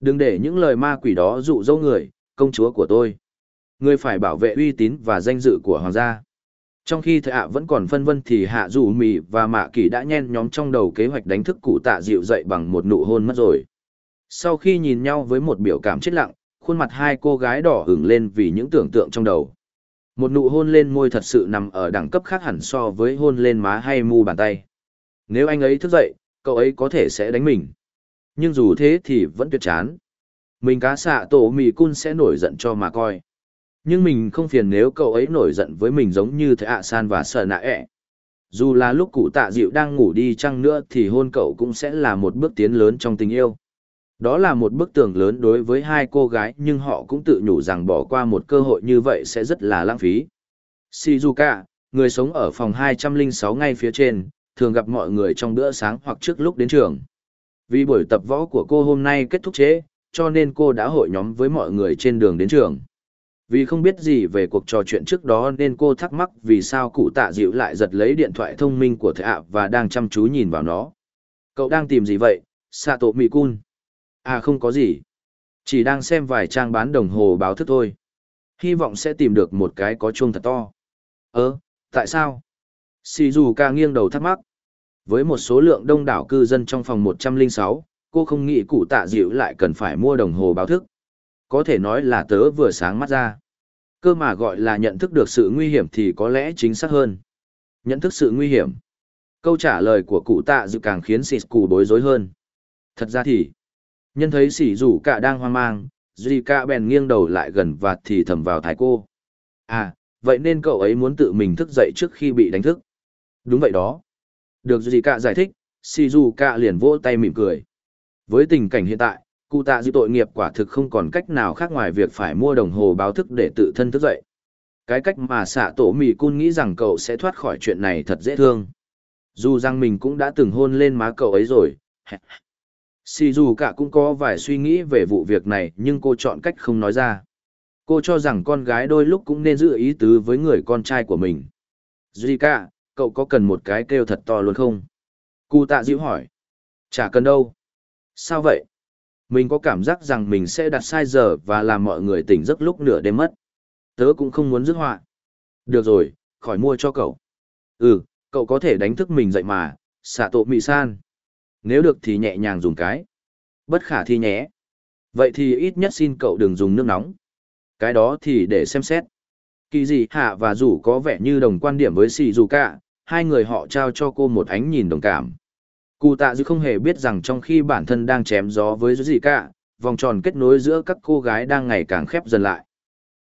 Đừng để những lời ma quỷ đó dụ dỗ người, công chúa của tôi. Người phải bảo vệ uy tín và danh dự của hoàng gia. Trong khi thợ ạ vẫn còn phân vân thì hạ dù mì và mạ kỳ đã nhen nhóm trong đầu kế hoạch đánh thức cụ tạ dịu dậy bằng một nụ hôn mất rồi. Sau khi nhìn nhau với một biểu cảm chết lặng, khuôn mặt hai cô gái đỏ hửng lên vì những tưởng tượng trong đầu. Một nụ hôn lên môi thật sự nằm ở đẳng cấp khác hẳn so với hôn lên má hay mu bàn tay. Nếu anh ấy thức dậy, cậu ấy có thể sẽ đánh mình. Nhưng dù thế thì vẫn tuyệt chán. Mình cá xạ tổ mì cun sẽ nổi giận cho mà coi. Nhưng mình không phiền nếu cậu ấy nổi giận với mình giống như thế ạ san và sợ nạ ẹ. Dù là lúc cụ tạ dịu đang ngủ đi chăng nữa thì hôn cậu cũng sẽ là một bước tiến lớn trong tình yêu. Đó là một bức tường lớn đối với hai cô gái nhưng họ cũng tự nhủ rằng bỏ qua một cơ hội như vậy sẽ rất là lãng phí. Shizuka, người sống ở phòng 206 ngay phía trên, thường gặp mọi người trong bữa sáng hoặc trước lúc đến trường. Vì buổi tập võ của cô hôm nay kết thúc trễ, cho nên cô đã hội nhóm với mọi người trên đường đến trường. Vì không biết gì về cuộc trò chuyện trước đó nên cô thắc mắc vì sao cụ tạ dịu lại giật lấy điện thoại thông minh của thầy ạ và đang chăm chú nhìn vào nó. Cậu đang tìm gì vậy, Sato Mikun? À không có gì. Chỉ đang xem vài trang bán đồng hồ báo thức thôi. Hy vọng sẽ tìm được một cái có chuông thật to. Ơ, tại sao? Shizuka nghiêng đầu thắc mắc. Với một số lượng đông đảo cư dân trong phòng 106, cô không nghĩ cụ tạ dịu lại cần phải mua đồng hồ báo thức. Có thể nói là tớ vừa sáng mắt ra. Cơ mà gọi là nhận thức được sự nguy hiểm thì có lẽ chính xác hơn. Nhận thức sự nguy hiểm. Câu trả lời của cụ tạ dịu càng khiến xịt cụ bối rối hơn. Thật ra thì, nhân thấy sỉ rủ cả đang hoang mang, duy cả bèn nghiêng đầu lại gần và thì thầm vào thái cô. À, vậy nên cậu ấy muốn tự mình thức dậy trước khi bị đánh thức. Đúng vậy đó. Được gì cả giải thích, Shizuka liền vỗ tay mỉm cười. Với tình cảnh hiện tại, cụ tạ dư tội nghiệp quả thực không còn cách nào khác ngoài việc phải mua đồng hồ báo thức để tự thân thức dậy. Cái cách mà xạ tổ mì cun nghĩ rằng cậu sẽ thoát khỏi chuyện này thật dễ thương. Dù rằng mình cũng đã từng hôn lên má cậu ấy rồi. Sì cả cũng có vài suy nghĩ về vụ việc này nhưng cô chọn cách không nói ra. Cô cho rằng con gái đôi lúc cũng nên giữ ý tứ với người con trai của mình. Zika, cậu có cần một cái kêu thật to luôn không? Cụ tạ dịu hỏi. Chả cần đâu. Sao vậy? Mình có cảm giác rằng mình sẽ đặt sai giờ và làm mọi người tỉnh giấc lúc nửa đêm mất. Tớ cũng không muốn dứt họa. Được rồi, khỏi mua cho cậu. Ừ, cậu có thể đánh thức mình dậy mà, xạ tổ mị san. Nếu được thì nhẹ nhàng dùng cái. Bất khả thi nhé. Vậy thì ít nhất xin cậu đừng dùng nước nóng. Cái đó thì để xem xét. Kỳ dị hạ và rủ có vẻ như đồng quan điểm với Shizuka, dù cả, hai người họ trao cho cô một ánh nhìn đồng cảm. Cụ tạ dư không hề biết rằng trong khi bản thân đang chém gió với gì cả, vòng tròn kết nối giữa các cô gái đang ngày càng khép dần lại.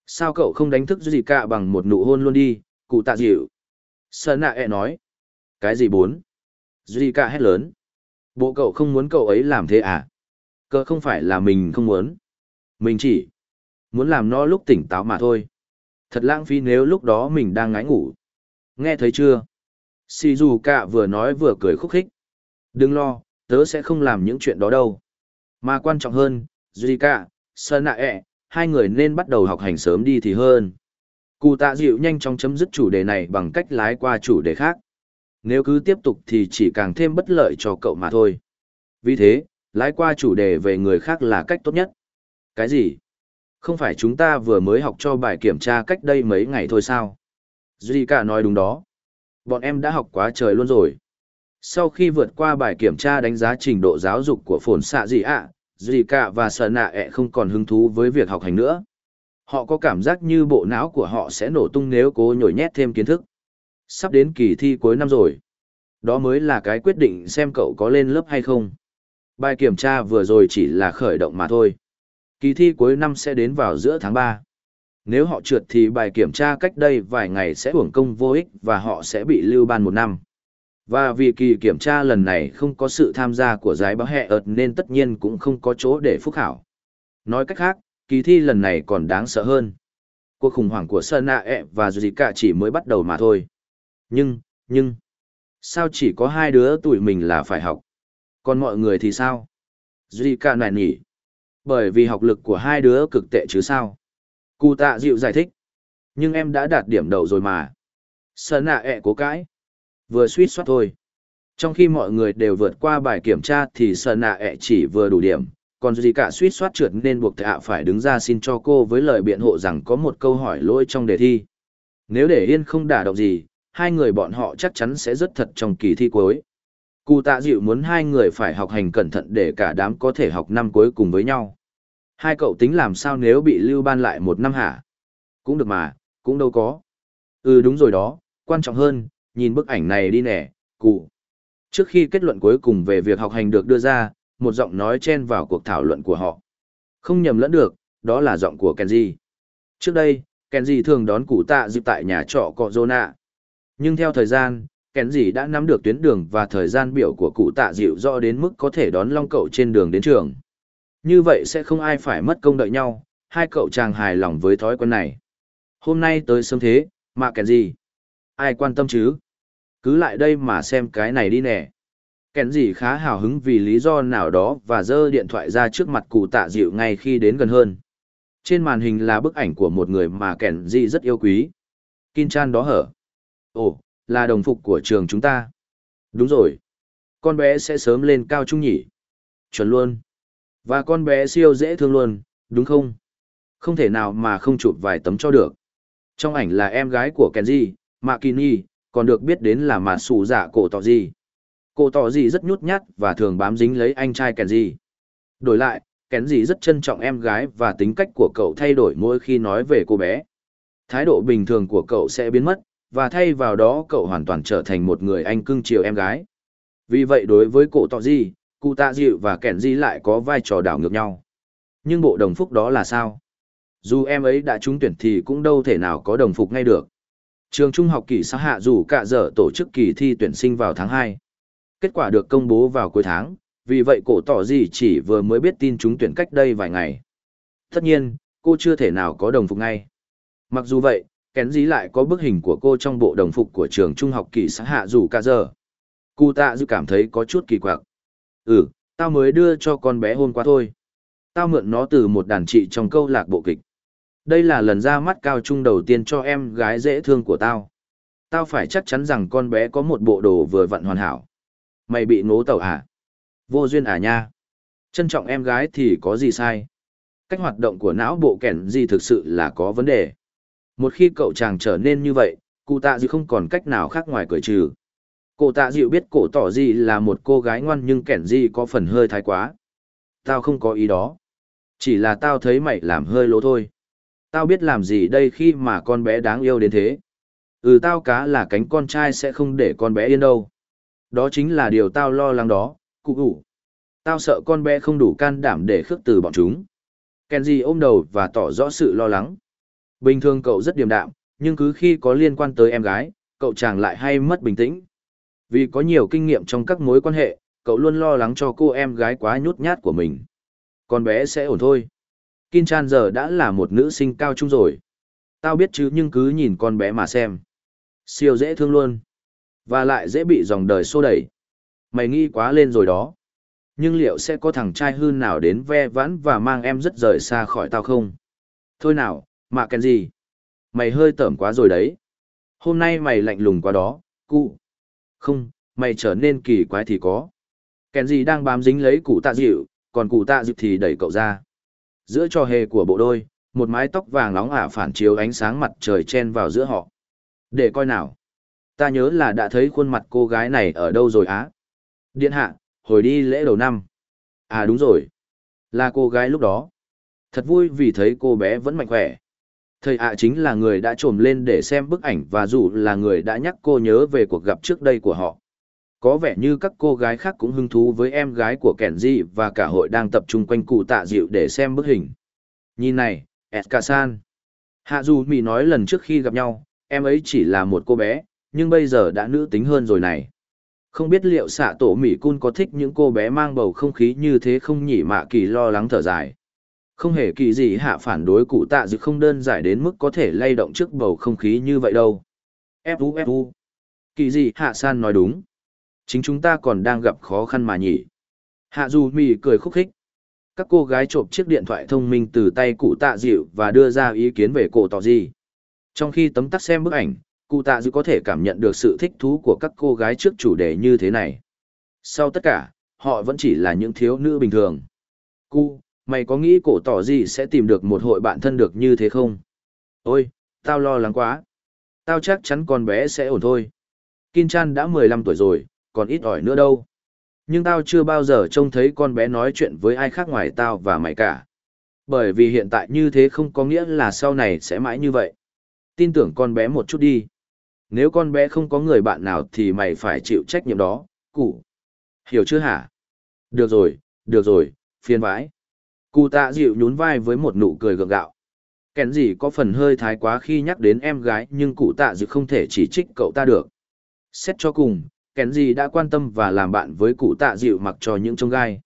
Sao cậu không đánh thức gì cả bằng một nụ hôn luôn đi, cụ tạ dịu. Sơn nạ e nói. Cái gì bốn? Duy cả hét lớn. Bộ cậu không muốn cậu ấy làm thế à? Cơ không phải là mình không muốn. Mình chỉ muốn làm nó lúc tỉnh táo mà thôi. Thật lãng phí nếu lúc đó mình đang ngái ngủ. Nghe thấy chưa? Xi dù cả vừa nói vừa cười khúc khích. Đừng lo, tớ sẽ không làm những chuyện đó đâu. Mà quan trọng hơn, Zika, Sanae, hai người nên bắt đầu học hành sớm đi thì hơn. Cụ tạ dịu nhanh chóng chấm dứt chủ đề này bằng cách lái qua chủ đề khác. Nếu cứ tiếp tục thì chỉ càng thêm bất lợi cho cậu mà thôi. Vì thế, lái qua chủ đề về người khác là cách tốt nhất. Cái gì? Không phải chúng ta vừa mới học cho bài kiểm tra cách đây mấy ngày thôi sao? Zika nói đúng đó. Bọn em đã học quá trời luôn rồi. Sau khi vượt qua bài kiểm tra đánh giá trình độ giáo dục của phồn xạ gì ạ, gì cả và sợ nạ ẹ không còn hứng thú với việc học hành nữa. Họ có cảm giác như bộ não của họ sẽ nổ tung nếu cố nhồi nhét thêm kiến thức. Sắp đến kỳ thi cuối năm rồi. Đó mới là cái quyết định xem cậu có lên lớp hay không. Bài kiểm tra vừa rồi chỉ là khởi động mà thôi. Kỳ thi cuối năm sẽ đến vào giữa tháng 3. Nếu họ trượt thì bài kiểm tra cách đây vài ngày sẽ hưởng công vô ích và họ sẽ bị lưu ban một năm. Và vì kỳ kiểm tra lần này không có sự tham gia của giải báo hẹ ợt nên tất nhiên cũng không có chỗ để phúc khảo. Nói cách khác, kỳ thi lần này còn đáng sợ hơn. Cuộc khủng hoảng của Sơn Nạ và Zika chỉ mới bắt đầu mà thôi. Nhưng, nhưng, sao chỉ có hai đứa tụi mình là phải học? Còn mọi người thì sao? Zika này nhỉ? Bởi vì học lực của hai đứa cực tệ chứ sao? Cụ tạ dịu giải thích. Nhưng em đã đạt điểm đầu rồi mà. Sơn Nạ ẹ cố cãi. Vừa suýt soát thôi. Trong khi mọi người đều vượt qua bài kiểm tra thì Sơn Nạ ẹ chỉ vừa đủ điểm, còn gì cả suýt soát trượt nên buộc thạ phải đứng ra xin cho cô với lời biện hộ rằng có một câu hỏi lỗi trong đề thi. Nếu để yên không đả động gì, hai người bọn họ chắc chắn sẽ rất thật trong kỳ thi cuối. Cụ tạ dịu muốn hai người phải học hành cẩn thận để cả đám có thể học năm cuối cùng với nhau. Hai cậu tính làm sao nếu bị lưu ban lại một năm hả? Cũng được mà, cũng đâu có. Ừ đúng rồi đó, quan trọng hơn, nhìn bức ảnh này đi nè, cụ. Trước khi kết luận cuối cùng về việc học hành được đưa ra, một giọng nói chen vào cuộc thảo luận của họ. Không nhầm lẫn được, đó là giọng của Kenji. Trước đây, Kenji thường đón cụ tạ dịp tại nhà trọ cọ Zona. Nhưng theo thời gian, Kenji đã nắm được tuyến đường và thời gian biểu của cụ tạ dịu rõ đến mức có thể đón long cậu trên đường đến trường. Như vậy sẽ không ai phải mất công đợi nhau, hai cậu chàng hài lòng với thói quen này. Hôm nay tới sớm thế, mà Kenji. Ai quan tâm chứ? Cứ lại đây mà xem cái này đi nè. Kèn gì khá hào hứng vì lý do nào đó và giơ điện thoại ra trước mặt cụ tạ dịu ngay khi đến gần hơn. Trên màn hình là bức ảnh của một người mà kèn gì rất yêu quý. Kin chan đó hở? Ồ là đồng phục của trường chúng ta. Đúng rồi. Con bé sẽ sớm lên cao trung nhỉ? Chuẩn luôn và con bé siêu dễ thương luôn đúng không không thể nào mà không chụp vài tấm cho được trong ảnh là em gái của kenji makini còn được biết đến là mà sủ dạ cổ tỏ gì Cô tỏ gì rất nhút nhát và thường bám dính lấy anh trai Kenji. Đổi lại, Kenji rất trân trọng em gái và tính cách của cậu thay đổi mỗi khi nói về cô bé. Thái độ bình thường của cậu sẽ biến mất, và thay vào đó cậu hoàn toàn trở thành một người anh cưng chiều em gái. Vì vậy đối với cổ tỏ gì, cụ tạ dịu và Kẻn Di lại có vai trò đảo ngược nhau. Nhưng bộ đồng phục đó là sao? Dù em ấy đã trúng tuyển thì cũng đâu thể nào có đồng phục ngay được. Trường trung học kỳ xã hạ dù cả giờ tổ chức kỳ thi tuyển sinh vào tháng 2. Kết quả được công bố vào cuối tháng, vì vậy cổ tỏ gì chỉ vừa mới biết tin trúng tuyển cách đây vài ngày. Tất nhiên, cô chưa thể nào có đồng phục ngay. Mặc dù vậy, kén dí lại có bức hình của cô trong bộ đồng phục của trường trung học kỳ xã hạ dù cả giờ. Cụ tạ dư cảm thấy có chút kỳ quặc. Ừ, tao mới đưa cho con bé hôm qua thôi. Tao mượn nó từ một đàn chị trong câu lạc bộ kịch. Đây là lần ra mắt cao trung đầu tiên cho em gái dễ thương của tao. Tao phải chắc chắn rằng con bé có một bộ đồ vừa vặn hoàn hảo. Mày bị ngố tàu à? Vô duyên à nha? Trân trọng em gái thì có gì sai? Cách hoạt động của não bộ kẻn gì thực sự là có vấn đề. Một khi cậu chàng trở nên như vậy, cụ tạ dư không còn cách nào khác ngoài cười trừ. Cổ tạ dịu biết cổ tỏ gì là một cô gái ngoan nhưng kẻn gì có phần hơi thái quá. Tao không có ý đó. Chỉ là tao thấy mày làm hơi lố thôi. Tao biết làm gì đây khi mà con bé đáng yêu đến thế. Ừ tao cá là cánh con trai sẽ không để con bé yên đâu. Đó chính là điều tao lo lắng đó, cụ ủ. Tao sợ con bé không đủ can đảm để khước từ bọn chúng. Kenji ôm đầu và tỏ rõ sự lo lắng. Bình thường cậu rất điềm đạm, nhưng cứ khi có liên quan tới em gái, cậu chàng lại hay mất bình tĩnh. Vì có nhiều kinh nghiệm trong các mối quan hệ, cậu luôn lo lắng cho cô em gái quá nhút nhát của mình. Con bé sẽ ổn thôi. Kim Chan giờ đã là một nữ sinh cao trung rồi. Tao biết chứ nhưng cứ nhìn con bé mà xem. Siêu dễ thương luôn. Và lại dễ bị dòng đời xô đẩy. Mày nghĩ quá lên rồi đó. Nhưng liệu sẽ có thằng trai hư nào đến ve vãn và mang em rất rời xa khỏi tao không? Thôi nào, mà kèn gì? Mày hơi tởm quá rồi đấy. Hôm nay mày lạnh lùng quá đó, cụ. Không, mày trở nên kỳ quái thì có. Kèn gì đang bám dính lấy cụ tạ dịu, còn cụ tạ dịu thì đẩy cậu ra. Giữa trò hề của bộ đôi, một mái tóc vàng nóng ả phản chiếu ánh sáng mặt trời chen vào giữa họ. Để coi nào. Ta nhớ là đã thấy khuôn mặt cô gái này ở đâu rồi á. Điện hạ, hồi đi lễ đầu năm. À đúng rồi. Là cô gái lúc đó. Thật vui vì thấy cô bé vẫn mạnh khỏe. Thầy ạ chính là người đã trồm lên để xem bức ảnh và dù là người đã nhắc cô nhớ về cuộc gặp trước đây của họ. Có vẻ như các cô gái khác cũng hứng thú với em gái của Kenji và cả hội đang tập trung quanh cụ tạ dịu để xem bức hình. Nhìn này, Eska-san. Hạ dù Mỹ nói lần trước khi gặp nhau, em ấy chỉ là một cô bé, nhưng bây giờ đã nữ tính hơn rồi này. Không biết liệu xạ tổ Mỹ Cun có thích những cô bé mang bầu không khí như thế không nhỉ mạ kỳ lo lắng thở dài. Không hề kỳ gì hạ phản đối cụ tạ dự không đơn giản đến mức có thể lay động trước bầu không khí như vậy đâu. Fu fu. Kỳ gì hạ san nói đúng. Chính chúng ta còn đang gặp khó khăn mà nhỉ. Hạ dù mì cười khúc khích. Các cô gái trộm chiếc điện thoại thông minh từ tay cụ tạ dịu và đưa ra ý kiến về cổ tỏ gì. Trong khi tấm tắc xem bức ảnh, cụ tạ dư có thể cảm nhận được sự thích thú của các cô gái trước chủ đề như thế này sau tất cả họ vẫn chỉ là những thiếu nữ bình thường Cụ, mày có nghĩ cổ tỏ gì sẽ tìm được một hội bạn thân được như thế không? Ôi, tao lo lắng quá. Tao chắc chắn con bé sẽ ổn thôi. Kim Chan đã 15 tuổi rồi, còn ít ỏi nữa đâu. Nhưng tao chưa bao giờ trông thấy con bé nói chuyện với ai khác ngoài tao và mày cả. Bởi vì hiện tại như thế không có nghĩa là sau này sẽ mãi như vậy. Tin tưởng con bé một chút đi. Nếu con bé không có người bạn nào thì mày phải chịu trách nhiệm đó, cụ. Hiểu chưa hả? Được rồi, được rồi, phiền vãi. Cụ tạ dịu nhún vai với một nụ cười gượng gạo. Kèn gì có phần hơi thái quá khi nhắc đến em gái nhưng cụ tạ dịu không thể chỉ trích cậu ta được. Xét cho cùng, kèn gì đã quan tâm và làm bạn với cụ tạ dịu mặc cho những trông gai.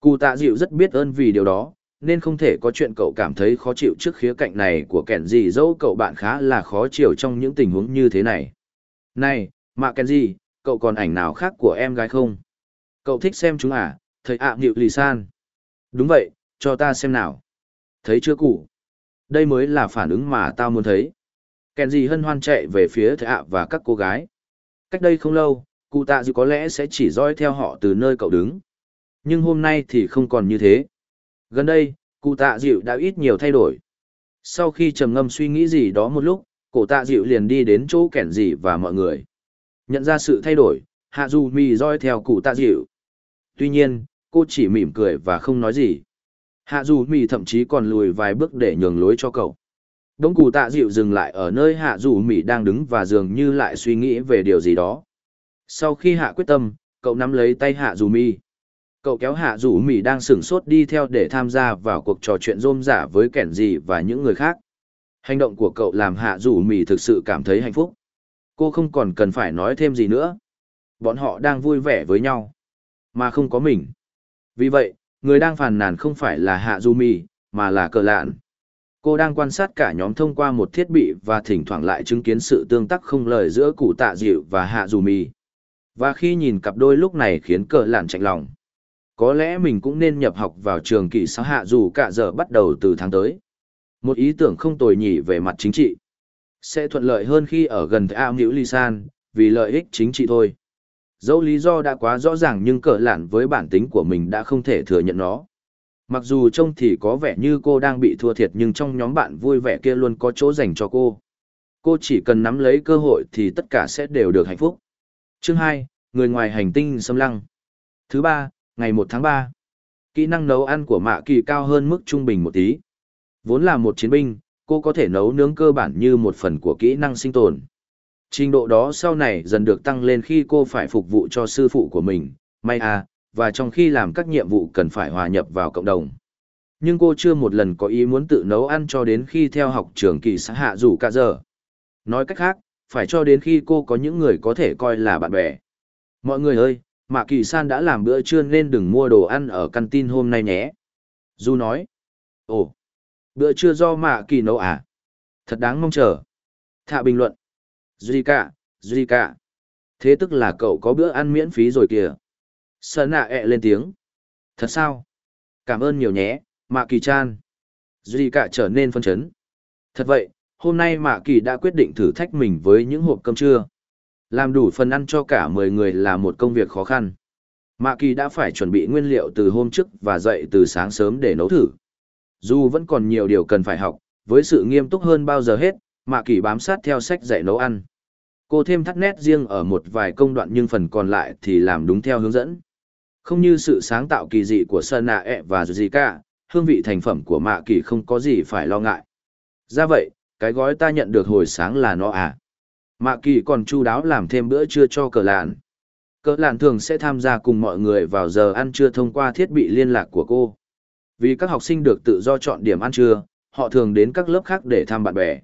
Cụ tạ dịu rất biết ơn vì điều đó, nên không thể có chuyện cậu cảm thấy khó chịu trước khía cạnh này của kèn gì dẫu cậu bạn khá là khó chịu trong những tình huống như thế này. Này, mạ kèn gì, cậu còn ảnh nào khác của em gái không? Cậu thích xem chúng à, thầy ạ à, nghịu lì san. Đúng vậy, cho ta xem nào. Thấy chưa cụ? Đây mới là phản ứng mà tao muốn thấy. Kèn gì hân hoan chạy về phía thầy ạ và các cô gái. Cách đây không lâu, cụ tạ dịu có lẽ sẽ chỉ dõi theo họ từ nơi cậu đứng. Nhưng hôm nay thì không còn như thế. Gần đây, cụ tạ dịu đã ít nhiều thay đổi. Sau khi trầm ngâm suy nghĩ gì đó một lúc, cổ tạ dịu liền đi đến chỗ kẻn dị và mọi người. Nhận ra sự thay đổi, hạ Du mì roi theo cụ tạ dịu. Tuy nhiên, cô chỉ mỉm cười và không nói gì. Hạ dù mì thậm chí còn lùi vài bước để nhường lối cho cậu. Đống cụ tạ dịu dừng lại ở nơi hạ dù mì đang đứng và dường như lại suy nghĩ về điều gì đó. Sau khi hạ quyết tâm, cậu nắm lấy tay hạ dù mì. Cậu kéo hạ Dù mì đang sửng sốt đi theo để tham gia vào cuộc trò chuyện rôm giả với kẻn gì và những người khác. Hành động của cậu làm hạ Dù mì thực sự cảm thấy hạnh phúc. Cô không còn cần phải nói thêm gì nữa. Bọn họ đang vui vẻ với nhau mà không có mình. Vì vậy người đang phàn nàn không phải là hạ du mì mà là cờ lạn cô đang quan sát cả nhóm thông qua một thiết bị và thỉnh thoảng lại chứng kiến sự tương tác không lời giữa cụ tạ dịu và hạ dù mì và khi nhìn cặp đôi lúc này khiến cờ lạn chạnh lòng có lẽ mình cũng nên nhập học vào trường kỹ xã hạ dù cả giờ bắt đầu từ tháng tới. Một ý tưởng không tồi nhỉ về mặt chính trị. Sẽ thuận lợi hơn khi ở gần ao Nhiễu Li San, vì lợi ích chính trị thôi. Dẫu lý do đã quá rõ ràng nhưng cỡ lạn với bản tính của mình đã không thể thừa nhận nó. Mặc dù trông thì có vẻ như cô đang bị thua thiệt nhưng trong nhóm bạn vui vẻ kia luôn có chỗ dành cho cô. Cô chỉ cần nắm lấy cơ hội thì tất cả sẽ đều được hạnh phúc. Chương hai, Người ngoài hành tinh xâm lăng. Thứ ba, ngày 1 tháng 3. Kỹ năng nấu ăn của Mạ Kỳ cao hơn mức trung bình một tí. Vốn là một chiến binh, cô có thể nấu nướng cơ bản như một phần của kỹ năng sinh tồn. Trình độ đó sau này dần được tăng lên khi cô phải phục vụ cho sư phụ của mình, may à, và trong khi làm các nhiệm vụ cần phải hòa nhập vào cộng đồng. Nhưng cô chưa một lần có ý muốn tự nấu ăn cho đến khi theo học trường kỳ xã hạ rủ cả giờ. Nói cách khác, phải cho đến khi cô có những người có thể coi là bạn bè. Mọi người ơi, Mạ Kỳ San đã làm bữa trưa nên đừng mua đồ ăn ở căn tin hôm nay nhé. Du nói. Ồ, bữa trưa do Mạ Kỳ nấu à? Thật đáng mong chờ. Thạ bình luận. Zika, Zika. Thế tức là cậu có bữa ăn miễn phí rồi kìa. Sơn nạ ẹ lên tiếng. Thật sao? Cảm ơn nhiều nhé, Mạ Kỳ Chan. Zika trở nên phân chấn. Thật vậy, hôm nay Mạ Kỳ đã quyết định thử thách mình với những hộp cơm trưa. Làm đủ phần ăn cho cả 10 người là một công việc khó khăn. Mạ Kỳ đã phải chuẩn bị nguyên liệu từ hôm trước và dậy từ sáng sớm để nấu thử. Dù vẫn còn nhiều điều cần phải học, với sự nghiêm túc hơn bao giờ hết, Mạ Kỳ bám sát theo sách dạy nấu ăn. Cô thêm thắt nét riêng ở một vài công đoạn nhưng phần còn lại thì làm đúng theo hướng dẫn. Không như sự sáng tạo kỳ dị của Sơn Nạ ẹ e và Zika, hương vị thành phẩm của Mạ Kỳ không có gì phải lo ngại. Ra vậy, cái gói ta nhận được hồi sáng là nó à. Mạ kỳ còn chu đáo làm thêm bữa trưa cho cờ lạn. Cờ lạn thường sẽ tham gia cùng mọi người vào giờ ăn trưa thông qua thiết bị liên lạc của cô. Vì các học sinh được tự do chọn điểm ăn trưa, họ thường đến các lớp khác để thăm bạn bè.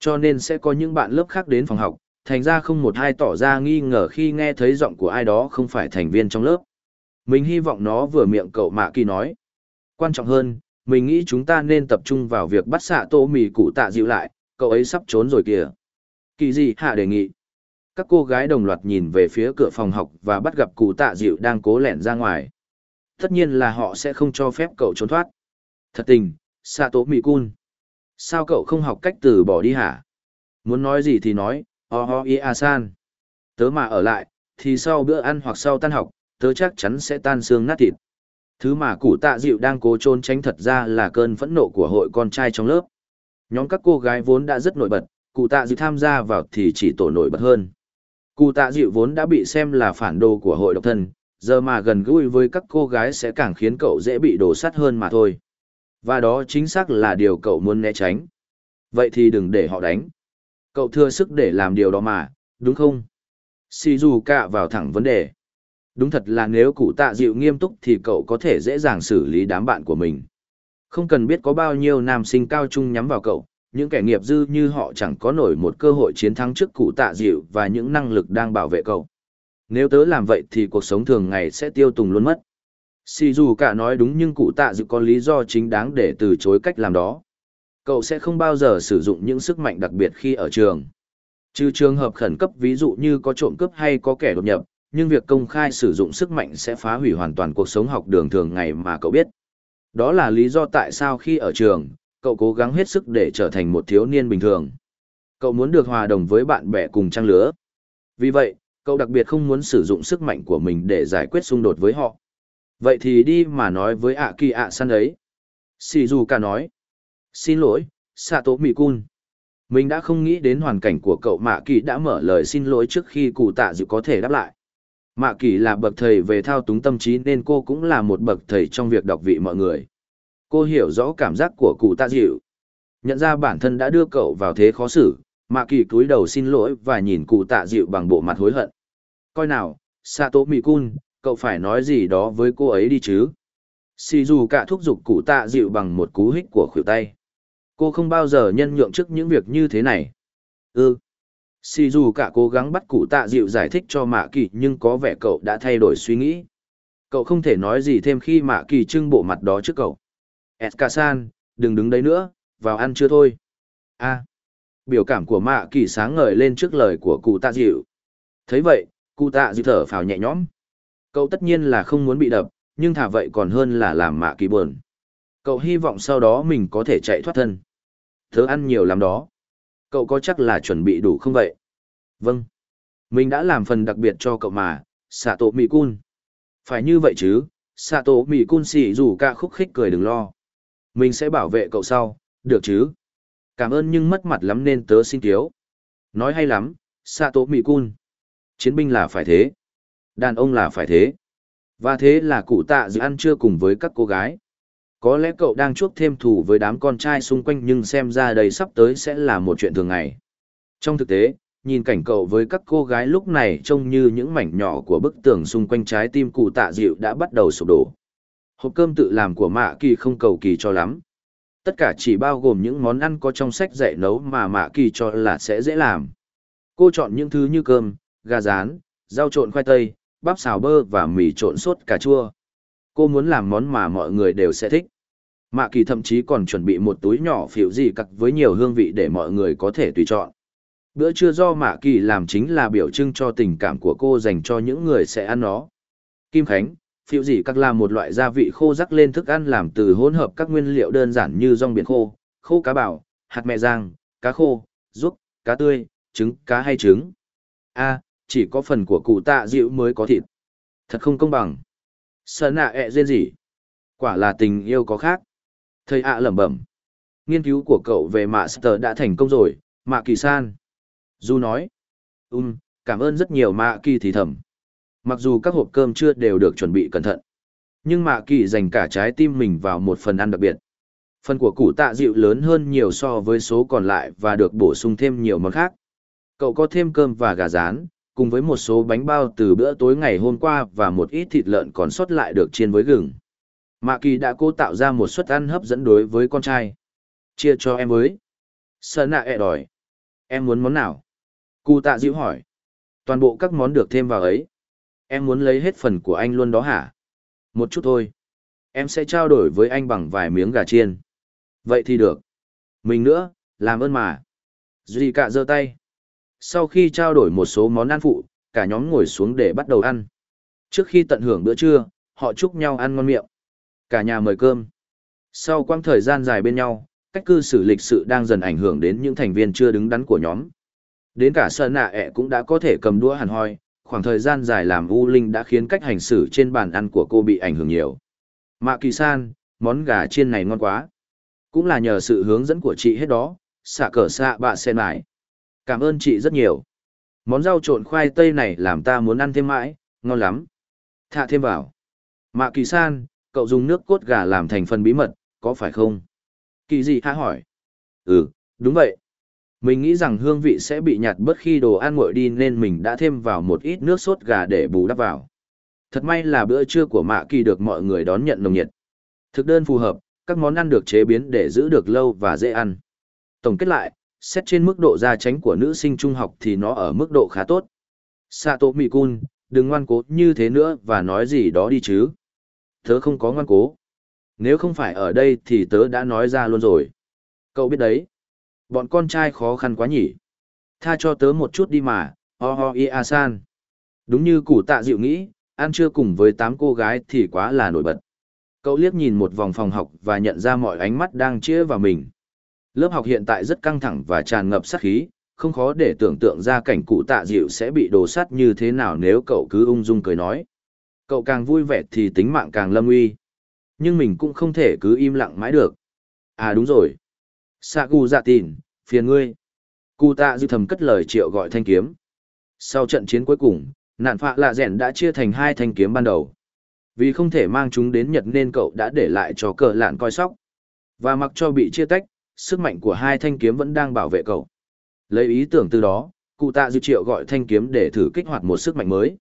Cho nên sẽ có những bạn lớp khác đến phòng học, thành ra không một ai tỏ ra nghi ngờ khi nghe thấy giọng của ai đó không phải thành viên trong lớp. Mình hy vọng nó vừa miệng cậu Mạ Kỳ nói. Quan trọng hơn, mình nghĩ chúng ta nên tập trung vào việc bắt xạ tô mì cụ tạ dịu lại, cậu ấy sắp trốn rồi kìa. Kỳ dị hạ đề nghị. Các cô gái đồng loạt nhìn về phía cửa phòng học và bắt gặp cụ tạ dịu đang cố lẻn ra ngoài. Tất nhiên là họ sẽ không cho phép cậu trốn thoát. Thật tình xạ tố mì cun sao cậu không học cách từ bỏ đi hả muốn nói gì thì nói ho ho i a san tớ mà ở lại thì sau bữa ăn hoặc sau tan học tớ chắc chắn sẽ tan xương nát thịt Thứ mà cụ tạ dịu đang cố trốn tránh thật ra là cơn phẫn nộ của hội con trai trong lớp. Nhóm các cô gái vốn đã rất nổi bật, cụ tạ dịu tham gia vào thì chỉ tổ nổi bật hơn. Cụ tạ dịu vốn đã bị xem là phản đồ của hội độc thân, giờ mà gần gũi với các cô gái sẽ càng khiến cậu dễ bị đổ sắt hơn mà thôi. Và đó chính xác là điều cậu muốn né tránh. Vậy thì đừng để họ đánh. Cậu thừa sức để làm điều đó mà, đúng không? Shizuka vào thẳng vấn đề. Đúng thật là nếu cụ tạ dịu nghiêm túc thì cậu có thể dễ dàng xử lý đám bạn của mình. Không cần biết có bao nhiêu nam sinh cao trung nhắm vào cậu, những kẻ nghiệp dư như họ chẳng có nổi một cơ hội chiến thắng trước cụ tạ dịu và những năng lực đang bảo vệ cậu. Nếu tớ làm vậy thì cuộc sống thường ngày sẽ tiêu tùng luôn mất. Sì dù cả nói đúng nhưng cụ tạ dự có lý do chính đáng để từ chối cách làm đó. Cậu sẽ không bao giờ sử dụng những sức mạnh đặc biệt khi ở trường. Trừ trường hợp khẩn cấp ví dụ như có trộm cướp hay có kẻ đột nhập, nhưng việc công khai sử dụng sức mạnh sẽ phá hủy hoàn toàn cuộc sống học đường thường ngày mà cậu biết. Đó là lý do tại sao khi ở trường, cậu cố gắng hết sức để trở thành một thiếu niên bình thường. Cậu muốn được hòa đồng với bạn bè cùng trang lứa. Vì vậy, cậu đặc biệt không muốn sử dụng sức mạnh của mình để giải quyết xung đột với họ. Vậy thì đi mà nói với ạ kỳ ạ săn ấy. xỉu dù cả nói. Xin lỗi, Sato Mikun. Mình đã không nghĩ đến hoàn cảnh của cậu Mạ Kỳ đã mở lời xin lỗi trước khi cụ tạ dự có thể đáp lại. Mạ Kỳ là bậc thầy về thao túng tâm trí nên cô cũng là một bậc thầy trong việc đọc vị mọi người. Cô hiểu rõ cảm giác của cụ tạ dịu. Nhận ra bản thân đã đưa cậu vào thế khó xử, Mạ Kỳ cúi đầu xin lỗi và nhìn cụ tạ dịu bằng bộ mặt hối hận. Coi nào, Sato cun cậu phải nói gì đó với cô ấy đi chứ. Sì dù cả thúc giục cụ tạ dịu bằng một cú hích của khuỷu tay. Cô không bao giờ nhân nhượng trước những việc như thế này. Ừ. Sì dù cả cố gắng bắt cụ tạ dịu giải thích cho Mạ Kỳ nhưng có vẻ cậu đã thay đổi suy nghĩ. Cậu không thể nói gì thêm khi Mạ Kỳ trưng bộ mặt đó trước cậu. Eska-san, đừng đứng đấy nữa, vào ăn chưa thôi. a biểu cảm của Mạ Kỳ sáng ngời lên trước lời của cụ tạ dịu. thấy vậy, cụ tạ dịu thở phào nhẹ nhõm. Cậu tất nhiên là không muốn bị đập, nhưng thả vậy còn hơn là làm Mạ Kỳ buồn. Cậu hy vọng sau đó mình có thể chạy thoát thân. Thớ ăn nhiều lắm đó. Cậu có chắc là chuẩn bị đủ không vậy? Vâng. Mình đã làm phần đặc biệt cho cậu mà, xạ tổ mì cun. Phải như vậy chứ, xạ tổ mì cun xì dù ca khúc khích cười đừng lo. Mình sẽ bảo vệ cậu sau, được chứ? Cảm ơn nhưng mất mặt lắm nên tớ xin thiếu. Nói hay lắm, xạ tổ mì cun. Chiến binh là phải thế. Đàn ông là phải thế. Và thế là cụ tạ dự ăn trưa cùng với các cô gái. Có lẽ cậu đang chuốc thêm thù với đám con trai xung quanh nhưng xem ra đây sắp tới sẽ là một chuyện thường ngày. Trong thực tế, nhìn cảnh cậu với các cô gái lúc này trông như những mảnh nhỏ của bức tường xung quanh trái tim cụ tạ dịu đã bắt đầu sụp đổ. Hộp cơm tự làm của Mạ Kỳ không cầu kỳ cho lắm. Tất cả chỉ bao gồm những món ăn có trong sách dạy nấu mà Mạ Kỳ cho là sẽ dễ làm. Cô chọn những thứ như cơm, gà rán, rau trộn khoai tây, bắp xào bơ và mì trộn sốt cà chua cô muốn làm món mà mọi người đều sẽ thích. Mạ kỳ thậm chí còn chuẩn bị một túi nhỏ phiểu gì cặc với nhiều hương vị để mọi người có thể tùy chọn. Bữa trưa do Mạ kỳ làm chính là biểu trưng cho tình cảm của cô dành cho những người sẽ ăn nó. Kim Khánh, phiểu gì cặc là một loại gia vị khô rắc lên thức ăn làm từ hỗn hợp các nguyên liệu đơn giản như rong biển khô, khô cá bảo, hạt mẹ rang, cá khô, ruốc, cá tươi, trứng, cá hay trứng. A, chỉ có phần của cụ tạ dịu mới có thịt. Thật không công bằng. Sợ nạ ẹ dên gì quả là tình yêu có khác. Thầy ạ lẩm bẩm. Nghiên cứu của cậu về mạ sờ đã thành công rồi, mạ kỳ san. Du nói um cảm ơn rất nhiều mạ kỳ thì thầm. Mặc dù các hộp cơm chưa đều được chuẩn bị cẩn thận, nhưng mạ kỳ dành cả trái tim mình vào một phần ăn đặc biệt. Phần của củ tạ dịu lớn hơn nhiều so với số còn lại và được bổ sung thêm nhiều món khác. Cậu có thêm cơm và gà rán cùng với một số bánh bao từ bữa tối ngày hôm qua và một ít thịt lợn còn sót lại được chiên với gừng. Mạ kỳ đã cố tạo ra một suất ăn hấp dẫn đối với con trai. Chia cho em với. Sơn nạ ẹ đòi. Em muốn món nào? Cụ tạ dịu hỏi. Toàn bộ các món được thêm vào ấy. Em muốn lấy hết phần của anh luôn đó hả? Một chút thôi. Em sẽ trao đổi với anh bằng vài miếng gà chiên. Vậy thì được. Mình nữa, làm ơn mà. Duy cả giơ tay. Sau khi trao đổi một số món ăn phụ, cả nhóm ngồi xuống để bắt đầu ăn. Trước khi tận hưởng bữa trưa, họ chúc nhau ăn ngon miệng. Cả nhà mời cơm. Sau quãng thời gian dài bên nhau, cách cư xử lịch sự đang dần ảnh hưởng đến những thành viên chưa đứng đắn của nhóm. Đến cả sơn nạ ẹ cũng đã có thể cầm đũa hẳn hoi, khoảng thời gian dài làm U Linh đã khiến cách hành xử trên bàn ăn của cô bị ảnh hưởng nhiều. Mạ kỳ san, món gà chiên này ngon quá. Cũng là nhờ sự hướng dẫn của chị hết đó, xạ cờ xạ bạ sen mải. Cảm ơn chị rất nhiều. Món rau trộn khoai tây này làm ta muốn ăn thêm mãi, ngon lắm. Thạ thêm vào. Mạ kỳ san, cậu dùng nước cốt gà làm thành phần bí mật, có phải không? Kỳ gì hạ hỏi. Ừ, đúng vậy. Mình nghĩ rằng hương vị sẽ bị nhạt bớt khi đồ ăn nguội đi nên mình đã thêm vào một ít nước sốt gà để bù đắp vào. Thật may là bữa trưa của Mạ Kỳ được mọi người đón nhận nồng nhiệt. Thực đơn phù hợp, các món ăn được chế biến để giữ được lâu và dễ ăn. Tổng kết lại, xét trên mức độ gia tránh của nữ sinh trung học thì nó ở mức độ khá tốt. Sato Mikun, đừng ngoan cố như thế nữa và nói gì đó đi chứ. Tớ không có ngoan cố. Nếu không phải ở đây thì tớ đã nói ra luôn rồi. Cậu biết đấy. Bọn con trai khó khăn quá nhỉ. Tha cho tớ một chút đi mà, ho ho i a san. Đúng như củ tạ dịu nghĩ, ăn trưa cùng với tám cô gái thì quá là nổi bật. Cậu liếc nhìn một vòng phòng học và nhận ra mọi ánh mắt đang chia vào mình. Lớp học hiện tại rất căng thẳng và tràn ngập sát khí, không khó để tưởng tượng ra cảnh cụ tạ dịu sẽ bị đổ sát như thế nào nếu cậu cứ ung dung cười nói. Cậu càng vui vẻ thì tính mạng càng lâm uy. Nhưng mình cũng không thể cứ im lặng mãi được. À đúng rồi. Sạ cụ dạ tìn, phiền ngươi. Cụ tạ dịu thầm cất lời triệu gọi thanh kiếm. Sau trận chiến cuối cùng, nạn phạ lạ rèn đã chia thành hai thanh kiếm ban đầu. Vì không thể mang chúng đến Nhật nên cậu đã để lại cho cờ lạn coi sóc. Và mặc cho bị chia tách, sức mạnh của hai thanh kiếm vẫn đang bảo vệ cậu. Lấy ý tưởng từ đó, cụ tạ dư triệu gọi thanh kiếm để thử kích hoạt một sức mạnh mới.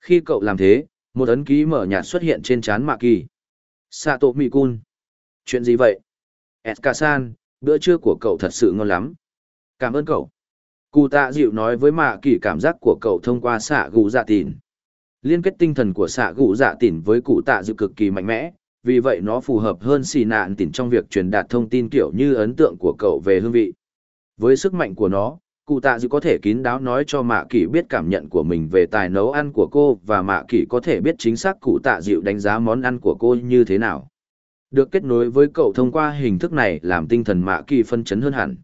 Khi cậu làm thế, một ấn ký mở nhạt xuất hiện trên trán Mạ Kỳ. Sato Mikun. Chuyện gì vậy? Eskasan, bữa trưa của cậu thật sự ngon lắm. Cảm ơn cậu. Cụ tạ dịu nói với Mạ Kỳ cảm giác của cậu thông qua xạ gù dạ tìn. Liên kết tinh thần của xạ gù dạ tìn với cụ tạ dịu cực kỳ mạnh mẽ, vì vậy nó phù hợp hơn xì nạn tỉn trong việc truyền đạt thông tin kiểu như ấn tượng của cậu về hương vị. Với sức mạnh của nó, cụ tạ dịu có thể kín đáo nói cho mạ kỷ biết cảm nhận của mình về tài nấu ăn của cô và mạ kỷ có thể biết chính xác cụ tạ dịu đánh giá món ăn của cô như thế nào. Được kết nối với cậu thông qua hình thức này làm tinh thần mạ kỳ phân chấn hơn hẳn.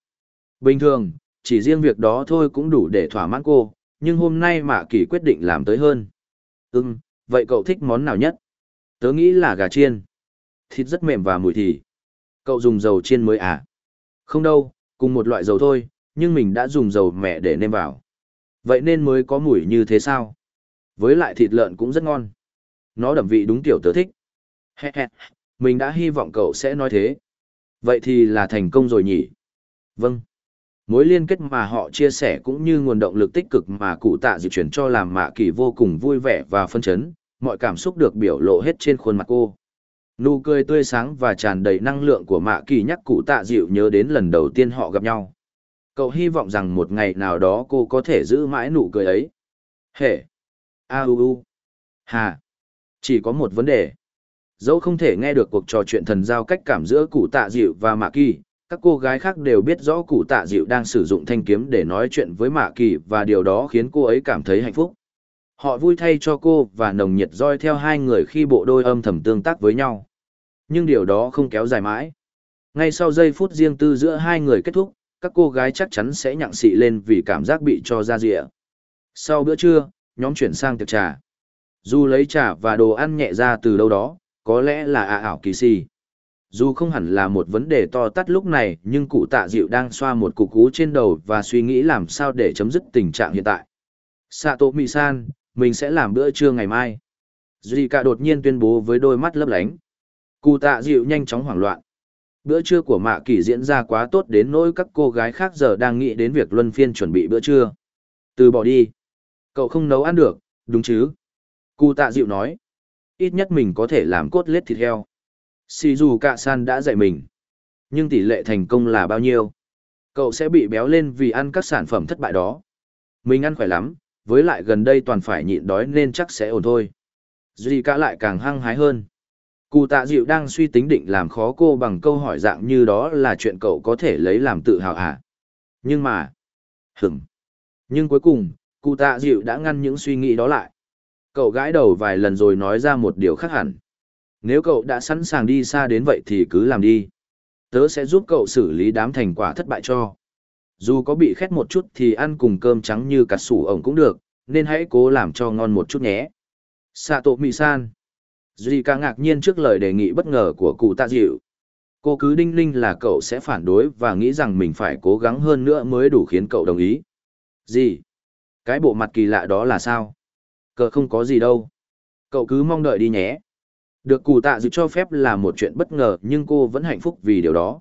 Bình thường, chỉ riêng việc đó thôi cũng đủ để thỏa mãn cô, nhưng hôm nay mạ kỳ quyết định làm tới hơn. Ừm, vậy cậu thích món nào nhất? Tớ nghĩ là gà chiên. Thịt rất mềm và mùi thì. Cậu dùng dầu chiên mới à? Không đâu, cùng một loại dầu thôi, nhưng mình đã dùng dầu mẹ để nêm vào. Vậy nên mới có mùi như thế sao? Với lại thịt lợn cũng rất ngon. Nó đậm vị đúng kiểu tớ thích. mình đã hy vọng cậu sẽ nói thế. Vậy thì là thành công rồi nhỉ? Vâng. Mối liên kết mà họ chia sẻ cũng như nguồn động lực tích cực mà cụ tạ dự chuyển cho làm mạ kỳ vô cùng vui vẻ và phân chấn, mọi cảm xúc được biểu lộ hết trên khuôn mặt cô. Nụ cười tươi sáng và tràn đầy năng lượng của mạ kỳ nhắc cụ tạ dịu nhớ đến lần đầu tiên họ gặp nhau. Cậu hy vọng rằng một ngày nào đó cô có thể giữ mãi nụ cười ấy. Hệ. A u u. Hà. Chỉ có một vấn đề. Dẫu không thể nghe được cuộc trò chuyện thần giao cách cảm giữa cụ tạ dịu và mạ kỳ, các cô gái khác đều biết rõ cụ tạ dịu đang sử dụng thanh kiếm để nói chuyện với mạ kỳ và điều đó khiến cô ấy cảm thấy hạnh phúc. Họ vui thay cho cô và nồng nhiệt roi theo hai người khi bộ đôi âm thầm tương tác với nhau. Nhưng điều đó không kéo dài mãi. Ngay sau giây phút riêng tư giữa hai người kết thúc, các cô gái chắc chắn sẽ nhặng xị lên vì cảm giác bị cho ra rịa. Sau bữa trưa, nhóm chuyển sang tiệc trà. Dù lấy trà và đồ ăn nhẹ ra từ đâu đó, có lẽ là ả ảo kỳ si. Dù không hẳn là một vấn đề to tát lúc này, nhưng cụ tạ dịu đang xoa một cục cú trên đầu và suy nghĩ làm sao để chấm dứt tình trạng hiện tại. Sato Misan, mình sẽ làm bữa trưa ngày mai. Zika đột nhiên tuyên bố với đôi mắt lấp lánh. Cụ tạ dịu nhanh chóng hoảng loạn. Bữa trưa của mạ kỳ diễn ra quá tốt đến nỗi các cô gái khác giờ đang nghĩ đến việc luân phiên chuẩn bị bữa trưa. Từ bỏ đi. Cậu không nấu ăn được, đúng chứ? Cụ tạ dịu nói. Ít nhất mình có thể làm cốt lết thịt heo. Sì dù Cả san đã dạy mình. Nhưng tỷ lệ thành công là bao nhiêu? Cậu sẽ bị béo lên vì ăn các sản phẩm thất bại đó. Mình ăn khỏe lắm, với lại gần đây toàn phải nhịn đói nên chắc sẽ ổn thôi. Duy cả lại càng hăng hái hơn. Cụ tạ dịu đang suy tính định làm khó cô bằng câu hỏi dạng như đó là chuyện cậu có thể lấy làm tự hào hả? Nhưng mà... hửm. Nhưng cuối cùng, cụ tạ dịu đã ngăn những suy nghĩ đó lại. Cậu gãi đầu vài lần rồi nói ra một điều khác hẳn. Nếu cậu đã sẵn sàng đi xa đến vậy thì cứ làm đi. Tớ sẽ giúp cậu xử lý đám thành quả thất bại cho. Dù có bị khét một chút thì ăn cùng cơm trắng như cà sủ ổng cũng được, nên hãy cố làm cho ngon một chút nhé. Sato Mì San. Duy ca ngạc nhiên trước lời đề nghị bất ngờ của cụ tạ dịu. Cô cứ đinh ninh là cậu sẽ phản đối và nghĩ rằng mình phải cố gắng hơn nữa mới đủ khiến cậu đồng ý. Gì? Cái bộ mặt kỳ lạ đó là sao? Cờ không có gì đâu. Cậu cứ mong đợi đi nhé. Được cụ tạ dịu cho phép là một chuyện bất ngờ nhưng cô vẫn hạnh phúc vì điều đó.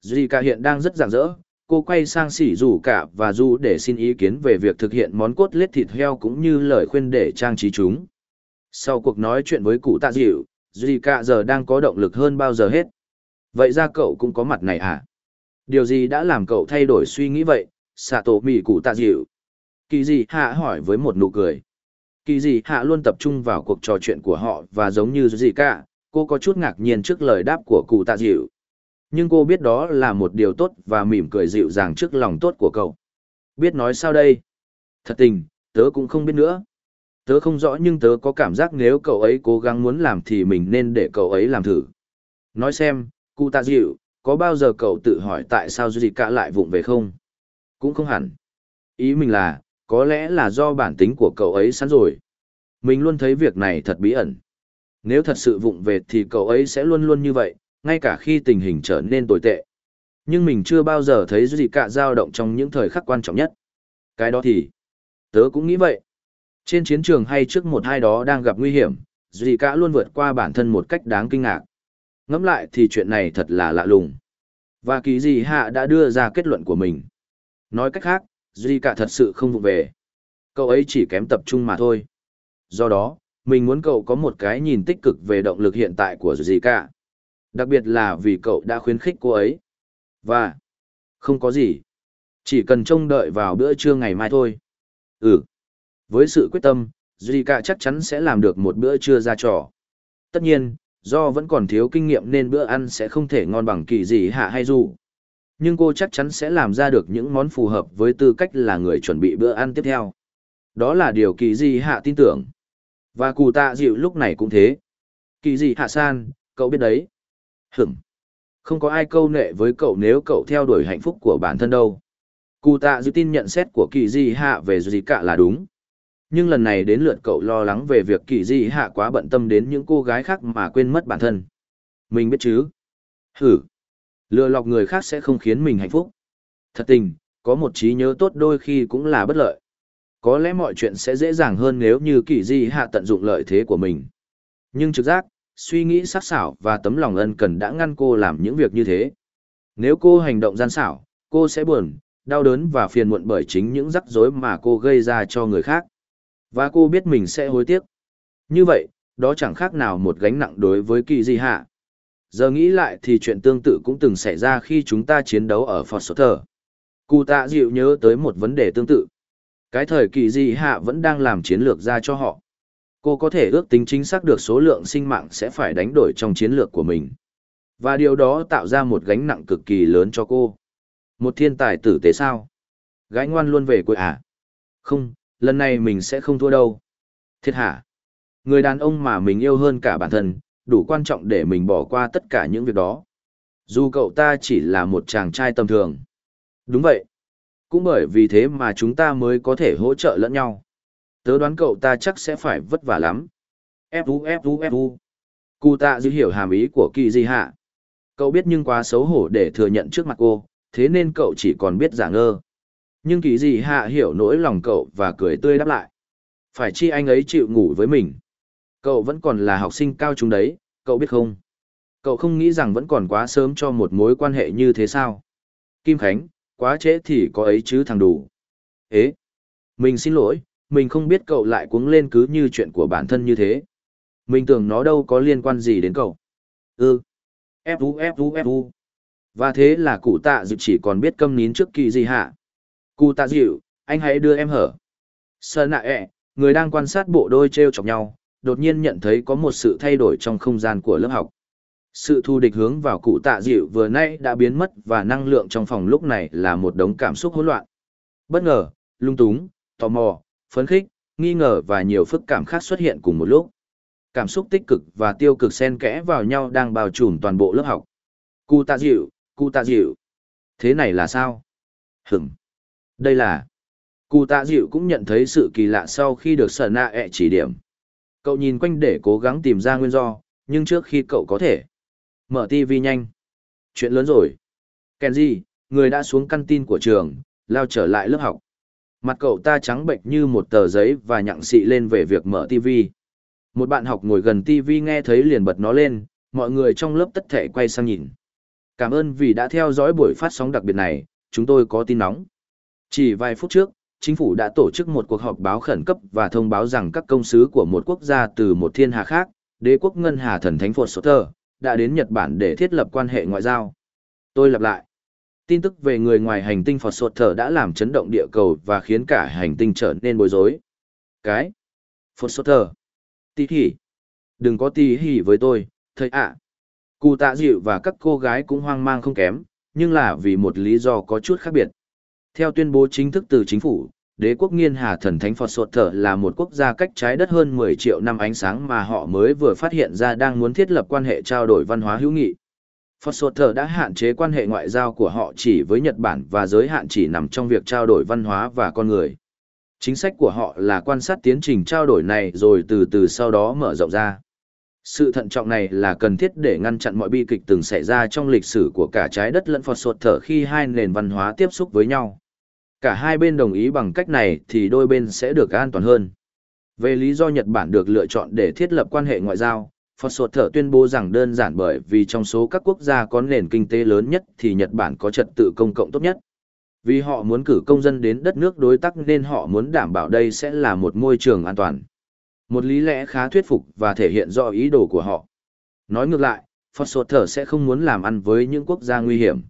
Duy ca hiện đang rất rạng rỡ, cô quay sang xỉ rủ cả và du để xin ý kiến về việc thực hiện món cốt lết thịt heo cũng như lời khuyên để trang trí chúng. Sau cuộc nói chuyện với cụ tạ dịu duy cả giờ đang có động lực hơn bao giờ hết. Vậy ra cậu cũng có mặt này à? Điều gì đã làm cậu thay đổi suy nghĩ vậy? Xạ tổ mì cụ tạ dịu. Kỳ dị hạ hỏi với một nụ cười. Kỳ dị hạ luôn tập trung vào cuộc trò chuyện của họ và giống như Dì cả, cô có chút ngạc nhiên trước lời đáp của cụ tạ dịu nhưng cô biết đó là một điều tốt và mỉm cười dịu dàng trước lòng tốt của cậu. Biết nói sao đây? Thật tình, tớ cũng không biết nữa. Tớ không rõ nhưng tớ có cảm giác nếu cậu ấy cố gắng muốn làm thì mình nên để cậu ấy làm thử. Nói xem, cụ tạ dịu, có bao giờ cậu tự hỏi tại sao gì cả lại vụng về không? Cũng không hẳn. Ý mình là, có lẽ là do bản tính của cậu ấy sẵn rồi. Mình luôn thấy việc này thật bí ẩn. Nếu thật sự vụng về thì cậu ấy sẽ luôn luôn như vậy, ngay cả khi tình hình trở nên tồi tệ. Nhưng mình chưa bao giờ thấy gì cả dao động trong những thời khắc quan trọng nhất. Cái đó thì, tớ cũng nghĩ vậy. Trên chiến trường hay trước một hai đó đang gặp nguy hiểm, gì cả luôn vượt qua bản thân một cách đáng kinh ngạc. Ngẫm lại thì chuyện này thật là lạ lùng. Và kỳ gì hạ đã đưa ra kết luận của mình. Nói cách khác, Duy cả thật sự không vụ về. Cậu ấy chỉ kém tập trung mà thôi. Do đó, mình muốn cậu có một cái nhìn tích cực về động lực hiện tại của Duy cả. Đặc biệt là vì cậu đã khuyến khích cô ấy. Và, không có gì. Chỉ cần trông đợi vào bữa trưa ngày mai thôi. Ừ. Với sự quyết tâm, Zika chắc chắn sẽ làm được một bữa trưa ra trò. Tất nhiên, do vẫn còn thiếu kinh nghiệm nên bữa ăn sẽ không thể ngon bằng kỳ gì hạ hay dù. Nhưng cô chắc chắn sẽ làm ra được những món phù hợp với tư cách là người chuẩn bị bữa ăn tiếp theo. Đó là điều kỳ gì hạ tin tưởng. Và cụ tạ dịu lúc này cũng thế. Kỳ gì hạ san, cậu biết đấy, Hửm. Không có ai câu nệ với cậu nếu cậu theo đuổi hạnh phúc của bản thân đâu. Cụ tạ dư tin nhận xét của kỳ di hạ về gì cả là đúng. Nhưng lần này đến lượt cậu lo lắng về việc kỳ di hạ quá bận tâm đến những cô gái khác mà quên mất bản thân. Mình biết chứ. Hử. Lừa lọc người khác sẽ không khiến mình hạnh phúc. Thật tình, có một trí nhớ tốt đôi khi cũng là bất lợi. Có lẽ mọi chuyện sẽ dễ dàng hơn nếu như kỳ di hạ tận dụng lợi thế của mình. Nhưng trực giác, suy nghĩ sắc sảo và tấm lòng ân cần đã ngăn cô làm những việc như thế. Nếu cô hành động gian xảo, cô sẽ buồn, đau đớn và phiền muộn bởi chính những rắc rối mà cô gây ra cho người khác. Và cô biết mình sẽ hối tiếc. Như vậy, đó chẳng khác nào một gánh nặng đối với kỳ di hạ. Giờ nghĩ lại thì chuyện tương tự cũng từng xảy ra khi chúng ta chiến đấu ở Fort Sutter. Cụ tạ dịu nhớ tới một vấn đề tương tự. Cái thời kỳ di hạ vẫn đang làm chiến lược ra cho họ. Cô có thể ước tính chính xác được số lượng sinh mạng sẽ phải đánh đổi trong chiến lược của mình. Và điều đó tạo ra một gánh nặng cực kỳ lớn cho cô. Một thiên tài tử tế sao? Gái ngoan luôn về quê à? Không, lần này mình sẽ không thua đâu. Thiệt hả? Người đàn ông mà mình yêu hơn cả bản thân, đủ quan trọng để mình bỏ qua tất cả những việc đó. Dù cậu ta chỉ là một chàng trai tầm thường. Đúng vậy. Cũng bởi vì thế mà chúng ta mới có thể hỗ trợ lẫn nhau. Tớ đoán cậu ta chắc sẽ phải vất vả lắm. Fu Fu Fu. Cụ tạ dư hiểu hàm ý của kỳ di hạ. Cậu biết nhưng quá xấu hổ để thừa nhận trước mặt cô, thế nên cậu chỉ còn biết giả ngơ. Nhưng kỳ di hạ hiểu nỗi lòng cậu và cười tươi đáp lại. Phải chi anh ấy chịu ngủ với mình. Cậu vẫn còn là học sinh cao chúng đấy, cậu biết không? Cậu không nghĩ rằng vẫn còn quá sớm cho một mối quan hệ như thế sao? Kim Khánh, quá trễ thì có ấy chứ thằng đủ. Ế, mình xin lỗi, mình không biết cậu lại cuống lên cứ như chuyện của bản thân như thế. Mình tưởng nó đâu có liên quan gì đến cậu. Ừ. Fu Fu Fu. Và thế là cụ tạ dịu chỉ còn biết câm nín trước kỳ gì hả? Cụ tạ dịu, anh hãy đưa em hở. Sơn nạ ẹ, người đang quan sát bộ đôi treo chọc nhau, đột nhiên nhận thấy có một sự thay đổi trong không gian của lớp học. Sự thu địch hướng vào cụ tạ dịu vừa nãy đã biến mất và năng lượng trong phòng lúc này là một đống cảm xúc hỗn loạn. Bất ngờ, lung túng, tò mò, phấn khích, nghi ngờ và nhiều phức cảm khác xuất hiện cùng một lúc. Cảm xúc tích cực và tiêu cực xen kẽ vào nhau đang bao trùm toàn bộ lớp học. Cụ tạ dịu, cụ tạ dịu. Thế này là sao? Hửm. Đây là... Cụ tạ dịu cũng nhận thấy sự kỳ lạ sau khi được sở nạ ẹ chỉ điểm. Cậu nhìn quanh để cố gắng tìm ra nguyên do, nhưng trước khi cậu có thể mở TV nhanh. Chuyện lớn rồi. Kenji, người đã xuống căn tin của trường, lao trở lại lớp học. Mặt cậu ta trắng bệnh như một tờ giấy và nhặng xị lên về việc mở TV. Một bạn học ngồi gần TV nghe thấy liền bật nó lên, mọi người trong lớp tất thể quay sang nhìn. Cảm ơn vì đã theo dõi buổi phát sóng đặc biệt này, chúng tôi có tin nóng. Chỉ vài phút trước, chính phủ đã tổ chức một cuộc họp báo khẩn cấp và thông báo rằng các công sứ của một quốc gia từ một thiên hà khác, đế quốc ngân hà thần thánh Phật Soter, đã đến Nhật Bản để thiết lập quan hệ ngoại giao. Tôi lặp lại. Tin tức về người ngoài hành tinh Phật Soter đã làm chấn động địa cầu và khiến cả hành tinh trở nên bối rối. Cái? Phật Soter. Tí hỉ. Đừng có tí hỉ với tôi, thầy ạ. Cụ tạ dịu và các cô gái cũng hoang mang không kém, nhưng là vì một lý do có chút khác biệt. Theo tuyên bố chính thức từ chính phủ, đế quốc nghiên hà thần thánh Phật Sột Thở là một quốc gia cách trái đất hơn 10 triệu năm ánh sáng mà họ mới vừa phát hiện ra đang muốn thiết lập quan hệ trao đổi văn hóa hữu nghị. Phật Sột Thở đã hạn chế quan hệ ngoại giao của họ chỉ với Nhật Bản và giới hạn chỉ nằm trong việc trao đổi văn hóa và con người. Chính sách của họ là quan sát tiến trình trao đổi này rồi từ từ sau đó mở rộng ra. Sự thận trọng này là cần thiết để ngăn chặn mọi bi kịch từng xảy ra trong lịch sử của cả trái đất lẫn Phật sột thở khi hai nền văn hóa tiếp xúc với nhau. Cả hai bên đồng ý bằng cách này thì đôi bên sẽ được an toàn hơn. Về lý do Nhật Bản được lựa chọn để thiết lập quan hệ ngoại giao, Phật sột thở tuyên bố rằng đơn giản bởi vì trong số các quốc gia có nền kinh tế lớn nhất thì Nhật Bản có trật tự công cộng tốt nhất. Vì họ muốn cử công dân đến đất nước đối tác nên họ muốn đảm bảo đây sẽ là một môi trường an toàn. Một lý lẽ khá thuyết phục và thể hiện rõ ý đồ của họ. Nói ngược lại, Phật Sột Thở sẽ không muốn làm ăn với những quốc gia nguy hiểm.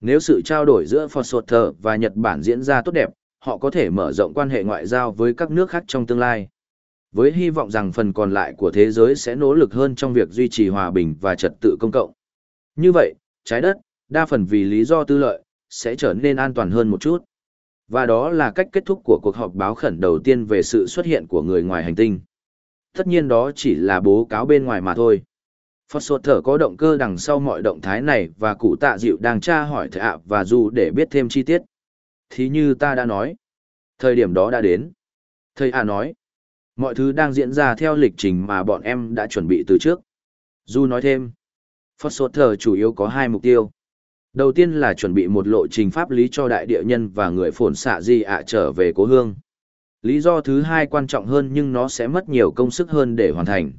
Nếu sự trao đổi giữa Phật Sột Thở và Nhật Bản diễn ra tốt đẹp, họ có thể mở rộng quan hệ ngoại giao với các nước khác trong tương lai. Với hy vọng rằng phần còn lại của thế giới sẽ nỗ lực hơn trong việc duy trì hòa bình và trật tự công cộng. Như vậy, trái đất, đa phần vì lý do tư lợi, sẽ trở nên an toàn hơn một chút. Và đó là cách kết thúc của cuộc họp báo khẩn đầu tiên về sự xuất hiện của người ngoài hành tinh tất nhiên đó chỉ là bố cáo bên ngoài mà thôi. Phật sột thở có động cơ đằng sau mọi động thái này và cụ tạ dịu đang tra hỏi thầy ạ và dù để biết thêm chi tiết. Thì như ta đã nói, thời điểm đó đã đến. Thầy ạ nói, mọi thứ đang diễn ra theo lịch trình mà bọn em đã chuẩn bị từ trước. Du nói thêm, Phật sột Thờ chủ yếu có hai mục tiêu. Đầu tiên là chuẩn bị một lộ trình pháp lý cho đại địa nhân và người phồn xạ di ạ trở về cố hương. Lý do thứ hai quan trọng hơn nhưng nó sẽ mất nhiều công sức hơn để hoàn thành.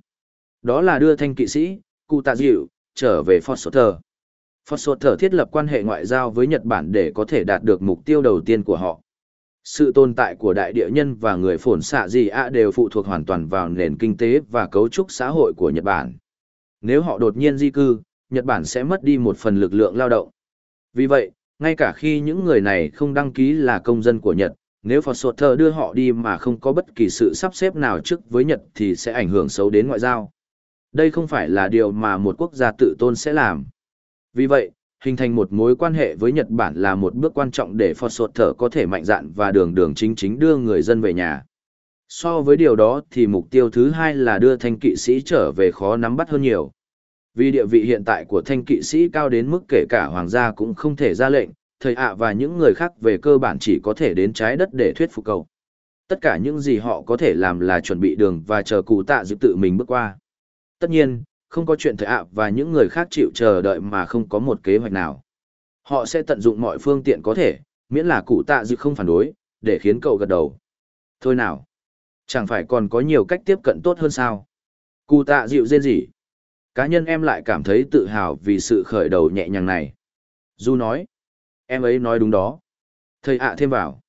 Đó là đưa thanh kỵ sĩ, cụ tạ dịu, trở về Fort Sutter. Fort Thờ thiết lập quan hệ ngoại giao với Nhật Bản để có thể đạt được mục tiêu đầu tiên của họ. Sự tồn tại của đại địa nhân và người phồn xạ gì ạ đều phụ thuộc hoàn toàn vào nền kinh tế và cấu trúc xã hội của Nhật Bản. Nếu họ đột nhiên di cư, Nhật Bản sẽ mất đi một phần lực lượng lao động. Vì vậy, ngay cả khi những người này không đăng ký là công dân của Nhật, nếu Phật Sột Thơ đưa họ đi mà không có bất kỳ sự sắp xếp nào trước với Nhật thì sẽ ảnh hưởng xấu đến ngoại giao. Đây không phải là điều mà một quốc gia tự tôn sẽ làm. Vì vậy, hình thành một mối quan hệ với Nhật Bản là một bước quan trọng để Phật Sột Thở có thể mạnh dạn và đường đường chính chính đưa người dân về nhà. So với điều đó thì mục tiêu thứ hai là đưa thanh kỵ sĩ trở về khó nắm bắt hơn nhiều. Vì địa vị hiện tại của thanh kỵ sĩ cao đến mức kể cả hoàng gia cũng không thể ra lệnh, thầy ạ và những người khác về cơ bản chỉ có thể đến trái đất để thuyết phục cầu. Tất cả những gì họ có thể làm là chuẩn bị đường và chờ cụ tạ dịp tự mình bước qua. Tất nhiên, không có chuyện thầy ạ và những người khác chịu chờ đợi mà không có một kế hoạch nào. Họ sẽ tận dụng mọi phương tiện có thể, miễn là cụ tạ dự không phản đối, để khiến cậu gật đầu. Thôi nào, chẳng phải còn có nhiều cách tiếp cận tốt hơn sao? Cụ tạ dịu dên gì? Cá nhân em lại cảm thấy tự hào vì sự khởi đầu nhẹ nhàng này. Du nói, Em ấy nói đúng đó. Thầy ạ thêm vào.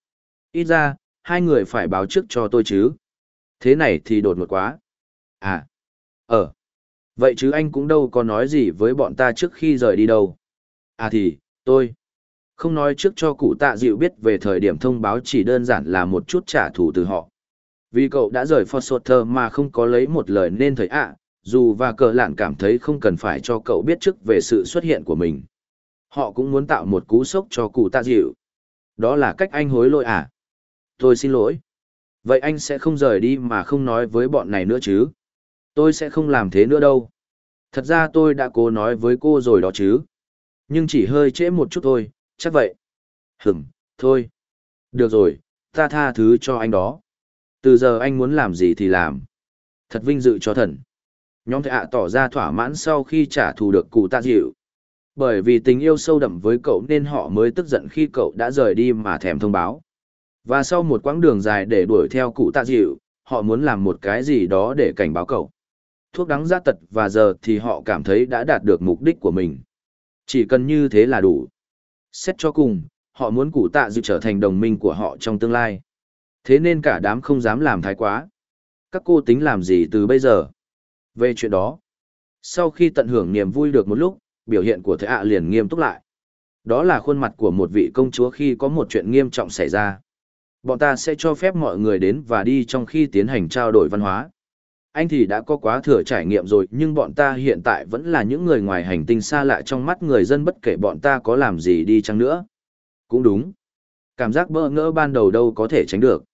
Ít ra, hai người phải báo trước cho tôi chứ. Thế này thì đột ngột quá. À. Ờ. Vậy chứ anh cũng đâu có nói gì với bọn ta trước khi rời đi đâu. À thì, tôi. Không nói trước cho cụ tạ dịu biết về thời điểm thông báo chỉ đơn giản là một chút trả thù từ họ. Vì cậu đã rời Foster mà không có lấy một lời nên thầy ạ, à, dù và cờ lạn cảm thấy không cần phải cho cậu biết trước về sự xuất hiện của mình. Họ cũng muốn tạo một cú sốc cho cụ tạ dịu. Đó là cách anh hối lỗi à? Tôi xin lỗi. Vậy anh sẽ không rời đi mà không nói với bọn này nữa chứ? Tôi sẽ không làm thế nữa đâu. Thật ra tôi đã cố nói với cô rồi đó chứ. Nhưng chỉ hơi trễ một chút thôi, chắc vậy. Hửm, thôi. Được rồi, ta tha thứ cho anh đó. Từ giờ anh muốn làm gì thì làm. Thật vinh dự cho thần. Nhóm thệ ạ tỏ ra thỏa mãn sau khi trả thù được cụ tạ dịu. Bởi vì tình yêu sâu đậm với cậu nên họ mới tức giận khi cậu đã rời đi mà thèm thông báo. Và sau một quãng đường dài để đuổi theo cụ tạ dịu, họ muốn làm một cái gì đó để cảnh báo cậu. Thuốc đắng giá tật và giờ thì họ cảm thấy đã đạt được mục đích của mình. Chỉ cần như thế là đủ. Xét cho cùng, họ muốn cụ tạ dự trở thành đồng minh của họ trong tương lai. Thế nên cả đám không dám làm thái quá. Các cô tính làm gì từ bây giờ? Về chuyện đó, sau khi tận hưởng niềm vui được một lúc, biểu hiện của thế ạ liền nghiêm túc lại. Đó là khuôn mặt của một vị công chúa khi có một chuyện nghiêm trọng xảy ra. Bọn ta sẽ cho phép mọi người đến và đi trong khi tiến hành trao đổi văn hóa. Anh thì đã có quá thừa trải nghiệm rồi nhưng bọn ta hiện tại vẫn là những người ngoài hành tinh xa lạ trong mắt người dân bất kể bọn ta có làm gì đi chăng nữa. Cũng đúng. Cảm giác bỡ ngỡ ban đầu đâu có thể tránh được.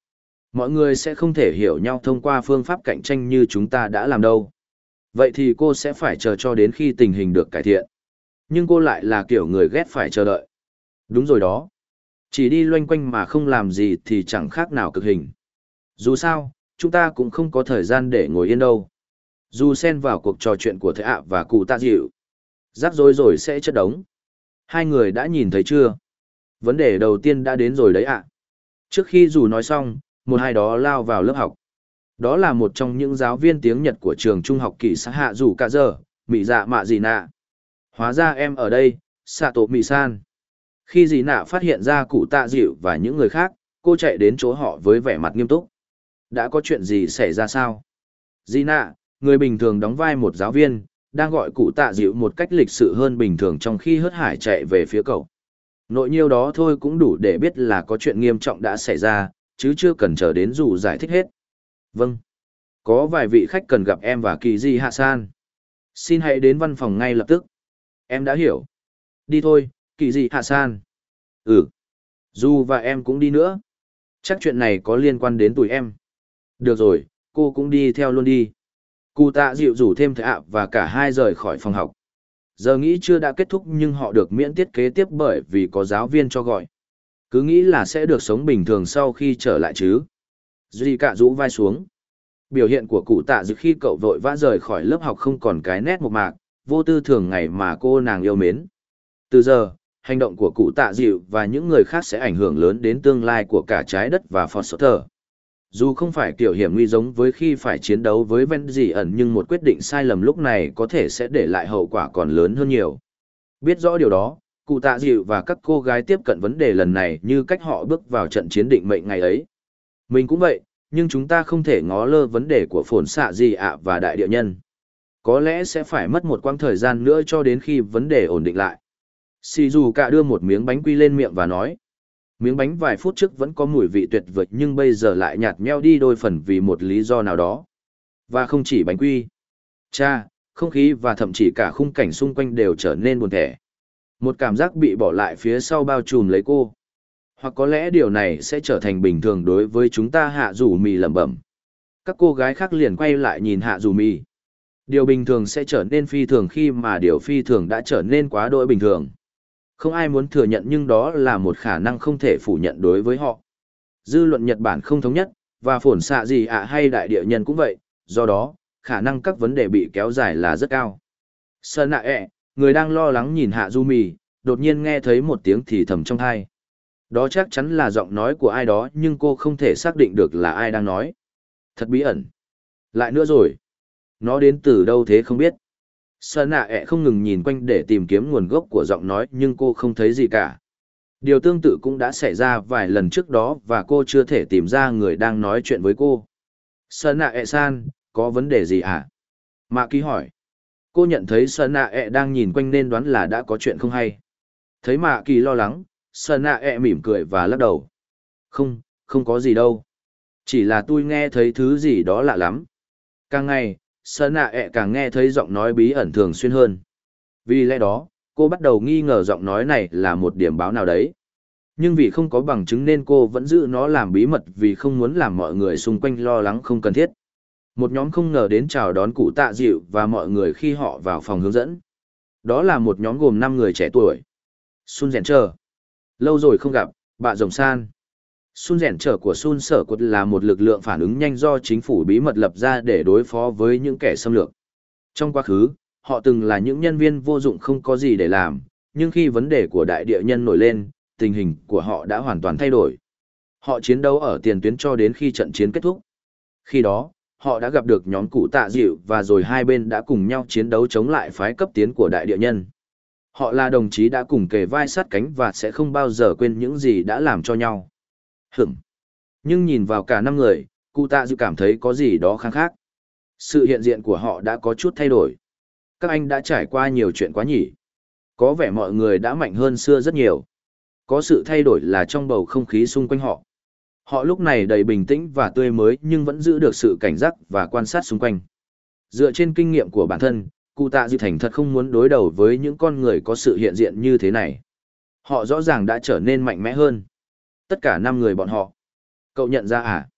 Mọi người sẽ không thể hiểu nhau thông qua phương pháp cạnh tranh như chúng ta đã làm đâu. Vậy thì cô sẽ phải chờ cho đến khi tình hình được cải thiện. Nhưng cô lại là kiểu người ghét phải chờ đợi. Đúng rồi đó. Chỉ đi loanh quanh mà không làm gì thì chẳng khác nào cực hình. Dù sao, chúng ta cũng không có thời gian để ngồi yên đâu. Dù xen vào cuộc trò chuyện của thầy ạ và cụ tạ dịu. Rắc rối rồi sẽ chất đống. Hai người đã nhìn thấy chưa? Vấn đề đầu tiên đã đến rồi đấy ạ. Trước khi dù nói xong, một hai đó lao vào lớp học. Đó là một trong những giáo viên tiếng Nhật của trường trung học kỳ xã hạ rủ cả giờ, mị dạ mạ gì nạ. Hóa ra em ở đây, xạ tổ mị san. Khi dì nạ phát hiện ra cụ tạ dịu và những người khác, cô chạy đến chỗ họ với vẻ mặt nghiêm túc. Đã có chuyện gì xảy ra sao? Dì nạ, người bình thường đóng vai một giáo viên, đang gọi cụ tạ dịu một cách lịch sự hơn bình thường trong khi hớt hải chạy về phía cậu. Nội nhiêu đó thôi cũng đủ để biết là có chuyện nghiêm trọng đã xảy ra, chứ chưa cần chờ đến dù giải thích hết. Vâng. Có vài vị khách cần gặp em và kỳ di hạ san. Xin hãy đến văn phòng ngay lập tức. Em đã hiểu. Đi thôi, kỳ di hạ san. Ừ. Dù và em cũng đi nữa. Chắc chuyện này có liên quan đến tụi em. Được rồi, cô cũng đi theo luôn đi. Cụ tạ dịu rủ thêm thầy ạ và cả hai rời khỏi phòng học. Giờ nghĩ chưa đã kết thúc nhưng họ được miễn tiết kế tiếp bởi vì có giáo viên cho gọi. Cứ nghĩ là sẽ được sống bình thường sau khi trở lại chứ. Duy cả rũ vai xuống. Biểu hiện của cụ tạ dự khi cậu vội vã rời khỏi lớp học không còn cái nét mộc mạc, vô tư thường ngày mà cô nàng yêu mến. Từ giờ, hành động của cụ tạ dịu và những người khác sẽ ảnh hưởng lớn đến tương lai của cả trái đất và Foster. Dù không phải kiểu hiểm nguy giống với khi phải chiến đấu với Ven dị ẩn nhưng một quyết định sai lầm lúc này có thể sẽ để lại hậu quả còn lớn hơn nhiều. Biết rõ điều đó, cụ tạ dịu và các cô gái tiếp cận vấn đề lần này như cách họ bước vào trận chiến định mệnh ngày ấy. Mình cũng vậy, nhưng chúng ta không thể ngó lơ vấn đề của phồn xạ gì ạ và đại địa nhân. Có lẽ sẽ phải mất một quãng thời gian nữa cho đến khi vấn đề ổn định lại. Sì dù cả đưa một miếng bánh quy lên miệng và nói. Miếng bánh vài phút trước vẫn có mùi vị tuyệt vời nhưng bây giờ lại nhạt nheo đi đôi phần vì một lý do nào đó. Và không chỉ bánh quy. Cha, không khí và thậm chí cả khung cảnh xung quanh đều trở nên buồn thẻ. Một cảm giác bị bỏ lại phía sau bao trùm lấy cô. Hoặc có lẽ điều này sẽ trở thành bình thường đối với chúng ta hạ rủ mì lẩm bẩm. Các cô gái khác liền quay lại nhìn hạ rủ mì. Điều bình thường sẽ trở nên phi thường khi mà điều phi thường đã trở nên quá đỗi bình thường. Không ai muốn thừa nhận nhưng đó là một khả năng không thể phủ nhận đối với họ. Dư luận Nhật Bản không thống nhất, và phổn xạ gì ạ hay đại địa nhân cũng vậy, do đó, khả năng các vấn đề bị kéo dài là rất cao. Sơn nạ ẹ, người đang lo lắng nhìn hạ du mì, đột nhiên nghe thấy một tiếng thì thầm trong thai. Đó chắc chắn là giọng nói của ai đó nhưng cô không thể xác định được là ai đang nói. Thật bí ẩn. Lại nữa rồi. Nó đến từ đâu thế không biết. Sơn nạ ẹ không ngừng nhìn quanh để tìm kiếm nguồn gốc của giọng nói nhưng cô không thấy gì cả. Điều tương tự cũng đã xảy ra vài lần trước đó và cô chưa thể tìm ra người đang nói chuyện với cô. Sơn nạ ẹ san, có vấn đề gì à? Mạ ký hỏi. Cô nhận thấy Sơn nạ ẹ đang nhìn quanh nên đoán là đã có chuyện không hay. Thấy mạ kỳ lo lắng, Sơn nạ ẹ mỉm cười và lắc đầu. Không, không có gì đâu. Chỉ là tôi nghe thấy thứ gì đó lạ lắm. Càng ngày, Sơn nạ ẹ e càng nghe thấy giọng nói bí ẩn thường xuyên hơn. Vì lẽ đó, cô bắt đầu nghi ngờ giọng nói này là một điểm báo nào đấy. Nhưng vì không có bằng chứng nên cô vẫn giữ nó làm bí mật vì không muốn làm mọi người xung quanh lo lắng không cần thiết. Một nhóm không ngờ đến chào đón cụ tạ dịu và mọi người khi họ vào phòng hướng dẫn. Đó là một nhóm gồm 5 người trẻ tuổi. Sun Rèn Trờ. Lâu rồi không gặp, bà Rồng San. Sun rèn trở của Sun sở quật là một lực lượng phản ứng nhanh do chính phủ bí mật lập ra để đối phó với những kẻ xâm lược. Trong quá khứ, họ từng là những nhân viên vô dụng không có gì để làm, nhưng khi vấn đề của đại địa nhân nổi lên, tình hình của họ đã hoàn toàn thay đổi. Họ chiến đấu ở tiền tuyến cho đến khi trận chiến kết thúc. Khi đó, họ đã gặp được nhóm cụ tạ dịu và rồi hai bên đã cùng nhau chiến đấu chống lại phái cấp tiến của đại địa nhân. Họ là đồng chí đã cùng kề vai sát cánh và sẽ không bao giờ quên những gì đã làm cho nhau. Hửm. Nhưng nhìn vào cả năm người, cụ tạ dự cảm thấy có gì đó kháng khác. Sự hiện diện của họ đã có chút thay đổi. Các anh đã trải qua nhiều chuyện quá nhỉ. Có vẻ mọi người đã mạnh hơn xưa rất nhiều. Có sự thay đổi là trong bầu không khí xung quanh họ. Họ lúc này đầy bình tĩnh và tươi mới nhưng vẫn giữ được sự cảnh giác và quan sát xung quanh. Dựa trên kinh nghiệm của bản thân, cụ tạ dự thành thật không muốn đối đầu với những con người có sự hiện diện như thế này. Họ rõ ràng đã trở nên mạnh mẽ hơn. Tất cả năm người bọn họ. Cậu nhận ra à?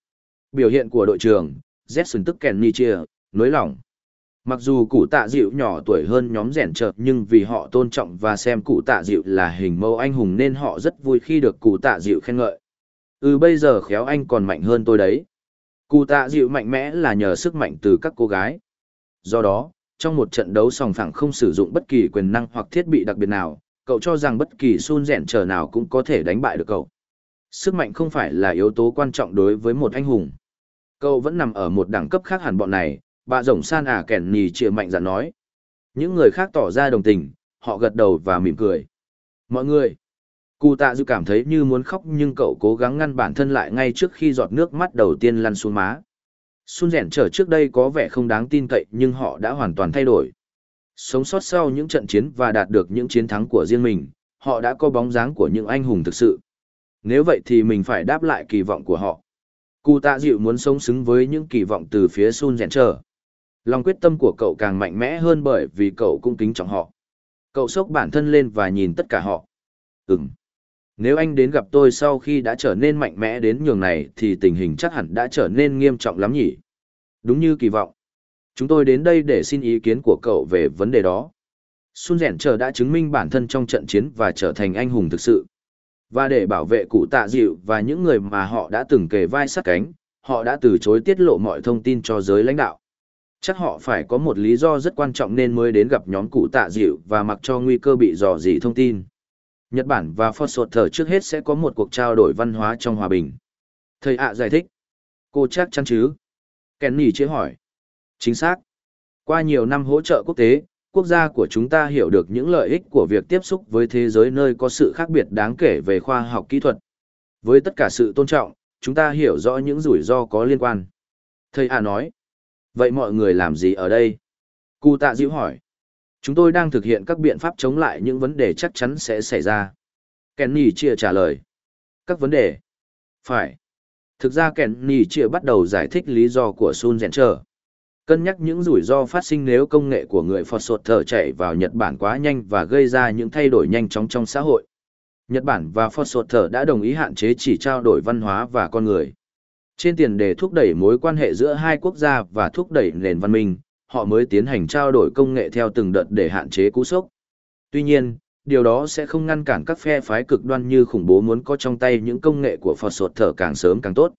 Biểu hiện của đội trưởng, Jetson tức kèn chia, nỗi lỏng. Mặc dù cụ tạ dịu nhỏ tuổi hơn nhóm rèn trợt nhưng vì họ tôn trọng và xem cụ tạ dịu là hình mẫu anh hùng nên họ rất vui khi được cụ tạ dịu khen ngợi. Ừ bây giờ khéo anh còn mạnh hơn tôi đấy. Cụ tạ dịu mạnh mẽ là nhờ sức mạnh từ các cô gái. Do đó, trong một trận đấu sòng phẳng không sử dụng bất kỳ quyền năng hoặc thiết bị đặc biệt nào, cậu cho rằng bất kỳ sun rèn trở nào cũng có thể đánh bại được cậu. Sức mạnh không phải là yếu tố quan trọng đối với một anh hùng. Cậu vẫn nằm ở một đẳng cấp khác hẳn bọn này, bà rồng san ả à kẻn nì chịa mạnh dạn nói. Những người khác tỏ ra đồng tình, họ gật đầu và mỉm cười. Mọi người, cụ tạ dư cảm thấy như muốn khóc nhưng cậu cố gắng ngăn bản thân lại ngay trước khi giọt nước mắt đầu tiên lăn xuống má. Sun rèn trở trước đây có vẻ không đáng tin cậy nhưng họ đã hoàn toàn thay đổi. Sống sót sau những trận chiến và đạt được những chiến thắng của riêng mình, họ đã có bóng dáng của những anh hùng thực sự. Nếu vậy thì mình phải đáp lại kỳ vọng của họ. Cụ tạ dịu muốn sống xứng với những kỳ vọng từ phía Sun rèn trở. Lòng quyết tâm của cậu càng mạnh mẽ hơn bởi vì cậu cũng kính trọng họ. Cậu sốc bản thân lên và nhìn tất cả họ. Ừm. Nếu anh đến gặp tôi sau khi đã trở nên mạnh mẽ đến nhường này thì tình hình chắc hẳn đã trở nên nghiêm trọng lắm nhỉ. Đúng như kỳ vọng. Chúng tôi đến đây để xin ý kiến của cậu về vấn đề đó. Sun Rèn Trở đã chứng minh bản thân trong trận chiến và trở thành anh hùng thực sự. Và để bảo vệ cụ tạ dịu và những người mà họ đã từng kề vai sát cánh, họ đã từ chối tiết lộ mọi thông tin cho giới lãnh đạo. Chắc họ phải có một lý do rất quan trọng nên mới đến gặp nhóm cụ tạ dịu và mặc cho nguy cơ bị dò dỉ thông tin. Nhật Bản và Phật thở trước hết sẽ có một cuộc trao đổi văn hóa trong hòa bình. Thầy ạ giải thích. Cô chắc chắn chứ? Kenny chế hỏi. Chính xác. Qua nhiều năm hỗ trợ quốc tế, quốc gia của chúng ta hiểu được những lợi ích của việc tiếp xúc với thế giới nơi có sự khác biệt đáng kể về khoa học kỹ thuật. Với tất cả sự tôn trọng, chúng ta hiểu rõ những rủi ro có liên quan. Thầy A nói. Vậy mọi người làm gì ở đây? Cụ tạ dịu hỏi. Chúng tôi đang thực hiện các biện pháp chống lại những vấn đề chắc chắn sẽ xảy ra. Kenny chia trả lời. Các vấn đề? Phải. Thực ra Kenny chia bắt đầu giải thích lý do của Sun Gencher. Cân nhắc những rủi ro phát sinh nếu công nghệ của người Phật sột thở chạy vào Nhật Bản quá nhanh và gây ra những thay đổi nhanh chóng trong xã hội. Nhật Bản và Phật sột thở đã đồng ý hạn chế chỉ trao đổi văn hóa và con người. Trên tiền đề thúc đẩy mối quan hệ giữa hai quốc gia và thúc đẩy nền văn minh, họ mới tiến hành trao đổi công nghệ theo từng đợt để hạn chế cú sốc. Tuy nhiên, điều đó sẽ không ngăn cản các phe phái cực đoan như khủng bố muốn có trong tay những công nghệ của Phật sột thở càng sớm càng tốt.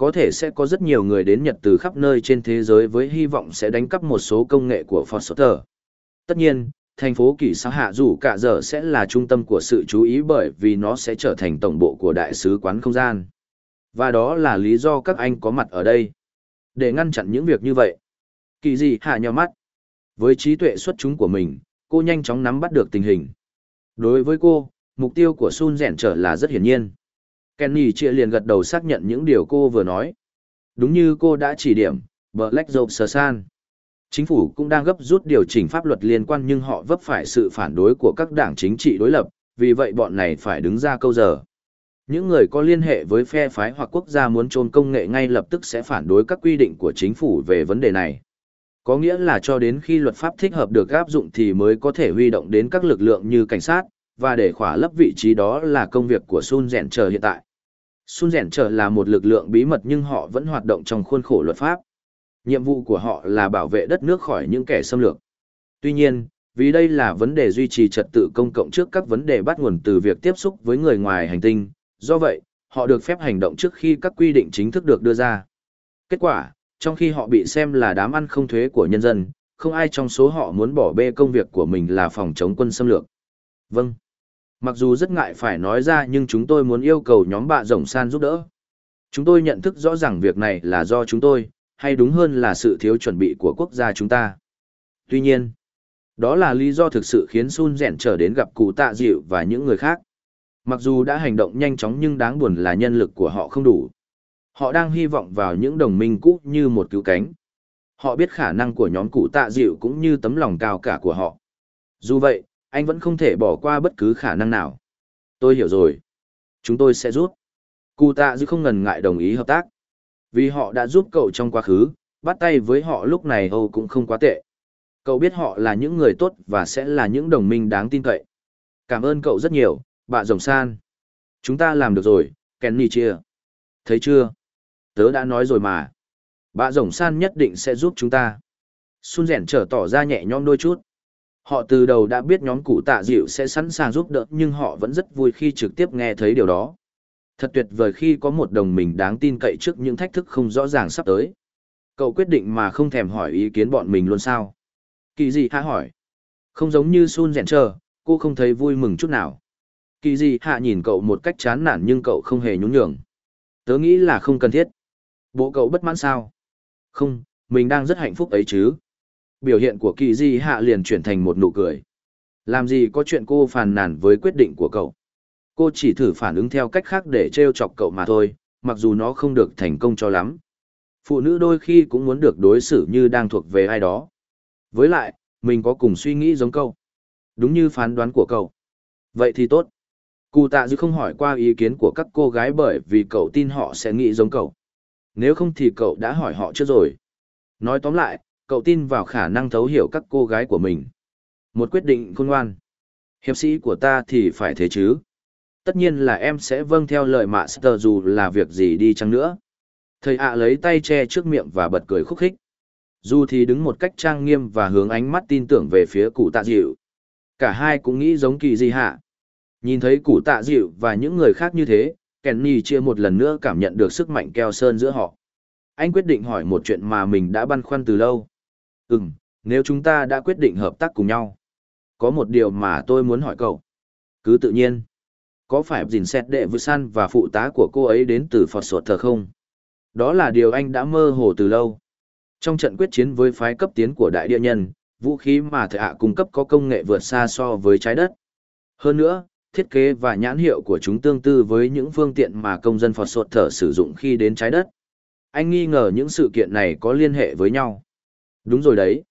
Có thể sẽ có rất nhiều người đến Nhật từ khắp nơi trên thế giới với hy vọng sẽ đánh cắp một số công nghệ của Foster. Tất nhiên, thành phố kỳ sao hạ dù cả giờ sẽ là trung tâm của sự chú ý bởi vì nó sẽ trở thành tổng bộ của đại sứ quán không gian. Và đó là lý do các anh có mặt ở đây. Để ngăn chặn những việc như vậy. Kỳ dị hạ nhò mắt. Với trí tuệ xuất chúng của mình, cô nhanh chóng nắm bắt được tình hình. Đối với cô, mục tiêu của Sun rèn trở là rất hiển nhiên. Kenny chia liền gật đầu xác nhận những điều cô vừa nói. Đúng như cô đã chỉ điểm, Black Rope Sờ San. Chính phủ cũng đang gấp rút điều chỉnh pháp luật liên quan nhưng họ vấp phải sự phản đối của các đảng chính trị đối lập, vì vậy bọn này phải đứng ra câu giờ. Những người có liên hệ với phe phái hoặc quốc gia muốn trôn công nghệ ngay lập tức sẽ phản đối các quy định của chính phủ về vấn đề này. Có nghĩa là cho đến khi luật pháp thích hợp được áp dụng thì mới có thể huy động đến các lực lượng như cảnh sát, và để khỏa lấp vị trí đó là công việc của Sun Rèn Chờ hiện tại. Sun Rèn trở là một lực lượng bí mật nhưng họ vẫn hoạt động trong khuôn khổ luật pháp. Nhiệm vụ của họ là bảo vệ đất nước khỏi những kẻ xâm lược. Tuy nhiên, vì đây là vấn đề duy trì trật tự công cộng trước các vấn đề bắt nguồn từ việc tiếp xúc với người ngoài hành tinh, do vậy, họ được phép hành động trước khi các quy định chính thức được đưa ra. Kết quả, trong khi họ bị xem là đám ăn không thuế của nhân dân, không ai trong số họ muốn bỏ bê công việc của mình là phòng chống quân xâm lược. Vâng. Mặc dù rất ngại phải nói ra nhưng chúng tôi muốn yêu cầu nhóm bạ rồng san giúp đỡ. Chúng tôi nhận thức rõ ràng việc này là do chúng tôi, hay đúng hơn là sự thiếu chuẩn bị của quốc gia chúng ta. Tuy nhiên, đó là lý do thực sự khiến Sun rèn trở đến gặp cụ tạ dịu và những người khác. Mặc dù đã hành động nhanh chóng nhưng đáng buồn là nhân lực của họ không đủ. Họ đang hy vọng vào những đồng minh cũ như một cứu cánh. Họ biết khả năng của nhóm cụ tạ dịu cũng như tấm lòng cao cả của họ. Dù vậy, anh vẫn không thể bỏ qua bất cứ khả năng nào. Tôi hiểu rồi. Chúng tôi sẽ giúp. Cụ tạ dư không ngần ngại đồng ý hợp tác. Vì họ đã giúp cậu trong quá khứ, bắt tay với họ lúc này Âu cũng không quá tệ. Cậu biết họ là những người tốt và sẽ là những đồng minh đáng tin cậy. Cảm ơn cậu rất nhiều, bà Rồng San. Chúng ta làm được rồi, Kenny chia. Thấy chưa? Tớ đã nói rồi mà. Bà Rồng San nhất định sẽ giúp chúng ta. Sun rèn trở tỏ ra nhẹ nhõm đôi chút. Họ từ đầu đã biết nhóm cụ tạ dịu sẽ sẵn sàng giúp đỡ nhưng họ vẫn rất vui khi trực tiếp nghe thấy điều đó. Thật tuyệt vời khi có một đồng mình đáng tin cậy trước những thách thức không rõ ràng sắp tới. Cậu quyết định mà không thèm hỏi ý kiến bọn mình luôn sao? Kỳ gì hạ hỏi. Không giống như Sun rèn chờ, cô không thấy vui mừng chút nào. Kỳ gì hạ nhìn cậu một cách chán nản nhưng cậu không hề nhún nhường. Tớ nghĩ là không cần thiết. Bộ cậu bất mãn sao? Không, mình đang rất hạnh phúc ấy chứ. Biểu hiện của kỳ di hạ liền chuyển thành một nụ cười. Làm gì có chuyện cô phàn nàn với quyết định của cậu. Cô chỉ thử phản ứng theo cách khác để trêu chọc cậu mà thôi, mặc dù nó không được thành công cho lắm. Phụ nữ đôi khi cũng muốn được đối xử như đang thuộc về ai đó. Với lại, mình có cùng suy nghĩ giống cậu. Đúng như phán đoán của cậu. Vậy thì tốt. Cụ tạ dư không hỏi qua ý kiến của các cô gái bởi vì cậu tin họ sẽ nghĩ giống cậu. Nếu không thì cậu đã hỏi họ trước rồi. Nói tóm lại, cậu tin vào khả năng thấu hiểu các cô gái của mình. Một quyết định khôn ngoan. Hiệp sĩ của ta thì phải thế chứ. Tất nhiên là em sẽ vâng theo lời Master dù là việc gì đi chăng nữa. Thầy ạ lấy tay che trước miệng và bật cười khúc khích. Dù thì đứng một cách trang nghiêm và hướng ánh mắt tin tưởng về phía cụ tạ dịu. Cả hai cũng nghĩ giống kỳ di hạ. Nhìn thấy cụ tạ dịu và những người khác như thế, Kenny chia một lần nữa cảm nhận được sức mạnh keo sơn giữa họ. Anh quyết định hỏi một chuyện mà mình đã băn khoăn từ lâu. Ừm, nếu chúng ta đã quyết định hợp tác cùng nhau. Có một điều mà tôi muốn hỏi cậu. Cứ tự nhiên. Có phải dình xét đệ vư san và phụ tá của cô ấy đến từ Phật Sột Thờ không? Đó là điều anh đã mơ hồ từ lâu. Trong trận quyết chiến với phái cấp tiến của đại địa nhân, vũ khí mà thợ hạ cung cấp có công nghệ vượt xa so với trái đất. Hơn nữa, thiết kế và nhãn hiệu của chúng tương tự với những phương tiện mà công dân Phật Sột Thờ sử dụng khi đến trái đất. Anh nghi ngờ những sự kiện này có liên hệ với nhau. Đúng rồi đấy.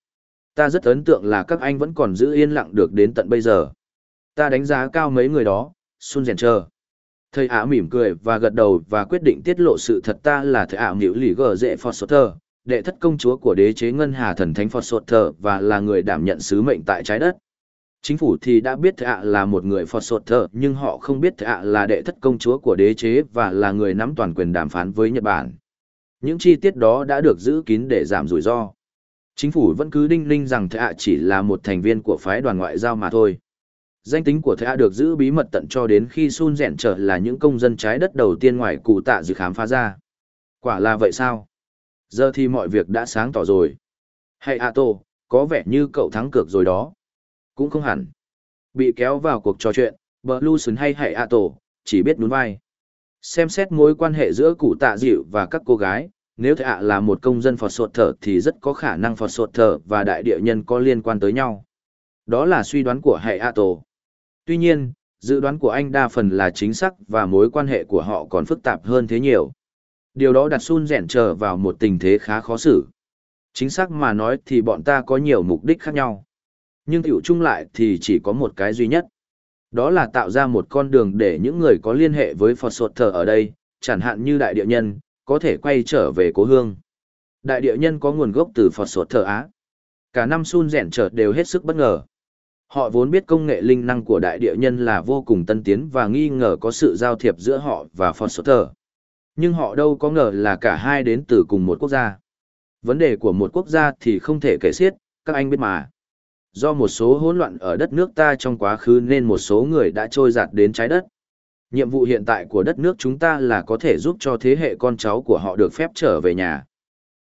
Ta rất ấn tượng là các anh vẫn còn giữ yên lặng được đến tận bây giờ. Ta đánh giá cao mấy người đó, Sun Rèn Trơ. Thầy ả mỉm cười và gật đầu và quyết định tiết lộ sự thật ta là thầy ả nghịu lì gờ dễ Foster, đệ thất công chúa của đế chế ngân hà thần thánh Foster và là người đảm nhận sứ mệnh tại trái đất. Chính phủ thì đã biết thầy ạ là một người Foster nhưng họ không biết thầy ạ là đệ thất công chúa của đế chế và là người nắm toàn quyền đàm phán với Nhật Bản. Những chi tiết đó đã được giữ kín để giảm rủi ro. Chính phủ vẫn cứ đinh ninh rằng Thệ ạ chỉ là một thành viên của phái đoàn ngoại giao mà thôi. Danh tính của Thệ ạ được giữ bí mật tận cho đến khi Sun rèn trở là những công dân trái đất đầu tiên ngoài cụ tạ dự khám phá ra. Quả là vậy sao? Giờ thì mọi việc đã sáng tỏ rồi. Hay ạ Tô, có vẻ như cậu thắng cược rồi đó. Cũng không hẳn. Bị kéo vào cuộc trò chuyện, Blueson hay Hay ạ tổ, chỉ biết nhún vai. Xem xét mối quan hệ giữa cụ tạ dịu và các cô gái, nếu thệ ạ là một công dân Phật Sột Thở thì rất có khả năng Phật Sột Thở và đại địa nhân có liên quan tới nhau. Đó là suy đoán của hệ ạ tổ. Tuy nhiên, dự đoán của anh đa phần là chính xác và mối quan hệ của họ còn phức tạp hơn thế nhiều. Điều đó đặt Sun rẻn trở vào một tình thế khá khó xử. Chính xác mà nói thì bọn ta có nhiều mục đích khác nhau. Nhưng tiểu chung lại thì chỉ có một cái duy nhất. Đó là tạo ra một con đường để những người có liên hệ với Phật Sột Thờ ở đây, chẳng hạn như đại địa nhân, có thể quay trở về cố hương. Đại địa nhân có nguồn gốc từ Phật Sột Thờ Á. Cả năm Sun rèn trở đều hết sức bất ngờ. Họ vốn biết công nghệ linh năng của đại địa nhân là vô cùng tân tiến và nghi ngờ có sự giao thiệp giữa họ và Phật Sột Thờ. Nhưng họ đâu có ngờ là cả hai đến từ cùng một quốc gia. Vấn đề của một quốc gia thì không thể kể xiết, các anh biết mà do một số hỗn loạn ở đất nước ta trong quá khứ nên một số người đã trôi giạt đến trái đất. Nhiệm vụ hiện tại của đất nước chúng ta là có thể giúp cho thế hệ con cháu của họ được phép trở về nhà.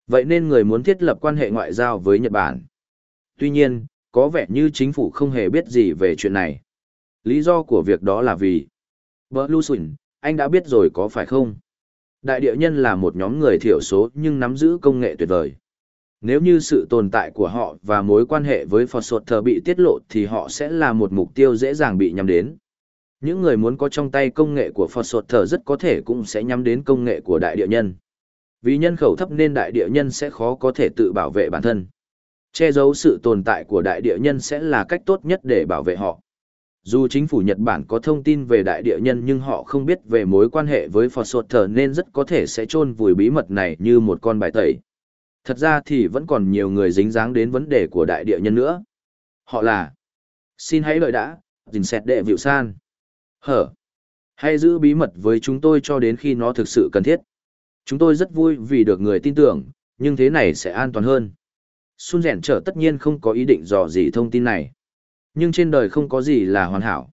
Vậy nên người muốn thiết lập quan hệ ngoại giao với Nhật Bản. Tuy nhiên, có vẻ như chính phủ không hề biết gì về chuyện này. Lý do của việc đó là vì Bờ Lusin, anh đã biết rồi có phải không? Đại địa nhân là một nhóm người thiểu số nhưng nắm giữ công nghệ tuyệt vời. Nếu như sự tồn tại của họ và mối quan hệ với Phật Sột Thờ bị tiết lộ thì họ sẽ là một mục tiêu dễ dàng bị nhắm đến. Những người muốn có trong tay công nghệ của Phật Sột thở rất có thể cũng sẽ nhắm đến công nghệ của đại địa nhân. Vì nhân khẩu thấp nên đại địa nhân sẽ khó có thể tự bảo vệ bản thân. Che giấu sự tồn tại của đại địa nhân sẽ là cách tốt nhất để bảo vệ họ. Dù chính phủ Nhật Bản có thông tin về đại địa nhân nhưng họ không biết về mối quan hệ với Phật Sột thở nên rất có thể sẽ chôn vùi bí mật này như một con bài tẩy. Thật ra thì vẫn còn nhiều người dính dáng đến vấn đề của đại địa nhân nữa. Họ là Xin hãy đợi đã, dình xẹt đệ vịu san. Hở. Hãy giữ bí mật với chúng tôi cho đến khi nó thực sự cần thiết. Chúng tôi rất vui vì được người tin tưởng, nhưng thế này sẽ an toàn hơn. Sun rèn trở tất nhiên không có ý định dò gì thông tin này. Nhưng trên đời không có gì là hoàn hảo.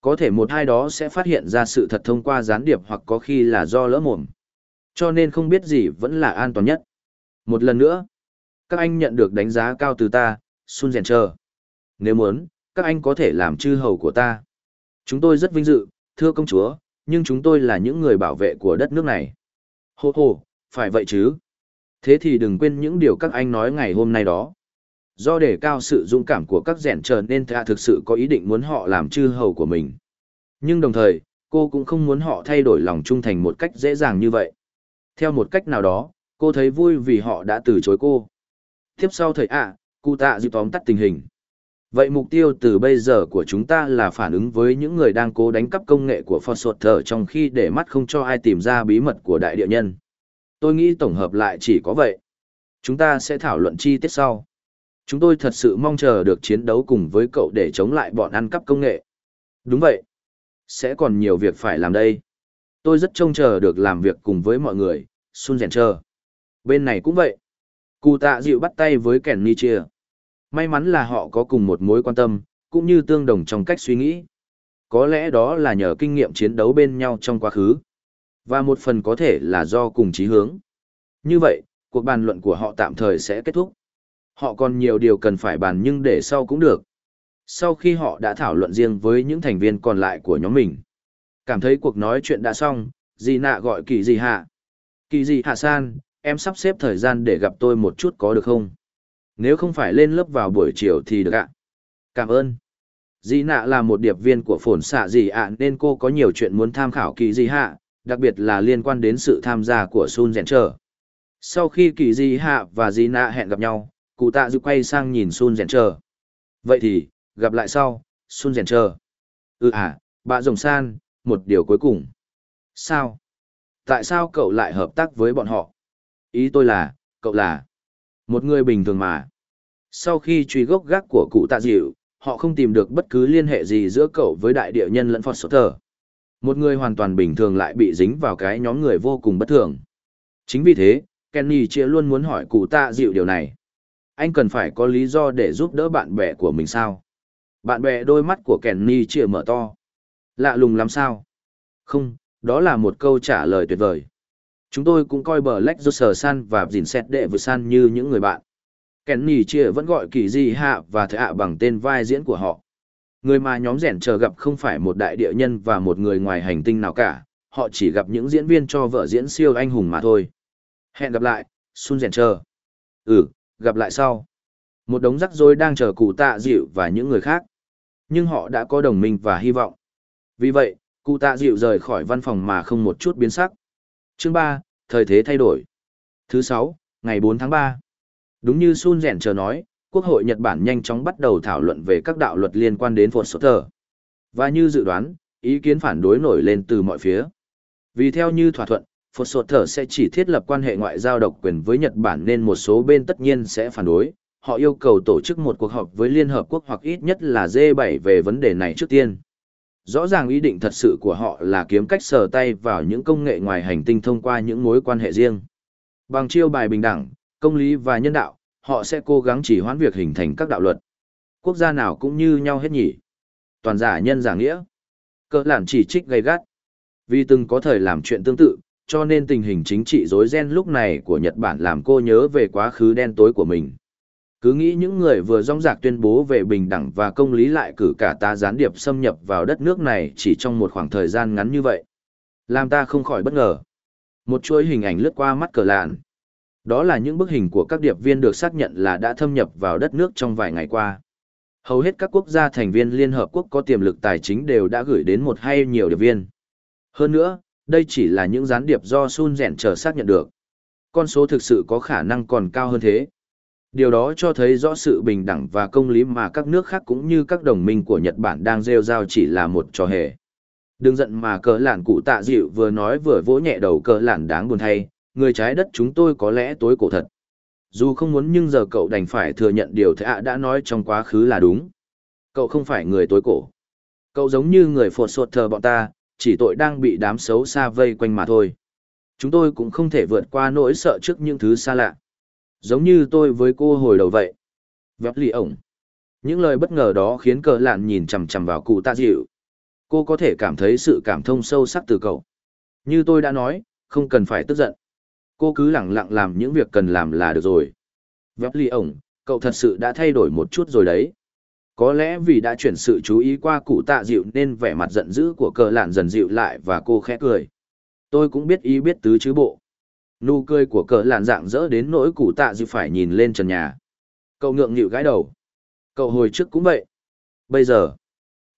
Có thể một hai đó sẽ phát hiện ra sự thật thông qua gián điệp hoặc có khi là do lỡ mồm. Cho nên không biết gì vẫn là an toàn nhất. Một lần nữa, các anh nhận được đánh giá cao từ ta, Sun rèn Trở. Nếu muốn, các anh có thể làm chư hầu của ta. Chúng tôi rất vinh dự, thưa công chúa, nhưng chúng tôi là những người bảo vệ của đất nước này. Hô hô, phải vậy chứ. Thế thì đừng quên những điều các anh nói ngày hôm nay đó. Do đề cao sự dũng cảm của các rèn trờ nên ta thực sự có ý định muốn họ làm chư hầu của mình. Nhưng đồng thời, cô cũng không muốn họ thay đổi lòng trung thành một cách dễ dàng như vậy. Theo một cách nào đó, cô thấy vui vì họ đã từ chối cô. Tiếp sau thời ạ, à, cụ tạ dịu tóm tắt tình hình. Vậy mục tiêu từ bây giờ của chúng ta là phản ứng với những người đang cố đánh cắp công nghệ của Phosphor trong khi để mắt không cho ai tìm ra bí mật của đại địa nhân. Tôi nghĩ tổng hợp lại chỉ có vậy. Chúng ta sẽ thảo luận chi tiết sau. Chúng tôi thật sự mong chờ được chiến đấu cùng với cậu để chống lại bọn ăn cắp công nghệ. Đúng vậy. Sẽ còn nhiều việc phải làm đây. Tôi rất trông chờ được làm việc cùng với mọi người, Sun Rèn chờ. Bên này cũng vậy. Cụ tạ dịu bắt tay với kẻn ni chia. May mắn là họ có cùng một mối quan tâm, cũng như tương đồng trong cách suy nghĩ. Có lẽ đó là nhờ kinh nghiệm chiến đấu bên nhau trong quá khứ. Và một phần có thể là do cùng chí hướng. Như vậy, cuộc bàn luận của họ tạm thời sẽ kết thúc. Họ còn nhiều điều cần phải bàn nhưng để sau cũng được. Sau khi họ đã thảo luận riêng với những thành viên còn lại của nhóm mình, cảm thấy cuộc nói chuyện đã xong, dì nạ gọi kỳ dì hạ. Kỳ dì hạ san, em sắp xếp thời gian để gặp tôi một chút có được không? Nếu không phải lên lớp vào buổi chiều thì được ạ. Cảm ơn. Dì nạ là một điệp viên của phổn xạ dì ạ nên cô có nhiều chuyện muốn tham khảo kỳ dì hạ, đặc biệt là liên quan đến sự tham gia của Sun Dẹn Trở. Sau khi kỳ dì hạ và dì nạ hẹn gặp nhau, cụ tạ dự quay sang nhìn Sun Dẹn Trở. Vậy thì, gặp lại sau, Sun Dẹn Trở. Ừ à, bà Rồng San, một điều cuối cùng. Sao? Tại sao cậu lại hợp tác với bọn họ? Ý tôi là, cậu là một người bình thường mà. Sau khi truy gốc gác của cụ tạ dịu, họ không tìm được bất cứ liên hệ gì giữa cậu với đại địa nhân lẫn Phật Sotter. Một người hoàn toàn bình thường lại bị dính vào cái nhóm người vô cùng bất thường. Chính vì thế, Kenny chia luôn muốn hỏi cụ tạ dịu điều này. Anh cần phải có lý do để giúp đỡ bạn bè của mình sao? Bạn bè đôi mắt của Kenny chia mở to. Lạ lùng lắm sao? Không, đó là một câu trả lời tuyệt vời. Chúng tôi cũng coi bờ Lách Sờ San và Dìn Xét Đệ Vừa San như những người bạn. Kenny chia vẫn gọi kỳ di hạ và thệ hạ bằng tên vai diễn của họ. Người mà nhóm rẻn chờ gặp không phải một đại địa nhân và một người ngoài hành tinh nào cả, họ chỉ gặp những diễn viên cho vợ diễn siêu anh hùng mà thôi. Hẹn gặp lại, Sun rẻn chờ. Ừ, gặp lại sau. Một đống rắc rối đang chờ cụ tạ dịu và những người khác. Nhưng họ đã có đồng minh và hy vọng. Vì vậy, cụ tạ dịu rời khỏi văn phòng mà không một chút biến sắc. Chương 3, thời thế thay đổi. Thứ 6, ngày 4 tháng 3. Đúng như Sun Rèn chờ nói, Quốc hội Nhật Bản nhanh chóng bắt đầu thảo luận về các đạo luật liên quan đến Phật Sốt Thờ. Và như dự đoán, ý kiến phản đối nổi lên từ mọi phía. Vì theo như thỏa thuận, Phật Sốt Thờ sẽ chỉ thiết lập quan hệ ngoại giao độc quyền với Nhật Bản nên một số bên tất nhiên sẽ phản đối. Họ yêu cầu tổ chức một cuộc họp với Liên Hợp Quốc hoặc ít nhất là G7 về vấn đề này trước tiên. Rõ ràng ý định thật sự của họ là kiếm cách sờ tay vào những công nghệ ngoài hành tinh thông qua những mối quan hệ riêng. Bằng chiêu bài bình đẳng, công lý và nhân đạo, họ sẽ cố gắng chỉ hoãn việc hình thành các đạo luật. Quốc gia nào cũng như nhau hết nhỉ. Toàn giả nhân giả nghĩa. Cơ lản chỉ trích gay gắt. Vì từng có thời làm chuyện tương tự, cho nên tình hình chính trị rối ren lúc này của Nhật Bản làm cô nhớ về quá khứ đen tối của mình. Cứ nghĩ những người vừa rong rạc tuyên bố về bình đẳng và công lý lại cử cả ta gián điệp xâm nhập vào đất nước này chỉ trong một khoảng thời gian ngắn như vậy. Làm ta không khỏi bất ngờ. Một chuỗi hình ảnh lướt qua mắt cờ lạn. Đó là những bức hình của các điệp viên được xác nhận là đã thâm nhập vào đất nước trong vài ngày qua. Hầu hết các quốc gia thành viên Liên Hợp Quốc có tiềm lực tài chính đều đã gửi đến một hay nhiều điệp viên. Hơn nữa, đây chỉ là những gián điệp do Sun rèn chờ xác nhận được. Con số thực sự có khả năng còn cao hơn thế. Điều đó cho thấy rõ sự bình đẳng và công lý mà các nước khác cũng như các đồng minh của Nhật Bản đang rêu rao chỉ là một trò hề. Đừng giận mà cờ lản cụ tạ dịu vừa nói vừa vỗ nhẹ đầu cờ lản đáng buồn thay, người trái đất chúng tôi có lẽ tối cổ thật. Dù không muốn nhưng giờ cậu đành phải thừa nhận điều thệ ạ đã nói trong quá khứ là đúng. Cậu không phải người tối cổ. Cậu giống như người phột sột thờ bọn ta, chỉ tội đang bị đám xấu xa vây quanh mà thôi. Chúng tôi cũng không thể vượt qua nỗi sợ trước những thứ xa lạ. Giống như tôi với cô hồi đầu vậy. Vấp lì ổng. Những lời bất ngờ đó khiến cờ lạn nhìn chằm chằm vào cụ tạ dịu. Cô có thể cảm thấy sự cảm thông sâu sắc từ cậu. Như tôi đã nói, không cần phải tức giận. Cô cứ lặng lặng làm những việc cần làm là được rồi. vấp lì ổng, cậu thật sự đã thay đổi một chút rồi đấy. Có lẽ vì đã chuyển sự chú ý qua cụ tạ dịu nên vẻ mặt giận dữ của cờ lạn dần dịu lại và cô khẽ cười. Tôi cũng biết ý biết tứ chứ bộ. Nụ cười của cờ lạn dạng dỡ đến nỗi cụ tạ dịu phải nhìn lên trần nhà. Cậu ngượng nghịu gãi đầu. Cậu hồi trước cũng vậy. Bây giờ,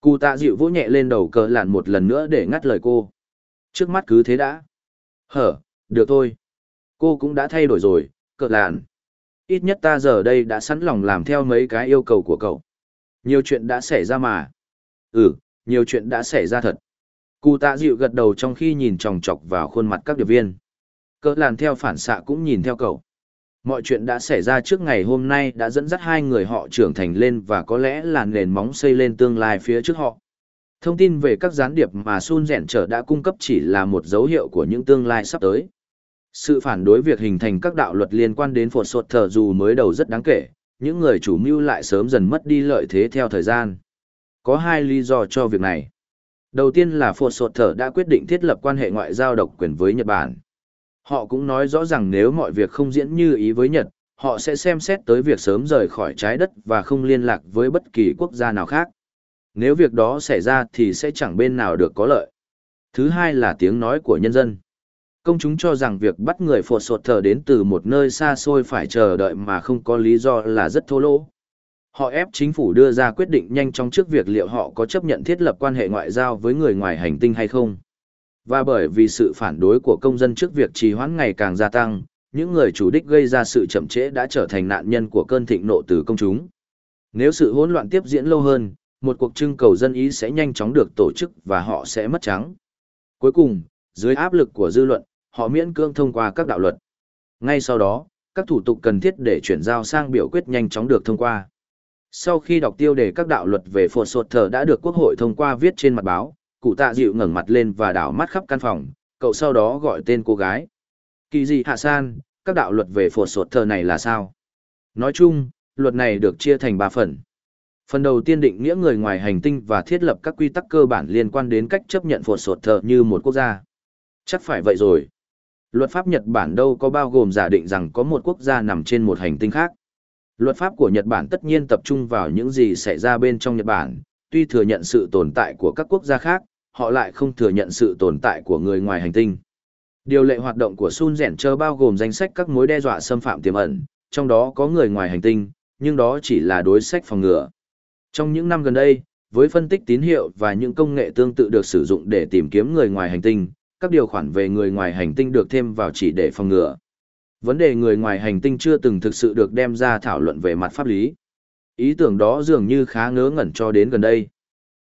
cụ tạ dịu vỗ nhẹ lên đầu cờ lạn một lần nữa để ngắt lời cô. Trước mắt cứ thế đã. Hở, được thôi. Cô cũng đã thay đổi rồi, cờ lạn. Ít nhất ta giờ đây đã sẵn lòng làm theo mấy cái yêu cầu của cậu. Nhiều chuyện đã xảy ra mà. Ừ, nhiều chuyện đã xảy ra thật. Cụ tạ dịu gật đầu trong khi nhìn chòng chọc vào khuôn mặt các điệp viên. Cỡ làn theo phản xạ cũng nhìn theo cậu. Mọi chuyện đã xảy ra trước ngày hôm nay đã dẫn dắt hai người họ trưởng thành lên và có lẽ là nền móng xây lên tương lai phía trước họ. Thông tin về các gián điệp mà Sun Rèn trở đã cung cấp chỉ là một dấu hiệu của những tương lai sắp tới. Sự phản đối việc hình thành các đạo luật liên quan đến phột sột thờ dù mới đầu rất đáng kể, những người chủ mưu lại sớm dần mất đi lợi thế theo thời gian. Có hai lý do cho việc này. Đầu tiên là phột sột thờ đã quyết định thiết lập quan hệ ngoại giao độc quyền với Nhật Bản. Họ cũng nói rõ rằng nếu mọi việc không diễn như ý với Nhật, họ sẽ xem xét tới việc sớm rời khỏi trái đất và không liên lạc với bất kỳ quốc gia nào khác. Nếu việc đó xảy ra thì sẽ chẳng bên nào được có lợi. Thứ hai là tiếng nói của nhân dân. Công chúng cho rằng việc bắt người phột sột thờ đến từ một nơi xa xôi phải chờ đợi mà không có lý do là rất thô lỗ. Họ ép chính phủ đưa ra quyết định nhanh chóng trước việc liệu họ có chấp nhận thiết lập quan hệ ngoại giao với người ngoài hành tinh hay không. Và bởi vì sự phản đối của công dân trước việc trì hoãn ngày càng gia tăng, những người chủ đích gây ra sự chậm trễ đã trở thành nạn nhân của cơn thịnh nộ từ công chúng. Nếu sự hỗn loạn tiếp diễn lâu hơn, một cuộc trưng cầu dân ý sẽ nhanh chóng được tổ chức và họ sẽ mất trắng. Cuối cùng, dưới áp lực của dư luận, họ miễn cưỡng thông qua các đạo luật. Ngay sau đó, các thủ tục cần thiết để chuyển giao sang biểu quyết nhanh chóng được thông qua. Sau khi đọc tiêu đề các đạo luật về phổ sột thờ đã được Quốc hội thông qua viết trên mặt báo, cụ tạ dịu ngẩng mặt lên và đảo mắt khắp căn phòng, cậu sau đó gọi tên cô gái. Kỳ gì hạ san, các đạo luật về phổ sột thờ này là sao? Nói chung, luật này được chia thành ba phần. Phần đầu tiên định nghĩa người ngoài hành tinh và thiết lập các quy tắc cơ bản liên quan đến cách chấp nhận phổ sột thờ như một quốc gia. Chắc phải vậy rồi. Luật pháp Nhật Bản đâu có bao gồm giả định rằng có một quốc gia nằm trên một hành tinh khác. Luật pháp của Nhật Bản tất nhiên tập trung vào những gì xảy ra bên trong Nhật Bản, tuy thừa nhận sự tồn tại của các quốc gia khác, họ lại không thừa nhận sự tồn tại của người ngoài hành tinh. Điều lệ hoạt động của Sun Rèn Chơ bao gồm danh sách các mối đe dọa xâm phạm tiềm ẩn, trong đó có người ngoài hành tinh, nhưng đó chỉ là đối sách phòng ngừa. Trong những năm gần đây, với phân tích tín hiệu và những công nghệ tương tự được sử dụng để tìm kiếm người ngoài hành tinh, các điều khoản về người ngoài hành tinh được thêm vào chỉ để phòng ngừa. Vấn đề người ngoài hành tinh chưa từng thực sự được đem ra thảo luận về mặt pháp lý. Ý tưởng đó dường như khá ngớ ngẩn cho đến gần đây.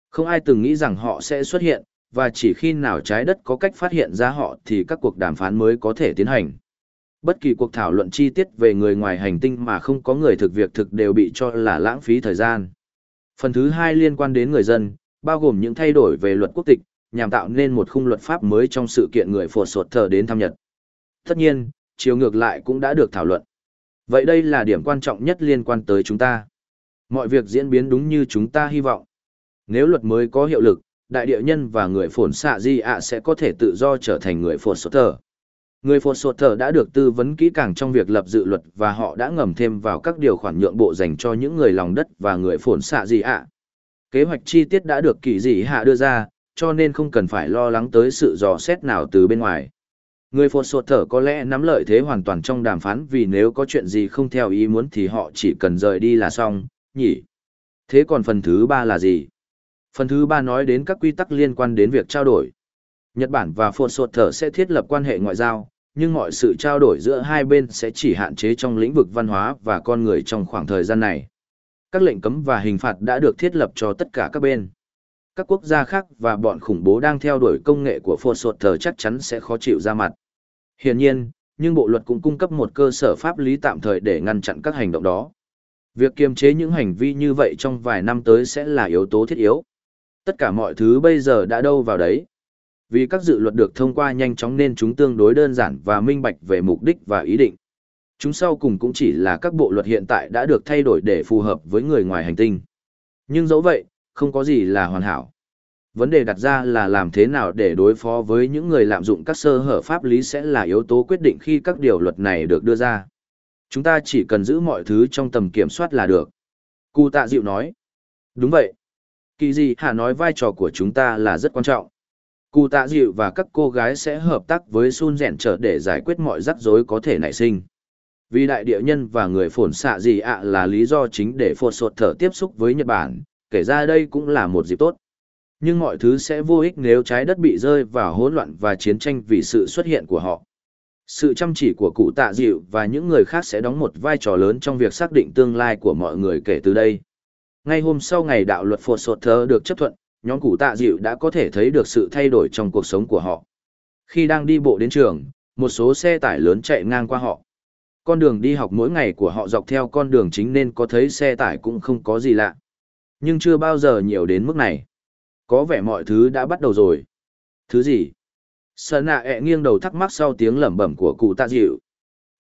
Không ai từng nghĩ rằng họ sẽ xuất hiện, và chỉ khi nào trái đất có cách phát hiện ra họ thì các cuộc đàm phán mới có thể tiến hành. Bất kỳ cuộc thảo luận chi tiết về người ngoài hành tinh mà không có người thực việc thực đều bị cho là lãng phí thời gian. Phần thứ hai liên quan đến người dân, bao gồm những thay đổi về luật quốc tịch, nhằm tạo nên một khung luật pháp mới trong sự kiện người phổ sột thờ đến thăm Nhật. Tất nhiên, chiều ngược lại cũng đã được thảo luận. Vậy đây là điểm quan trọng nhất liên quan tới chúng ta. Mọi việc diễn biến đúng như chúng ta hy vọng. Nếu luật mới có hiệu lực, đại địa nhân và người phồn xạ di ạ sẽ có thể tự do trở thành người phồn sốt thờ. Người phồn sốt thờ đã được tư vấn kỹ càng trong việc lập dự luật và họ đã ngầm thêm vào các điều khoản nhượng bộ dành cho những người lòng đất và người phồn xạ di ạ. Kế hoạch chi tiết đã được kỳ dị hạ đưa ra, cho nên không cần phải lo lắng tới sự dò xét nào từ bên ngoài. Người phồn sột thở có lẽ nắm lợi thế hoàn toàn trong đàm phán vì nếu có chuyện gì không theo ý muốn thì họ chỉ cần rời đi là xong, nhỉ? Thế còn phần thứ ba là gì? Phần thứ ba nói đến các quy tắc liên quan đến việc trao đổi. Nhật Bản và phồn sột thở sẽ thiết lập quan hệ ngoại giao, nhưng mọi sự trao đổi giữa hai bên sẽ chỉ hạn chế trong lĩnh vực văn hóa và con người trong khoảng thời gian này. Các lệnh cấm và hình phạt đã được thiết lập cho tất cả các bên. Các quốc gia khác và bọn khủng bố đang theo đuổi công nghệ của phồn sột thở chắc chắn sẽ khó chịu ra mặt. Hiển nhiên, nhưng bộ luật cũng cung cấp một cơ sở pháp lý tạm thời để ngăn chặn các hành động đó. Việc kiềm chế những hành vi như vậy trong vài năm tới sẽ là yếu tố thiết yếu. Tất cả mọi thứ bây giờ đã đâu vào đấy. Vì các dự luật được thông qua nhanh chóng nên chúng tương đối đơn giản và minh bạch về mục đích và ý định. Chúng sau cùng cũng chỉ là các bộ luật hiện tại đã được thay đổi để phù hợp với người ngoài hành tinh. Nhưng dẫu vậy, không có gì là hoàn hảo. Vấn đề đặt ra là làm thế nào để đối phó với những người lạm dụng các sơ hở pháp lý sẽ là yếu tố quyết định khi các điều luật này được đưa ra. Chúng ta chỉ cần giữ mọi thứ trong tầm kiểm soát là được. Cụ tạ dịu nói. Đúng vậy. Kỳ gì hạ nói vai trò của chúng ta là rất quan trọng. Cụ tạ dịu và các cô gái sẽ hợp tác với Sun Rèn trở để giải quyết mọi rắc rối có thể nảy sinh. Vì đại địa nhân và người phồn xạ gì ạ là lý do chính để phột sột thở tiếp xúc với Nhật Bản, kể ra đây cũng là một dịp tốt. Nhưng mọi thứ sẽ vô ích nếu trái đất bị rơi vào hỗn loạn và chiến tranh vì sự xuất hiện của họ. Sự chăm chỉ của cụ tạ dịu và những người khác sẽ đóng một vai trò lớn trong việc xác định tương lai của mọi người kể từ đây. Ngay hôm sau ngày đạo luật phổ sột thơ được chấp thuận, nhóm cụ tạ dịu đã có thể thấy được sự thay đổi trong cuộc sống của họ. Khi đang đi bộ đến trường, một số xe tải lớn chạy ngang qua họ. Con đường đi học mỗi ngày của họ dọc theo con đường chính nên có thấy xe tải cũng không có gì lạ. Nhưng chưa bao giờ nhiều đến mức này. Có vẻ mọi thứ đã bắt đầu rồi. Thứ gì? Sợ nạ ẹ nghiêng đầu thắc mắc sau tiếng lẩm bẩm của cụ tạ dịu.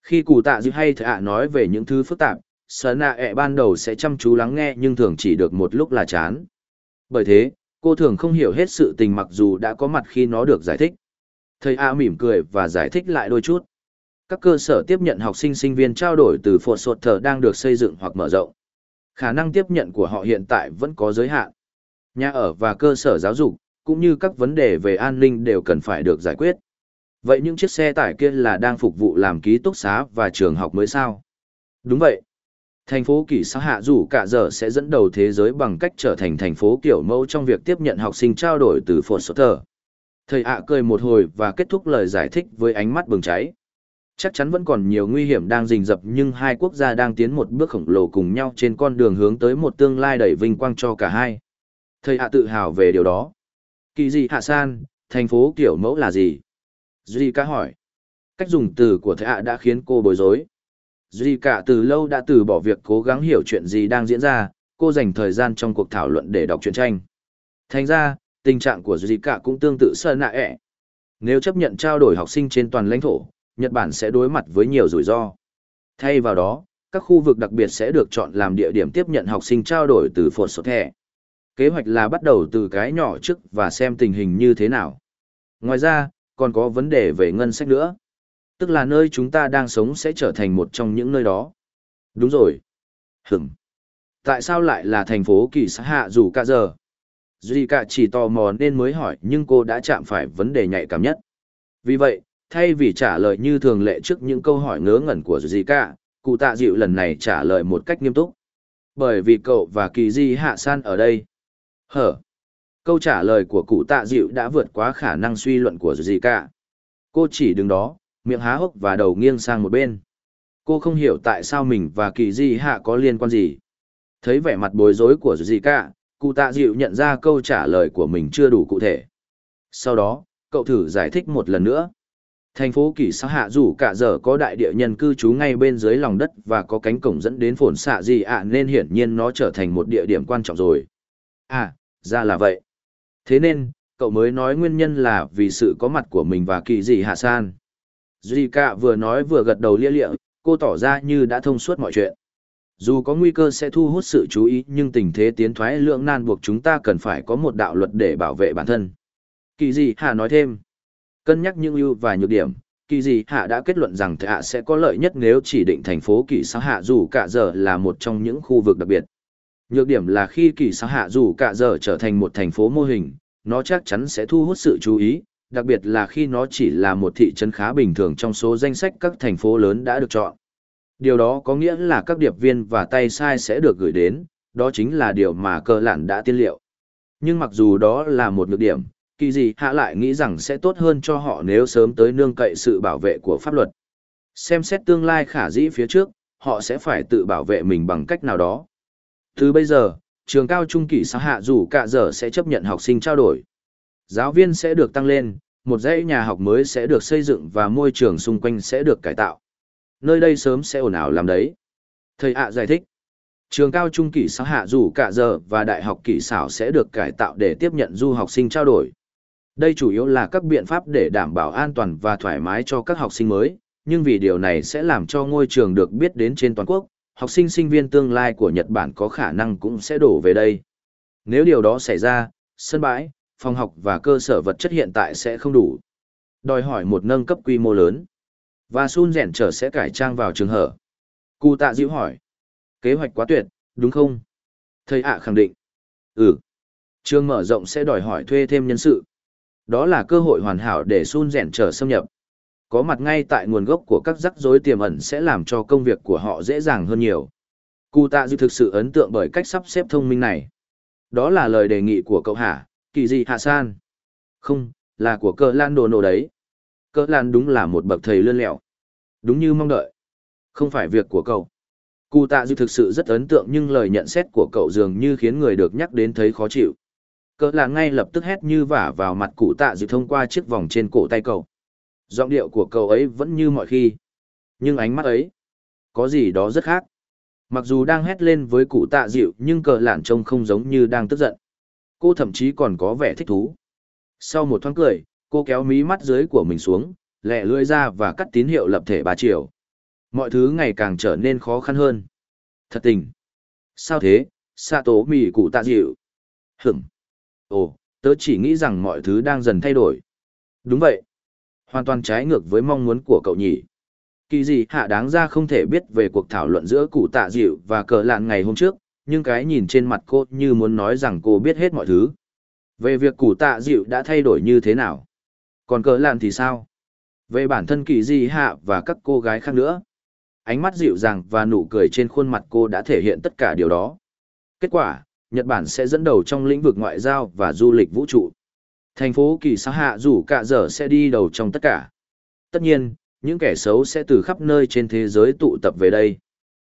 Khi cụ tạ dịu hay thạ nói về những thứ phức tạp, sợ nạ ẹ ban đầu sẽ chăm chú lắng nghe nhưng thường chỉ được một lúc là chán. Bởi thế, cô thường không hiểu hết sự tình mặc dù đã có mặt khi nó được giải thích. Thầy A mỉm cười và giải thích lại đôi chút. Các cơ sở tiếp nhận học sinh sinh viên trao đổi từ phột sột thờ đang được xây dựng hoặc mở rộng. Khả năng tiếp nhận của họ hiện tại vẫn có giới hạn. Nhà ở và cơ sở giáo dục, cũng như các vấn đề về an ninh đều cần phải được giải quyết. Vậy những chiếc xe tải kia là đang phục vụ làm ký túc xá và trường học mới sao? Đúng vậy. Thành phố Kỳ sa Hạ dù cả giờ sẽ dẫn đầu thế giới bằng cách trở thành thành phố kiểu mẫu trong việc tiếp nhận học sinh trao đổi từ Fort thờ. Thầy ạ cười một hồi và kết thúc lời giải thích với ánh mắt bừng cháy. Chắc chắn vẫn còn nhiều nguy hiểm đang rình rập nhưng hai quốc gia đang tiến một bước khổng lồ cùng nhau trên con đường hướng tới một tương lai đầy vinh quang cho cả hai. Thầy ạ tự hào về điều đó. Kỳ dị hạ san, thành phố kiểu mẫu là gì? Duy ca hỏi. Cách dùng từ của thệ hạ đã khiến cô bối rối. Duy cả từ lâu đã từ bỏ việc cố gắng hiểu chuyện gì đang diễn ra, cô dành thời gian trong cuộc thảo luận để đọc truyện tranh. Thành ra, tình trạng của Duy cả cũng tương tự sơ nạ ẹ. Nếu chấp nhận trao đổi học sinh trên toàn lãnh thổ, Nhật Bản sẽ đối mặt với nhiều rủi ro. Thay vào đó, các khu vực đặc biệt sẽ được chọn làm địa điểm tiếp nhận học sinh trao đổi từ phột sổ thẻ. Kế hoạch là bắt đầu từ cái nhỏ trước và xem tình hình như thế nào. Ngoài ra, còn có vấn đề về ngân sách nữa. Tức là nơi chúng ta đang sống sẽ trở thành một trong những nơi đó. Đúng rồi. Hửm. Tại sao lại là thành phố kỳ xã hạ dù cả giờ? Duy cả chỉ tò mò nên mới hỏi nhưng cô đã chạm phải vấn đề nhạy cảm nhất. Vì vậy, thay vì trả lời như thường lệ trước những câu hỏi ngớ ngẩn của Duy cả, cụ tạ dịu lần này trả lời một cách nghiêm túc. Bởi vì cậu và kỳ di hạ san ở đây. Hở. Câu trả lời của cụ tạ dịu đã vượt quá khả năng suy luận của gì cả. Cô chỉ đứng đó, miệng há hốc và đầu nghiêng sang một bên. Cô không hiểu tại sao mình và kỳ di hạ có liên quan gì. Thấy vẻ mặt bối rối của gì cả, cụ tạ dịu nhận ra câu trả lời của mình chưa đủ cụ thể. Sau đó, cậu thử giải thích một lần nữa. Thành phố Kỳ Sa Hạ dù cả giờ có đại địa nhân cư trú ngay bên dưới lòng đất và có cánh cổng dẫn đến phồn xạ gì ạ nên hiển nhiên nó trở thành một địa điểm quan trọng rồi. À, ra là vậy. Thế nên, cậu mới nói nguyên nhân là vì sự có mặt của mình và kỳ dị hạ san. Duy cả vừa nói vừa gật đầu lia lịa, cô tỏ ra như đã thông suốt mọi chuyện. Dù có nguy cơ sẽ thu hút sự chú ý nhưng tình thế tiến thoái lưỡng nan buộc chúng ta cần phải có một đạo luật để bảo vệ bản thân. Kỳ Dị hạ nói thêm. Cân nhắc những ưu và nhược điểm, kỳ Dị hạ đã kết luận rằng hạ sẽ có lợi nhất nếu chỉ định thành phố kỳ sao hạ dù cả giờ là một trong những khu vực đặc biệt. Nhược điểm là khi kỳ xã hạ dù cả giờ trở thành một thành phố mô hình, nó chắc chắn sẽ thu hút sự chú ý, đặc biệt là khi nó chỉ là một thị trấn khá bình thường trong số danh sách các thành phố lớn đã được chọn. Điều đó có nghĩa là các điệp viên và tay sai sẽ được gửi đến, đó chính là điều mà cơ lản đã tiên liệu. Nhưng mặc dù đó là một nhược điểm, kỳ gì hạ lại nghĩ rằng sẽ tốt hơn cho họ nếu sớm tới nương cậy sự bảo vệ của pháp luật. Xem xét tương lai khả dĩ phía trước, họ sẽ phải tự bảo vệ mình bằng cách nào đó. Từ bây giờ, trường cao trung kỳ xã hạ dù cả giờ sẽ chấp nhận học sinh trao đổi. Giáo viên sẽ được tăng lên, một dãy nhà học mới sẽ được xây dựng và môi trường xung quanh sẽ được cải tạo. Nơi đây sớm sẽ ồn ào làm đấy. Thầy ạ giải thích. Trường cao trung kỳ xã hạ dù cả giờ và đại học kỳ xảo sẽ được cải tạo để tiếp nhận du học sinh trao đổi. Đây chủ yếu là các biện pháp để đảm bảo an toàn và thoải mái cho các học sinh mới, nhưng vì điều này sẽ làm cho ngôi trường được biết đến trên toàn quốc, học sinh sinh viên tương lai của Nhật Bản có khả năng cũng sẽ đổ về đây. Nếu điều đó xảy ra, sân bãi, phòng học và cơ sở vật chất hiện tại sẽ không đủ. Đòi hỏi một nâng cấp quy mô lớn. Và Sun rèn trở sẽ cải trang vào trường hở. Cụ tạ dịu hỏi. Kế hoạch quá tuyệt, đúng không? Thầy ạ khẳng định. Ừ. Trường mở rộng sẽ đòi hỏi thuê thêm nhân sự. Đó là cơ hội hoàn hảo để Sun rèn trở xâm nhập. Có mặt ngay tại nguồn gốc của các rắc rối tiềm ẩn sẽ làm cho công việc của họ dễ dàng hơn nhiều. Cụ tạ dịu thực sự ấn tượng bởi cách sắp xếp thông minh này. Đó là lời đề nghị của cậu hả, kỳ gì hạ san? Không, là của cờ lan đồ nổ đấy. Cờ lan đúng là một bậc thầy lươn lẹo. Đúng như mong đợi. Không phải việc của cậu. Cụ tạ dịu thực sự rất ấn tượng nhưng lời nhận xét của cậu dường như khiến người được nhắc đến thấy khó chịu. Cờ là ngay lập tức hét như vả vào mặt cụ tạ dịu thông qua chiếc vòng trên cổ tay cậu. Giọng điệu của cậu ấy vẫn như mọi khi. Nhưng ánh mắt ấy, có gì đó rất khác. Mặc dù đang hét lên với cụ tạ dịu nhưng cờ lản trông không giống như đang tức giận. Cô thậm chí còn có vẻ thích thú. Sau một thoáng cười, cô kéo mí mắt dưới của mình xuống, lẹ lưỡi ra và cắt tín hiệu lập thể ba chiều. Mọi thứ ngày càng trở nên khó khăn hơn. Thật tình. Sao thế, Sa tố mì cụ tạ dịu. Hửng. Ồ, tớ chỉ nghĩ rằng mọi thứ đang dần thay đổi. Đúng vậy. Hoàn toàn trái ngược với mong muốn của cậu nhỉ. Kỳ gì hạ đáng ra không thể biết về cuộc thảo luận giữa cụ tạ dịu và cờ lạn ngày hôm trước, nhưng cái nhìn trên mặt cô như muốn nói rằng cô biết hết mọi thứ. Về việc cụ tạ dịu đã thay đổi như thế nào? Còn cờ lạn thì sao? Về bản thân kỳ di hạ và các cô gái khác nữa. Ánh mắt dịu dàng và nụ cười trên khuôn mặt cô đã thể hiện tất cả điều đó. Kết quả, Nhật Bản sẽ dẫn đầu trong lĩnh vực ngoại giao và du lịch vũ trụ. Thành phố kỳ xã hạ rủ cả giờ sẽ đi đầu trong tất cả. Tất nhiên, những kẻ xấu sẽ từ khắp nơi trên thế giới tụ tập về đây.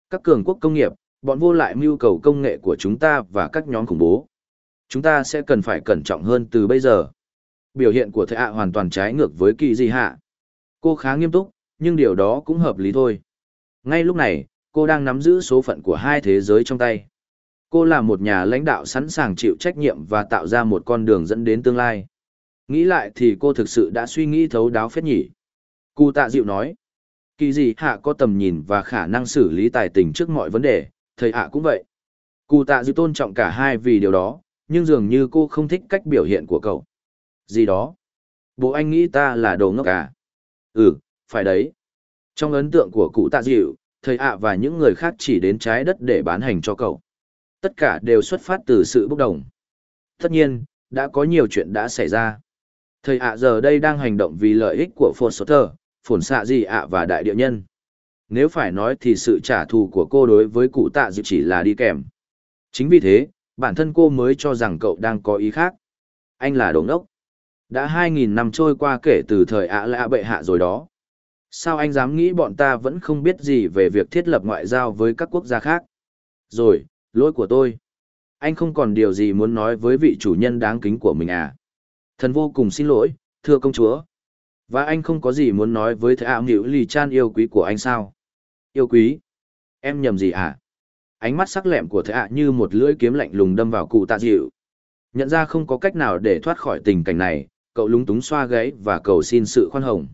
Các cường quốc công nghiệp, bọn vô lại mưu cầu công nghệ của chúng ta và các nhóm khủng bố. Chúng ta sẽ cần phải cẩn trọng hơn từ bây giờ. Biểu hiện của thầy ạ hoàn toàn trái ngược với kỳ di hạ. Cô khá nghiêm túc, nhưng điều đó cũng hợp lý thôi. Ngay lúc này, cô đang nắm giữ số phận của hai thế giới trong tay. Cô là một nhà lãnh đạo sẵn sàng chịu trách nhiệm và tạo ra một con đường dẫn đến tương lai. Nghĩ lại thì cô thực sự đã suy nghĩ thấu đáo phết nhỉ. Cụ tạ dịu nói. Kỳ gì hạ có tầm nhìn và khả năng xử lý tài tình trước mọi vấn đề, thầy hạ cũng vậy. Cụ tạ dịu tôn trọng cả hai vì điều đó, nhưng dường như cô không thích cách biểu hiện của cậu. Gì đó? Bố anh nghĩ ta là đồ ngốc à? Ừ, phải đấy. Trong ấn tượng của cụ tạ dịu, thầy ạ và những người khác chỉ đến trái đất để bán hành cho cậu. Tất cả đều xuất phát từ sự bốc đồng. Tất nhiên, đã có nhiều chuyện đã xảy ra. Thầy ạ giờ đây đang hành động vì lợi ích của Phồn Sotter, Phồn Xạ gì ạ và Đại Địa Nhân. Nếu phải nói thì sự trả thù của cô đối với cụ tạ dịu chỉ là đi kèm. Chính vì thế, bản thân cô mới cho rằng cậu đang có ý khác. Anh là đồ ngốc. Đã 2.000 năm trôi qua kể từ thời ạ lạ bệ hạ rồi đó. Sao anh dám nghĩ bọn ta vẫn không biết gì về việc thiết lập ngoại giao với các quốc gia khác? Rồi, lỗi của tôi. Anh không còn điều gì muốn nói với vị chủ nhân đáng kính của mình à? Thần vô cùng xin lỗi, thưa công chúa. Và anh không có gì muốn nói với thầy ảo nghịu lì chan yêu quý của anh sao? Yêu quý? Em nhầm gì à? Ánh mắt sắc lẹm của thầy ạ như một lưỡi kiếm lạnh lùng đâm vào cụ tạ dịu. Nhận ra không có cách nào để thoát khỏi tình cảnh này, cậu lúng túng xoa gáy và cầu xin sự khoan hồng.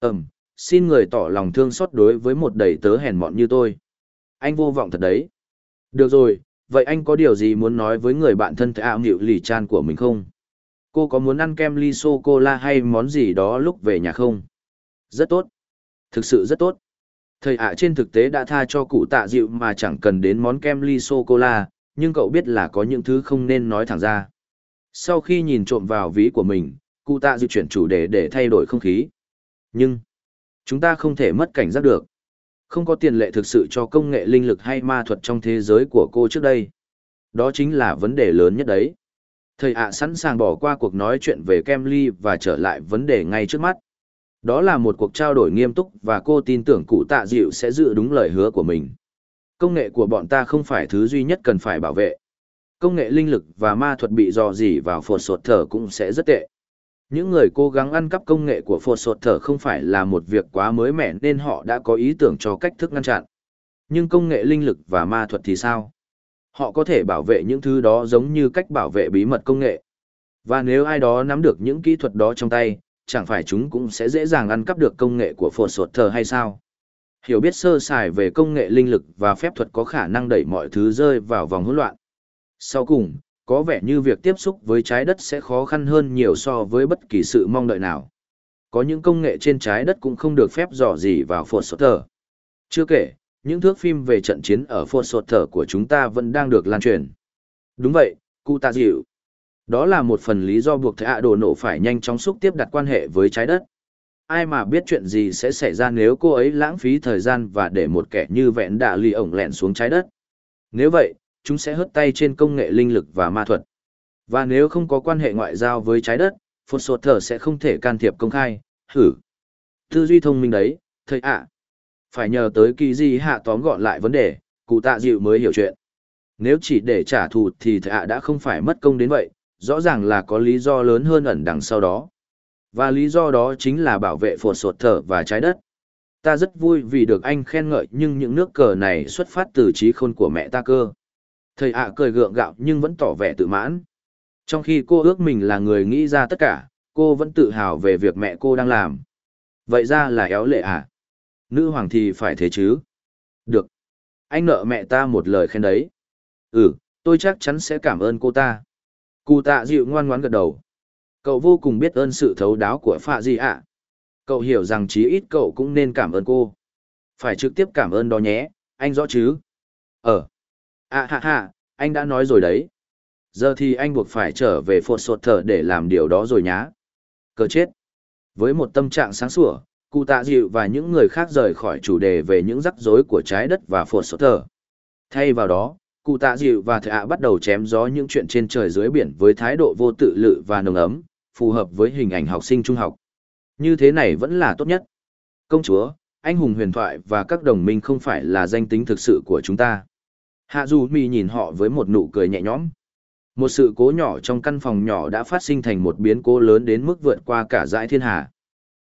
Ừm, xin người tỏ lòng thương xót đối với một đầy tớ hèn mọn như tôi. Anh vô vọng thật đấy. Được rồi, vậy anh có điều gì muốn nói với người bạn thân ảo nghịu lì chan của mình không? Cô có muốn ăn kem ly sô-cô-la hay món gì đó lúc về nhà không? Rất tốt. Thực sự rất tốt. Thầy ạ trên thực tế đã tha cho cụ tạ dịu mà chẳng cần đến món kem ly sô-cô-la, nhưng cậu biết là có những thứ không nên nói thẳng ra. Sau khi nhìn trộm vào ví của mình, cụ tạ dịu chuyển chủ đề để thay đổi không khí. Nhưng, chúng ta không thể mất cảnh giác được. Không có tiền lệ thực sự cho công nghệ linh lực hay ma thuật trong thế giới của cô trước đây. Đó chính là vấn đề lớn nhất đấy. Thầy ạ sẵn sàng bỏ qua cuộc nói chuyện về kem ly và trở lại vấn đề ngay trước mắt. Đó là một cuộc trao đổi nghiêm túc và cô tin tưởng cụ tạ dịu sẽ giữ đúng lời hứa của mình. Công nghệ của bọn ta không phải thứ duy nhất cần phải bảo vệ. Công nghệ linh lực và ma thuật bị dò dỉ vào phột sột thở cũng sẽ rất tệ. Những người cố gắng ăn cắp công nghệ của phột sột thở không phải là một việc quá mới mẻ nên họ đã có ý tưởng cho cách thức ngăn chặn. Nhưng công nghệ linh lực và ma thuật thì sao? Họ có thể bảo vệ những thứ đó giống như cách bảo vệ bí mật công nghệ. Và nếu ai đó nắm được những kỹ thuật đó trong tay, chẳng phải chúng cũng sẽ dễ dàng ăn cắp được công nghệ của phổ sột thờ hay sao? Hiểu biết sơ sài về công nghệ linh lực và phép thuật có khả năng đẩy mọi thứ rơi vào vòng hỗn loạn. Sau cùng, có vẻ như việc tiếp xúc với trái đất sẽ khó khăn hơn nhiều so với bất kỳ sự mong đợi nào. Có những công nghệ trên trái đất cũng không được phép dò gì vào phổ sột thờ. Chưa kể, những thước phim về trận chiến ở phột sột thở của chúng ta vẫn đang được lan truyền. Đúng vậy, cụ tạ dịu. Đó là một phần lý do buộc thầy ạ đồ nổ phải nhanh chóng xúc tiếp đặt quan hệ với trái đất. Ai mà biết chuyện gì sẽ xảy ra nếu cô ấy lãng phí thời gian và để một kẻ như vẹn đạ lì ổng lẹn xuống trái đất. Nếu vậy, chúng sẽ hớt tay trên công nghệ linh lực và ma thuật. Và nếu không có quan hệ ngoại giao với trái đất, phột sột thở sẽ không thể can thiệp công khai, hử. Tư duy thông minh đấy, thầy ạ. Phải nhờ tới kỳ gì hạ tóm gọn lại vấn đề, cụ tạ dịu mới hiểu chuyện. Nếu chỉ để trả thù thì thầy đã không phải mất công đến vậy, rõ ràng là có lý do lớn hơn ẩn đằng sau đó. Và lý do đó chính là bảo vệ phổ sột thở và trái đất. Ta rất vui vì được anh khen ngợi nhưng những nước cờ này xuất phát từ trí khôn của mẹ ta cơ. Thầy ạ cười gượng gạo nhưng vẫn tỏ vẻ tự mãn. Trong khi cô ước mình là người nghĩ ra tất cả, cô vẫn tự hào về việc mẹ cô đang làm. Vậy ra là éo lệ à? Nữ hoàng thì phải thế chứ? Được. Anh nợ mẹ ta một lời khen đấy. Ừ, tôi chắc chắn sẽ cảm ơn cô ta. Cụ tạ dịu ngoan ngoãn gật đầu. Cậu vô cùng biết ơn sự thấu đáo của Phạ Di ạ. Cậu hiểu rằng chí ít cậu cũng nên cảm ơn cô. Phải trực tiếp cảm ơn đó nhé, anh rõ chứ? Ờ. À ha ha, anh đã nói rồi đấy. Giờ thì anh buộc phải trở về phột sột thở để làm điều đó rồi nhá. Cờ chết. Với một tâm trạng sáng sủa, cụ tạ dịu và những người khác rời khỏi chủ đề về những rắc rối của trái đất và phổ sột thờ. Thay vào đó, cụ tạ dịu và thợ ạ bắt đầu chém gió những chuyện trên trời dưới biển với thái độ vô tự lự và nồng ấm, phù hợp với hình ảnh học sinh trung học. Như thế này vẫn là tốt nhất. Công chúa, anh hùng huyền thoại và các đồng minh không phải là danh tính thực sự của chúng ta. Hạ Du Mi nhìn họ với một nụ cười nhẹ nhõm. Một sự cố nhỏ trong căn phòng nhỏ đã phát sinh thành một biến cố lớn đến mức vượt qua cả dãi thiên hà.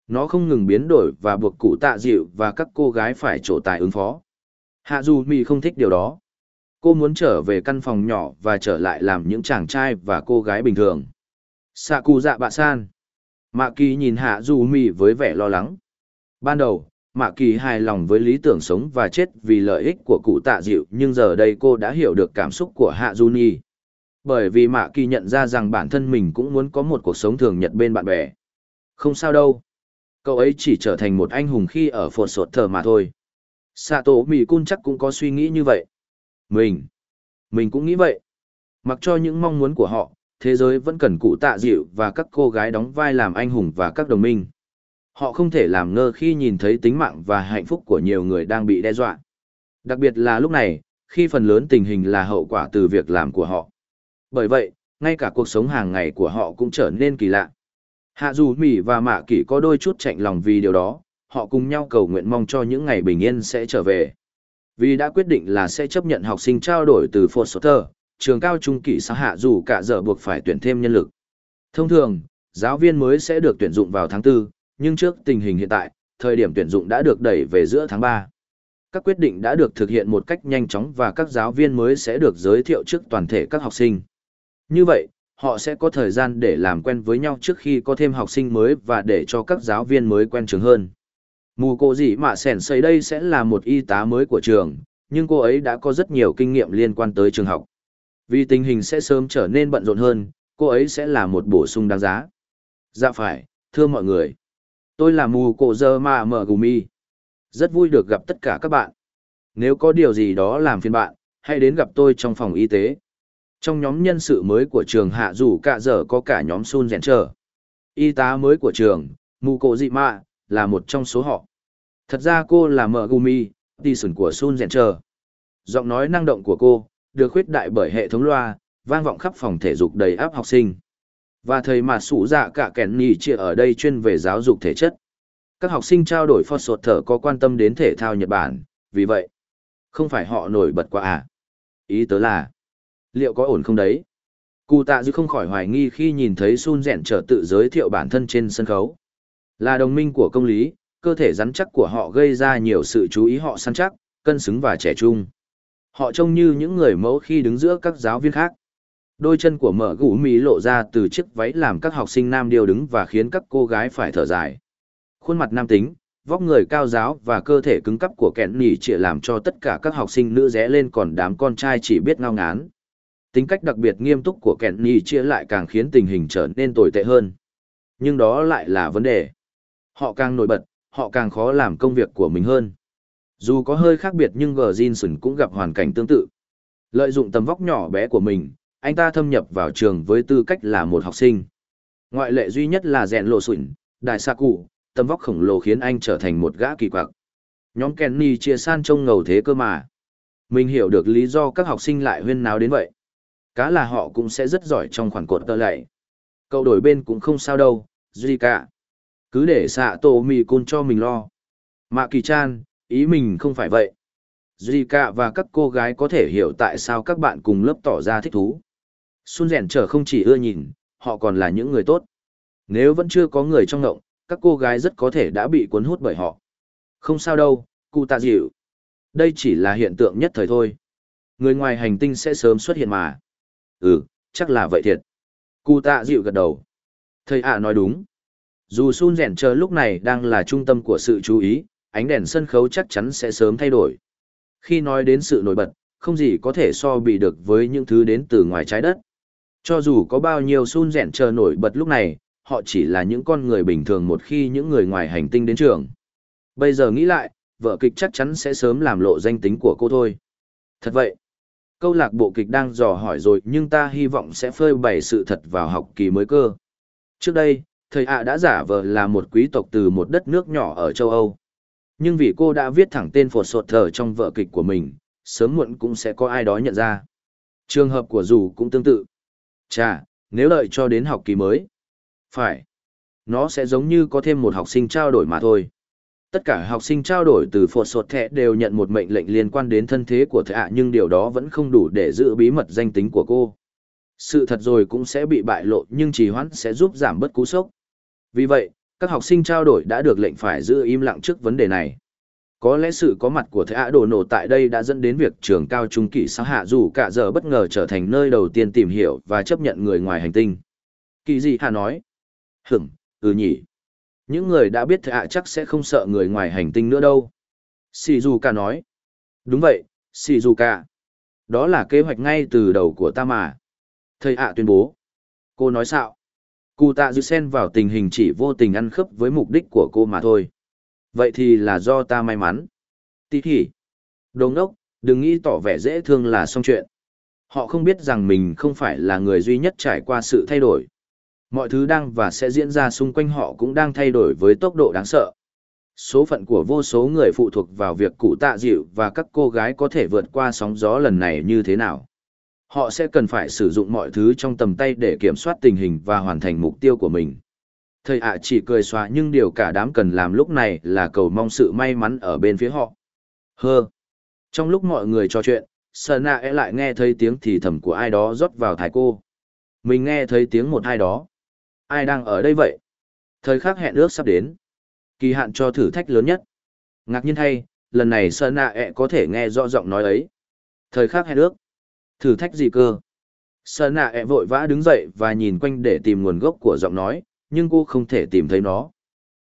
Nó không ngừng biến đổi và buộc cụ tạ dịu và các cô gái phải trổ tài ứng phó. Hạ dù mì không thích điều đó. Cô muốn trở về căn phòng nhỏ và trở lại làm những chàng trai và cô gái bình thường. Sạ cụ dạ bạ san mạ kỳ nhìn hạ dù mì với vẻ lo lắng. Ban đầu, mạ kỳ hài lòng với lý tưởng sống và chết vì lợi ích của cụ tạ dịu, nhưng giờ đây cô đã hiểu được cảm xúc của hạ du nhi bởi vì mạ kỳ nhận ra rằng bản thân mình cũng muốn có một cuộc sống thường nhật bên bạn bè. Không sao đâu cậu ấy chỉ trở thành một anh hùng khi ở phột sột thờ mà thôi xạ tổ mì cun chắc cũng có suy nghĩ như vậy mình, mình cũng nghĩ vậy. Mặc cho những mong muốn của họ, thế giới vẫn cần cụ tạ dịu và các cô gái đóng vai làm anh hùng và các đồng minh. Họ không thể làm ngơ khi nhìn thấy tính mạng và hạnh phúc của nhiều người đang bị đe dọa. Đặc biệt là lúc này, khi phần lớn tình hình là hậu quả từ việc làm của họ. Bởi vậy, ngay cả cuộc sống hàng ngày của họ cũng trở nên kỳ lạ. Hạ dù Mỹ và Mạ Kỷ có đôi chút chạnh lòng vì điều đó, họ cùng nhau cầu nguyện mong cho những ngày bình yên sẽ trở về. Vì đã quyết định là sẽ chấp nhận học sinh trao đổi từ Foster, trường cao trung kỷ xã hạ dù cả giờ buộc phải tuyển thêm nhân lực. Thông thường, giáo viên mới sẽ được tuyển dụng vào tháng 4, nhưng trước tình hình hiện tại, thời điểm tuyển dụng đã được đẩy về giữa tháng 3. Các quyết định đã được thực hiện một cách nhanh chóng và các giáo viên mới sẽ được giới thiệu trước toàn thể các học sinh. Như vậy, họ sẽ có thời gian để làm quen với nhau trước khi có thêm học sinh mới và để cho các giáo viên mới quen trường hơn. Mù cô gì mà sẻn xây đây sẽ là một y tá mới của trường, nhưng cô ấy đã có rất nhiều kinh nghiệm liên quan tới trường học. Vì tình hình sẽ sớm trở nên bận rộn hơn, cô ấy sẽ là một bổ sung đáng giá. Dạ phải, thưa mọi người. Tôi là mù cổ dơ mà mở gumi. Rất vui được gặp tất cả các bạn. Nếu có điều gì đó làm phiền bạn, hãy đến gặp tôi trong phòng y tế. Trong nhóm nhân sự mới của trường hạ dù cả giờ có cả nhóm Sun Rèn Trở. Y tá mới của trường, mù cổ dị mạ, là một trong số họ. Thật ra cô là mợ gumi, tỷ sửn của Sun Rèn Trở. Giọng nói năng động của cô, được khuyết đại bởi hệ thống loa, vang vọng khắp phòng thể dục đầy áp học sinh. Và thầy mà sủ dạ cả kẻn nhì chia ở đây chuyên về giáo dục thể chất. Các học sinh trao đổi phó sột thở có quan tâm đến thể thao Nhật Bản, vì vậy, không phải họ nổi bật quá à. Ý tớ là, liệu có ổn không đấy? Cụ tạ dư không khỏi hoài nghi khi nhìn thấy Sun Dẹn trở tự giới thiệu bản thân trên sân khấu. Là đồng minh của công lý, cơ thể rắn chắc của họ gây ra nhiều sự chú ý họ săn chắc, cân xứng và trẻ trung. Họ trông như những người mẫu khi đứng giữa các giáo viên khác. Đôi chân của mở gũ mì lộ ra từ chiếc váy làm các học sinh nam điều đứng và khiến các cô gái phải thở dài. Khuôn mặt nam tính, vóc người cao giáo và cơ thể cứng cắp của kẹn nỉ chỉ làm cho tất cả các học sinh nữ rẽ lên còn đám con trai chỉ biết ngao ngán. Tính cách đặc biệt nghiêm túc của kẹn nhì chia lại càng khiến tình hình trở nên tồi tệ hơn. Nhưng đó lại là vấn đề. Họ càng nổi bật, họ càng khó làm công việc của mình hơn. Dù có hơi khác biệt nhưng Gờ Jinsun cũng gặp hoàn cảnh tương tự. Lợi dụng tầm vóc nhỏ bé của mình, anh ta thâm nhập vào trường với tư cách là một học sinh. Ngoại lệ duy nhất là rèn lộ sụn đại sa cụ, tầm vóc khổng lồ khiến anh trở thành một gã kỳ quặc. Nhóm Kenny chia san trông ngầu thế cơ mà. Mình hiểu được lý do các học sinh lại huyên náo đến vậy. Cá là họ cũng sẽ rất giỏi trong khoản cột tơ lạy. Cậu đổi bên cũng không sao đâu, Zika. Cứ để xạ tổ mì côn cho mình lo. Mạ kỳ chan, ý mình không phải vậy. Zika và các cô gái có thể hiểu tại sao các bạn cùng lớp tỏ ra thích thú. Sun rèn trở không chỉ ưa nhìn, họ còn là những người tốt. Nếu vẫn chưa có người trong ngộng, các cô gái rất có thể đã bị cuốn hút bởi họ. Không sao đâu, cụ tạ dịu. Đây chỉ là hiện tượng nhất thời thôi. Người ngoài hành tinh sẽ sớm xuất hiện mà. Ừ, chắc là vậy thiệt. Cụ tạ dịu gật đầu. Thầy ạ nói đúng. Dù Sun rèn chờ lúc này đang là trung tâm của sự chú ý, ánh đèn sân khấu chắc chắn sẽ sớm thay đổi. Khi nói đến sự nổi bật, không gì có thể so bị được với những thứ đến từ ngoài trái đất. Cho dù có bao nhiêu Sun rèn chờ nổi bật lúc này, họ chỉ là những con người bình thường một khi những người ngoài hành tinh đến trường. Bây giờ nghĩ lại, vợ kịch chắc chắn sẽ sớm làm lộ danh tính của cô thôi. Thật vậy. Câu lạc bộ kịch đang dò hỏi rồi nhưng ta hy vọng sẽ phơi bày sự thật vào học kỳ mới cơ. Trước đây, thầy ạ đã giả vờ là một quý tộc từ một đất nước nhỏ ở châu Âu. Nhưng vì cô đã viết thẳng tên phột sột thờ trong vợ kịch của mình, sớm muộn cũng sẽ có ai đó nhận ra. Trường hợp của dù cũng tương tự. Chà, nếu đợi cho đến học kỳ mới. Phải. Nó sẽ giống như có thêm một học sinh trao đổi mà thôi. Tất cả học sinh trao đổi từ phột sột thẻ đều nhận một mệnh lệnh liên quan đến thân thế của thẻ ạ nhưng điều đó vẫn không đủ để giữ bí mật danh tính của cô. Sự thật rồi cũng sẽ bị bại lộ nhưng trì hoãn sẽ giúp giảm bớt cú sốc. Vì vậy, các học sinh trao đổi đã được lệnh phải giữ im lặng trước vấn đề này. Có lẽ sự có mặt của thẻ ạ đồ nổ tại đây đã dẫn đến việc trường cao trung kỷ xã hạ dù cả giờ bất ngờ trở thành nơi đầu tiên tìm hiểu và chấp nhận người ngoài hành tinh. Kỳ gì hạ nói? Hửng, ừ nhỉ. Những người đã biết thẻ ạ chắc sẽ không sợ người ngoài hành tinh nữa đâu. Sì dù nói. Đúng vậy, Sì dù. Đó là kế hoạch ngay từ đầu của ta mà. Thầy ạ tuyên bố. Cô nói sao? Cụ tạ dư sen vào tình hình chỉ vô tình ăn khớp với mục đích của cô mà thôi. Vậy thì là do ta may mắn. Tí hỉ. Đồ đốc, đừng nghĩ tỏ vẻ dễ thương là xong chuyện. Họ không biết rằng mình không phải là người duy nhất trải qua sự thay đổi. Mọi thứ đang và sẽ diễn ra xung quanh họ cũng đang thay đổi với tốc độ đáng sợ. Số phận của vô số người phụ thuộc vào việc cụ tạ dịu và các cô gái có thể vượt qua sóng gió lần này như thế nào. Họ sẽ cần phải sử dụng mọi thứ trong tầm tay để kiểm soát tình hình và hoàn thành mục tiêu của mình. Thầy ạ chỉ cười xóa nhưng điều cả đám cần làm lúc này là cầu mong sự may mắn ở bên phía họ. Hơ. Trong lúc mọi người trò chuyện, Sơn nạ lại nghe thấy tiếng thì thầm của ai đó rót vào thái cô. Mình nghe thấy tiếng một ai đó. Ai đang ở đây vậy? Thời khắc hẹn ước sắp đến. Kỳ hạn cho thử thách lớn nhất. Ngạc nhiên thay, lần này Sơn nạ e có thể nghe rõ giọng nói ấy. Thời khắc hẹn ước. Thử thách gì cơ? Sơn nạ e vội vã đứng dậy và nhìn quanh để tìm nguồn gốc của giọng nói, nhưng cô không thể tìm thấy nó.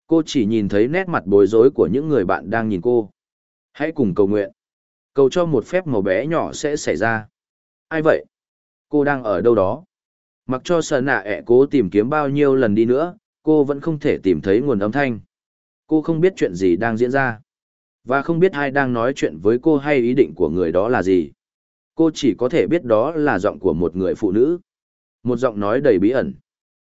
Cô chỉ nhìn thấy nét mặt bối rối của những người bạn đang nhìn cô. Hãy cùng cầu nguyện. Cầu cho một phép màu bé nhỏ sẽ xảy ra. Ai vậy? Cô đang ở đâu đó? Mặc cho sợ nạ ẹ cố tìm kiếm bao nhiêu lần đi nữa, cô vẫn không thể tìm thấy nguồn âm thanh. Cô không biết chuyện gì đang diễn ra. Và không biết ai đang nói chuyện với cô hay ý định của người đó là gì. Cô chỉ có thể biết đó là giọng của một người phụ nữ. Một giọng nói đầy bí ẩn.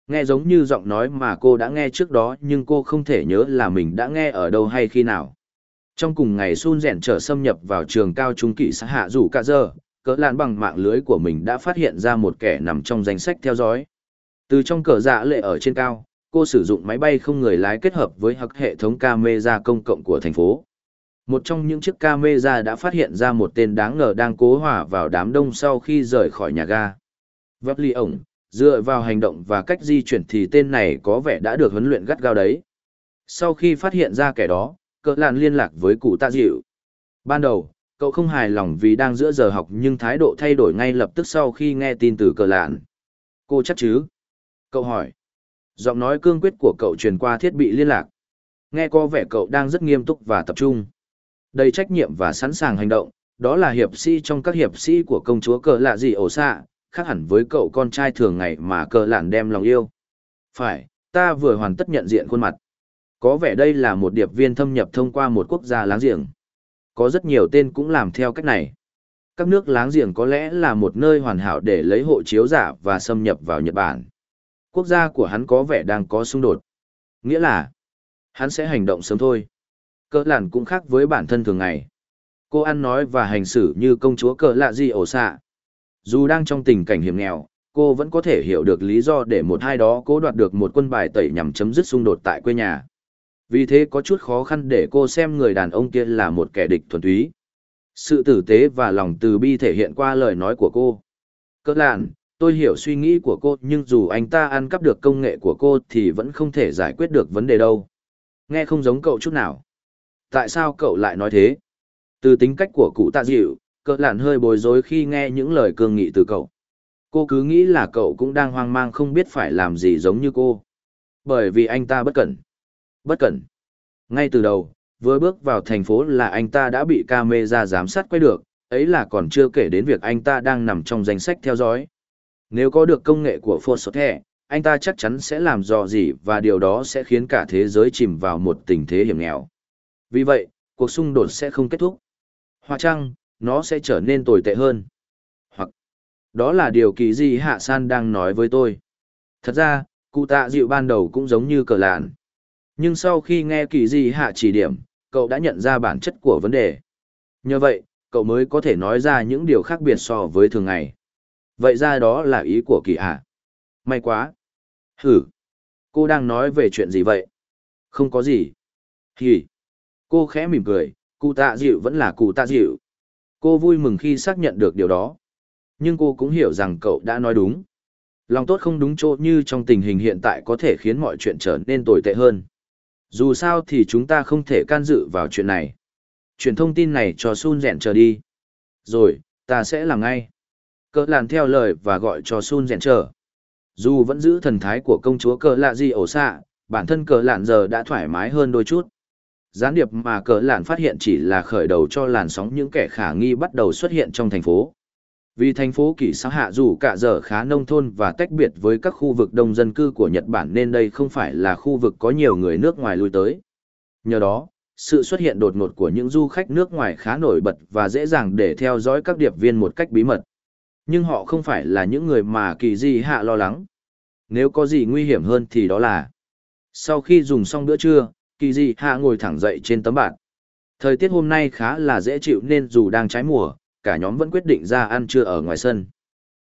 Nghe giống như giọng nói mà cô đã nghe trước đó nhưng cô không thể nhớ là mình đã nghe ở đâu hay khi nào. Trong cùng ngày Sun rèn trở xâm nhập vào trường cao trung kỵ xã hạ rủ cả giờ, cỡ lạn bằng mạng lưới của mình đã phát hiện ra một kẻ nằm trong danh sách theo dõi. Từ trong cờ dạ lệ ở trên cao, cô sử dụng máy bay không người lái kết hợp với hặc hệ thống camera công cộng của thành phố. Một trong những chiếc camera đã phát hiện ra một tên đáng ngờ đang cố hòa vào đám đông sau khi rời khỏi nhà ga. Vấp ly ổng, dựa vào hành động và cách di chuyển thì tên này có vẻ đã được huấn luyện gắt gao đấy. Sau khi phát hiện ra kẻ đó, cỡ làn liên lạc với cụ tạ dịu. Ban đầu, cậu không hài lòng vì đang giữa giờ học nhưng thái độ thay đổi ngay lập tức sau khi nghe tin từ cờ lạn. Cô chắc chứ? Cậu hỏi. Giọng nói cương quyết của cậu truyền qua thiết bị liên lạc. Nghe có vẻ cậu đang rất nghiêm túc và tập trung. Đầy trách nhiệm và sẵn sàng hành động, đó là hiệp sĩ trong các hiệp sĩ của công chúa cờ lạ gì ổ xạ, khác hẳn với cậu con trai thường ngày mà cờ lạn đem lòng yêu. Phải, ta vừa hoàn tất nhận diện khuôn mặt. Có vẻ đây là một điệp viên thâm nhập thông qua một quốc gia láng giềng. Có rất nhiều tên cũng làm theo cách này. Các nước láng giềng có lẽ là một nơi hoàn hảo để lấy hộ chiếu giả và xâm nhập vào Nhật Bản. Quốc gia của hắn có vẻ đang có xung đột. Nghĩa là, hắn sẽ hành động sớm thôi. Cỡ làn cũng khác với bản thân thường ngày. Cô ăn nói và hành xử như công chúa cỡ lạ gì ổ xạ. Dù đang trong tình cảnh hiểm nghèo, cô vẫn có thể hiểu được lý do để một hai đó cố đoạt được một quân bài tẩy nhằm chấm dứt xung đột tại quê nhà. Vì thế có chút khó khăn để cô xem người đàn ông kia là một kẻ địch thuần túy. Sự tử tế và lòng từ bi thể hiện qua lời nói của cô. Cơ lạn, tôi hiểu suy nghĩ của cô nhưng dù anh ta ăn cắp được công nghệ của cô thì vẫn không thể giải quyết được vấn đề đâu. Nghe không giống cậu chút nào. Tại sao cậu lại nói thế? Từ tính cách của cụ tạ dịu, cỡ lạn hơi bối rối khi nghe những lời cương nghị từ cậu. Cô cứ nghĩ là cậu cũng đang hoang mang không biết phải làm gì giống như cô. Bởi vì anh ta bất cẩn. Bất cẩn. Ngay từ đầu, vừa bước vào thành phố là anh ta đã bị camera giám sát quay được, ấy là còn chưa kể đến việc anh ta đang nằm trong danh sách theo dõi. Nếu có được công nghệ của Phosphate, anh ta chắc chắn sẽ làm dò gì và điều đó sẽ khiến cả thế giới chìm vào một tình thế hiểm nghèo. Vì vậy, cuộc xung đột sẽ không kết thúc. Hoặc chăng, nó sẽ trở nên tồi tệ hơn. Hoặc, đó là điều kỳ gì Hạ San đang nói với tôi. Thật ra, cụ tạ dịu ban đầu cũng giống như cờ lạn. Nhưng sau khi nghe kỳ di hạ chỉ điểm, cậu đã nhận ra bản chất của vấn đề. Nhờ vậy, cậu mới có thể nói ra những điều khác biệt so với thường ngày. Vậy ra đó là ý của kỳ hạ. May quá. Hử. Cô đang nói về chuyện gì vậy? Không có gì. Hì. Cô khẽ mỉm cười, cụ tạ dịu vẫn là cụ tạ dịu. Cô vui mừng khi xác nhận được điều đó. Nhưng cô cũng hiểu rằng cậu đã nói đúng. Lòng tốt không đúng chỗ như trong tình hình hiện tại có thể khiến mọi chuyện trở nên tồi tệ hơn. Dù sao thì chúng ta không thể can dự vào chuyện này. Chuyển thông tin này cho Sun Rèn chờ đi. Rồi, ta sẽ làm ngay. Cỡ làn theo lời và gọi cho Sun Rèn chờ. Dù vẫn giữ thần thái của công chúa cỡ lạ gì ổ xạ, bản thân cỡ lạn giờ đã thoải mái hơn đôi chút. Gián điệp mà cỡ lạn phát hiện chỉ là khởi đầu cho làn sóng những kẻ khả nghi bắt đầu xuất hiện trong thành phố. Vì thành phố kỳ xã hạ dù cả giờ khá nông thôn và tách biệt với các khu vực đông dân cư của Nhật Bản nên đây không phải là khu vực có nhiều người nước ngoài lui tới. Nhờ đó, sự xuất hiện đột ngột của những du khách nước ngoài khá nổi bật và dễ dàng để theo dõi các điệp viên một cách bí mật. Nhưng họ không phải là những người mà kỳ di hạ lo lắng. Nếu có gì nguy hiểm hơn thì đó là Sau khi dùng xong bữa trưa, kỳ di hạ ngồi thẳng dậy trên tấm bạt. Thời tiết hôm nay khá là dễ chịu nên dù đang trái mùa, cả nhóm vẫn quyết định ra ăn trưa ở ngoài sân.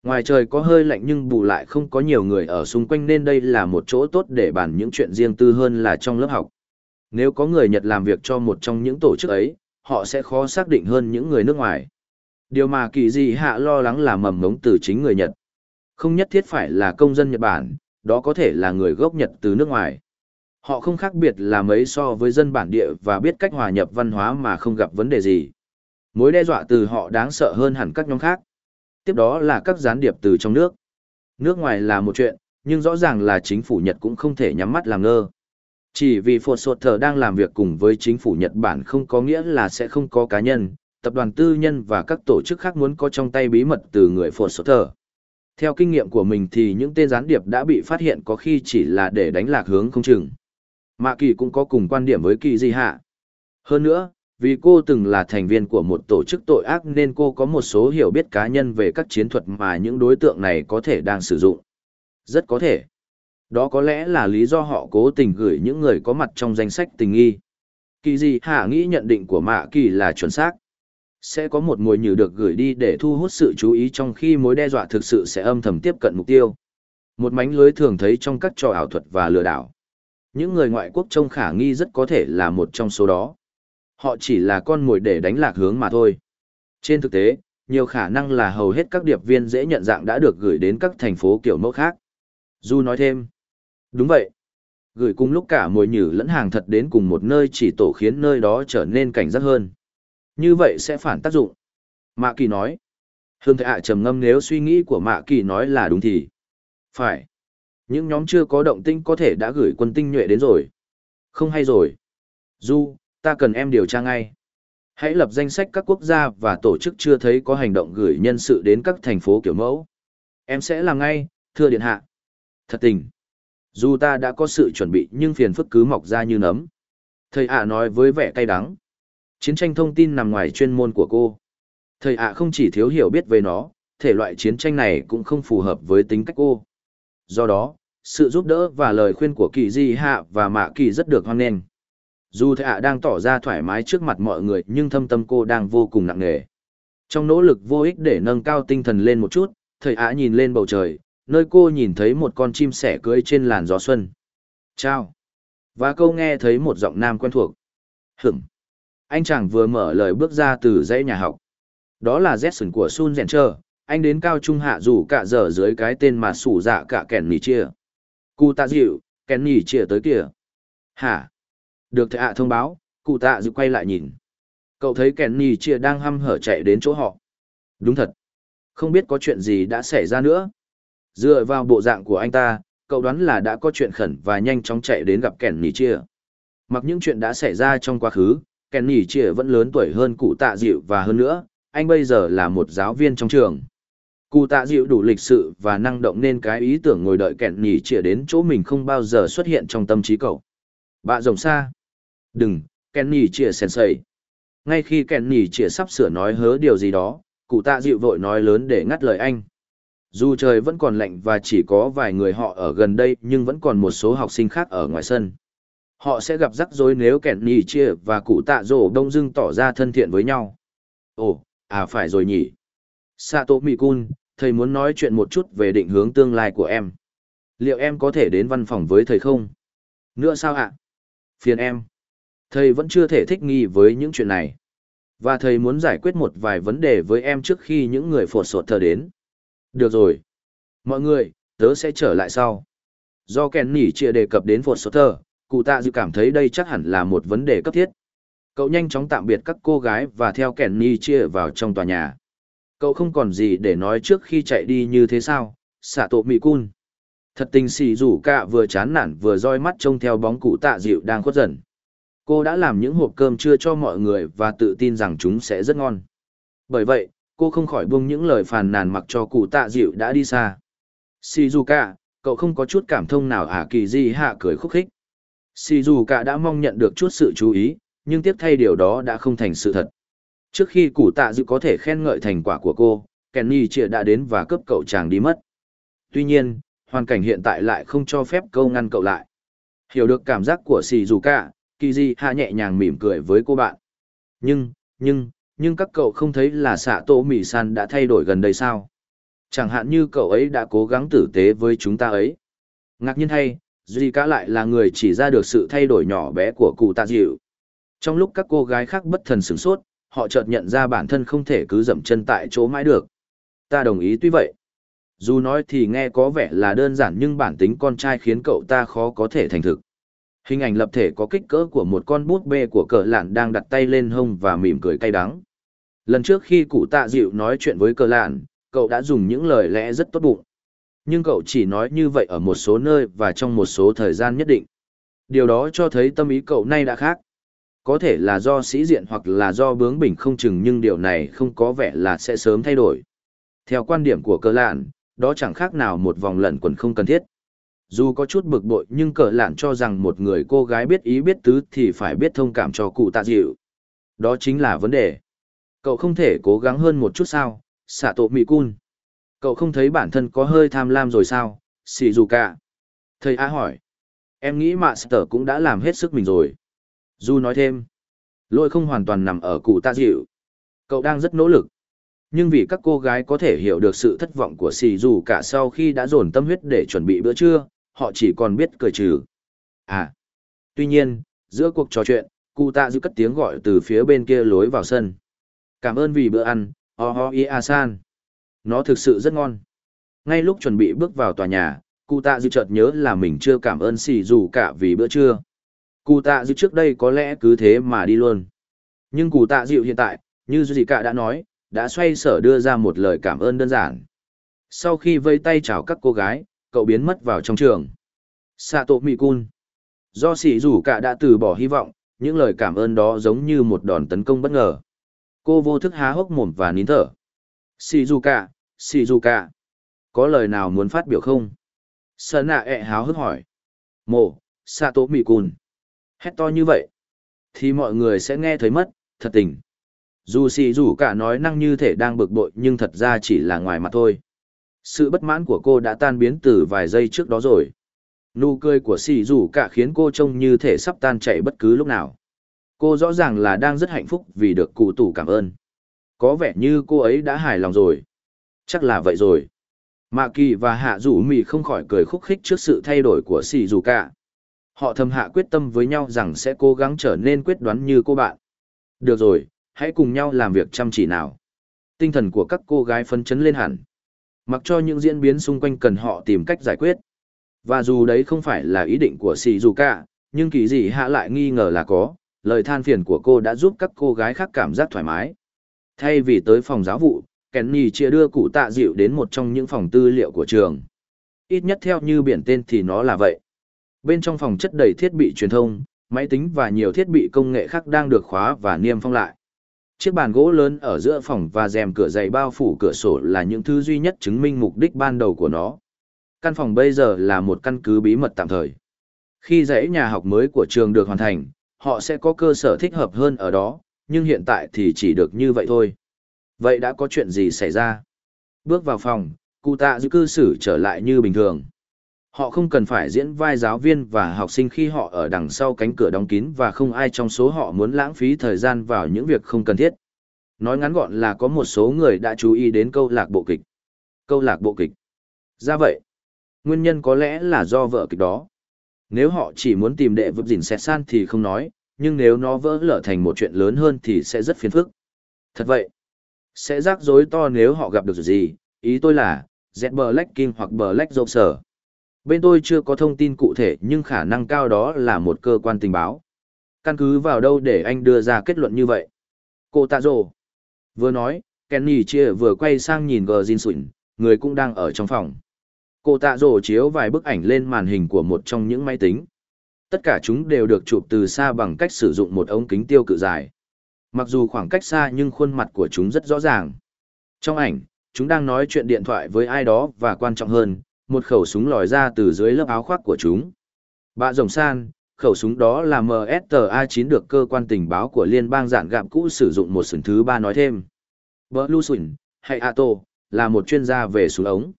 Ngoài trời có hơi lạnh nhưng bù lại không có nhiều người ở xung quanh nên đây là một chỗ tốt để bàn những chuyện riêng tư hơn là trong lớp học. Nếu có người Nhật làm việc cho một trong những tổ chức ấy, họ sẽ khó xác định hơn những người nước ngoài. Điều mà kỳ gì hạ lo lắng là mầm ngống từ chính người Nhật. Không nhất thiết phải là công dân Nhật Bản, đó có thể là người gốc Nhật từ nước ngoài. Họ không khác biệt là mấy so với dân bản địa và biết cách hòa nhập văn hóa mà không gặp vấn đề gì. Mối đe dọa từ họ đáng sợ hơn hẳn các nhóm khác. Tiếp đó là các gián điệp từ trong nước. Nước ngoài là một chuyện, nhưng rõ ràng là chính phủ Nhật cũng không thể nhắm mắt làm ngơ. Chỉ vì Phột Sột Thờ đang làm việc cùng với chính phủ Nhật Bản không có nghĩa là sẽ không có cá nhân, tập đoàn tư nhân và các tổ chức khác muốn có trong tay bí mật từ người phột Sột thờ. Theo kinh nghiệm của mình thì những tên gián điệp đã bị phát hiện có khi chỉ là để đánh lạc hướng không chừng. Mạ kỳ cũng có cùng quan điểm với kỳ di hạ. Hơn nữa, vì cô từng là thành viên của một tổ chức tội ác nên cô có một số hiểu biết cá nhân về các chiến thuật mà những đối tượng này có thể đang sử dụng. Rất có thể. Đó có lẽ là lý do họ cố tình gửi những người có mặt trong danh sách tình nghi. Kỳ gì hạ nghĩ nhận định của Mạ Kỳ là chuẩn xác. Sẽ có một mồi nhử được gửi đi để thu hút sự chú ý trong khi mối đe dọa thực sự sẽ âm thầm tiếp cận mục tiêu. Một mánh lưới thường thấy trong các trò ảo thuật và lừa đảo. Những người ngoại quốc trông khả nghi rất có thể là một trong số đó. Họ chỉ là con mồi để đánh lạc hướng mà thôi. Trên thực tế, nhiều khả năng là hầu hết các điệp viên dễ nhận dạng đã được gửi đến các thành phố kiểu mẫu khác. Du nói thêm. Đúng vậy. Gửi cùng lúc cả mồi nhử lẫn hàng thật đến cùng một nơi chỉ tổ khiến nơi đó trở nên cảnh giác hơn. Như vậy sẽ phản tác dụng. Mạ Kỳ nói. Hương Thệ ạ trầm ngâm nếu suy nghĩ của Mạ Kỳ nói là đúng thì. Phải. Những nhóm chưa có động tinh có thể đã gửi quân tinh nhuệ đến rồi. Không hay rồi. Du, ta cần em điều tra ngay. Hãy lập danh sách các quốc gia và tổ chức chưa thấy có hành động gửi nhân sự đến các thành phố kiểu mẫu. Em sẽ làm ngay, thưa điện hạ. Thật tình. Dù ta đã có sự chuẩn bị nhưng phiền phức cứ mọc ra như nấm. Thầy ạ nói với vẻ cay đắng. Chiến tranh thông tin nằm ngoài chuyên môn của cô. Thầy ạ không chỉ thiếu hiểu biết về nó, thể loại chiến tranh này cũng không phù hợp với tính cách cô. Do đó, sự giúp đỡ và lời khuyên của kỳ di hạ và mạ kỳ rất được hoan nghênh. Dù thầy ạ đang tỏ ra thoải mái trước mặt mọi người nhưng thâm tâm cô đang vô cùng nặng nề. Trong nỗ lực vô ích để nâng cao tinh thần lên một chút, thầy ạ nhìn lên bầu trời, nơi cô nhìn thấy một con chim sẻ cưỡi trên làn gió xuân. Chào! Và câu nghe thấy một giọng nam quen thuộc. Hửng! Anh chàng vừa mở lời bước ra từ dãy nhà học. Đó là Jetson của Sun Zencher, anh đến cao trung hạ dù cả giờ dưới cái tên mà sủ dạ cả kèn nỉ chia. Cụ tạ dịu, kèn nỉ chia tới kìa. Hả? Được thầy ạ thông báo, cụ tạ dự quay lại nhìn. Cậu thấy kẻn nỉ chia đang hăm hở chạy đến chỗ họ. Đúng thật. Không biết có chuyện gì đã xảy ra nữa. Dựa vào bộ dạng của anh ta, cậu đoán là đã có chuyện khẩn và nhanh chóng chạy đến gặp kẻn nỉ chia. Mặc những chuyện đã xảy ra trong quá khứ, kẻn nỉ chia vẫn lớn tuổi hơn cụ tạ dịu và hơn nữa, anh bây giờ là một giáo viên trong trường. Cụ tạ dịu đủ lịch sự và năng động nên cái ý tưởng ngồi đợi kẹn nhỉ chĩa đến chỗ mình không bao giờ xuất hiện trong tâm trí cậu. Bạ rồng xa. Đừng, Kenny chia chĩa sensei. Ngay khi Kenny chia sắp sửa nói hớ điều gì đó, cụ tạ dịu vội nói lớn để ngắt lời anh. Dù trời vẫn còn lạnh và chỉ có vài người họ ở gần đây nhưng vẫn còn một số học sinh khác ở ngoài sân. Họ sẽ gặp rắc rối nếu Kenny chia và cụ tạ rổ đông dưng tỏ ra thân thiện với nhau. Ồ, à phải rồi nhỉ. Sato Mikun, thầy muốn nói chuyện một chút về định hướng tương lai của em. Liệu em có thể đến văn phòng với thầy không? Nữa sao ạ? Phiền em. Thầy vẫn chưa thể thích nghi với những chuyện này. Và thầy muốn giải quyết một vài vấn đề với em trước khi những người phột sột thờ đến. Được rồi. Mọi người, tớ sẽ trở lại sau. Do kèn nỉ chia đề cập đến phột sột thờ, cụ tạ dự cảm thấy đây chắc hẳn là một vấn đề cấp thiết. Cậu nhanh chóng tạm biệt các cô gái và theo kèn nỉ chia vào trong tòa nhà. Cậu không còn gì để nói trước khi chạy đi như thế sao, xạ tổ mị cun. Thật tình xì rủ cả vừa chán nản vừa roi mắt trông theo bóng cụ tạ dịu đang khuất dần. Cô đã làm những hộp cơm chưa cho mọi người và tự tin rằng chúng sẽ rất ngon. Bởi vậy, cô không khỏi buông những lời phàn nàn mặc cho cụ tạ dịu đã đi xa. Shizuka, cậu không có chút cảm thông nào à kỳ gì hạ cười khúc khích. Shizuka đã mong nhận được chút sự chú ý, nhưng tiếc thay điều đó đã không thành sự thật. Trước khi cụ tạ dịu có thể khen ngợi thành quả của cô, Kenny chia đã đến và cướp cậu chàng đi mất. Tuy nhiên, hoàn cảnh hiện tại lại không cho phép câu ngăn cậu lại. Hiểu được cảm giác của Shizuka, Kiji hạ nhẹ nhàng mỉm cười với cô bạn. Nhưng, nhưng, nhưng các cậu không thấy là xạ tổ mỹ san đã thay đổi gần đây sao? Chẳng hạn như cậu ấy đã cố gắng tử tế với chúng ta ấy. Ngạc nhiên thay, Duy cá lại là người chỉ ra được sự thay đổi nhỏ bé của cụ tạ dịu. Trong lúc các cô gái khác bất thần sửng sốt, họ chợt nhận ra bản thân không thể cứ dậm chân tại chỗ mãi được. Ta đồng ý tuy vậy. Dù nói thì nghe có vẻ là đơn giản nhưng bản tính con trai khiến cậu ta khó có thể thành thực. Hình ảnh lập thể có kích cỡ của một con bút bê của cờ lạn đang đặt tay lên hông và mỉm cười cay đắng. Lần trước khi cụ tạ dịu nói chuyện với cờ lạn, cậu đã dùng những lời lẽ rất tốt bụng. Nhưng cậu chỉ nói như vậy ở một số nơi và trong một số thời gian nhất định. Điều đó cho thấy tâm ý cậu nay đã khác. Có thể là do sĩ diện hoặc là do bướng bỉnh không chừng nhưng điều này không có vẻ là sẽ sớm thay đổi. Theo quan điểm của cơ lạn, đó chẳng khác nào một vòng lẩn quẩn không cần thiết. Dù có chút bực bội nhưng cờ lạn cho rằng một người cô gái biết ý biết tứ thì phải biết thông cảm cho cụ tạ dịu. Đó chính là vấn đề. Cậu không thể cố gắng hơn một chút sao, xạ tổ mị cun. Cậu không thấy bản thân có hơi tham lam rồi sao, xì dù cả. Thầy A hỏi. Em nghĩ mạ sở cũng đã làm hết sức mình rồi. Du nói thêm. Lỗi không hoàn toàn nằm ở cụ tạ dịu. Cậu đang rất nỗ lực. Nhưng vì các cô gái có thể hiểu được sự thất vọng của xì dù cả sau khi đã dồn tâm huyết để chuẩn bị bữa trưa, họ chỉ còn biết cười trừ. À. Tuy nhiên, giữa cuộc trò chuyện, cụ tạ dịu cất tiếng gọi từ phía bên kia lối vào sân. Cảm ơn vì bữa ăn, oh oh a san. Nó thực sự rất ngon. Ngay lúc chuẩn bị bước vào tòa nhà, cụ tạ dịu chợt nhớ là mình chưa cảm ơn xì dù cả vì bữa trưa. Cụ tạ dịu trước đây có lẽ cứ thế mà đi luôn. Nhưng cụ tạ dịu hiện tại, như gì cả đã nói, đã xoay sở đưa ra một lời cảm ơn đơn giản. Sau khi vây tay chào các cô gái, cậu biến mất vào trong trường. Sato Mikun. Do sỉ rủ cả đã từ bỏ hy vọng, những lời cảm ơn đó giống như một đòn tấn công bất ngờ. Cô vô thức há hốc mồm và nín thở. Shizuka, Shizuka. Có lời nào muốn phát biểu không? Sơn nạ ẹ háo hức hỏi. Mồ, Sato Mikun. Hét to như vậy. Thì mọi người sẽ nghe thấy mất, thật tình. Dù xì cả nói năng như thể đang bực bội nhưng thật ra chỉ là ngoài mặt thôi. Sự bất mãn của cô đã tan biến từ vài giây trước đó rồi. Nụ cười của xì rủ cả khiến cô trông như thể sắp tan chảy bất cứ lúc nào. Cô rõ ràng là đang rất hạnh phúc vì được cụ tủ cảm ơn. Có vẻ như cô ấy đã hài lòng rồi. Chắc là vậy rồi. Mạ kỳ và hạ rủ mì không khỏi cười khúc khích trước sự thay đổi của xì rủ cả. Họ thầm hạ quyết tâm với nhau rằng sẽ cố gắng trở nên quyết đoán như cô bạn. Được rồi, hãy cùng nhau làm việc chăm chỉ nào. Tinh thần của các cô gái phấn chấn lên hẳn. Mặc cho những diễn biến xung quanh cần họ tìm cách giải quyết. Và dù đấy không phải là ý định của Shizuka, Cả, nhưng kỳ gì hạ lại nghi ngờ là có, lời than phiền của cô đã giúp các cô gái khác cảm giác thoải mái. Thay vì tới phòng giáo vụ, Kenny chia đưa cụ tạ dịu đến một trong những phòng tư liệu của trường. Ít nhất theo như biển tên thì nó là vậy. Bên trong phòng chất đầy thiết bị truyền thông, máy tính và nhiều thiết bị công nghệ khác đang được khóa và niêm phong lại. Chiếc bàn gỗ lớn ở giữa phòng và rèm cửa dày bao phủ cửa sổ là những thứ duy nhất chứng minh mục đích ban đầu của nó. Căn phòng bây giờ là một căn cứ bí mật tạm thời. Khi dãy nhà học mới của trường được hoàn thành, họ sẽ có cơ sở thích hợp hơn ở đó, nhưng hiện tại thì chỉ được như vậy thôi. Vậy đã có chuyện gì xảy ra? Bước vào phòng, cụ tạ giữ cư xử trở lại như bình thường. Họ không cần phải diễn vai giáo viên và học sinh khi họ ở đằng sau cánh cửa đóng kín và không ai trong số họ muốn lãng phí thời gian vào những việc không cần thiết. Nói ngắn gọn là có một số người đã chú ý đến câu lạc bộ kịch. Câu lạc bộ kịch. Ra vậy, nguyên nhân có lẽ là do vợ kịch đó. Nếu họ chỉ muốn tìm đệ vấp dình xẹt san thì không nói, nhưng nếu nó vỡ lở thành một chuyện lớn hơn thì sẽ rất phiền phức. Thật vậy, sẽ rắc rối to nếu họ gặp được gì, ý tôi là, Z Black King hoặc Black Joker. Bên tôi chưa có thông tin cụ thể nhưng khả năng cao đó là một cơ quan tình báo. Căn cứ vào đâu để anh đưa ra kết luận như vậy? Cô tạ rồ. Vừa nói, Kenny chia vừa quay sang nhìn gờ Jin Sụn, người cũng đang ở trong phòng. Cô tạ rồ chiếu vài bức ảnh lên màn hình của một trong những máy tính. Tất cả chúng đều được chụp từ xa bằng cách sử dụng một ống kính tiêu cự dài. Mặc dù khoảng cách xa nhưng khuôn mặt của chúng rất rõ ràng. Trong ảnh, chúng đang nói chuyện điện thoại với ai đó và quan trọng hơn, một khẩu súng lòi ra từ dưới lớp áo khoác của chúng. Bạ rồng san, khẩu súng đó là MSTA-9 được cơ quan tình báo của liên bang giản gạm cũ sử dụng một sừng thứ ba nói thêm. Blue Swin, hay Ato, là một chuyên gia về súng ống.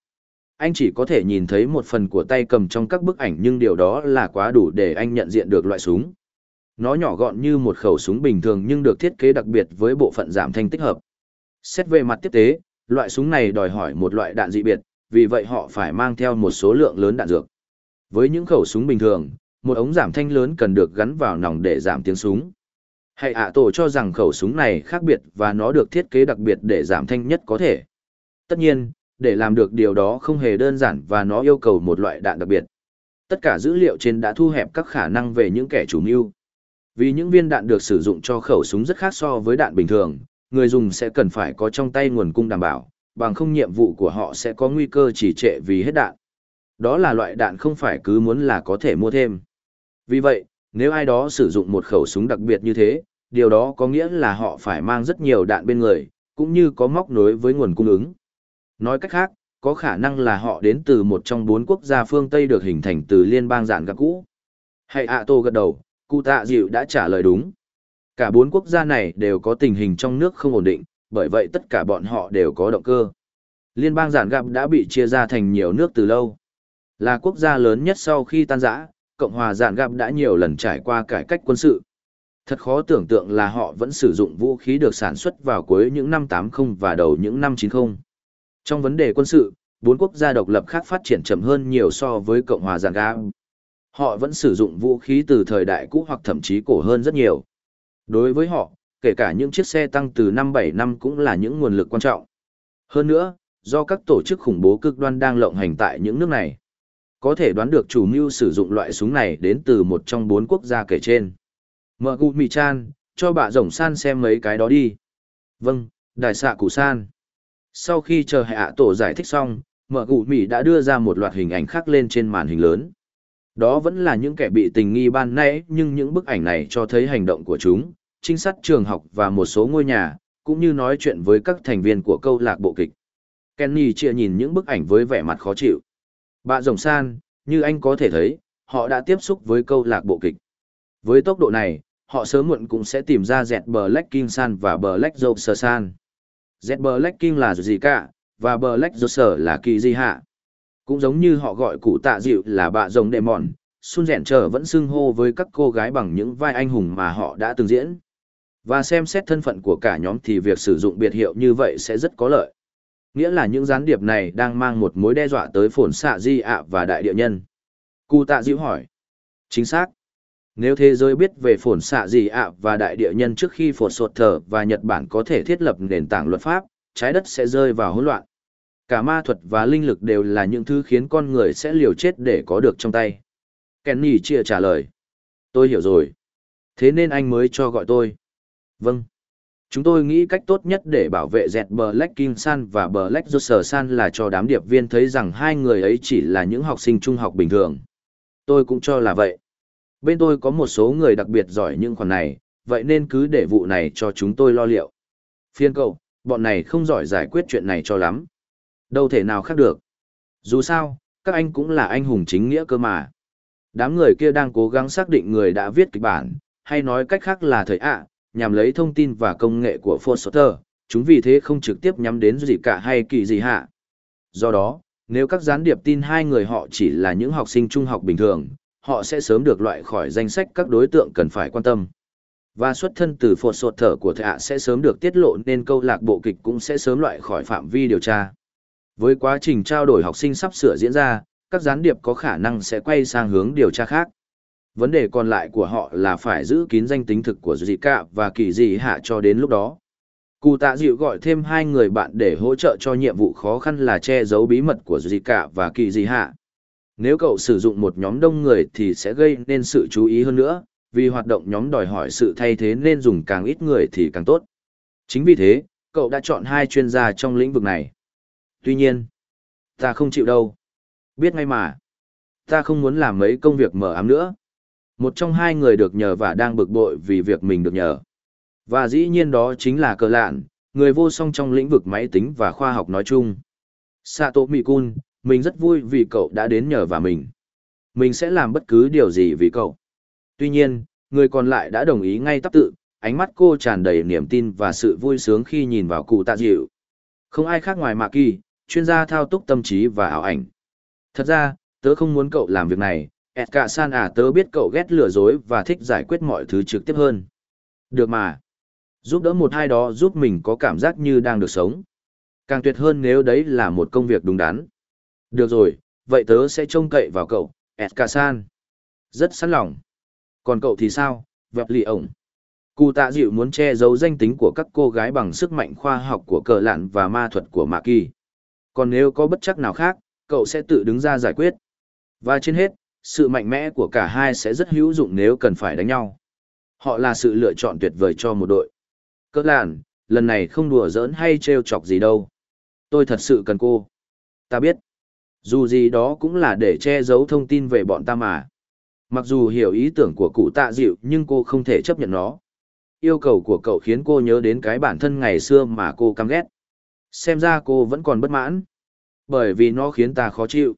Anh chỉ có thể nhìn thấy một phần của tay cầm trong các bức ảnh nhưng điều đó là quá đủ để anh nhận diện được loại súng. Nó nhỏ gọn như một khẩu súng bình thường nhưng được thiết kế đặc biệt với bộ phận giảm thanh tích hợp. Xét về mặt tiếp tế, loại súng này đòi hỏi một loại đạn dị biệt, vì vậy họ phải mang theo một số lượng lớn đạn dược. Với những khẩu súng bình thường, một ống giảm thanh lớn cần được gắn vào nòng để giảm tiếng súng. Hãy ạ tổ cho rằng khẩu súng này khác biệt và nó được thiết kế đặc biệt để giảm thanh nhất có thể. Tất nhiên, để làm được điều đó không hề đơn giản và nó yêu cầu một loại đạn đặc biệt. Tất cả dữ liệu trên đã thu hẹp các khả năng về những kẻ chủ mưu. Vì những viên đạn được sử dụng cho khẩu súng rất khác so với đạn bình thường, người dùng sẽ cần phải có trong tay nguồn cung đảm bảo, bằng không nhiệm vụ của họ sẽ có nguy cơ chỉ trệ vì hết đạn. Đó là loại đạn không phải cứ muốn là có thể mua thêm. Vì vậy, nếu ai đó sử dụng một khẩu súng đặc biệt như thế, điều đó có nghĩa là họ phải mang rất nhiều đạn bên người, cũng như có móc nối với nguồn cung ứng. Nói cách khác, có khả năng là họ đến từ một trong bốn quốc gia phương Tây được hình thành từ liên bang giản gặp cũ. Hay ạ tô gật đầu, cụ tạ dịu đã trả lời đúng. Cả bốn quốc gia này đều có tình hình trong nước không ổn định, bởi vậy tất cả bọn họ đều có động cơ. Liên bang giản gặp đã bị chia ra thành nhiều nước từ lâu. Là quốc gia lớn nhất sau khi tan rã, Cộng hòa giản gặp đã nhiều lần trải qua cải cách quân sự. Thật khó tưởng tượng là họ vẫn sử dụng vũ khí được sản xuất vào cuối những năm 80 và đầu những năm 90. Trong vấn đề quân sự, bốn quốc gia độc lập khác phát triển chậm hơn nhiều so với Cộng hòa giản gặp. Họ vẫn sử dụng vũ khí từ thời đại cũ hoặc thậm chí cổ hơn rất nhiều. Đối với họ, kể cả những chiếc xe tăng từ năm bảy năm cũng là những nguồn lực quan trọng. Hơn nữa, do các tổ chức khủng bố cực đoan đang lộng hành tại những nước này. Có thể đoán được chủ mưu sử dụng loại súng này đến từ một trong bốn quốc gia kể trên. Mở cụ mì chan, cho bà rồng san xem mấy cái đó đi. Vâng, đại xạ cụ san. Sau khi chờ hạ tổ giải thích xong, mở cụ mì đã đưa ra một loạt hình ảnh khác lên trên màn hình lớn. Đó vẫn là những kẻ bị tình nghi ban nãy nhưng những bức ảnh này cho thấy hành động của chúng, trinh sát trường học và một số ngôi nhà, cũng như nói chuyện với các thành viên của câu lạc bộ kịch. Kenny chia nhìn những bức ảnh với vẻ mặt khó chịu. Bà rồng san, như anh có thể thấy, họ đã tiếp xúc với câu lạc bộ kịch. Với tốc độ này, họ sớm muộn cũng sẽ tìm ra dẹt Black King San và Black Joker San. Dẹt Black King là gì cả, và Black Joker là kỳ gì hạ. Cũng giống như họ gọi cụ tạ dịu là bạ rồng đệ mòn, Sun Rèn Trở vẫn xưng hô với các cô gái bằng những vai anh hùng mà họ đã từng diễn. Và xem xét thân phận của cả nhóm thì việc sử dụng biệt hiệu như vậy sẽ rất có lợi. Nghĩa là những gián điệp này đang mang một mối đe dọa tới phồn xạ di ạ và đại địa nhân. Cụ tạ dịu hỏi. Chính xác. Nếu thế giới biết về phồn xạ di ạ và đại địa nhân trước khi phồn sột thở và Nhật Bản có thể thiết lập nền tảng luật pháp, trái đất sẽ rơi vào hỗn loạn. Cả ma thuật và linh lực đều là những thứ khiến con người sẽ liều chết để có được trong tay. Kenny chia trả lời. Tôi hiểu rồi. Thế nên anh mới cho gọi tôi. Vâng. Chúng tôi nghĩ cách tốt nhất để bảo vệ dẹt Black King San và Black Joker San là cho đám điệp viên thấy rằng hai người ấy chỉ là những học sinh trung học bình thường. Tôi cũng cho là vậy. Bên tôi có một số người đặc biệt giỏi những khoản này, vậy nên cứ để vụ này cho chúng tôi lo liệu. Phiên cậu, bọn này không giỏi giải quyết chuyện này cho lắm. Đâu thể nào khác được. Dù sao, các anh cũng là anh hùng chính nghĩa cơ mà. Đám người kia đang cố gắng xác định người đã viết kịch bản, hay nói cách khác là thời ạ, nhằm lấy thông tin và công nghệ của Foster, chúng vì thế không trực tiếp nhắm đến gì cả hay kỳ gì hạ. Do đó, nếu các gián điệp tin hai người họ chỉ là những học sinh trung học bình thường, họ sẽ sớm được loại khỏi danh sách các đối tượng cần phải quan tâm. Và xuất thân từ phột sột thở của thạ sẽ sớm được tiết lộ nên câu lạc bộ kịch cũng sẽ sớm loại khỏi phạm vi điều tra. Với quá trình trao đổi học sinh sắp sửa diễn ra, các gián điệp có khả năng sẽ quay sang hướng điều tra khác. Vấn đề còn lại của họ là phải giữ kín danh tính thực của Zika và kỳ dị hạ cho đến lúc đó. Cụ tạ dịu gọi thêm hai người bạn để hỗ trợ cho nhiệm vụ khó khăn là che giấu bí mật của Zika và kỳ dị hạ. Nếu cậu sử dụng một nhóm đông người thì sẽ gây nên sự chú ý hơn nữa, vì hoạt động nhóm đòi hỏi sự thay thế nên dùng càng ít người thì càng tốt. Chính vì thế, cậu đã chọn hai chuyên gia trong lĩnh vực này. Tuy nhiên, ta không chịu đâu. Biết ngay mà. Ta không muốn làm mấy công việc mở ám nữa. Một trong hai người được nhờ và đang bực bội vì việc mình được nhờ. Và dĩ nhiên đó chính là cờ lạn, người vô song trong lĩnh vực máy tính và khoa học nói chung. Sato Mikun, mình rất vui vì cậu đã đến nhờ và mình. Mình sẽ làm bất cứ điều gì vì cậu. Tuy nhiên, người còn lại đã đồng ý ngay tắp tự, ánh mắt cô tràn đầy niềm tin và sự vui sướng khi nhìn vào cụ tạ dịu. Không ai khác ngoài Mạc Kỳ, chuyên gia thao túc tâm trí và ảo ảnh. Thật ra, tớ không muốn cậu làm việc này, ẹt cả san à tớ biết cậu ghét lừa dối và thích giải quyết mọi thứ trực tiếp hơn. Được mà. Giúp đỡ một hai đó giúp mình có cảm giác như đang được sống. Càng tuyệt hơn nếu đấy là một công việc đúng đắn. Được rồi, vậy tớ sẽ trông cậy vào cậu, ẹt cả san. Rất sẵn lòng. Còn cậu thì sao, vẹp lì ổng. Cụ tạ dịu muốn che giấu danh tính của các cô gái bằng sức mạnh khoa học của cờ lạn và ma thuật của mạ kỳ. Còn nếu có bất chắc nào khác, cậu sẽ tự đứng ra giải quyết. Và trên hết, sự mạnh mẽ của cả hai sẽ rất hữu dụng nếu cần phải đánh nhau. Họ là sự lựa chọn tuyệt vời cho một đội. Cỡ làn, lần này không đùa giỡn hay trêu chọc gì đâu. Tôi thật sự cần cô. Ta biết. Dù gì đó cũng là để che giấu thông tin về bọn ta mà. Mặc dù hiểu ý tưởng của cụ tạ dịu nhưng cô không thể chấp nhận nó. Yêu cầu của cậu khiến cô nhớ đến cái bản thân ngày xưa mà cô căm ghét. Xem ra cô vẫn còn bất mãn. Bởi vì nó khiến ta khó chịu.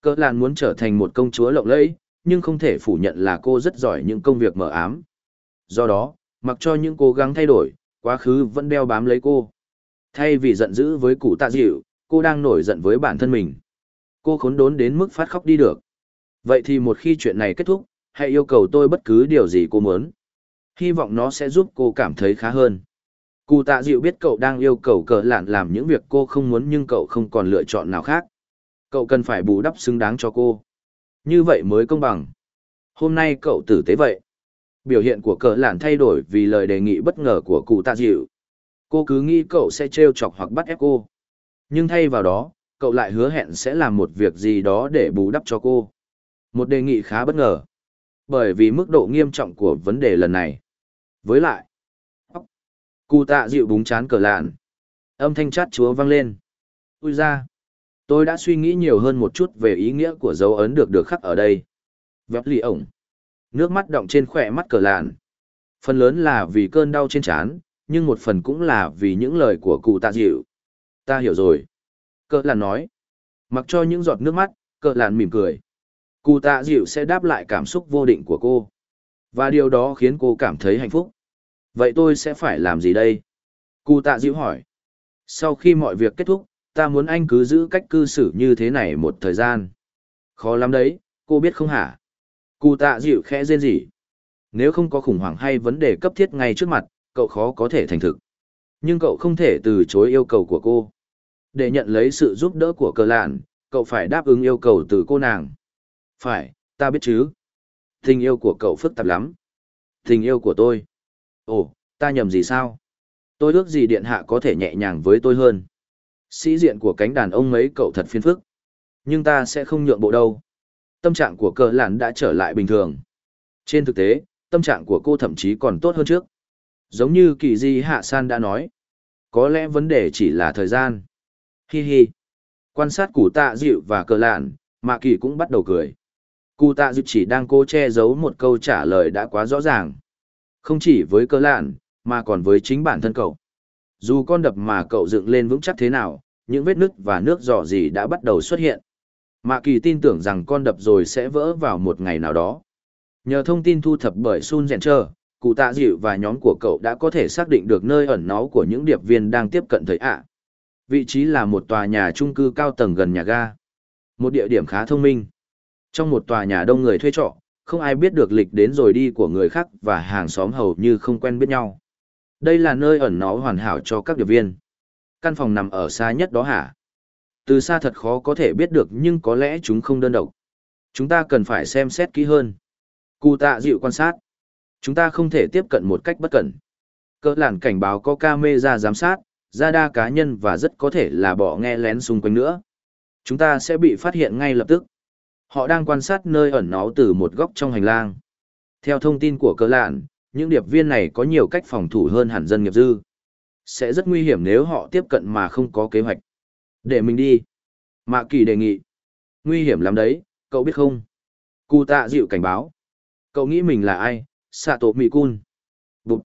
Cỡ làn muốn trở thành một công chúa lộng lẫy, nhưng không thể phủ nhận là cô rất giỏi những công việc mờ ám. Do đó, mặc cho những cố gắng thay đổi, quá khứ vẫn đeo bám lấy cô. Thay vì giận dữ với cụ tạ dịu, cô đang nổi giận với bản thân mình. Cô khốn đốn đến mức phát khóc đi được. Vậy thì một khi chuyện này kết thúc, hãy yêu cầu tôi bất cứ điều gì cô muốn. Hy vọng nó sẽ giúp cô cảm thấy khá hơn. Cụ tạ dịu biết cậu đang yêu cầu cờ lạn làm những việc cô không muốn nhưng cậu không còn lựa chọn nào khác. Cậu cần phải bù đắp xứng đáng cho cô. Như vậy mới công bằng. Hôm nay cậu tử tế vậy. Biểu hiện của cờ lạn thay đổi vì lời đề nghị bất ngờ của cụ tạ dịu. Cô cứ nghĩ cậu sẽ trêu chọc hoặc bắt ép cô. Nhưng thay vào đó, cậu lại hứa hẹn sẽ làm một việc gì đó để bù đắp cho cô. Một đề nghị khá bất ngờ. Bởi vì mức độ nghiêm trọng của vấn đề lần này. Với lại, cụ tạ dịu búng chán cờ lạn. Âm thanh chát chúa vang lên. Ui ra, tôi đã suy nghĩ nhiều hơn một chút về ý nghĩa của dấu ấn được được khắc ở đây. Vẹp lì ổng. Nước mắt đọng trên khỏe mắt cờ lạn. Phần lớn là vì cơn đau trên trán, nhưng một phần cũng là vì những lời của cụ tạ dịu. Ta hiểu rồi. Cờ lạn nói. Mặc cho những giọt nước mắt, cờ lạn mỉm cười. Cụ tạ dịu sẽ đáp lại cảm xúc vô định của cô. Và điều đó khiến cô cảm thấy hạnh phúc. Vậy tôi sẽ phải làm gì đây? Cụ tạ dịu hỏi. Sau khi mọi việc kết thúc, ta muốn anh cứ giữ cách cư xử như thế này một thời gian. Khó lắm đấy, cô biết không hả? Cụ tạ dịu khẽ rên rỉ. Nếu không có khủng hoảng hay vấn đề cấp thiết ngay trước mặt, cậu khó có thể thành thực. Nhưng cậu không thể từ chối yêu cầu của cô. Để nhận lấy sự giúp đỡ của cờ lạn, cậu phải đáp ứng yêu cầu từ cô nàng. Phải, ta biết chứ. Tình yêu của cậu phức tạp lắm. Tình yêu của tôi. Ồ, ta nhầm gì sao? Tôi ước gì điện hạ có thể nhẹ nhàng với tôi hơn. Sĩ diện của cánh đàn ông mấy cậu thật phiền phức. Nhưng ta sẽ không nhượng bộ đâu. Tâm trạng của cờ lạn đã trở lại bình thường. Trên thực tế, tâm trạng của cô thậm chí còn tốt hơn trước. Giống như kỳ di hạ san đã nói. Có lẽ vấn đề chỉ là thời gian. Hi hi. Quan sát Cụ tạ dịu và cờ lạn, mạ kỳ cũng bắt đầu cười. Cụ tạ dịu chỉ đang cố che giấu một câu trả lời đã quá rõ ràng. Không chỉ với Cờ lạn, mà còn với chính bản thân cậu. Dù con đập mà cậu dựng lên vững chắc thế nào, những vết nứt và nước dò gì đã bắt đầu xuất hiện. Mạ kỳ tin tưởng rằng con đập rồi sẽ vỡ vào một ngày nào đó. Nhờ thông tin thu thập bởi Sun Zencher, cụ tạ dịu và nhóm của cậu đã có thể xác định được nơi ẩn náu của những điệp viên đang tiếp cận thời ạ. Vị trí là một tòa nhà trung cư cao tầng gần nhà ga. Một địa điểm khá thông minh. Trong một tòa nhà đông người thuê trọ, không ai biết được lịch đến rồi đi của người khác và hàng xóm hầu như không quen biết nhau. Đây là nơi ẩn náu hoàn hảo cho các điệp viên. Căn phòng nằm ở xa nhất đó hả? Từ xa thật khó có thể biết được nhưng có lẽ chúng không đơn độc. Chúng ta cần phải xem xét kỹ hơn. Cụ tạ dịu quan sát. Chúng ta không thể tiếp cận một cách bất cẩn. Cỡ làn cảnh báo có camera giám sát, ra đa cá nhân và rất có thể là bỏ nghe lén xung quanh nữa. Chúng ta sẽ bị phát hiện ngay lập tức. Họ đang quan sát nơi ẩn náu từ một góc trong hành lang. Theo thông tin của cơ lạn, những điệp viên này có nhiều cách phòng thủ hơn hẳn dân nghiệp dư. Sẽ rất nguy hiểm nếu họ tiếp cận mà không có kế hoạch. Để mình đi. Mạ kỳ đề nghị. Nguy hiểm lắm đấy, cậu biết không? Cụ tạ dịu cảnh báo. Cậu nghĩ mình là ai? Sạ tổ mị cun. Bụt.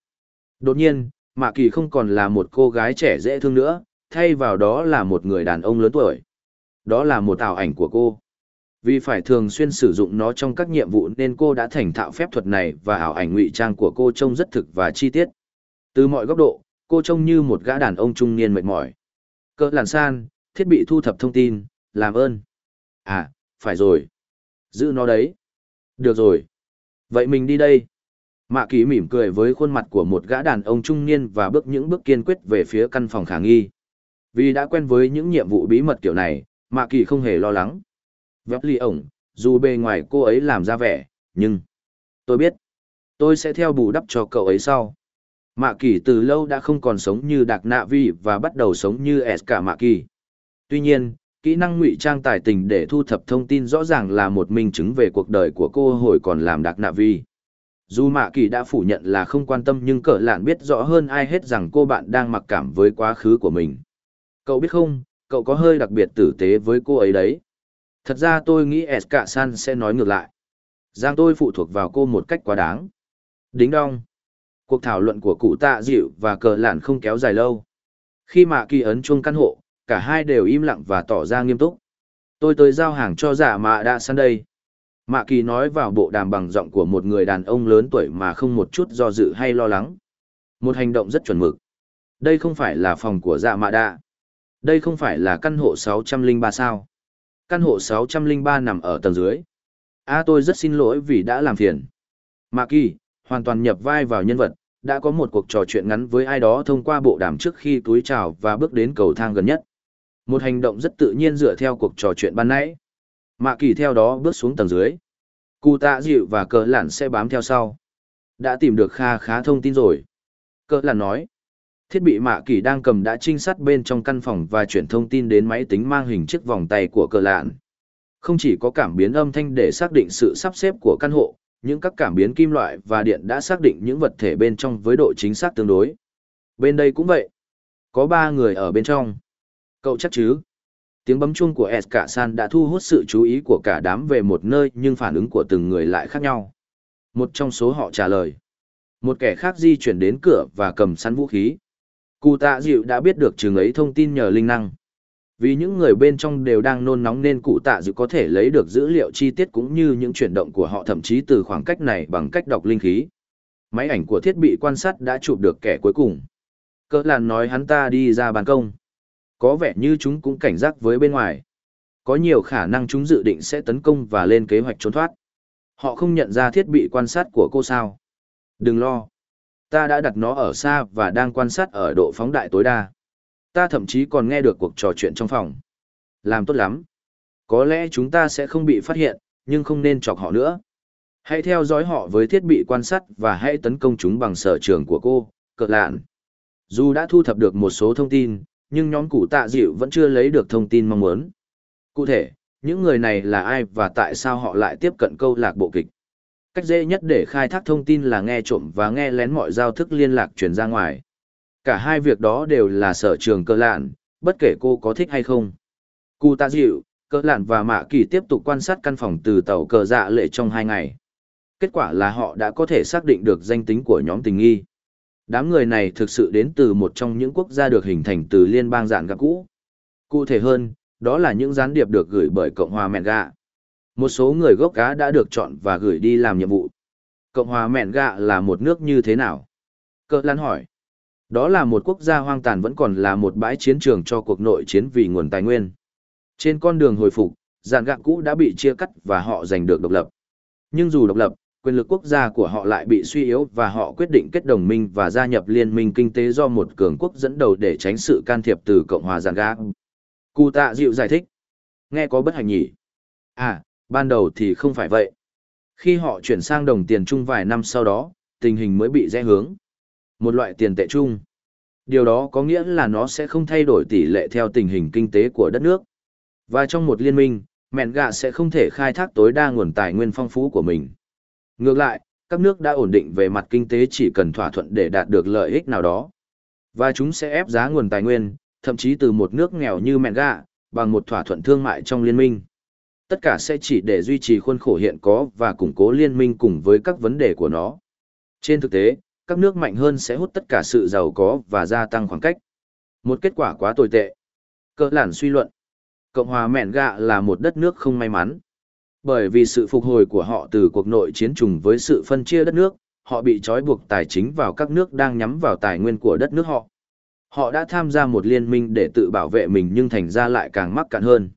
Đột nhiên, Mạ kỳ không còn là một cô gái trẻ dễ thương nữa, thay vào đó là một người đàn ông lớn tuổi. Đó là một ảo ảnh của cô. Vì phải thường xuyên sử dụng nó trong các nhiệm vụ nên cô đã thành thạo phép thuật này và ảo ảnh ngụy trang của cô trông rất thực và chi tiết. Từ mọi góc độ, cô trông như một gã đàn ông trung niên mệt mỏi. Cỡ làn san, thiết bị thu thập thông tin, làm ơn. À, phải rồi. Giữ nó đấy. Được rồi. Vậy mình đi đây. Mạ kỳ mỉm cười với khuôn mặt của một gã đàn ông trung niên và bước những bước kiên quyết về phía căn phòng khả nghi. Vì đã quen với những nhiệm vụ bí mật kiểu này, Mạ kỳ không hề lo lắng. Vấp ly ổng, dù bề ngoài cô ấy làm ra vẻ, nhưng... Tôi biết. Tôi sẽ theo bù đắp cho cậu ấy sau. Mạ kỳ từ lâu đã không còn sống như Đạc Nạ Vi và bắt đầu sống như S cả Mạ kỳ. Tuy nhiên, kỹ năng ngụy trang tài tình để thu thập thông tin rõ ràng là một minh chứng về cuộc đời của cô hồi còn làm Đạc Nạ Vi. Dù Mạ Kỳ đã phủ nhận là không quan tâm nhưng cỡ lạn biết rõ hơn ai hết rằng cô bạn đang mặc cảm với quá khứ của mình. Cậu biết không, cậu có hơi đặc biệt tử tế với cô ấy đấy. Thật ra tôi nghĩ Eska San sẽ nói ngược lại. Giang tôi phụ thuộc vào cô một cách quá đáng. Đính đong. Cuộc thảo luận của cụ tạ dịu và cờ lạn không kéo dài lâu. Khi mà kỳ ấn chuông căn hộ, cả hai đều im lặng và tỏ ra nghiêm túc. Tôi tới giao hàng cho giả mạ đã săn đây. Mạ kỳ nói vào bộ đàm bằng giọng của một người đàn ông lớn tuổi mà không một chút do dự hay lo lắng. Một hành động rất chuẩn mực. Đây không phải là phòng của dạ mạ đạ. Đây không phải là căn hộ 603 sao. Căn hộ 603 nằm ở tầng dưới. A tôi rất xin lỗi vì đã làm phiền. Mạc kỳ, hoàn toàn nhập vai vào nhân vật, đã có một cuộc trò chuyện ngắn với ai đó thông qua bộ đàm trước khi túi chào và bước đến cầu thang gần nhất. Một hành động rất tự nhiên dựa theo cuộc trò chuyện ban nãy. Mạ kỳ theo đó bước xuống tầng dưới. Cụ tạ dịu và cờ lản sẽ bám theo sau. Đã tìm được kha khá thông tin rồi. Cờ lản nói. Thiết bị mạ kỳ đang cầm đã trinh sát bên trong căn phòng và chuyển thông tin đến máy tính mang hình chiếc vòng tay của cờ lạn. Không chỉ có cảm biến âm thanh để xác định sự sắp xếp của căn hộ, những các cảm biến kim loại và điện đã xác định những vật thể bên trong với độ chính xác tương đối. Bên đây cũng vậy. Có ba người ở bên trong. Cậu chắc chứ? Tiếng bấm chuông của S cả san đã thu hút sự chú ý của cả đám về một nơi nhưng phản ứng của từng người lại khác nhau. Một trong số họ trả lời. Một kẻ khác di chuyển đến cửa và cầm sẵn vũ khí. Cụ tạ dịu đã biết được chừng ấy thông tin nhờ linh năng. Vì những người bên trong đều đang nôn nóng nên cụ tạ dịu có thể lấy được dữ liệu chi tiết cũng như những chuyển động của họ thậm chí từ khoảng cách này bằng cách đọc linh khí. Máy ảnh của thiết bị quan sát đã chụp được kẻ cuối cùng. Cơ làn nói hắn ta đi ra ban công. Có vẻ như chúng cũng cảnh giác với bên ngoài. Có nhiều khả năng chúng dự định sẽ tấn công và lên kế hoạch trốn thoát. Họ không nhận ra thiết bị quan sát của cô sao. Đừng lo. Ta đã đặt nó ở xa và đang quan sát ở độ phóng đại tối đa. Ta thậm chí còn nghe được cuộc trò chuyện trong phòng. Làm tốt lắm. Có lẽ chúng ta sẽ không bị phát hiện, nhưng không nên chọc họ nữa. Hãy theo dõi họ với thiết bị quan sát và hãy tấn công chúng bằng sở trường của cô, cợt lạn. Dù đã thu thập được một số thông tin, nhưng nhóm cụ tạ dịu vẫn chưa lấy được thông tin mong muốn. Cụ thể, những người này là ai và tại sao họ lại tiếp cận câu lạc bộ kịch? Cách dễ nhất để khai thác thông tin là nghe trộm và nghe lén mọi giao thức liên lạc truyền ra ngoài. Cả hai việc đó đều là sở trường cơ lạn, bất kể cô có thích hay không. Cụ tạ dịu, cơ lạn và mạ kỳ tiếp tục quan sát căn phòng từ tàu cờ dạ lệ trong hai ngày. Kết quả là họ đã có thể xác định được danh tính của nhóm tình nghi. Đám người này thực sự đến từ một trong những quốc gia được hình thành từ liên bang dạng gặp cũ. Cụ thể hơn, đó là những gián điệp được gửi bởi Cộng hòa Mẹn Gạ. Một số người gốc cá đã được chọn và gửi đi làm nhiệm vụ. Cộng hòa Mẹn Gạ là một nước như thế nào? Cơ Lan hỏi. Đó là một quốc gia hoang tàn vẫn còn là một bãi chiến trường cho cuộc nội chiến vì nguồn tài nguyên. Trên con đường hồi phục, dàn gạ cũ đã bị chia cắt và họ giành được độc lập. Nhưng dù độc lập, quyền lực quốc gia của họ lại bị suy yếu và họ quyết định kết đồng minh và gia nhập liên minh kinh tế do một cường quốc dẫn đầu để tránh sự can thiệp từ Cộng hòa Giàn Gác. Cụ tạ dịu giải thích. Nghe có bất hạnh nhỉ? À, ban đầu thì không phải vậy. Khi họ chuyển sang đồng tiền chung vài năm sau đó, tình hình mới bị rẽ hướng. Một loại tiền tệ chung. Điều đó có nghĩa là nó sẽ không thay đổi tỷ lệ theo tình hình kinh tế của đất nước. Và trong một liên minh, mẹn gạ sẽ không thể khai thác tối đa nguồn tài nguyên phong phú của mình. Ngược lại, các nước đã ổn định về mặt kinh tế chỉ cần thỏa thuận để đạt được lợi ích nào đó. Và chúng sẽ ép giá nguồn tài nguyên, thậm chí từ một nước nghèo như mẹn gạ, bằng một thỏa thuận thương mại trong liên minh. Tất cả sẽ chỉ để duy trì khuôn khổ hiện có và củng cố liên minh cùng với các vấn đề của nó. Trên thực tế, các nước mạnh hơn sẽ hút tất cả sự giàu có và gia tăng khoảng cách. Một kết quả quá tồi tệ. Cơ lản suy luận. Cộng hòa mẹn gạ là một đất nước không may mắn. Bởi vì sự phục hồi của họ từ cuộc nội chiến trùng với sự phân chia đất nước, họ bị trói buộc tài chính vào các nước đang nhắm vào tài nguyên của đất nước họ. Họ đã tham gia một liên minh để tự bảo vệ mình nhưng thành ra lại càng mắc cạn hơn.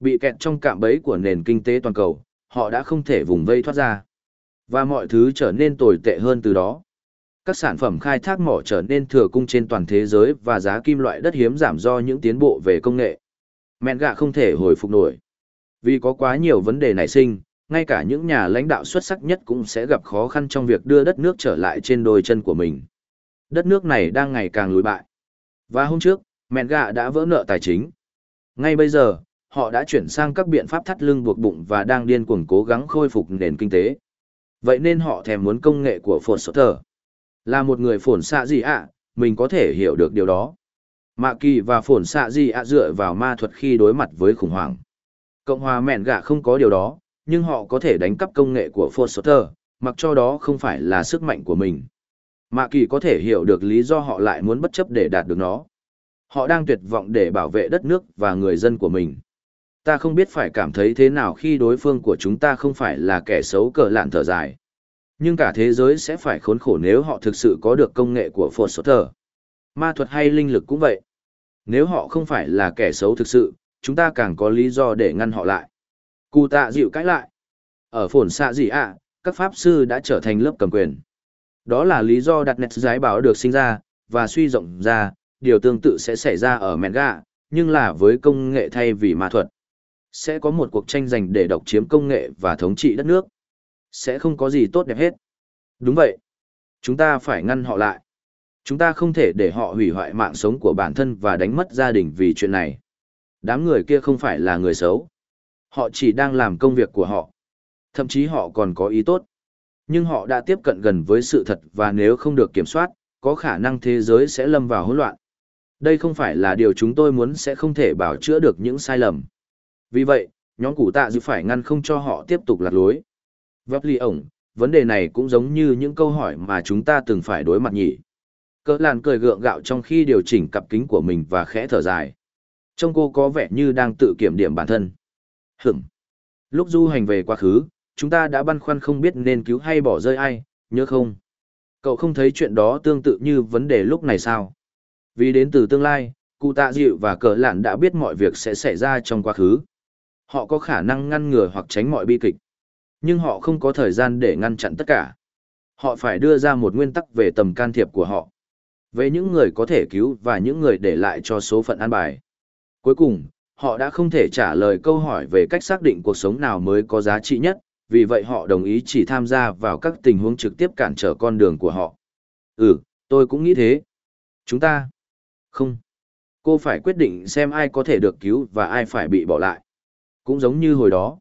Bị kẹt trong cạm bẫy của nền kinh tế toàn cầu, họ đã không thể vùng vây thoát ra. Và mọi thứ trở nên tồi tệ hơn từ đó. Các sản phẩm khai thác mỏ trở nên thừa cung trên toàn thế giới và giá kim loại đất hiếm giảm do những tiến bộ về công nghệ. Mẹn gạ không thể hồi phục nổi. Vì có quá nhiều vấn đề nảy sinh, ngay cả những nhà lãnh đạo xuất sắc nhất cũng sẽ gặp khó khăn trong việc đưa đất nước trở lại trên đôi chân của mình. Đất nước này đang ngày càng lùi bại. Và hôm trước, mẹn gạ đã vỡ nợ tài chính. Ngay bây giờ, họ đã chuyển sang các biện pháp thắt lưng buộc bụng và đang điên cuồng cố gắng khôi phục nền kinh tế. Vậy nên họ thèm muốn công nghệ của phồn sốt thờ. Là một người phồn xạ gì ạ, mình có thể hiểu được điều đó. Mạ kỳ và phồn xạ gì ạ dựa vào ma thuật khi đối mặt với khủng hoảng. Cộng hòa mẹn gạ không có điều đó, nhưng họ có thể đánh cắp công nghệ của Foster, mặc cho đó không phải là sức mạnh của mình. Mạ kỳ có thể hiểu được lý do họ lại muốn bất chấp để đạt được nó. Họ đang tuyệt vọng để bảo vệ đất nước và người dân của mình. Ta không biết phải cảm thấy thế nào khi đối phương của chúng ta không phải là kẻ xấu cờ lạn thở dài. Nhưng cả thế giới sẽ phải khốn khổ nếu họ thực sự có được công nghệ của phổi sốt thở, Ma thuật hay linh lực cũng vậy. Nếu họ không phải là kẻ xấu thực sự, chúng ta càng có lý do để ngăn họ lại. Cụ tạ dịu cãi lại. Ở Phổn xạ gì ạ, các pháp sư đã trở thành lớp cầm quyền. Đó là lý do đặt nét giái báo được sinh ra, và suy rộng ra, điều tương tự sẽ xảy ra ở Menga, nhưng là với công nghệ thay vì ma thuật. Sẽ có một cuộc tranh giành để độc chiếm công nghệ và thống trị đất nước. Sẽ không có gì tốt đẹp hết. Đúng vậy. Chúng ta phải ngăn họ lại. Chúng ta không thể để họ hủy hoại mạng sống của bản thân và đánh mất gia đình vì chuyện này. Đám người kia không phải là người xấu. Họ chỉ đang làm công việc của họ. Thậm chí họ còn có ý tốt. Nhưng họ đã tiếp cận gần với sự thật và nếu không được kiểm soát, có khả năng thế giới sẽ lâm vào hỗn loạn. Đây không phải là điều chúng tôi muốn sẽ không thể bảo chữa được những sai lầm. Vì vậy, nhóm cụ tạ dự phải ngăn không cho họ tiếp tục lạc lối. Vấp ly ổng, vấn đề này cũng giống như những câu hỏi mà chúng ta từng phải đối mặt nhỉ. Cỡ làn cười gượng gạo trong khi điều chỉnh cặp kính của mình và khẽ thở dài. Trông cô có vẻ như đang tự kiểm điểm bản thân. Hửng. Lúc du hành về quá khứ, chúng ta đã băn khoăn không biết nên cứu hay bỏ rơi ai, nhớ không? Cậu không thấy chuyện đó tương tự như vấn đề lúc này sao? Vì đến từ tương lai, cụ tạ dịu và cờ lạn đã biết mọi việc sẽ xảy ra trong quá khứ. Họ có khả năng ngăn ngừa hoặc tránh mọi bi kịch. Nhưng họ không có thời gian để ngăn chặn tất cả. Họ phải đưa ra một nguyên tắc về tầm can thiệp của họ. Về những người có thể cứu và những người để lại cho số phận an bài. Cuối cùng, họ đã không thể trả lời câu hỏi về cách xác định cuộc sống nào mới có giá trị nhất, vì vậy họ đồng ý chỉ tham gia vào các tình huống trực tiếp cản trở con đường của họ. Ừ, tôi cũng nghĩ thế. Chúng ta. Không. Cô phải quyết định xem ai có thể được cứu và ai phải bị bỏ lại. Cũng giống như hồi đó.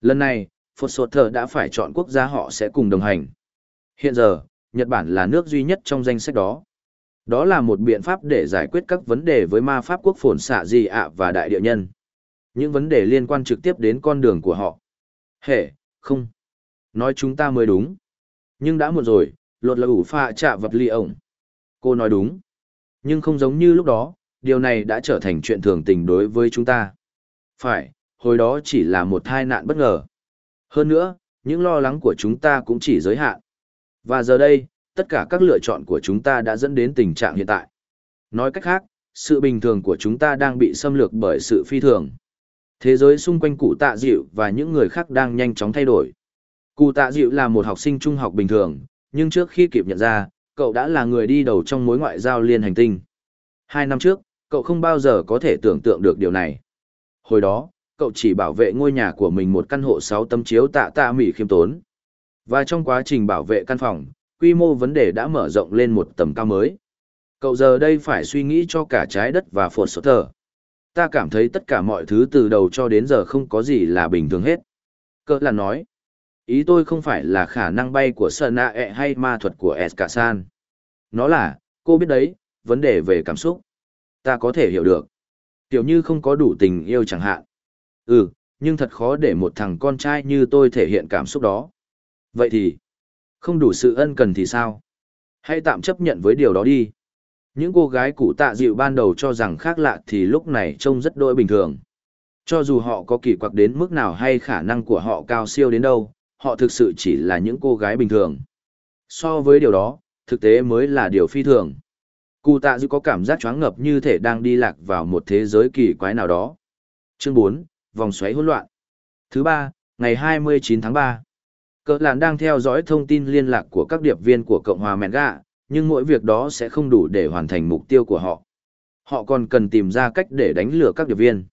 Lần này, Phật Sột Thờ đã phải chọn quốc gia họ sẽ cùng đồng hành. Hiện giờ, Nhật Bản là nước duy nhất trong danh sách đó. Đó là một biện pháp để giải quyết các vấn đề với ma pháp quốc phồn xạ gì ạ và đại địa nhân. Những vấn đề liên quan trực tiếp đến con đường của họ. Hệ, không. Nói chúng ta mới đúng. Nhưng đã một rồi, lột là ủ pha trạ vật ly ổng. Cô nói đúng. Nhưng không giống như lúc đó, điều này đã trở thành chuyện thường tình đối với chúng ta. Phải, hồi đó chỉ là một tai nạn bất ngờ. Hơn nữa, những lo lắng của chúng ta cũng chỉ giới hạn. Và giờ đây, tất cả các lựa chọn của chúng ta đã dẫn đến tình trạng hiện tại. Nói cách khác, sự bình thường của chúng ta đang bị xâm lược bởi sự phi thường. Thế giới xung quanh cụ tạ dịu và những người khác đang nhanh chóng thay đổi. Cụ tạ dịu là một học sinh trung học bình thường, nhưng trước khi kịp nhận ra, cậu đã là người đi đầu trong mối ngoại giao liên hành tinh. Hai năm trước, cậu không bao giờ có thể tưởng tượng được điều này. Hồi đó, cậu chỉ bảo vệ ngôi nhà của mình một căn hộ 6 tấm chiếu tạ tạ mỉ khiêm tốn. Và trong quá trình bảo vệ căn phòng, quy mô vấn đề đã mở rộng lên một tầm cao mới. Cậu giờ đây phải suy nghĩ cho cả trái đất và phột sốt thở. Ta cảm thấy tất cả mọi thứ từ đầu cho đến giờ không có gì là bình thường hết. Cỡ là nói. Ý tôi không phải là khả năng bay của Sơn e hay ma thuật của Eskasan. Nó là, cô biết đấy, vấn đề về cảm xúc. Ta có thể hiểu được. Tiểu như không có đủ tình yêu chẳng hạn. Ừ, nhưng thật khó để một thằng con trai như tôi thể hiện cảm xúc đó. Vậy thì, không đủ sự ân cần thì sao? Hãy tạm chấp nhận với điều đó đi. Những cô gái cụ tạ dịu ban đầu cho rằng khác lạ thì lúc này trông rất đôi bình thường. Cho dù họ có kỳ quặc đến mức nào hay khả năng của họ cao siêu đến đâu, họ thực sự chỉ là những cô gái bình thường. So với điều đó, thực tế mới là điều phi thường. Cụ tạ dịu có cảm giác choáng ngập như thể đang đi lạc vào một thế giới kỳ quái nào đó. Chương 4, vòng xoáy hỗn loạn. Thứ ba, ngày 29 tháng 3. Cỡ làn đang theo dõi thông tin liên lạc của các điệp viên của Cộng hòa Mẹn Gạ, nhưng mỗi việc đó sẽ không đủ để hoàn thành mục tiêu của họ. Họ còn cần tìm ra cách để đánh lừa các điệp viên.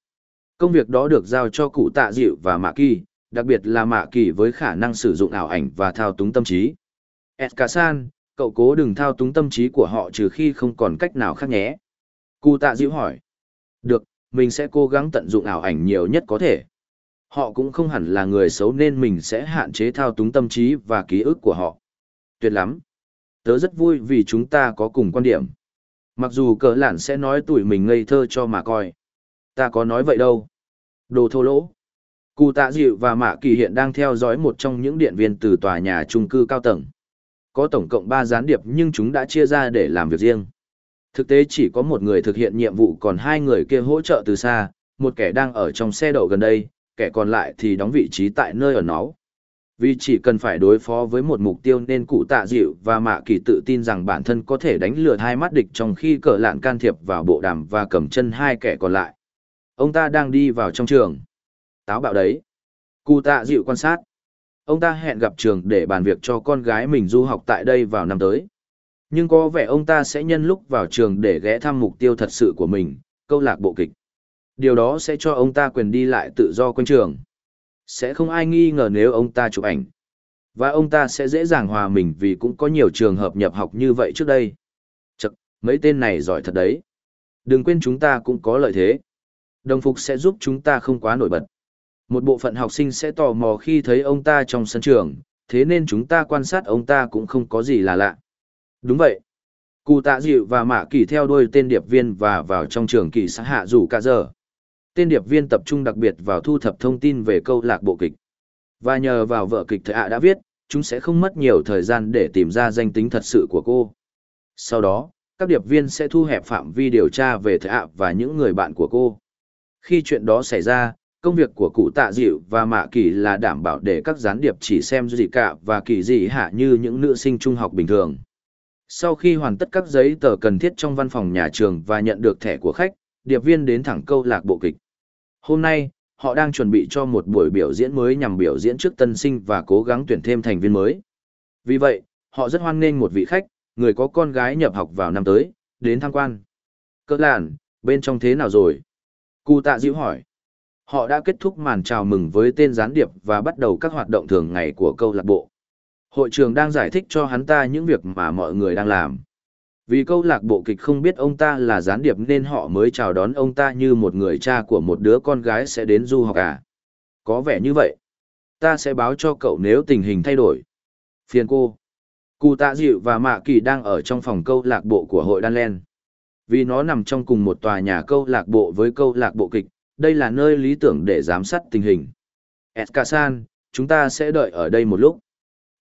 Công việc đó được giao cho cụ tạ dịu và mạ kỳ, đặc biệt là mạ kỳ với khả năng sử dụng ảo ảnh và thao túng tâm trí. Eskasan, cậu cố đừng thao túng tâm trí của họ trừ khi không còn cách nào khác nhé. Cụ tạ dịu hỏi. Được, mình sẽ cố gắng tận dụng ảo ảnh nhiều nhất có thể. Họ cũng không hẳn là người xấu nên mình sẽ hạn chế thao túng tâm trí và ký ức của họ. Tuyệt lắm. Tớ rất vui vì chúng ta có cùng quan điểm. Mặc dù cờ lản sẽ nói tuổi mình ngây thơ cho mà coi. Ta có nói vậy đâu. Đồ thô lỗ. Cụ tạ dịu và mạ kỳ hiện đang theo dõi một trong những điện viên từ tòa nhà trung cư cao tầng. Có tổng cộng 3 gián điệp nhưng chúng đã chia ra để làm việc riêng. Thực tế chỉ có một người thực hiện nhiệm vụ còn hai người kia hỗ trợ từ xa, một kẻ đang ở trong xe đậu gần đây, kẻ còn lại thì đóng vị trí tại nơi ở nó. Vì chỉ cần phải đối phó với một mục tiêu nên cụ tạ dịu và mạ kỳ tự tin rằng bản thân có thể đánh lừa hai mắt địch trong khi cờ lạn can thiệp vào bộ đàm và cầm chân hai kẻ còn lại. Ông ta đang đi vào trong trường. Táo bạo đấy. Cụ tạ dịu quan sát. Ông ta hẹn gặp trường để bàn việc cho con gái mình du học tại đây vào năm tới. Nhưng có vẻ ông ta sẽ nhân lúc vào trường để ghé thăm mục tiêu thật sự của mình, câu lạc bộ kịch. Điều đó sẽ cho ông ta quyền đi lại tự do quanh trường. Sẽ không ai nghi ngờ nếu ông ta chụp ảnh. Và ông ta sẽ dễ dàng hòa mình vì cũng có nhiều trường hợp nhập học như vậy trước đây. Chật, mấy tên này giỏi thật đấy. Đừng quên chúng ta cũng có lợi thế. Đồng phục sẽ giúp chúng ta không quá nổi bật. Một bộ phận học sinh sẽ tò mò khi thấy ông ta trong sân trường, thế nên chúng ta quan sát ông ta cũng không có gì là lạ. Đúng vậy. Cụ tạ dịu và mạ kỳ theo đuôi tên điệp viên và vào trong trường kỳ xã hạ rủ cả giờ. Tên điệp viên tập trung đặc biệt vào thu thập thông tin về câu lạc bộ kịch. Và nhờ vào vợ kịch thợ ạ đã viết, chúng sẽ không mất nhiều thời gian để tìm ra danh tính thật sự của cô. Sau đó, các điệp viên sẽ thu hẹp phạm vi điều tra về thợ ạ và những người bạn của cô. Khi chuyện đó xảy ra, công việc của cụ tạ dịu và mạ kỳ là đảm bảo để các gián điệp chỉ xem gì cả và kỳ gì hạ như những nữ sinh trung học bình thường. Sau khi hoàn tất các giấy tờ cần thiết trong văn phòng nhà trường và nhận được thẻ của khách, điệp viên đến thẳng câu lạc bộ kịch. Hôm nay, họ đang chuẩn bị cho một buổi biểu diễn mới nhằm biểu diễn trước tân sinh và cố gắng tuyển thêm thành viên mới. Vì vậy, họ rất hoan nghênh một vị khách, người có con gái nhập học vào năm tới, đến tham quan. Cơ làn, bên trong thế nào rồi? Cụ tạ dịu hỏi. Họ đã kết thúc màn chào mừng với tên gián điệp và bắt đầu các hoạt động thường ngày của câu lạc bộ. Hội trường đang giải thích cho hắn ta những việc mà mọi người đang làm. Vì câu lạc bộ kịch không biết ông ta là gián điệp nên họ mới chào đón ông ta như một người cha của một đứa con gái sẽ đến du học à. Có vẻ như vậy. Ta sẽ báo cho cậu nếu tình hình thay đổi. Phiền cô. Cụ tạ dịu và mạ kỳ đang ở trong phòng câu lạc bộ của hội Đan Len. Vì nó nằm trong cùng một tòa nhà câu lạc bộ với câu lạc bộ kịch, đây là nơi lý tưởng để giám sát tình hình. Eskasan, chúng ta sẽ đợi ở đây một lúc.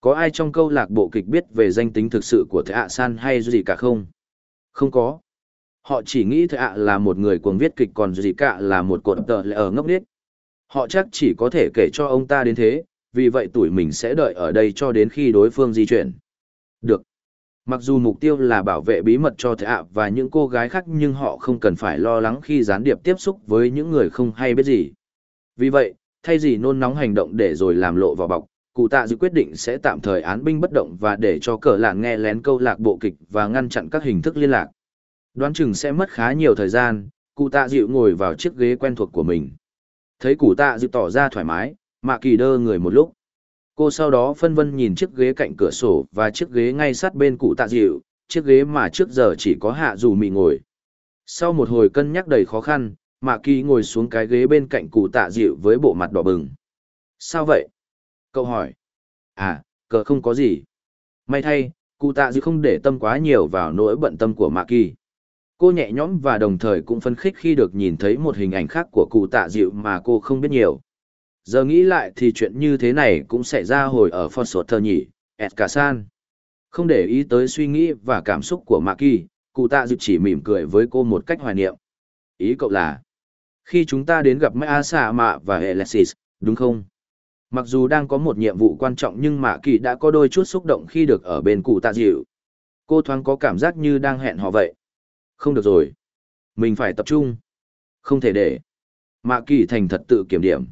Có ai trong câu lạc bộ kịch biết về danh tính thực sự của Thệ ạ San hay gì cả không? Không có. Họ chỉ nghĩ Thệ ạ là một người cuồng viết kịch còn gì cả là một cột tợ lệ ở ngốc nghếch Họ chắc chỉ có thể kể cho ông ta đến thế, vì vậy tuổi mình sẽ đợi ở đây cho đến khi đối phương di chuyển. Được. Mặc dù mục tiêu là bảo vệ bí mật cho Thệ ạ và những cô gái khác nhưng họ không cần phải lo lắng khi gián điệp tiếp xúc với những người không hay biết gì. Vì vậy, thay vì nôn nóng hành động để rồi làm lộ vào bọc, cụ tạ dự quyết định sẽ tạm thời án binh bất động và để cho cờ lạn nghe lén câu lạc bộ kịch và ngăn chặn các hình thức liên lạc. Đoán chừng sẽ mất khá nhiều thời gian, cụ tạ dịu ngồi vào chiếc ghế quen thuộc của mình. Thấy cụ tạ dịu tỏ ra thoải mái, mạ kỳ đơ người một lúc. Cô sau đó phân vân nhìn chiếc ghế cạnh cửa sổ và chiếc ghế ngay sát bên cụ tạ dịu, chiếc ghế mà trước giờ chỉ có hạ dù mị ngồi. Sau một hồi cân nhắc đầy khó khăn, mạ kỳ ngồi xuống cái ghế bên cạnh cụ tạ dịu với bộ mặt đỏ bừng. Sao vậy? Cậu hỏi. À, cờ không có gì. May thay, cụ tạ dư không để tâm quá nhiều vào nỗi bận tâm của mạ kỳ. Cô nhẹ nhõm và đồng thời cũng phấn khích khi được nhìn thấy một hình ảnh khác của cụ tạ dịu mà cô không biết nhiều. Giờ nghĩ lại thì chuyện như thế này cũng xảy ra hồi ở Fort Sutter nhỉ, Edkasan. Không để ý tới suy nghĩ và cảm xúc của Mạ Kỳ, cụ tạ dịu chỉ mỉm cười với cô một cách hoài niệm. Ý cậu là, khi chúng ta đến gặp Mã Sa Mạ và Alexis, đúng không? Mặc dù đang có một nhiệm vụ quan trọng nhưng Mạ Kỳ đã có đôi chút xúc động khi được ở bên cụ tạ dịu. Cô thoáng có cảm giác như đang hẹn họ vậy. Không được rồi. Mình phải tập trung. Không thể để. Mạ Kỳ thành thật tự kiểm điểm.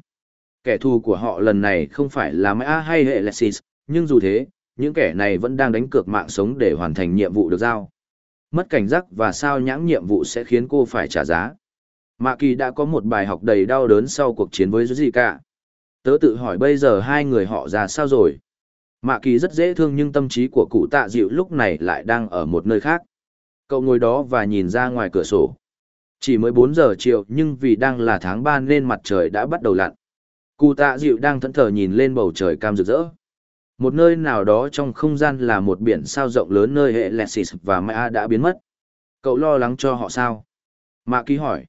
Kẻ thù của họ lần này không phải là Mã hay hệ Alexis, nhưng dù thế, những kẻ này vẫn đang đánh cược mạng sống để hoàn thành nhiệm vụ được giao. Mất cảnh giác và sao nhãng nhiệm vụ sẽ khiến cô phải trả giá. Mạ Kỳ đã có một bài học đầy đau đớn sau cuộc chiến với Zika. Tớ tự hỏi bây giờ hai người họ ra sao rồi. Mạ Kỳ rất dễ thương nhưng tâm trí của cụ tạ dịu lúc này lại đang ở một nơi khác. Cậu ngồi đó và nhìn ra ngoài cửa sổ. Chỉ mới bốn giờ chiều nhưng vì đang là tháng ba nên mặt trời đã bắt đầu lặn. Cụ tạ dịu đang thẫn thờ nhìn lên bầu trời cam rực rỡ. Một nơi nào đó trong không gian là một biển sao rộng lớn nơi hệ Lexis và Maya đã biến mất. Cậu lo lắng cho họ sao? Mạ Kỳ hỏi.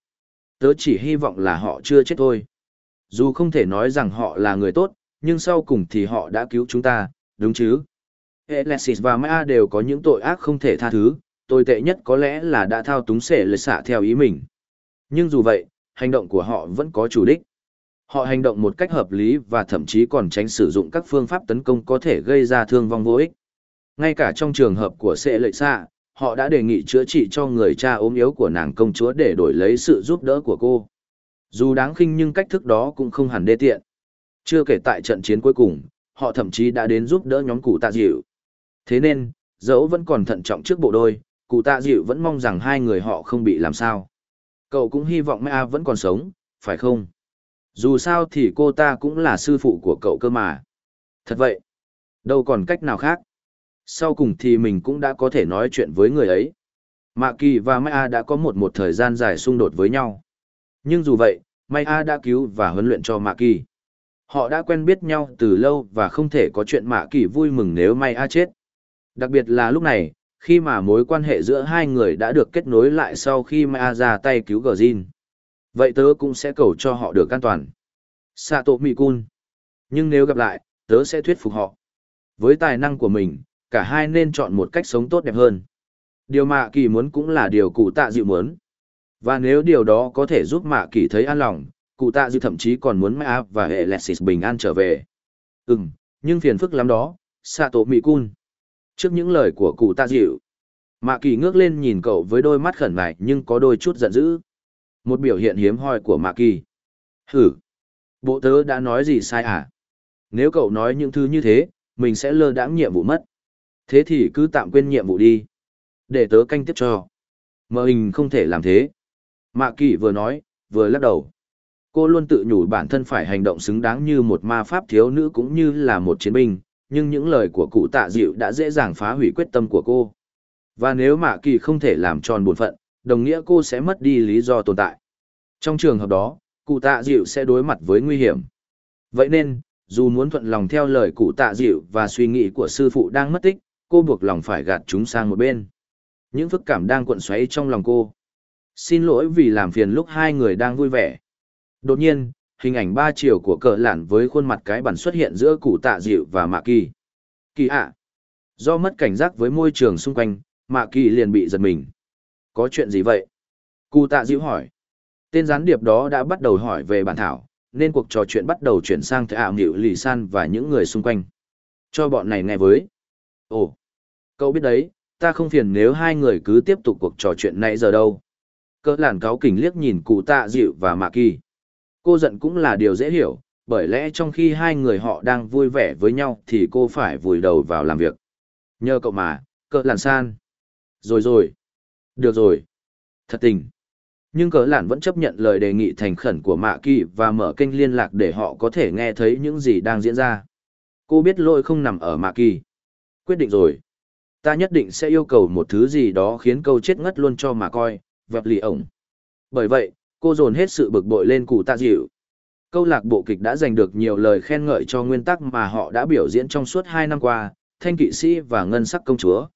Tớ chỉ hy vọng là họ chưa chết thôi. Dù không thể nói rằng họ là người tốt, nhưng sau cùng thì họ đã cứu chúng ta, đúng chứ? Alexis và Maya đều có những tội ác không thể tha thứ, tồi tệ nhất có lẽ là đã thao túng sệ lệ xạ theo ý mình. Nhưng dù vậy, hành động của họ vẫn có chủ đích. Họ hành động một cách hợp lý và thậm chí còn tránh sử dụng các phương pháp tấn công có thể gây ra thương vong vô ích. Ngay cả trong trường hợp của sệ lệ xạ, họ đã đề nghị chữa trị cho người cha ốm yếu của nàng công chúa để đổi lấy sự giúp đỡ của cô. Dù đáng khinh nhưng cách thức đó cũng không hẳn đê tiện. Chưa kể tại trận chiến cuối cùng, họ thậm chí đã đến giúp đỡ nhóm cụ tạ dịu. Thế nên, dẫu vẫn còn thận trọng trước bộ đôi, cụ tạ dịu vẫn mong rằng hai người họ không bị làm sao. Cậu cũng hy vọng Mea vẫn còn sống, phải không? Dù sao thì cô ta cũng là sư phụ của cậu cơ mà. Thật vậy. Đâu còn cách nào khác. Sau cùng thì mình cũng đã có thể nói chuyện với người ấy. Mạ Kỳ và Maya đã có một một thời gian dài xung đột với nhau. Nhưng dù vậy, Maya đã cứu và huấn luyện cho Mạ Kỳ. Họ đã quen biết nhau từ lâu và không thể có chuyện Mạ Kỳ vui mừng nếu Maya chết. Đặc biệt là lúc này, khi mà mối quan hệ giữa hai người đã được kết nối lại sau khi Maya ra tay cứu Gờ Jin. Vậy tớ cũng sẽ cầu cho họ được an toàn. Sato Mikun. Nhưng nếu gặp lại, tớ sẽ thuyết phục họ. Với tài năng của mình, cả hai nên chọn một cách sống tốt đẹp hơn. Điều mà kỳ muốn cũng là điều cụ tạ dịu muốn. Và nếu điều đó có thể giúp mạ kỳ thấy an lòng, cụ tạ dư thậm chí còn muốn mẹ và hệ Lexis bình an trở về. Ừm, nhưng phiền phức lắm đó, Sato Mikun. Trước những lời của cụ tạ dịu, mạ kỳ ngước lên nhìn cậu với đôi mắt khẩn ngại nhưng có đôi chút giận dữ. Một biểu hiện hiếm hoi của mạ kỳ. Hử! Bộ tớ đã nói gì sai à? Nếu cậu nói những thứ như thế, mình sẽ lơ đãng nhiệm vụ mất. Thế thì cứ tạm quên nhiệm vụ đi. Để tớ canh tiếp cho. Mờ hình không thể làm thế. Mạ kỳ vừa nói, vừa lắc đầu. Cô luôn tự nhủ bản thân phải hành động xứng đáng như một ma pháp thiếu nữ cũng như là một chiến binh, nhưng những lời của cụ tạ dịu đã dễ dàng phá hủy quyết tâm của cô. Và nếu mạ kỳ không thể làm tròn bổn phận, đồng nghĩa cô sẽ mất đi lý do tồn tại. Trong trường hợp đó, cụ tạ dịu sẽ đối mặt với nguy hiểm. Vậy nên, dù muốn thuận lòng theo lời cụ tạ dịu và suy nghĩ của sư phụ đang mất tích, cô buộc lòng phải gạt chúng sang một bên. Những phức cảm đang cuộn xoáy trong lòng cô. Xin lỗi vì làm phiền lúc hai người đang vui vẻ. Đột nhiên, hình ảnh ba chiều của cờ lản với khuôn mặt cái bản xuất hiện giữa cụ tạ dịu và mạ kỳ. Kỳ ạ! Do mất cảnh giác với môi trường xung quanh, mạ kỳ liền bị giật mình. Có chuyện gì vậy? Cụ tạ dịu hỏi. Tên gián điệp đó đã bắt đầu hỏi về bản thảo, nên cuộc trò chuyện bắt đầu chuyển sang thẻ ảo nghịu lì san và những người xung quanh. Cho bọn này nghe với. Ồ, cậu biết đấy, ta không phiền nếu hai người cứ tiếp tục cuộc trò chuyện nãy giờ đâu. Cỡ làn cáo kỉnh liếc nhìn cụ tạ dịu và mạ kỳ. Cô giận cũng là điều dễ hiểu, bởi lẽ trong khi hai người họ đang vui vẻ với nhau thì cô phải vùi đầu vào làm việc. Nhờ cậu mà, cỡ làn san. Rồi rồi. Được rồi. Thật tình. Nhưng cỡ lạn vẫn chấp nhận lời đề nghị thành khẩn của Mạ Kỳ và mở kênh liên lạc để họ có thể nghe thấy những gì đang diễn ra. Cô biết lỗi không nằm ở Mạ Kỳ. Quyết định rồi. Ta nhất định sẽ yêu cầu một thứ gì đó khiến câu chết ngất luôn cho mà coi, vẹp lì ổng. Bởi vậy, cô dồn hết sự bực bội lên cụ tạ dịu. Câu lạc bộ kịch đã giành được nhiều lời khen ngợi cho nguyên tắc mà họ đã biểu diễn trong suốt hai năm qua, thanh kỵ sĩ và ngân sắc công chúa.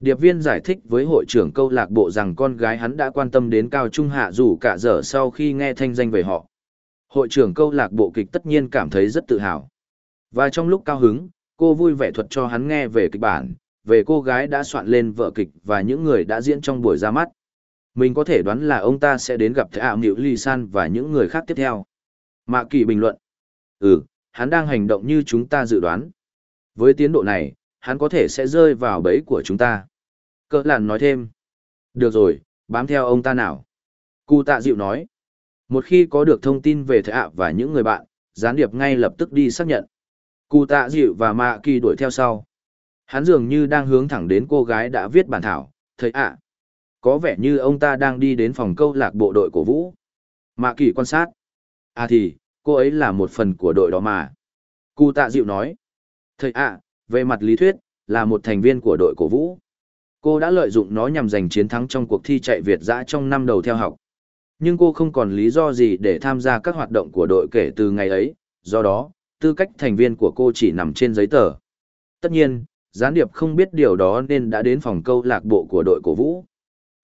Điệp viên giải thích với hội trưởng câu lạc bộ rằng con gái hắn đã quan tâm đến cao trung hạ dù cả giờ sau khi nghe thanh danh về họ. Hội trưởng câu lạc bộ kịch tất nhiên cảm thấy rất tự hào. Và trong lúc cao hứng, cô vui vẻ thuật cho hắn nghe về kịch bản, về cô gái đã soạn lên vợ kịch và những người đã diễn trong buổi ra mắt. Mình có thể đoán là ông ta sẽ đến gặp Thế ảo Nhiệu Ly San và những người khác tiếp theo. Mạ Kỳ bình luận. Ừ, hắn đang hành động như chúng ta dự đoán. Với tiến độ này, hắn có thể sẽ rơi vào bẫy của chúng ta. Cỡ làn nói thêm. Được rồi, bám theo ông ta nào. Cụ tạ dịu nói. Một khi có được thông tin về thệ ạ và những người bạn, gián điệp ngay lập tức đi xác nhận. Cụ tạ dịu và mạ kỳ đuổi theo sau. Hắn dường như đang hướng thẳng đến cô gái đã viết bản thảo, thầy ạ. Có vẻ như ông ta đang đi đến phòng câu lạc bộ đội của Vũ. Mạ kỳ quan sát. À thì, cô ấy là một phần của đội đó mà. Cụ tạ dịu nói. Thầy ạ, về mặt lý thuyết, là một thành viên của đội cổ vũ. Cô đã lợi dụng nó nhằm giành chiến thắng trong cuộc thi chạy Việt dã trong năm đầu theo học. Nhưng cô không còn lý do gì để tham gia các hoạt động của đội kể từ ngày ấy, do đó, tư cách thành viên của cô chỉ nằm trên giấy tờ. Tất nhiên, gián điệp không biết điều đó nên đã đến phòng câu lạc bộ của đội cổ vũ.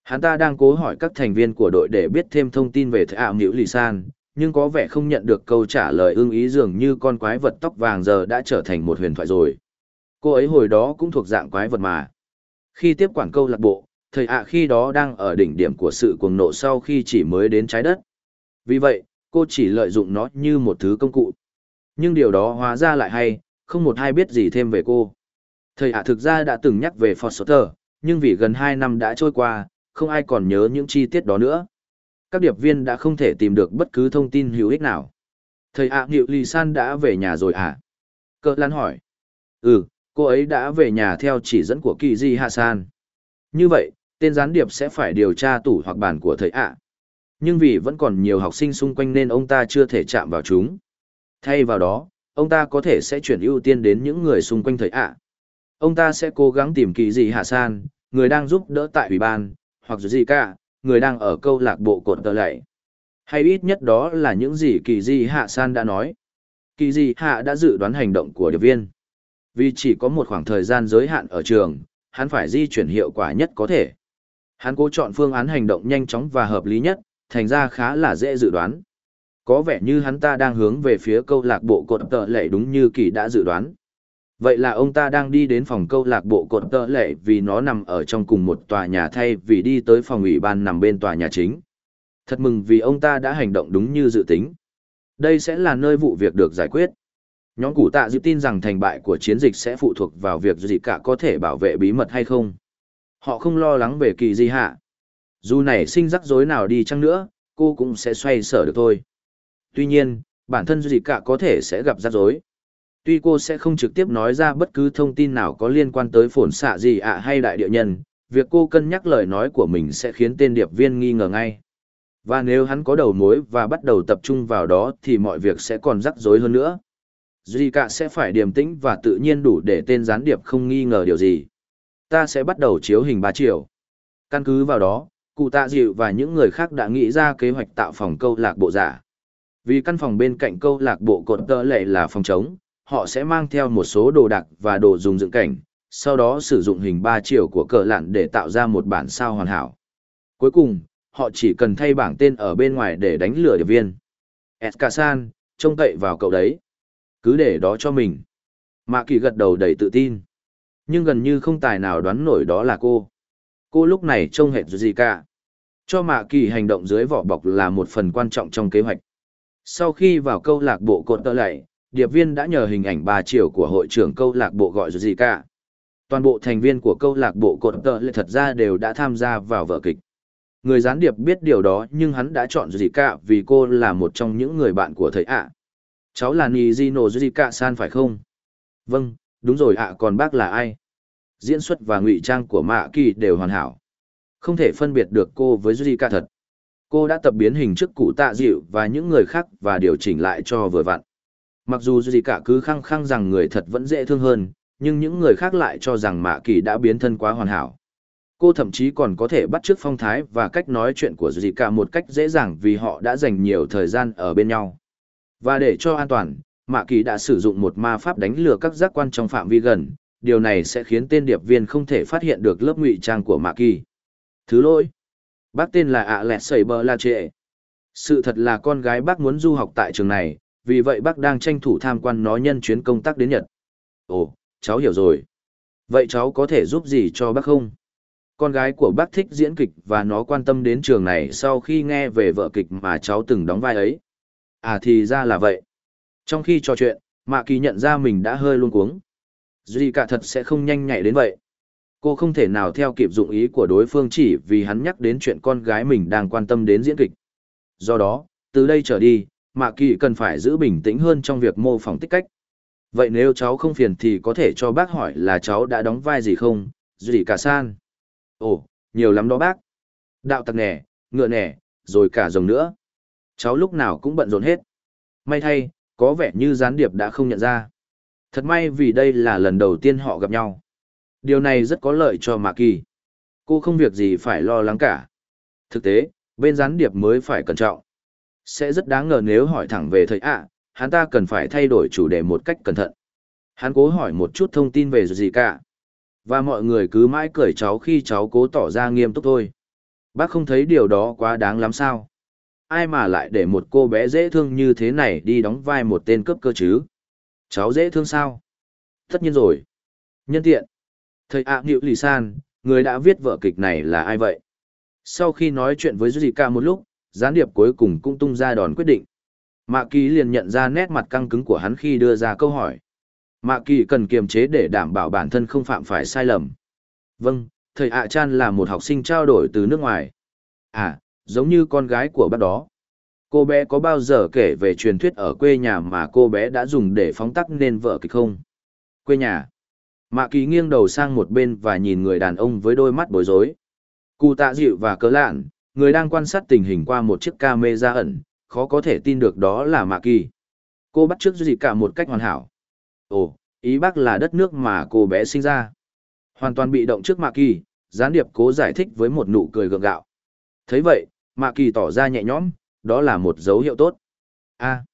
Hắn ta đang cố hỏi các thành viên của đội để biết thêm thông tin về thợ ảo Nữ Lì San, nhưng có vẻ không nhận được câu trả lời ưng ý dường như con quái vật tóc vàng giờ đã trở thành một huyền thoại rồi. Cô ấy hồi đó cũng thuộc dạng quái vật mà. Khi tiếp quản câu lạc bộ, thầy ạ khi đó đang ở đỉnh điểm của sự cuồng nộ sau khi chỉ mới đến trái đất. Vì vậy, cô chỉ lợi dụng nó như một thứ công cụ. Nhưng điều đó hóa ra lại hay, không một ai biết gì thêm về cô. Thầy ạ thực ra đã từng nhắc về Foster, nhưng vì gần 2 năm đã trôi qua, không ai còn nhớ những chi tiết đó nữa. Các điệp viên đã không thể tìm được bất cứ thông tin hữu ích nào. Thầy ạ à, Nhiệu Lì San đã về nhà rồi à? Cơ Lan hỏi. Ừ, cô ấy đã về nhà theo chỉ dẫn của Kỳ Di Hạ San. Như vậy, tên gián điệp sẽ phải điều tra tủ hoặc bàn của thầy ạ. Nhưng vì vẫn còn nhiều học sinh xung quanh nên ông ta chưa thể chạm vào chúng. Thay vào đó, ông ta có thể sẽ chuyển ưu tiên đến những người xung quanh thầy ạ. Ông ta sẽ cố gắng tìm Kỳ Di Hạ San, người đang giúp đỡ tại ủy ban, hoặc gì cả, người đang ở câu lạc bộ cột tờ lệ. Hay ít nhất đó là những gì Kỳ Di Hạ San đã nói. Kỳ Di Hạ đã dự đoán hành động của điệp viên. Vì chỉ có một khoảng thời gian giới hạn ở trường, hắn phải di chuyển hiệu quả nhất có thể. Hắn cố chọn phương án hành động nhanh chóng và hợp lý nhất, thành ra khá là dễ dự đoán. Có vẻ như hắn ta đang hướng về phía câu lạc bộ cột tợ lệ đúng như kỳ đã dự đoán. Vậy là ông ta đang đi đến phòng câu lạc bộ cột tợ lệ vì nó nằm ở trong cùng một tòa nhà thay vì đi tới phòng ủy ban nằm bên tòa nhà chính. Thật mừng vì ông ta đã hành động đúng như dự tính. Đây sẽ là nơi vụ việc được giải quyết. Nhóm củ tạ dự tin rằng thành bại của chiến dịch sẽ phụ thuộc vào việc gì cả có thể bảo vệ bí mật hay không. Họ không lo lắng về kỳ di hạ. Dù nảy sinh rắc rối nào đi chăng nữa, cô cũng sẽ xoay sở được thôi. Tuy nhiên, bản thân gì cả có thể sẽ gặp rắc rối. Tuy cô sẽ không trực tiếp nói ra bất cứ thông tin nào có liên quan tới phồn xạ gì ạ hay đại địa nhân, việc cô cân nhắc lời nói của mình sẽ khiến tên điệp viên nghi ngờ ngay. Và nếu hắn có đầu mối và bắt đầu tập trung vào đó thì mọi việc sẽ còn rắc rối hơn nữa. Zika sẽ phải điềm tĩnh và tự nhiên đủ để tên gián điệp không nghi ngờ điều gì. Ta sẽ bắt đầu chiếu hình ba chiều. Căn cứ vào đó, cụ tạ dịu và những người khác đã nghĩ ra kế hoạch tạo phòng câu lạc bộ giả. Vì căn phòng bên cạnh câu lạc bộ cột tơ lệ là phòng trống, họ sẽ mang theo một số đồ đạc và đồ dùng dựng cảnh, sau đó sử dụng hình 3 chiều của cờ lặn để tạo ra một bản sao hoàn hảo. Cuối cùng, họ chỉ cần thay bảng tên ở bên ngoài để đánh lừa điệp viên. Eskasan, trông cậy vào cậu đấy. Cứ để đó cho mình. Mạ kỳ gật đầu đầy tự tin. Nhưng gần như không tài nào đoán nổi đó là cô. Cô lúc này trông hệt gì cả. Cho mạ kỳ hành động dưới vỏ bọc là một phần quan trọng trong kế hoạch. Sau khi vào câu lạc bộ cột tơ lạy, điệp viên đã nhờ hình ảnh bà triều của hội trưởng câu lạc bộ gọi gì cả. Toàn bộ thành viên của câu lạc bộ cột tơ lệ thật ra đều đã tham gia vào vở kịch. Người gián điệp biết điều đó nhưng hắn đã chọn gì cả vì cô là một trong những người bạn của thầy ạ. Cháu là nizino gì cả San phải không? Vâng, đúng rồi ạ còn bác là ai? Diễn xuất và ngụy trang của Mạ Kỳ đều hoàn hảo. Không thể phân biệt được cô với Zika thật. Cô đã tập biến hình trước cụ tạ dịu và những người khác và điều chỉnh lại cho vừa vặn. Mặc dù Zika cứ khăng khăng rằng người thật vẫn dễ thương hơn, nhưng những người khác lại cho rằng Mạ Kỳ đã biến thân quá hoàn hảo. Cô thậm chí còn có thể bắt chước phong thái và cách nói chuyện của Zika một cách dễ dàng vì họ đã dành nhiều thời gian ở bên nhau. Và để cho an toàn, Mạ Kỳ đã sử dụng một ma pháp đánh lừa các giác quan trong phạm vi gần, điều này sẽ khiến tên điệp viên không thể phát hiện được lớp ngụy trang của Mạ Kỳ. Thứ lỗi. Bác tên là ạ lẹt sẩy bờ la trệ. Sự thật là con gái bác muốn du học tại trường này, vì vậy bác đang tranh thủ tham quan nó nhân chuyến công tác đến Nhật. Ồ, cháu hiểu rồi. Vậy cháu có thể giúp gì cho bác không? Con gái của bác thích diễn kịch và nó quan tâm đến trường này sau khi nghe về vợ kịch mà cháu từng đóng vai ấy. À thì ra là vậy. Trong khi trò chuyện, Mạ Kỳ nhận ra mình đã hơi luống cuống. Duy cả thật sẽ không nhanh nhạy đến vậy. Cô không thể nào theo kịp dụng ý của đối phương chỉ vì hắn nhắc đến chuyện con gái mình đang quan tâm đến diễn kịch. Do đó, từ đây trở đi, Mạ Kỳ cần phải giữ bình tĩnh hơn trong việc mô phỏng tích cách. Vậy nếu cháu không phiền thì có thể cho bác hỏi là cháu đã đóng vai gì không, Duy cả san. Ồ, nhiều lắm đó bác. Đạo tặc nẻ, ngựa nẻ, rồi cả rồng nữa. Cháu lúc nào cũng bận rộn hết. May thay, có vẻ như gián điệp đã không nhận ra. Thật may vì đây là lần đầu tiên họ gặp nhau. Điều này rất có lợi cho Mạc Kỳ. Cô không việc gì phải lo lắng cả. Thực tế, bên gián điệp mới phải cẩn trọng. Sẽ rất đáng ngờ nếu hỏi thẳng về thầy ạ, hắn ta cần phải thay đổi chủ đề một cách cẩn thận. Hắn cố hỏi một chút thông tin về gì cả. Và mọi người cứ mãi cười cháu khi cháu cố tỏ ra nghiêm túc thôi. Bác không thấy điều đó quá đáng lắm sao? ai mà lại để một cô bé dễ thương như thế này đi đóng vai một tên cướp cơ chứ? Cháu dễ thương sao? Tất nhiên rồi. Nhân tiện. Thầy ạ à, Lì San, người đã viết vở kịch này là ai vậy? Sau khi nói chuyện với Zika một lúc, gián điệp cuối cùng cũng tung ra đòn quyết định. Mạ Kỳ liền nhận ra nét mặt căng cứng của hắn khi đưa ra câu hỏi. Mạ Kỳ cần kiềm chế để đảm bảo bản thân không phạm phải sai lầm. Vâng, thầy ạ Chan là một học sinh trao đổi từ nước ngoài. À, giống như con gái của bác đó. Cô bé có bao giờ kể về truyền thuyết ở quê nhà mà cô bé đã dùng để phóng tắc nên vợ kịch không? Quê nhà. Mạ Kỳ nghiêng đầu sang một bên và nhìn người đàn ông với đôi mắt bối rối. Cụ tạ dịu và cớ lạn, người đang quan sát tình hình qua một chiếc camera ẩn, khó có thể tin được đó là Mạ Kỳ. Cô bắt chước gì cả một cách hoàn hảo. Ồ, ý bác là đất nước mà cô bé sinh ra. Hoàn toàn bị động trước Mạ Kỳ, gián điệp cố giải thích với một nụ cười gượng gạo. thấy vậy, Mạ Kỳ tỏ ra nhẹ nhõm, đó là một dấu hiệu tốt. a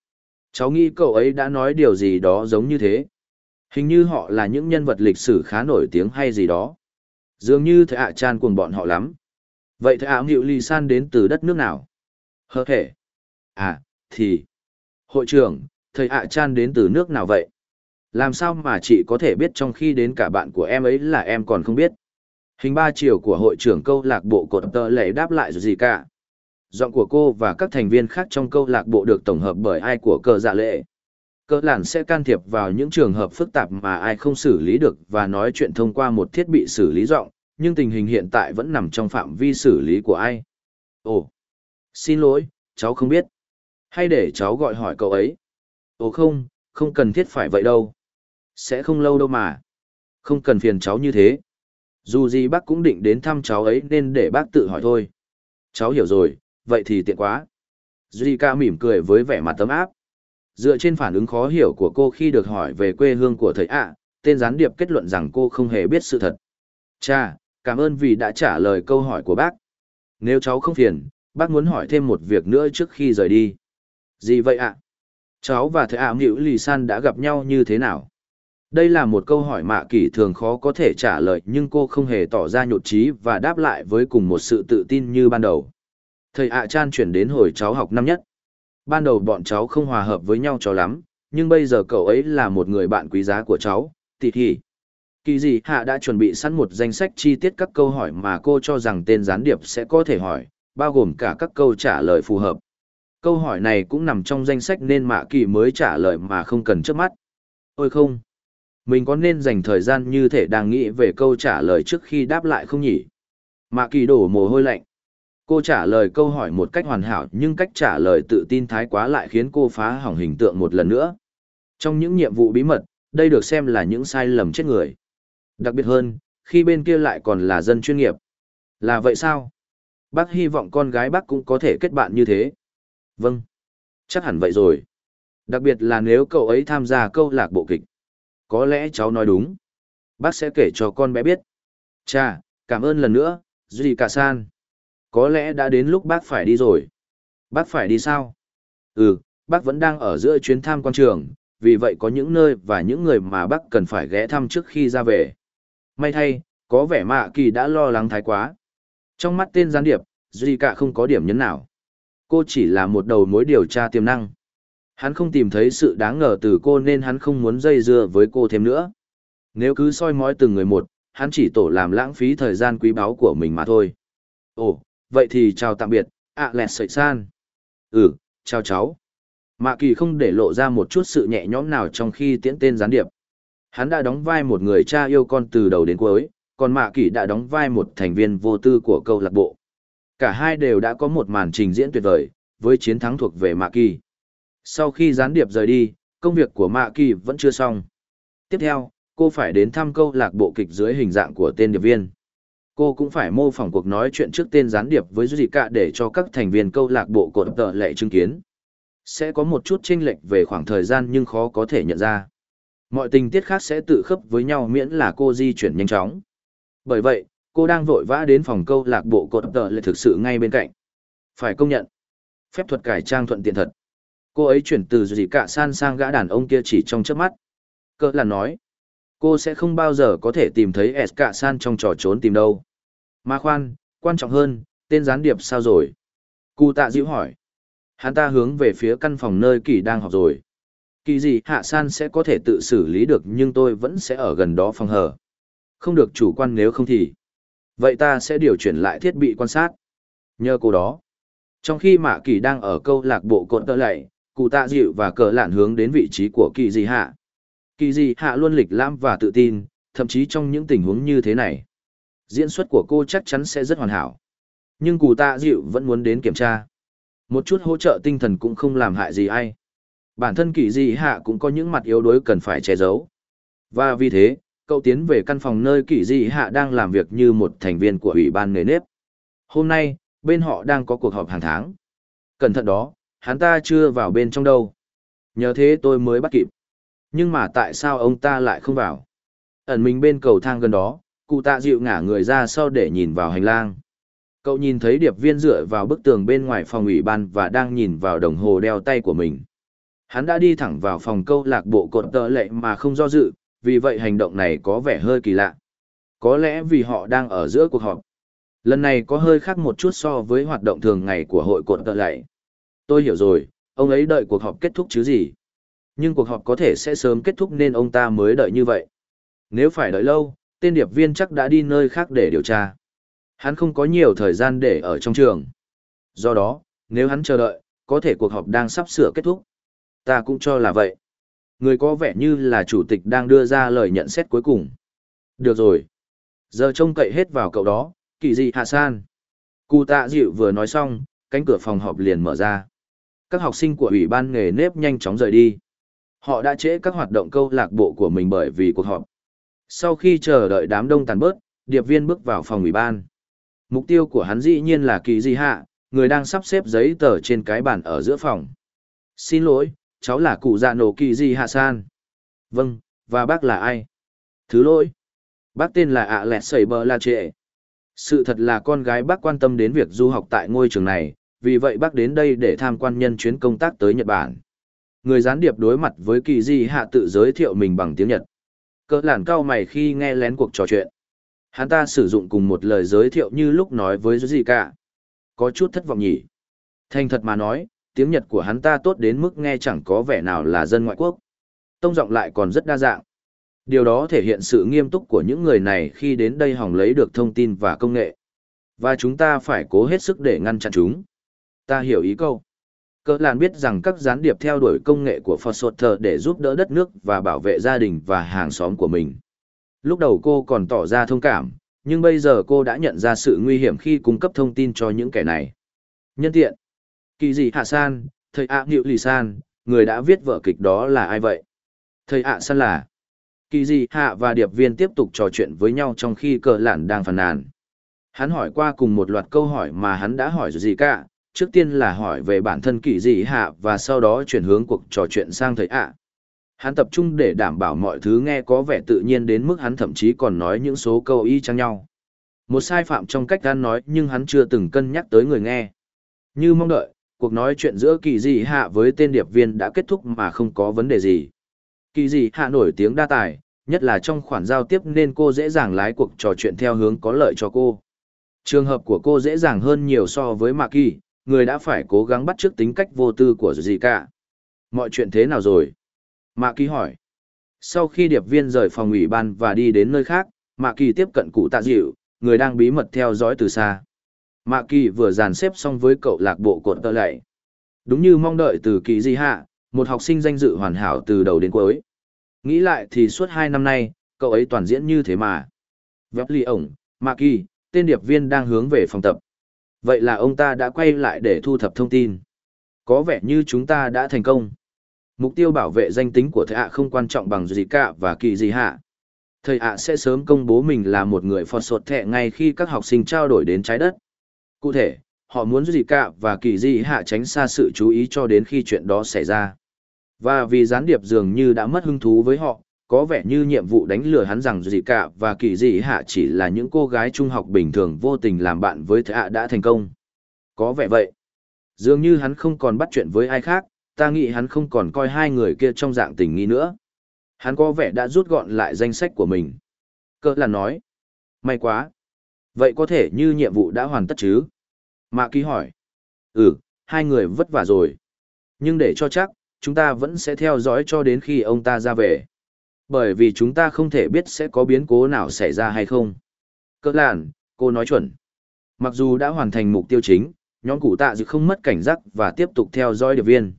cháu nghĩ cậu ấy đã nói điều gì đó giống như thế. Hình như họ là những nhân vật lịch sử khá nổi tiếng hay gì đó. Dường như thầy ạ chan cuồng bọn họ lắm. Vậy thầy ạ hiệu Ly San đến từ đất nước nào? Hơ thể. À, thì... Hội trưởng, thầy ạ chan đến từ nước nào vậy? Làm sao mà chị có thể biết trong khi đến cả bạn của em ấy là em còn không biết? Hình ba chiều của hội trưởng câu lạc bộ cột tờ lệ đáp lại gì cả. Giọng của cô và các thành viên khác trong câu lạc bộ được tổng hợp bởi ai của cờ dạ lệ. Cờ làn sẽ can thiệp vào những trường hợp phức tạp mà ai không xử lý được và nói chuyện thông qua một thiết bị xử lý giọng, nhưng tình hình hiện tại vẫn nằm trong phạm vi xử lý của ai. Ồ, xin lỗi, cháu không biết. Hay để cháu gọi hỏi cậu ấy. Ồ không, không cần thiết phải vậy đâu. Sẽ không lâu đâu mà. Không cần phiền cháu như thế. Dù gì bác cũng định đến thăm cháu ấy nên để bác tự hỏi thôi. Cháu hiểu rồi, vậy thì tiện quá. Zika mỉm cười với vẻ mặt tấm áp. Dựa trên phản ứng khó hiểu của cô khi được hỏi về quê hương của thầy ạ, tên gián điệp kết luận rằng cô không hề biết sự thật. Cha, cảm ơn vì đã trả lời câu hỏi của bác. Nếu cháu không phiền, bác muốn hỏi thêm một việc nữa trước khi rời đi. Gì vậy ạ? Cháu và thầy ạ à Lì San đã gặp nhau như thế nào? Đây là một câu hỏi mạ kỳ thường khó có thể trả lời nhưng cô không hề tỏ ra nhột trí và đáp lại với cùng một sự tự tin như ban đầu. Thầy ạ Chan chuyển đến hồi cháu học năm nhất. Ban đầu bọn cháu không hòa hợp với nhau cho lắm, nhưng bây giờ cậu ấy là một người bạn quý giá của cháu, tị hỉ. Kỳ dị hạ đã chuẩn bị sẵn một danh sách chi tiết các câu hỏi mà cô cho rằng tên gián điệp sẽ có thể hỏi, bao gồm cả các câu trả lời phù hợp. Câu hỏi này cũng nằm trong danh sách nên mạ kỳ mới trả lời mà không cần trước mắt. Ôi không! Mình có nên dành thời gian như thể đang nghĩ về câu trả lời trước khi đáp lại không nhỉ? Mạ kỳ đổ mồ hôi lạnh. Cô trả lời câu hỏi một cách hoàn hảo nhưng cách trả lời tự tin thái quá lại khiến cô phá hỏng hình tượng một lần nữa. Trong những nhiệm vụ bí mật, đây được xem là những sai lầm chết người. Đặc biệt hơn, khi bên kia lại còn là dân chuyên nghiệp. Là vậy sao? Bác hy vọng con gái bác cũng có thể kết bạn như thế. Vâng. Chắc hẳn vậy rồi. Đặc biệt là nếu cậu ấy tham gia câu lạc bộ kịch. Có lẽ cháu nói đúng. Bác sẽ kể cho con bé biết. Cha, cảm ơn lần nữa, Duy Cả San. Có lẽ đã đến lúc bác phải đi rồi. Bác phải đi sao? Ừ, bác vẫn đang ở giữa chuyến thăm quan trường, vì vậy có những nơi và những người mà bác cần phải ghé thăm trước khi ra về. May thay, có vẻ mạ kỳ đã lo lắng thái quá. Trong mắt tên gián điệp, Duy Cả không có điểm nhấn nào. Cô chỉ là một đầu mối điều tra tiềm năng. Hắn không tìm thấy sự đáng ngờ từ cô nên hắn không muốn dây dưa với cô thêm nữa. Nếu cứ soi mói từng người một, hắn chỉ tổ làm lãng phí thời gian quý báu của mình mà thôi. Ồ, vậy thì chào tạm biệt, ạ lẹt sợi san. Ừ, chào cháu. Mạ kỳ không để lộ ra một chút sự nhẹ nhõm nào trong khi tiễn tên gián điệp. Hắn đã đóng vai một người cha yêu con từ đầu đến cuối, còn Mạ kỳ đã đóng vai một thành viên vô tư của câu lạc bộ. Cả hai đều đã có một màn trình diễn tuyệt vời, với chiến thắng thuộc về Mạ kỳ. Sau khi gián điệp rời đi, công việc của Mạ kỳ vẫn chưa xong. Tiếp theo, cô phải đến thăm câu lạc bộ kịch dưới hình dạng của tên điệp viên. Cô cũng phải mô phỏng cuộc nói chuyện trước tên gián điệp với Duy Cả để cho các thành viên câu lạc bộ cột tợ lệ chứng kiến. Sẽ có một chút chênh lệch về khoảng thời gian nhưng khó có thể nhận ra. Mọi tình tiết khác sẽ tự khớp với nhau miễn là cô di chuyển nhanh chóng. Bởi vậy, cô đang vội vã đến phòng câu lạc bộ cột tờ lại thực sự ngay bên cạnh. Phải công nhận. Phép thuật cải trang thuận tiện thật. Cô ấy chuyển từ Duy Cả san sang gã đàn ông kia chỉ trong chớp mắt. Cơ là nói cô sẽ không bao giờ có thể tìm thấy s cả san trong trò trốn tìm đâu mà khoan quan trọng hơn tên gián điệp sao rồi cụ tạ dịu hỏi Hắn ta hướng về phía căn phòng nơi kỳ đang học rồi. Kỳ gì hạ san sẽ có thể tự xử lý được nhưng tôi vẫn sẽ ở gần đó phòng hờ. Không được chủ quan nếu không thì. Vậy ta sẽ điều chuyển lại thiết bị quan sát. Nhờ cô đó. Trong khi Mạ Kỳ đang ở câu lạc bộ cột tơ lạy, cụ tạ dịu và cờ lạn hướng đến vị trí của kỳ gì hạ. Kỳ gì hạ luôn lịch lãm và tự tin, thậm chí trong những tình huống như thế này. Diễn xuất của cô chắc chắn sẽ rất hoàn hảo. Nhưng cụ tạ dịu vẫn muốn đến kiểm tra. Một chút hỗ trợ tinh thần cũng không làm hại gì ai. Bản thân kỳ dị hạ cũng có những mặt yếu đuối cần phải che giấu. Và vì thế, cậu tiến về căn phòng nơi kỳ dị hạ đang làm việc như một thành viên của ủy ban nghề nếp. Hôm nay, bên họ đang có cuộc họp hàng tháng. Cẩn thận đó, hắn ta chưa vào bên trong đâu. Nhờ thế tôi mới bắt kịp. Nhưng mà tại sao ông ta lại không vào? Ẩn mình bên cầu thang gần đó, cụ tạ dịu ngả người ra sau để nhìn vào hành lang. Cậu nhìn thấy điệp viên dựa vào bức tường bên ngoài phòng ủy ban và đang nhìn vào đồng hồ đeo tay của mình. Hắn đã đi thẳng vào phòng câu lạc bộ cột tờ lệ mà không do dự, vì vậy hành động này có vẻ hơi kỳ lạ. Có lẽ vì họ đang ở giữa cuộc họp. Lần này có hơi khác một chút so với hoạt động thường ngày của hội cột tờ lệ. Tôi hiểu rồi, ông ấy đợi cuộc họp kết thúc chứ gì. Nhưng cuộc họp có thể sẽ sớm kết thúc nên ông ta mới đợi như vậy. Nếu phải đợi lâu, tên điệp viên chắc đã đi nơi khác để điều tra. Hắn không có nhiều thời gian để ở trong trường. Do đó, nếu hắn chờ đợi, có thể cuộc họp đang sắp sửa kết thúc. Ta cũng cho là vậy. Người có vẻ như là chủ tịch đang đưa ra lời nhận xét cuối cùng. Được rồi. Giờ trông cậy hết vào cậu đó, kỳ dị hạ san. Cụ tạ dịu vừa nói xong, cánh cửa phòng họp liền mở ra. Các học sinh của ủy ban nghề nếp nhanh chóng rời đi. Họ đã trễ các hoạt động câu lạc bộ của mình bởi vì cuộc họp. Sau khi chờ đợi đám đông tàn bớt, điệp viên bước vào phòng ủy ban. Mục tiêu của hắn dĩ nhiên là kỳ di hạ, người đang sắp xếp giấy tờ trên cái bàn ở giữa phòng. Xin lỗi, cháu là cụ dạ nổ kỳ di hạ san. Vâng, và bác là ai? Thứ lỗi. Bác tên là ạ lẹt sầy bờ la trệ. Sự thật là con gái bác quan tâm đến việc du học tại ngôi trường này, vì vậy bác đến đây để tham quan nhân chuyến công tác tới Nhật Bản. Người gián điệp đối mặt với kỳ di hạ tự giới thiệu mình bằng tiếng Nhật. Cỡ làn cao mày khi nghe lén cuộc trò chuyện. Hắn ta sử dụng cùng một lời giới thiệu như lúc nói với gì cả. Có chút thất vọng nhỉ. Thành thật mà nói, tiếng Nhật của hắn ta tốt đến mức nghe chẳng có vẻ nào là dân ngoại quốc. Tông giọng lại còn rất đa dạng. Điều đó thể hiện sự nghiêm túc của những người này khi đến đây hòng lấy được thông tin và công nghệ. Và chúng ta phải cố hết sức để ngăn chặn chúng. Ta hiểu ý câu. Cơ làn biết rằng các gián điệp theo đuổi công nghệ của Foster để giúp đỡ đất nước và bảo vệ gia đình và hàng xóm của mình. Lúc đầu cô còn tỏ ra thông cảm, nhưng bây giờ cô đã nhận ra sự nguy hiểm khi cung cấp thông tin cho những kẻ này. Nhân tiện, kỳ dị hạ san, thầy ạ à lì san, người đã viết vở kịch đó là ai vậy? Thầy ạ san là kỳ dị hạ và điệp viên tiếp tục trò chuyện với nhau trong khi cờ lản đang phàn nàn. Hắn hỏi qua cùng một loạt câu hỏi mà hắn đã hỏi gì cả, trước tiên là hỏi về bản thân kỳ dị hạ và sau đó chuyển hướng cuộc trò chuyện sang thầy ạ. Hắn tập trung để đảm bảo mọi thứ nghe có vẻ tự nhiên đến mức hắn thậm chí còn nói những số câu y chang nhau. Một sai phạm trong cách hắn nói nhưng hắn chưa từng cân nhắc tới người nghe. Như mong đợi, cuộc nói chuyện giữa kỳ dị hạ với tên điệp viên đã kết thúc mà không có vấn đề gì. Kỳ dị hạ nổi tiếng đa tài, nhất là trong khoản giao tiếp nên cô dễ dàng lái cuộc trò chuyện theo hướng có lợi cho cô. Trường hợp của cô dễ dàng hơn nhiều so với Mạc Kỳ, người đã phải cố gắng bắt chước tính cách vô tư của dì cả. Mọi chuyện thế nào rồi? Mạ Kỳ hỏi. Sau khi điệp viên rời phòng ủy ban và đi đến nơi khác, Mạ Kỳ tiếp cận cụ tạ dịu, người đang bí mật theo dõi từ xa. Mạ Kỳ vừa dàn xếp xong với cậu lạc bộ cột tơ lạy. Đúng như mong đợi từ kỳ di hạ, một học sinh danh dự hoàn hảo từ đầu đến cuối. Nghĩ lại thì suốt hai năm nay, cậu ấy toàn diễn như thế mà. Vép ly ổng, Mạ Kỳ, tên điệp viên đang hướng về phòng tập. Vậy là ông ta đã quay lại để thu thập thông tin. Có vẻ như chúng ta đã thành công. Mục tiêu bảo vệ danh tính của thầy ạ không quan trọng bằng gì cả và kỳ gì hạ. Thầy ạ sẽ sớm công bố mình là một người phò sột thẹ ngay khi các học sinh trao đổi đến trái đất. Cụ thể, họ muốn gì cả và kỳ gì hạ tránh xa sự chú ý cho đến khi chuyện đó xảy ra. Và vì gián điệp dường như đã mất hứng thú với họ, có vẻ như nhiệm vụ đánh lừa hắn rằng gì cả và kỳ gì hạ chỉ là những cô gái trung học bình thường vô tình làm bạn với thạ đã thành công. Có vẻ vậy. Dường như hắn không còn bắt chuyện với ai khác, ta nghĩ hắn không còn coi hai người kia trong dạng tình nghi nữa. Hắn có vẻ đã rút gọn lại danh sách của mình. Cơ là nói. May quá. Vậy có thể như nhiệm vụ đã hoàn tất chứ? Mạ ký hỏi. Ừ, hai người vất vả rồi. Nhưng để cho chắc, chúng ta vẫn sẽ theo dõi cho đến khi ông ta ra về. Bởi vì chúng ta không thể biết sẽ có biến cố nào xảy ra hay không. Cỡ làn, cô nói chuẩn. Mặc dù đã hoàn thành mục tiêu chính, nhóm cụ tạ dự không mất cảnh giác và tiếp tục theo dõi điệp viên.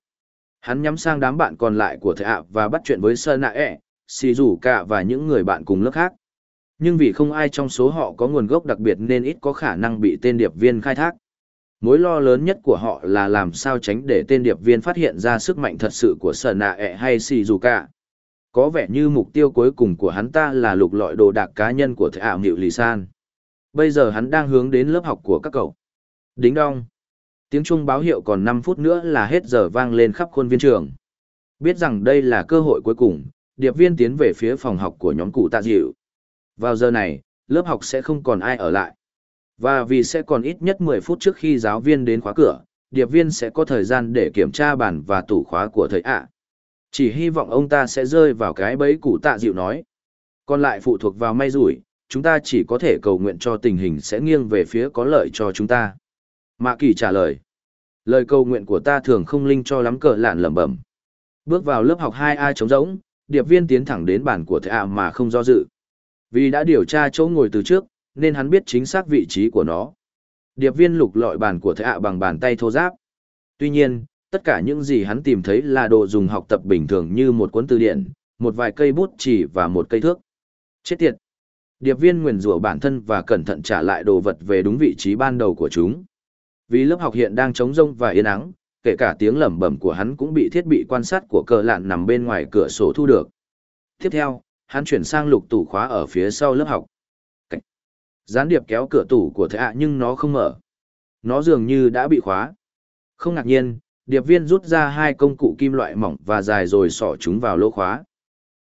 Hắn nhắm sang đám bạn còn lại của thợ ạ và bắt chuyện với Sơn Nạ ẹ, xì rủ cả và những người bạn cùng lớp khác. Nhưng vì không ai trong số họ có nguồn gốc đặc biệt nên ít có khả năng bị tên điệp viên khai thác. Mối lo lớn nhất của họ là làm sao tránh để tên điệp viên phát hiện ra sức mạnh thật sự của sở Nạ ẹ hay Shizuka. cả. Có vẻ như mục tiêu cuối cùng của hắn ta là lục lọi đồ đạc cá nhân của thầy ảo Nghịu Lì San. Bây giờ hắn đang hướng đến lớp học của các cậu. Đính đong. Tiếng chuông báo hiệu còn 5 phút nữa là hết giờ vang lên khắp khuôn viên trường. Biết rằng đây là cơ hội cuối cùng, điệp viên tiến về phía phòng học của nhóm cụ tạ dịu. Vào giờ này, lớp học sẽ không còn ai ở lại. Và vì sẽ còn ít nhất 10 phút trước khi giáo viên đến khóa cửa, điệp viên sẽ có thời gian để kiểm tra bàn và tủ khóa của thầy ạ. Chỉ hy vọng ông ta sẽ rơi vào cái bẫy củ tạ dịu nói. Còn lại phụ thuộc vào may rủi, chúng ta chỉ có thể cầu nguyện cho tình hình sẽ nghiêng về phía có lợi cho chúng ta. Mạ kỳ trả lời. Lời cầu nguyện của ta thường không linh cho lắm cờ lạn lẩm bẩm. Bước vào lớp học 2A trống rỗng, điệp viên tiến thẳng đến bàn của thầy ạ mà không do dự. Vì đã điều tra chỗ ngồi từ trước, nên hắn biết chính xác vị trí của nó. Điệp viên lục lọi bàn của thầy ạ bằng bàn tay thô giáp. Tuy nhiên, tất cả những gì hắn tìm thấy là đồ dùng học tập bình thường như một cuốn từ điển, một vài cây bút chỉ và một cây thước. Chết tiệt! Điệp viên nguyền rủa bản thân và cẩn thận trả lại đồ vật về đúng vị trí ban đầu của chúng. Vì lớp học hiện đang trống rông và yên ắng, kể cả tiếng lẩm bẩm của hắn cũng bị thiết bị quan sát của cờ lạn nằm bên ngoài cửa sổ thu được. Tiếp theo, hắn chuyển sang lục tủ khóa ở phía sau lớp học. Cách. Gián điệp kéo cửa tủ của thầy ạ nhưng nó không mở. Nó dường như đã bị khóa. Không ngạc nhiên, điệp viên rút ra hai công cụ kim loại mỏng và dài rồi sỏ chúng vào lỗ khóa.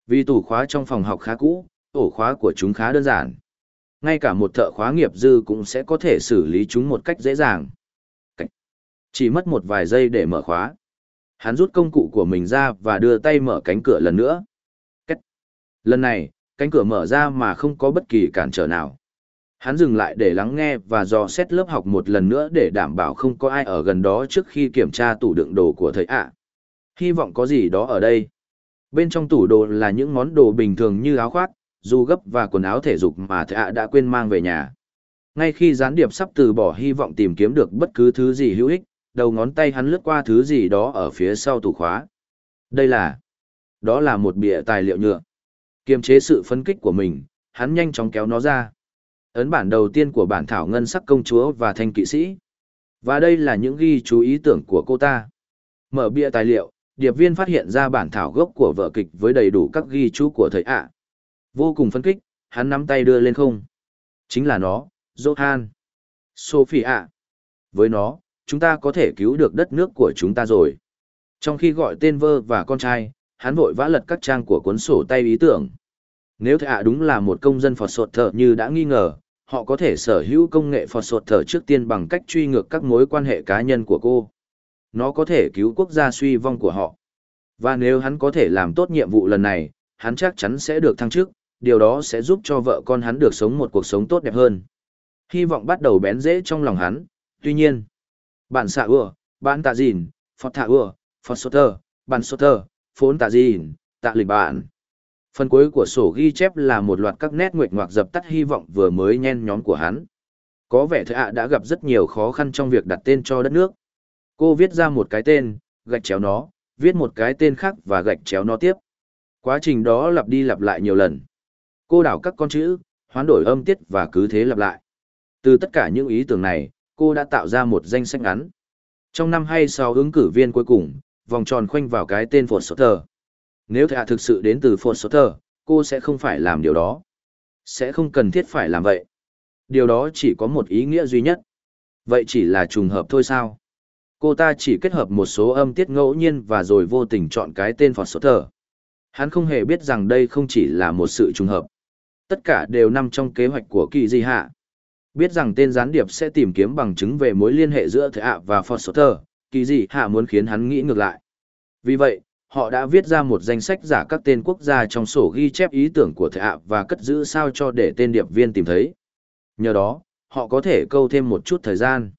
Vì tủ khóa trong phòng học khá cũ, ổ khóa của chúng khá đơn giản. Ngay cả một thợ khóa nghiệp dư cũng sẽ có thể xử lý chúng một cách dễ dàng. Chỉ mất một vài giây để mở khóa. Hắn rút công cụ của mình ra và đưa tay mở cánh cửa lần nữa. Lần này, cánh cửa mở ra mà không có bất kỳ cản trở nào. Hắn dừng lại để lắng nghe và dò xét lớp học một lần nữa để đảm bảo không có ai ở gần đó trước khi kiểm tra tủ đựng đồ của thầy ạ. Hy vọng có gì đó ở đây. Bên trong tủ đồ là những món đồ bình thường như áo khoác, dù gấp và quần áo thể dục mà thầy ạ đã quên mang về nhà. Ngay khi gián điệp sắp từ bỏ hy vọng tìm kiếm được bất cứ thứ gì hữu ích, đầu ngón tay hắn lướt qua thứ gì đó ở phía sau tủ khóa. Đây là... Đó là một bìa tài liệu nhựa. Kiềm chế sự phân kích của mình, hắn nhanh chóng kéo nó ra. Ấn bản đầu tiên của bản thảo ngân sắc công chúa và thanh kỵ sĩ. Và đây là những ghi chú ý tưởng của cô ta. Mở bìa tài liệu, điệp viên phát hiện ra bản thảo gốc của vở kịch với đầy đủ các ghi chú của thầy ạ. Vô cùng phấn kích, hắn nắm tay đưa lên không. Chính là nó, Johan. Sophie ạ. Với nó, chúng ta có thể cứu được đất nước của chúng ta rồi. Trong khi gọi tên vơ và con trai, hắn vội vã lật các trang của cuốn sổ tay ý tưởng. Nếu thạ à đúng là một công dân Phật Sột Thở như đã nghi ngờ, họ có thể sở hữu công nghệ Phật Sột Thở trước tiên bằng cách truy ngược các mối quan hệ cá nhân của cô. Nó có thể cứu quốc gia suy vong của họ. Và nếu hắn có thể làm tốt nhiệm vụ lần này, hắn chắc chắn sẽ được thăng chức, điều đó sẽ giúp cho vợ con hắn được sống một cuộc sống tốt đẹp hơn. Hy vọng bắt đầu bén rễ trong lòng hắn, tuy nhiên, bạn xạ ưa, bạn tạ dìn, phật thạ ưa, phật sốt thơ, bạn sốt thơ, phốn tạ dìn, tạ lịch bạn. Phần cuối của sổ ghi chép là một loạt các nét nguyệt ngoạc dập tắt hy vọng vừa mới nhen nhóm của hắn. Có vẻ thợ ạ đã gặp rất nhiều khó khăn trong việc đặt tên cho đất nước. Cô viết ra một cái tên, gạch chéo nó, viết một cái tên khác và gạch chéo nó tiếp. Quá trình đó lặp đi lặp lại nhiều lần. Cô đảo các con chữ, hoán đổi âm tiết và cứ thế lặp lại. Từ tất cả những ý tưởng này, cô đã tạo ra một danh sách ngắn. Trong năm hay sau ứng cử viên cuối cùng, vòng tròn khoanh vào cái tên Phột Sotter. Nếu thạ thực sự đến từ Phột Sotter, cô sẽ không phải làm điều đó. Sẽ không cần thiết phải làm vậy. Điều đó chỉ có một ý nghĩa duy nhất. Vậy chỉ là trùng hợp thôi sao? Cô ta chỉ kết hợp một số âm tiết ngẫu nhiên và rồi vô tình chọn cái tên Phật Sốt Thờ. Hắn không hề biết rằng đây không chỉ là một sự trùng hợp. Tất cả đều nằm trong kế hoạch của kỳ di hạ. Biết rằng tên gián điệp sẽ tìm kiếm bằng chứng về mối liên hệ giữa Thệ ạ và thờ kỳ di hạ muốn khiến hắn nghĩ ngược lại. Vì vậy, họ đã viết ra một danh sách giả các tên quốc gia trong sổ ghi chép ý tưởng của Thệ ạ và cất giữ sao cho để tên điệp viên tìm thấy. Nhờ đó, họ có thể câu thêm một chút thời gian.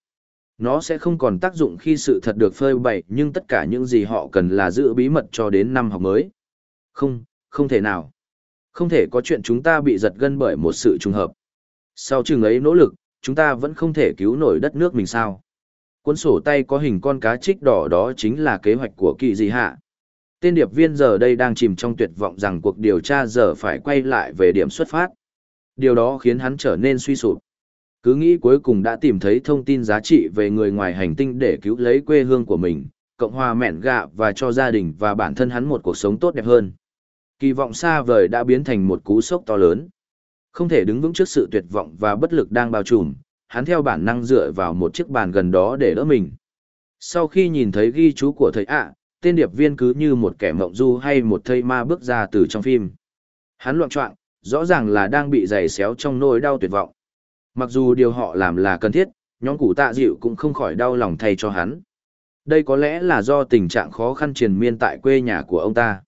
Nó sẽ không còn tác dụng khi sự thật được phơi bày nhưng tất cả những gì họ cần là giữ bí mật cho đến năm học mới. Không, không thể nào. Không thể có chuyện chúng ta bị giật gân bởi một sự trùng hợp. Sau chừng ấy nỗ lực, chúng ta vẫn không thể cứu nổi đất nước mình sao. Cuốn sổ tay có hình con cá trích đỏ đó chính là kế hoạch của kỳ dị hạ. Tên điệp viên giờ đây đang chìm trong tuyệt vọng rằng cuộc điều tra giờ phải quay lại về điểm xuất phát. Điều đó khiến hắn trở nên suy sụp. Cứ nghĩ cuối cùng đã tìm thấy thông tin giá trị về người ngoài hành tinh để cứu lấy quê hương của mình, Cộng hòa mẹn gạ và cho gia đình và bản thân hắn một cuộc sống tốt đẹp hơn. Kỳ vọng xa vời đã biến thành một cú sốc to lớn. Không thể đứng vững trước sự tuyệt vọng và bất lực đang bao trùm, hắn theo bản năng dựa vào một chiếc bàn gần đó để đỡ mình. Sau khi nhìn thấy ghi chú của thầy ạ, tên điệp viên cứ như một kẻ mộng du hay một thây ma bước ra từ trong phim. Hắn loạn trọng, rõ ràng là đang bị giày xéo trong nỗi đau tuyệt vọng. Mặc dù điều họ làm là cần thiết, nhóm cụ tạ dịu cũng không khỏi đau lòng thay cho hắn. Đây có lẽ là do tình trạng khó khăn triền miên tại quê nhà của ông ta.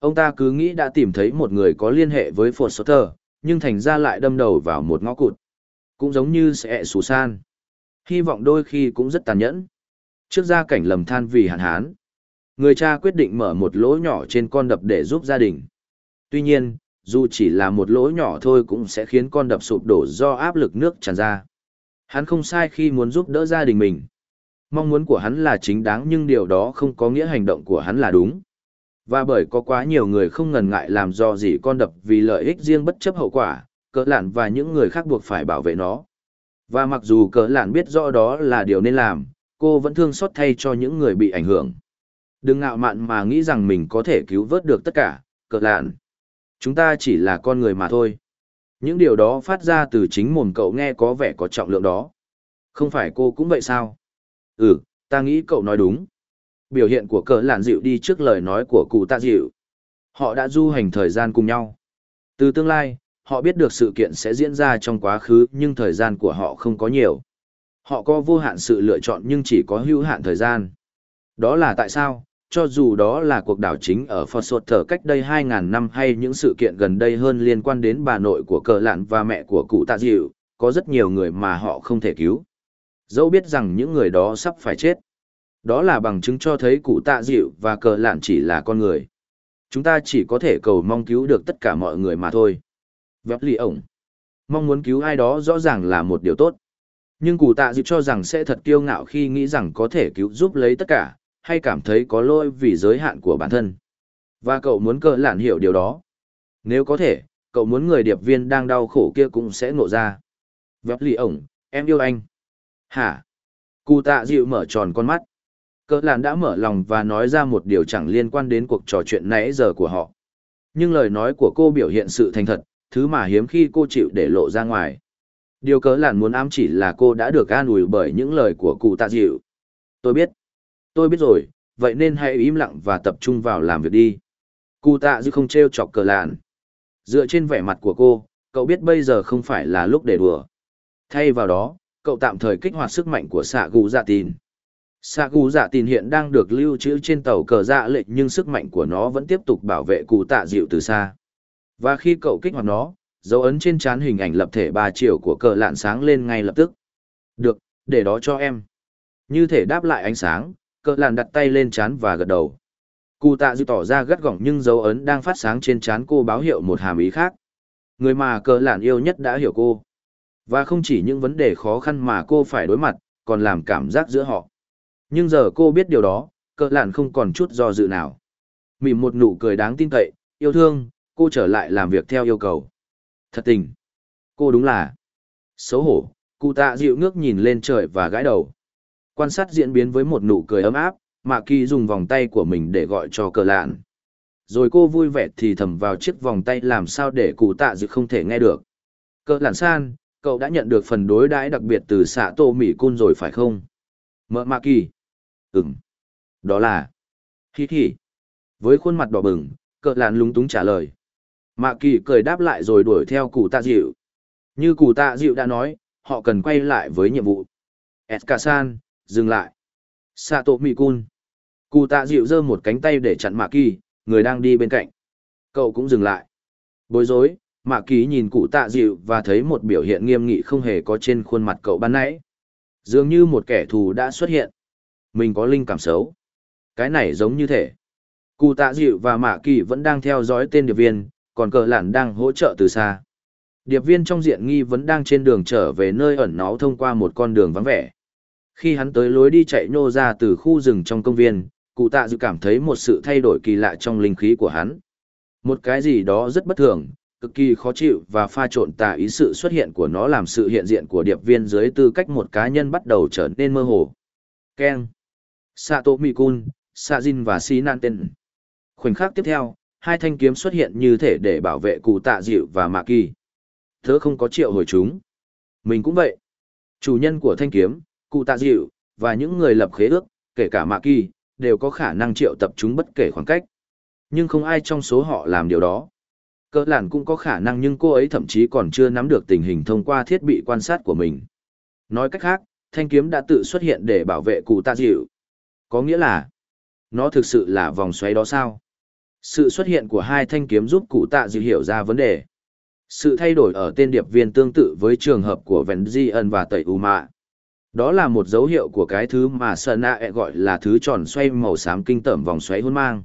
Ông ta cứ nghĩ đã tìm thấy một người có liên hệ với Phột Sotter, nhưng thành ra lại đâm đầu vào một ngõ cụt. Cũng giống như sẽ xù san. Hy vọng đôi khi cũng rất tàn nhẫn. Trước ra cảnh lầm than vì hạn hán, người cha quyết định mở một lỗ nhỏ trên con đập để giúp gia đình. Tuy nhiên, dù chỉ là một lỗ nhỏ thôi cũng sẽ khiến con đập sụp đổ do áp lực nước tràn ra. Hắn không sai khi muốn giúp đỡ gia đình mình. Mong muốn của hắn là chính đáng nhưng điều đó không có nghĩa hành động của hắn là đúng. Và bởi có quá nhiều người không ngần ngại làm do gì con đập vì lợi ích riêng bất chấp hậu quả, cỡ lạn và những người khác buộc phải bảo vệ nó. Và mặc dù cỡ lạn biết rõ đó là điều nên làm, cô vẫn thương xót thay cho những người bị ảnh hưởng. Đừng ngạo mạn mà nghĩ rằng mình có thể cứu vớt được tất cả, cỡ lạn. Chúng ta chỉ là con người mà thôi. Những điều đó phát ra từ chính mồm cậu nghe có vẻ có trọng lượng đó. Không phải cô cũng vậy sao? Ừ, ta nghĩ cậu nói đúng. Biểu hiện của cỡ lạn dịu đi trước lời nói của cụ tạ dịu. Họ đã du hành thời gian cùng nhau. Từ tương lai, họ biết được sự kiện sẽ diễn ra trong quá khứ nhưng thời gian của họ không có nhiều. Họ có vô hạn sự lựa chọn nhưng chỉ có hữu hạn thời gian. Đó là tại sao, cho dù đó là cuộc đảo chính ở Phật Thở cách đây 2.000 năm hay những sự kiện gần đây hơn liên quan đến bà nội của cờ lạn và mẹ của cụ tạ dịu, có rất nhiều người mà họ không thể cứu. Dẫu biết rằng những người đó sắp phải chết. Đó là bằng chứng cho thấy cụ tạ dịu và cờ lạn chỉ là con người. Chúng ta chỉ có thể cầu mong cứu được tất cả mọi người mà thôi. Vẹp lì ổng. Mong muốn cứu ai đó rõ ràng là một điều tốt. Nhưng cụ tạ dịu cho rằng sẽ thật kiêu ngạo khi nghĩ rằng có thể cứu giúp lấy tất cả, hay cảm thấy có lỗi vì giới hạn của bản thân. Và cậu muốn cờ lạn hiểu điều đó. Nếu có thể, cậu muốn người điệp viên đang đau khổ kia cũng sẽ ngộ ra. vấp lì ổng, em yêu anh. Hả? Cụ tạ dịu mở tròn con mắt. Cỡ lạn đã mở lòng và nói ra một điều chẳng liên quan đến cuộc trò chuyện nãy giờ của họ. Nhưng lời nói của cô biểu hiện sự thành thật, thứ mà hiếm khi cô chịu để lộ ra ngoài. Điều cớ lạn muốn ám chỉ là cô đã được an ủi bởi những lời của cụ tạ dịu. Tôi biết. Tôi biết rồi, vậy nên hãy im lặng và tập trung vào làm việc đi. Cụ tạ dịu không treo chọc cờ lạn. Dựa trên vẻ mặt của cô, cậu biết bây giờ không phải là lúc để đùa. Thay vào đó, cậu tạm thời kích hoạt sức mạnh của xạ gù dạ tin. Xạ gù dạ tin hiện đang được lưu trữ trên tàu cờ dạ lệnh nhưng sức mạnh của nó vẫn tiếp tục bảo vệ cụ tạ dịu từ xa. Và khi cậu kích hoạt nó, dấu ấn trên trán hình ảnh lập thể ba chiều của cờ lạn sáng lên ngay lập tức. Được, để đó cho em. Như thể đáp lại ánh sáng, cờ lạn đặt tay lên trán và gật đầu. Cụ tạ dư tỏ ra gắt gỏng nhưng dấu ấn đang phát sáng trên trán cô báo hiệu một hàm ý khác. Người mà cờ lạn yêu nhất đã hiểu cô. Và không chỉ những vấn đề khó khăn mà cô phải đối mặt, còn làm cảm giác giữa họ. Nhưng giờ cô biết điều đó, cờ lạn không còn chút do dự nào. Mỉm một nụ cười đáng tin cậy, yêu thương, cô trở lại làm việc theo yêu cầu. Thật tình. Cô đúng là. Xấu hổ, cụ tạ dịu ngước nhìn lên trời và gãi đầu. Quan sát diễn biến với một nụ cười ấm áp, Mạ Kỳ dùng vòng tay của mình để gọi cho cờ lạn. Rồi cô vui vẻ thì thầm vào chiếc vòng tay làm sao để cụ tạ dịu không thể nghe được. Cờ lạn san, cậu đã nhận được phần đối đãi đặc biệt từ xạ tô mỹ cun rồi phải không? Mợ Mạ Kỳ. Ừm. Đó là. Hi hi. Với khuôn mặt đỏ bừng, cờ lạn lúng túng trả lời. Mạ Kỳ cười đáp lại rồi đuổi theo cụ tạ dịu. Như cụ tạ dịu đã nói, họ cần quay lại với nhiệm vụ. Eskasan, dừng lại. Sato Mikun. Cụ tạ dịu giơ một cánh tay để chặn Mạ Kỳ, người đang đi bên cạnh. Cậu cũng dừng lại. Bối rối, Mạ Kỳ nhìn cụ tạ dịu và thấy một biểu hiện nghiêm nghị không hề có trên khuôn mặt cậu ban nãy. Dường như một kẻ thù đã xuất hiện. Mình có linh cảm xấu. Cái này giống như thể. Cụ tạ dịu và mạ kỳ vẫn đang theo dõi tên điệp viên, còn cờ lạn đang hỗ trợ từ xa. Điệp viên trong diện nghi vẫn đang trên đường trở về nơi ẩn náu thông qua một con đường vắng vẻ. Khi hắn tới lối đi chạy nhô ra từ khu rừng trong công viên, cụ tạ dự cảm thấy một sự thay đổi kỳ lạ trong linh khí của hắn. Một cái gì đó rất bất thường, cực kỳ khó chịu và pha trộn tà ý sự xuất hiện của nó làm sự hiện diện của điệp viên dưới tư cách một cá nhân bắt đầu trở nên mơ hồ. Ken, Sato Mikun, Sajin và Sinanten. Khoảnh khắc tiếp theo, hai thanh kiếm xuất hiện như thể để bảo vệ cụ tạ dịu và mạ kỳ. Thớ không có triệu hồi chúng. Mình cũng vậy. Chủ nhân của thanh kiếm, cụ tạ dịu, và những người lập khế ước, kể cả mạ kỳ, đều có khả năng triệu tập chúng bất kể khoảng cách. Nhưng không ai trong số họ làm điều đó. Cơ làn cũng có khả năng nhưng cô ấy thậm chí còn chưa nắm được tình hình thông qua thiết bị quan sát của mình. Nói cách khác, thanh kiếm đã tự xuất hiện để bảo vệ cụ tạ dịu. Có nghĩa là, nó thực sự là vòng xoáy đó sao? Sự xuất hiện của hai thanh kiếm giúp cụ tạ dịu hiểu ra vấn đề. Sự thay đổi ở tên điệp viên tương tự với trường hợp của Vẹn Di Ân và Tẩy U Mạ. Đó là một dấu hiệu của cái thứ mà Sơn e gọi là thứ tròn xoay màu xám kinh tởm vòng xoáy hôn mang.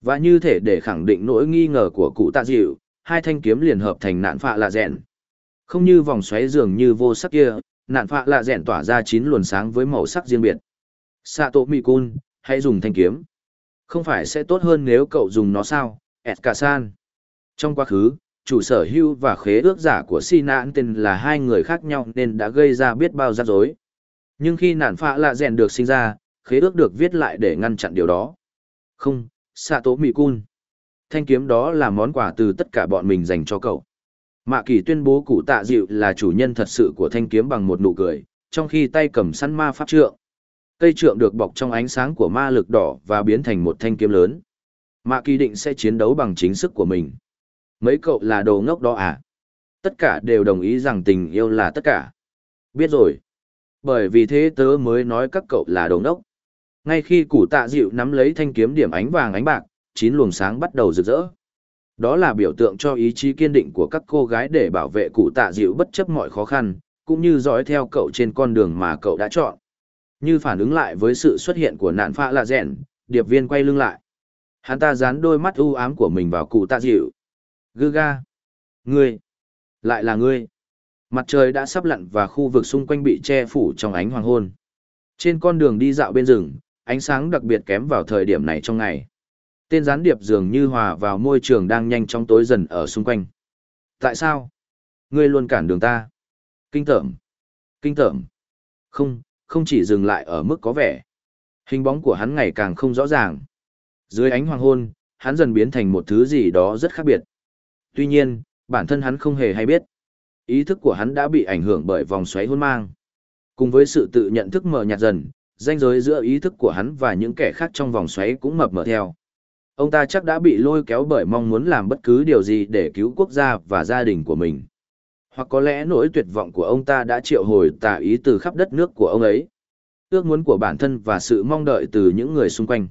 Và như thể để khẳng định nỗi nghi ngờ của cụ tạ dịu, hai thanh kiếm liền hợp thành nạn phạ lạ rèn. Không như vòng xoáy dường như vô sắc kia, nạn phạ lạ rèn tỏa ra chín luồn sáng với màu sắc riêng biệt. Sato Mikun, hãy dùng thanh kiếm. Không phải sẽ tốt hơn nếu cậu dùng nó sao, Eskasan. Trong quá khứ, chủ sở hữu và khế ước giả của si nạn tên là hai người khác nhau nên đã gây ra biết bao rắc rối. Nhưng khi nạn phạ lạ rèn được sinh ra, khế ước được viết lại để ngăn chặn điều đó. Không, Sato Mikun. Thanh kiếm đó là món quà từ tất cả bọn mình dành cho cậu. Mạ kỳ tuyên bố cụ tạ dịu là chủ nhân thật sự của thanh kiếm bằng một nụ cười, trong khi tay cầm săn ma pháp trượng. Cây trượng được bọc trong ánh sáng của ma lực đỏ và biến thành một thanh kiếm lớn. Mạ kỳ định sẽ chiến đấu bằng chính sức của mình. Mấy cậu là đồ ngốc đó à? Tất cả đều đồng ý rằng tình yêu là tất cả. Biết rồi. Bởi vì thế tớ mới nói các cậu là đồ ngốc. Ngay khi củ tạ dịu nắm lấy thanh kiếm điểm ánh vàng ánh bạc, chín luồng sáng bắt đầu rực rỡ. Đó là biểu tượng cho ý chí kiên định của các cô gái để bảo vệ cụ tạ dịu bất chấp mọi khó khăn, cũng như dõi theo cậu trên con đường mà cậu đã chọn. Như phản ứng lại với sự xuất hiện của nạn pha lạ rèn, điệp viên quay lưng lại. Hắn ta dán đôi mắt u ám của mình vào cụ tạ dịu. Gư ga. Ngươi. Lại là ngươi. Mặt trời đã sắp lặn và khu vực xung quanh bị che phủ trong ánh hoàng hôn. Trên con đường đi dạo bên rừng, ánh sáng đặc biệt kém vào thời điểm này trong ngày. Tên gián điệp dường như hòa vào môi trường đang nhanh chóng tối dần ở xung quanh. Tại sao? Ngươi luôn cản đường ta. Kinh tởm. Kinh tởm. Không, không chỉ dừng lại ở mức có vẻ. Hình bóng của hắn ngày càng không rõ ràng. Dưới ánh hoàng hôn, hắn dần biến thành một thứ gì đó rất khác biệt. Tuy nhiên, bản thân hắn không hề hay biết. Ý thức của hắn đã bị ảnh hưởng bởi vòng xoáy hôn mang. Cùng với sự tự nhận thức mờ nhạt dần, ranh giới giữa ý thức của hắn và những kẻ khác trong vòng xoáy cũng mập mờ theo. Ông ta chắc đã bị lôi kéo bởi mong muốn làm bất cứ điều gì để cứu quốc gia và gia đình của mình. Hoặc có lẽ nỗi tuyệt vọng của ông ta đã triệu hồi tà ý từ khắp đất nước của ông ấy. Ước muốn của bản thân và sự mong đợi từ những người xung quanh.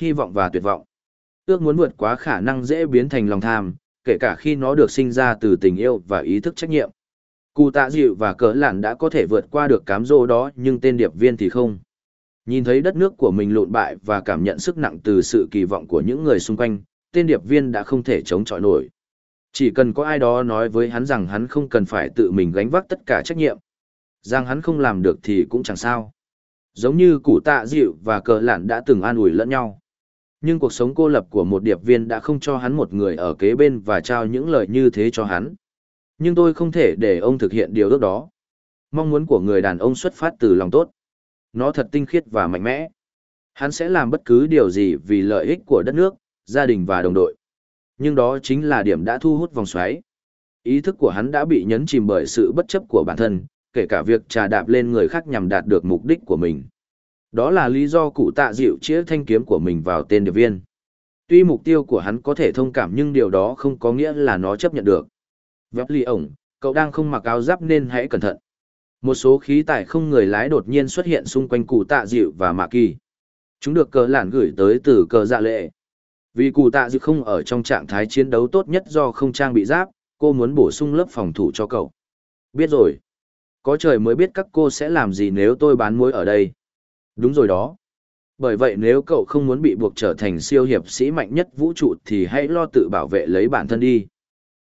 Hy vọng và tuyệt vọng. Ước muốn vượt quá khả năng dễ biến thành lòng tham, kể cả khi nó được sinh ra từ tình yêu và ý thức trách nhiệm. Cụ tạ dịu và cỡ lạn đã có thể vượt qua được cám dỗ đó nhưng tên điệp viên thì không. Nhìn thấy đất nước của mình lụn bại và cảm nhận sức nặng từ sự kỳ vọng của những người xung quanh, tên điệp viên đã không thể chống chọi nổi. Chỉ cần có ai đó nói với hắn rằng hắn không cần phải tự mình gánh vác tất cả trách nhiệm. Rằng hắn không làm được thì cũng chẳng sao. Giống như củ tạ dịu và cờ lạn đã từng an ủi lẫn nhau. Nhưng cuộc sống cô lập của một điệp viên đã không cho hắn một người ở kế bên và trao những lời như thế cho hắn. Nhưng tôi không thể để ông thực hiện điều ước đó. Mong muốn của người đàn ông xuất phát từ lòng tốt. Nó thật tinh khiết và mạnh mẽ. Hắn sẽ làm bất cứ điều gì vì lợi ích của đất nước, gia đình và đồng đội. Nhưng đó chính là điểm đã thu hút vòng xoáy. Ý thức của hắn đã bị nhấn chìm bởi sự bất chấp của bản thân, kể cả việc trà đạp lên người khác nhằm đạt được mục đích của mình. Đó là lý do cụ tạ dịu chĩa thanh kiếm của mình vào tên điệp viên. Tuy mục tiêu của hắn có thể thông cảm nhưng điều đó không có nghĩa là nó chấp nhận được. Vấp lì ổng, cậu đang không mặc áo giáp nên hãy cẩn thận. Một số khí tải không người lái đột nhiên xuất hiện xung quanh cụ tạ dịu và mạ kỳ. Chúng được cờ lản gửi tới từ cờ dạ lệ. Vì cụ tạ dự không ở trong trạng thái chiến đấu tốt nhất do không trang bị giáp, cô muốn bổ sung lớp phòng thủ cho cậu. Biết rồi. Có trời mới biết các cô sẽ làm gì nếu tôi bán muối ở đây. Đúng rồi đó. Bởi vậy nếu cậu không muốn bị buộc trở thành siêu hiệp sĩ mạnh nhất vũ trụ thì hãy lo tự bảo vệ lấy bản thân đi.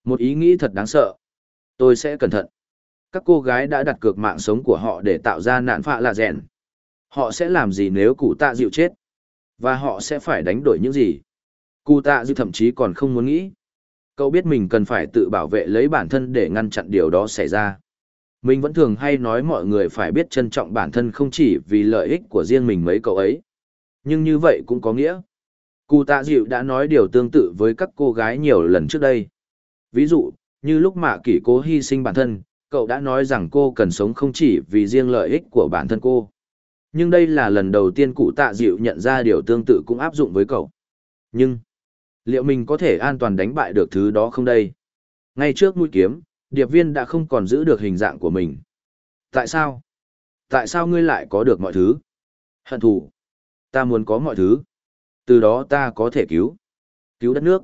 Một ý nghĩ thật đáng sợ. Tôi sẽ cẩn thận. Các cô gái đã đặt cược mạng sống của họ để tạo ra nạn phạ lạ rèn. Họ sẽ làm gì nếu cụ tạ dịu chết? Và họ sẽ phải đánh đổi những gì? Cụ tạ dư thậm chí còn không muốn nghĩ. Cậu biết mình cần phải tự bảo vệ lấy bản thân để ngăn chặn điều đó xảy ra. Mình vẫn thường hay nói mọi người phải biết trân trọng bản thân không chỉ vì lợi ích của riêng mình mấy cậu ấy. Nhưng như vậy cũng có nghĩa. Cụ tạ dịu đã nói điều tương tự với các cô gái nhiều lần trước đây. Ví dụ, như lúc mạ kỷ cố hy sinh bản thân, cậu đã nói rằng cô cần sống không chỉ vì riêng lợi ích của bản thân cô. Nhưng đây là lần đầu tiên cụ tạ dịu nhận ra điều tương tự cũng áp dụng với cậu. Nhưng, liệu mình có thể an toàn đánh bại được thứ đó không đây? Ngay trước mũi kiếm, điệp viên đã không còn giữ được hình dạng của mình. Tại sao? Tại sao ngươi lại có được mọi thứ? Hận thù. Ta muốn có mọi thứ. Từ đó ta có thể cứu. Cứu đất nước.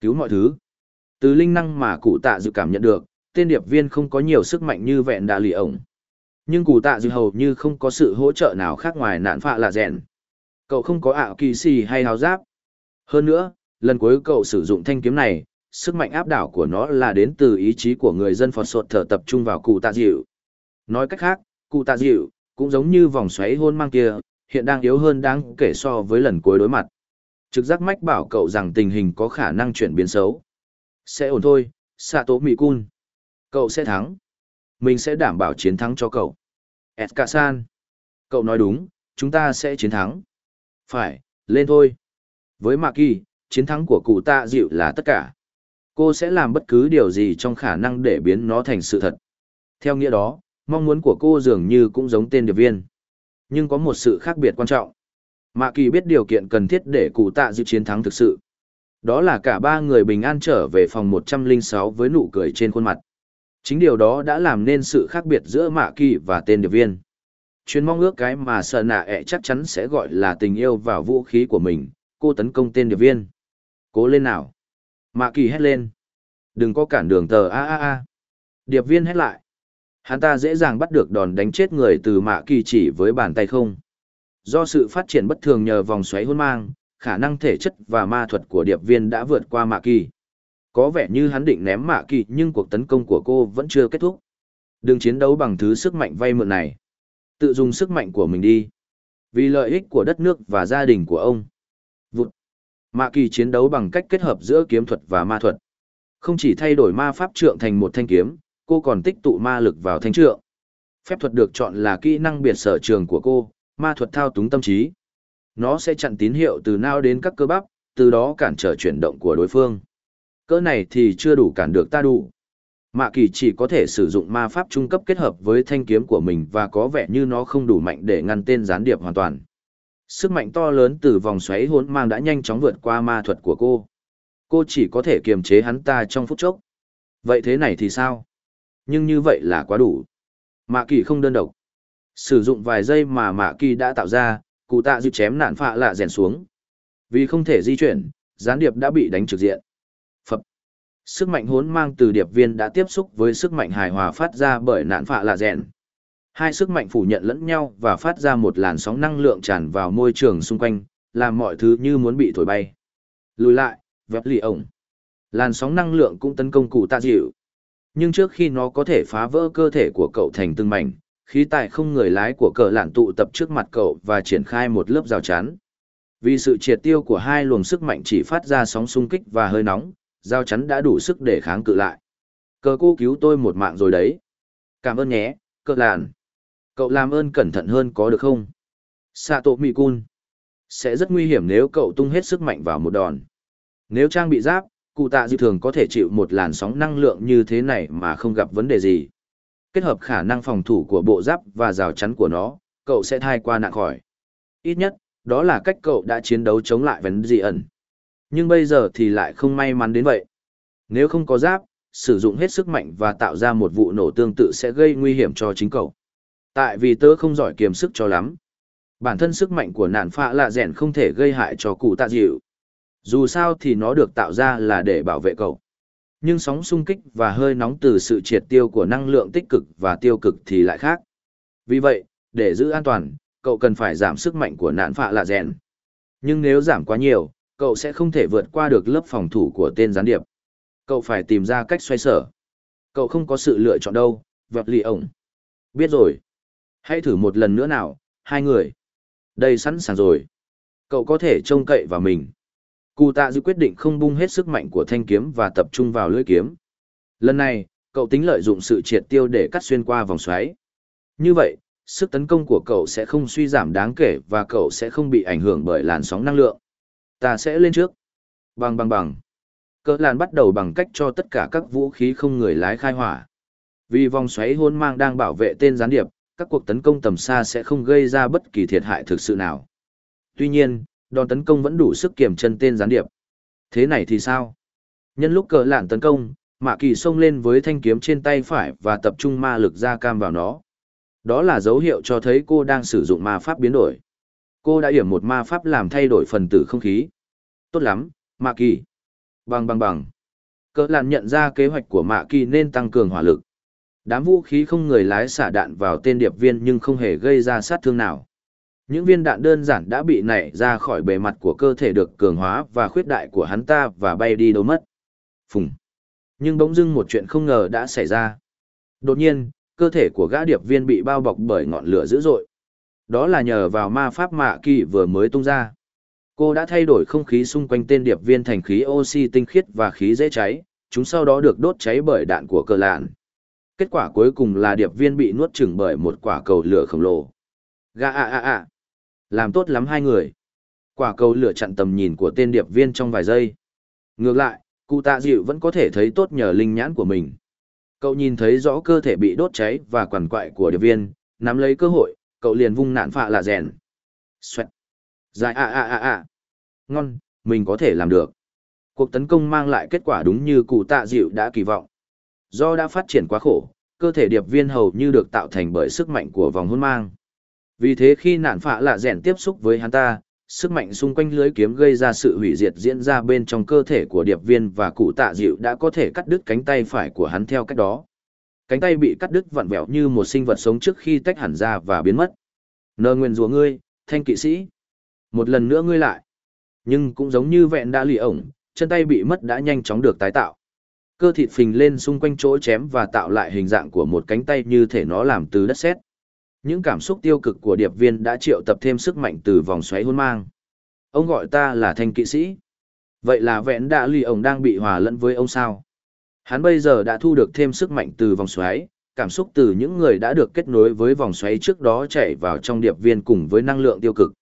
Cứu mọi thứ. Từ linh năng mà cụ tạ dự cảm nhận được, tên điệp viên không có nhiều sức mạnh như vẹn đà lì ổng. Nhưng cụ tạ dự hầu như không có sự hỗ trợ nào khác ngoài nạn phạ là rèn. Cậu không có ảo kỳ xì hay háo giáp. Hơn nữa, lần cuối cậu sử dụng thanh kiếm này, sức mạnh áp đảo của nó là đến từ ý chí của người dân phật sột thở tập trung vào cụ tạ dịu. Nói cách khác, cụ tạ dịu, cũng giống như vòng xoáy hôn mang kia, hiện đang yếu hơn đáng kể so với lần cuối đối mặt. Trực giác mách bảo cậu rằng tình hình có khả năng chuyển biến xấu. Sẽ ổn thôi, xạ tố mỹ Cun. Cậu sẽ thắng. Mình sẽ đảm bảo chiến thắng cho cậu. Eska-san. Cậu nói đúng, chúng ta sẽ chiến thắng. Phải, lên thôi. Với Maki, chiến thắng của cụ tạ dịu là tất cả. Cô sẽ làm bất cứ điều gì trong khả năng để biến nó thành sự thật. Theo nghĩa đó, mong muốn của cô dường như cũng giống tên điệp viên. Nhưng có một sự khác biệt quan trọng. Mạ kỳ biết điều kiện cần thiết để cụ tạ dịu chiến thắng thực sự. Đó là cả ba người bình an trở về phòng 106 với nụ cười trên khuôn mặt. Chính điều đó đã làm nên sự khác biệt giữa Mạ kỳ và tên điệp viên. Chuyên mong ước cái mà sợ nạ ẹ chắc chắn sẽ gọi là tình yêu vào vũ khí của mình, cô tấn công tên điệp viên. Cố lên nào. Mạ kỳ hét lên. Đừng có cản đường tờ a a a. Điệp viên hét lại. Hắn ta dễ dàng bắt được đòn đánh chết người từ mạ kỳ chỉ với bàn tay không. Do sự phát triển bất thường nhờ vòng xoáy hôn mang, khả năng thể chất và ma thuật của điệp viên đã vượt qua mạ kỳ. Có vẻ như hắn định ném mạ kỳ nhưng cuộc tấn công của cô vẫn chưa kết thúc. Đừng chiến đấu bằng thứ sức mạnh vay mượn này. Tự dùng sức mạnh của mình đi. Vì lợi ích của đất nước và gia đình của ông. Mạ kỳ chiến đấu bằng cách kết hợp giữa kiếm thuật và ma thuật. Không chỉ thay đổi ma pháp trượng thành một thanh kiếm, cô còn tích tụ ma lực vào thanh trượng. Phép thuật được chọn là kỹ năng biệt sở trường của cô, ma thuật thao túng tâm trí. Nó sẽ chặn tín hiệu từ nao đến các cơ bắp, từ đó cản trở chuyển động của đối phương. Cỡ này thì chưa đủ cản được ta đủ. Mạ kỳ chỉ có thể sử dụng ma pháp trung cấp kết hợp với thanh kiếm của mình và có vẻ như nó không đủ mạnh để ngăn tên gián điệp hoàn toàn. Sức mạnh to lớn từ vòng xoáy hỗn mang đã nhanh chóng vượt qua ma thuật của cô. Cô chỉ có thể kiềm chế hắn ta trong phút chốc. Vậy thế này thì sao? Nhưng như vậy là quá đủ. Mạ kỳ không đơn độc. Sử dụng vài giây mà mạ kỳ đã tạo ra, cụ tạ dịu chém nạn phạ lạ rèn xuống. Vì không thể di chuyển, gián điệp đã bị đánh trực diện. Phập. Sức mạnh hốn mang từ điệp viên đã tiếp xúc với sức mạnh hài hòa phát ra bởi nạn phạ lạ rèn. Hai sức mạnh phủ nhận lẫn nhau và phát ra một làn sóng năng lượng tràn vào môi trường xung quanh, làm mọi thứ như muốn bị thổi bay. Lùi lại, vẹp lì ổng. Làn sóng năng lượng cũng tấn công cụ tạ dịu. Nhưng trước khi nó có thể phá vỡ cơ thể của cậu thành từng mảnh, khí tài không người lái của cờ lạn tụ tập trước mặt cậu và triển khai một lớp rào chắn. Vì sự triệt tiêu của hai luồng sức mạnh chỉ phát ra sóng xung kích và hơi nóng, rào chắn đã đủ sức để kháng cự lại. Cờ cô cứu tôi một mạng rồi đấy. Cảm ơn nhé, cờ lạn. Cậu làm ơn cẩn thận hơn có được không? Sato Mikun. Sẽ rất nguy hiểm nếu cậu tung hết sức mạnh vào một đòn. Nếu trang bị giáp, cụ tạ dư thường có thể chịu một làn sóng năng lượng như thế này mà không gặp vấn đề gì. Kết hợp khả năng phòng thủ của bộ giáp và rào chắn của nó, cậu sẽ thai qua nạn khỏi. Ít nhất, đó là cách cậu đã chiến đấu chống lại vấn dị ẩn. Nhưng bây giờ thì lại không may mắn đến vậy. Nếu không có giáp, sử dụng hết sức mạnh và tạo ra một vụ nổ tương tự sẽ gây nguy hiểm cho chính cậu. Tại vì tớ không giỏi kiềm sức cho lắm. Bản thân sức mạnh của nạn phạ lạ rèn không thể gây hại cho cụ tạ dịu. Dù sao thì nó được tạo ra là để bảo vệ cậu. Nhưng sóng xung kích và hơi nóng từ sự triệt tiêu của năng lượng tích cực và tiêu cực thì lại khác. Vì vậy, để giữ an toàn, cậu cần phải giảm sức mạnh của nạn phạ lạ rèn. Nhưng nếu giảm quá nhiều, cậu sẽ không thể vượt qua được lớp phòng thủ của tên gián điệp. Cậu phải tìm ra cách xoay sở. Cậu không có sự lựa chọn đâu, vật lì ổng. Biết rồi. Hãy thử một lần nữa nào, hai người. Đây sẵn sàng rồi. Cậu có thể trông cậy vào mình. Cụ tạ dư quyết định không bung hết sức mạnh của thanh kiếm và tập trung vào lưỡi kiếm. Lần này, cậu tính lợi dụng sự triệt tiêu để cắt xuyên qua vòng xoáy. Như vậy, sức tấn công của cậu sẽ không suy giảm đáng kể và cậu sẽ không bị ảnh hưởng bởi làn sóng năng lượng. Ta sẽ lên trước. Bằng bằng bằng. Cỡ làn bắt đầu bằng cách cho tất cả các vũ khí không người lái khai hỏa. Vì vòng xoáy hôn mang đang bảo vệ tên gián điệp, các cuộc tấn công tầm xa sẽ không gây ra bất kỳ thiệt hại thực sự nào. Tuy nhiên, đòn tấn công vẫn đủ sức kiểm chân tên gián điệp. Thế này thì sao? Nhân lúc cờ lạn tấn công, Mạ Kỳ xông lên với thanh kiếm trên tay phải và tập trung ma lực ra cam vào nó. Đó là dấu hiệu cho thấy cô đang sử dụng ma pháp biến đổi. Cô đã hiểm một ma pháp làm thay đổi phần tử không khí. Tốt lắm, Mạ Kỳ. Bằng bằng bằng. Cờ lạn nhận ra kế hoạch của Mạ Kỳ nên tăng cường hỏa lực. Đám vũ khí không người lái xả đạn vào tên điệp viên nhưng không hề gây ra sát thương nào. Những viên đạn đơn giản đã bị nảy ra khỏi bề mặt của cơ thể được cường hóa và khuyết đại của hắn ta và bay đi đâu mất. Phùng. Nhưng bỗng dưng một chuyện không ngờ đã xảy ra. Đột nhiên, cơ thể của gã điệp viên bị bao bọc bởi ngọn lửa dữ dội. Đó là nhờ vào ma pháp mạ kỳ vừa mới tung ra. Cô đã thay đổi không khí xung quanh tên điệp viên thành khí oxy tinh khiết và khí dễ cháy, chúng sau đó được đốt cháy bởi đạn của cờ lạn. Kết quả cuối cùng là điệp viên bị nuốt chửng bởi một quả cầu lửa khổng lồ. Gà à à à. Làm tốt lắm hai người. Quả cầu lửa chặn tầm nhìn của tên điệp viên trong vài giây. Ngược lại, cụ tạ dịu vẫn có thể thấy tốt nhờ linh nhãn của mình. Cậu nhìn thấy rõ cơ thể bị đốt cháy và quằn quại của điệp viên, nắm lấy cơ hội, cậu liền vung nạn phạ là rèn. Xoẹt. Dài à à à à. Ngon, mình có thể làm được. Cuộc tấn công mang lại kết quả đúng như cụ tạ dịu đã kỳ vọng. Do đã phát triển quá khổ, cơ thể điệp viên hầu như được tạo thành bởi sức mạnh của vòng hôn mang. Vì thế khi nạn phạ lạ rèn tiếp xúc với hắn ta, sức mạnh xung quanh lưới kiếm gây ra sự hủy diệt diễn ra bên trong cơ thể của điệp viên và cụ tạ dịu đã có thể cắt đứt cánh tay phải của hắn theo cách đó. Cánh tay bị cắt đứt vặn vẹo như một sinh vật sống trước khi tách hẳn ra và biến mất. Nơ nguyên rùa ngươi, thanh kỵ sĩ. Một lần nữa ngươi lại. Nhưng cũng giống như vẹn đã lì ổng, chân tay bị mất đã nhanh chóng được tái tạo. Cơ thịt phình lên xung quanh chỗ chém và tạo lại hình dạng của một cánh tay như thể nó làm từ đất sét. Những cảm xúc tiêu cực của điệp viên đã triệu tập thêm sức mạnh từ vòng xoáy hôn mang. Ông gọi ta là thanh kỵ sĩ. Vậy là vẹn đã lì ông đang bị hòa lẫn với ông sao? Hắn bây giờ đã thu được thêm sức mạnh từ vòng xoáy, cảm xúc từ những người đã được kết nối với vòng xoáy trước đó chảy vào trong điệp viên cùng với năng lượng tiêu cực.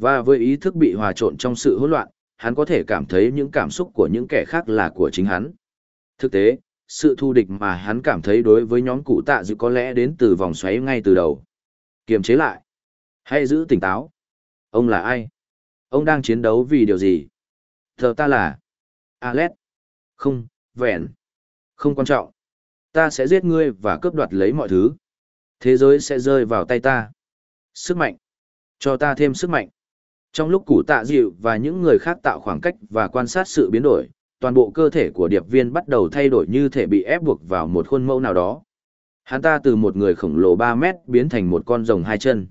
Và với ý thức bị hòa trộn trong sự hỗn loạn, hắn có thể cảm thấy những cảm xúc của những kẻ khác là của chính hắn. Thực tế, sự thù địch mà hắn cảm thấy đối với nhóm cụ tạ dự có lẽ đến từ vòng xoáy ngay từ đầu. Kiềm chế lại. Hãy giữ tỉnh táo. Ông là ai? Ông đang chiến đấu vì điều gì? Thờ ta là... Alex. Không, vẹn. Không quan trọng. Ta sẽ giết ngươi và cướp đoạt lấy mọi thứ. Thế giới sẽ rơi vào tay ta. Sức mạnh. Cho ta thêm sức mạnh. Trong lúc củ tạ dịu và những người khác tạo khoảng cách và quan sát sự biến đổi, toàn bộ cơ thể của điệp viên bắt đầu thay đổi như thể bị ép buộc vào một khuôn mẫu nào đó. Hắn ta từ một người khổng lồ 3 mét biến thành một con rồng hai chân.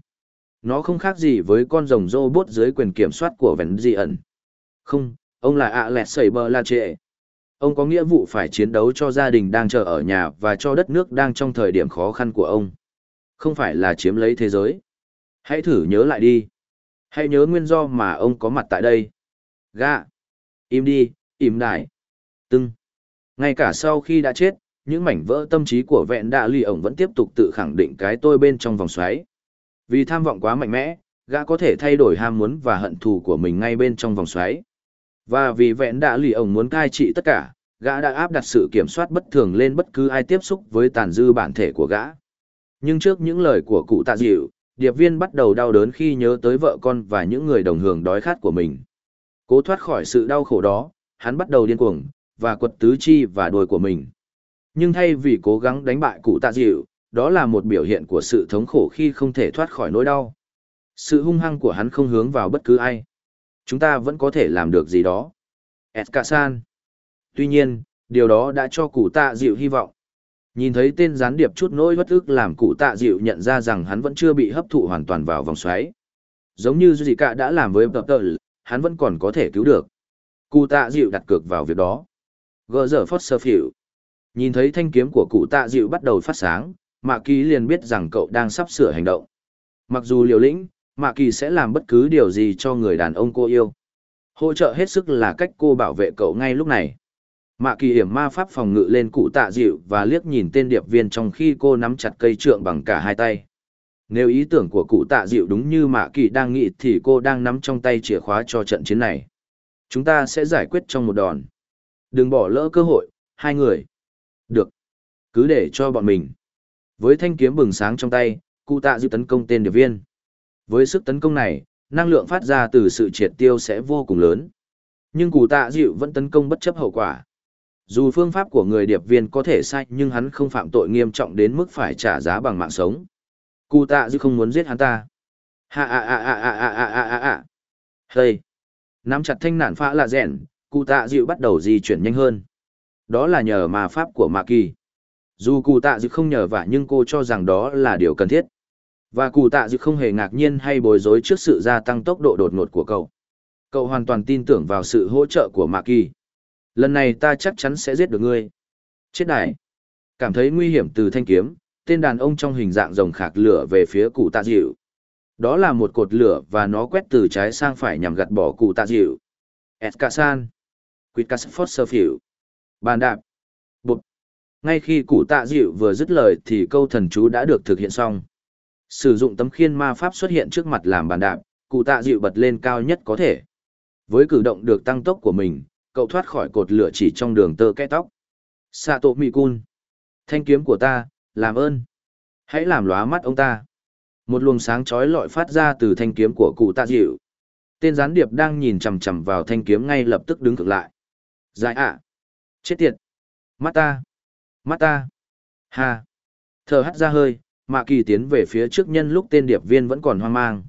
Nó không khác gì với con rồng robot dưới quyền kiểm soát của Vẹn Di ẩn. Không, ông là ạ lẹt sẩy bờ la trệ. Ông có nghĩa vụ phải chiến đấu cho gia đình đang chờ ở nhà và cho đất nước đang trong thời điểm khó khăn của ông. Không phải là chiếm lấy thế giới. Hãy thử nhớ lại đi. Hãy nhớ nguyên do mà ông có mặt tại đây. Gạ. Im đi, im đại. Tưng. Ngay cả sau khi đã chết, những mảnh vỡ tâm trí của vẹn đạ lì ổng vẫn tiếp tục tự khẳng định cái tôi bên trong vòng xoáy. Vì tham vọng quá mạnh mẽ, gã có thể thay đổi ham muốn và hận thù của mình ngay bên trong vòng xoáy. Và vì vẹn đạ lì ổng muốn cai trị tất cả, gã đã áp đặt sự kiểm soát bất thường lên bất cứ ai tiếp xúc với tàn dư bản thể của gã. Nhưng trước những lời của cụ tạ dịu, điệp viên bắt đầu đau đớn khi nhớ tới vợ con và những người đồng hưởng đói khát của mình. Cố thoát khỏi sự đau khổ đó, hắn bắt đầu điên cuồng, và quật tứ chi và đuôi của mình. Nhưng thay vì cố gắng đánh bại cụ tạ dịu, đó là một biểu hiện của sự thống khổ khi không thể thoát khỏi nỗi đau. Sự hung hăng của hắn không hướng vào bất cứ ai. Chúng ta vẫn có thể làm được gì đó. Eskasan. Tuy nhiên, Điều đó đã cho cụ tạ dịu hy vọng. Nhìn thấy tên gián điệp chút nỗi bất ức làm cụ tạ dịu nhận ra rằng hắn vẫn chưa bị hấp thụ hoàn toàn vào vòng xoáy. Giống như gì cả đã làm với Tập Tờ, hắn vẫn còn có thể cứu được. Cụ tạ dịu đặt cược vào việc đó. Gỡ phớt sơ Field. Nhìn thấy thanh kiếm của cụ tạ dịu bắt đầu phát sáng, Mạ Kỳ liền biết rằng cậu đang sắp sửa hành động. Mặc dù liều lĩnh, Mạ Kỳ sẽ làm bất cứ điều gì cho người đàn ông cô yêu. Hỗ trợ hết sức là cách cô bảo vệ cậu ngay lúc này. Mạ Kỳ hiểm ma pháp phòng ngự lên cụ tạ dịu và liếc nhìn tên điệp viên trong khi cô nắm chặt cây trượng bằng cả hai tay. Nếu ý tưởng của cụ tạ dịu đúng như Mạ Kỳ đang nghĩ thì cô đang nắm trong tay chìa khóa cho trận chiến này. Chúng ta sẽ giải quyết trong một đòn. Đừng bỏ lỡ cơ hội, hai người. Được. Cứ để cho bọn mình. Với thanh kiếm bừng sáng trong tay, cụ tạ dự tấn công tên điệp viên. Với sức tấn công này, năng lượng phát ra từ sự triệt tiêu sẽ vô cùng lớn. Nhưng cụ tạ dịu vẫn tấn công bất chấp hậu quả. Dù phương pháp của người điệp viên có thể sai nhưng hắn không phạm tội nghiêm trọng đến mức phải trả giá bằng mạng sống. Cụ tạ dịu không muốn giết hắn ta. Ha ha ha ha ha ha ha ha ha. Hey. Nắm chặt thanh nản phá lạ rèn, cụ tạ dịu bắt đầu di chuyển nhanh hơn. Đó là nhờ ma pháp của Mạ Kỳ. Dù cụ tạ dịu không nhờ vả nhưng cô cho rằng đó là điều cần thiết. Và cụ tạ dịu không hề ngạc nhiên hay bối rối trước sự gia tăng tốc độ đột ngột của cậu. Cậu hoàn toàn tin tưởng vào sự hỗ trợ của Mạ Kỳ. Lần này ta chắc chắn sẽ giết được ngươi. Chết đại. Cảm thấy nguy hiểm từ thanh kiếm, tên đàn ông trong hình dạng rồng khạc lửa về phía cụ tạ dịu. Đó là một cột lửa và nó quét từ trái sang phải nhằm gạt bỏ cụ tạ dịu. Eskasan. Quitcas Fosterfield. Bàn đạp. Bụt. Ngay khi cụ tạ dịu vừa dứt lời thì câu thần chú đã được thực hiện xong. Sử dụng tấm khiên ma pháp xuất hiện trước mặt làm bàn đạp, cụ tạ dịu bật lên cao nhất có thể. Với cử động được tăng tốc của mình, cậu thoát khỏi cột lửa chỉ trong đường tơ kẽ tóc. Sato Mikun. Thanh kiếm của ta, làm ơn. Hãy làm lóa mắt ông ta. Một luồng sáng chói lọi phát ra từ thanh kiếm của cụ tạ dịu. Tên gián điệp đang nhìn chằm chằm vào thanh kiếm ngay lập tức đứng cực lại. Dài ạ. Chết tiệt. Mắt ta. Mắt ta. Ha. Thở hắt ra hơi, Mạ Kỳ tiến về phía trước nhân lúc tên điệp viên vẫn còn hoang mang.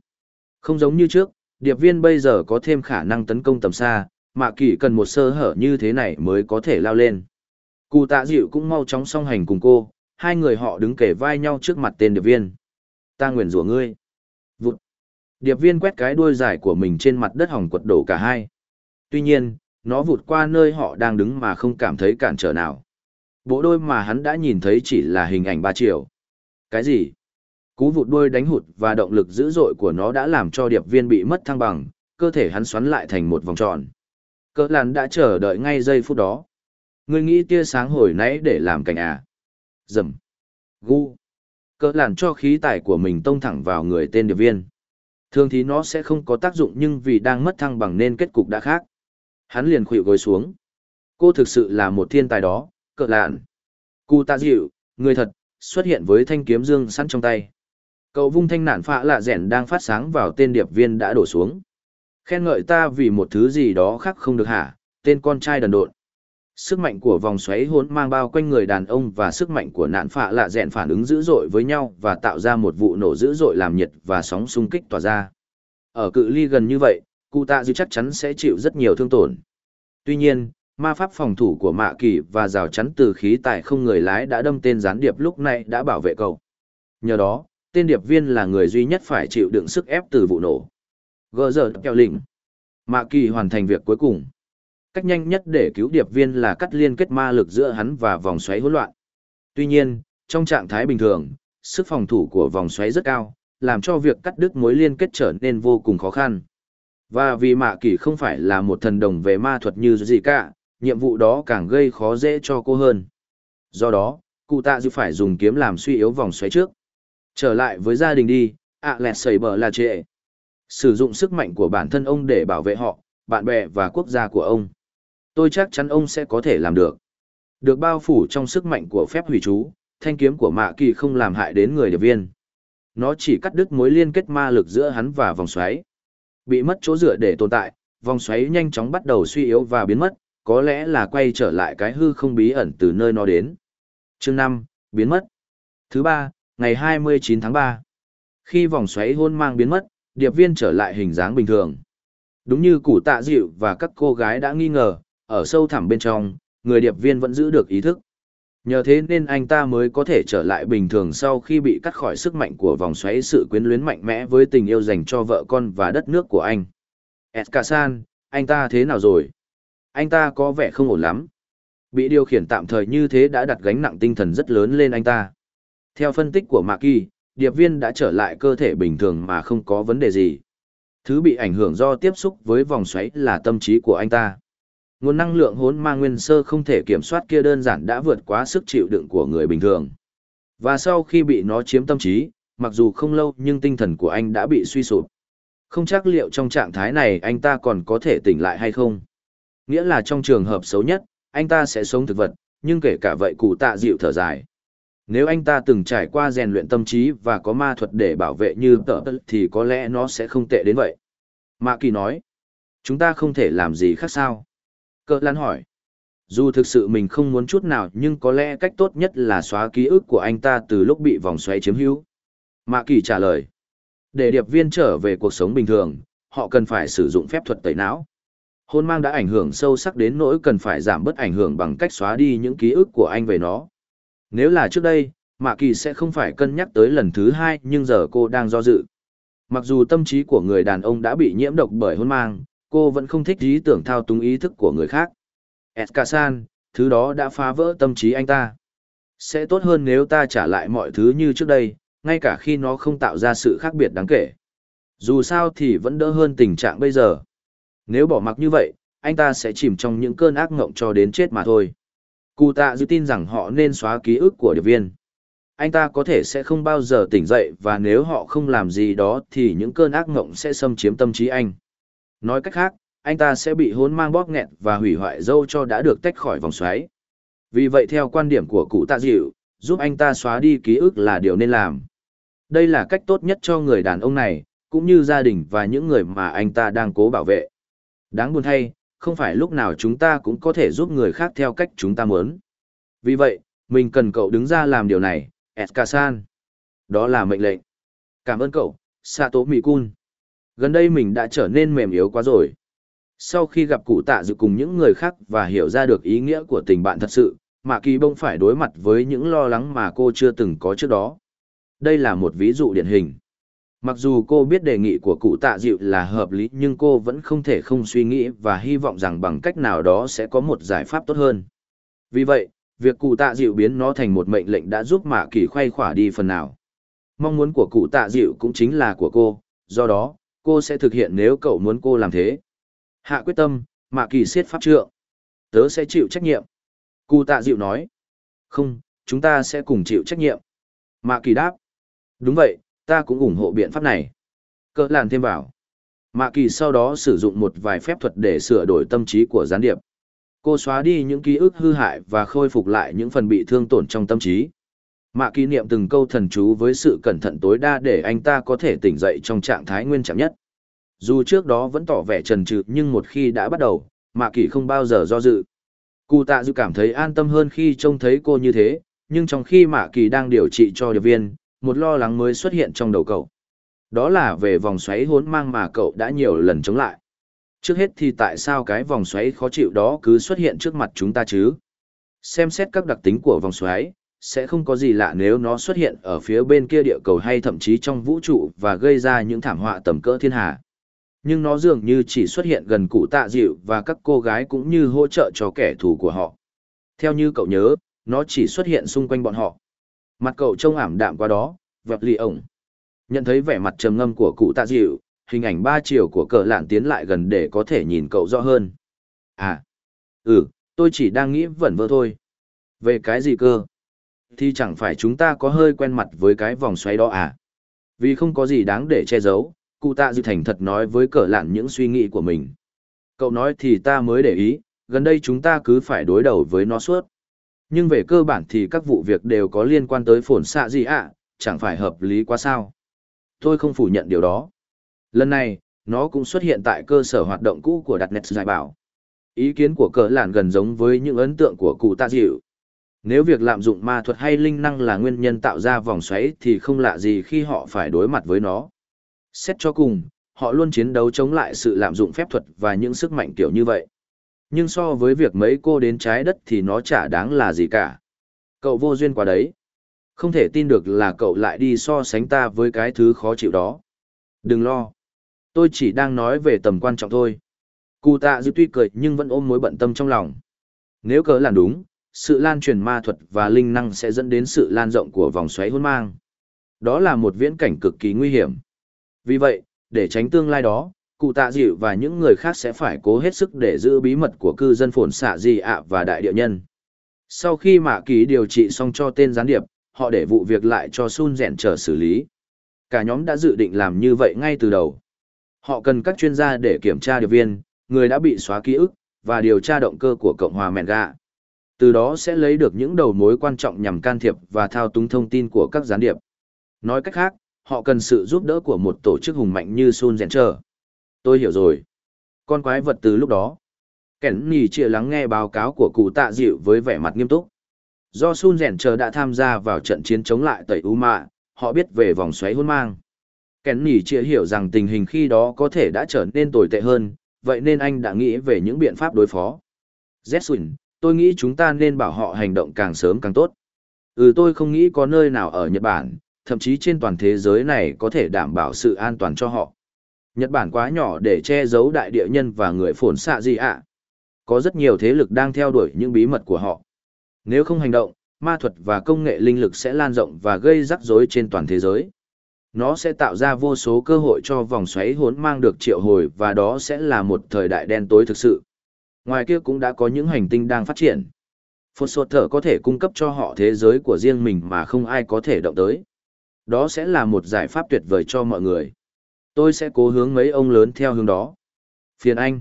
Không giống như trước, điệp viên bây giờ có thêm khả năng tấn công tầm xa, Mạ Kỳ cần một sơ hở như thế này mới có thể lao lên. Cụ tạ dịu cũng mau chóng song hành cùng cô, hai người họ đứng kề vai nhau trước mặt tên điệp viên. Ta nguyện rủa ngươi. Vụt. Điệp viên quét cái đuôi dài của mình trên mặt đất hỏng quật đổ cả hai. Tuy nhiên, nó vụt qua nơi họ đang đứng mà không cảm thấy cản trở nào. Bộ đôi mà hắn đã nhìn thấy chỉ là hình ảnh ba chiều. Cái gì? Cú vụt đuôi đánh hụt và động lực dữ dội của nó đã làm cho điệp viên bị mất thăng bằng, cơ thể hắn xoắn lại thành một vòng tròn. Cơ làn đã chờ đợi ngay giây phút đó. Ngươi nghĩ tia sáng hồi nãy để làm cảnh à? Dầm. Gu. Cỡ làn cho khí tài của mình tông thẳng vào người tên điệp viên. Thường thì nó sẽ không có tác dụng nhưng vì đang mất thăng bằng nên kết cục đã khác. Hắn liền khuỵu gối xuống. Cô thực sự là một thiên tài đó, cỡ lạn. Cụ tạ dịu, người thật, xuất hiện với thanh kiếm dương sẵn trong tay. Cậu vung thanh nản phạ lạ rẻn đang phát sáng vào tên điệp viên đã đổ xuống. Khen ngợi ta vì một thứ gì đó khác không được hả, tên con trai đần độn. Sức mạnh của vòng xoáy hỗn mang bao quanh người đàn ông và sức mạnh của nạn phạ lạ dẹn phản ứng dữ dội với nhau và tạo ra một vụ nổ dữ dội làm nhiệt và sóng xung kích tỏa ra. Ở cự ly gần như vậy, cụ tạ dư chắc chắn sẽ chịu rất nhiều thương tổn. Tuy nhiên, ma pháp phòng thủ của mạ kỳ và rào chắn từ khí tài không người lái đã đâm tên gián điệp lúc này đã bảo vệ cậu. Nhờ đó, tên điệp viên là người duy nhất phải chịu đựng sức ép từ vụ nổ. Gờ giờ kẹo lĩnh. Mạ kỳ hoàn thành việc cuối cùng. Cách nhanh nhất để cứu điệp viên là cắt liên kết ma lực giữa hắn và vòng xoáy hỗn loạn. Tuy nhiên, trong trạng thái bình thường, sức phòng thủ của vòng xoáy rất cao, làm cho việc cắt đứt mối liên kết trở nên vô cùng khó khăn. Và vì Mạ Kỳ không phải là một thần đồng về ma thuật như gì cả, nhiệm vụ đó càng gây khó dễ cho cô hơn. Do đó, cụ tạ dự phải dùng kiếm làm suy yếu vòng xoáy trước. Trở lại với gia đình đi, ạ lẹt sầy bờ là trệ. Sử dụng sức mạnh của bản thân ông để bảo vệ họ, bạn bè và quốc gia của ông. Tôi chắc chắn ông sẽ có thể làm được. Được bao phủ trong sức mạnh của phép hủy chú, thanh kiếm của Mạ Kỳ không làm hại đến người điệp viên. Nó chỉ cắt đứt mối liên kết ma lực giữa hắn và vòng xoáy. Bị mất chỗ dựa để tồn tại, vòng xoáy nhanh chóng bắt đầu suy yếu và biến mất, có lẽ là quay trở lại cái hư không bí ẩn từ nơi nó đến. Chương 5, biến mất. Thứ ba, ngày 29 tháng 3. Khi vòng xoáy hôn mang biến mất, điệp viên trở lại hình dáng bình thường. Đúng như củ tạ dịu và các cô gái đã nghi ngờ, ở sâu thẳm bên trong, người điệp viên vẫn giữ được ý thức. Nhờ thế nên anh ta mới có thể trở lại bình thường sau khi bị cắt khỏi sức mạnh của vòng xoáy sự quyến luyến mạnh mẽ với tình yêu dành cho vợ con và đất nước của anh. Eskasan, anh ta thế nào rồi? Anh ta có vẻ không ổn lắm. Bị điều khiển tạm thời như thế đã đặt gánh nặng tinh thần rất lớn lên anh ta. Theo phân tích của Maki, điệp viên đã trở lại cơ thể bình thường mà không có vấn đề gì. Thứ bị ảnh hưởng do tiếp xúc với vòng xoáy là tâm trí của anh ta. Nguồn năng lượng hốn mang nguyên sơ không thể kiểm soát kia đơn giản đã vượt quá sức chịu đựng của người bình thường. Và sau khi bị nó chiếm tâm trí, mặc dù không lâu nhưng tinh thần của anh đã bị suy sụp. Không chắc liệu trong trạng thái này anh ta còn có thể tỉnh lại hay không. Nghĩa là trong trường hợp xấu nhất, anh ta sẽ sống thực vật, nhưng kể cả vậy cụ tạ dịu thở dài. Nếu anh ta từng trải qua rèn luyện tâm trí và có ma thuật để bảo vệ như tợ thì có lẽ nó sẽ không tệ đến vậy. Mạ Kỳ nói, chúng ta không thể làm gì khác sao? Cơ lan hỏi, dù thực sự mình không muốn chút nào nhưng có lẽ cách tốt nhất là xóa ký ức của anh ta từ lúc bị vòng xoáy chiếm hữu. Mạ Kỳ trả lời, để điệp viên trở về cuộc sống bình thường, họ cần phải sử dụng phép thuật tẩy não. Hôn mang đã ảnh hưởng sâu sắc đến nỗi cần phải giảm bớt ảnh hưởng bằng cách xóa đi những ký ức của anh về nó. Nếu là trước đây, Mạ Kỳ sẽ không phải cân nhắc tới lần thứ hai nhưng giờ cô đang do dự. Mặc dù tâm trí của người đàn ông đã bị nhiễm độc bởi hôn mang, cô vẫn không thích ý tưởng thao túng ý thức của người khác. Eskasan, thứ đó đã phá vỡ tâm trí anh ta. Sẽ tốt hơn nếu ta trả lại mọi thứ như trước đây, ngay cả khi nó không tạo ra sự khác biệt đáng kể. Dù sao thì vẫn đỡ hơn tình trạng bây giờ. Nếu bỏ mặc như vậy, anh ta sẽ chìm trong những cơn ác ngộng cho đến chết mà thôi. Cụ tạ dự tin rằng họ nên xóa ký ức của điệp viên. Anh ta có thể sẽ không bao giờ tỉnh dậy và nếu họ không làm gì đó thì những cơn ác ngộng sẽ xâm chiếm tâm trí anh. Nói cách khác, anh ta sẽ bị hốn mang bóp nghẹt và hủy hoại dâu cho đã được tách khỏi vòng xoáy. Vì vậy theo quan điểm của cụ tạ dịu, giúp anh ta xóa đi ký ức là điều nên làm. Đây là cách tốt nhất cho người đàn ông này, cũng như gia đình và những người mà anh ta đang cố bảo vệ. Đáng buồn thay, không phải lúc nào chúng ta cũng có thể giúp người khác theo cách chúng ta muốn. Vì vậy, mình cần cậu đứng ra làm điều này, Eskasan. Đó là mệnh lệnh. Cảm ơn cậu, Sato Mikun. Gần đây mình đã trở nên mềm yếu quá rồi. Sau khi gặp cụ tạ dự cùng những người khác và hiểu ra được ý nghĩa của tình bạn thật sự, Mạ Kỳ bông phải đối mặt với những lo lắng mà cô chưa từng có trước đó. Đây là một ví dụ điển hình. Mặc dù cô biết đề nghị của cụ tạ dịu là hợp lý nhưng cô vẫn không thể không suy nghĩ và hy vọng rằng bằng cách nào đó sẽ có một giải pháp tốt hơn. Vì vậy, việc cụ tạ dịu biến nó thành một mệnh lệnh đã giúp mạ kỳ khoay khỏa đi phần nào. Mong muốn của cụ tạ dịu cũng chính là của cô, do đó, cô sẽ thực hiện nếu cậu muốn cô làm thế. Hạ quyết tâm, mạ kỳ siết pháp trượng. Tớ sẽ chịu trách nhiệm. Cụ tạ dịu nói. Không, chúng ta sẽ cùng chịu trách nhiệm. Mạ kỳ đáp. Đúng vậy, ta cũng ủng hộ biện pháp này. Cỡ làn thêm vào. Mạ kỳ sau đó sử dụng một vài phép thuật để sửa đổi tâm trí của gián điệp. Cô xóa đi những ký ức hư hại và khôi phục lại những phần bị thương tổn trong tâm trí. Mạ kỷ niệm từng câu thần chú với sự cẩn thận tối đa để anh ta có thể tỉnh dậy trong trạng thái nguyên trạng nhất. Dù trước đó vẫn tỏ vẻ trần trừ nhưng một khi đã bắt đầu, Mạ kỷ không bao giờ do dự. Cụ tạ dự cảm thấy an tâm hơn khi trông thấy cô như thế, nhưng trong khi Mạ kỳ đang điều trị cho điệp viên, một lo lắng mới xuất hiện trong đầu cậu. Đó là về vòng xoáy hốn mang mà cậu đã nhiều lần chống lại. Trước hết thì tại sao cái vòng xoáy khó chịu đó cứ xuất hiện trước mặt chúng ta chứ? Xem xét các đặc tính của vòng xoáy, sẽ không có gì lạ nếu nó xuất hiện ở phía bên kia địa cầu hay thậm chí trong vũ trụ và gây ra những thảm họa tầm cỡ thiên hà. Nhưng nó dường như chỉ xuất hiện gần cụ tạ dịu và các cô gái cũng như hỗ trợ cho kẻ thù của họ. Theo như cậu nhớ, nó chỉ xuất hiện xung quanh bọn họ. Mặt cậu trông ảm đạm qua đó, vẹp lì ổng. Nhận thấy vẻ mặt trầm ngâm của cụ tạ dịu, hình ảnh ba chiều của cờ lạn tiến lại gần để có thể nhìn cậu rõ hơn. À, ừ, tôi chỉ đang nghĩ vẩn vơ thôi. Về cái gì cơ? Thì chẳng phải chúng ta có hơi quen mặt với cái vòng xoáy đó à? Vì không có gì đáng để che giấu, cụ tạ dịu thành thật nói với cờ lạn những suy nghĩ của mình. Cậu nói thì ta mới để ý, gần đây chúng ta cứ phải đối đầu với nó suốt. Nhưng về cơ bản thì các vụ việc đều có liên quan tới phồn xạ gì ạ, chẳng phải hợp lý quá sao. Tôi không phủ nhận điều đó. Lần này, nó cũng xuất hiện tại cơ sở hoạt động cũ của đặt Nét giải bảo. Ý kiến của cờ Lạn gần giống với những ấn tượng của cụ tạ dịu. Nếu việc lạm dụng ma thuật hay linh năng là nguyên nhân tạo ra vòng xoáy thì không lạ gì khi họ phải đối mặt với nó. Xét cho cùng, họ luôn chiến đấu chống lại sự lạm dụng phép thuật và những sức mạnh kiểu như vậy. Nhưng so với việc mấy cô đến trái đất thì nó chả đáng là gì cả. Cậu vô duyên quá đấy. Không thể tin được là cậu lại đi so sánh ta với cái thứ khó chịu đó. Đừng lo. Tôi chỉ đang nói về tầm quan trọng thôi. Cụ tạ dư tuy cười nhưng vẫn ôm mối bận tâm trong lòng. Nếu cớ là đúng, sự lan truyền ma thuật và linh năng sẽ dẫn đến sự lan rộng của vòng xoáy hôn mang. Đó là một viễn cảnh cực kỳ nguy hiểm. Vì vậy, để tránh tương lai đó, cụ tạ dịu và những người khác sẽ phải cố hết sức để giữ bí mật của cư dân phồn xạ Dị ạ và đại địa nhân. Sau khi mạ ký điều trị xong cho tên gián điệp, họ để vụ việc lại cho Sun rèn trở xử lý. Cả nhóm đã dự định làm như vậy ngay từ đầu. Họ cần các chuyên gia để kiểm tra điệp viên, người đã bị xóa ký ức, và điều tra động cơ của Cộng hòa Mẹn Gà. Từ đó sẽ lấy được những đầu mối quan trọng nhằm can thiệp và thao túng thông tin của các gián điệp. Nói cách khác, họ cần sự giúp đỡ của một tổ chức hùng mạnh như Sun Renter. Tôi hiểu rồi. Con quái vật từ lúc đó. Kẻn nì chịa lắng nghe báo cáo của cụ tạ dịu với vẻ mặt nghiêm túc. Do Sun Renter đã tham gia vào trận chiến chống lại tẩy U Mạ, họ biết về vòng xoáy hôn mang. Kẻn nì chịa hiểu rằng tình hình khi đó có thể đã trở nên tồi tệ hơn, vậy nên anh đã nghĩ về những biện pháp đối phó. Zetsuin, tôi nghĩ chúng ta nên bảo họ hành động càng sớm càng tốt. Ừ tôi không nghĩ có nơi nào ở Nhật Bản, thậm chí trên toàn thế giới này có thể đảm bảo sự an toàn cho họ. Nhật Bản quá nhỏ để che giấu đại địa nhân và người phồn xạ gì ạ. Có rất nhiều thế lực đang theo đuổi những bí mật của họ. Nếu không hành động, ma thuật và công nghệ linh lực sẽ lan rộng và gây rắc rối trên toàn thế giới. Nó sẽ tạo ra vô số cơ hội cho vòng xoáy hốn mang được triệu hồi và đó sẽ là một thời đại đen tối thực sự. Ngoài kia cũng đã có những hành tinh đang phát triển. Phốt sột thở có thể cung cấp cho họ thế giới của riêng mình mà không ai có thể động tới. Đó sẽ là một giải pháp tuyệt vời cho mọi người. Tôi sẽ cố hướng mấy ông lớn theo hướng đó. Phiền anh.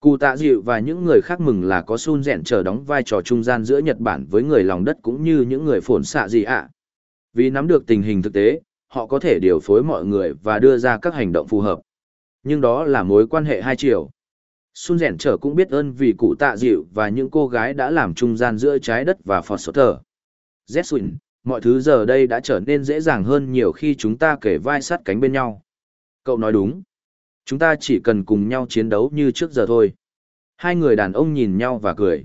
Cụ tạ dịu và những người khác mừng là có sun rèn chờ đóng vai trò trung gian giữa Nhật Bản với người lòng đất cũng như những người phồn xạ gì ạ. Vì nắm được tình hình thực tế, họ có thể điều phối mọi người và đưa ra các hành động phù hợp. Nhưng đó là mối quan hệ hai chiều. Sun rèn trở cũng biết ơn vì cụ tạ dịu và những cô gái đã làm trung gian giữa trái đất và Foster. Zetsuin, mọi thứ giờ đây đã trở nên dễ dàng hơn nhiều khi chúng ta kể vai sát cánh bên nhau. Cậu nói đúng. Chúng ta chỉ cần cùng nhau chiến đấu như trước giờ thôi. Hai người đàn ông nhìn nhau và cười.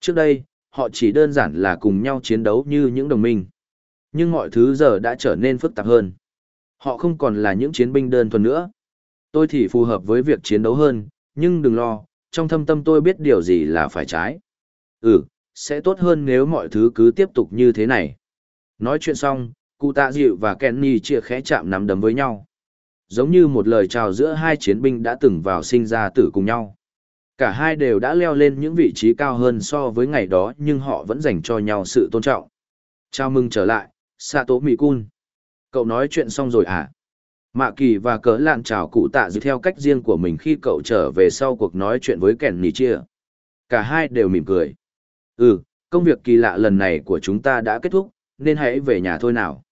Trước đây, họ chỉ đơn giản là cùng nhau chiến đấu như những đồng minh. Nhưng mọi thứ giờ đã trở nên phức tạp hơn. Họ không còn là những chiến binh đơn thuần nữa. Tôi thì phù hợp với việc chiến đấu hơn, nhưng đừng lo, trong thâm tâm tôi biết điều gì là phải trái. Ừ, sẽ tốt hơn nếu mọi thứ cứ tiếp tục như thế này. Nói chuyện xong, cụ tạ dịu và Kenny chia khẽ chạm nắm đấm với nhau. Giống như một lời chào giữa hai chiến binh đã từng vào sinh ra tử cùng nhau. Cả hai đều đã leo lên những vị trí cao hơn so với ngày đó nhưng họ vẫn dành cho nhau sự tôn trọng. Chào mừng trở lại, Sato Mikun. Cậu nói chuyện xong rồi à? Mạ kỳ và cỡ lạn chào cụ tạ dư theo cách riêng của mình khi cậu trở về sau cuộc nói chuyện với kẻn Nỉ chia. Cả hai đều mỉm cười. Ừ, công việc kỳ lạ lần này của chúng ta đã kết thúc, nên hãy về nhà thôi nào.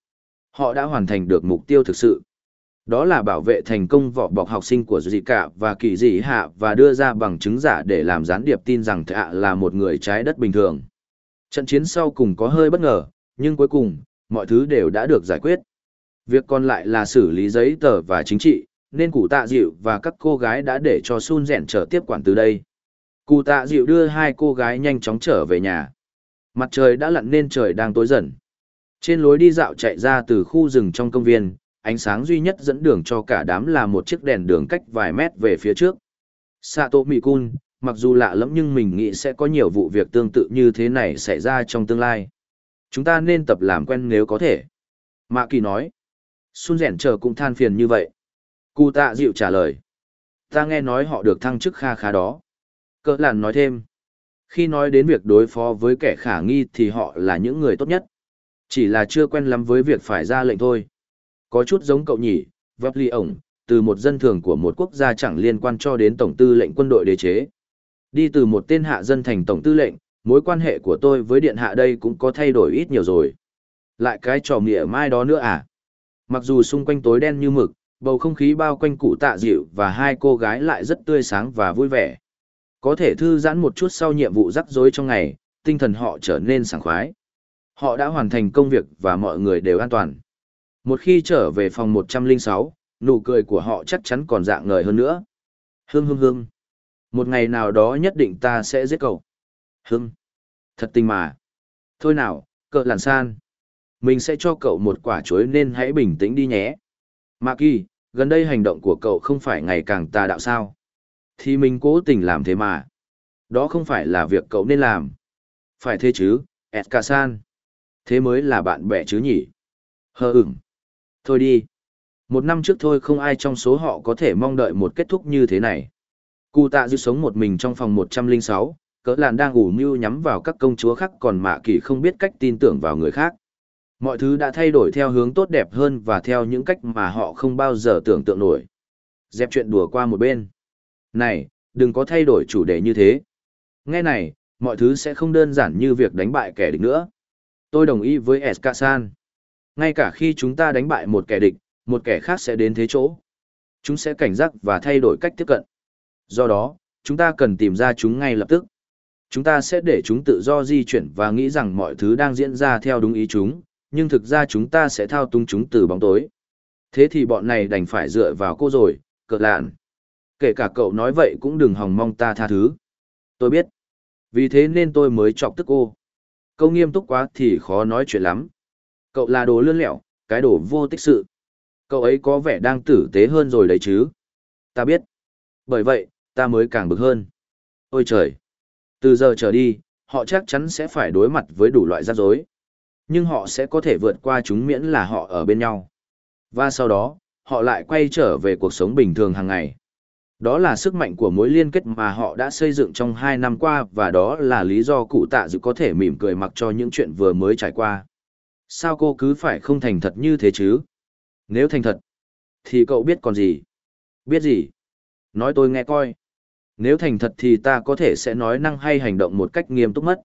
Họ đã hoàn thành được mục tiêu thực sự. Đó là bảo vệ thành công vỏ bọc học sinh của dị cả và kỳ dị hạ và đưa ra bằng chứng giả để làm gián điệp tin rằng thạ là một người trái đất bình thường. Trận chiến sau cùng có hơi bất ngờ, nhưng cuối cùng, mọi thứ đều đã được giải quyết. Việc còn lại là xử lý giấy tờ và chính trị, nên cụ tạ dịu và các cô gái đã để cho Sun rèn trở tiếp quản từ đây. Cụ tạ dịu đưa hai cô gái nhanh chóng trở về nhà. Mặt trời đã lặn nên trời đang tối dần. Trên lối đi dạo chạy ra từ khu rừng trong công viên, ánh sáng duy nhất dẫn đường cho cả đám là một chiếc đèn đường cách vài mét về phía trước. Sato Mikun, mặc dù lạ lẫm nhưng mình nghĩ sẽ có nhiều vụ việc tương tự như thế này xảy ra trong tương lai. Chúng ta nên tập làm quen nếu có thể. Mạ Kỳ nói. Sun rèn chờ cũng than phiền như vậy. Cụ tạ dịu trả lời. Ta nghe nói họ được thăng chức kha khá đó. Cỡ làn nói thêm. Khi nói đến việc đối phó với kẻ khả nghi thì họ là những người tốt nhất. Chỉ là chưa quen lắm với việc phải ra lệnh thôi. Có chút giống cậu nhỉ, vấp ly ổng, từ một dân thường của một quốc gia chẳng liên quan cho đến tổng tư lệnh quân đội đế chế. Đi từ một tên hạ dân thành tổng tư lệnh, mối quan hệ của tôi với điện hạ đây cũng có thay đổi ít nhiều rồi. Lại cái trò nghĩa mai đó nữa à? Mặc dù xung quanh tối đen như mực, bầu không khí bao quanh cụ tạ dịu và hai cô gái lại rất tươi sáng và vui vẻ. Có thể thư giãn một chút sau nhiệm vụ rắc rối trong ngày, tinh thần họ trở nên sảng khoái. Họ đã hoàn thành công việc và mọi người đều an toàn. Một khi trở về phòng 106, nụ cười của họ chắc chắn còn dạng ngời hơn nữa. Hương hương hương. Một ngày nào đó nhất định ta sẽ giết cậu. Hưng. Thật tình mà. Thôi nào, cỡ làn san. Mình sẽ cho cậu một quả chuối nên hãy bình tĩnh đi nhé. Mạ kỳ, gần đây hành động của cậu không phải ngày càng tà đạo sao. Thì mình cố tình làm thế mà. Đó không phải là việc cậu nên làm. Phải thế chứ, Edka-san. Thế mới là bạn bè chứ nhỉ? Hờ ửng. Thôi đi. Một năm trước thôi không ai trong số họ có thể mong đợi một kết thúc như thế này. Cụ tạ dư sống một mình trong phòng 106, cỡ làn đang ủ mưu nhắm vào các công chúa khác còn mạ kỳ không biết cách tin tưởng vào người khác. Mọi thứ đã thay đổi theo hướng tốt đẹp hơn và theo những cách mà họ không bao giờ tưởng tượng nổi. Dẹp chuyện đùa qua một bên. Này, đừng có thay đổi chủ đề như thế. Nghe này, mọi thứ sẽ không đơn giản như việc đánh bại kẻ địch nữa. Tôi đồng ý với Eskasan. Ngay cả khi chúng ta đánh bại một kẻ địch, một kẻ khác sẽ đến thế chỗ. Chúng sẽ cảnh giác và thay đổi cách tiếp cận. Do đó, chúng ta cần tìm ra chúng ngay lập tức. Chúng ta sẽ để chúng tự do di chuyển và nghĩ rằng mọi thứ đang diễn ra theo đúng ý chúng, nhưng thực ra chúng ta sẽ thao túng chúng từ bóng tối. Thế thì bọn này đành phải dựa vào cô rồi, cợt lạn. Kể cả cậu nói vậy cũng đừng hòng mong ta tha thứ. Tôi biết. Vì thế nên tôi mới chọc tức cô. Câu nghiêm túc quá thì khó nói chuyện lắm. Cậu là đồ lươn lẹo, cái đồ vô tích sự. Cậu ấy có vẻ đang tử tế hơn rồi đấy chứ. Ta biết. Bởi vậy, ta mới càng bực hơn. Ôi trời! Từ giờ trở đi, họ chắc chắn sẽ phải đối mặt với đủ loại rắc rối. Nhưng họ sẽ có thể vượt qua chúng miễn là họ ở bên nhau. Và sau đó, họ lại quay trở về cuộc sống bình thường hàng ngày. Đó là sức mạnh của mối liên kết mà họ đã xây dựng trong hai năm qua và đó là lý do cụ tạ dự có thể mỉm cười mặc cho những chuyện vừa mới trải qua. Sao cô cứ phải không thành thật như thế chứ? Nếu thành thật, thì cậu biết còn gì? Biết gì? Nói tôi nghe coi. Nếu thành thật thì ta có thể sẽ nói năng hay hành động một cách nghiêm túc mất.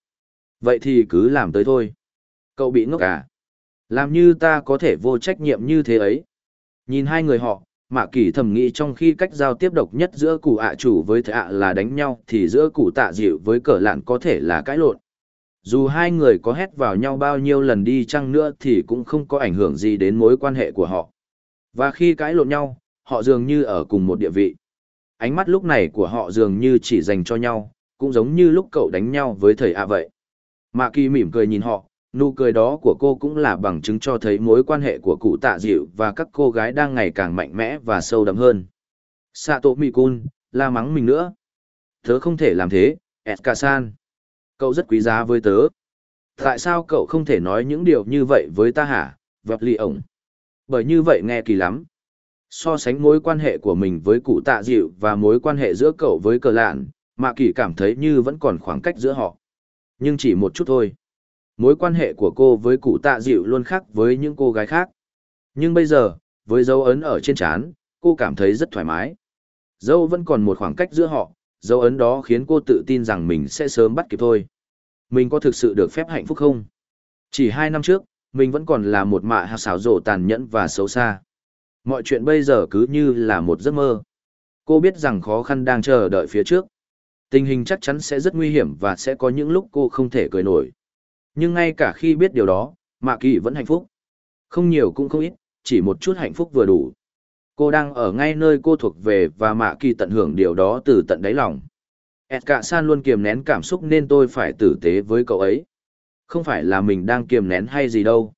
Vậy thì cứ làm tới thôi. Cậu bị ngốc à? Làm như ta có thể vô trách nhiệm như thế ấy. Nhìn hai người họ, mạ kỳ thầm nghĩ trong khi cách giao tiếp độc nhất giữa cụ ạ chủ với thạ là đánh nhau thì giữa cụ tạ dịu với cờ lạn có thể là cãi lộn dù hai người có hét vào nhau bao nhiêu lần đi chăng nữa thì cũng không có ảnh hưởng gì đến mối quan hệ của họ và khi cãi lộn nhau họ dường như ở cùng một địa vị ánh mắt lúc này của họ dường như chỉ dành cho nhau cũng giống như lúc cậu đánh nhau với thầy ạ vậy mạ kỳ mỉm cười nhìn họ nụ cười đó của cô cũng là bằng chứng cho thấy mối quan hệ của cụ tạ dịu và các cô gái đang ngày càng mạnh mẽ và sâu đậm hơn. Sato Mikun, la mắng mình nữa. Tớ không thể làm thế Eskasan. cậu rất quý giá với tớ. Tại sao cậu không thể nói những điều như vậy với ta hả vập lì ổng bởi như vậy nghe kỳ lắm. So sánh mối quan hệ của mình với cụ tạ dịu và mối quan hệ giữa cậu với cờ lạn mạ kỳ cảm thấy như vẫn còn khoảng cách giữa họ. Nhưng chỉ một chút thôi mối quan hệ của cô với cụ tạ dịu luôn khác với những cô gái khác. Nhưng bây giờ, với dấu ấn ở trên trán, cô cảm thấy rất thoải mái. Dâu vẫn còn một khoảng cách giữa họ, dấu ấn đó khiến cô tự tin rằng mình sẽ sớm bắt kịp thôi. Mình có thực sự được phép hạnh phúc không? Chỉ hai năm trước, mình vẫn còn là một mạ hạt xảo rộ tàn nhẫn và xấu xa. Mọi chuyện bây giờ cứ như là một giấc mơ. Cô biết rằng khó khăn đang chờ đợi phía trước. Tình hình chắc chắn sẽ rất nguy hiểm và sẽ có những lúc cô không thể cười nổi nhưng ngay cả khi biết điều đó, Mạ Kỳ vẫn hạnh phúc. Không nhiều cũng không ít, chỉ một chút hạnh phúc vừa đủ. Cô đang ở ngay nơi cô thuộc về và Mạ Kỳ tận hưởng điều đó từ tận đáy lòng. Edka San luôn kiềm nén cảm xúc nên tôi phải tử tế với cậu ấy. Không phải là mình đang kiềm nén hay gì đâu.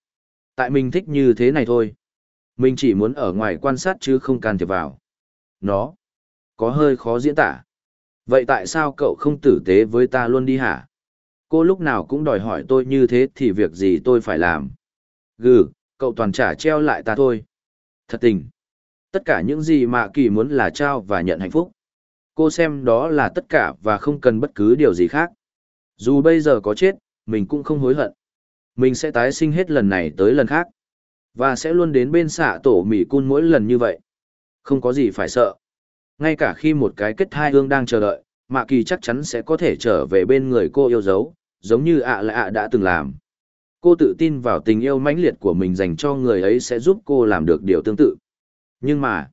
Tại mình thích như thế này thôi. Mình chỉ muốn ở ngoài quan sát chứ không can thiệp vào. Nó có hơi khó diễn tả. Vậy tại sao cậu không tử tế với ta luôn đi hả? Cô lúc nào cũng đòi hỏi tôi như thế thì việc gì tôi phải làm. Gừ, cậu toàn trả treo lại ta thôi. Thật tình. Tất cả những gì mà kỳ muốn là trao và nhận hạnh phúc. Cô xem đó là tất cả và không cần bất cứ điều gì khác. Dù bây giờ có chết, mình cũng không hối hận. Mình sẽ tái sinh hết lần này tới lần khác. Và sẽ luôn đến bên xạ tổ mỉ cun mỗi lần như vậy. Không có gì phải sợ. Ngay cả khi một cái kết thai ương đang chờ đợi, Mạ Kỳ chắc chắn sẽ có thể trở về bên người cô yêu dấu, giống như ạ là ạ đã từng làm. Cô tự tin vào tình yêu mãnh liệt của mình dành cho người ấy sẽ giúp cô làm được điều tương tự. Nhưng mà,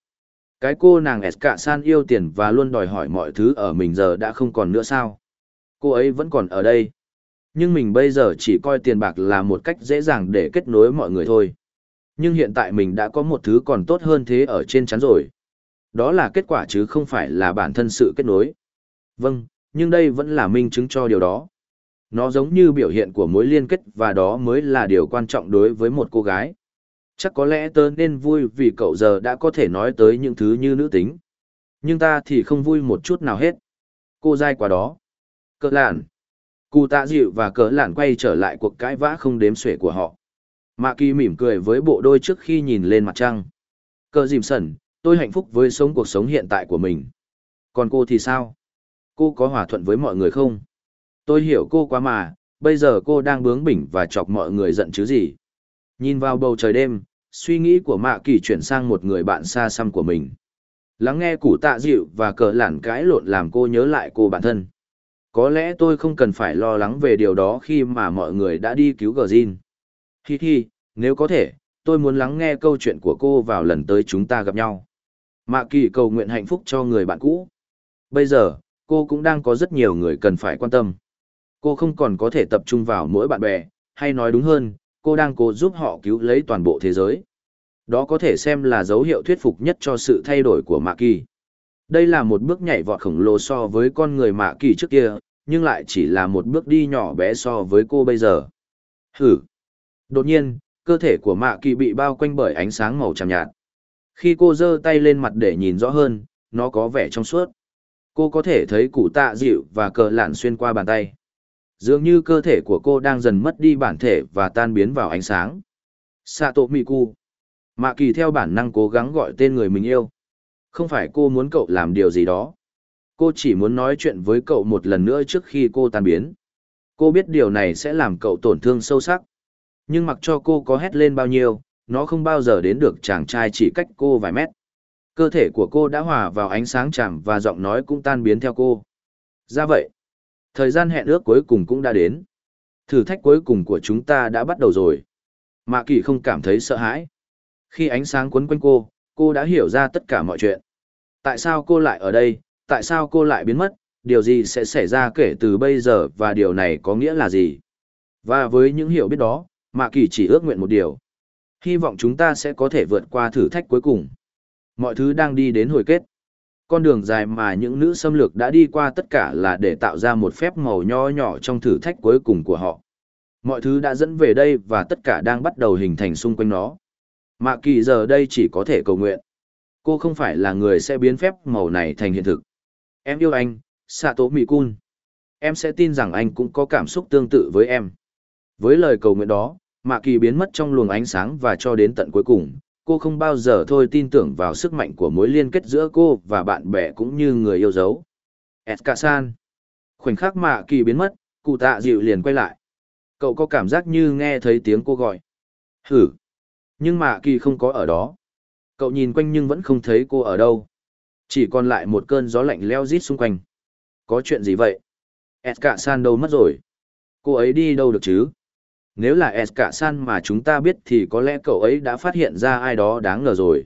cái cô nàng Eska San yêu tiền và luôn đòi hỏi mọi thứ ở mình giờ đã không còn nữa sao? Cô ấy vẫn còn ở đây. Nhưng mình bây giờ chỉ coi tiền bạc là một cách dễ dàng để kết nối mọi người thôi. Nhưng hiện tại mình đã có một thứ còn tốt hơn thế ở trên chắn rồi. Đó là kết quả chứ không phải là bản thân sự kết nối. Vâng, nhưng đây vẫn là minh chứng cho điều đó. Nó giống như biểu hiện của mối liên kết và đó mới là điều quan trọng đối với một cô gái. Chắc có lẽ tớ nên vui vì cậu giờ đã có thể nói tới những thứ như nữ tính. Nhưng ta thì không vui một chút nào hết. Cô dai quá đó. Cỡ lạn. Cụ tạ dịu và cỡ lạn quay trở lại cuộc cãi vã không đếm xuể của họ. Mạ kỳ mỉm cười với bộ đôi trước khi nhìn lên mặt trăng. Cờ dìm sẩn, tôi hạnh phúc với sống cuộc sống hiện tại của mình. Còn cô thì sao? Cô có hòa thuận với mọi người không? Tôi hiểu cô quá mà, bây giờ cô đang bướng bỉnh và chọc mọi người giận chứ gì. Nhìn vào bầu trời đêm, suy nghĩ của mạ kỳ chuyển sang một người bạn xa xăm của mình. Lắng nghe củ tạ dịu và cờ lản cãi lộn làm cô nhớ lại cô bản thân. Có lẽ tôi không cần phải lo lắng về điều đó khi mà mọi người đã đi cứu gờ Jin. Hi hi, nếu có thể, tôi muốn lắng nghe câu chuyện của cô vào lần tới chúng ta gặp nhau. Mạ kỳ cầu nguyện hạnh phúc cho người bạn cũ. Bây giờ, cô cũng đang có rất nhiều người cần phải quan tâm. Cô không còn có thể tập trung vào mỗi bạn bè, hay nói đúng hơn, cô đang cố giúp họ cứu lấy toàn bộ thế giới. Đó có thể xem là dấu hiệu thuyết phục nhất cho sự thay đổi của Mạ Kỳ. Đây là một bước nhảy vọt khổng lồ so với con người Mạ Kỳ trước kia, nhưng lại chỉ là một bước đi nhỏ bé so với cô bây giờ. Hử! Đột nhiên, cơ thể của Mạ Kỳ bị bao quanh bởi ánh sáng màu tràm nhạt. Khi cô giơ tay lên mặt để nhìn rõ hơn, nó có vẻ trong suốt. Cô có thể thấy củ tạ dịu và cờ lạn xuyên qua bàn tay. Dường như cơ thể của cô đang dần mất đi bản thể và tan biến vào ánh sáng. Sato Miku. Mạ kỳ theo bản năng cố gắng gọi tên người mình yêu. Không phải cô muốn cậu làm điều gì đó. Cô chỉ muốn nói chuyện với cậu một lần nữa trước khi cô tan biến. Cô biết điều này sẽ làm cậu tổn thương sâu sắc. Nhưng mặc cho cô có hét lên bao nhiêu, nó không bao giờ đến được chàng trai chỉ cách cô vài mét. Cơ thể của cô đã hòa vào ánh sáng chạm và giọng nói cũng tan biến theo cô. Ra vậy, thời gian hẹn ước cuối cùng cũng đã đến. Thử thách cuối cùng của chúng ta đã bắt đầu rồi. Mạ kỳ không cảm thấy sợ hãi. Khi ánh sáng quấn quanh cô, cô đã hiểu ra tất cả mọi chuyện. Tại sao cô lại ở đây, tại sao cô lại biến mất, điều gì sẽ xảy ra kể từ bây giờ và điều này có nghĩa là gì. Và với những hiểu biết đó, Mạ Kỳ chỉ ước nguyện một điều. Hy vọng chúng ta sẽ có thể vượt qua thử thách cuối cùng. Mọi thứ đang đi đến hồi kết. Con đường dài mà những nữ xâm lược đã đi qua tất cả là để tạo ra một phép màu nho nhỏ trong thử thách cuối cùng của họ. Mọi thứ đã dẫn về đây và tất cả đang bắt đầu hình thành xung quanh nó. Mạ kỳ giờ đây chỉ có thể cầu nguyện. Cô không phải là người sẽ biến phép màu này thành hiện thực. Em yêu anh, Sato Mikun. Em sẽ tin rằng anh cũng có cảm xúc tương tự với em. Với lời cầu nguyện đó, Mạ kỳ biến mất trong luồng ánh sáng và cho đến tận cuối cùng, cô không bao giờ thôi tin tưởng vào sức mạnh của mối liên kết giữa cô và bạn bè cũng như người yêu dấu. Eskasan. Khoảnh khắc Mạ kỳ biến mất, cụ tạ dịu liền quay lại. Cậu có cảm giác như nghe thấy tiếng cô gọi. Hử. Nhưng Mạ kỳ không có ở đó. Cậu nhìn quanh nhưng vẫn không thấy cô ở đâu. Chỉ còn lại một cơn gió lạnh leo rít xung quanh. Có chuyện gì vậy? Eskasan đâu mất rồi? Cô ấy đi đâu được chứ? Nếu là S cả san mà chúng ta biết thì có lẽ cậu ấy đã phát hiện ra ai đó đáng ngờ rồi.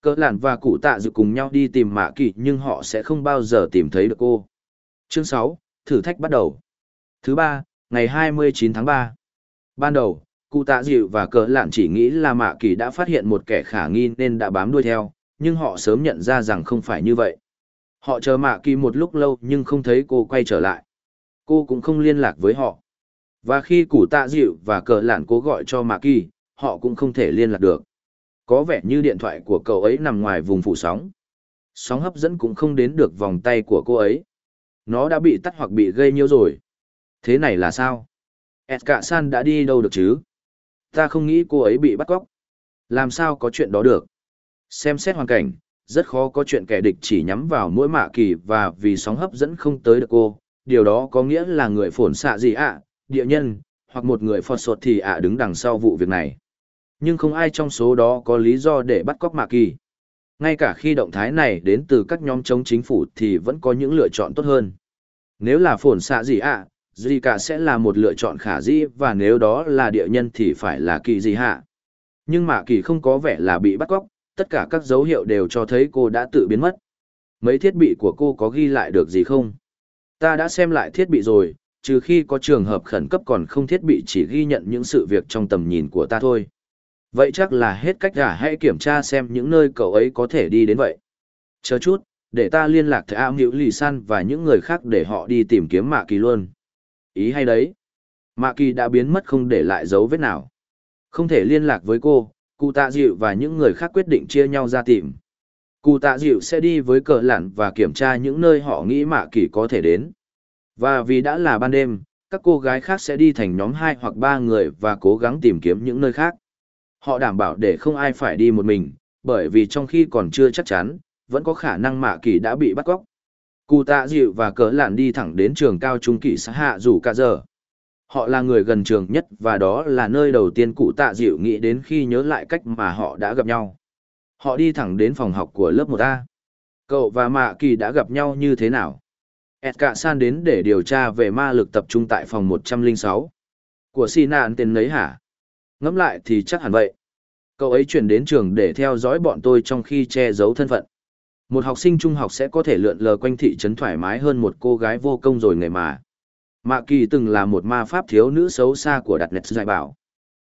Cỡ làn và cụ tạ dự cùng nhau đi tìm mạ kỳ nhưng họ sẽ không bao giờ tìm thấy được cô. Chương sáu thử thách bắt đầu. Thứ ba, ngày hai mươi chín tháng ba. Ban đầu, cụ tạ dịu và cỡ lạn chỉ nghĩ là mạ kỳ đã phát hiện một kẻ khả nghi nên đã bám đuôi theo, nhưng họ sớm nhận ra rằng không phải như vậy. Họ chờ mạ kỳ một lúc lâu nhưng không thấy cô quay trở lại. Cô cũng không liên lạc với họ. Và khi củ tạ dịu và cờ lạn cố gọi cho Mạ Kỳ, họ cũng không thể liên lạc được. Có vẻ như điện thoại của cậu ấy nằm ngoài vùng phủ sóng. Sóng hấp dẫn cũng không đến được vòng tay của cô ấy. Nó đã bị tắt hoặc bị gây nhiễu rồi. Thế này là sao? Eska San đã đi đâu được chứ? Ta không nghĩ cô ấy bị bắt cóc. Làm sao có chuyện đó được? Xem xét hoàn cảnh, rất khó có chuyện kẻ địch chỉ nhắm vào mỗi mạ kỳ và vì sóng hấp dẫn không tới được cô. Điều đó có nghĩa là người phổn xạ gì ạ, địa nhân, hoặc một người phọt sột thì ạ đứng đằng sau vụ việc này. Nhưng không ai trong số đó có lý do để bắt cóc Mạc Kỳ. Ngay cả khi động thái này đến từ các nhóm chống chính phủ thì vẫn có những lựa chọn tốt hơn. Nếu là phồn xạ gì ạ, gì cả sẽ là một lựa chọn khả dĩ và nếu đó là địa nhân thì phải là kỳ gì hạ. Nhưng Mạc Kỳ không có vẻ là bị bắt cóc, tất cả các dấu hiệu đều cho thấy cô đã tự biến mất. Mấy thiết bị của cô có ghi lại được gì không? Ta đã xem lại thiết bị rồi, trừ khi có trường hợp khẩn cấp còn không thiết bị chỉ ghi nhận những sự việc trong tầm nhìn của ta thôi. Vậy chắc là hết cách cả hãy kiểm tra xem những nơi cậu ấy có thể đi đến vậy. Chờ chút, Để ta liên lạc thầy ám hữu lì san và những người khác để họ đi tìm kiếm mạ kỳ luôn. Ý hay đấy. Mạ kỳ đã biến mất không để lại dấu vết nào. Không thể liên lạc với cô, cụ tạ dịu và những người khác quyết định chia nhau ra tìm. Cụ tạ dịu sẽ đi với cờ lặn và kiểm tra những nơi họ nghĩ mạ kỳ có thể đến. Và vì đã là ban đêm, các cô gái khác sẽ đi thành nhóm hai hoặc ba người và cố gắng tìm kiếm những nơi khác. Họ đảm bảo để không ai phải đi một mình, bởi vì trong khi còn chưa chắc chắn, vẫn có khả năng mạ kỳ đã bị bắt cóc. Cụ tạ dịu và cỡ lạn đi thẳng đến trường cao trung kỳ xã hạ rủ cả giờ. Họ là người gần trường nhất và đó là nơi đầu tiên cụ tạ dịu nghĩ đến khi nhớ lại cách mà họ đã gặp nhau. Họ đi thẳng đến phòng học của lớp 1A. Cậu và Mạ Kỳ đã gặp nhau như thế nào? Edka San đến để điều tra về ma lực tập trung tại phòng 106. Của Sinan tên nấy hả? Ngẫm lại thì chắc hẳn vậy. Cậu ấy chuyển đến trường để theo dõi bọn tôi trong khi che giấu thân phận. Một học sinh trung học sẽ có thể lượn lờ quanh thị trấn thoải mái hơn một cô gái vô công rồi ngày mà. Mạ Kỳ từng là một ma pháp thiếu nữ xấu xa của đặt nét giải bảo.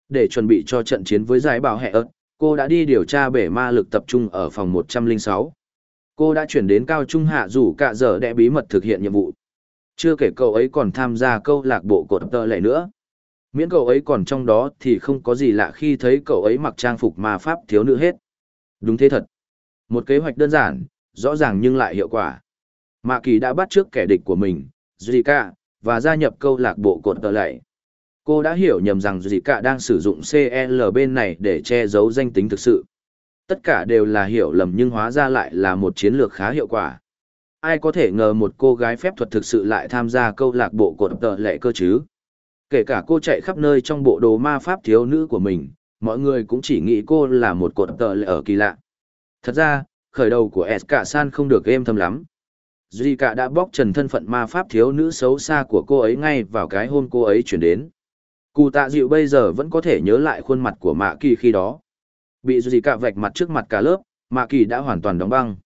Để chuẩn bị cho trận chiến với giải bảo hệ ớt, cô đã đi điều tra bể ma lực tập trung ở phòng 106. Cô đã chuyển đến cao trung hạ rủ cả giờ để bí mật thực hiện nhiệm vụ. Chưa kể cậu ấy còn tham gia câu lạc bộ cột tơ lệ nữa. Miễn cậu ấy còn trong đó thì không có gì lạ khi thấy cậu ấy mặc trang phục ma pháp thiếu nữ hết. Đúng thế thật. Một kế hoạch đơn giản, rõ ràng nhưng lại hiệu quả. Mạ Kỳ đã bắt trước kẻ địch của mình, Zika, và gia nhập câu lạc bộ cột tơ lệ. Cô đã hiểu nhầm rằng Zika đang sử dụng CL bên này để che giấu danh tính thực sự. Tất cả đều là hiểu lầm nhưng hóa ra lại là một chiến lược khá hiệu quả. Ai có thể ngờ một cô gái phép thuật thực sự lại tham gia câu lạc bộ cột tợ lệ cơ chứ? Kể cả cô chạy khắp nơi trong bộ đồ ma pháp thiếu nữ của mình, mọi người cũng chỉ nghĩ cô là một cột tợ lệ ở kỳ lạ. Thật ra, khởi đầu của S san không được êm thâm lắm. Zika cả đã bóc trần thân phận ma pháp thiếu nữ xấu xa của cô ấy ngay vào cái hôm cô ấy chuyển đến. Cụ tạ dịu bây giờ vẫn có thể nhớ lại khuôn mặt của Mạ Kỳ khi đó. Bị gì cả vạch mặt trước mặt cả lớp, Mạ Kỳ đã hoàn toàn đóng băng.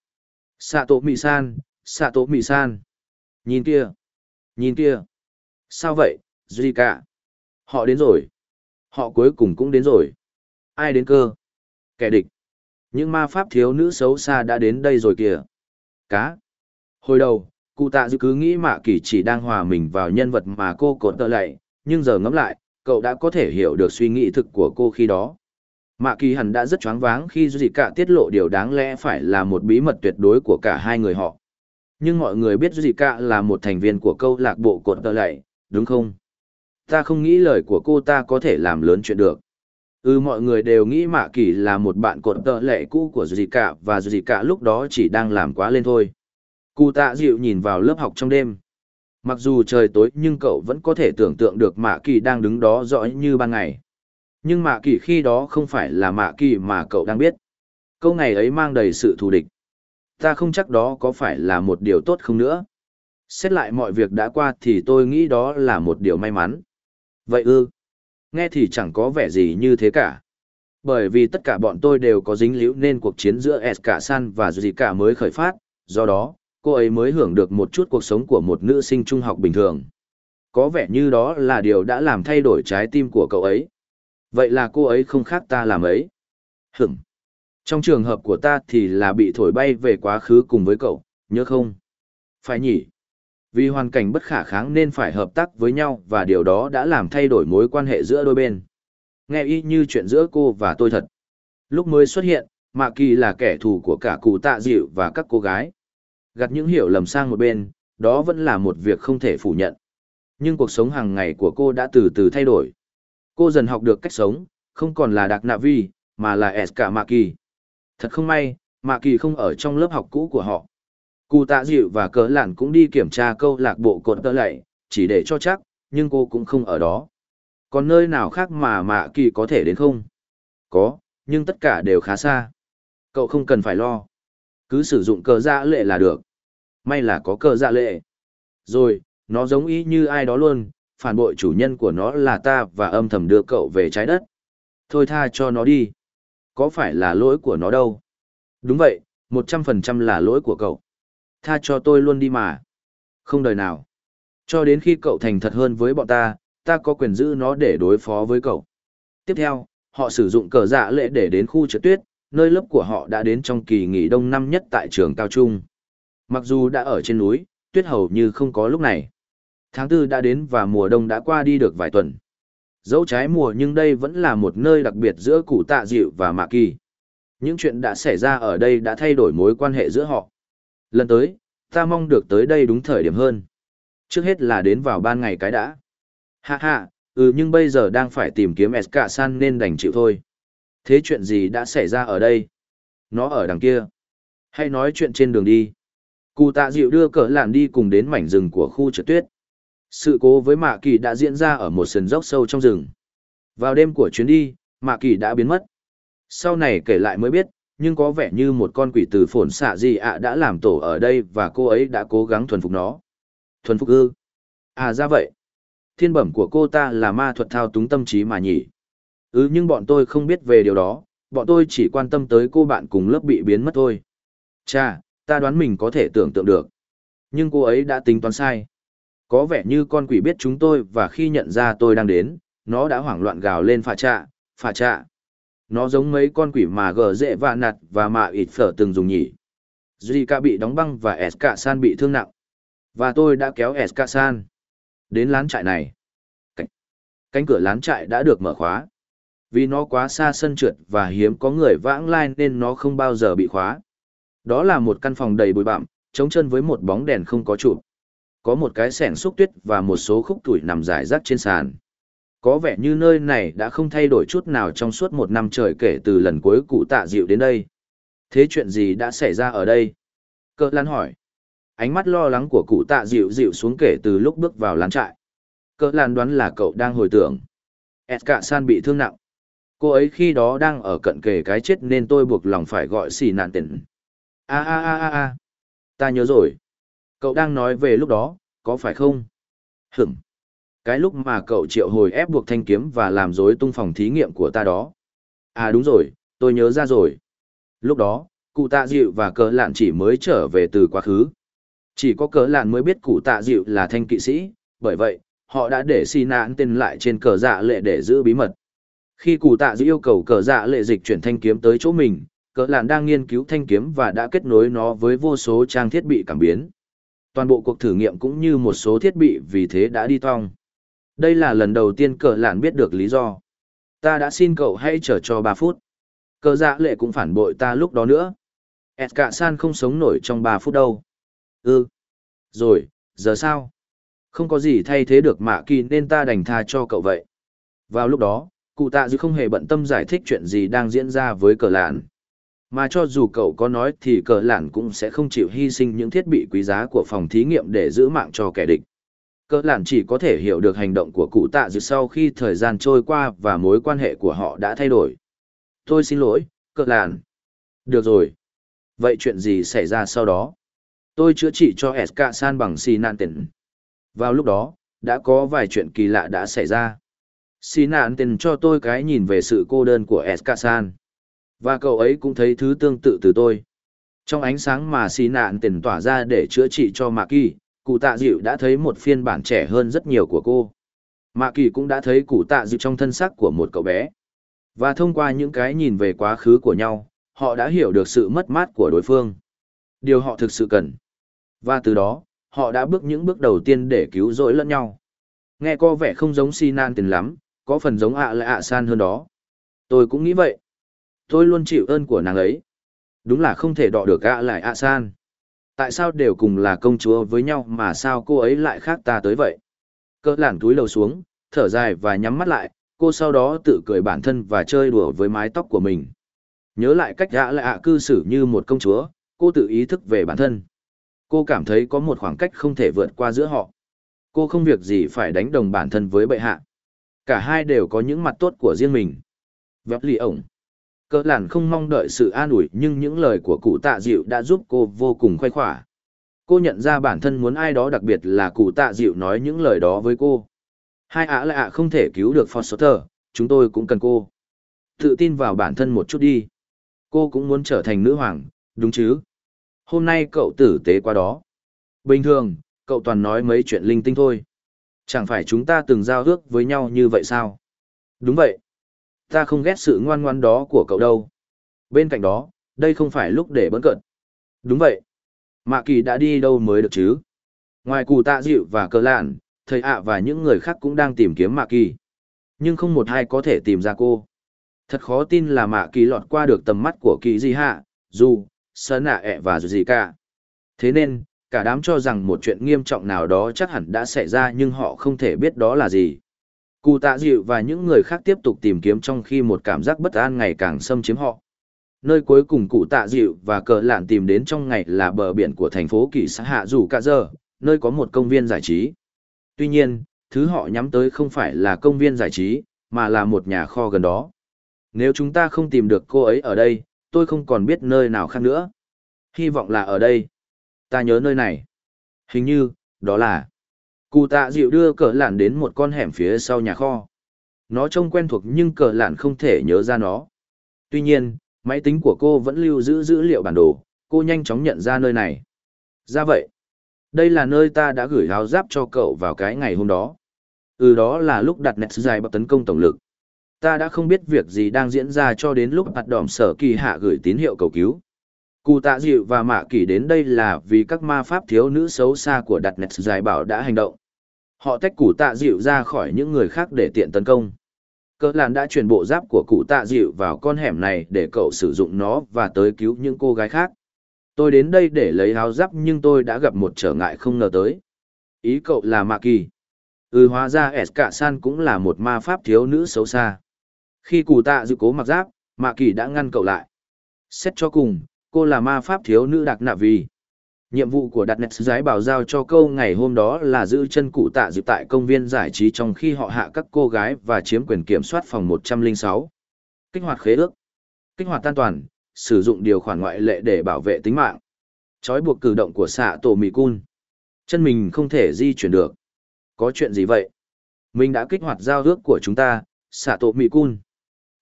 xạ tổ mì san, xạ tổ mì san. Nhìn kia, nhìn kia. Sao vậy, gì cả? Họ đến rồi. Họ cuối cùng cũng đến rồi. Ai đến cơ? Kẻ địch. Những ma pháp thiếu nữ xấu xa đã đến đây rồi kìa. Cá. Hồi đầu, cụ tạ dư cứ nghĩ mạ kỳ chỉ đang hòa mình vào nhân vật mà cô cột tợ lạy, nhưng giờ ngẫm lại, cậu đã có thể hiểu được suy nghĩ thực của cô khi đó. Mạ kỳ hẳn đã rất choáng váng khi Duy Cả tiết lộ điều đáng lẽ phải là một bí mật tuyệt đối của cả hai người họ. Nhưng mọi người biết Duy Cả là một thành viên của câu lạc bộ cột tờ lạy, đúng không? Ta không nghĩ lời của cô ta có thể làm lớn chuyện được. Ừ mọi người đều nghĩ Mạ Kỳ là một bạn cột tợ lệ cũ của Duy Cả và Duy Cả lúc đó chỉ đang làm quá lên thôi. Cụ tạ dịu nhìn vào lớp học trong đêm. Mặc dù trời tối nhưng cậu vẫn có thể tưởng tượng được Mạ Kỳ đang đứng đó rõ như ban ngày. Nhưng Mạ Kỳ khi đó không phải là Mạ Kỳ mà cậu đang biết. Câu ngày ấy mang đầy sự thù địch. Ta không chắc đó có phải là một điều tốt không nữa. Xét lại mọi việc đã qua thì tôi nghĩ đó là một điều may mắn. Vậy ư? Nghe thì chẳng có vẻ gì như thế cả. Bởi vì tất cả bọn tôi đều có dính líu nên cuộc chiến giữa S cả San và Cả mới khởi phát, do đó, cô ấy mới hưởng được một chút cuộc sống của một nữ sinh trung học bình thường. Có vẻ như đó là điều đã làm thay đổi trái tim của cậu ấy. Vậy là cô ấy không khác ta làm ấy. Hửm. Trong trường hợp của ta thì là bị thổi bay về quá khứ cùng với cậu, nhớ không? Phải nhỉ? Vì hoàn cảnh bất khả kháng nên phải hợp tác với nhau và điều đó đã làm thay đổi mối quan hệ giữa đôi bên. Nghe y như chuyện giữa cô và tôi thật. Lúc mới xuất hiện, Mạ Kỳ là kẻ thù của cả cụ tạ dịu và các cô gái. Gặt những hiểu lầm sang một bên, đó vẫn là một việc không thể phủ nhận. Nhưng cuộc sống hàng ngày của cô đã từ từ thay đổi. Cô dần học được cách sống, không còn là Đạc Nạ Vi, mà là S cả Mạ Kỳ. Thật không may, Mạ Kỳ không ở trong lớp học cũ của họ. Cụ tạ dịu và cớ lản cũng đi kiểm tra câu lạc bộ cột tơ lạy, chỉ để cho chắc, nhưng cô cũng không ở đó. Còn nơi nào khác mà Mạ Kỳ có thể đến không? Có, nhưng tất cả đều khá xa. Cậu không cần phải lo. Cứ sử dụng cờ dạ lệ là được. May là có cờ dạ lệ. Rồi, nó giống ý như ai đó luôn, phản bội chủ nhân của nó là ta và âm thầm đưa cậu về trái đất. Thôi tha cho nó đi. Có phải là lỗi của nó đâu? Đúng vậy, một trăm phần trăm là lỗi của cậu. Tha cho tôi luôn đi mà. Không đời nào. Cho đến khi cậu thành thật hơn với bọn ta, ta có quyền giữ nó để đối phó với cậu. Tiếp theo, họ sử dụng cờ dạ lệ để đến khu trượt tuyết, nơi lớp của họ đã đến trong kỳ nghỉ đông năm nhất tại trường cao trung. Mặc dù đã ở trên núi, tuyết hầu như không có lúc này. Tháng tư đã đến và mùa đông đã qua đi được vài tuần. Dẫu trái mùa nhưng đây vẫn là một nơi đặc biệt giữa cụ tạ dịu và mạ kỳ. Những chuyện đã xảy ra ở đây đã thay đổi mối quan hệ giữa họ. Lần tới, ta mong được tới đây đúng thời điểm hơn. Trước hết là đến vào ban ngày cái đã. Ha ha, ừ nhưng bây giờ đang phải tìm kiếm SK San nên đành chịu thôi. Thế chuyện gì đã xảy ra ở đây? Nó ở đằng kia. Hay nói chuyện trên đường đi. Cụ tạ dịu đưa cỡ làn đi cùng đến mảnh rừng của khu trượt tuyết. Sự cố với Mạ Kỳ đã diễn ra ở một sườn dốc sâu trong rừng. Vào đêm của chuyến đi, Mạ Kỳ đã biến mất. Sau này kể lại mới biết, nhưng có vẻ như một con quỷ từ phổn xạ gì ạ đã làm tổ ở đây và cô ấy đã cố gắng thuần phục nó. Thuần phục ư? À ra vậy. Thiên bẩm của cô ta là ma thuật thao túng tâm trí mà nhỉ? Ừ nhưng bọn tôi không biết về điều đó, bọn tôi chỉ quan tâm tới cô bạn cùng lớp bị biến mất thôi. Chà, ta đoán mình có thể tưởng tượng được. Nhưng cô ấy đã tính toán sai. Có vẻ như con quỷ biết chúng tôi và khi nhận ra tôi đang đến, nó đã hoảng loạn gào lên phà trạ, phà trạ. Nó giống mấy con quỷ mà gờ dễ và nặt và mạ ịt phở từng dùng nhỉ. Zika bị đóng băng và SK San bị thương nặng. Và tôi đã kéo SK San đến lán trại này. Cánh, cánh cửa lán trại đã được mở khóa. Vì nó quá xa sân trượt và hiếm có người vãng lai nên nó không bao giờ bị khóa. Đó là một căn phòng đầy bụi bặm, trống chân với một bóng đèn không có chụp. Có một cái sẻng xúc tuyết và một số khúc tuổi nằm rải rác trên sàn. Có vẻ như nơi này đã không thay đổi chút nào trong suốt một năm trời kể từ lần cuối cụ tạ dịu đến đây. Thế chuyện gì đã xảy ra ở đây? Cơ lan hỏi. Ánh mắt lo lắng của cụ tạ dịu dịu xuống kể từ lúc bước vào lán trại. Cơ lan đoán là cậu đang hồi tưởng. Edka San bị thương nặng. Cô ấy khi đó đang ở cận kề cái chết nên tôi buộc lòng phải gọi xì nạn tỉnh. A a a a a. Ta nhớ rồi. Cậu đang nói về lúc đó, có phải không? Hửng. Cái lúc mà cậu triệu hồi ép buộc thanh kiếm và làm rối tung phòng thí nghiệm của ta đó. À đúng rồi, tôi nhớ ra rồi. Lúc đó, cụ tạ dịu và cờ lạn chỉ mới trở về từ quá khứ. Chỉ có cờ lạn mới biết cụ tạ dịu là thanh kỵ sĩ, bởi vậy, họ đã để xì nạn tên lại trên cờ dạ lệ để giữ bí mật. Khi cụ tạ dịu yêu cầu cờ dạ lệ dịch chuyển thanh kiếm tới chỗ mình, cờ lạn đang nghiên cứu thanh kiếm và đã kết nối nó với vô số trang thiết bị cảm biến. Toàn bộ cuộc thử nghiệm cũng như một số thiết bị vì thế đã đi thong. Đây là lần đầu tiên cờ lạn biết được lý do. Ta đã xin cậu hãy chờ cho ba phút. Cờ dạ lệ cũng phản bội ta lúc đó nữa. Edka san không sống nổi trong ba phút đâu. Ừ. Rồi, giờ sao? Không có gì thay thế được mạ kỳ nên ta đành tha cho cậu vậy. Vào lúc đó, cụ tạ dư không hề bận tâm giải thích chuyện gì đang diễn ra với cờ lạn. Mà cho dù cậu có nói thì cờ lản cũng sẽ không chịu hy sinh những thiết bị quý giá của phòng thí nghiệm để giữ mạng cho kẻ địch. Cờ lản chỉ có thể hiểu được hành động của cụ tạ dự sau khi thời gian trôi qua và mối quan hệ của họ đã thay đổi. Tôi xin lỗi, cờ lản. Được rồi. Vậy chuyện gì xảy ra sau đó? Tôi chữa trị cho SK San bằng xì nạn tỉnh. Vào lúc đó, đã có vài chuyện kỳ lạ đã xảy ra. Xì nạn tỉnh cho tôi cái nhìn về sự cô đơn của SK San và cậu ấy cũng thấy thứ tương tự từ tôi. Trong ánh sáng mà xì nạn tiền tỏa ra để chữa trị cho Mạ Kỳ, cụ tạ dịu đã thấy một phiên bản trẻ hơn rất nhiều của cô. Mạ Kỳ cũng đã thấy cụ tạ dịu trong thân sắc của một cậu bé. Và thông qua những cái nhìn về quá khứ của nhau, họ đã hiểu được sự mất mát của đối phương. Điều họ thực sự cần. Và từ đó, họ đã bước những bước đầu tiên để cứu rỗi lẫn nhau. Nghe có vẻ không giống xì tiền lắm, có phần giống ạ lại ạ san hơn đó. Tôi cũng nghĩ vậy. Tôi luôn chịu ơn của nàng ấy. Đúng là không thể đọ được gã lại ạ san. Tại sao đều cùng là công chúa với nhau mà sao cô ấy lại khác ta tới vậy? Cỡ lản túi lầu xuống, thở dài và nhắm mắt lại, cô sau đó tự cười bản thân và chơi đùa với mái tóc của mình. Nhớ lại cách ạ lại ạ cư xử như một công chúa, cô tự ý thức về bản thân. Cô cảm thấy có một khoảng cách không thể vượt qua giữa họ. Cô không việc gì phải đánh đồng bản thân với bệ hạ. Cả hai đều có những mặt tốt của riêng mình. Vẹp lì ổng. Cỡ làn không mong đợi sự an ủi nhưng những lời của cụ tạ dịu đã giúp cô vô cùng khoai khỏa. Cô nhận ra bản thân muốn ai đó đặc biệt là cụ tạ dịu nói những lời đó với cô. Hai ạ là ạ không thể cứu được Foster, chúng tôi cũng cần cô. Tự tin vào bản thân một chút đi. Cô cũng muốn trở thành nữ hoàng, đúng chứ? Hôm nay cậu tử tế qua đó. Bình thường, cậu toàn nói mấy chuyện linh tinh thôi. Chẳng phải chúng ta từng giao ước với nhau như vậy sao? Đúng vậy. Ta không ghét sự ngoan ngoan đó của cậu đâu. Bên cạnh đó, đây không phải lúc để bấn cận. Đúng vậy. Mạ kỳ đã đi đâu mới được chứ? Ngoài cụ tạ dịu và cờ lạn, thầy ạ và những người khác cũng đang tìm kiếm mạ kỳ. Nhưng không một ai có thể tìm ra cô. Thật khó tin là mạ kỳ lọt qua được tầm mắt của kỳ di hạ, dù, sơn ạ ẹ và dù gì cả. Thế nên, cả đám cho rằng một chuyện nghiêm trọng nào đó chắc hẳn đã xảy ra nhưng họ không thể biết đó là gì. Cụ tạ dịu và những người khác tiếp tục tìm kiếm trong khi một cảm giác bất an ngày càng xâm chiếm họ. Nơi cuối cùng cụ tạ dịu và cờ lạn tìm đến trong ngày là bờ biển của thành phố kỳ xã Hạ Dù Cạ Dơ, nơi có một công viên giải trí. Tuy nhiên, thứ họ nhắm tới không phải là công viên giải trí, mà là một nhà kho gần đó. Nếu chúng ta không tìm được cô ấy ở đây, tôi không còn biết nơi nào khác nữa. Hy vọng là ở đây. Ta nhớ nơi này. Hình như, đó là... Cụ tạ dịu đưa cờ lạn đến một con hẻm phía sau nhà kho. Nó trông quen thuộc nhưng cờ lạn không thể nhớ ra nó. Tuy nhiên, máy tính của cô vẫn lưu giữ dữ liệu bản đồ, cô nhanh chóng nhận ra nơi này. Ra vậy, đây là nơi ta đã gửi áo giáp cho cậu vào cái ngày hôm đó. Ừ đó là lúc đặt nét dài bậc tấn công tổng lực. Ta đã không biết việc gì đang diễn ra cho đến lúc hạt đỏm sở kỳ hạ gửi tín hiệu cầu cứu. Cụ tạ dịu và mạ kỳ đến đây là vì các ma pháp thiếu nữ xấu xa của đặt nét dài bảo đã hành động. Họ tách cụ tạ dịu ra khỏi những người khác để tiện tấn công. Cơ làn đã chuyển bộ giáp của cụ tạ dịu vào con hẻm này để cậu sử dụng nó và tới cứu những cô gái khác. Tôi đến đây để lấy áo giáp nhưng tôi đã gặp một trở ngại không ngờ tới. Ý cậu là Mạ Kỳ. Ừ hóa ra S cả san cũng là một ma pháp thiếu nữ xấu xa. Khi cụ tạ dịu cố mặc giáp, Mạ Kỳ đã ngăn cậu lại. Xét cho cùng, cô là ma pháp thiếu nữ đặc nạ vì. Nhiệm vụ của đặt nét giái bảo giao cho câu ngày hôm đó là giữ chân cụ tạ dịp tại công viên giải trí trong khi họ hạ các cô gái và chiếm quyền kiểm soát phòng 106. Kích hoạt khế ước. Kích hoạt tan toàn, sử dụng điều khoản ngoại lệ để bảo vệ tính mạng. Chói buộc cử động của xạ tổ mì cun. Chân mình không thể di chuyển được. Có chuyện gì vậy? Mình đã kích hoạt giao ước của chúng ta, xạ tổ mì cun.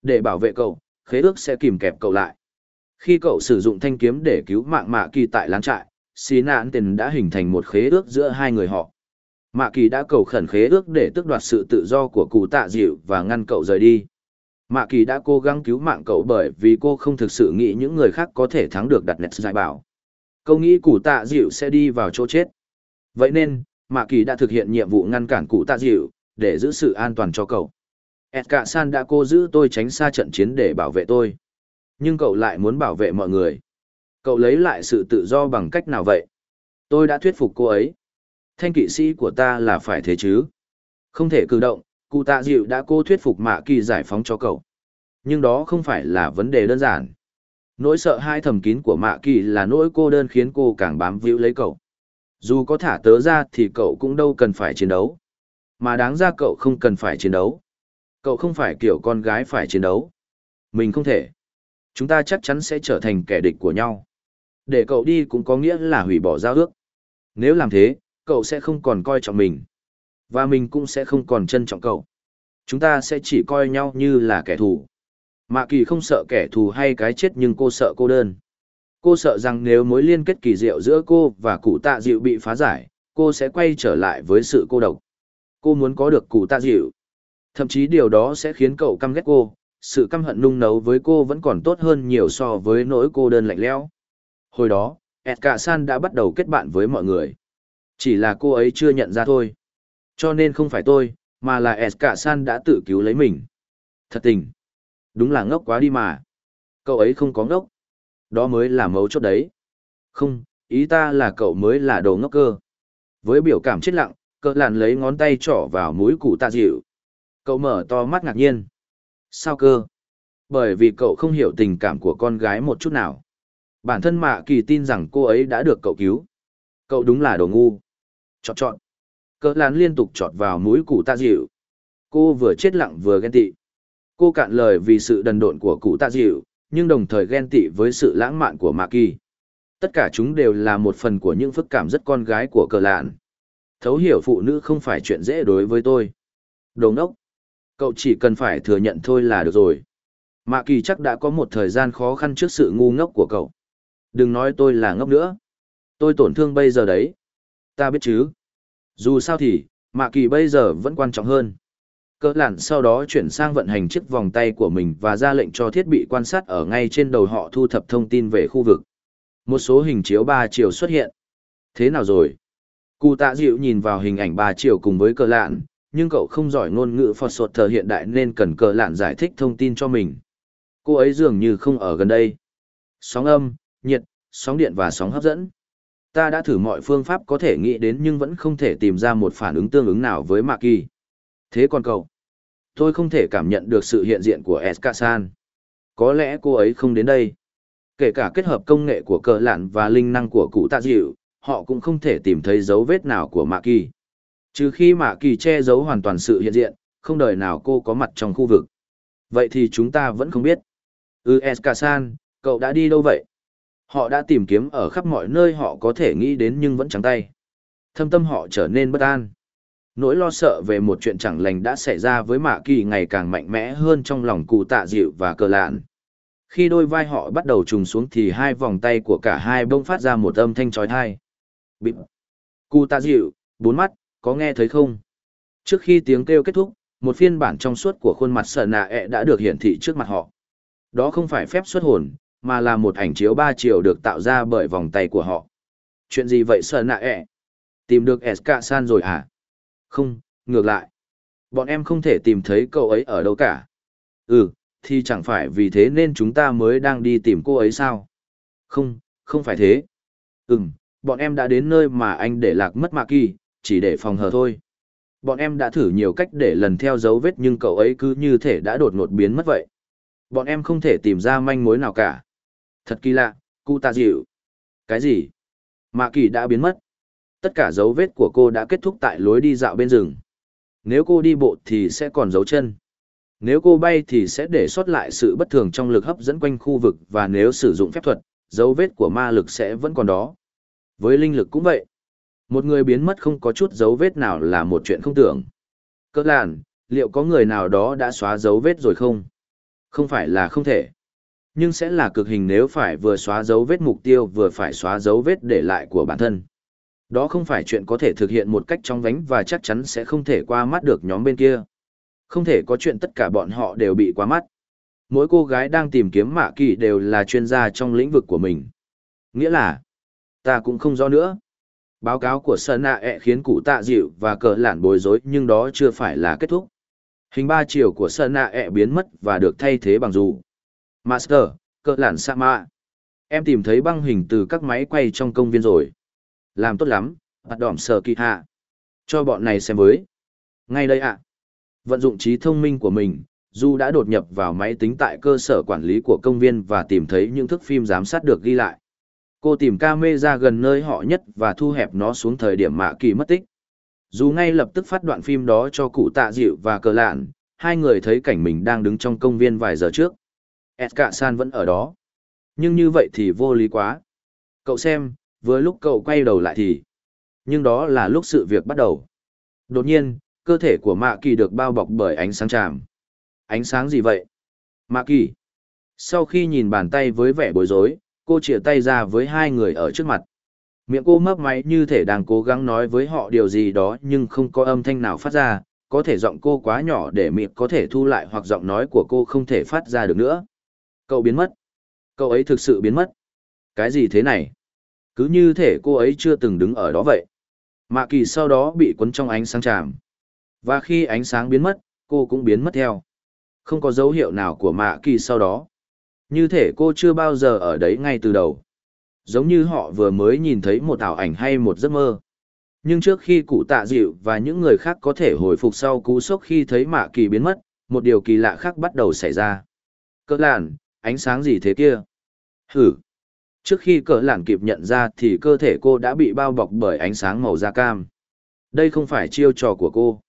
Để bảo vệ cậu, khế ước sẽ kìm kẹp cậu lại. Khi cậu sử dụng thanh kiếm để cứu mạng mạ kỳ tại lán trại, xì nạn tiền đã hình thành một khế ước giữa hai người họ. Mạ kỳ đã cầu khẩn khế ước để tước đoạt sự tự do của cụ tạ dịu và ngăn cậu rời đi. Mạ kỳ đã cố gắng cứu mạng cậu bởi vì cô không thực sự nghĩ những người khác có thể thắng được đặt nét giải bảo. Câu nghĩ cụ tạ dịu sẽ đi vào chỗ chết. Vậy nên mạ kỳ đã thực hiện nhiệm vụ ngăn cản cụ tạ dịu để giữ sự an toàn cho cậu. Edka san đã cố giữ tôi tránh xa trận chiến để bảo vệ tôi nhưng cậu lại muốn bảo vệ mọi người Cậu lấy lại sự tự do bằng cách nào vậy? Tôi đã thuyết phục cô ấy. Thanh kỵ sĩ của ta là phải thế chứ. Không thể cử động, cụ tạ dịu đã cô thuyết phục mạ kỳ giải phóng cho cậu. Nhưng đó không phải là vấn đề đơn giản. Nỗi sợ hai thầm kín của mạ kỳ là nỗi cô đơn khiến cô càng bám víu lấy cậu. Dù có thả tớ ra thì cậu cũng đâu cần phải chiến đấu. Mà đáng ra cậu không cần phải chiến đấu. Cậu không phải kiểu con gái phải chiến đấu. Mình không thể. Chúng ta chắc chắn sẽ trở thành kẻ địch của nhau. Để cậu đi cũng có nghĩa là hủy bỏ giao ước. Nếu làm thế, cậu sẽ không còn coi trọng mình. Và mình cũng sẽ không còn trân trọng cậu. Chúng ta sẽ chỉ coi nhau như là kẻ thù. Mạ kỳ không sợ kẻ thù hay cái chết nhưng cô sợ cô đơn. Cô sợ rằng nếu mối liên kết kỳ diệu giữa cô và cụ tạ diệu bị phá giải, cô sẽ quay trở lại với sự cô độc. Cô muốn có được cụ tạ diệu, Thậm chí điều đó sẽ khiến cậu căm ghét cô, sự căm hận nung nấu với cô vẫn còn tốt hơn nhiều so với nỗi cô đơn lạnh lẽo. Hồi đó, Edka San đã bắt đầu kết bạn với mọi người. Chỉ là cô ấy chưa nhận ra thôi. Cho nên không phải tôi, mà là Edka San đã tự cứu lấy mình. Thật tình. Đúng là ngốc quá đi mà. Cậu ấy không có ngốc. Đó mới là mấu chốt đấy. Không, ý ta là cậu mới là đồ ngốc cơ. Với biểu cảm chết lặng, cỡ làn lấy ngón tay trỏ vào mũi cụ tạ dịu. Cậu mở to mắt ngạc nhiên. Sao cơ? Bởi vì cậu không hiểu tình cảm của con gái một chút nào. Bản thân mạ kỳ tin rằng cô ấy đã được cậu cứu. Cậu đúng là đồ ngu. Chọt chọn. Cỡ lán liên tục chọt vào mũi cụ tạ dịu. Cô vừa chết lặng vừa ghen tị. Cô cạn lời vì sự đần độn của cụ tạ dịu, nhưng đồng thời ghen tị với sự lãng mạn của mạ kỳ. Tất cả chúng đều là một phần của những phức cảm rất con gái của cờ lạn. Thấu hiểu phụ nữ không phải chuyện dễ đối với tôi. Đồ ngốc. Cậu chỉ cần phải thừa nhận thôi là được rồi. Mạ kỳ chắc đã có một thời gian khó khăn trước sự ngu ngốc của cậu. Đừng nói tôi là ngốc nữa. Tôi tổn thương bây giờ đấy. Ta biết chứ. Dù sao thì, mạ kỳ bây giờ vẫn quan trọng hơn. Cỡ lặn sau đó chuyển sang vận hành chiếc vòng tay của mình và ra lệnh cho thiết bị quan sát ở ngay trên đầu họ thu thập thông tin về khu vực. Một số hình chiếu ba chiều xuất hiện. Thế nào rồi? Cụ tạ dịu nhìn vào hình ảnh ba chiều cùng với cờ lạn, nhưng cậu không giỏi ngôn ngữ phật sột thờ hiện đại nên cần cờ lạn giải thích thông tin cho mình. Cô ấy dường như không ở gần đây. Sóng âm, nhiệt, sóng điện và sóng hấp dẫn. Ta đã thử mọi phương pháp có thể nghĩ đến nhưng vẫn không thể tìm ra một phản ứng tương ứng nào với Mạc Kỳ. Thế còn cậu? Tôi không thể cảm nhận được sự hiện diện của Eskasan. Có lẽ cô ấy không đến đây. Kể cả kết hợp công nghệ của cờ lạn và linh năng của cụ tạ dịu, họ cũng không thể tìm thấy dấu vết nào của Mạ Kỳ. Trừ khi Mạ Kỳ che giấu hoàn toàn sự hiện diện, không đời nào cô có mặt trong khu vực. Vậy thì chúng ta vẫn không biết. Ừ Eskasan, cậu đã đi đâu vậy? Họ đã tìm kiếm ở khắp mọi nơi họ có thể nghĩ đến nhưng vẫn trắng tay. Thâm tâm họ trở nên bất an. Nỗi lo sợ về một chuyện chẳng lành đã xảy ra với Mạ Kỳ ngày càng mạnh mẽ hơn trong lòng cụ tạ dịu và cờ lạn. Khi đôi vai họ bắt đầu trùng xuống thì hai vòng tay của cả hai bông phát ra một âm thanh trói thai. Bịp. Cụ tạ dịu, bốn mắt, có nghe thấy không? Trước khi tiếng kêu kết thúc, một phiên bản trong suốt của khuôn mặt sợ nạ ẹ đã được hiển thị trước mặt họ. Đó không phải phép xuất hồn, mà là một ảnh chiếu ba chiều được tạo ra bởi vòng tay của họ. Chuyện gì vậy sợ nạ ẹ? Tìm được SK San rồi à? Không, ngược lại. Bọn em không thể tìm thấy cậu ấy ở đâu cả. Ừ, thì chẳng phải vì thế nên chúng ta mới đang đi tìm cô ấy sao? Không, không phải thế. Ừm, bọn em đã đến nơi mà anh để lạc mất Mạc Kỳ, chỉ để phòng hờ thôi. Bọn em đã thử nhiều cách để lần theo dấu vết nhưng cậu ấy cứ như thể đã đột ngột biến mất vậy. Bọn em không thể tìm ra manh mối nào cả. Thật kỳ lạ, cụ tạ dịu. Cái gì? Mạ Kỳ đã biến mất. Tất cả dấu vết của cô đã kết thúc tại lối đi dạo bên rừng. Nếu cô đi bộ thì sẽ còn dấu chân. Nếu cô bay thì sẽ để sót lại sự bất thường trong lực hấp dẫn quanh khu vực và nếu sử dụng phép thuật, dấu vết của ma lực sẽ vẫn còn đó. Với linh lực cũng vậy. Một người biến mất không có chút dấu vết nào là một chuyện không tưởng. Cơ làn, liệu có người nào đó đã xóa dấu vết rồi không? Không phải là không thể. Nhưng sẽ là cực hình nếu phải vừa xóa dấu vết mục tiêu vừa phải xóa dấu vết để lại của bản thân. Đó không phải chuyện có thể thực hiện một cách trong vánh và chắc chắn sẽ không thể qua mắt được nhóm bên kia. Không thể có chuyện tất cả bọn họ đều bị quá mắt. Mỗi cô gái đang tìm kiếm mạ kỳ đều là chuyên gia trong lĩnh vực của mình. Nghĩa là, ta cũng không rõ nữa. Báo cáo của Sơn Nạ ẹ khiến cụ tạ dịu và cờ lản bối rối nhưng đó chưa phải là kết thúc. Hình ba chiều của Sơn Nạ ẹ biến mất và được thay thế bằng dù. Master, cờ lản sa mạ. Em tìm thấy băng hình từ các máy quay trong công viên rồi. Làm tốt lắm, bắt đỏm sờ kỳ hạ. Cho bọn này xem với. Ngay đây ạ. Vận dụng trí thông minh của mình, Du đã đột nhập vào máy tính tại cơ sở quản lý của công viên và tìm thấy những thức phim giám sát được ghi lại. Cô tìm camera gần nơi họ nhất và thu hẹp nó xuống thời điểm mạ kỳ mất tích. Dù ngay lập tức phát đoạn phim đó cho cụ tạ dịu và cờ lạn, hai người thấy cảnh mình đang đứng trong công viên vài giờ trước. Edka San vẫn ở đó. Nhưng như vậy thì vô lý quá. Cậu xem, với lúc cậu quay đầu lại thì... Nhưng đó là lúc sự việc bắt đầu. Đột nhiên, cơ thể của mạ kỳ được bao bọc bởi ánh sáng tràm ánh sáng gì vậy mạ kỳ sau khi nhìn bàn tay với vẻ bối rối cô chĩa tay ra với hai người ở trước mặt. Miệng cô mấp máy như thể đang cố gắng nói với họ điều gì đó nhưng không có âm thanh nào phát ra có thể giọng cô quá nhỏ để miệng có thể thu lại hoặc giọng nói của cô không thể phát ra được nữa. Cậu biến mất. Cậu ấy thực sự biến mất. Cái gì thế này? Cứ như thể cô ấy chưa từng đứng ở đó vậy. Mạ kỳ sau đó bị cuốn trong ánh sáng tràm. Và khi ánh sáng biến mất, cô cũng biến mất theo. Không có dấu hiệu nào của mạ kỳ sau đó. Như thể cô chưa bao giờ ở đấy ngay từ đầu. Giống như họ vừa mới nhìn thấy một ảo ảnh hay một giấc mơ. Nhưng trước khi cụ tạ dịu và những người khác có thể hồi phục sau cú sốc khi thấy mạ kỳ biến mất, một điều kỳ lạ khác bắt đầu xảy ra. Cỡ làn, ánh sáng gì thế kia? Hử! Trước khi cỡ làn kịp nhận ra thì cơ thể cô đã bị bao bọc bởi ánh sáng màu da cam. Đây không phải chiêu trò của cô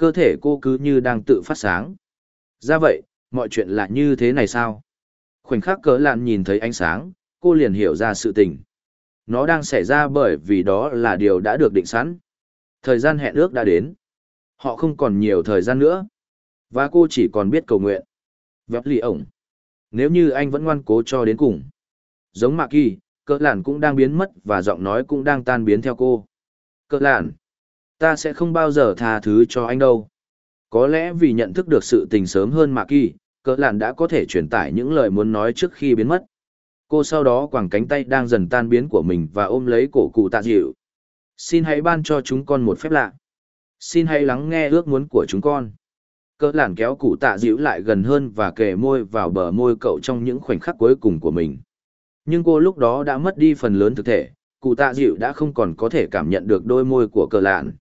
cơ thể cô cứ như đang tự phát sáng. Ra vậy, mọi chuyện là như thế này sao? Khoảnh khắc cỡ lạn nhìn thấy ánh sáng, cô liền hiểu ra sự tình. Nó đang xảy ra bởi vì đó là điều đã được định sẵn. Thời gian hẹn ước đã đến. Họ không còn nhiều thời gian nữa. Và cô chỉ còn biết cầu nguyện. Vấp lì ổng. Nếu như anh vẫn ngoan cố cho đến cùng. Giống Mạc Kỳ, cỡ lạn cũng đang biến mất và giọng nói cũng đang tan biến theo cô. Cỡ lạn ta sẽ không bao giờ tha thứ cho anh đâu. Có lẽ vì nhận thức được sự tình sớm hơn Mạc Kỳ, cỡ lạn đã có thể truyền tải những lời muốn nói trước khi biến mất. Cô sau đó quàng cánh tay đang dần tan biến của mình và ôm lấy cổ cụ tạ dịu, Xin hãy ban cho chúng con một phép lạ. Xin hãy lắng nghe ước muốn của chúng con. Cỡ làn kéo cụ tạ dịu lại gần hơn và kề môi vào bờ môi cậu trong những khoảnh khắc cuối cùng của mình. Nhưng cô lúc đó đã mất đi phần lớn thực thể, cụ tạ dịu đã không còn có thể cảm nhận được đôi môi của cờ lạn.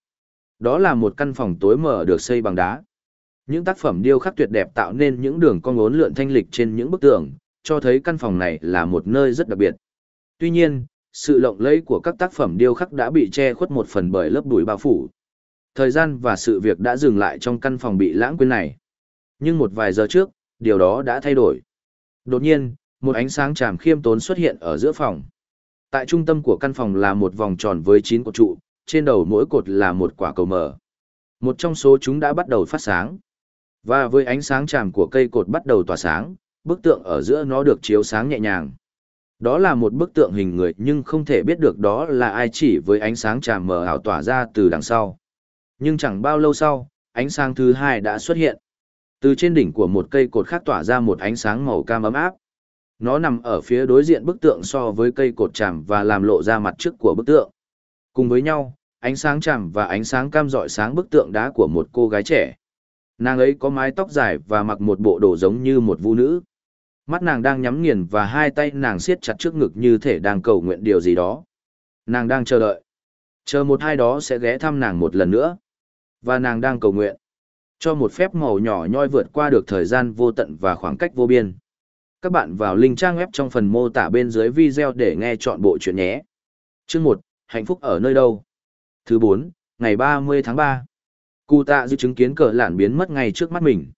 Đó là một căn phòng tối mở được xây bằng đá. Những tác phẩm điêu khắc tuyệt đẹp tạo nên những đường cong ốn lượn thanh lịch trên những bức tường, cho thấy căn phòng này là một nơi rất đặc biệt. Tuy nhiên, sự lộng lẫy của các tác phẩm điêu khắc đã bị che khuất một phần bởi lớp bụi bao phủ. Thời gian và sự việc đã dừng lại trong căn phòng bị lãng quên này. Nhưng một vài giờ trước, điều đó đã thay đổi. Đột nhiên, một ánh sáng tràm khiêm tốn xuất hiện ở giữa phòng. Tại trung tâm của căn phòng là một vòng tròn với 9 cột trụ, trên đầu mỗi cột là một quả cầu mở. Một trong số chúng đã bắt đầu phát sáng. Và với ánh sáng tràm của cây cột bắt đầu tỏa sáng, bức tượng ở giữa nó được chiếu sáng nhẹ nhàng. Đó là một bức tượng hình người nhưng không thể biết được đó là ai chỉ với ánh sáng tràm mờ ảo tỏa ra từ đằng sau. Nhưng chẳng bao lâu sau, ánh sáng thứ hai đã xuất hiện. Từ trên đỉnh của một cây cột khác tỏa ra một ánh sáng màu cam ấm áp. Nó nằm ở phía đối diện bức tượng so với cây cột chạm và làm lộ ra mặt trước của bức tượng. Cùng với nhau, ánh sáng chạm và ánh sáng cam rọi sáng bức tượng đá của một cô gái trẻ. Nàng ấy có mái tóc dài và mặc một bộ đồ giống như một vũ nữ. Mắt nàng đang nhắm nghiền và hai tay nàng siết chặt trước ngực như thể đang cầu nguyện điều gì đó. Nàng đang chờ đợi. Chờ một hai đó sẽ ghé thăm nàng một lần nữa. Và nàng đang cầu nguyện. Cho một phép màu nhỏ nhoi vượt qua được thời gian vô tận và khoảng cách vô biên. Các bạn vào link trang web trong phần mô tả bên dưới video để nghe chọn bộ chuyện nhé. Chương 1, hạnh phúc ở nơi đâu? Thứ 4, ngày 30 tháng 3. Cụ tạ dư chứng kiến cờ lản biến mất ngay trước mắt mình.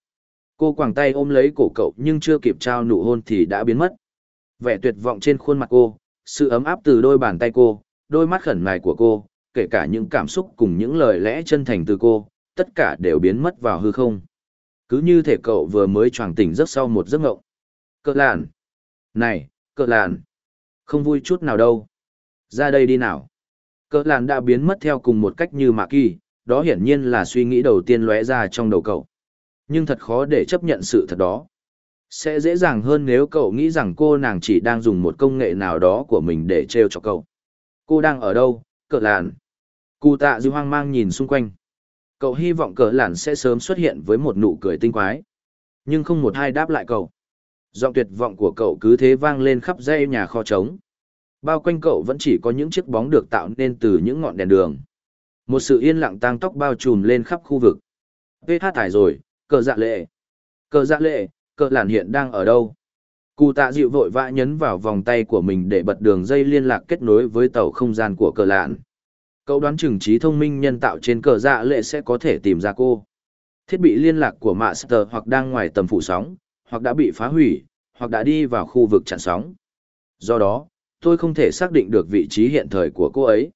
Cô quàng tay ôm lấy cổ cậu nhưng chưa kịp trao nụ hôn thì đã biến mất. Vẻ tuyệt vọng trên khuôn mặt cô, sự ấm áp từ đôi bàn tay cô, đôi mắt khẩn mài của cô, kể cả những cảm xúc cùng những lời lẽ chân thành từ cô, tất cả đều biến mất vào hư không. Cứ như thể cậu vừa mới choàng tỉnh giấc sau một giấc ngộng. Cờ làn. Này, cờ làn. Không vui chút nào đâu. Ra đây đi nào. Cờ làn đã biến mất theo cùng một cách như mạ kỳ, đó hiển nhiên là suy nghĩ đầu tiên lóe ra trong đầu cậu. Nhưng thật khó để chấp nhận sự thật đó. Sẽ dễ dàng hơn nếu cậu nghĩ rằng cô nàng chỉ đang dùng một công nghệ nào đó của mình để trêu cho cậu. Cô đang ở đâu, cờ làn? Cụ tạ dư hoang mang nhìn xung quanh. Cậu hy vọng cờ làn sẽ sớm xuất hiện với một nụ cười tinh quái. Nhưng không một ai đáp lại cậu. Giọng tuyệt vọng của cậu cứ thế vang lên khắp dây nhà kho trống. Bao quanh cậu vẫn chỉ có những chiếc bóng được tạo nên từ những ngọn đèn đường. Một sự yên lặng tang tóc bao trùm lên khắp khu vực. PH tải rồi, cờ dạ lệ. Cờ dạ lệ, cờ làn hiện đang ở đâu? Cụ tạ dịu vội vã nhấn vào vòng tay của mình để bật đường dây liên lạc kết nối với tàu không gian của cờ lạn. Cậu đoán chừng trí thông minh nhân tạo trên cờ dạ lệ sẽ có thể tìm ra cô. Thiết bị liên lạc của Master hoặc đang ngoài tầm phủ sóng, hoặc đã bị phá hủy, hoặc đã đi vào khu vực chặn sóng. Do đó, tôi không thể xác định được vị trí hiện thời của cô ấy.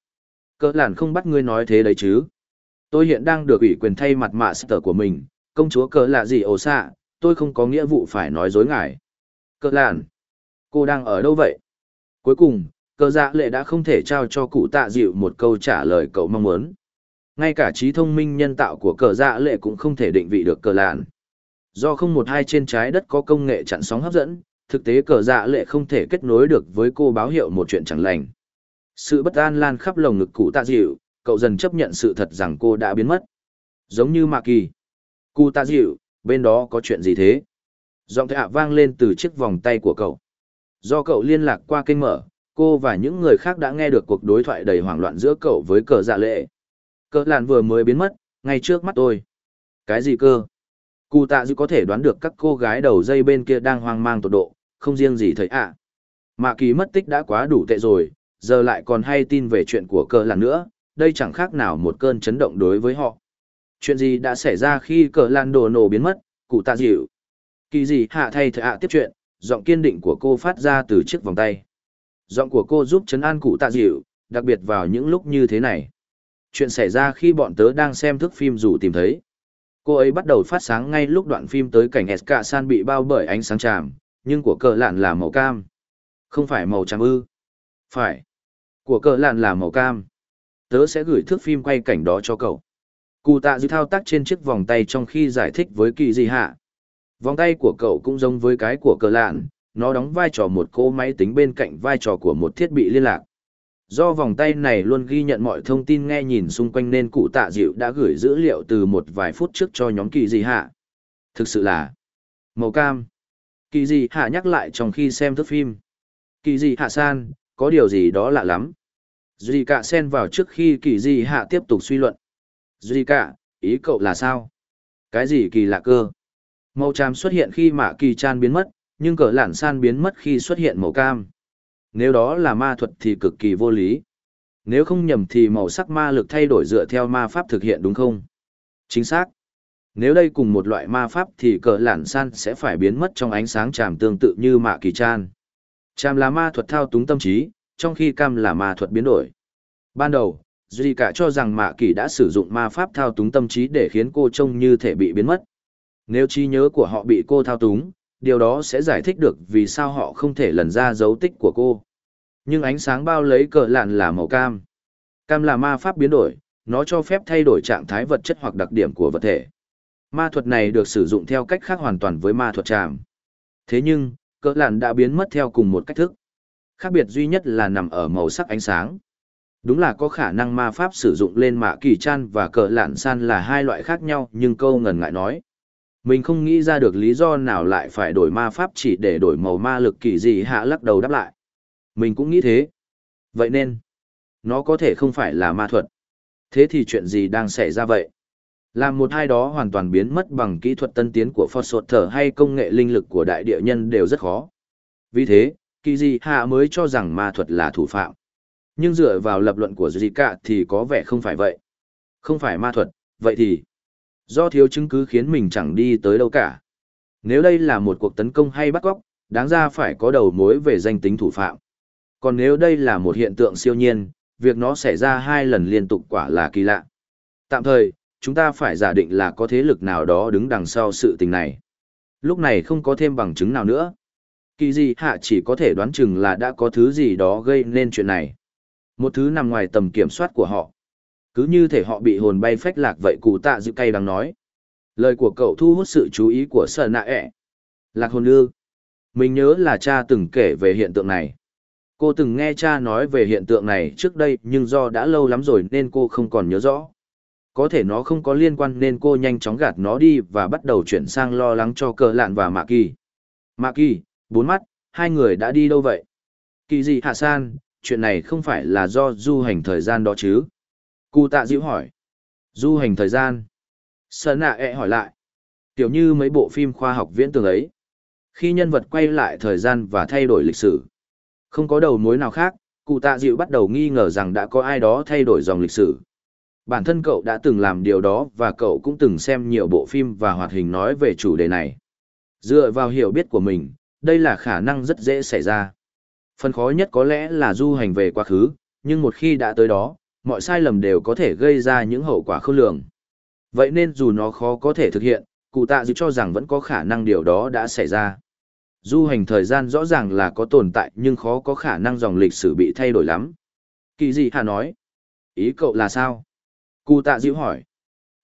Cỡ làn không bắt ngươi nói thế đấy chứ. Tôi hiện đang được ủy quyền thay mặt mạ sở của mình, công chúa cỡ là gì ồ xạ, tôi không có nghĩa vụ phải nói dối ngài. Cỡ làn, cô đang ở đâu vậy? Cuối cùng, cỡ dạ lệ đã không thể trao cho cụ tạ dịu một câu trả lời cậu mong muốn. Ngay cả trí thông minh nhân tạo của cờ dạ lệ cũng không thể định vị được cờ làn. Do không một hai trên trái đất có công nghệ chặn sóng hấp dẫn, thực tế cờ dạ lệ không thể kết nối được với cô báo hiệu một chuyện chẳng lành. Sự bất an lan khắp lồng ngực cụ tạ dịu, cậu dần chấp nhận sự thật rằng cô đã biến mất. Giống như Ma Kỳ. Cụ tạ dịu, bên đó có chuyện gì thế? Giọng thạ vang lên từ chiếc vòng tay của cậu. Do cậu liên lạc qua kênh mở, cô và những người khác đã nghe được cuộc đối thoại đầy hoảng loạn giữa cậu với cờ dạ lệ. Cờ làn vừa mới biến mất, ngay trước mắt tôi. Cái gì cơ? Cụ tạ dịu có thể đoán được các cô gái đầu dây bên kia đang hoang mang tột độ, không riêng gì thầy ạ. À. Mạ kỳ mất tích đã quá đủ tệ rồi, giờ lại còn hay tin về chuyện của cờ làn nữa, đây chẳng khác nào một cơn chấn động đối với họ. Chuyện gì đã xảy ra khi cờ lan đồ nổ biến mất, cụ tạ dịu. Kỳ gì hạ thay thợ ạ tiếp chuyện, giọng kiên định của cô phát ra từ chiếc vòng tay. Giọng của cô giúp chấn an cụ tạ dịu, đặc biệt vào những lúc như thế này. Chuyện xảy ra khi bọn tớ đang xem thức phim dù tìm thấy. Cô ấy bắt đầu phát sáng ngay lúc đoạn phim tới cảnh SK San bị bao bởi ánh sáng tràm, nhưng của cờ lạn là màu cam. Không phải màu tràm ư. Phải. Của cờ lạn là màu cam. Tớ sẽ gửi thước phim quay cảnh đó cho cậu. Cụ tạ dư thao tác trên chiếc vòng tay trong khi giải thích với kỳ di hạ. Vòng tay của cậu cũng giống với cái của cờ lạn, nó đóng vai trò một cô máy tính bên cạnh vai trò của một thiết bị liên lạc. Do vòng tay này luôn ghi nhận mọi thông tin nghe nhìn xung quanh nên cụ tạ dịu đã gửi dữ liệu từ một vài phút trước cho nhóm kỳ Di hạ. Thực sự là màu cam. Kỳ Di hạ nhắc lại trong khi xem thước phim. Kỳ Di hạ san, có điều gì đó lạ lắm. Duy cả xen vào trước khi kỳ dị hạ tiếp tục suy luận. Duy cả, ý cậu là sao? Cái gì kỳ lạ cơ? Màu tràm xuất hiện khi mạ kỳ chan biến mất, nhưng cỡ lản san biến mất khi xuất hiện màu cam. Nếu đó là ma thuật thì cực kỳ vô lý. Nếu không nhầm thì màu sắc ma lực thay đổi dựa theo ma pháp thực hiện đúng không? Chính xác. Nếu đây cùng một loại ma pháp thì cỡ lản san sẽ phải biến mất trong ánh sáng tràm tương tự như mạ kỳ chan. Tràm là ma thuật thao túng tâm trí, trong khi cam là ma thuật biến đổi. Ban đầu, Duy cả cho rằng mạ kỳ đã sử dụng ma pháp thao túng tâm trí để khiến cô trông như thể bị biến mất. Nếu trí nhớ của họ bị cô thao túng, điều đó sẽ giải thích được vì sao họ không thể lần ra dấu tích của cô. Nhưng ánh sáng bao lấy cờ lạn là màu cam. Cam là ma pháp biến đổi, nó cho phép thay đổi trạng thái vật chất hoặc đặc điểm của vật thể. Ma thuật này được sử dụng theo cách khác hoàn toàn với ma thuật tràm. Thế nhưng, cỡ lạn đã biến mất theo cùng một cách thức. Khác biệt duy nhất là nằm ở màu sắc ánh sáng. Đúng là có khả năng ma pháp sử dụng lên mạ kỳ chan và cỡ lạn san là hai loại khác nhau nhưng câu ngần ngại nói. Mình không nghĩ ra được lý do nào lại phải đổi ma pháp chỉ để đổi màu ma lực kỳ gì hạ lắc đầu đáp lại. Mình cũng nghĩ thế. Vậy nên, nó có thể không phải là ma thuật. Thế thì chuyện gì đang xảy ra vậy? Làm một hai đó hoàn toàn biến mất bằng kỹ thuật tân tiến của Phật Sột Thở hay công nghệ linh lực của đại địa nhân đều rất khó. Vì thế, kỳ gì hạ mới cho rằng ma thuật là thủ phạm. Nhưng dựa vào lập luận của Zika thì có vẻ không phải vậy. Không phải ma thuật, vậy thì do thiếu chứng cứ khiến mình chẳng đi tới đâu cả. Nếu đây là một cuộc tấn công hay bắt cóc, đáng ra phải có đầu mối về danh tính thủ phạm. Còn nếu đây là một hiện tượng siêu nhiên, việc nó xảy ra hai lần liên tục quả là kỳ lạ. Tạm thời, chúng ta phải giả định là có thế lực nào đó đứng đằng sau sự tình này. Lúc này không có thêm bằng chứng nào nữa. Kỳ gì hạ chỉ có thể đoán chừng là đã có thứ gì đó gây nên chuyện này. Một thứ nằm ngoài tầm kiểm soát của họ. Cứ như thể họ bị hồn bay phách lạc vậy cụ tạ dự cay đang nói. Lời của cậu thu hút sự chú ý của sở nạ ẹ. Lạc hồn ư. Mình nhớ là cha từng kể về hiện tượng này. Cô từng nghe cha nói về hiện tượng này trước đây nhưng do đã lâu lắm rồi nên cô không còn nhớ rõ. Có thể nó không có liên quan nên cô nhanh chóng gạt nó đi và bắt đầu chuyển sang lo lắng cho cờ lạn và mạ kỳ. Mạ kỳ, bốn mắt, hai người đã đi đâu vậy? Kỳ gì hạ san, chuyện này không phải là do du hành thời gian đó chứ? Cụ tạ dịu hỏi. Du hành thời gian. Sơn nạ e hỏi lại. Kiểu như mấy bộ phim khoa học viễn tưởng ấy. Khi nhân vật quay lại thời gian và thay đổi lịch sử. Không có đầu mối nào khác, cụ tạ dịu bắt đầu nghi ngờ rằng đã có ai đó thay đổi dòng lịch sử. Bản thân cậu đã từng làm điều đó và cậu cũng từng xem nhiều bộ phim và hoạt hình nói về chủ đề này. Dựa vào hiểu biết của mình, đây là khả năng rất dễ xảy ra. Phần khó nhất có lẽ là du hành về quá khứ, nhưng một khi đã tới đó, mọi sai lầm đều có thể gây ra những hậu quả khôn lường. Vậy nên dù nó khó có thể thực hiện, cụ tạ dự cho rằng vẫn có khả năng điều đó đã xảy ra. Du hành thời gian rõ ràng là có tồn tại nhưng khó có khả năng dòng lịch sử bị thay đổi lắm. Kỳ gì hà nói? Ý cậu là sao? Cụ tạ dịu hỏi.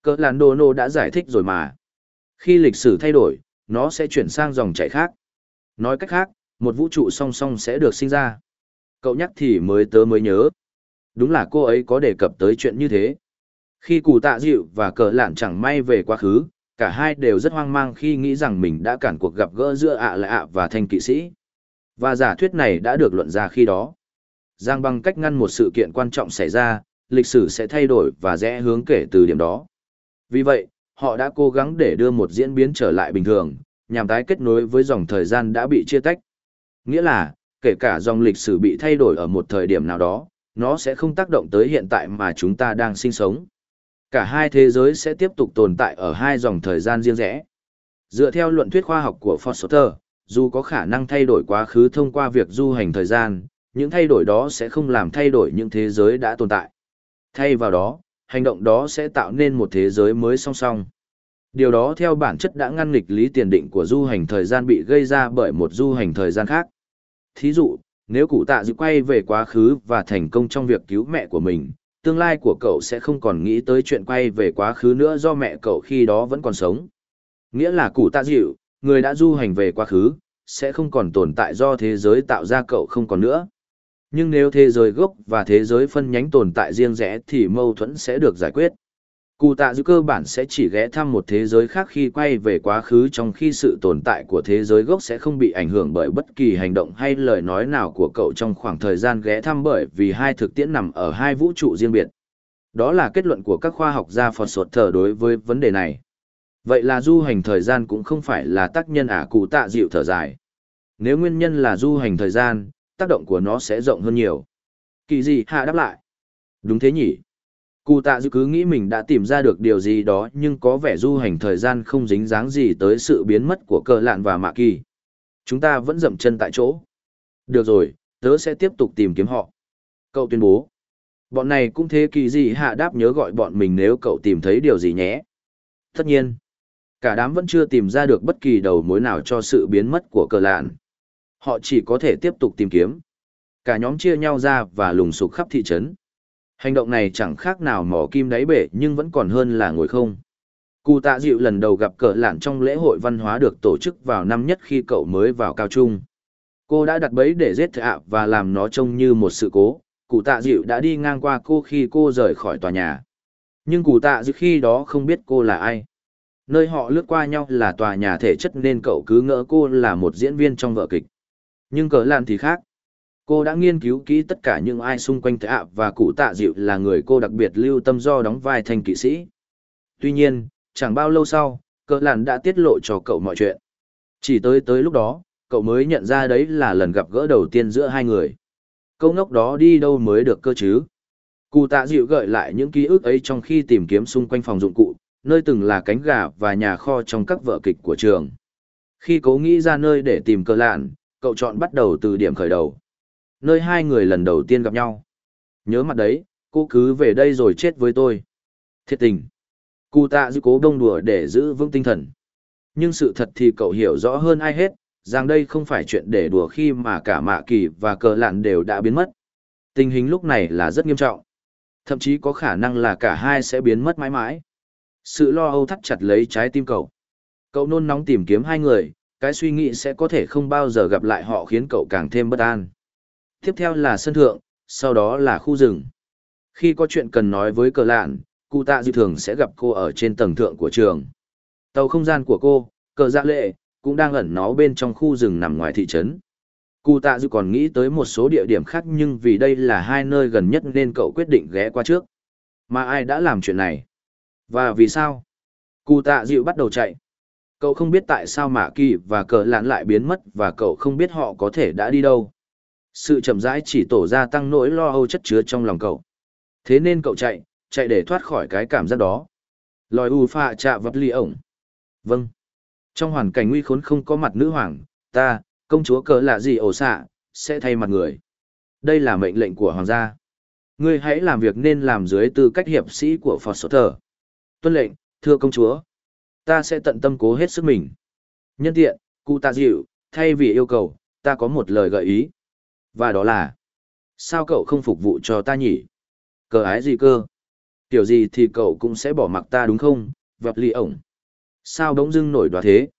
Cỡ làn đồ nô đã giải thích rồi mà. Khi lịch sử thay đổi, nó sẽ chuyển sang dòng chảy khác. Nói cách khác, một vũ trụ song song sẽ được sinh ra. Cậu nhắc thì mới tớ mới nhớ. Đúng là cô ấy có đề cập tới chuyện như thế. Khi cụ tạ dịu và cờ lạn chẳng may về quá khứ, cả hai đều rất hoang mang khi nghĩ rằng mình đã cản cuộc gặp gỡ giữa ạ à ạ và thanh kỵ sĩ. Và giả thuyết này đã được luận ra khi đó. Giang bằng cách ngăn một sự kiện quan trọng xảy ra, lịch sử sẽ thay đổi và rẽ hướng kể từ điểm đó. Vì vậy, họ đã cố gắng để đưa một diễn biến trở lại bình thường, nhằm tái kết nối với dòng thời gian đã bị chia tách. Nghĩa là, kể cả dòng lịch sử bị thay đổi ở một thời điểm nào đó, nó sẽ không tác động tới hiện tại mà chúng ta đang sinh sống. Cả hai thế giới sẽ tiếp tục tồn tại ở hai dòng thời gian riêng rẽ. Dựa theo luận thuyết khoa học của Foster, dù có khả năng thay đổi quá khứ thông qua việc du hành thời gian, những thay đổi đó sẽ không làm thay đổi những thế giới đã tồn tại. Thay vào đó, hành động đó sẽ tạo nên một thế giới mới song song. Điều đó theo bản chất đã ngăn nghịch lý tiền định của du hành thời gian bị gây ra bởi một du hành thời gian khác. Thí dụ, nếu cụ tạ dự quay về quá khứ và thành công trong việc cứu mẹ của mình, tương lai của cậu sẽ không còn nghĩ tới chuyện quay về quá khứ nữa do mẹ cậu khi đó vẫn còn sống. Nghĩa là cụ tạ dịu, người đã du hành về quá khứ, sẽ không còn tồn tại do thế giới tạo ra cậu không còn nữa. Nhưng nếu thế giới gốc và thế giới phân nhánh tồn tại riêng rẽ thì mâu thuẫn sẽ được giải quyết. Cụ tạ dư cơ bản sẽ chỉ ghé thăm một thế giới khác khi quay về quá khứ trong khi sự tồn tại của thế giới gốc sẽ không bị ảnh hưởng bởi bất kỳ hành động hay lời nói nào của cậu trong khoảng thời gian ghé thăm bởi vì hai thực tiễn nằm ở hai vũ trụ riêng biệt. Đó là kết luận của các khoa học gia Phật Sột thở đối với vấn đề này. Vậy là du hành thời gian cũng không phải là tác nhân ả cụ tạ dịu thở dài. Nếu nguyên nhân là du hành thời gian, tác động của nó sẽ rộng hơn nhiều. Kỳ gì hạ đáp lại. Đúng thế nhỉ. Cụ tạ dự cứ nghĩ mình đã tìm ra được điều gì đó nhưng có vẻ du hành thời gian không dính dáng gì tới sự biến mất của cờ lạn và mạ kỳ. Chúng ta vẫn dậm chân tại chỗ. Được rồi, tớ sẽ tiếp tục tìm kiếm họ. Cậu tuyên bố. Bọn này cũng thế kỳ gì hạ đáp nhớ gọi bọn mình nếu cậu tìm thấy điều gì nhé. Tất nhiên. Cả đám vẫn chưa tìm ra được bất kỳ đầu mối nào cho sự biến mất của cờ lạn. Họ chỉ có thể tiếp tục tìm kiếm. Cả nhóm chia nhau ra và lùng sục khắp thị trấn. Hành động này chẳng khác nào mỏ kim đáy bể nhưng vẫn còn hơn là ngồi không. Cụ tạ dịu lần đầu gặp cờ lạn trong lễ hội văn hóa được tổ chức vào năm nhất khi cậu mới vào cao trung. Cô đã đặt bẫy để giết thạ và làm nó trông như một sự cố. Cụ tạ dịu đã đi ngang qua cô khi cô rời khỏi tòa nhà. Nhưng cụ tạ dịu khi đó không biết cô là ai. Nơi họ lướt qua nhau là tòa nhà thể chất nên cậu cứ ngỡ cô là một diễn viên trong vở kịch. Nhưng cờ lạn thì khác. Cô đã nghiên cứu kỹ tất cả những ai xung quanh Tạ và cụ tạ dịu là người cô đặc biệt lưu tâm do đóng vai thành kỵ sĩ. Tuy nhiên, chẳng bao lâu sau, cờ lạn đã tiết lộ cho cậu mọi chuyện. Chỉ tới tới lúc đó, cậu mới nhận ra đấy là lần gặp gỡ đầu tiên giữa hai người. Câu ngốc đó đi đâu mới được cơ chứ? Cụ tạ dịu gợi lại những ký ức ấy trong khi tìm kiếm xung quanh phòng dụng cụ, nơi từng là cánh gà và nhà kho trong các vở kịch của trường. Khi cố nghĩ ra nơi để tìm cờ lạn, cậu chọn bắt đầu từ điểm khởi đầu. Nơi hai người lần đầu tiên gặp nhau. Nhớ mặt đấy, cô cứ về đây rồi chết với tôi. Thiệt tình. Cụ tạ giữ cố đông đùa để giữ vững tinh thần. Nhưng sự thật thì cậu hiểu rõ hơn ai hết, rằng đây không phải chuyện để đùa khi mà cả mạ kỳ và cờ lạn đều đã biến mất. Tình hình lúc này là rất nghiêm trọng. Thậm chí có khả năng là cả hai sẽ biến mất mãi mãi. Sự lo âu thắt chặt lấy trái tim cậu. Cậu nôn nóng tìm kiếm hai người, cái suy nghĩ sẽ có thể không bao giờ gặp lại họ khiến cậu càng thêm bất an. Tiếp theo là sân thượng, sau đó là khu rừng. Khi có chuyện cần nói với cờ lạn, cụ tạ dư thường sẽ gặp cô ở trên tầng thượng của trường. Tàu không gian của cô, cờ dạ lệ, cũng đang ẩn nó bên trong khu rừng nằm ngoài thị trấn. Cụ tạ dư còn nghĩ tới một số địa điểm khác nhưng vì đây là hai nơi gần nhất nên cậu quyết định ghé qua trước. Mà ai đã làm chuyện này? Và vì sao? Cụ tạ dịu bắt đầu chạy. Cậu không biết tại sao Mạ Kỳ và cờ lạn lại biến mất và cậu không biết họ có thể đã đi đâu. Sự chậm rãi chỉ tổ ra tăng nỗi lo âu chất chứa trong lòng cậu. Thế nên cậu chạy, chạy để thoát khỏi cái cảm giác đó. Lòi u pha chạ vấp ly ổng. Vâng. Trong hoàn cảnh nguy khốn không có mặt nữ hoàng, ta, công chúa cờ lạ gì ổ xạ, sẽ thay mặt người. Đây là mệnh lệnh của hoàng gia. Ngươi hãy làm việc nên làm dưới tư cách hiệp sĩ của Phật Sở Thờ. Tuân lệnh, thưa công chúa. Ta sẽ tận tâm cố hết sức mình. Nhân tiện, cụ tạ dịu, thay vì yêu cầu, ta có một lời gợi ý. Và đó là, sao cậu không phục vụ cho ta nhỉ? Cờ ái gì cơ? Kiểu gì thì cậu cũng sẽ bỏ mặc ta đúng không? Vập lì ổng. Sao đống dưng nổi đoá thế?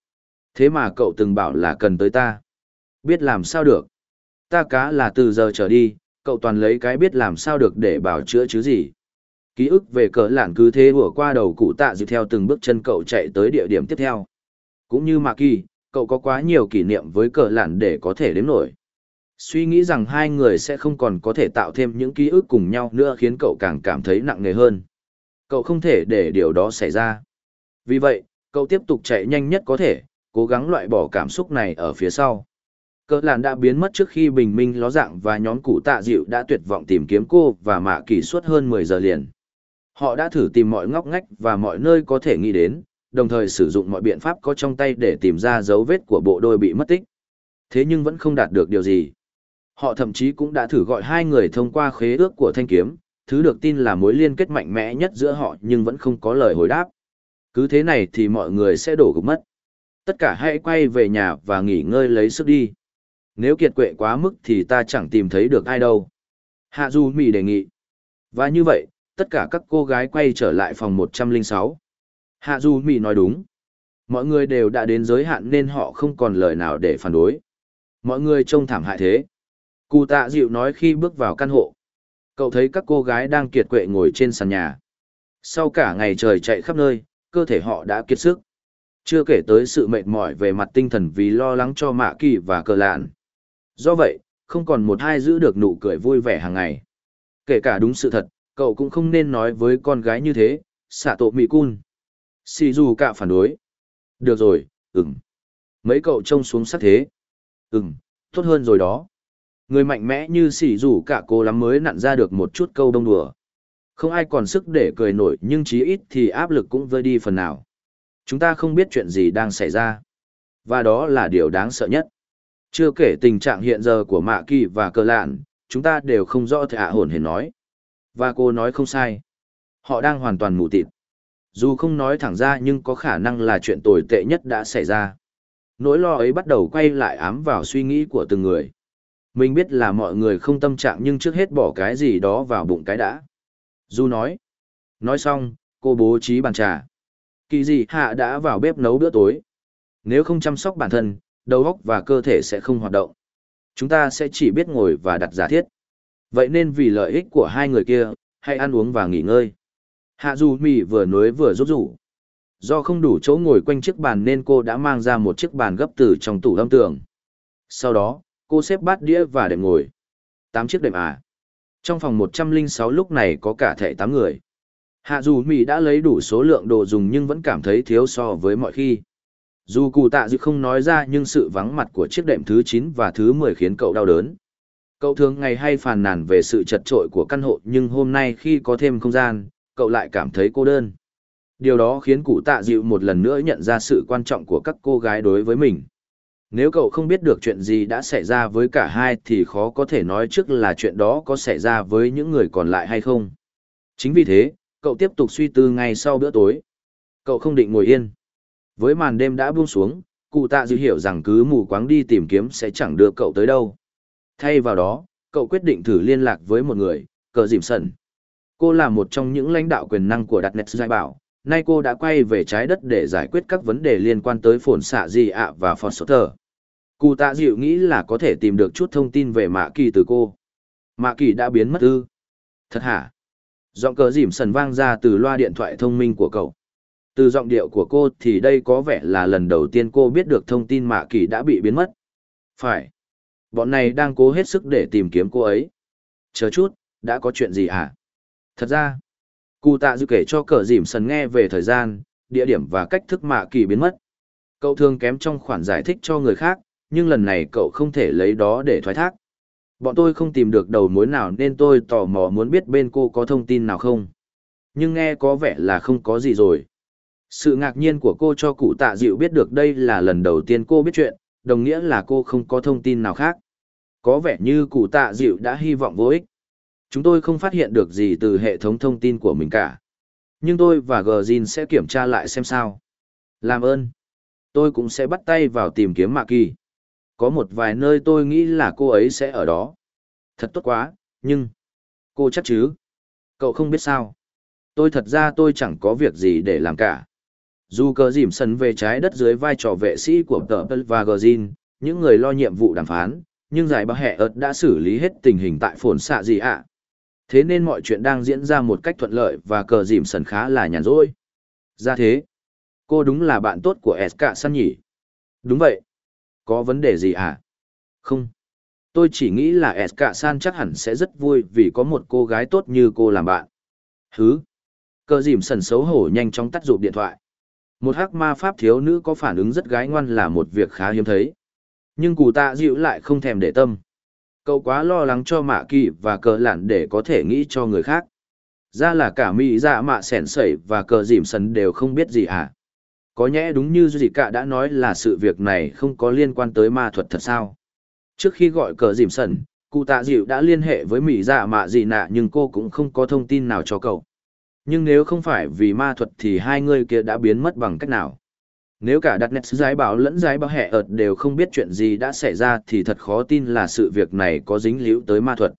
Thế mà cậu từng bảo là cần tới ta. Biết làm sao được? Ta cá là từ giờ trở đi, cậu toàn lấy cái biết làm sao được để bảo chữa chứ gì. Ký ức về cỡ lạn cứ thế vừa qua đầu cụ tạ dịu theo từng bước chân cậu chạy tới địa điểm tiếp theo. Cũng như Mạc Kỳ, cậu có quá nhiều kỷ niệm với cỡ lạn để có thể đếm nổi. Suy nghĩ rằng hai người sẽ không còn có thể tạo thêm những ký ức cùng nhau nữa khiến cậu càng cảm thấy nặng nề hơn. Cậu không thể để điều đó xảy ra. Vì vậy, cậu tiếp tục chạy nhanh nhất có thể, cố gắng loại bỏ cảm xúc này ở phía sau. Cỡ làn đã biến mất trước khi bình minh ló dạng và nhóm cụ tạ dịu đã tuyệt vọng tìm kiếm cô và mạ kỳ suốt hơn 10 giờ liền. Họ đã thử tìm mọi ngóc ngách và mọi nơi có thể nghĩ đến, đồng thời sử dụng mọi biện pháp có trong tay để tìm ra dấu vết của bộ đôi bị mất tích. Thế nhưng vẫn không đạt được điều gì. Họ thậm chí cũng đã thử gọi hai người thông qua khế ước của thanh kiếm, thứ được tin là mối liên kết mạnh mẽ nhất giữa họ nhưng vẫn không có lời hồi đáp. Cứ thế này thì mọi người sẽ đổ gục mất. Tất cả hãy quay về nhà và nghỉ ngơi lấy sức đi. Nếu kiệt quệ quá mức thì ta chẳng tìm thấy được ai đâu. Hạ Du Mỹ đề nghị. Và như vậy, tất cả các cô gái quay trở lại phòng 106. Hạ Du Mỹ nói đúng. Mọi người đều đã đến giới hạn nên họ không còn lời nào để phản đối. Mọi người trông thảm hại thế. Cụ tạ dịu nói khi bước vào căn hộ. Cậu thấy các cô gái đang kiệt quệ ngồi trên sàn nhà. Sau cả ngày trời chạy khắp nơi, cơ thể họ đã kiệt sức. Chưa kể tới sự mệt mỏi về mặt tinh thần vì lo lắng cho mạ kỳ và cờ lạn. Do vậy, không còn một ai giữ được nụ cười vui vẻ hàng ngày. Kể cả đúng sự thật, cậu cũng không nên nói với con gái như thế, xạ tổ mị cun. Xì dù cả phản đối. Được rồi, ừm. Mấy cậu trông xuống sắc thế. Ừm, tốt hơn rồi đó. Người mạnh mẽ như xì dù cả cô lắm mới nặn ra được một chút câu đông đùa. Không ai còn sức để cười nổi nhưng chí ít thì áp lực cũng vơi đi phần nào. Chúng ta không biết chuyện gì đang xảy ra. Và đó là điều đáng sợ nhất. Chưa kể tình trạng hiện giờ của Mạ Kỳ và Cơ Lạn, chúng ta đều không rõ thạ hồn hề nói. Và cô nói không sai. Họ đang hoàn toàn mù tịt. Dù không nói thẳng ra nhưng có khả năng là chuyện tồi tệ nhất đã xảy ra. Nỗi lo ấy bắt đầu quay lại ám vào suy nghĩ của từng người. Mình biết là mọi người không tâm trạng nhưng trước hết bỏ cái gì đó vào bụng cái đã. Du nói. Nói xong, cô bố trí bàn trà. Kỳ dị hạ đã vào bếp nấu bữa tối. Nếu không chăm sóc bản thân, đầu óc và cơ thể sẽ không hoạt động. Chúng ta sẽ chỉ biết ngồi và đặt giả thiết. Vậy nên vì lợi ích của hai người kia, hãy ăn uống và nghỉ ngơi. Hạ dù mì vừa nói vừa rút rủ. Do không đủ chỗ ngồi quanh chiếc bàn nên cô đã mang ra một chiếc bàn gấp từ trong tủ âm tường. Sau đó, cô xếp bát đĩa và đệm ngồi. Tám chiếc đệm à. Trong phòng 106 lúc này có cả thẻ 8 người. Hạ dù Mỹ đã lấy đủ số lượng đồ dùng nhưng vẫn cảm thấy thiếu so với mọi khi. Dù cụ tạ dự không nói ra nhưng sự vắng mặt của chiếc đệm thứ 9 và thứ 10 khiến cậu đau đớn. Cậu thường ngày hay phàn nàn về sự chật trội của căn hộ nhưng hôm nay khi có thêm không gian, cậu lại cảm thấy cô đơn. Điều đó khiến cụ tạ dịu một lần nữa nhận ra sự quan trọng của các cô gái đối với mình. Nếu cậu không biết được chuyện gì đã xảy ra với cả hai thì khó có thể nói trước là chuyện đó có xảy ra với những người còn lại hay không. Chính vì thế, cậu tiếp tục suy tư ngay sau bữa tối. Cậu không định ngồi yên. Với màn đêm đã buông xuống, cụ tạ dịu hiểu rằng cứ mù quáng đi tìm kiếm sẽ chẳng đưa cậu tới đâu. Thay vào đó, cậu quyết định thử liên lạc với một người, cờ dìm sần. Cô là một trong những lãnh đạo quyền năng của Đặt Net Giải Bảo, nay cô đã quay về trái đất để giải quyết các vấn đề liên quan tới phồn xạ di ạ và phòn sốt thờ. Cụ tạ dịu nghĩ là có thể tìm được chút thông tin về mạ kỳ từ cô. Mạ kỳ đã biến mất ư? Thật hả? Giọng cờ dìm sần vang ra từ loa điện thoại thông minh của cậu. Từ giọng điệu của cô thì đây có vẻ là lần đầu tiên cô biết được thông tin mạ kỳ đã bị biến mất. Phải. Bọn này đang cố hết sức để tìm kiếm cô ấy. Chờ chút, đã có chuyện gì hả? Thật ra, cụ tạ dư kể cho cờ dìm sần nghe về thời gian, địa điểm và cách thức mạ kỳ biến mất. Cậu thường kém trong khoản giải thích cho người khác, nhưng lần này cậu không thể lấy đó để thoái thác. Bọn tôi không tìm được đầu mối nào nên tôi tò mò muốn biết bên cô có thông tin nào không. Nhưng nghe có vẻ là không có gì rồi. Sự ngạc nhiên của cô cho cụ tạ dịu biết được đây là lần đầu tiên cô biết chuyện, đồng nghĩa là cô không có thông tin nào khác. Có vẻ như cụ tạ dịu đã hy vọng vô ích. Chúng tôi không phát hiện được gì từ hệ thống thông tin của mình cả. Nhưng tôi và Gjin sẽ kiểm tra lại xem sao. Làm ơn. Tôi cũng sẽ bắt tay vào tìm kiếm Mạc Kỳ. Có một vài nơi tôi nghĩ là cô ấy sẽ ở đó. Thật tốt quá, nhưng... Cô chắc chứ? Cậu không biết sao. Tôi thật ra tôi chẳng có việc gì để làm cả. Dù cờ dìm sân về trái đất dưới vai trò vệ sĩ của tờ và Gjin, những người lo nhiệm vụ đàm phán, nhưng giải bà hẹ ớt đã xử lý hết tình hình tại phồn xạ gì ạ. Thế nên mọi chuyện đang diễn ra một cách thuận lợi và cờ dìm sân khá là nhàn rỗi. Ra thế, cô đúng là bạn tốt của SK săn nhỉ? Đúng vậy. Có vấn đề gì à? Không. Tôi chỉ nghĩ là SK San chắc hẳn sẽ rất vui vì có một cô gái tốt như cô làm bạn. Hứ. Cờ dìm sần xấu hổ nhanh chóng tắt rụp điện thoại. Một hắc ma pháp thiếu nữ có phản ứng rất gái ngoan là một việc khá hiếm thấy. Nhưng cụ tạ dịu lại không thèm để tâm. Cậu quá lo lắng cho mạ kỳ và cờ lạn để có thể nghĩ cho người khác. Ra là cả mỹ dạ mạ sẻn sẩy và cờ dìm sần đều không biết gì à. Có nhẽ đúng như gì cả đã nói là sự việc này không có liên quan tới ma thuật thật sao. Trước khi gọi cờ dìm sần, cụ tạ dịu đã liên hệ với mỹ dạ mạ gì nạ nhưng cô cũng không có thông tin nào cho cậu. Nhưng nếu không phải vì ma thuật thì hai người kia đã biến mất bằng cách nào? Nếu cả đặt nét giái báo lẫn giái báo hẹ ợt đều không biết chuyện gì đã xảy ra thì thật khó tin là sự việc này có dính líu tới ma thuật.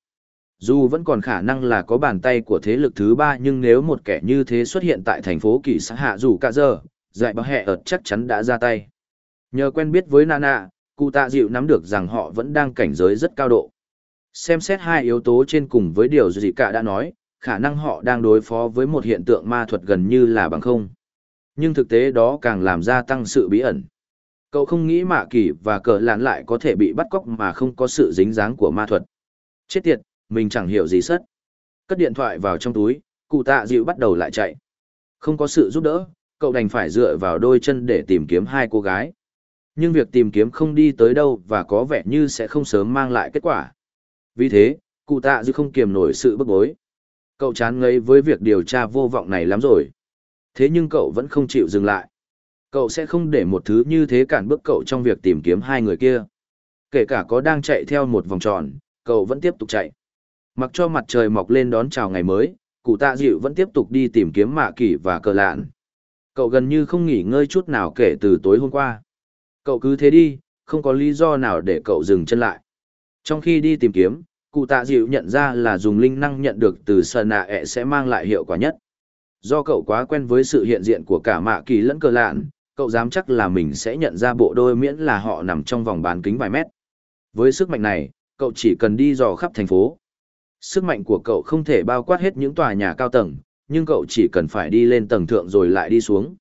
Dù vẫn còn khả năng là có bàn tay của thế lực thứ ba nhưng nếu một kẻ như thế xuất hiện tại thành phố kỳ xã hạ dù cả giờ, giải báo hẹ ợt chắc chắn đã ra tay. Nhờ quen biết với Nana, cụ tạ dịu nắm được rằng họ vẫn đang cảnh giới rất cao độ. Xem xét hai yếu tố trên cùng với điều gì cả đã nói, khả năng họ đang đối phó với một hiện tượng ma thuật gần như là bằng không. Nhưng thực tế đó càng làm gia tăng sự bí ẩn. Cậu không nghĩ mạ kỳ và cờ lạn lại có thể bị bắt cóc mà không có sự dính dáng của ma thuật. Chết tiệt, mình chẳng hiểu gì sất. Cất điện thoại vào trong túi, cụ tạ dịu bắt đầu lại chạy. Không có sự giúp đỡ, cậu đành phải dựa vào đôi chân để tìm kiếm hai cô gái. Nhưng việc tìm kiếm không đi tới đâu và có vẻ như sẽ không sớm mang lại kết quả. Vì thế, cụ tạ dịu không kiềm nổi sự bức bối. Cậu chán ngấy với việc điều tra vô vọng này lắm rồi. Thế nhưng cậu vẫn không chịu dừng lại. Cậu sẽ không để một thứ như thế cản bước cậu trong việc tìm kiếm hai người kia. Kể cả có đang chạy theo một vòng tròn, cậu vẫn tiếp tục chạy. Mặc cho mặt trời mọc lên đón chào ngày mới, cụ tạ dịu vẫn tiếp tục đi tìm kiếm mạ kỷ và cờ lạn. Cậu gần như không nghỉ ngơi chút nào kể từ tối hôm qua. Cậu cứ thế đi, không có lý do nào để cậu dừng chân lại. Trong khi đi tìm kiếm, cụ tạ dịu nhận ra là dùng linh năng nhận được từ sờ nạ ẹ e sẽ mang lại hiệu quả nhất. Do cậu quá quen với sự hiện diện của cả mạ kỳ lẫn cờ lạn, cậu dám chắc là mình sẽ nhận ra bộ đôi miễn là họ nằm trong vòng bán kính vài mét. Với sức mạnh này, cậu chỉ cần đi dò khắp thành phố. Sức mạnh của cậu không thể bao quát hết những tòa nhà cao tầng, nhưng cậu chỉ cần phải đi lên tầng thượng rồi lại đi xuống.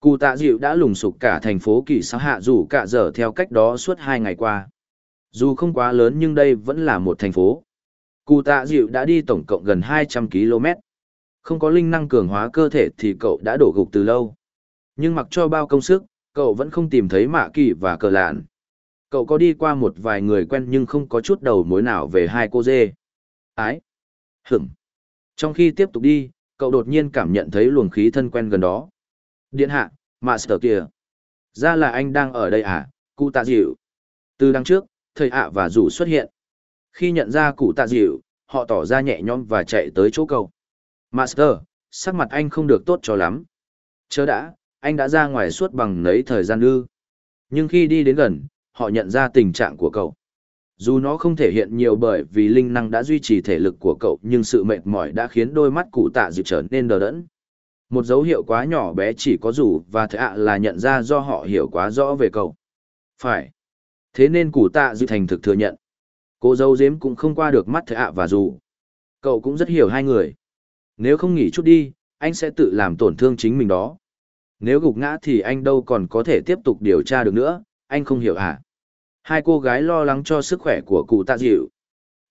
Cụ tạ dịu đã lùng sục cả thành phố kỳ xã hạ dù cả giờ theo cách đó suốt hai ngày qua. Dù không quá lớn nhưng đây vẫn là một thành phố. Cụ tạ dịu đã đi tổng cộng gần 200 km. Không có linh năng cường hóa cơ thể thì cậu đã đổ gục từ lâu. Nhưng mặc cho bao công sức, cậu vẫn không tìm thấy mạ kỳ và cờ lạn. Cậu có đi qua một vài người quen nhưng không có chút đầu mối nào về hai cô dê. Ái. Hửng. Trong khi tiếp tục đi, cậu đột nhiên cảm nhận thấy luồng khí thân quen gần đó. Điện hạ, Master kìa. Ra là anh đang ở đây à, cụ tạ dịu. Từ đằng trước, thầy ạ và rủ xuất hiện. Khi nhận ra cụ tạ dịu, họ tỏ ra nhẹ nhõm và chạy tới chỗ cậu. Master, sắc mặt anh không được tốt cho lắm. Chớ đã, anh đã ra ngoài suốt bằng nấy thời gian ư. Nhưng khi đi đến gần, họ nhận ra tình trạng của cậu. Dù nó không thể hiện nhiều bởi vì linh năng đã duy trì thể lực của cậu nhưng sự mệt mỏi đã khiến đôi mắt cụ tạ dịu trở nên đờ đẫn. Một dấu hiệu quá nhỏ bé chỉ có rủ và thệ ạ là nhận ra do họ hiểu quá rõ về cậu. Phải. Thế nên cụ tạ dư thành thực thừa nhận. Cô dâu dếm cũng không qua được mắt thợ ạ và dù Cậu cũng rất hiểu hai người. Nếu không nghỉ chút đi, anh sẽ tự làm tổn thương chính mình đó. Nếu gục ngã thì anh đâu còn có thể tiếp tục điều tra được nữa, anh không hiểu à? Hai cô gái lo lắng cho sức khỏe của cụ tạ dịu.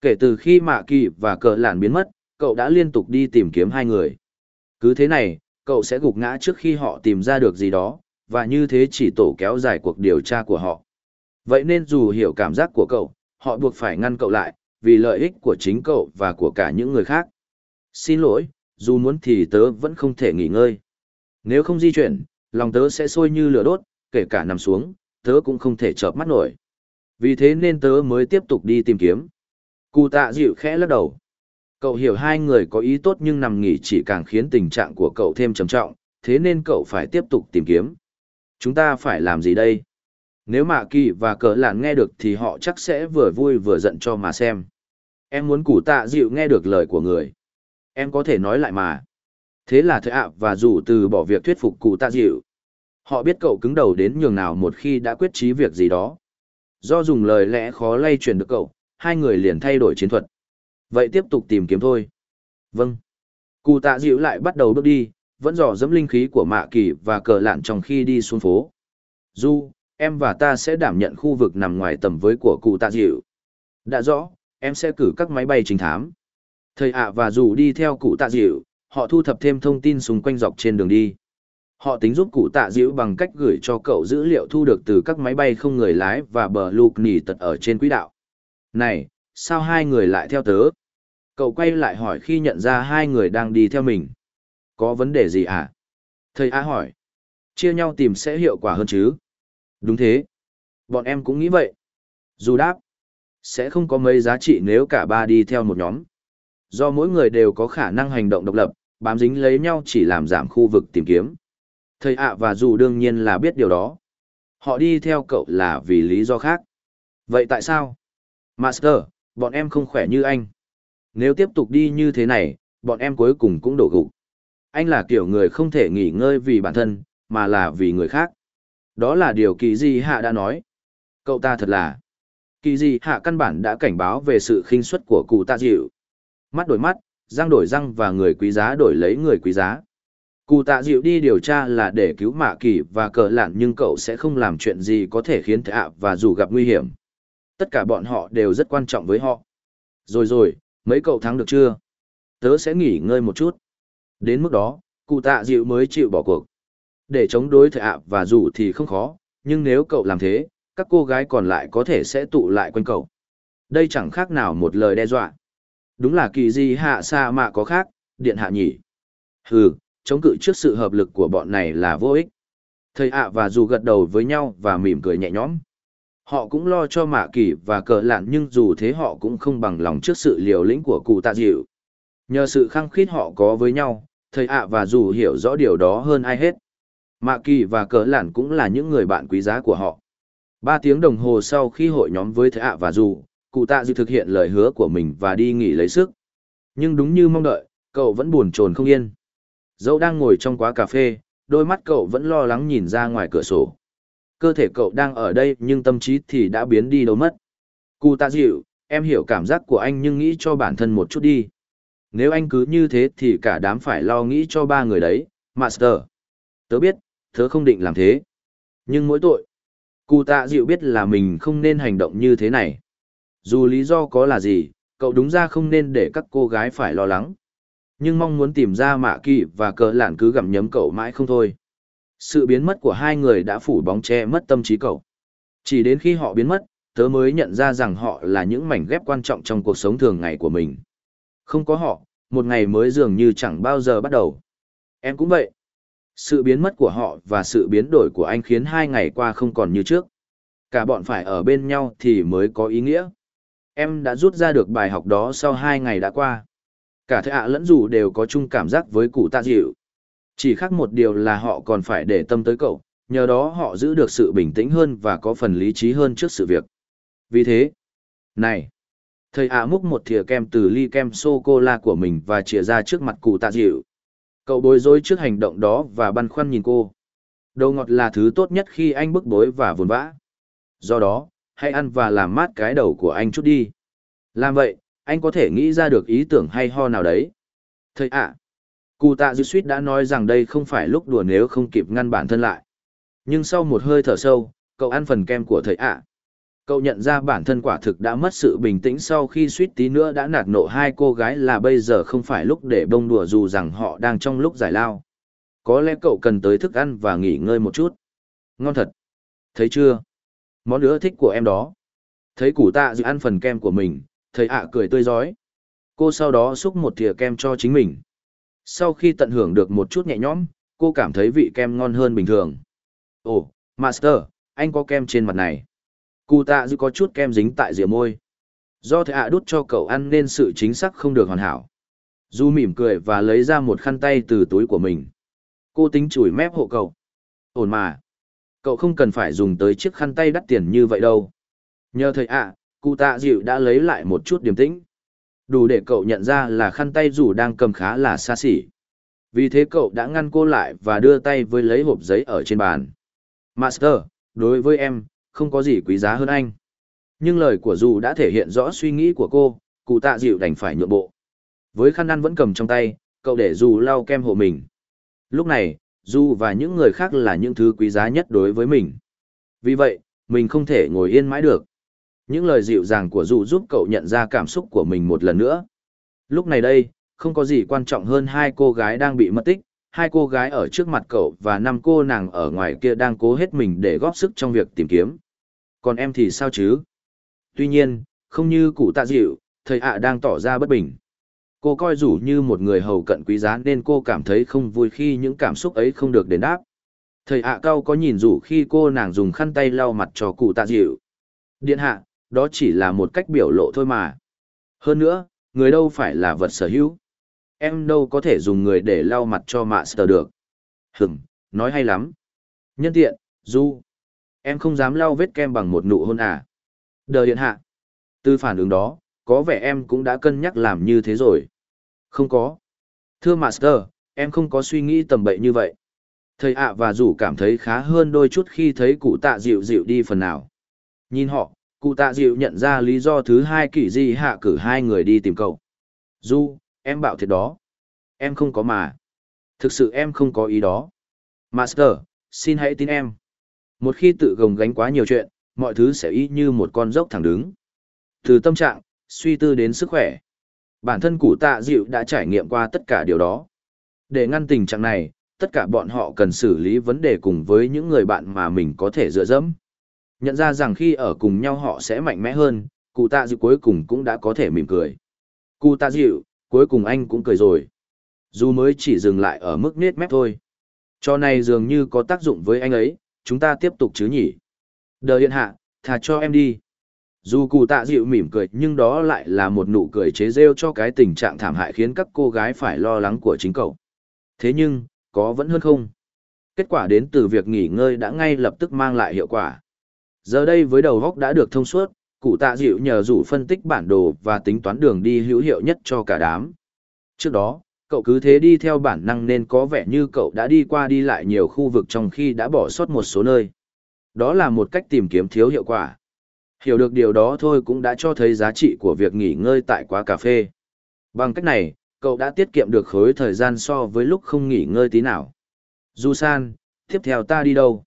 Kể từ khi mạ kỳ và cờ lản biến mất, cậu đã liên tục đi tìm kiếm hai người. Cứ thế này, cậu sẽ gục ngã trước khi họ tìm ra được gì đó, và như thế chỉ tổ kéo dài cuộc điều tra của họ. Vậy nên dù hiểu cảm giác của cậu, họ buộc phải ngăn cậu lại, vì lợi ích của chính cậu và của cả những người khác. Xin lỗi, dù muốn thì tớ vẫn không thể nghỉ ngơi. Nếu không di chuyển, lòng tớ sẽ sôi như lửa đốt, kể cả nằm xuống, tớ cũng không thể chợp mắt nổi. Vì thế nên tớ mới tiếp tục đi tìm kiếm. Cụ tạ dịu khẽ lắc đầu. Cậu hiểu hai người có ý tốt nhưng nằm nghỉ chỉ càng khiến tình trạng của cậu thêm trầm trọng, thế nên cậu phải tiếp tục tìm kiếm. Chúng ta phải làm gì đây? Nếu Mạ Kỳ và cờ lạn nghe được thì họ chắc sẽ vừa vui vừa giận cho mà xem. Em muốn cụ tạ dịu nghe được lời của người. Em có thể nói lại mà. Thế là thợ ạ và rủ từ bỏ việc thuyết phục cụ tạ dịu. Họ biết cậu cứng đầu đến nhường nào một khi đã quyết trí việc gì đó. Do dùng lời lẽ khó lay truyền được cậu, hai người liền thay đổi chiến thuật. Vậy tiếp tục tìm kiếm thôi. Vâng. Cụ tạ dịu lại bắt đầu bước đi, vẫn dò dẫm linh khí của mạ kỳ và cờ lạn trong khi đi xuống phố. Du, em và ta sẽ đảm nhận khu vực nằm ngoài tầm với của cụ tạ dịu. Đã rõ, em sẽ cử các máy bay trình thám. Thầy ạ và dù đi theo cụ tạ dịu, họ thu thập thêm thông tin xung quanh dọc trên đường đi. Họ tính giúp cụ tạ dịu bằng cách gửi cho cậu dữ liệu thu được từ các máy bay không người lái và bờ lục nỉ tật ở trên quỹ đạo. Này, sao hai người lại theo tớ? Cậu quay lại hỏi khi nhận ra hai người đang đi theo mình. Có vấn đề gì à? Thầy A hỏi. Chia nhau tìm sẽ hiệu quả hơn chứ? Đúng thế. Bọn em cũng nghĩ vậy. Dù đáp, sẽ không có mấy giá trị nếu cả ba đi theo một nhóm. Do mỗi người đều có khả năng hành động độc lập, bám dính lấy nhau chỉ làm giảm khu vực tìm kiếm. Thầy ạ và dù đương nhiên là biết điều đó. Họ đi theo cậu là vì lý do khác. Vậy tại sao? Master, bọn em không khỏe như anh. Nếu tiếp tục đi như thế này, bọn em cuối cùng cũng đổ gục. Anh là kiểu người không thể nghỉ ngơi vì bản thân, mà là vì người khác. Đó là điều kỳ di hạ đã nói. Cậu ta thật là Kỳ gì hạ căn bản đã cảnh báo về sự khinh suất của cụ tạ dịu. Mắt đổi mắt, răng đổi răng và người quý giá đổi lấy người quý giá. Cụ tạ dịu đi điều tra là để cứu mạ kỳ và cờ lạn nhưng cậu sẽ không làm chuyện gì có thể khiến thạ và dù gặp nguy hiểm. Tất cả bọn họ đều rất quan trọng với họ. Rồi rồi, mấy cậu thắng được chưa? Tớ sẽ nghỉ ngơi một chút. Đến mức đó, cụ tạ dịu mới chịu bỏ cuộc. Để chống đối thạ và dù thì không khó, nhưng nếu cậu làm thế, các cô gái còn lại có thể sẽ tụ lại quanh cậu. Đây chẳng khác nào một lời đe dọa. Đúng là kỳ di hạ sa mạ có khác, điện hạ nhỉ. Hừ, chống cự trước sự hợp lực của bọn này là vô ích. Thầy ạ và dù gật đầu với nhau và mỉm cười nhẹ nhõm. Họ cũng lo cho mạ kỳ và cờ lạn nhưng dù thế họ cũng không bằng lòng trước sự liều lĩnh của cụ tạ dịu. Nhờ sự khăng khít họ có với nhau, thầy ạ và dù hiểu rõ điều đó hơn ai hết. Mạ kỳ và cờ lản cũng là những người bạn quý giá của họ. Ba tiếng đồng hồ sau khi hội nhóm với Thế ạ và dù, cụ tạ dịu thực hiện lời hứa của mình và đi nghỉ lấy sức. Nhưng đúng như mong đợi, cậu vẫn buồn chồn không yên. Dẫu đang ngồi trong quán cà phê, đôi mắt cậu vẫn lo lắng nhìn ra ngoài cửa sổ. Cơ thể cậu đang ở đây nhưng tâm trí thì đã biến đi đâu mất. Cụ tạ dịu, em hiểu cảm giác của anh nhưng nghĩ cho bản thân một chút đi. Nếu anh cứ như thế thì cả đám phải lo nghĩ cho ba người đấy, Master. Tớ biết, tớ không định làm thế. Nhưng mỗi tội. Cụ tạ dịu biết là mình không nên hành động như thế này. Dù lý do có là gì, cậu đúng ra không nên để các cô gái phải lo lắng nhưng mong muốn tìm ra mạ kỳ và cờ lạn cứ gặm nhấm cậu mãi không thôi sự biến mất của hai người đã phủ bóng che mất tâm trí cậu chỉ đến khi họ biến mất tớ mới nhận ra rằng họ là những mảnh ghép quan trọng trong cuộc sống thường ngày của mình không có họ một ngày mới dường như chẳng bao giờ bắt đầu em cũng vậy sự biến mất của họ và sự biến đổi của anh khiến hai ngày qua không còn như trước cả bọn phải ở bên nhau thì mới có ý nghĩa em đã rút ra được bài học đó sau hai ngày đã qua Cả thệ ạ lẫn dù đều có chung cảm giác với cụ tạ dịu. Chỉ khác một điều là họ còn phải để tâm tới cậu, nhờ đó họ giữ được sự bình tĩnh hơn và có phần lý trí hơn trước sự việc. Vì thế, này, thầy ạ múc một thìa kem từ ly kem sô-cô-la của mình và chìa ra trước mặt cụ tạ dịu. Cậu bối rối trước hành động đó và băn khoăn nhìn cô. Đầu ngọt là thứ tốt nhất khi anh bức bối và vồn vã. Do đó, hãy ăn và làm mát cái đầu của anh chút đi. Làm vậy, anh có thể nghĩ ra được ý tưởng hay ho nào đấy. Thầy ạ, cụ tạ dư suýt đã nói rằng đây không phải lúc đùa nếu không kịp ngăn bản thân lại. Nhưng sau một hơi thở sâu, cậu ăn phần kem của thầy ạ. Cậu nhận ra bản thân quả thực đã mất sự bình tĩnh sau khi suýt tí nữa đã nạt nộ hai cô gái là bây giờ không phải lúc để bông đùa dù rằng họ đang trong lúc giải lao. Có lẽ cậu cần tới thức ăn và nghỉ ngơi một chút. Ngon thật. Thấy chưa? Món nữa thích của em đó. Thấy củ tạ dự ăn phần kem của mình, thầy ạ cười tươi rói. Cô sau đó xúc một thìa kem cho chính mình. Sau khi tận hưởng được một chút nhẹ nhõm, cô cảm thấy vị kem ngon hơn bình thường. Ồ, Master, anh có kem trên mặt này. Cụ tạ dư có chút kem dính tại rìa môi. Do thầy ạ đút cho cậu ăn nên sự chính xác không được hoàn hảo. Du mỉm cười và lấy ra một khăn tay từ túi của mình. Cô tính chùi mép hộ cậu. Ổn mà. Cậu không cần phải dùng tới chiếc khăn tay đắt tiền như vậy đâu. Nhờ thầy ạ, cụ tạ dịu đã lấy lại một chút điềm tĩnh đủ để cậu nhận ra là khăn tay dù đang cầm khá là xa xỉ vì thế cậu đã ngăn cô lại và đưa tay với lấy hộp giấy ở trên bàn master đối với em không có gì quý giá hơn anh. Nhưng lời của dù đã thể hiện rõ suy nghĩ của cô cụ tạ dịu đành phải nhượng bộ. Với khăn ăn vẫn cầm trong tay cậu để dù lau kem hộ mình. Lúc này dù và những người khác là những thứ quý giá nhất đối với mình. Vì vậy mình không thể ngồi yên mãi được. Những lời dịu dàng của dù giúp cậu nhận ra cảm xúc của mình một lần nữa. Lúc này đây, không có gì quan trọng hơn hai cô gái đang bị mất tích, hai cô gái ở trước mặt cậu và năm cô nàng ở ngoài kia đang cố hết mình để góp sức trong việc tìm kiếm. Còn em thì sao chứ? Tuy nhiên, không như cụ tạ dịu, thầy ạ đang tỏ ra bất bình. Cô coi rủ như một người hầu cận quý giá nên cô cảm thấy không vui khi những cảm xúc ấy không được đền đáp. Thầy ạ cao có nhìn rủ khi cô nàng dùng khăn tay lau mặt cho cụ tạ dịu. Điện hạ, đó chỉ là một cách biểu lộ thôi mà. Hơn nữa, người đâu phải là vật sở hữu. Em đâu có thể dùng người để lau mặt cho mạ sờ được. Hửm, nói hay lắm. Nhân tiện, Du. Em không dám lau vết kem bằng một nụ hôn à. Đờ điện hạ. Từ phản ứng đó, có vẻ em cũng đã cân nhắc làm như thế rồi. Không có. Thưa Master, em không có suy nghĩ tầm bậy như vậy. Thầy ạ và rủ cảm thấy khá hơn đôi chút khi thấy cụ tạ dịu dịu đi phần nào. Nhìn họ, Cụ tạ dịu nhận ra lý do thứ hai kỳ di hạ cử hai người đi tìm cậu. Du, em bảo thiệt đó. Em không có mà. Thực sự em không có ý đó. Master, xin hãy tin em. Một khi tự gồng gánh quá nhiều chuyện, mọi thứ sẽ y như một con dốc thẳng đứng. Từ tâm trạng, suy tư đến sức khỏe. Bản thân cụ tạ dịu đã trải nghiệm qua tất cả điều đó. Để ngăn tình trạng này, tất cả bọn họ cần xử lý vấn đề cùng với những người bạn mà mình có thể dựa dẫm. Nhận ra rằng khi ở cùng nhau họ sẽ mạnh mẽ hơn, cụ tạ dịu cuối cùng cũng đã có thể mỉm cười. Cụ tạ dịu, cuối cùng anh cũng cười rồi. Dù mới chỉ dừng lại ở mức nết mép thôi. Cho này dường như có tác dụng với anh ấy, chúng ta tiếp tục chứ nhỉ. Đờ hiện hạ, thà cho em đi. Dù cụ tạ dịu mỉm cười nhưng đó lại là một nụ cười chế rêu cho cái tình trạng thảm hại khiến các cô gái phải lo lắng của chính cậu. Thế nhưng, có vẫn hơn không? Kết quả đến từ việc nghỉ ngơi đã ngay lập tức mang lại hiệu quả. Giờ đây với đầu góc đã được thông suốt, cụ tạ dịu nhờ rủ phân tích bản đồ và tính toán đường đi hữu hiệu nhất cho cả đám. Trước đó, cậu cứ thế đi theo bản năng nên có vẻ như cậu đã đi qua đi lại nhiều khu vực trong khi đã bỏ sót một số nơi. Đó là một cách tìm kiếm thiếu hiệu quả. Hiểu được điều đó thôi cũng đã cho thấy giá trị của việc nghỉ ngơi tại quán cà phê. Bằng cách này, cậu đã tiết kiệm được khối thời gian so với lúc không nghỉ ngơi tí nào. Du San, tiếp theo ta đi đâu?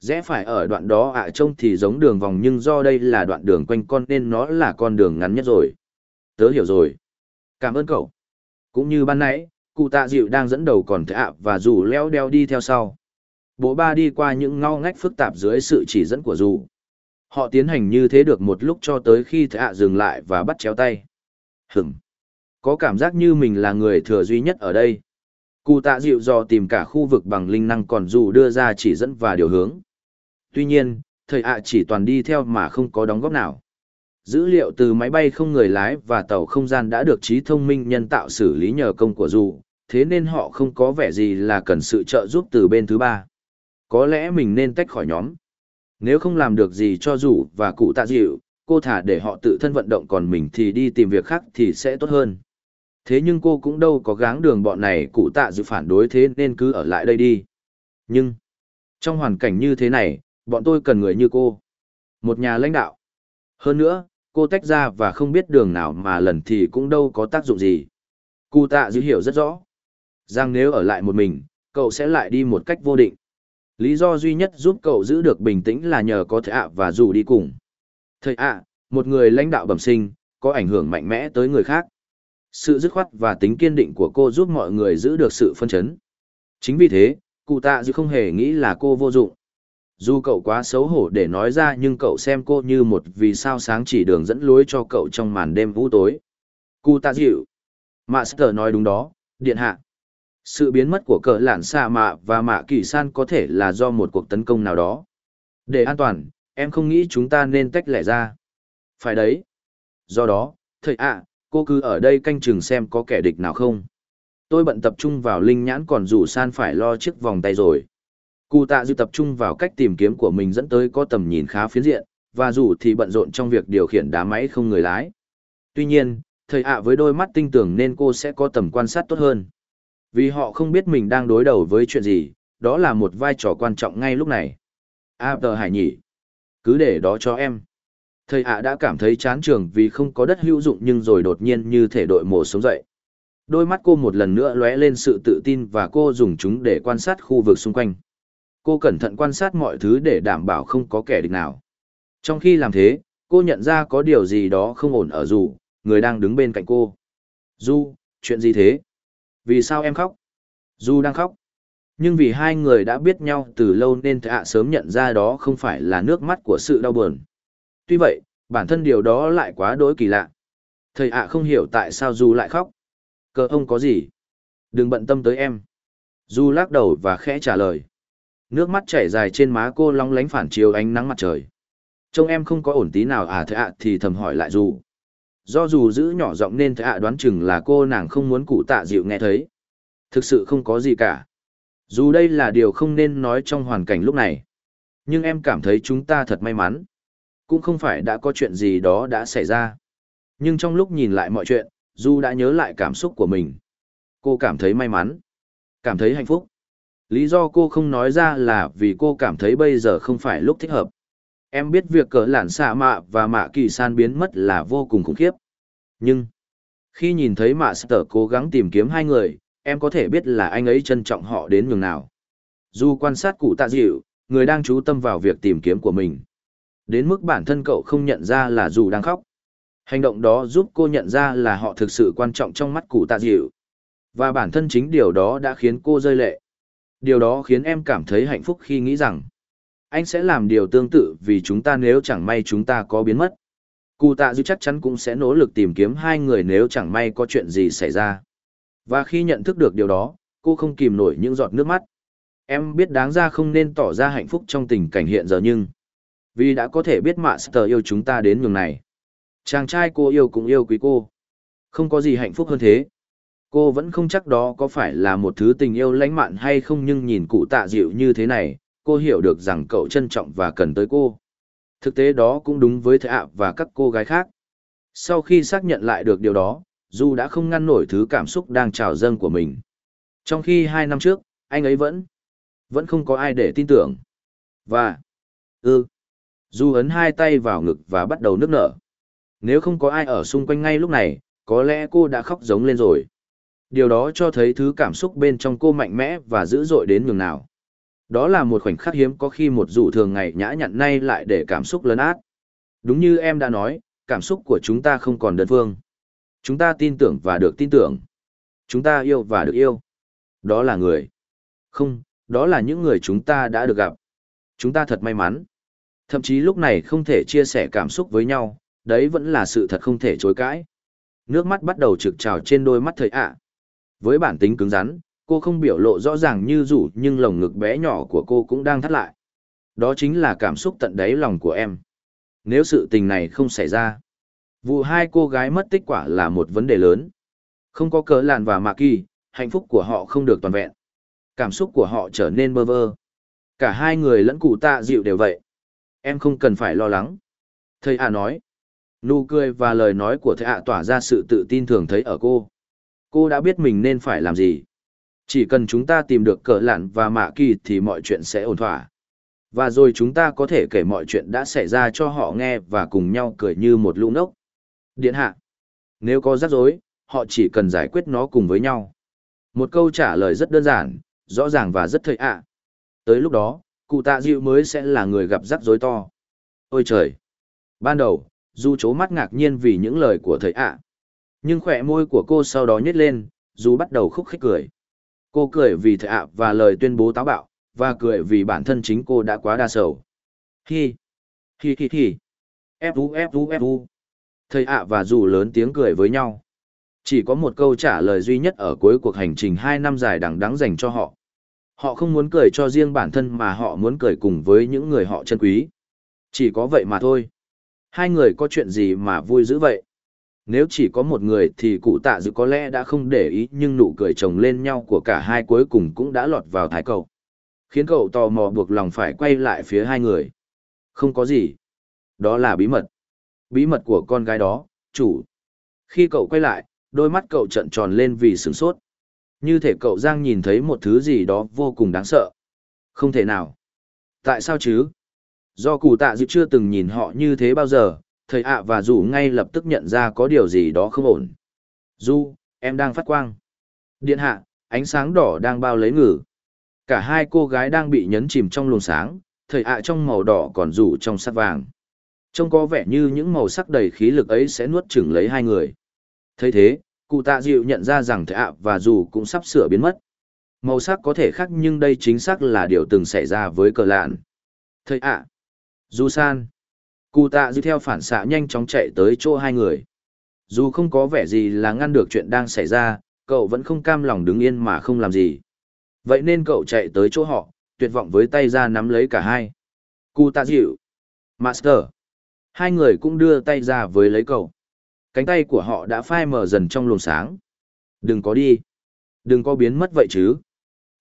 Rẽ phải ở đoạn đó ạ trông thì giống đường vòng nhưng do đây là đoạn đường quanh con nên nó là con đường ngắn nhất rồi. Tớ hiểu rồi. Cảm ơn cậu. Cũng như ban nãy, cụ tạ dịu đang dẫn đầu còn thẻ ạ và dù leo đeo đi theo sau. Bộ ba đi qua những ngao ngách phức tạp dưới sự chỉ dẫn của dù. Họ tiến hành như thế được một lúc cho tới khi thẻ ạ dừng lại và bắt chéo tay. Hửng, Có cảm giác như mình là người thừa duy nhất ở đây. Cụ tạ dịu dò tìm cả khu vực bằng linh năng còn dù đưa ra chỉ dẫn và điều hướng. Tuy nhiên, thầy ạ chỉ toàn đi theo mà không có đóng góp nào. Dữ liệu từ máy bay không người lái và tàu không gian đã được trí thông minh nhân tạo xử lý nhờ công của dù, thế nên họ không có vẻ gì là cần sự trợ giúp từ bên thứ ba. Có lẽ mình nên tách khỏi nhóm. Nếu không làm được gì cho dù và cụ tạ dịu, cô thả để họ tự thân vận động còn mình thì đi tìm việc khác thì sẽ tốt hơn. Thế nhưng cô cũng đâu có gáng đường bọn này cụ tạ dịu phản đối thế nên cứ ở lại đây đi. Nhưng, trong hoàn cảnh như thế này, bọn tôi cần người như cô. Một nhà lãnh đạo. Hơn nữa, cô tách ra và không biết đường nào mà lần thì cũng đâu có tác dụng gì. Cụ tạ dữ hiểu rất rõ. Rằng nếu ở lại một mình, cậu sẽ lại đi một cách vô định. Lý do duy nhất giúp cậu giữ được bình tĩnh là nhờ có thầy ạ và dù đi cùng. Thầy ạ, một người lãnh đạo bẩm sinh, có ảnh hưởng mạnh mẽ tới người khác. Sự dứt khoát và tính kiên định của cô giúp mọi người giữ được sự phân chấn. Chính vì thế, cụ tạ dữ không hề nghĩ là cô vô dụng. Dù cậu quá xấu hổ để nói ra nhưng cậu xem cô như một vì sao sáng chỉ đường dẫn lối cho cậu trong màn đêm vũ tối. Cụ tạ dịu. Master nói đúng đó, điện hạ. Sự biến mất của cờ lản xạ mạ và mạ kỳ san có thể là do một cuộc tấn công nào đó. Để an toàn, em không nghĩ chúng ta nên tách lẻ ra. Phải đấy. Do đó, thầy ạ, cô cứ ở đây canh chừng xem có kẻ địch nào không. Tôi bận tập trung vào linh nhãn còn rủ san phải lo chiếc vòng tay rồi. Cụ tạ dư tập trung vào cách tìm kiếm của mình dẫn tới có tầm nhìn khá phiến diện, và dù thì bận rộn trong việc điều khiển đá máy không người lái. Tuy nhiên, thầy ạ với đôi mắt tinh tưởng nên cô sẽ có tầm quan sát tốt hơn. Vì họ không biết mình đang đối đầu với chuyện gì, đó là một vai trò quan trọng ngay lúc này. A tờ hải nhỉ. Cứ để đó cho em. Thầy ạ đã cảm thấy chán trường vì không có đất hữu dụng nhưng rồi đột nhiên như thể đội mồ sống dậy. Đôi mắt cô một lần nữa lóe lên sự tự tin và cô dùng chúng để quan sát khu vực xung quanh. Cô cẩn thận quan sát mọi thứ để đảm bảo không có kẻ địch nào. Trong khi làm thế, cô nhận ra có điều gì đó không ổn ở dù, người đang đứng bên cạnh cô. Du, chuyện gì thế? Vì sao em khóc? Du đang khóc. Nhưng vì hai người đã biết nhau từ lâu nên thạ sớm nhận ra đó không phải là nước mắt của sự đau buồn. Tuy vậy, bản thân điều đó lại quá đối kỳ lạ. Thầy ạ không hiểu tại sao Du lại khóc. Cờ ông có gì? Đừng bận tâm tới em. Du lắc đầu và khẽ trả lời. Nước mắt chảy dài trên má cô long lánh phản chiếu ánh nắng mặt trời. Trông em không có ổn tí nào à thế ạ thì thầm hỏi lại Du. Do dù giữ nhỏ giọng nên thế ạ đoán chừng là cô nàng không muốn cụ tạ dịu nghe thấy. Thực sự không có gì cả. Dù đây là điều không nên nói trong hoàn cảnh lúc này. Nhưng em cảm thấy chúng ta thật may mắn. Cũng không phải đã có chuyện gì đó đã xảy ra. Nhưng trong lúc nhìn lại mọi chuyện, Du đã nhớ lại cảm xúc của mình. Cô cảm thấy may mắn. Cảm thấy hạnh phúc. Lý do cô không nói ra là vì cô cảm thấy bây giờ không phải lúc thích hợp. Em biết việc cỡ lản xạ mạ và mạ kỳ san biến mất là vô cùng khủng khiếp. Nhưng, khi nhìn thấy mạ sở cố gắng tìm kiếm hai người, em có thể biết là anh ấy trân trọng họ đến nhường nào. Dù quan sát cụ tạ dịu, người đang chú tâm vào việc tìm kiếm của mình. Đến mức bản thân cậu không nhận ra là dù đang khóc. Hành động đó giúp cô nhận ra là họ thực sự quan trọng trong mắt cụ tạ dịu. Và bản thân chính điều đó đã khiến cô rơi lệ. Điều đó khiến em cảm thấy hạnh phúc khi nghĩ rằng anh sẽ làm điều tương tự vì chúng ta nếu chẳng may chúng ta có biến mất. Cụ tạ dư chắc chắn cũng sẽ nỗ lực tìm kiếm hai người nếu chẳng may có chuyện gì xảy ra. Và khi nhận thức được điều đó, cô không kìm nổi những giọt nước mắt. Em biết đáng ra không nên tỏ ra hạnh phúc trong tình cảnh hiện giờ nhưng... Vì đã có thể biết Master yêu chúng ta đến nhường này. Chàng trai cô yêu cũng yêu quý cô. Không có gì hạnh phúc hơn thế. Cô vẫn không chắc đó có phải là một thứ tình yêu lãnh mạn hay không nhưng nhìn cụ tạ dịu như thế này, cô hiểu được rằng cậu trân trọng và cần tới cô. Thực tế đó cũng đúng với thệ ạ và các cô gái khác. Sau khi xác nhận lại được điều đó, Du đã không ngăn nổi thứ cảm xúc đang trào dâng của mình. Trong khi hai năm trước, anh ấy vẫn, vẫn không có ai để tin tưởng. Và, ư, ừ, Du ấn hai tay vào ngực và bắt đầu nức nở. Nếu không có ai ở xung quanh ngay lúc này, có lẽ cô đã khóc giống lên rồi. Điều đó cho thấy thứ cảm xúc bên trong cô mạnh mẽ và dữ dội đến nhường nào. Đó là một khoảnh khắc hiếm có khi một rủ thường ngày nhã nhặn nay lại để cảm xúc lớn át. Đúng như em đã nói, cảm xúc của chúng ta không còn đơn phương. Chúng ta tin tưởng và được tin tưởng. Chúng ta yêu và được yêu. Đó là người. Không, đó là những người chúng ta đã được gặp. Chúng ta thật may mắn. Thậm chí lúc này không thể chia sẻ cảm xúc với nhau, đấy vẫn là sự thật không thể chối cãi. Nước mắt bắt đầu trực trào trên đôi mắt thầy ạ. Với bản tính cứng rắn, cô không biểu lộ rõ ràng như rủ nhưng lồng ngực bé nhỏ của cô cũng đang thắt lại. Đó chính là cảm xúc tận đáy lòng của em. Nếu sự tình này không xảy ra, vụ hai cô gái mất tích quả là một vấn đề lớn. Không có cớ làn và mạ kỳ, hạnh phúc của họ không được toàn vẹn. Cảm xúc của họ trở nên bơ vơ. Cả hai người lẫn cụ tạ dịu đều vậy. Em không cần phải lo lắng. Thầy ạ nói. Nụ cười và lời nói của thầy ạ tỏa ra sự tự tin thường thấy ở cô. Cô đã biết mình nên phải làm gì. Chỉ cần chúng ta tìm được cờ lạn và mạ kỳ thì mọi chuyện sẽ ổn thỏa. Và rồi chúng ta có thể kể mọi chuyện đã xảy ra cho họ nghe và cùng nhau cười như một lũ nốc. Điện hạ. Nếu có rắc rối, họ chỉ cần giải quyết nó cùng với nhau. Một câu trả lời rất đơn giản, rõ ràng và rất thời ạ. Tới lúc đó, cụ tạ dịu mới sẽ là người gặp rắc rối to. Ôi trời! Ban đầu, Du chố mắt ngạc nhiên vì những lời của thầy ạ. Nhưng khỏe môi của cô sau đó nhếch lên, dù bắt đầu khúc khích cười. Cô cười vì thầy ạ và lời tuyên bố táo bạo, và cười vì bản thân chính cô đã quá đa sầu. Hi! Hi hi hi! Fu fu fu! Thầy ạ và dù lớn tiếng cười với nhau. Chỉ có một câu trả lời duy nhất ở cuối cuộc hành trình hai năm dài đằng đắng dành cho họ. Họ không muốn cười cho riêng bản thân mà họ muốn cười cùng với những người họ chân quý. Chỉ có vậy mà thôi. Hai người có chuyện gì mà vui dữ vậy? Nếu chỉ có một người thì cụ tạ dự có lẽ đã không để ý nhưng nụ cười chồng lên nhau của cả hai cuối cùng cũng đã lọt vào thái cậu. Khiến cậu tò mò buộc lòng phải quay lại phía hai người. Không có gì. Đó là bí mật. Bí mật của con gái đó, chủ. Khi cậu quay lại, đôi mắt cậu trận tròn lên vì sửng sốt. Như thể cậu Giang nhìn thấy một thứ gì đó vô cùng đáng sợ. Không thể nào. Tại sao chứ? Do cụ tạ dự chưa từng nhìn họ như thế bao giờ, thầy ạ và dù ngay lập tức nhận ra có điều gì đó không ổn. Du, em đang phát quang. Điện hạ, ánh sáng đỏ đang bao lấy ngử. Cả hai cô gái đang bị nhấn chìm trong luồng sáng, thầy ạ trong màu đỏ còn rủ trong sắc vàng. Trông có vẻ như những màu sắc đầy khí lực ấy sẽ nuốt chửng lấy hai người. thấy thế, cụ tạ dịu nhận ra rằng thầy ạ và dù cũng sắp sửa biến mất. Màu sắc có thể khác nhưng đây chính xác là điều từng xảy ra với cờ lạn. Thầy ạ, Du san. Cụ tạ dư theo phản xạ nhanh chóng chạy tới chỗ hai người. Dù không có vẻ gì là ngăn được chuyện đang xảy ra, cậu vẫn không cam lòng đứng yên mà không làm gì. Vậy nên cậu chạy tới chỗ họ, tuyệt vọng với tay ra nắm lấy cả hai. Cụ tạ dịu. Master. Hai người cũng đưa tay ra với lấy cậu. Cánh tay của họ đã phai mờ dần trong luồng sáng. Đừng có đi. Đừng có biến mất vậy chứ.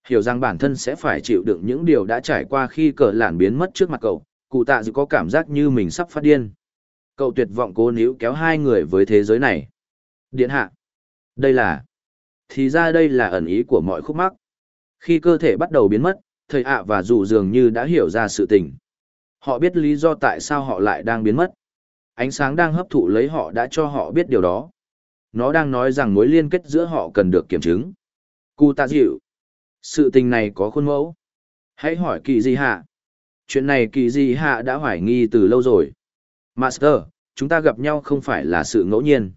Hiểu rằng bản thân sẽ phải chịu đựng những điều đã trải qua khi cờ lản biến mất trước mặt cậu, cụ tạ dự có cảm giác như mình sắp phát điên. Cậu tuyệt vọng cố níu kéo hai người với thế giới này. Điện hạ. Đây là... Thì ra đây là ẩn ý của mọi khúc mắc. Khi cơ thể bắt đầu biến mất, thầy ạ và dù dường như đã hiểu ra sự tình. Họ biết lý do tại sao họ lại đang biến mất. Ánh sáng đang hấp thụ lấy họ đã cho họ biết điều đó. Nó đang nói rằng mối liên kết giữa họ cần được kiểm chứng. Cụ tạ dịu. Sự tình này có khuôn mẫu. Hãy hỏi kỳ gì hạ. Chuyện này kỳ di hạ đã hoài nghi từ lâu rồi. Master, chúng ta gặp nhau không phải là sự ngẫu nhiên.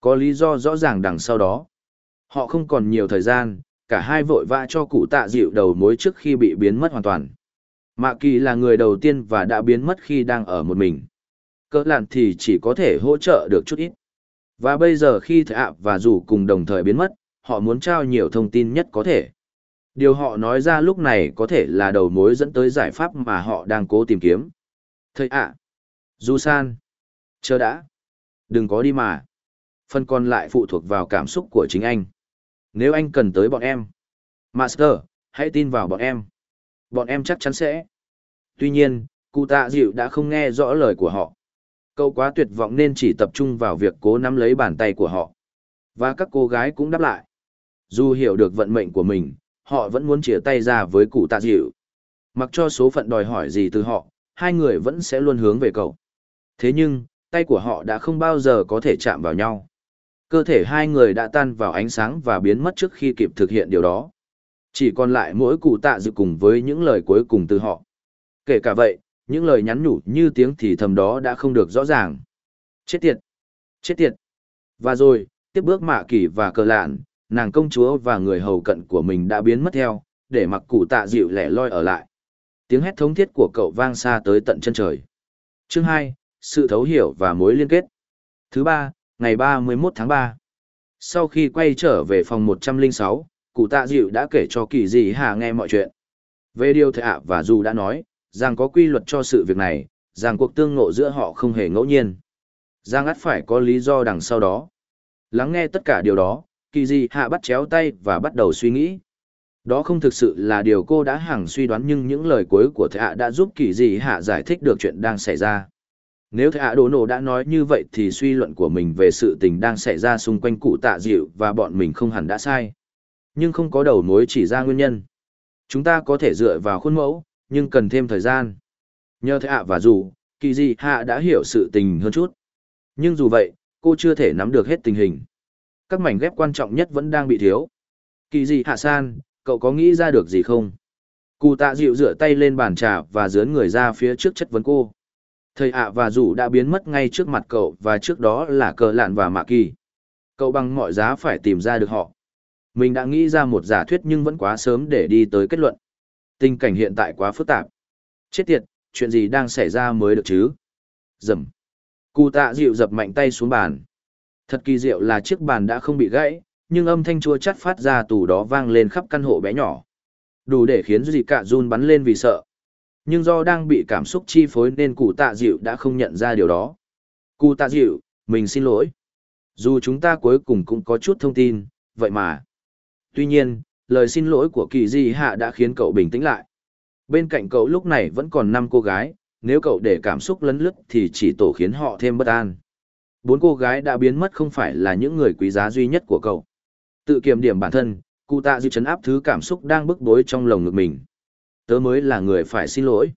Có lý do rõ ràng đằng sau đó. Họ không còn nhiều thời gian, cả hai vội vã cho cụ tạ dịu đầu mối trước khi bị biến mất hoàn toàn. Mạ kỳ là người đầu tiên và đã biến mất khi đang ở một mình. Cỡ lạn thì chỉ có thể hỗ trợ được chút ít. Và bây giờ khi thợ ạ và dù cùng đồng thời biến mất, họ muốn trao nhiều thông tin nhất có thể. Điều họ nói ra lúc này có thể là đầu mối dẫn tới giải pháp mà họ đang cố tìm kiếm. Thầy ạ, Du San, chờ đã, đừng có đi mà. Phần còn lại phụ thuộc vào cảm xúc của chính anh. Nếu anh cần tới bọn em, Master, hãy tin vào bọn em. Bọn em chắc chắn sẽ. Tuy nhiên, cụ tạ dịu đã không nghe rõ lời của họ. Cậu quá tuyệt vọng nên chỉ tập trung vào việc cố nắm lấy bàn tay của họ. Và các cô gái cũng đáp lại. Dù hiểu được vận mệnh của mình, họ vẫn muốn chia tay ra với cụ tạ dịu. Mặc cho số phận đòi hỏi gì từ họ, hai người vẫn sẽ luôn hướng về cậu. Thế nhưng, tay của họ đã không bao giờ có thể chạm vào nhau. Cơ thể hai người đã tan vào ánh sáng và biến mất trước khi kịp thực hiện điều đó. Chỉ còn lại mỗi cụ tạ dự cùng với những lời cuối cùng từ họ. Kể cả vậy, những lời nhắn nhủ như tiếng thì thầm đó đã không được rõ ràng. Chết tiệt! Chết tiệt! Và rồi, tiếp bước mạ kỳ và cờ lạn, nàng công chúa và người hầu cận của mình đã biến mất theo, để mặc cụ tạ dịu lẻ loi ở lại. Tiếng hét thống thiết của cậu vang xa tới tận chân trời. Chương hai, Sự thấu hiểu và mối liên kết. Thứ ba, ngày ba mươi 31 tháng ba. Sau khi quay trở về phòng một trăm linh sáu, cụ tạ dịu đã kể cho kỳ dị hà nghe mọi chuyện. Về điều thệ ạ và dù đã nói, rằng có quy luật cho sự việc này, rằng cuộc tương ngộ giữa họ không hề ngẫu nhiên. Giang ắt phải có lý do đằng sau đó. Lắng nghe tất cả điều đó, kỳ dị hạ bắt chéo tay và bắt đầu suy nghĩ. Đó không thực sự là điều cô đã hằng suy đoán nhưng những lời cuối của thệ hạ đã giúp kỳ dị hạ giải thích được chuyện đang xảy ra. Nếu thệ hạ đồ nổ đã nói như vậy thì suy luận của mình về sự tình đang xảy ra xung quanh cụ tạ dịu và bọn mình không hẳn đã sai. Nhưng không có đầu mối chỉ ra nguyên nhân. Chúng ta có thể dựa vào khuôn mẫu, nhưng cần thêm thời gian. Nhờ thệ hạ và dù, kỳ dị hạ đã hiểu sự tình hơn chút. Nhưng dù vậy, cô chưa thể nắm được hết tình hình. Các mảnh ghép quan trọng nhất vẫn đang bị thiếu. Kỳ dị hạ san, cậu có nghĩ ra được gì không? Cụ tạ dịu rửa tay lên bàn trà và dướn người ra phía trước chất vấn cô. Thầy ạ và rủ đã biến mất ngay trước mặt cậu và trước đó là cờ lạn và mạ kỳ. Cậu bằng mọi giá phải tìm ra được họ. Mình đã nghĩ ra một giả thuyết nhưng vẫn quá sớm để đi tới kết luận. Tình cảnh hiện tại quá phức tạp. Chết tiệt, chuyện gì đang xảy ra mới được chứ? Dầm. Cụ tạ dịu dập mạnh tay xuống bàn. Thật kỳ diệu là chiếc bàn đã không bị gãy, nhưng âm thanh chua chát phát ra từ đó vang lên khắp căn hộ bé nhỏ. Đủ để khiến gì cả run bắn lên vì sợ. Nhưng do đang bị cảm xúc chi phối nên cụ tạ dịu đã không nhận ra điều đó. Cụ tạ dịu, mình xin lỗi. Dù chúng ta cuối cùng cũng có chút thông tin, vậy mà. Tuy nhiên, lời xin lỗi của kỳ di hạ đã khiến cậu bình tĩnh lại. Bên cạnh cậu lúc này vẫn còn năm cô gái, nếu cậu để cảm xúc lấn lướt thì chỉ tổ khiến họ thêm bất an. Bốn cô gái đã biến mất không phải là những người quý giá duy nhất của cậu. Tự kiểm điểm bản thân, cụ tạ dư chấn áp thứ cảm xúc đang bức bối trong lồng ngực mình. Tớ mới là người phải xin lỗi.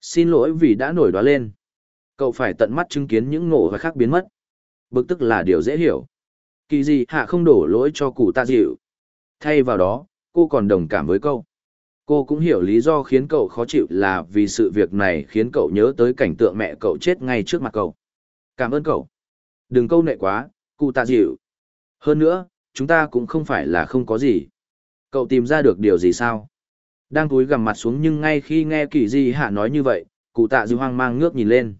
Xin lỗi vì đã nổi đoá lên. Cậu phải tận mắt chứng kiến những ngộ và khác biến mất. Bực tức là điều dễ hiểu. Kỳ gì hạ không đổ lỗi cho cụ tạ dịu. Thay vào đó, cô còn đồng cảm với cậu. Cô cũng hiểu lý do khiến cậu khó chịu là vì sự việc này khiến cậu nhớ tới cảnh tượng mẹ cậu chết ngay trước mặt cậu. Cảm ơn cậu. Đừng câu nệ quá, cụ tạ dịu. Hơn nữa, chúng ta cũng không phải là không có gì. Cậu tìm ra được điều gì sao? Đang túi gằm mặt xuống nhưng ngay khi nghe kỳ di hạ nói như vậy, cụ tạ dịu hoang mang ngước nhìn lên.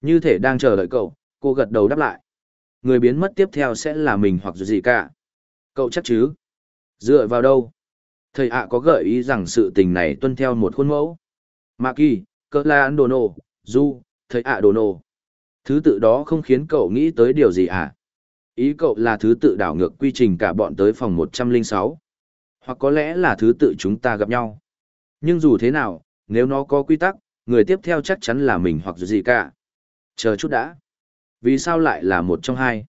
Như thể đang chờ đợi cậu, cô gật đầu đáp lại. Người biến mất tiếp theo sẽ là mình hoặc gì cả. Cậu chắc chứ? Dựa vào đâu? Thầy ạ có gợi ý rằng sự tình này tuân theo một khuôn mẫu. Maki, kỳ, cỡ là ăn đồ nổ, du, thầy ạ đồ nổ. Thứ tự đó không khiến cậu nghĩ tới điều gì à? Ý cậu là thứ tự đảo ngược quy trình cả bọn tới phòng 106. Hoặc có lẽ là thứ tự chúng ta gặp nhau. Nhưng dù thế nào, nếu nó có quy tắc, người tiếp theo chắc chắn là mình hoặc gì cả. Chờ chút đã. Vì sao lại là một trong hai?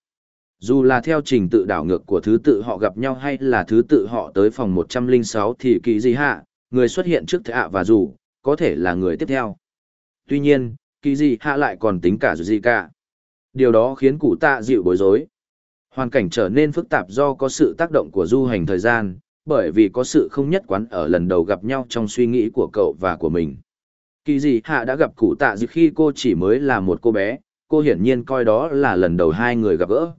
Dù là theo trình tự đảo ngược của thứ tự họ gặp nhau hay là thứ tự họ tới phòng 106 thì kỳ gì hạ, người xuất hiện trước thạ và dù, có thể là người tiếp theo. Tuy nhiên, kỳ gì hạ lại còn tính cả gì cả. Điều đó khiến cụ tạ dịu bối rối. Hoàn cảnh trở nên phức tạp do có sự tác động của du hành thời gian, bởi vì có sự không nhất quán ở lần đầu gặp nhau trong suy nghĩ của cậu và của mình. Kỳ gì hạ đã gặp cụ tạ dịu khi cô chỉ mới là một cô bé, cô hiển nhiên coi đó là lần đầu hai người gặp gỡ.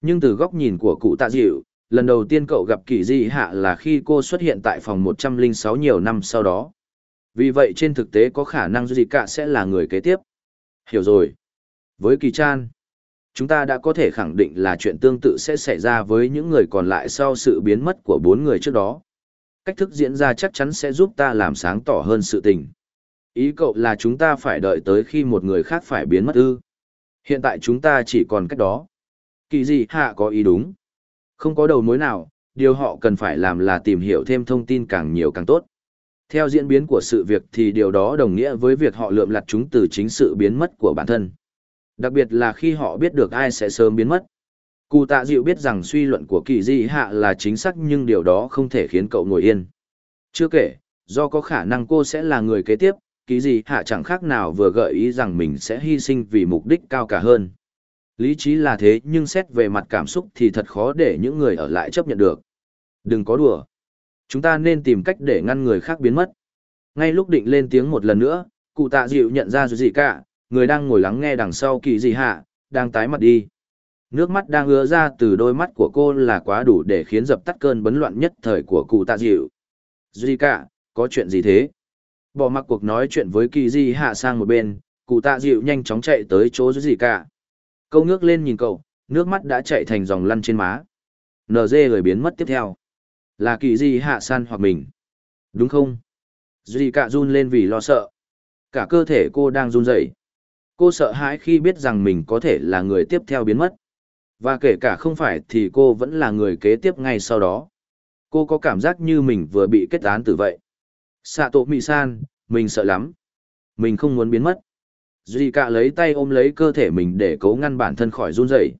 Nhưng từ góc nhìn của cụ tạ dịu, lần đầu tiên cậu gặp kỳ dị hạ là khi cô xuất hiện tại phòng 106 nhiều năm sau đó. Vì vậy trên thực tế có khả năng gì cả sẽ là người kế tiếp. Hiểu rồi. Với kỳ chan, chúng ta đã có thể khẳng định là chuyện tương tự sẽ xảy ra với những người còn lại sau sự biến mất của bốn người trước đó. Cách thức diễn ra chắc chắn sẽ giúp ta làm sáng tỏ hơn sự tình. Ý cậu là chúng ta phải đợi tới khi một người khác phải biến mất ư. Hiện tại chúng ta chỉ còn cách đó. Kỳ gì hạ có ý đúng. Không có đầu mối nào, điều họ cần phải làm là tìm hiểu thêm thông tin càng nhiều càng tốt. Theo diễn biến của sự việc thì điều đó đồng nghĩa với việc họ lượm lặt chúng từ chính sự biến mất của bản thân. Đặc biệt là khi họ biết được ai sẽ sớm biến mất. Cụ tạ dịu biết rằng suy luận của kỳ di hạ là chính xác nhưng điều đó không thể khiến cậu ngồi yên. Chưa kể, do có khả năng cô sẽ là người kế tiếp, kỳ di hạ chẳng khác nào vừa gợi ý rằng mình sẽ hy sinh vì mục đích cao cả hơn. Lý trí là thế nhưng xét về mặt cảm xúc thì thật khó để những người ở lại chấp nhận được. Đừng có đùa. Chúng ta nên tìm cách để ngăn người khác biến mất. Ngay lúc định lên tiếng một lần nữa, cụ tạ dịu nhận ra gì cả, người đang ngồi lắng nghe đằng sau kỳ Dị hạ, đang tái mặt đi. Nước mắt đang ứa ra từ đôi mắt của cô là quá đủ để khiến dập tắt cơn bấn loạn nhất thời của cụ tạ dịu. Duy cả, có chuyện gì thế? Bỏ mặc cuộc nói chuyện với kỳ di hạ sang một bên, cụ tạ dịu nhanh chóng chạy tới chỗ gì cả. Câu ngước lên nhìn cậu, nước mắt đã chạy thành dòng lăn trên má. nd người biến mất tiếp theo. Là kỳ di hạ san hoặc mình. Đúng không? Duy cả run lên vì lo sợ. Cả cơ thể cô đang run rẩy. Cô sợ hãi khi biết rằng mình có thể là người tiếp theo biến mất. Và kể cả không phải thì cô vẫn là người kế tiếp ngay sau đó. Cô có cảm giác như mình vừa bị kết án tử vậy. Sạ tổ mị san, mình sợ lắm. Mình không muốn biến mất. Duy cả lấy tay ôm lấy cơ thể mình để cố ngăn bản thân khỏi run rẩy.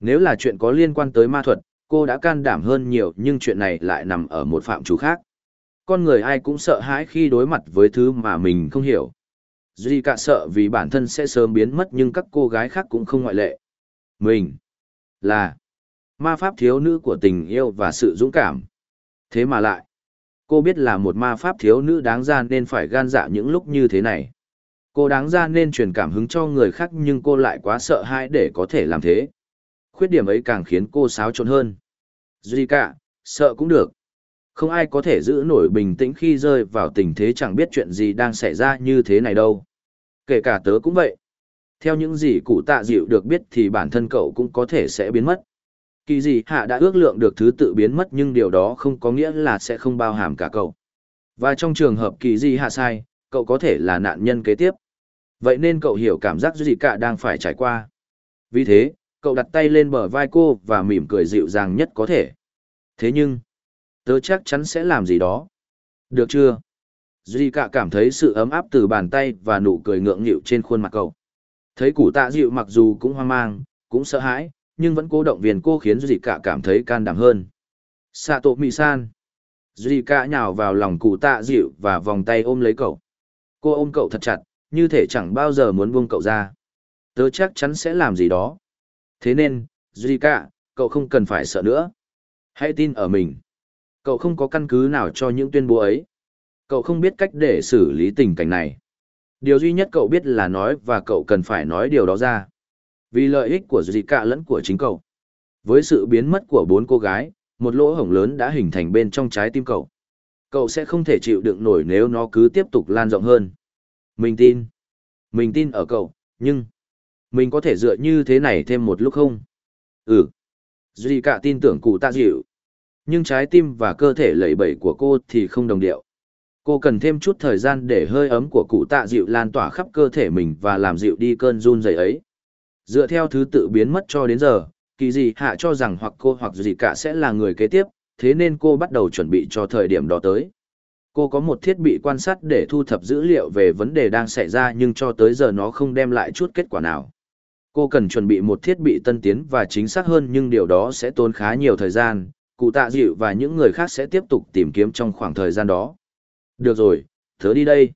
Nếu là chuyện có liên quan tới ma thuật, cô đã can đảm hơn nhiều nhưng chuyện này lại nằm ở một phạm chủ khác. Con người ai cũng sợ hãi khi đối mặt với thứ mà mình không hiểu. Duy cả sợ vì bản thân sẽ sớm biến mất nhưng các cô gái khác cũng không ngoại lệ. Mình là ma pháp thiếu nữ của tình yêu và sự dũng cảm. Thế mà lại, cô biết là một ma pháp thiếu nữ đáng ra nên phải gan dạ những lúc như thế này. Cô đáng ra nên truyền cảm hứng cho người khác nhưng cô lại quá sợ hãi để có thể làm thế. Khuyết điểm ấy càng khiến cô xáo trộn hơn. Duy cả, sợ cũng được. Không ai có thể giữ nổi bình tĩnh khi rơi vào tình thế chẳng biết chuyện gì đang xảy ra như thế này đâu. Kể cả tớ cũng vậy. Theo những gì cụ tạ dịu được biết thì bản thân cậu cũng có thể sẽ biến mất. Kỳ gì hạ đã ước lượng được thứ tự biến mất nhưng điều đó không có nghĩa là sẽ không bao hàm cả cậu. Và trong trường hợp kỳ gì hạ sai, cậu có thể là nạn nhân kế tiếp. Vậy nên cậu hiểu cảm giác gì cả đang phải trải qua. Vì thế, cậu đặt tay lên bờ vai cô và mỉm cười dịu dàng nhất có thể. Thế nhưng, tớ chắc chắn sẽ làm gì đó. Được chưa? Duy cả cảm thấy sự ấm áp từ bàn tay và nụ cười ngượng nghịu trên khuôn mặt cậu. Thấy củ tạ dịu mặc dù cũng hoang mang, cũng sợ hãi, nhưng vẫn cố động viên cô khiến Duy cả cảm thấy can đảm hơn. Sato mì san. Duy cả nhào vào lòng cụ tạ dịu và vòng tay ôm lấy cậu. Cô ôm cậu thật chặt, như thể chẳng bao giờ muốn buông cậu ra. Tớ chắc chắn sẽ làm gì đó. Thế nên, Duy cậu không cần phải sợ nữa. Hãy tin ở mình. Cậu không có căn cứ nào cho những tuyên bố ấy. Cậu không biết cách để xử lý tình cảnh này. Điều duy nhất cậu biết là nói và cậu cần phải nói điều đó ra. Vì lợi ích của Duy lẫn của chính cậu. Với sự biến mất của bốn cô gái, một lỗ hổng lớn đã hình thành bên trong trái tim cậu. Cậu sẽ không thể chịu đựng nổi nếu nó cứ tiếp tục lan rộng hơn. Mình tin. Mình tin ở cậu, nhưng... Mình có thể dựa như thế này thêm một lúc không? Ừ. Duy cả tin tưởng cụ tạ dịu. Nhưng trái tim và cơ thể lẩy bẩy của cô thì không đồng điệu. Cô cần thêm chút thời gian để hơi ấm của cụ tạ dịu lan tỏa khắp cơ thể mình và làm dịu đi cơn run rẩy ấy. Dựa theo thứ tự biến mất cho đến giờ, kỳ dị hạ cho rằng hoặc cô hoặc gì cả sẽ là người kế tiếp, thế nên cô bắt đầu chuẩn bị cho thời điểm đó tới. Cô có một thiết bị quan sát để thu thập dữ liệu về vấn đề đang xảy ra nhưng cho tới giờ nó không đem lại chút kết quả nào. Cô cần chuẩn bị một thiết bị tân tiến và chính xác hơn nhưng điều đó sẽ tốn khá nhiều thời gian, cụ tạ dịu và những người khác sẽ tiếp tục tìm kiếm trong khoảng thời gian đó. Được rồi, thớ đi đây.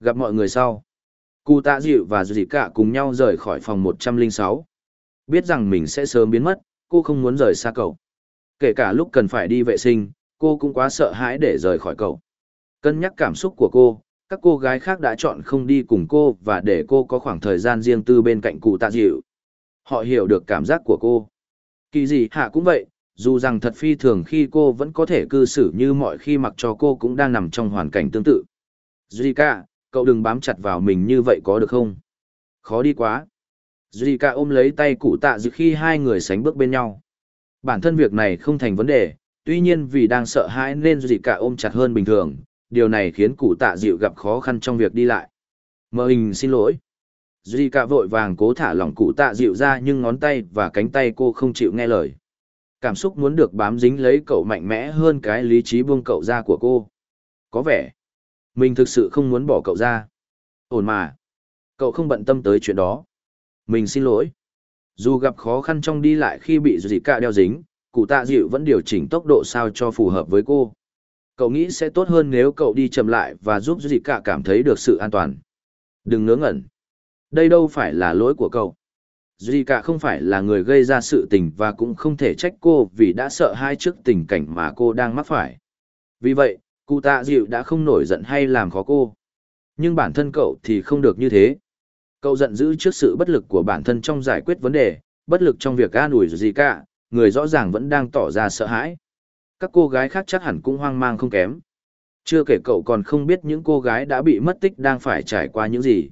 Gặp mọi người sau. Cụ tạ dịu và dì cả cùng nhau rời khỏi phòng 106. Biết rằng mình sẽ sớm biến mất, cô không muốn rời xa cậu. Kể cả lúc cần phải đi vệ sinh, cô cũng quá sợ hãi để rời khỏi cậu. Cân nhắc cảm xúc của cô, các cô gái khác đã chọn không đi cùng cô và để cô có khoảng thời gian riêng tư bên cạnh cụ tạ dịu. Họ hiểu được cảm giác của cô. Kỳ gì hạ cũng vậy, dù rằng thật phi thường khi cô vẫn có thể cư xử như mọi khi mặc cho cô cũng đang nằm trong hoàn cảnh tương tự. Zika, cậu đừng bám chặt vào mình như vậy có được không? Khó đi quá. Zika ôm lấy tay cụ tạ dự khi hai người sánh bước bên nhau. Bản thân việc này không thành vấn đề, tuy nhiên vì đang sợ hãi nên Zika ôm chặt hơn bình thường, điều này khiến cụ tạ dịu gặp khó khăn trong việc đi lại. Mơ hình xin lỗi. Zika vội vàng cố thả lỏng cụ tạ dịu ra nhưng ngón tay và cánh tay cô không chịu nghe lời. Cảm xúc muốn được bám dính lấy cậu mạnh mẽ hơn cái lý trí buông cậu ra của cô. Có vẻ, mình thực sự không muốn bỏ cậu ra. Ổn mà. Cậu không bận tâm tới chuyện đó. Mình xin lỗi. Dù gặp khó khăn trong đi lại khi bị Duy cả đeo dính, cụ tạ dịu vẫn điều chỉnh tốc độ sao cho phù hợp với cô. Cậu nghĩ sẽ tốt hơn nếu cậu đi chậm lại và giúp dì cả cảm thấy được sự an toàn. Đừng ngớ ngẩn. Đây đâu phải là lỗi của cậu. dì cả không phải là người gây ra sự tình và cũng không thể trách cô vì đã sợ hai trước tình cảnh mà cô đang mắc phải. Vì vậy, cụ tạ dịu đã không nổi giận hay làm khó cô. Nhưng bản thân cậu thì không được như thế. Cậu giận dữ trước sự bất lực của bản thân trong giải quyết vấn đề, bất lực trong việc an ủi gì cả, người rõ ràng vẫn đang tỏ ra sợ hãi. Các cô gái khác chắc hẳn cũng hoang mang không kém. Chưa kể cậu còn không biết những cô gái đã bị mất tích đang phải trải qua những gì.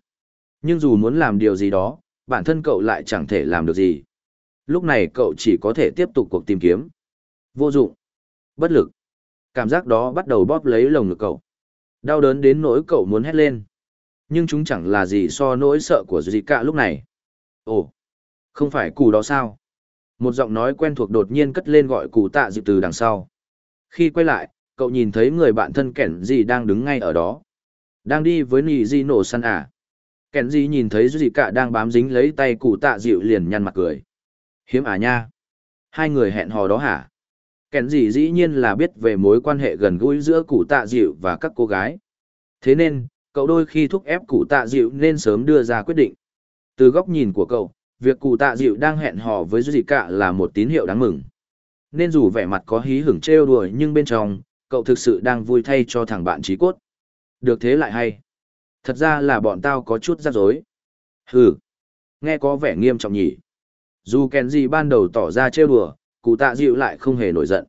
Nhưng dù muốn làm điều gì đó, bản thân cậu lại chẳng thể làm được gì. Lúc này cậu chỉ có thể tiếp tục cuộc tìm kiếm. Vô dụng. Bất lực. Cảm giác đó bắt đầu bóp lấy lồng ngực cậu. Đau đớn đến nỗi cậu muốn hét lên. Nhưng chúng chẳng là gì so nỗi sợ của Zika lúc này. Ồ, không phải cụ đó sao? Một giọng nói quen thuộc đột nhiên cất lên gọi cụ tạ dịp từ đằng sau. Khi quay lại, cậu nhìn thấy người bạn thân kẻn gì đang đứng ngay ở đó. Đang đi với nì di nổ săn à. Kẻn gì nhìn thấy Zika đang bám dính lấy tay cụ tạ dịu liền nhăn mặt cười. Hiếm à nha. Hai người hẹn hò đó hả? Kẻn gì dĩ nhiên là biết về mối quan hệ gần gũi giữa cụ tạ dịu và các cô gái. Thế nên, cậu đôi khi thúc ép cụ tạ dịu nên sớm đưa ra quyết định. Từ góc nhìn của cậu, việc cụ tạ dịu đang hẹn hò với Duy Cả là một tín hiệu đáng mừng. Nên dù vẻ mặt có hí hửng trêu đùa nhưng bên trong, cậu thực sự đang vui thay cho thằng bạn trí cốt. Được thế lại hay. Thật ra là bọn tao có chút rắc rối. Hừ, nghe có vẻ nghiêm trọng nhỉ. Dù Kenji ban đầu tỏ ra trêu đùa, cụ tạ dịu lại không hề nổi giận.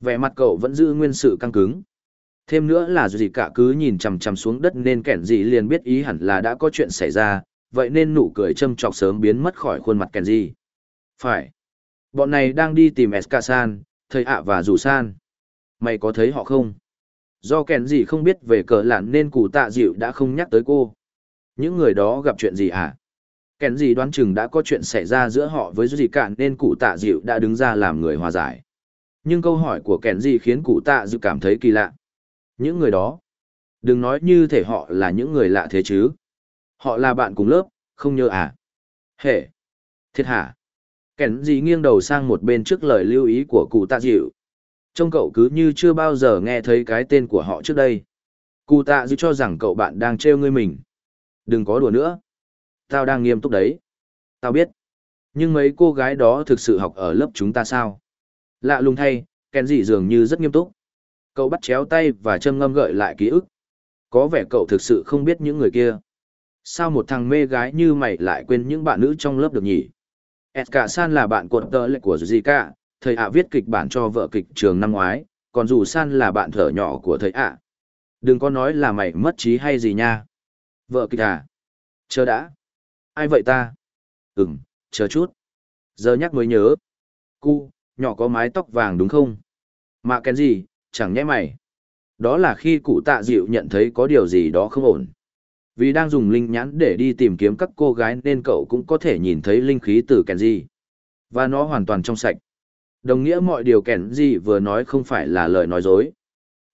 Vẻ mặt cậu vẫn giữ nguyên sự căng cứng. Thêm nữa là gì cả cứ nhìn chằm chằm xuống đất nên kẻn gì liền biết ý hẳn là đã có chuyện xảy ra, vậy nên nụ cười châm chọc sớm biến mất khỏi khuôn mặt kẻn gì. Phải. Bọn này đang đi tìm Eskasan, thầy ạ và rủ san. Mày có thấy họ không? Do kèn gì không biết về cờ lạn nên cụ tạ dịu đã không nhắc tới cô. Những người đó gặp chuyện gì hả? Kèn gì đoán chừng đã có chuyện xảy ra giữa họ với gì Cạn nên cụ tạ dịu đã đứng ra làm người hòa giải. Nhưng câu hỏi của kèn gì khiến cụ tạ dịu cảm thấy kỳ lạ. Những người đó, đừng nói như thể họ là những người lạ thế chứ. Họ là bạn cùng lớp, không nhớ à? Hệ! Thiệt hả? Kẻn gì nghiêng đầu sang một bên trước lời lưu ý của cụ tạ dịu. Trông cậu cứ như chưa bao giờ nghe thấy cái tên của họ trước đây. Cụ tạ dịu cho rằng cậu bạn đang trêu ngươi mình. Đừng có đùa nữa. Tao đang nghiêm túc đấy. Tao biết. Nhưng mấy cô gái đó thực sự học ở lớp chúng ta sao? Lạ lùng thay, kèn gì dường như rất nghiêm túc. Cậu bắt chéo tay và châm ngâm gợi lại ký ức. Có vẻ cậu thực sự không biết những người kia. Sao một thằng mê gái như mày lại quên những bạn nữ trong lớp được nhỉ? Edka San là bạn cuộn tờ lệ của Zika, thầy ạ viết kịch bản cho vợ kịch trường năm ngoái, còn dù San là bạn thở nhỏ của thầy ạ. Đừng có nói là mày mất trí hay gì nha. Vợ kịch à? Chờ đã. Ai vậy ta? Ừm, chờ chút. Giờ nhắc mới nhớ. Cu, nhỏ có mái tóc vàng đúng không? Mà cái gì, chẳng nhẽ mày. Đó là khi cụ tạ dịu nhận thấy có điều gì đó không ổn. Vì đang dùng linh nhãn để đi tìm kiếm các cô gái nên cậu cũng có thể nhìn thấy linh khí từ Kenji. Và nó hoàn toàn trong sạch. Đồng nghĩa mọi điều Kenji vừa nói không phải là lời nói dối.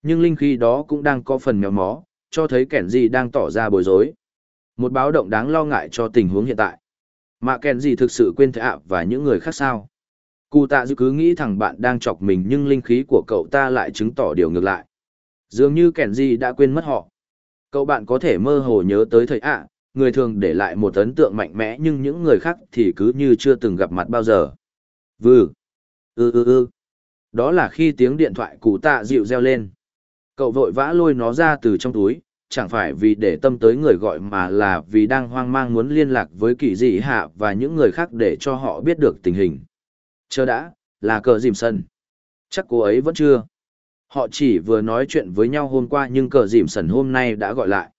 Nhưng linh khí đó cũng đang có phần méo mó, cho thấy Kenji đang tỏ ra bối rối. Một báo động đáng lo ngại cho tình huống hiện tại. Mà Kenji thực sự quên thệ ạ và những người khác sao? Cụ tạ dư cứ nghĩ thằng bạn đang chọc mình nhưng linh khí của cậu ta lại chứng tỏ điều ngược lại. Dường như kẻn đã quên mất họ. Cậu bạn có thể mơ hồ nhớ tới thầy ạ, người thường để lại một ấn tượng mạnh mẽ nhưng những người khác thì cứ như chưa từng gặp mặt bao giờ. Vừ. ư ư ư. Đó là khi tiếng điện thoại cụ tạ dịu reo lên. Cậu vội vã lôi nó ra từ trong túi, chẳng phải vì để tâm tới người gọi mà là vì đang hoang mang muốn liên lạc với kỳ dị hạ và những người khác để cho họ biết được tình hình. Chờ đã, là cờ dìm sân. Chắc cô ấy vẫn chưa. Họ chỉ vừa nói chuyện với nhau hôm qua nhưng cờ dìm sần hôm nay đã gọi lại.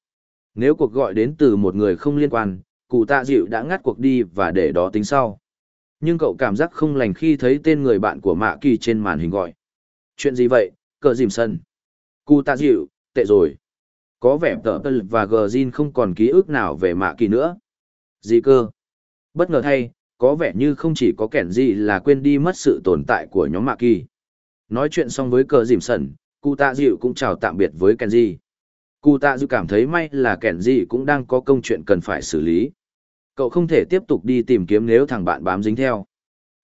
Nếu cuộc gọi đến từ một người không liên quan, cụ tạ dịu đã ngắt cuộc đi và để đó tính sau. Nhưng cậu cảm giác không lành khi thấy tên người bạn của Mạ Kỳ trên màn hình gọi. Chuyện gì vậy, cờ dìm sần? Cụ tạ dịu, tệ rồi. Có vẻ tờ tờ và gờ Jin không còn ký ức nào về Mạ Kỳ nữa. Gì cơ? Bất ngờ thay, có vẻ như không chỉ có kẻn gì là quên đi mất sự tồn tại của nhóm Mạ Kỳ. Nói chuyện xong với cờ dìm sẩn, cụ tạ dịu cũng chào tạm biệt với Kenji. Cụ tạ dịu cảm thấy may là Kenji cũng đang có công chuyện cần phải xử lý. Cậu không thể tiếp tục đi tìm kiếm nếu thằng bạn bám dính theo.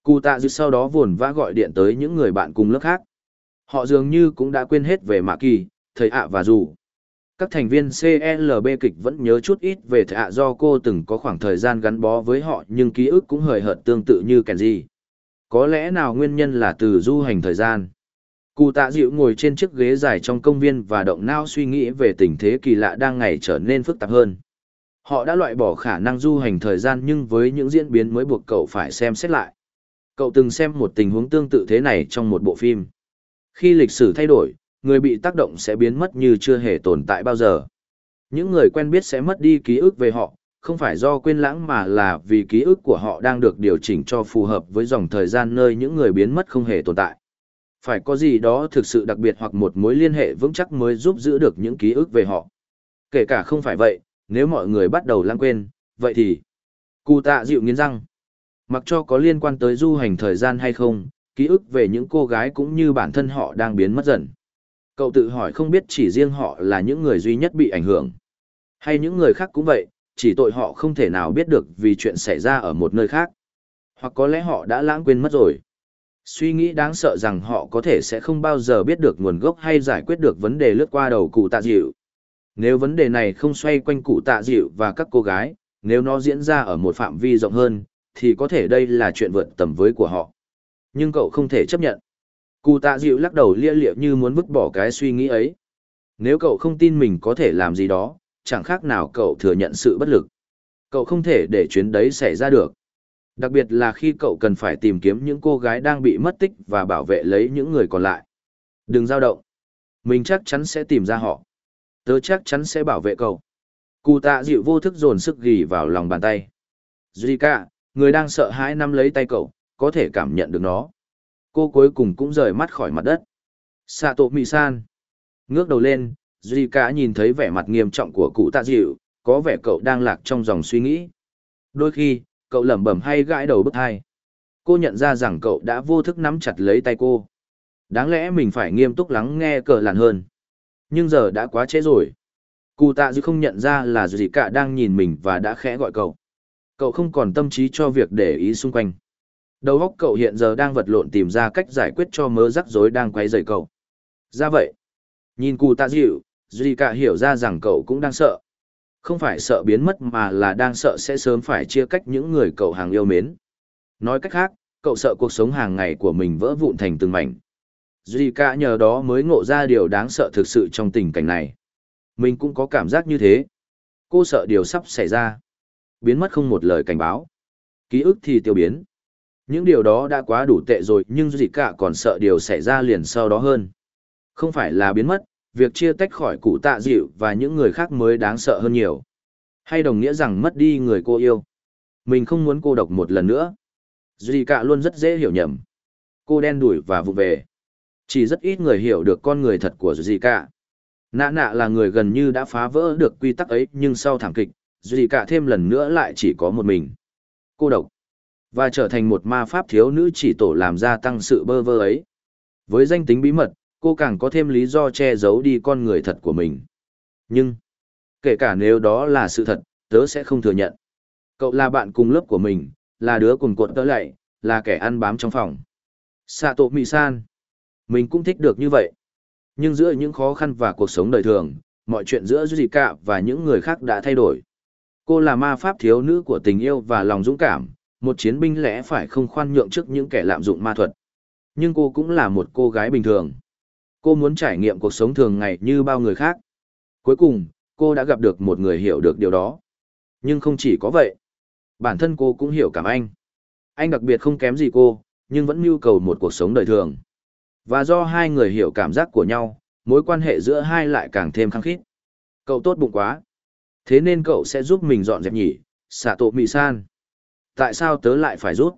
Cụ tạ dịu sau đó vồn vã gọi điện tới những người bạn cùng lớp khác. Họ dường như cũng đã quên hết về Mạ Kỳ, thầy ạ và dù. Các thành viên CLB kịch vẫn nhớ chút ít về thầy ạ do cô từng có khoảng thời gian gắn bó với họ nhưng ký ức cũng hời hợt tương tự như Kenji. Có lẽ nào nguyên nhân là từ du hành thời gian. Cụ tạ dịu ngồi trên chiếc ghế dài trong công viên và động não suy nghĩ về tình thế kỳ lạ đang ngày trở nên phức tạp hơn. Họ đã loại bỏ khả năng du hành thời gian nhưng với những diễn biến mới buộc cậu phải xem xét lại. Cậu từng xem một tình huống tương tự thế này trong một bộ phim. Khi lịch sử thay đổi, người bị tác động sẽ biến mất như chưa hề tồn tại bao giờ. Những người quen biết sẽ mất đi ký ức về họ, không phải do quên lãng mà là vì ký ức của họ đang được điều chỉnh cho phù hợp với dòng thời gian nơi những người biến mất không hề tồn tại. Phải có gì đó thực sự đặc biệt hoặc một mối liên hệ vững chắc mới giúp giữ được những ký ức về họ. Kể cả không phải vậy, nếu mọi người bắt đầu lãng quên, vậy thì... Cụ tạ dịu nghiến răng. Mặc cho có liên quan tới du hành thời gian hay không, ký ức về những cô gái cũng như bản thân họ đang biến mất dần. Cậu tự hỏi không biết chỉ riêng họ là những người duy nhất bị ảnh hưởng. Hay những người khác cũng vậy, chỉ tội họ không thể nào biết được vì chuyện xảy ra ở một nơi khác. Hoặc có lẽ họ đã lãng quên mất rồi. Suy nghĩ đáng sợ rằng họ có thể sẽ không bao giờ biết được nguồn gốc hay giải quyết được vấn đề lướt qua đầu cụ tạ dịu. Nếu vấn đề này không xoay quanh cụ tạ dịu và các cô gái, nếu nó diễn ra ở một phạm vi rộng hơn, thì có thể đây là chuyện vượt tầm với của họ. Nhưng cậu không thể chấp nhận. Cụ tạ dịu lắc đầu lia liệu như muốn vứt bỏ cái suy nghĩ ấy. Nếu cậu không tin mình có thể làm gì đó, chẳng khác nào cậu thừa nhận sự bất lực. Cậu không thể để chuyến đấy xảy ra được. Đặc biệt là khi cậu cần phải tìm kiếm những cô gái đang bị mất tích và bảo vệ lấy những người còn lại. Đừng dao động. Mình chắc chắn sẽ tìm ra họ. Tớ chắc chắn sẽ bảo vệ cậu. Cụ tạ dịu vô thức dồn sức ghi vào lòng bàn tay. Zika, người đang sợ hãi nắm lấy tay cậu, có thể cảm nhận được nó. Cô cuối cùng cũng rời mắt khỏi mặt đất. Sato Mì-san. Ngước đầu lên, Zika nhìn thấy vẻ mặt nghiêm trọng của cụ tạ dịu, có vẻ cậu đang lạc trong dòng suy nghĩ. Đôi khi, cậu lẩm bẩm hay gãi đầu bức thai Cô nhận ra rằng cậu đã vô thức nắm chặt lấy tay cô. Đáng lẽ mình phải nghiêm túc lắng nghe cờ làn hơn. Nhưng giờ đã quá trễ rồi. Cụ tạ dịu không nhận ra là Zika đang nhìn mình và đã khẽ gọi cậu. Cậu không còn tâm trí cho việc để ý xung quanh. Đầu óc cậu hiện giờ đang vật lộn tìm ra cách giải quyết cho mớ rắc rối đang quấy rầy cậu. Ra vậy, nhìn cụ tạ dịu, Zika hiểu ra rằng cậu cũng đang sợ. Không phải sợ biến mất mà là đang sợ sẽ sớm phải chia cách những người cậu hàng yêu mến. Nói cách khác, cậu sợ cuộc sống hàng ngày của mình vỡ vụn thành từng mảnh. Zika nhờ đó mới ngộ ra điều đáng sợ thực sự trong tình cảnh này. Mình cũng có cảm giác như thế. Cô sợ điều sắp xảy ra. Biến mất không một lời cảnh báo. Ký ức thì tiêu biến. Những điều đó đã quá đủ tệ rồi nhưng Zika còn sợ điều xảy ra liền sau đó hơn. Không phải là biến mất, việc chia tách khỏi cụ tạ dịu và những người khác mới đáng sợ hơn nhiều. Hay đồng nghĩa rằng mất đi người cô yêu. Mình không muốn cô độc một lần nữa. Zika luôn rất dễ hiểu nhầm. Cô đen đuổi và vụ về. Chỉ rất ít người hiểu được con người thật của Zika. Nạ nạ là người gần như đã phá vỡ được quy tắc ấy nhưng sau thảm kịch, Zika thêm lần nữa lại chỉ có một mình. Cô độc. Và trở thành một ma pháp thiếu nữ chỉ tổ làm gia tăng sự bơ vơ ấy. Với danh tính bí mật, cô càng có thêm lý do che giấu đi con người thật của mình. Nhưng, kể cả nếu đó là sự thật, tớ sẽ không thừa nhận. Cậu là bạn cùng lớp của mình, là đứa cùng cuộn tớ lại, là kẻ ăn bám trong phòng. Sato Mì-san. Mình cũng thích được như vậy. Nhưng giữa những khó khăn và cuộc sống đời thường, mọi chuyện giữa Zika và những người khác đã thay đổi. Cô là ma pháp thiếu nữ của tình yêu và lòng dũng cảm, một chiến binh lẽ phải không khoan nhượng trước những kẻ lạm dụng ma thuật. Nhưng cô cũng là một cô gái bình thường. Cô muốn trải nghiệm cuộc sống thường ngày như bao người khác. Cuối cùng, cô đã gặp được một người hiểu được điều đó. Nhưng không chỉ có vậy. Bản thân cô cũng hiểu cảm anh. Anh đặc biệt không kém gì cô, nhưng vẫn mưu cầu một cuộc sống đời thường. Và do hai người hiểu cảm giác của nhau, mối quan hệ giữa hai lại càng thêm khăng khít. Cậu tốt bụng quá. Thế nên cậu sẽ giúp mình dọn dẹp nhỉ, xạ tổ mì san. Tại sao tớ lại phải giúp?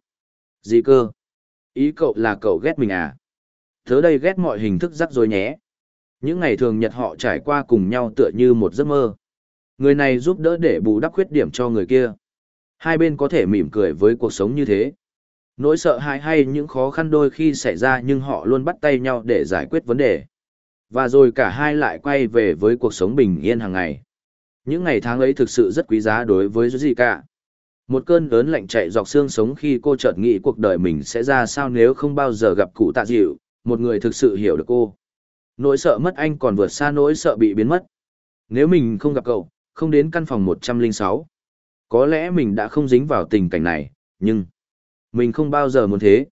Gì cơ? Ý cậu là cậu ghét mình à? Thớ đây ghét mọi hình thức rắc rối nhé. Những ngày thường nhật họ trải qua cùng nhau tựa như một giấc mơ. Người này giúp đỡ để bù đắp khuyết điểm cho người kia. Hai bên có thể mỉm cười với cuộc sống như thế. Nỗi sợ hãi hay những khó khăn đôi khi xảy ra nhưng họ luôn bắt tay nhau để giải quyết vấn đề. Và rồi cả hai lại quay về với cuộc sống bình yên hàng ngày. Những ngày tháng ấy thực sự rất quý giá đối với Jessica. Một cơn ớn lạnh chạy dọc xương sống khi cô chợt nghĩ cuộc đời mình sẽ ra sao nếu không bao giờ gặp cụ tạ dịu, một người thực sự hiểu được cô. Nỗi sợ mất anh còn vượt xa nỗi sợ bị biến mất. Nếu mình không gặp cậu, không đến căn phòng 106, có lẽ mình đã không dính vào tình cảnh này, nhưng mình không bao giờ muốn thế.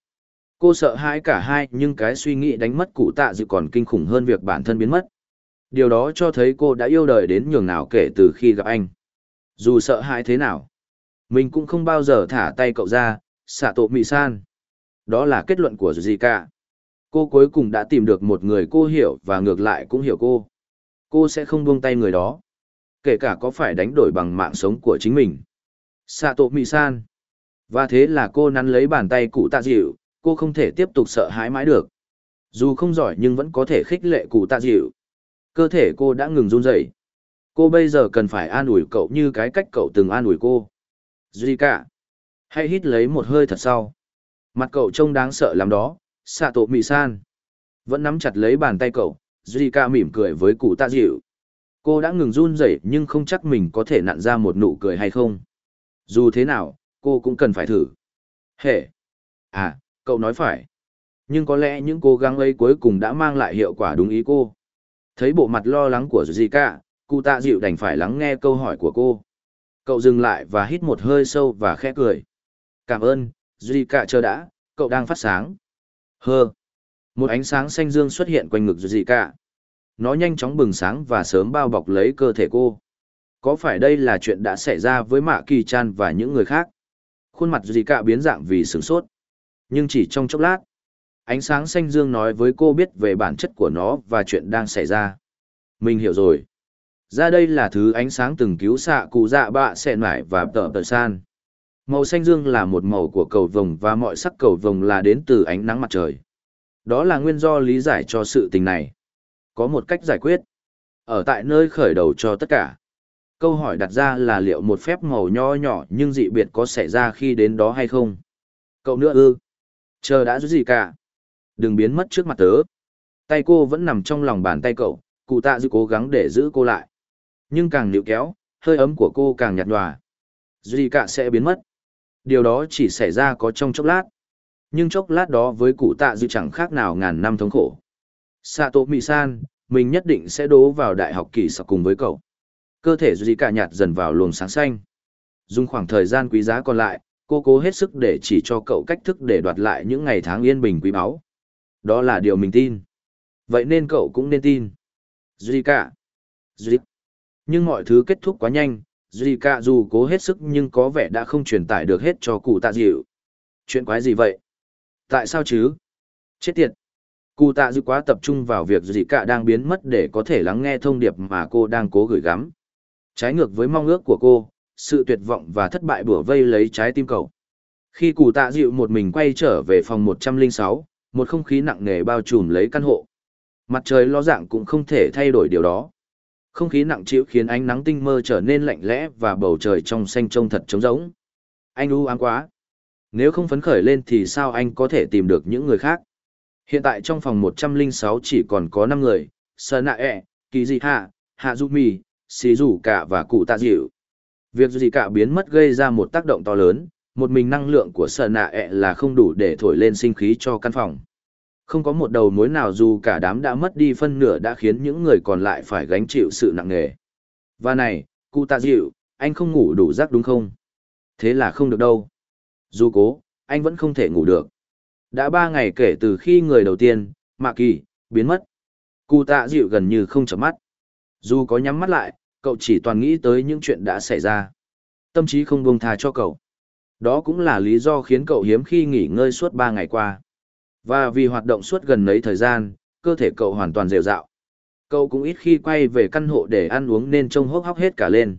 Cô sợ hãi cả hai nhưng cái suy nghĩ đánh mất cụ tạ dự còn kinh khủng hơn việc bản thân biến mất. Điều đó cho thấy cô đã yêu đời đến nhường nào kể từ khi gặp anh. Dù sợ hãi thế nào, mình cũng không bao giờ thả tay cậu ra, xạ tội mị san. Đó là kết luận của Zika. cả. Cô cuối cùng đã tìm được một người cô hiểu và ngược lại cũng hiểu cô. Cô sẽ không buông tay người đó. Kể cả có phải đánh đổi bằng mạng sống của chính mình. Xạ tổ mị san. Và thế là cô nắn lấy bàn tay cụ tạ dịu, cô không thể tiếp tục sợ hãi mãi được. Dù không giỏi nhưng vẫn có thể khích lệ cụ tạ dịu. Cơ thể cô đã ngừng run rẩy. Cô bây giờ cần phải an ủi cậu như cái cách cậu từng an ủi cô. Zika. Hãy hít lấy một hơi thật sau. Mặt cậu trông đáng sợ lắm đó, xạ tổ mị san. Vẫn nắm chặt lấy bàn tay cậu, Zika mỉm cười với cụ tạ dịu. Cô đã ngừng run rẩy nhưng không chắc mình có thể nặn ra một nụ cười hay không. Dù thế nào, cô cũng cần phải thử. Hệ! À, cậu nói phải. Nhưng có lẽ những cố gắng ấy cuối cùng đã mang lại hiệu quả đúng ý cô. Thấy bộ mặt lo lắng của Zika, cụ tạ dịu đành phải lắng nghe câu hỏi của cô. Cậu dừng lại và hít một hơi sâu và khẽ cười. Cảm ơn, Zika chờ đã, cậu đang phát sáng. Hơ! Một ánh sáng xanh dương xuất hiện quanh ngực Zika. Nó nhanh chóng bừng sáng và sớm bao bọc lấy cơ thể cô. Có phải đây là chuyện đã xảy ra với Mạ Kỳ Chan và những người khác? Khuôn mặt Zika biến dạng vì sửng sốt. Nhưng chỉ trong chốc lát, ánh sáng xanh dương nói với cô biết về bản chất của nó và chuyện đang xảy ra. Mình hiểu rồi. Ra đây là thứ ánh sáng từng cứu xạ cụ dạ bạ xẹn mải và tợ tợ san. Màu xanh dương là một màu của cầu vồng và mọi sắc cầu vồng là đến từ ánh nắng mặt trời. Đó là nguyên do lý giải cho sự tình này. Có một cách giải quyết. Ở tại nơi khởi đầu cho tất cả. Câu hỏi đặt ra là liệu một phép màu nho nhỏ nhưng dị biệt có xảy ra khi đến đó hay không? Cậu nữa ư? Chờ đã giữ gì cả? Đừng biến mất trước mặt tớ. Tay cô vẫn nằm trong lòng bàn tay cậu, cụ tạ dư cố gắng để giữ cô lại. Nhưng càng nịu kéo, hơi ấm của cô càng nhạt nhòa. Duy cả sẽ biến mất. Điều đó chỉ xảy ra có trong chốc lát. Nhưng chốc lát đó với cụ tạ dư chẳng khác nào ngàn năm thống khổ. Sato Mị-san, mình nhất định sẽ đố vào đại học kỳ sau cùng với cậu. Cơ thể Duy cả nhạt dần vào luồng sáng xanh. Dùng khoảng thời gian quý giá còn lại, cô cố hết sức để chỉ cho cậu cách thức để đoạt lại những ngày tháng yên bình quý báu. Đó là điều mình tin. Vậy nên cậu cũng nên tin. Duy cả. Duy. Nhưng mọi thứ kết thúc quá nhanh, Duy cả dù cố hết sức nhưng có vẻ đã không truyền tải được hết cho cụ tạ dịu. Chuyện quái gì vậy? Tại sao chứ? Chết tiệt. Cụ tạ dịu quá tập trung vào việc Duy cả đang biến mất để có thể lắng nghe thông điệp mà cô đang cố gửi gắm. Trái ngược với mong ước của cô, sự tuyệt vọng và thất bại bủa vây lấy trái tim cậu. Khi cụ tạ dịu một mình quay trở về phòng 106, một không khí nặng nề bao trùm lấy căn hộ. Mặt trời lo dạng cũng không thể thay đổi điều đó. Không khí nặng trĩu khiến ánh nắng tinh mơ trở nên lạnh lẽ và bầu trời trong xanh trông thật trống rỗng. Anh u ám quá. Nếu không phấn khởi lên thì sao anh có thể tìm được những người khác? Hiện tại trong phòng 106 chỉ còn có 5 người, Sơn Nạ ẹ, Kỳ Dị Hạ, Hạ Du Mì, Xí Rủ Cả và Cụ Tạ Dịu. Việc gì cả biến mất gây ra một tác động to lớn, một mình năng lượng của Sơn Nạ ẹ là không đủ để thổi lên sinh khí cho căn phòng. Không có một đầu mối nào dù cả đám đã mất đi phân nửa đã khiến những người còn lại phải gánh chịu sự nặng nề. Và này, cụ tạ dịu, anh không ngủ đủ giấc đúng không? Thế là không được đâu. Dù cố, anh vẫn không thể ngủ được. Đã ba ngày kể từ khi người đầu tiên, Mạ Kỳ, biến mất. Cụ tạ dịu gần như không chấm mắt. Dù có nhắm mắt lại, cậu chỉ toàn nghĩ tới những chuyện đã xảy ra. Tâm trí không buông tha cho cậu. Đó cũng là lý do khiến cậu hiếm khi nghỉ ngơi suốt ba ngày qua. Và vì hoạt động suốt gần mấy thời gian, cơ thể cậu hoàn toàn rều rạo. Cậu cũng ít khi quay về căn hộ để ăn uống nên trông hốc hóc hết cả lên.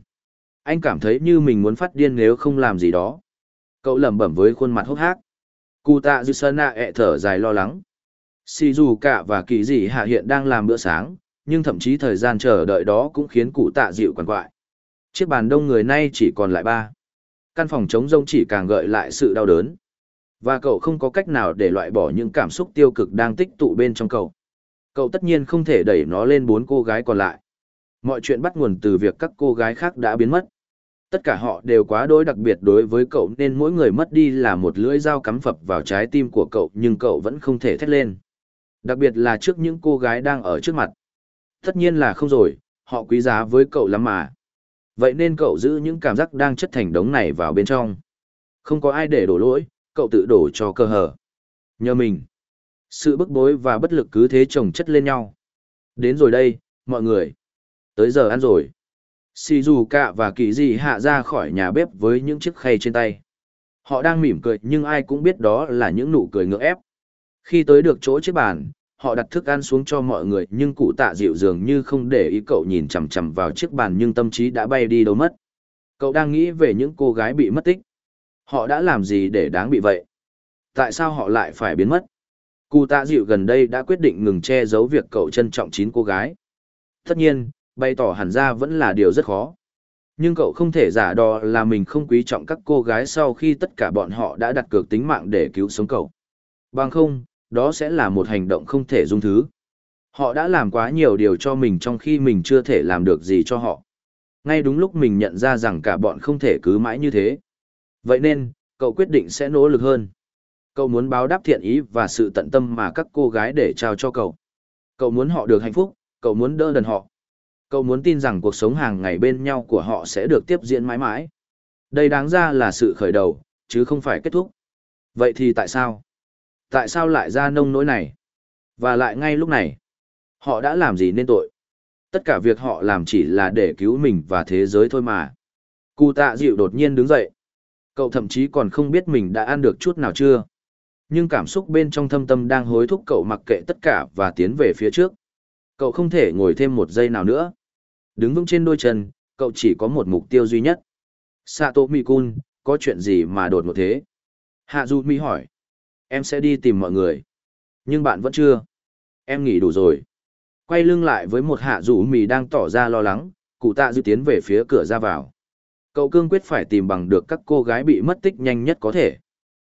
Anh cảm thấy như mình muốn phát điên nếu không làm gì đó. Cậu lẩm bẩm với khuôn mặt hốc hác. Cụ tạ dư sơn nạ ẹ thở dài lo lắng. Sì dù cả và kỳ dị hạ hiện đang làm bữa sáng, nhưng thậm chí thời gian chờ đợi đó cũng khiến cụ tạ dịu quằn quại. Chiếc bàn đông người nay chỉ còn lại ba. Căn phòng trống rông chỉ càng gợi lại sự đau đớn. Và cậu không có cách nào để loại bỏ những cảm xúc tiêu cực đang tích tụ bên trong cậu. Cậu tất nhiên không thể đẩy nó lên bốn cô gái còn lại. Mọi chuyện bắt nguồn từ việc các cô gái khác đã biến mất. Tất cả họ đều quá đối đặc biệt đối với cậu nên mỗi người mất đi là một lưỡi dao cắm phập vào trái tim của cậu nhưng cậu vẫn không thể thét lên. Đặc biệt là trước những cô gái đang ở trước mặt. Tất nhiên là không rồi, họ quý giá với cậu lắm mà. Vậy nên cậu giữ những cảm giác đang chất thành đống này vào bên trong. Không có ai để đổ lỗi, cậu tự đổ cho cơ hở. Nhờ mình. Sự bức bối và bất lực cứ thế chồng chất lên nhau. Đến rồi đây, mọi người. Tới giờ ăn rồi. Shizuka và kỳ dị hạ ra khỏi nhà bếp với những chiếc khay trên tay. Họ đang mỉm cười nhưng ai cũng biết đó là những nụ cười ngỡ ép. Khi tới được chỗ chiếc bàn, họ đặt thức ăn xuống cho mọi người nhưng cụ tạ dịu dường như không để ý cậu nhìn chằm chằm vào chiếc bàn nhưng tâm trí đã bay đi đâu mất. Cậu đang nghĩ về những cô gái bị mất tích. Họ đã làm gì để đáng bị vậy? Tại sao họ lại phải biến mất? Cụ tạ dịu gần đây đã quyết định ngừng che giấu việc cậu trân trọng chín cô gái. Tất nhiên, bày tỏ hẳn ra vẫn là điều rất khó. Nhưng cậu không thể giả đò là mình không quý trọng các cô gái sau khi tất cả bọn họ đã đặt cược tính mạng để cứu sống cậu. Bằng không, đó sẽ là một hành động không thể dung thứ. Họ đã làm quá nhiều điều cho mình trong khi mình chưa thể làm được gì cho họ. Ngay đúng lúc mình nhận ra rằng cả bọn không thể cứ mãi như thế. Vậy nên, cậu quyết định sẽ nỗ lực hơn. Cậu muốn báo đáp thiện ý và sự tận tâm mà các cô gái để trao cho cậu. Cậu muốn họ được hạnh phúc, cậu muốn đỡ đần họ. Cậu muốn tin rằng cuộc sống hàng ngày bên nhau của họ sẽ được tiếp diễn mãi mãi. Đây đáng ra là sự khởi đầu, chứ không phải kết thúc. Vậy thì tại sao? Tại sao lại ra nông nỗi này? Và lại ngay lúc này, họ đã làm gì nên tội? Tất cả việc họ làm chỉ là để cứu mình và thế giới thôi mà. Cụ tạ dịu đột nhiên đứng dậy. Cậu thậm chí còn không biết mình đã ăn được chút nào chưa. Nhưng cảm xúc bên trong thâm tâm đang hối thúc cậu mặc kệ tất cả và tiến về phía trước. Cậu không thể ngồi thêm một giây nào nữa. Đứng vững trên đôi chân, cậu chỉ có một mục tiêu duy nhất. Sato Mikun, có chuyện gì mà đột ngột thế? Hạ Du Mi hỏi. Em sẽ đi tìm mọi người. Nhưng bạn vẫn chưa. Em nghỉ đủ rồi. Quay lưng lại với một hạ rủ mì đang tỏ ra lo lắng, cụ tạ dư tiến về phía cửa ra vào. Cậu cương quyết phải tìm bằng được các cô gái bị mất tích nhanh nhất có thể.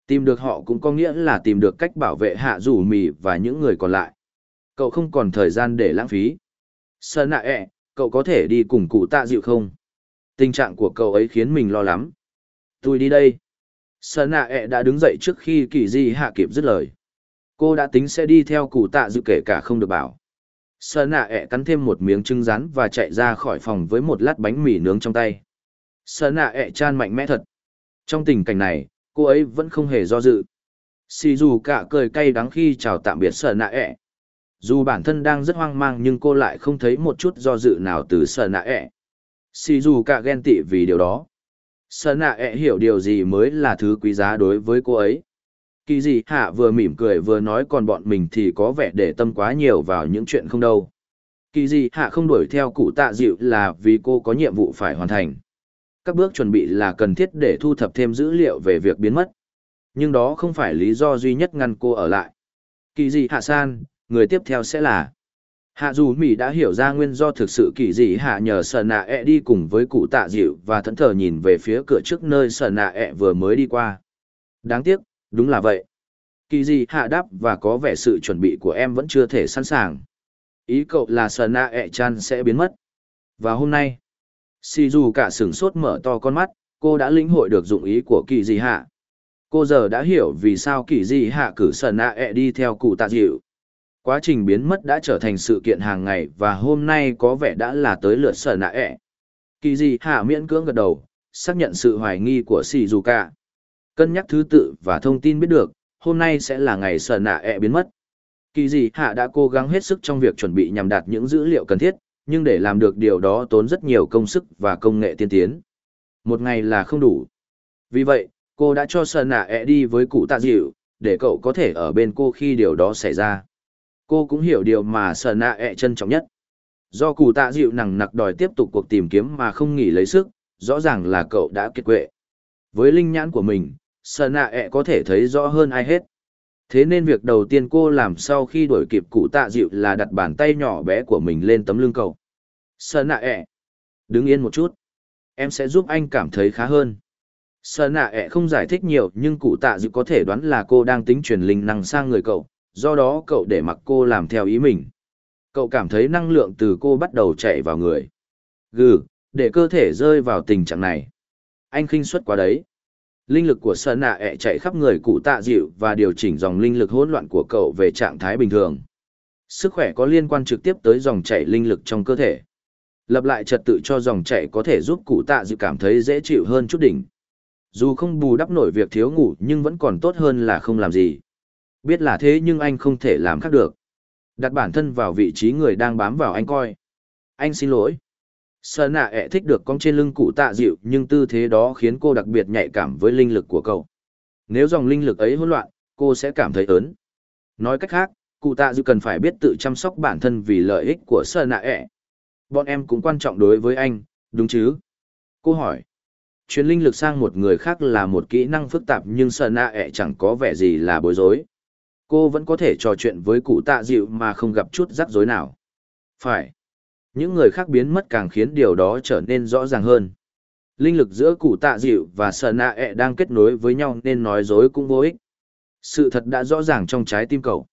Tìm được họ cũng có nghĩa là tìm được cách bảo vệ hạ rủ mì và những người còn lại. Cậu không còn thời gian để lãng phí. Sơn nạ ẹ, cậu có thể đi cùng cụ tạ dịu không? Tình trạng của cậu ấy khiến mình lo lắm. Tôi đi đây. Sơn nạ ẹ đã đứng dậy trước khi kỳ di hạ kịp dứt lời. Cô đã tính sẽ đi theo cụ tạ dịu kể cả không được bảo. Sơn nạ ẹ cắn thêm một miếng trứng rán và chạy ra khỏi phòng với một lát bánh mì nướng trong tay. Sở nạ ẹ e chan mạnh mẽ thật. Trong tình cảnh này, cô ấy vẫn không hề do dự. Xì dù cả cười cay đắng khi chào tạm biệt Sở nạ ẹ. E. Dù bản thân đang rất hoang mang nhưng cô lại không thấy một chút do dự nào từ Sở nạ ẹ. Xì dù cả ghen tị vì điều đó. Sở nạ ẹ e hiểu điều gì mới là thứ quý giá đối với cô ấy. Kỳ gì hạ vừa mỉm cười vừa nói còn bọn mình thì có vẻ để tâm quá nhiều vào những chuyện không đâu. Kỳ gì hạ không đuổi theo cụ tạ dịu là vì cô có nhiệm vụ phải hoàn thành. Các bước chuẩn bị là cần thiết để thu thập thêm dữ liệu về việc biến mất. Nhưng đó không phải lý do duy nhất ngăn cô ở lại. Kỳ gì hạ san, người tiếp theo sẽ là? Hạ dù mỹ đã hiểu ra nguyên do thực sự kỳ dị hạ nhờ sở nạ ẹ đi cùng với cụ tạ dịu và thẫn thờ nhìn về phía cửa trước nơi sở nạ ẹ vừa mới đi qua. Đáng tiếc đúng là vậy. Kỳ dị hạ đáp và có vẻ sự chuẩn bị của em vẫn chưa thể sẵn sàng. Ý cậu là sở nạ ẹ chan sẽ biến mất. Và hôm nay si dù cả sửng sốt mở to con mắt cô đã lĩnh hội được dụng ý của kỳ dị hạ cô giờ đã hiểu vì sao kỳ dị hạ cử sợ nạ ẹ đi theo cụ tạ dịu quá trình biến mất đã trở thành sự kiện hàng ngày và hôm nay có vẻ đã là tới lượt sở nạ ẹ Kỳ gì hạ miễn cưỡng gật đầu, xác nhận sự hoài nghi của Shizuka. Cân nhắc thứ tự và thông tin biết được, hôm nay sẽ là ngày sở nạ ẹ biến mất. Kỳ gì hạ đã cố gắng hết sức trong việc chuẩn bị nhằm đạt những dữ liệu cần thiết, nhưng để làm được điều đó tốn rất nhiều công sức và công nghệ tiên tiến. Một ngày là không đủ. Vì vậy, cô đã cho Sơn nạ ẹ đi với cụ tạ dịu, để cậu có thể ở bên cô khi điều đó xảy ra. Cô cũng hiểu điều mà Sơn nạ ẹ trân trọng nhất. Do cụ tạ dịu nặng nặc đòi tiếp tục cuộc tìm kiếm mà không nghỉ lấy sức, rõ ràng là cậu đã kiệt quệ. Với linh nhãn của mình, Sơn nạ ẹ có thể thấy rõ hơn ai hết. Thế nên việc đầu tiên cô làm sau khi đuổi kịp cụ tạ dịu là đặt bàn tay nhỏ bé của mình lên tấm lưng cậu. Sơn nạ ẹ. Đứng yên một chút. Em sẽ giúp anh cảm thấy khá hơn. Sơn nạ ẹ không giải thích nhiều nhưng cụ tạ dịu có thể đoán là cô đang tính truyền linh năng sang người cậu, do đó cậu để mặc cô làm theo ý mình. Cậu cảm thấy năng lượng từ cô bắt đầu chạy vào người. Gừ, để cơ thể rơi vào tình trạng này. Anh khinh suất quá đấy. Linh lực của Sơn Nạ ẹ chạy khắp người cụ tạ dịu và điều chỉnh dòng linh lực hỗn loạn của cậu về trạng thái bình thường. Sức khỏe có liên quan trực tiếp tới dòng chảy linh lực trong cơ thể. Lập lại trật tự cho dòng chảy có thể giúp cụ tạ dịu cảm thấy dễ chịu hơn chút đỉnh. Dù không bù đắp nổi việc thiếu ngủ, nhưng vẫn còn tốt hơn là không làm gì. Biết là thế nhưng anh không thể làm khác được. Đặt bản thân vào vị trí người đang bám vào anh coi. Anh xin lỗi. Sơn nạ ẹ thích được cong trên lưng cụ tạ dịu nhưng tư thế đó khiến cô đặc biệt nhạy cảm với linh lực của cậu. Nếu dòng linh lực ấy hỗn loạn, cô sẽ cảm thấy ớn. Nói cách khác, cụ tạ dịu cần phải biết tự chăm sóc bản thân vì lợi ích của Sơn nạ ẹ. Bọn em cũng quan trọng đối với anh, đúng chứ? Cô hỏi. Chuyến linh lực sang một người khác là một kỹ năng phức tạp nhưng Sơn nạ ẹ chẳng có vẻ gì là bối rối. Cô vẫn có thể trò chuyện với cụ tạ dịu mà không gặp chút rắc rối nào. Phải. Những người khác biến mất càng khiến điều đó trở nên rõ ràng hơn. Linh lực giữa cụ tạ dịu và sợ nạ ẹ đang kết nối với nhau nên nói dối cũng vô ích. Sự thật đã rõ ràng trong trái tim cậu.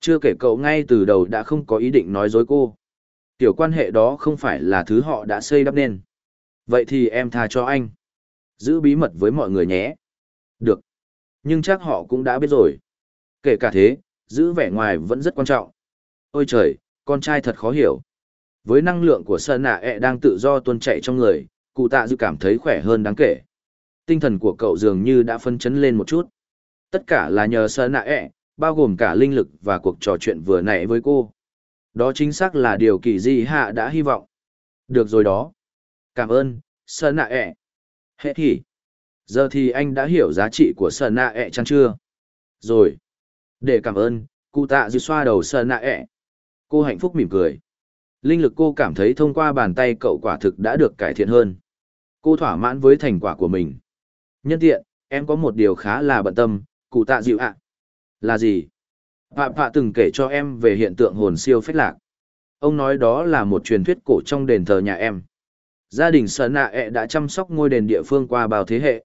Chưa kể cậu ngay từ đầu đã không có ý định nói dối cô. Tiểu quan hệ đó không phải là thứ họ đã xây đắp nên. Vậy thì em tha cho anh. Giữ bí mật với mọi người nhé. Được. Nhưng chắc họ cũng đã biết rồi. Kể cả thế, giữ vẻ ngoài vẫn rất quan trọng. Ôi trời, con trai thật khó hiểu. Với năng lượng của Sơn Nạ ẹ đang tự do tuôn chạy trong người, cụ tạ dư cảm thấy khỏe hơn đáng kể. Tinh thần của cậu dường như đã phân chấn lên một chút. Tất cả là nhờ Sơn Nạ ẹ, bao gồm cả linh lực và cuộc trò chuyện vừa nãy với cô. Đó chính xác là điều kỳ di hạ đã hy vọng. Được rồi đó. Cảm ơn, Sơn Nạ e. ẹ. Hệ thì. Giờ thì anh đã hiểu giá trị của Sơn Nạ ẹ chăng chưa? Rồi. Để cảm ơn, cụ tạ dư xoa đầu Sơn Nạ ẹ. Cô hạnh phúc mỉm cười. Linh lực cô cảm thấy thông qua bàn tay cậu quả thực đã được cải thiện hơn. Cô thỏa mãn với thành quả của mình. Nhân tiện, em có một điều khá là bận tâm, cụ tạ dịu ạ. Là gì? Phạm Phạ từng kể cho em về hiện tượng hồn siêu phách lạc. Ông nói đó là một truyền thuyết cổ trong đền thờ nhà em. Gia đình Sơn Nạ ẹ đã chăm sóc ngôi đền địa phương qua bao thế hệ.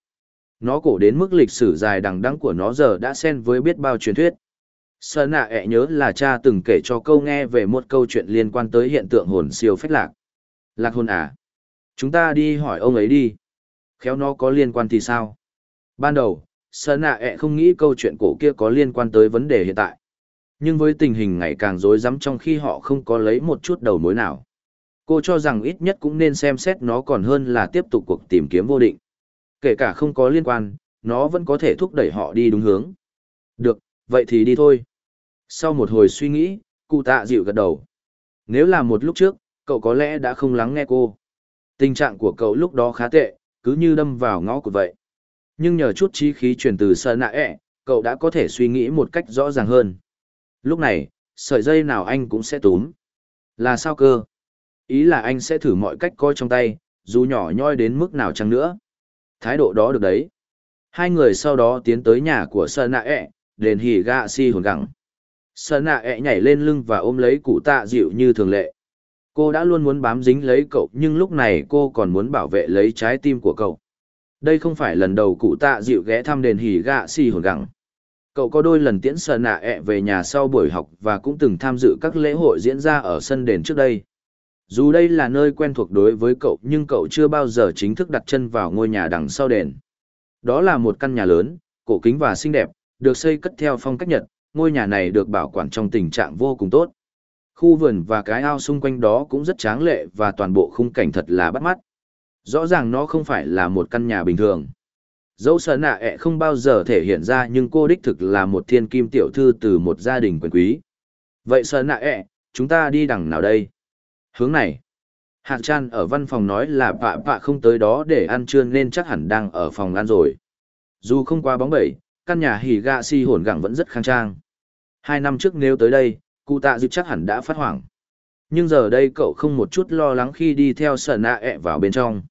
Nó cổ đến mức lịch sử dài đằng đẵng của nó giờ đã xen với biết bao truyền thuyết. Sơn nạ ẹ nhớ là cha từng kể cho câu nghe về một câu chuyện liên quan tới hiện tượng hồn siêu phách lạc. Lạc hồn à? Chúng ta đi hỏi ông ấy đi. Khéo nó có liên quan thì sao? Ban đầu, Sơn nạ ẹ không nghĩ câu chuyện cổ kia có liên quan tới vấn đề hiện tại. Nhưng với tình hình ngày càng rối rắm trong khi họ không có lấy một chút đầu mối nào. Cô cho rằng ít nhất cũng nên xem xét nó còn hơn là tiếp tục cuộc tìm kiếm vô định. Kể cả không có liên quan, nó vẫn có thể thúc đẩy họ đi đúng hướng. Được, vậy thì đi thôi. Sau một hồi suy nghĩ, cụ tạ dịu gật đầu. Nếu là một lúc trước, cậu có lẽ đã không lắng nghe cô. Tình trạng của cậu lúc đó khá tệ, cứ như đâm vào ngõ cụt vậy. Nhưng nhờ chút trí khí truyền từ sợ nạ ẹ, cậu đã có thể suy nghĩ một cách rõ ràng hơn. Lúc này, sợi dây nào anh cũng sẽ túm. Là sao cơ? Ý là anh sẽ thử mọi cách coi trong tay, dù nhỏ nhoi đến mức nào chăng nữa. Thái độ đó được đấy. Hai người sau đó tiến tới nhà của sợ Nạ ẹ, đền hỉ gạ si hồn gẳng sợ nạ ẹ nhảy lên lưng và ôm lấy cụ tạ dịu như thường lệ. Cô đã luôn muốn bám dính lấy cậu nhưng lúc này cô còn muốn bảo vệ lấy trái tim của cậu. Đây không phải lần đầu cụ tạ dịu ghé thăm đền hỉ gạ xì hồn gẳng. Cậu có đôi lần tiễn sợ nạ ẹ về nhà sau buổi học và cũng từng tham dự các lễ hội diễn ra ở sân đền trước đây. Dù đây là nơi quen thuộc đối với cậu nhưng cậu chưa bao giờ chính thức đặt chân vào ngôi nhà đằng sau đền. Đó là một căn nhà lớn, cổ kính và xinh đẹp, được xây cất theo phong cách Nhật, ngôi nhà này được bảo quản trong tình trạng vô cùng tốt. Khu vườn và cái ao xung quanh đó cũng rất tráng lệ và toàn bộ khung cảnh thật là bắt mắt. Rõ ràng nó không phải là một căn nhà bình thường. Dẫu sở nạ ẹ không bao giờ thể hiện ra nhưng cô đích thực là một thiên kim tiểu thư từ một gia đình quyền quý. Vậy sở nạ ẹ, chúng ta đi đằng nào đây? Hướng này. Hạc chan ở văn phòng nói là bạ bạ không tới đó để ăn trưa nên chắc hẳn đang ở phòng ăn rồi. Dù không qua bóng bẩy, căn nhà hỉ gạ si hồn gẳng vẫn rất khang trang. Hai năm trước nếu tới đây, cụ tạ dịp chắc hẳn đã phát hoảng. Nhưng giờ đây cậu không một chút lo lắng khi đi theo sở nạ ẹ vào bên trong.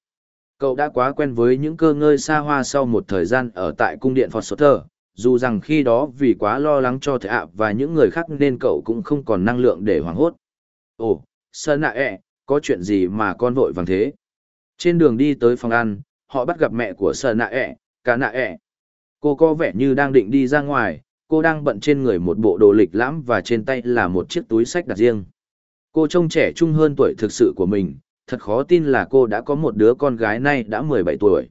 Cậu đã quá quen với những cơ ngơi xa hoa sau một thời gian ở tại cung điện Foster, dù rằng khi đó vì quá lo lắng cho thệ ạ và những người khác nên cậu cũng không còn năng lượng để hoảng hốt. Ồ, sở nạ ẹ, có chuyện gì mà con vội vàng thế? Trên đường đi tới phòng ăn, họ bắt gặp mẹ của sở nạ ẹ, cả nạ ẹ. Cô có vẻ như đang định đi ra ngoài, cô đang bận trên người một bộ đồ lịch lãm và trên tay là một chiếc túi sách đặt riêng. Cô trông trẻ trung hơn tuổi thực sự của mình, thật khó tin là cô đã có một đứa con gái nay đã 17 tuổi.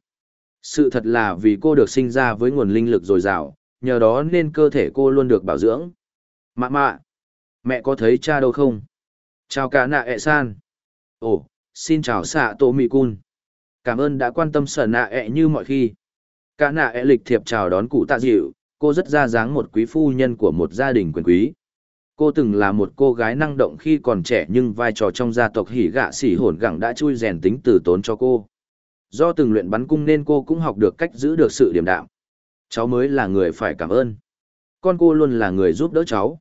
Sự thật là vì cô được sinh ra với nguồn linh lực dồi dào, nhờ đó nên cơ thể cô luôn được bảo dưỡng. Mạ mạ, mẹ có thấy cha đâu không? Chào cả nạ ẹ san. Ồ, xin chào xạ tổ mì cun. Cảm ơn đã quan tâm sở nạ ẹ như mọi khi. Cả nạ e lịch thiệp chào đón cụ tạ dịu, cô rất ra dáng một quý phu nhân của một gia đình quyền quý. Cô từng là một cô gái năng động khi còn trẻ nhưng vai trò trong gia tộc hỉ gạ xỉ hồn gẳng đã chui rèn tính từ tốn cho cô. Do từng luyện bắn cung nên cô cũng học được cách giữ được sự điềm đạm. Cháu mới là người phải cảm ơn. Con cô luôn là người giúp đỡ cháu.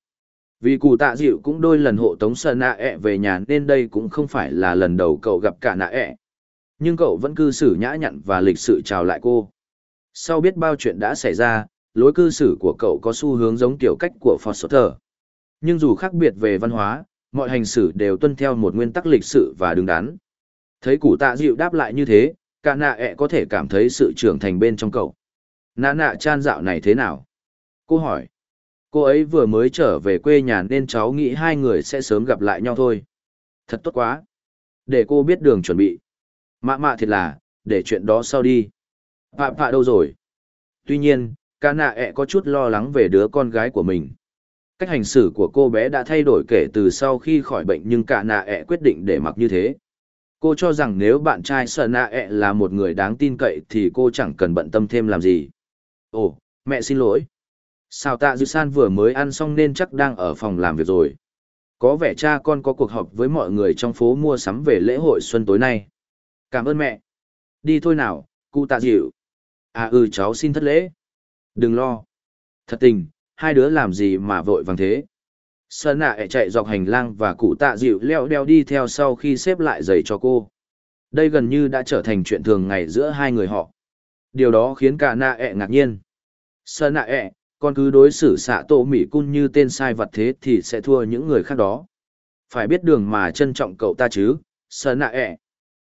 Vì cụ tạ dịu cũng đôi lần hộ tống sơ nạ ẹ về nhà nên đây cũng không phải là lần đầu cậu gặp cả nạ ẹ. Nhưng cậu vẫn cư xử nhã nhặn và lịch sự chào lại cô. Sau biết bao chuyện đã xảy ra, lối cư xử của cậu có xu hướng giống kiểu cách của Foster. Nhưng dù khác biệt về văn hóa, mọi hành xử đều tuân theo một nguyên tắc lịch sự và đứng đắn. Thấy cụ tạ dịu đáp lại như thế, cả nạ ẹ có thể cảm thấy sự trưởng thành bên trong cậu. Nạ nạ chan dạo này thế nào? Cô hỏi. Cô ấy vừa mới trở về quê nhà nên cháu nghĩ hai người sẽ sớm gặp lại nhau thôi. Thật tốt quá. Để cô biết đường chuẩn bị. Mạ mạ thiệt là, để chuyện đó sau đi. Pạ phạ đâu rồi? Tuy nhiên, cả nạ ẹ có chút lo lắng về đứa con gái của mình. Cách hành xử của cô bé đã thay đổi kể từ sau khi khỏi bệnh nhưng cả nạ ẹ quyết định để mặc như thế. Cô cho rằng nếu bạn trai sợ nạ ẹ là một người đáng tin cậy thì cô chẳng cần bận tâm thêm làm gì. Ồ, mẹ xin lỗi. Sao tạ dư san vừa mới ăn xong nên chắc đang ở phòng làm việc rồi. Có vẻ cha con có cuộc họp với mọi người trong phố mua sắm về lễ hội xuân tối nay. Cảm ơn mẹ. Đi thôi nào, cụ tạ dịu. À ừ cháu xin thất lễ. Đừng lo. Thật tình, hai đứa làm gì mà vội vàng thế. Sơn nạ chạy dọc hành lang và cụ tạ dịu leo đeo đi theo sau khi xếp lại giày cho cô. Đây gần như đã trở thành chuyện thường ngày giữa hai người họ. Điều đó khiến cả nạ ẹ ngạc nhiên. Sơn nạ ẹ, con cứ đối xử xạ tổ mỹ cun như tên sai vật thế thì sẽ thua những người khác đó. Phải biết đường mà trân trọng cậu ta chứ, Sơn nạ ẹ.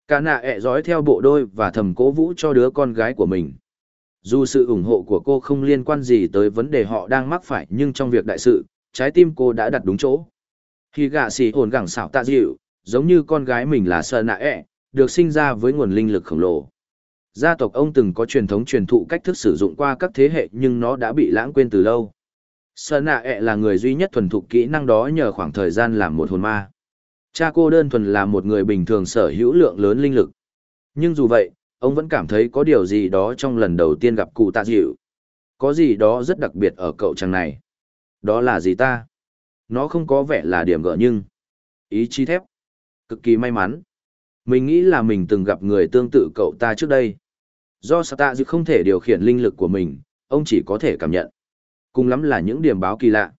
Cả nạ ẹ dõi theo bộ đôi và thầm cố vũ cho đứa con gái của mình. Dù sự ủng hộ của cô không liên quan gì tới vấn đề họ đang mắc phải nhưng trong việc đại sự, trái tim cô đã đặt đúng chỗ. Khi gạ xì hồn gẳng xảo tạ dịu, giống như con gái mình là Sơn nạ ẹ, được sinh ra với nguồn linh lực khổng lồ. Gia tộc ông từng có truyền thống truyền thụ cách thức sử dụng qua các thế hệ nhưng nó đã bị lãng quên từ lâu. Sơn nạ ẹ là người duy nhất thuần thục kỹ năng đó nhờ khoảng thời gian làm một hồn ma. Cha cô đơn thuần là một người bình thường sở hữu lượng lớn linh lực. Nhưng dù vậy, ông vẫn cảm thấy có điều gì đó trong lần đầu tiên gặp cụ tạ dịu. Có gì đó rất đặc biệt ở cậu chàng này. Đó là gì ta? Nó không có vẻ là điểm gỡ nhưng... Ý chí thép. Cực kỳ may mắn. Mình nghĩ là mình từng gặp người tương tự cậu ta trước đây. Do Sata Dịu không thể điều khiển linh lực của mình, ông chỉ có thể cảm nhận. Cùng lắm là những điểm báo kỳ lạ.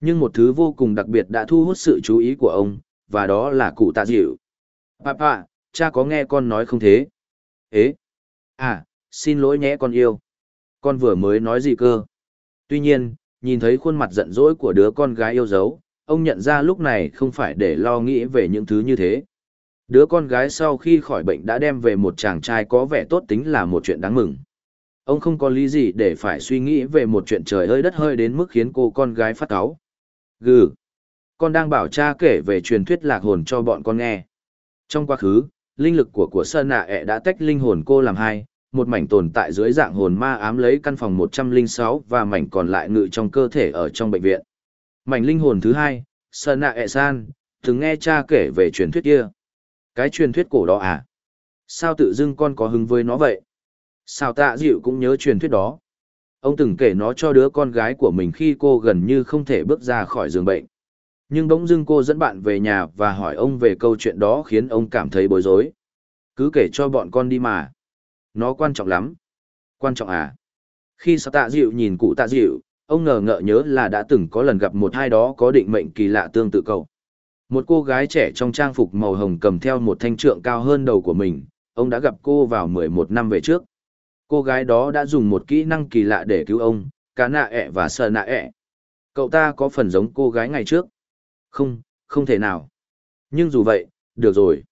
Nhưng một thứ vô cùng đặc biệt đã thu hút sự chú ý của ông, và đó là cụ tạ dịu. Papa, cha có nghe con nói không thế? Ế! À, xin lỗi nhé con yêu. Con vừa mới nói gì cơ? Tuy nhiên, nhìn thấy khuôn mặt giận dỗi của đứa con gái yêu dấu, ông nhận ra lúc này không phải để lo nghĩ về những thứ như thế. Đứa con gái sau khi khỏi bệnh đã đem về một chàng trai có vẻ tốt tính là một chuyện đáng mừng. Ông không có lý gì để phải suy nghĩ về một chuyện trời ơi đất hơi đến mức khiến cô con gái phát cáu. Gừ! Con đang bảo cha kể về truyền thuyết lạc hồn cho bọn con nghe. Trong quá khứ, linh lực của của sơn nạ ẹ đã tách linh hồn cô làm hai, một mảnh tồn tại dưới dạng hồn ma ám lấy căn phòng 106 và mảnh còn lại ngự trong cơ thể ở trong bệnh viện. Mảnh linh hồn thứ hai, sơn nạ ẹ san, từng nghe cha kể về truyền thuyết kia. Cái truyền thuyết cổ đó à? Sao tự dưng con có hứng với nó vậy? Sao tạ dịu cũng nhớ truyền thuyết đó. Ông từng kể nó cho đứa con gái của mình khi cô gần như không thể bước ra khỏi giường bệnh. Nhưng bỗng dưng cô dẫn bạn về nhà và hỏi ông về câu chuyện đó khiến ông cảm thấy bối rối. Cứ kể cho bọn con đi mà. Nó quan trọng lắm. Quan trọng à? Khi sao tạ dịu nhìn cụ tạ dịu, ông ngờ ngợ nhớ là đã từng có lần gặp một hai đó có định mệnh kỳ lạ tương tự cậu. Một cô gái trẻ trong trang phục màu hồng cầm theo một thanh trượng cao hơn đầu của mình, ông đã gặp cô vào 11 năm về trước. Cô gái đó đã dùng một kỹ năng kỳ lạ để cứu ông, cá nạ ẹ và sờ nạ ẹ. Cậu ta có phần giống cô gái ngày trước. Không, không thể nào. Nhưng dù vậy, được rồi.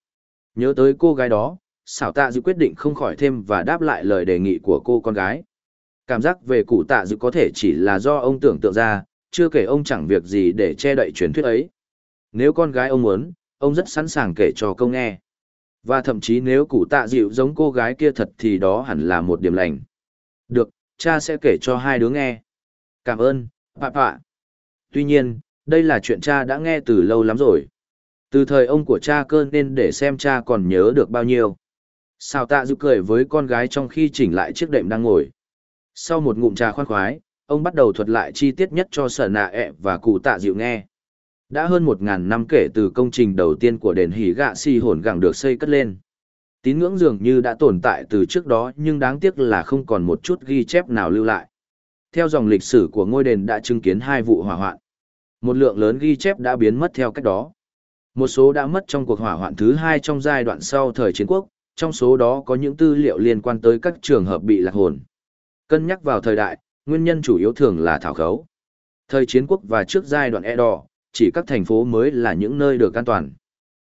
Nhớ tới cô gái đó, xảo tạ dự quyết định không khỏi thêm và đáp lại lời đề nghị của cô con gái. Cảm giác về cụ tạ dự có thể chỉ là do ông tưởng tượng ra, chưa kể ông chẳng việc gì để che đậy truyền thuyết ấy. Nếu con gái ông muốn, ông rất sẵn sàng kể cho câu nghe. Và thậm chí nếu cụ tạ dịu giống cô gái kia thật thì đó hẳn là một điểm lành. Được, cha sẽ kể cho hai đứa nghe. Cảm ơn, papa. Tuy nhiên, đây là chuyện cha đã nghe từ lâu lắm rồi. Từ thời ông của cha cơn nên để xem cha còn nhớ được bao nhiêu. Sao tạ dịu cười với con gái trong khi chỉnh lại chiếc đệm đang ngồi. Sau một ngụm trà khoan khoái, ông bắt đầu thuật lại chi tiết nhất cho sở nạ ẹ và cụ tạ dịu nghe. Đã hơn một ngàn năm kể từ công trình đầu tiên của đền hỉ gạ si hồn gẳng được xây cất lên. Tín ngưỡng dường như đã tồn tại từ trước đó nhưng đáng tiếc là không còn một chút ghi chép nào lưu lại. Theo dòng lịch sử của ngôi đền đã chứng kiến hai vụ hỏa hoạn. Một lượng lớn ghi chép đã biến mất theo cách đó. Một số đã mất trong cuộc hỏa hoạn thứ hai trong giai đoạn sau thời chiến quốc, trong số đó có những tư liệu liên quan tới các trường hợp bị lạc hồn. Cân nhắc vào thời đại, nguyên nhân chủ yếu thường là thảo khấu. Thời chiến quốc và trước giai đoạn Edo, chỉ các thành phố mới là những nơi được an toàn.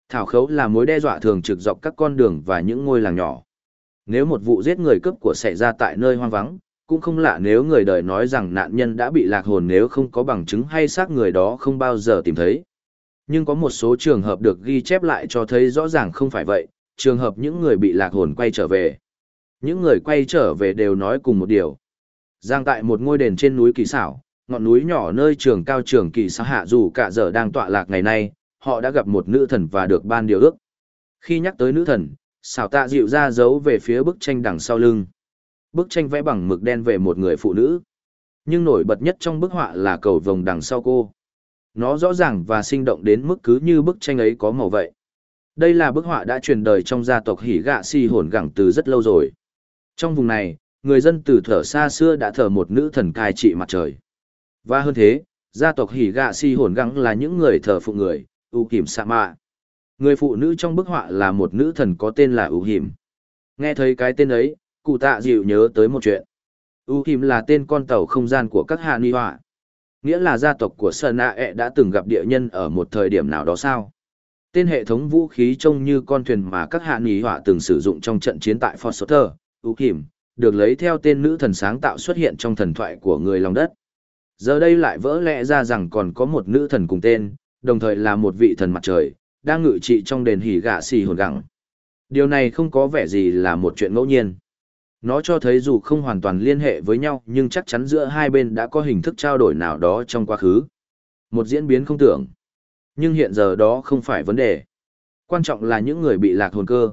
Thảo khấu là mối đe dọa thường trực dọc các con đường và những ngôi làng nhỏ. Nếu một vụ giết người cướp của xảy ra tại nơi hoang vắng, cũng không lạ nếu người đời nói rằng nạn nhân đã bị lạc hồn nếu không có bằng chứng hay xác người đó không bao giờ tìm thấy. Nhưng có một số trường hợp được ghi chép lại cho thấy rõ ràng không phải vậy, trường hợp những người bị lạc hồn quay trở về. Những người quay trở về đều nói cùng một điều. Giang tại một ngôi đền trên núi kỳ xảo, ngọn núi nhỏ nơi trường cao trường kỳ Xảo hạ dù cả giờ đang tọa lạc ngày nay, họ đã gặp một nữ thần và được ban điều ước. Khi nhắc tới nữ thần, xảo tạ dịu ra dấu về phía bức tranh đằng sau lưng. Bức tranh vẽ bằng mực đen về một người phụ nữ. Nhưng nổi bật nhất trong bức họa là cầu vồng đằng sau cô. Nó rõ ràng và sinh động đến mức cứ như bức tranh ấy có màu vậy. Đây là bức họa đã truyền đời trong gia tộc hỉ gạ si hồn gẳng từ rất lâu rồi. Trong vùng này, người dân từ thở xa xưa đã thờ một nữ thần cai trị mặt trời. Và hơn thế, gia tộc hỉ gạ si hồn Gẳng là những người thờ phụ người, U kìm sa mạ. Người phụ nữ trong bức họa là một nữ thần có tên là U hiểm. Nghe thấy cái tên ấy, cụ tạ dịu nhớ tới một chuyện. u kim là tên con tàu không gian của các hạ ni họa. Nghĩa là gia tộc của Sơn A e đã từng gặp địa nhân ở một thời điểm nào đó sao? Tên hệ thống vũ khí trông như con thuyền mà các hạ ni họa từng sử dụng trong trận chiến tại Fort Sutter, ưu được lấy theo tên nữ thần sáng tạo xuất hiện trong thần thoại của người lòng đất. Giờ đây lại vỡ lẽ ra rằng còn có một nữ thần cùng tên, đồng thời là một vị thần mặt trời, đang ngự trị trong đền hỉ gạ xì hồn gặng. Điều này không có vẻ gì là một chuyện ngẫu nhiên. Nó cho thấy dù không hoàn toàn liên hệ với nhau nhưng chắc chắn giữa hai bên đã có hình thức trao đổi nào đó trong quá khứ. Một diễn biến không tưởng. Nhưng hiện giờ đó không phải vấn đề. Quan trọng là những người bị lạc hồn cơ.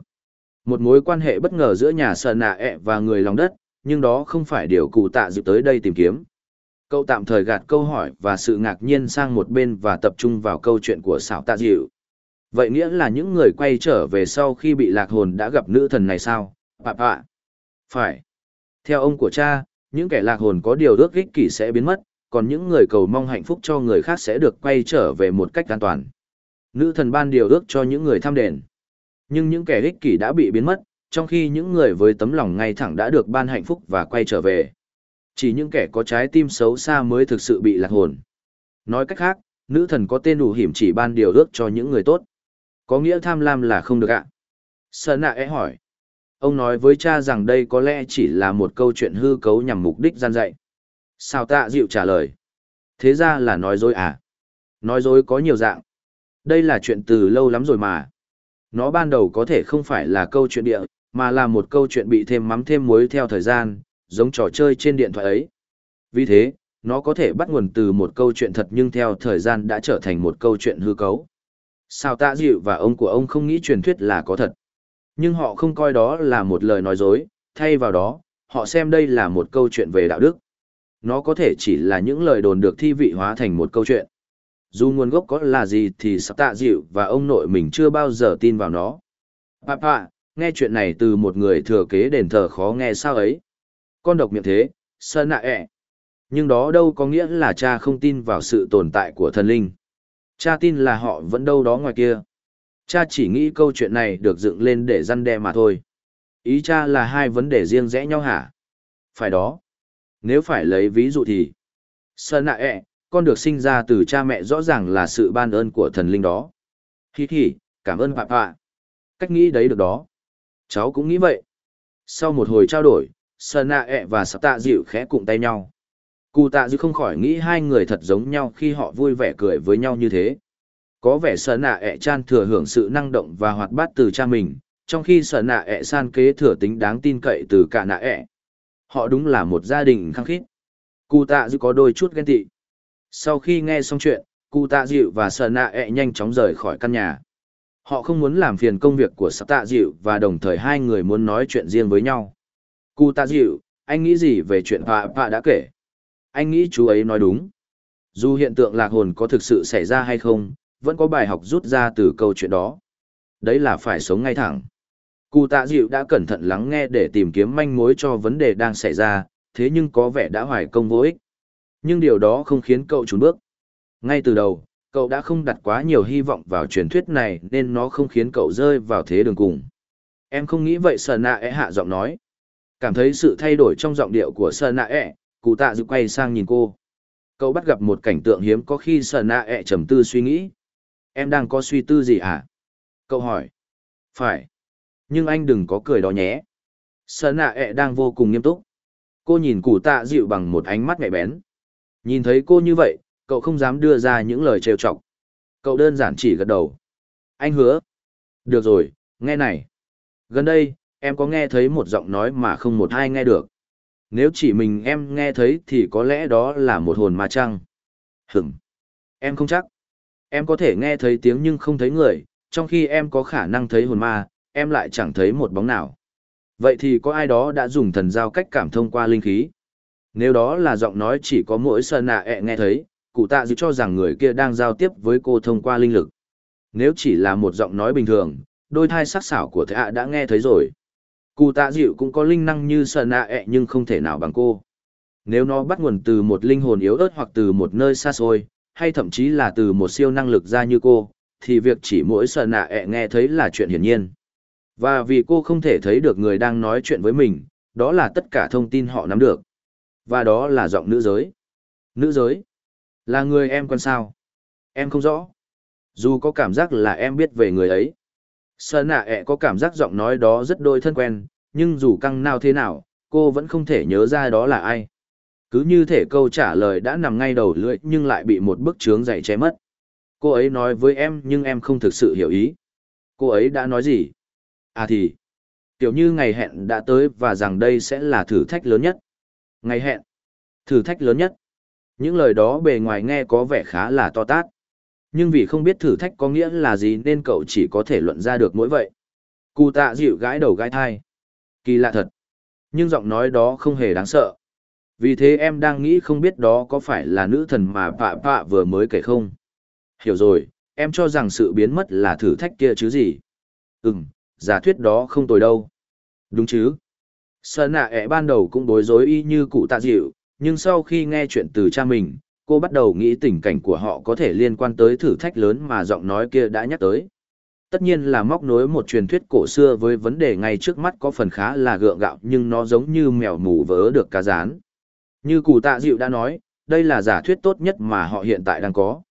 Một mối quan hệ bất ngờ giữa nhà sợ nạ ẹ và người lòng đất, nhưng đó không phải điều cụ tạ dự tới đây tìm kiếm. Cậu tạm thời gạt câu hỏi và sự ngạc nhiên sang một bên và tập trung vào câu chuyện của xảo tạ dịu. Vậy nghĩa là những người quay trở về sau khi bị lạc hồn đã gặp nữ thần này sao? Bạp ạ. Phải. Theo ông của cha, những kẻ lạc hồn có điều ước ích kỷ sẽ biến mất, còn những người cầu mong hạnh phúc cho người khác sẽ được quay trở về một cách an toàn. Nữ thần ban điều ước cho những người tham đền. Nhưng những kẻ ích kỷ đã bị biến mất, trong khi những người với tấm lòng ngay thẳng đã được ban hạnh phúc và quay trở về. Chỉ những kẻ có trái tim xấu xa mới thực sự bị lạc hồn. Nói cách khác, nữ thần có tên đủ hiểm chỉ ban điều ước cho những người tốt. Có nghĩa tham lam là không được ạ. À? Sợ nạ é hỏi. Ông nói với cha rằng đây có lẽ chỉ là một câu chuyện hư cấu nhằm mục đích gian dạy. Sao tạ dịu trả lời. Thế ra là nói dối à? Nói dối có nhiều dạng. Đây là chuyện từ lâu lắm rồi mà. Nó ban đầu có thể không phải là câu chuyện địa, mà là một câu chuyện bị thêm mắm thêm muối theo thời gian, giống trò chơi trên điện thoại ấy. Vì thế, nó có thể bắt nguồn từ một câu chuyện thật nhưng theo thời gian đã trở thành một câu chuyện hư cấu. Sao tạ dịu và ông của ông không nghĩ truyền thuyết là có thật? Nhưng họ không coi đó là một lời nói dối, thay vào đó, họ xem đây là một câu chuyện về đạo đức. Nó có thể chỉ là những lời đồn được thi vị hóa thành một câu chuyện. Dù nguồn gốc có là gì thì sắp tạ dịu và ông nội mình chưa bao giờ tin vào nó. Papa, nghe chuyện này từ một người thừa kế đền thờ khó nghe sao ấy. Con độc miệng thế, sơn nạ ẹ. Nhưng đó đâu có nghĩa là cha không tin vào sự tồn tại của thần linh. Cha tin là họ vẫn đâu đó ngoài kia. Cha chỉ nghĩ câu chuyện này được dựng lên để răn đe mà thôi. Ý cha là hai vấn đề riêng rẽ nhau hả? Phải đó. Nếu phải lấy ví dụ thì... Sơn nạ ẹ, con được sinh ra từ cha mẹ rõ ràng là sự ban ơn của thần linh đó. Hi hi, cảm ơn papa. Cách nghĩ đấy được đó. Cháu cũng nghĩ vậy. Sau một hồi trao đổi, Sơn nạ ẹ và sắp tạ dịu khẽ cụng tay nhau. Cụ tạ dịu không khỏi nghĩ hai người thật giống nhau khi họ vui vẻ cười với nhau như thế. Có vẻ Sơn nạ ẹ chan thừa hưởng sự năng động và hoạt bát từ cha mình, trong khi Sơn nạ ẹ san kế thừa tính đáng tin cậy từ cả nạ ẹ. Họ đúng là một gia đình khăng khít. Cụ tạ dịu có đôi chút ghen tị. Sau khi nghe xong chuyện, cụ tạ dịu và Sơn nạ ẹ nhanh chóng rời khỏi căn nhà. Họ không muốn làm phiền công việc của sắp tạ dịu và đồng thời hai người muốn nói chuyện riêng với nhau. Cụ tạ dịu, anh nghĩ gì về chuyện Pạ Pạ đã kể? Anh nghĩ chú ấy nói đúng. Dù hiện tượng lạc hồn có thực sự xảy ra hay không, vẫn có bài học rút ra từ câu chuyện đó. Đấy là phải sống ngay thẳng. Cụ tạ dịu đã cẩn thận lắng nghe để tìm kiếm manh mối cho vấn đề đang xảy ra, thế nhưng có vẻ đã hoài công vô ích. Nhưng điều đó không khiến cậu trốn bước. Ngay từ đầu, cậu đã không đặt quá nhiều hy vọng vào truyền thuyết này nên nó không khiến cậu rơi vào thế đường cùng. Em không nghĩ vậy Sở Nạ e hạ giọng nói. Cảm thấy sự thay đổi trong giọng điệu của Sở Nạ e, cụ tạ dịu quay sang nhìn cô. Cậu bắt gặp một cảnh tượng hiếm có khi Sở Nạ e trầm tư suy nghĩ. Em đang có suy tư gì hả? Cậu hỏi. Phải. Nhưng anh đừng có cười đó nhé. Sở Nạ ẹ đang vô cùng nghiêm túc. Cô nhìn củ tạ dịu bằng một ánh mắt ngại bén. Nhìn thấy cô như vậy, cậu không dám đưa ra những lời trêu chọc. Cậu đơn giản chỉ gật đầu. Anh hứa. Được rồi, nghe này. Gần đây, em có nghe thấy một giọng nói mà không một ai nghe được. Nếu chỉ mình em nghe thấy thì có lẽ đó là một hồn ma trăng. Hửm. Em không chắc. Em có thể nghe thấy tiếng nhưng không thấy người, trong khi em có khả năng thấy hồn ma, em lại chẳng thấy một bóng nào. Vậy thì có ai đó đã dùng thần giao cách cảm thông qua linh khí? Nếu đó là giọng nói chỉ có mỗi sơn nạ ẹ nghe thấy, cụ tạ dự cho rằng người kia đang giao tiếp với cô thông qua linh lực. Nếu chỉ là một giọng nói bình thường, đôi thai sắc sảo của thệ ạ đã nghe thấy rồi. Cụ tạ dịu cũng có linh năng như sơn nạ ẹ nhưng không thể nào bằng cô. Nếu nó bắt nguồn từ một linh hồn yếu ớt hoặc từ một nơi xa xôi, hay thậm chí là từ một siêu năng lực ra như cô, thì việc chỉ mỗi sợ nạ ẹ nghe thấy là chuyện hiển nhiên. Và vì cô không thể thấy được người đang nói chuyện với mình, đó là tất cả thông tin họ nắm được. Và đó là giọng nữ giới. Nữ giới? Là người em quen sao? Em không rõ. Dù có cảm giác là em biết về người ấy. Sợ nạ ẹ có cảm giác giọng nói đó rất đôi thân quen, nhưng dù căng nào thế nào, cô vẫn không thể nhớ ra đó là ai. Cứ như thể câu trả lời đã nằm ngay đầu lưỡi nhưng lại bị một bức chướng dày che mất. Cô ấy nói với em nhưng em không thực sự hiểu ý. Cô ấy đã nói gì? À thì, kiểu như ngày hẹn đã tới và rằng đây sẽ là thử thách lớn nhất. Ngày hẹn, thử thách lớn nhất. Những lời đó bề ngoài nghe có vẻ khá là to tát. Nhưng vì không biết thử thách có nghĩa là gì nên cậu chỉ có thể luận ra được mỗi vậy. Cụ tạ dịu gãi đầu gãi thai. Kỳ lạ thật. Nhưng giọng nói đó không hề đáng sợ. Vì thế em đang nghĩ không biết đó có phải là nữ thần mà bạ bạ vừa mới kể không. Hiểu rồi, em cho rằng sự biến mất là thử thách kia chứ gì. Ừm, giả thuyết đó không tồi đâu. Đúng chứ. Sơn nạ ẹ ban đầu cũng bối rối y như cụ tạ dịu, nhưng sau khi nghe chuyện từ cha mình, cô bắt đầu nghĩ tình cảnh của họ có thể liên quan tới thử thách lớn mà giọng nói kia đã nhắc tới. Tất nhiên là móc nối một truyền thuyết cổ xưa với vấn đề ngay trước mắt có phần khá là gượng gạo nhưng nó giống như mèo mù vớ được cá rán. Như cụ tạ dịu đã nói, đây là giả thuyết tốt nhất mà họ hiện tại đang có.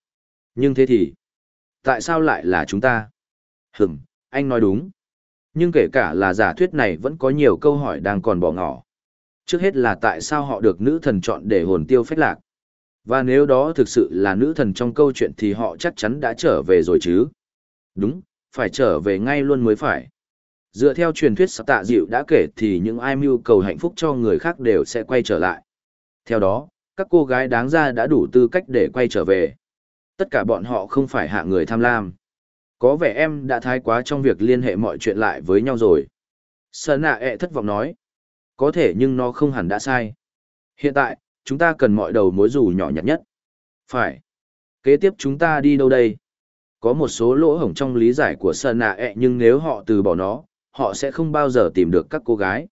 Nhưng thế thì, tại sao lại là chúng ta? Hừm, anh nói đúng. Nhưng kể cả là giả thuyết này vẫn có nhiều câu hỏi đang còn bỏ ngỏ. Trước hết là tại sao họ được nữ thần chọn để hồn tiêu phách lạc. Và nếu đó thực sự là nữ thần trong câu chuyện thì họ chắc chắn đã trở về rồi chứ. Đúng, phải trở về ngay luôn mới phải. Dựa theo truyền thuyết tạ dịu đã kể thì những ai mưu cầu hạnh phúc cho người khác đều sẽ quay trở lại. Theo đó, các cô gái đáng ra đã đủ tư cách để quay trở về. Tất cả bọn họ không phải hạ người tham lam. Có vẻ em đã thái quá trong việc liên hệ mọi chuyện lại với nhau rồi. Sơn nạ ẹ thất vọng nói. Có thể nhưng nó không hẳn đã sai. Hiện tại, chúng ta cần mọi đầu mối dù nhỏ nhặt nhất. Phải. Kế tiếp chúng ta đi đâu đây? Có một số lỗ hổng trong lý giải của Sơn nạ ẹ nhưng nếu họ từ bỏ nó, họ sẽ không bao giờ tìm được các cô gái.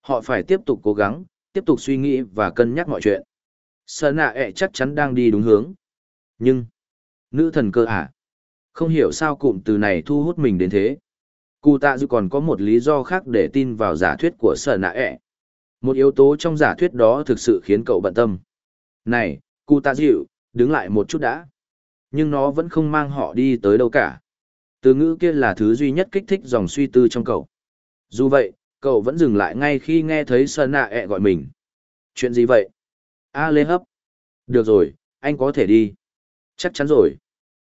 Họ phải tiếp tục cố gắng, tiếp tục suy nghĩ và cân nhắc mọi chuyện. sở nạ ẹ chắc chắn đang đi đúng hướng. Nhưng, nữ thần cơ à? Không hiểu sao cụm từ này thu hút mình đến thế. Cụ tạ dự còn có một lý do khác để tin vào giả thuyết của sở nạ ẹ. Một yếu tố trong giả thuyết đó thực sự khiến cậu bận tâm. Này, cụ tạ dịu, đứng lại một chút đã. Nhưng nó vẫn không mang họ đi tới đâu cả. Từ ngữ kia là thứ duy nhất kích thích dòng suy tư trong cậu. Dù vậy, cậu vẫn dừng lại ngay khi nghe thấy Sơn nạ e ẹ gọi mình. Chuyện gì vậy? A Lê Hấp. Được rồi, anh có thể đi. Chắc chắn rồi.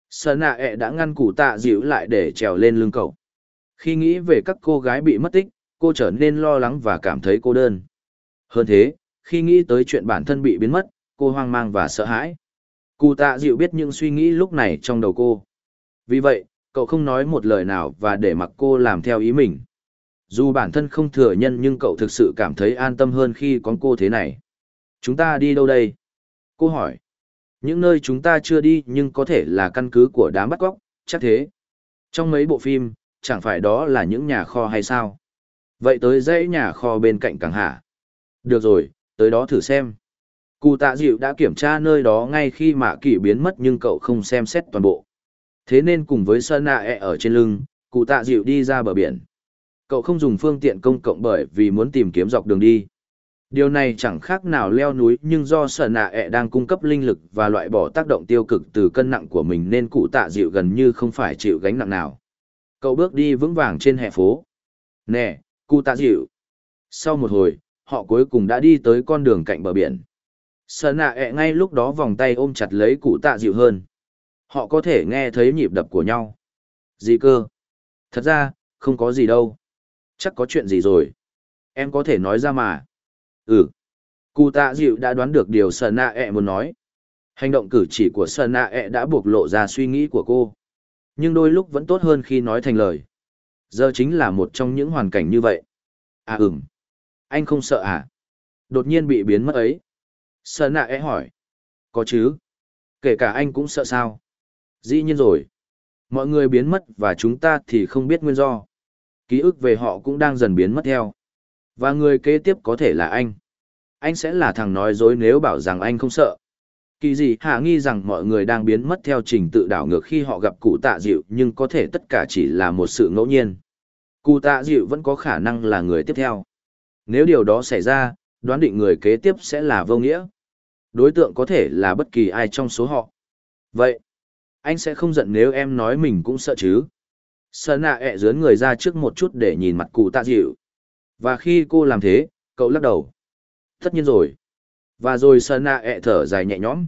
Sơn nạ e ẹ đã ngăn cụ tạ dịu lại để trèo lên lưng cậu. Khi nghĩ về các cô gái bị mất tích, cô trở nên lo lắng và cảm thấy cô đơn. Hơn thế, khi nghĩ tới chuyện bản thân bị biến mất, cô hoang mang và sợ hãi. Cụ tạ dịu biết những suy nghĩ lúc này trong đầu cô. Vì vậy, cậu không nói một lời nào và để mặc cô làm theo ý mình. Dù bản thân không thừa nhân nhưng cậu thực sự cảm thấy an tâm hơn khi có cô thế này. Chúng ta đi đâu đây? Cô hỏi. Những nơi chúng ta chưa đi nhưng có thể là căn cứ của đám bắt cóc, chắc thế. Trong mấy bộ phim, chẳng phải đó là những nhà kho hay sao? Vậy tới dãy nhà kho bên cạnh càng hả? Được rồi, tới đó thử xem. Cụ tạ dịu đã kiểm tra nơi đó ngay khi mạ kỷ biến mất nhưng cậu không xem xét toàn bộ. Thế nên cùng với sơn nạ ẹ ở trên lưng, cụ tạ dịu đi ra bờ biển. Cậu không dùng phương tiện công cộng bởi vì muốn tìm kiếm dọc đường đi. Điều này chẳng khác nào leo núi nhưng do sở nạ ẹ đang cung cấp linh lực và loại bỏ tác động tiêu cực từ cân nặng của mình nên cụ tạ dịu gần như không phải chịu gánh nặng nào. Cậu bước đi vững vàng trên hè phố. Nè, cụ tạ dịu. Sau một hồi, họ cuối cùng đã đi tới con đường cạnh bờ biển. Sở nạ ẹ ngay lúc đó vòng tay ôm chặt lấy cụ tạ dịu hơn. Họ có thể nghe thấy nhịp đập của nhau. Gì cơ? Thật ra, không có gì đâu. Chắc có chuyện gì rồi. Em có thể nói ra mà. Ừ. Cụ tạ dịu đã đoán được điều sở nạ ẹ e muốn nói. Hành động cử chỉ của sở nạ ẹ e đã buộc lộ ra suy nghĩ của cô. Nhưng đôi lúc vẫn tốt hơn khi nói thành lời. Giờ chính là một trong những hoàn cảnh như vậy. À ừm. Anh không sợ à? Đột nhiên bị biến mất ấy. Sở nạ ẹ e hỏi. Có chứ. Kể cả anh cũng sợ sao? Dĩ nhiên rồi. Mọi người biến mất và chúng ta thì không biết nguyên do. Ký ức về họ cũng đang dần biến mất theo. Và người kế tiếp có thể là anh. Anh sẽ là thằng nói dối nếu bảo rằng anh không sợ. Kỳ gì hạ nghi rằng mọi người đang biến mất theo trình tự đảo ngược khi họ gặp cụ tạ dịu nhưng có thể tất cả chỉ là một sự ngẫu nhiên. Cụ tạ dịu vẫn có khả năng là người tiếp theo. Nếu điều đó xảy ra, đoán định người kế tiếp sẽ là vô nghĩa. Đối tượng có thể là bất kỳ ai trong số họ. Vậy, anh sẽ không giận nếu em nói mình cũng sợ chứ. Sơn nạ ẹ dướn người ra trước một chút để nhìn mặt cụ tạ dịu. Và khi cô làm thế, cậu lắc đầu. Tất nhiên rồi. Và rồi Sơn nạ ẹ thở dài nhẹ nhõm.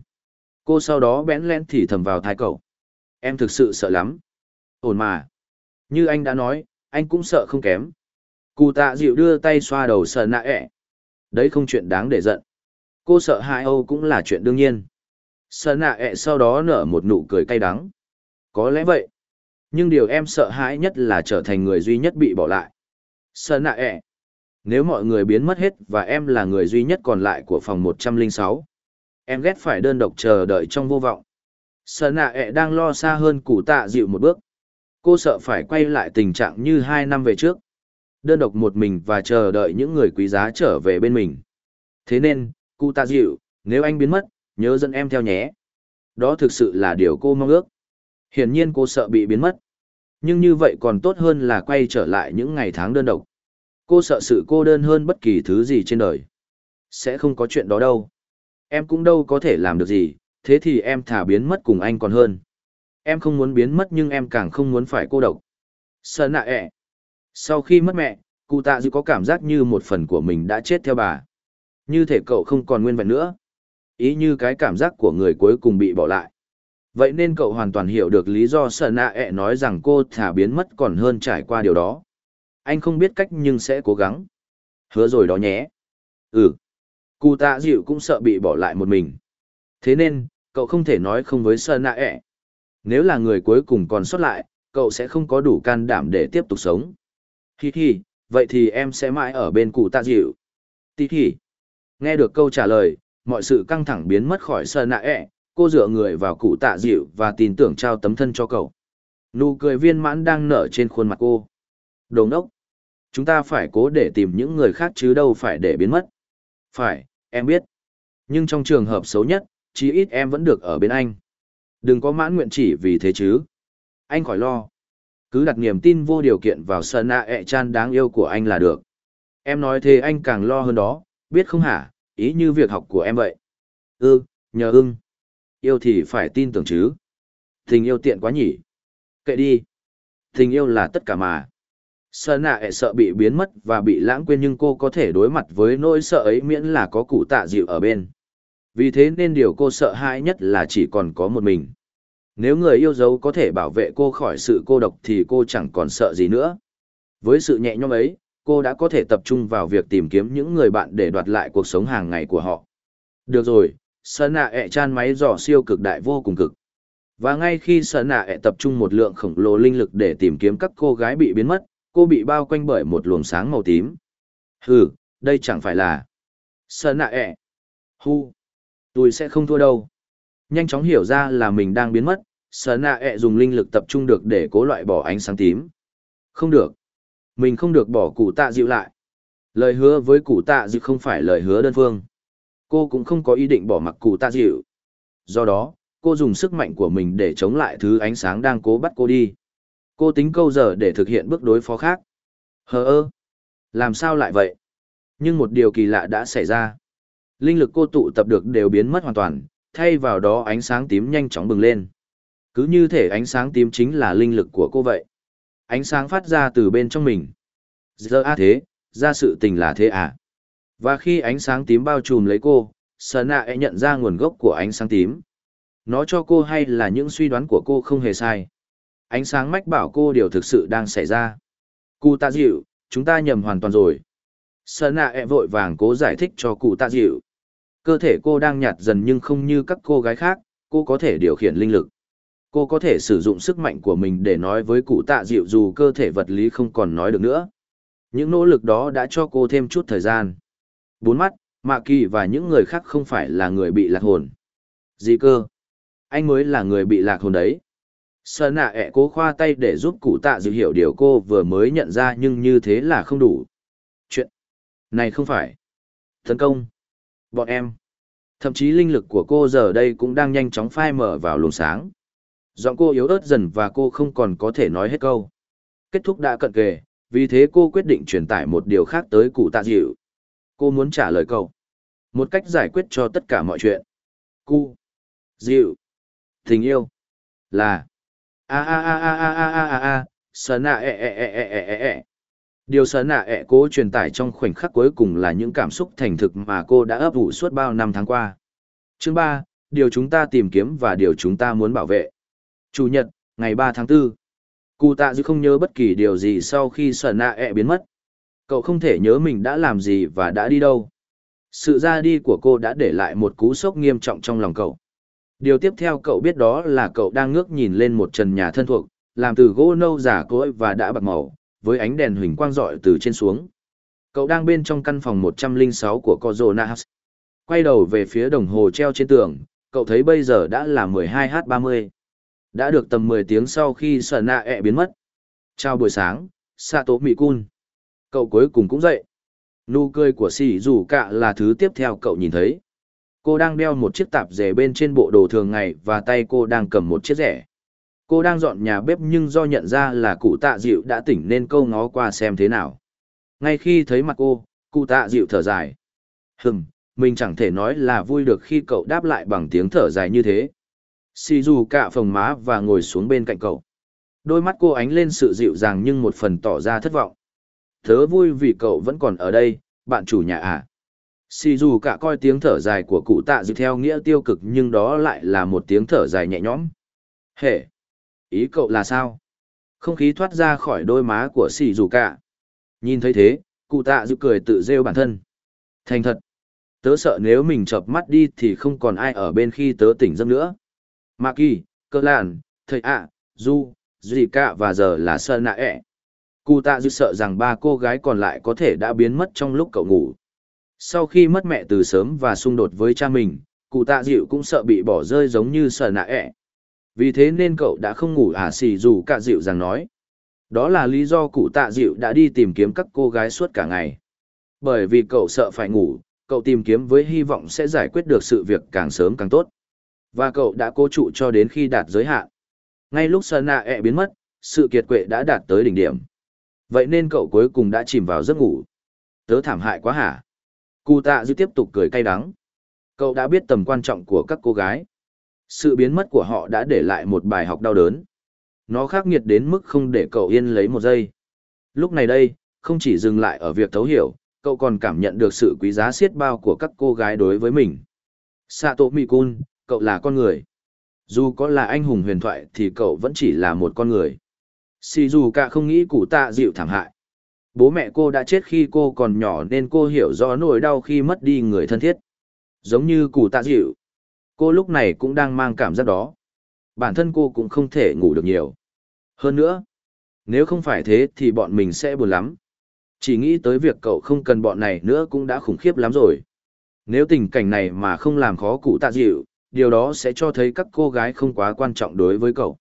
Cô sau đó bẽn lẽn thì thầm vào thai cậu. Em thực sự sợ lắm. Ổn mà. Như anh đã nói, anh cũng sợ không kém. Cụ tạ dịu đưa tay xoa đầu Sơn nạ ẹ. Đấy không chuyện đáng để giận. Cô sợ hãi Âu cũng là chuyện đương nhiên. Sơn nạ ẹ sau đó nở một nụ cười cay đắng. Có lẽ vậy. Nhưng điều em sợ hãi nhất là trở thành người duy nhất bị bỏ lại. Sợ nạ ẹ. Nếu mọi người biến mất hết và em là người duy nhất còn lại của phòng 106, em ghét phải đơn độc chờ đợi trong vô vọng. Sợ nạ ẹ đang lo xa hơn cụ tạ dịu một bước. Cô sợ phải quay lại tình trạng như hai năm về trước. Đơn độc một mình và chờ đợi những người quý giá trở về bên mình. Thế nên, cụ tạ dịu, nếu anh biến mất, nhớ dẫn em theo nhé. Đó thực sự là điều cô mong ước. Hiển nhiên cô sợ bị biến mất. Nhưng như vậy còn tốt hơn là quay trở lại những ngày tháng đơn độc. Cô sợ sự cô đơn hơn bất kỳ thứ gì trên đời. Sẽ không có chuyện đó đâu. Em cũng đâu có thể làm được gì, thế thì em thả biến mất cùng anh còn hơn. Em không muốn biến mất nhưng em càng không muốn phải cô độc. Sợ nạ ẹ. Sau khi mất mẹ, cụ tạ dư có cảm giác như một phần của mình đã chết theo bà. Như thể cậu không còn nguyên vẹn nữa. Ý như cái cảm giác của người cuối cùng bị bỏ lại. Vậy nên cậu hoàn toàn hiểu được lý do sợ nạ ẹ e nói rằng cô thả biến mất còn hơn trải qua điều đó. Anh không biết cách nhưng sẽ cố gắng. Hứa rồi đó nhé. Ừ. Cụ tạ dịu cũng sợ bị bỏ lại một mình. Thế nên, cậu không thể nói không với sợ nạ ẹ. E. Nếu là người cuối cùng còn sót lại, cậu sẽ không có đủ can đảm để tiếp tục sống. Hi hi, vậy thì em sẽ mãi ở bên cụ tạ dịu. Tí hi. Nghe được câu trả lời, mọi sự căng thẳng biến mất khỏi sợ nạ ẹ, e cô dựa người vào cụ tạ dịu và tin tưởng trao tấm thân cho cậu. Nụ cười viên mãn đang nở trên khuôn mặt cô. Đồ ngốc. Chúng ta phải cố để tìm những người khác chứ đâu phải để biến mất. Phải, em biết. Nhưng trong trường hợp xấu nhất, chí ít em vẫn được ở bên anh. Đừng có mãn nguyện chỉ vì thế chứ. Anh khỏi lo. Cứ đặt niềm tin vô điều kiện vào sơn nạ ẹ chan đáng yêu của anh là được. Em nói thế anh càng lo hơn đó, biết không hả, ý như việc học của em vậy. Ừ, nhờ ưng. Yêu thì phải tin tưởng chứ. Tình yêu tiện quá nhỉ. Kệ đi. Tình yêu là tất cả mà. Sơn nạ ẹ sợ bị biến mất và bị lãng quên nhưng cô có thể đối mặt với nỗi sợ ấy miễn là có cụ tạ dịu ở bên. Vì thế nên điều cô sợ hãi nhất là chỉ còn có một mình. Nếu người yêu dấu có thể bảo vệ cô khỏi sự cô độc thì cô chẳng còn sợ gì nữa. Với sự nhẹ nhõm ấy, cô đã có thể tập trung vào việc tìm kiếm những người bạn để đoạt lại cuộc sống hàng ngày của họ. Được rồi, Sơn nạ e ẹ chan máy dò siêu cực đại vô cùng cực. Và ngay khi Sơn nạ e ẹ tập trung một lượng khổng lồ linh lực để tìm kiếm các cô gái bị biến mất, cô bị bao quanh bởi một luồng sáng màu tím. Hừ, đây chẳng phải là... Sơn nạ e. ẹ. Hu. Tôi sẽ không thua đâu. Nhanh chóng hiểu ra là mình đang biến mất, Sơn nạ ẹ dùng linh lực tập trung được để cố loại bỏ ánh sáng tím. Không được. Mình không được bỏ cụ tạ dịu lại. Lời hứa với cụ tạ dịu không phải lời hứa đơn phương. Cô cũng không có ý định bỏ mặc cụ tạ dịu. Do đó, cô dùng sức mạnh của mình để chống lại thứ ánh sáng đang cố bắt cô đi. Cô tính câu giờ để thực hiện bước đối phó khác. Hờ ơ. Làm sao lại vậy? Nhưng một điều kỳ lạ đã xảy ra. Linh lực cô tụ tập được đều biến mất hoàn toàn, thay vào đó ánh sáng tím nhanh chóng bừng lên. Cứ như thể ánh sáng tím chính là linh lực của cô vậy. Ánh sáng phát ra từ bên trong mình. Giờ a thế, ra sự tình là thế à? Và khi ánh sáng tím bao trùm lấy cô, Sở nạ e nhận ra nguồn gốc của ánh sáng tím. Nó cho cô hay là những suy đoán của cô không hề sai. Ánh sáng mách bảo cô điều thực sự đang xảy ra. Cụ tạ dịu, chúng ta nhầm hoàn toàn rồi. Sở nạ e vội vàng cố giải thích cho cụ tạ dịu. Cơ thể cô đang nhạt dần nhưng không như các cô gái khác, cô có thể điều khiển linh lực. Cô có thể sử dụng sức mạnh của mình để nói với cụ tạ dịu dù cơ thể vật lý không còn nói được nữa. Những nỗ lực đó đã cho cô thêm chút thời gian. Bốn mắt, Mạ Kỳ và những người khác không phải là người bị lạc hồn. Gì cơ? Anh mới là người bị lạc hồn đấy. Sợ nạ ẹ cố khoa tay để giúp cụ tạ dự hiểu điều cô vừa mới nhận ra nhưng như thế là không đủ. Chuyện này không phải. Tấn công. Bọn em. Thậm chí linh lực của cô giờ đây cũng đang nhanh chóng phai mở vào luồng sáng. Giọng cô yếu ớt dần và cô không còn có thể nói hết câu. Kết thúc đã cận kề, vì thế cô quyết định truyền tải một điều khác tới cụ tạ dịu. Cô muốn trả lời cậu. Một cách giải quyết cho tất cả mọi chuyện. Cu, Dịu. Tình yêu. Là. A a a a a a a a a. Sờ nạ ẹ ẹ ẹ ẹ ẹ ẹ. Điều sờ nạ ẹ cố truyền tải trong khoảnh khắc cuối cùng là những cảm xúc thành thực mà cô đã ấp ủ suốt bao năm tháng qua. Chương ba, Điều chúng ta tìm kiếm và điều chúng ta muốn bảo vệ. Chủ nhật, ngày ba tháng 4. Cụ tạ dư không nhớ bất kỳ điều gì sau khi sờ nạ ẹ biến mất. Cậu không thể nhớ mình đã làm gì và đã đi đâu. Sự ra đi của cô đã để lại một cú sốc nghiêm trọng trong lòng cậu. Điều tiếp theo cậu biết đó là cậu đang ngước nhìn lên một trần nhà thân thuộc, làm từ gỗ nâu giả cỗi và đã bạc màu, với ánh đèn huỳnh quang rọi từ trên xuống. Cậu đang bên trong căn phòng 106 của Corona House. Quay đầu về phía đồng hồ treo trên tường, cậu thấy bây giờ đã là 12h30. Đã được tầm 10 tiếng sau khi sở nạ ẹ biến mất. Chào buổi sáng, Sato Mikun. Cậu cuối cùng cũng dậy. Nụ cười của sỉ dù cạ là thứ tiếp theo cậu nhìn thấy. Cô đang đeo một chiếc tạp dề bên trên bộ đồ thường ngày và tay cô đang cầm một chiếc rẻ. Cô đang dọn nhà bếp nhưng do nhận ra là cụ tạ dịu đã tỉnh nên câu ngó qua xem thế nào. Ngay khi thấy mặt cô, cụ tạ dịu thở dài. Hừm, mình chẳng thể nói là vui được khi cậu đáp lại bằng tiếng thở dài như thế. Xì dù cạ phồng má và ngồi xuống bên cạnh cậu. Đôi mắt cô ánh lên sự dịu dàng nhưng một phần tỏ ra thất vọng. Thớ vui vì cậu vẫn còn ở đây, bạn chủ nhà à. Xì dù cả coi tiếng thở dài của cụ tạ dự theo nghĩa tiêu cực nhưng đó lại là một tiếng thở dài nhẹ nhõm. Hệ! Ý cậu là sao? Không khí thoát ra khỏi đôi má của xì dù cả. Nhìn thấy thế, cụ tạ dự cười tự rêu bản thân. Thành thật! Tớ sợ nếu mình chợp mắt đi thì không còn ai ở bên khi tớ tỉnh giấc nữa. Mạc Kỳ, Cơ Làn, Thầy ạ, Du, dì cả và giờ là sơn nạ ẹ cụ tạ dịu sợ rằng ba cô gái còn lại có thể đã biến mất trong lúc cậu ngủ. Sau khi mất mẹ từ sớm và xung đột với cha mình cụ tạ dịu cũng sợ bị bỏ rơi giống như sợ nạ ẹ. Vì thế nên cậu đã không ngủ à xì dù cả dịu rằng nói. Đó là lý do cụ tạ dịu đã đi tìm kiếm các cô gái suốt cả ngày. Bởi vì cậu sợ phải ngủ, cậu tìm kiếm với hy vọng sẽ giải quyết được sự việc càng sớm càng tốt. Và cậu đã cố trụ cho đến khi đạt giới hạn. Ngay lúc sơn nạ ẹ biến mất, sự kiệt quệ đã đạt tới đỉnh điểm vậy nên cậu cuối cùng đã chìm vào giấc ngủ. Tớ thảm hại quá hả? Cụ tạ dư tiếp tục cười cay đắng. Cậu đã biết tầm quan trọng của các cô gái. Sự biến mất của họ đã để lại một bài học đau đớn. Nó khắc nghiệt đến mức không để cậu yên lấy một giây. Lúc này đây, không chỉ dừng lại ở việc thấu hiểu, cậu còn cảm nhận được sự quý giá siết bao của các cô gái đối với mình. Sato mikun, cậu là con người. Dù có là anh hùng huyền thoại thì cậu vẫn chỉ là một con người xì dù cả không nghĩ cụ tạ dịu thảm hại. Bố mẹ cô đã chết khi cô còn nhỏ nên cô hiểu rõ nỗi đau khi mất đi người thân thiết. Giống như cụ tạ dịu. Cô lúc này cũng đang mang cảm giác đó. Bản thân cô cũng không thể ngủ được nhiều. Hơn nữa, nếu không phải thế thì bọn mình sẽ buồn lắm. Chỉ nghĩ tới việc cậu không cần bọn này nữa cũng đã khủng khiếp lắm rồi. Nếu tình cảnh này mà không làm khó cụ tạ dịu, điều đó sẽ cho thấy các cô gái không quá quan trọng đối với cậu.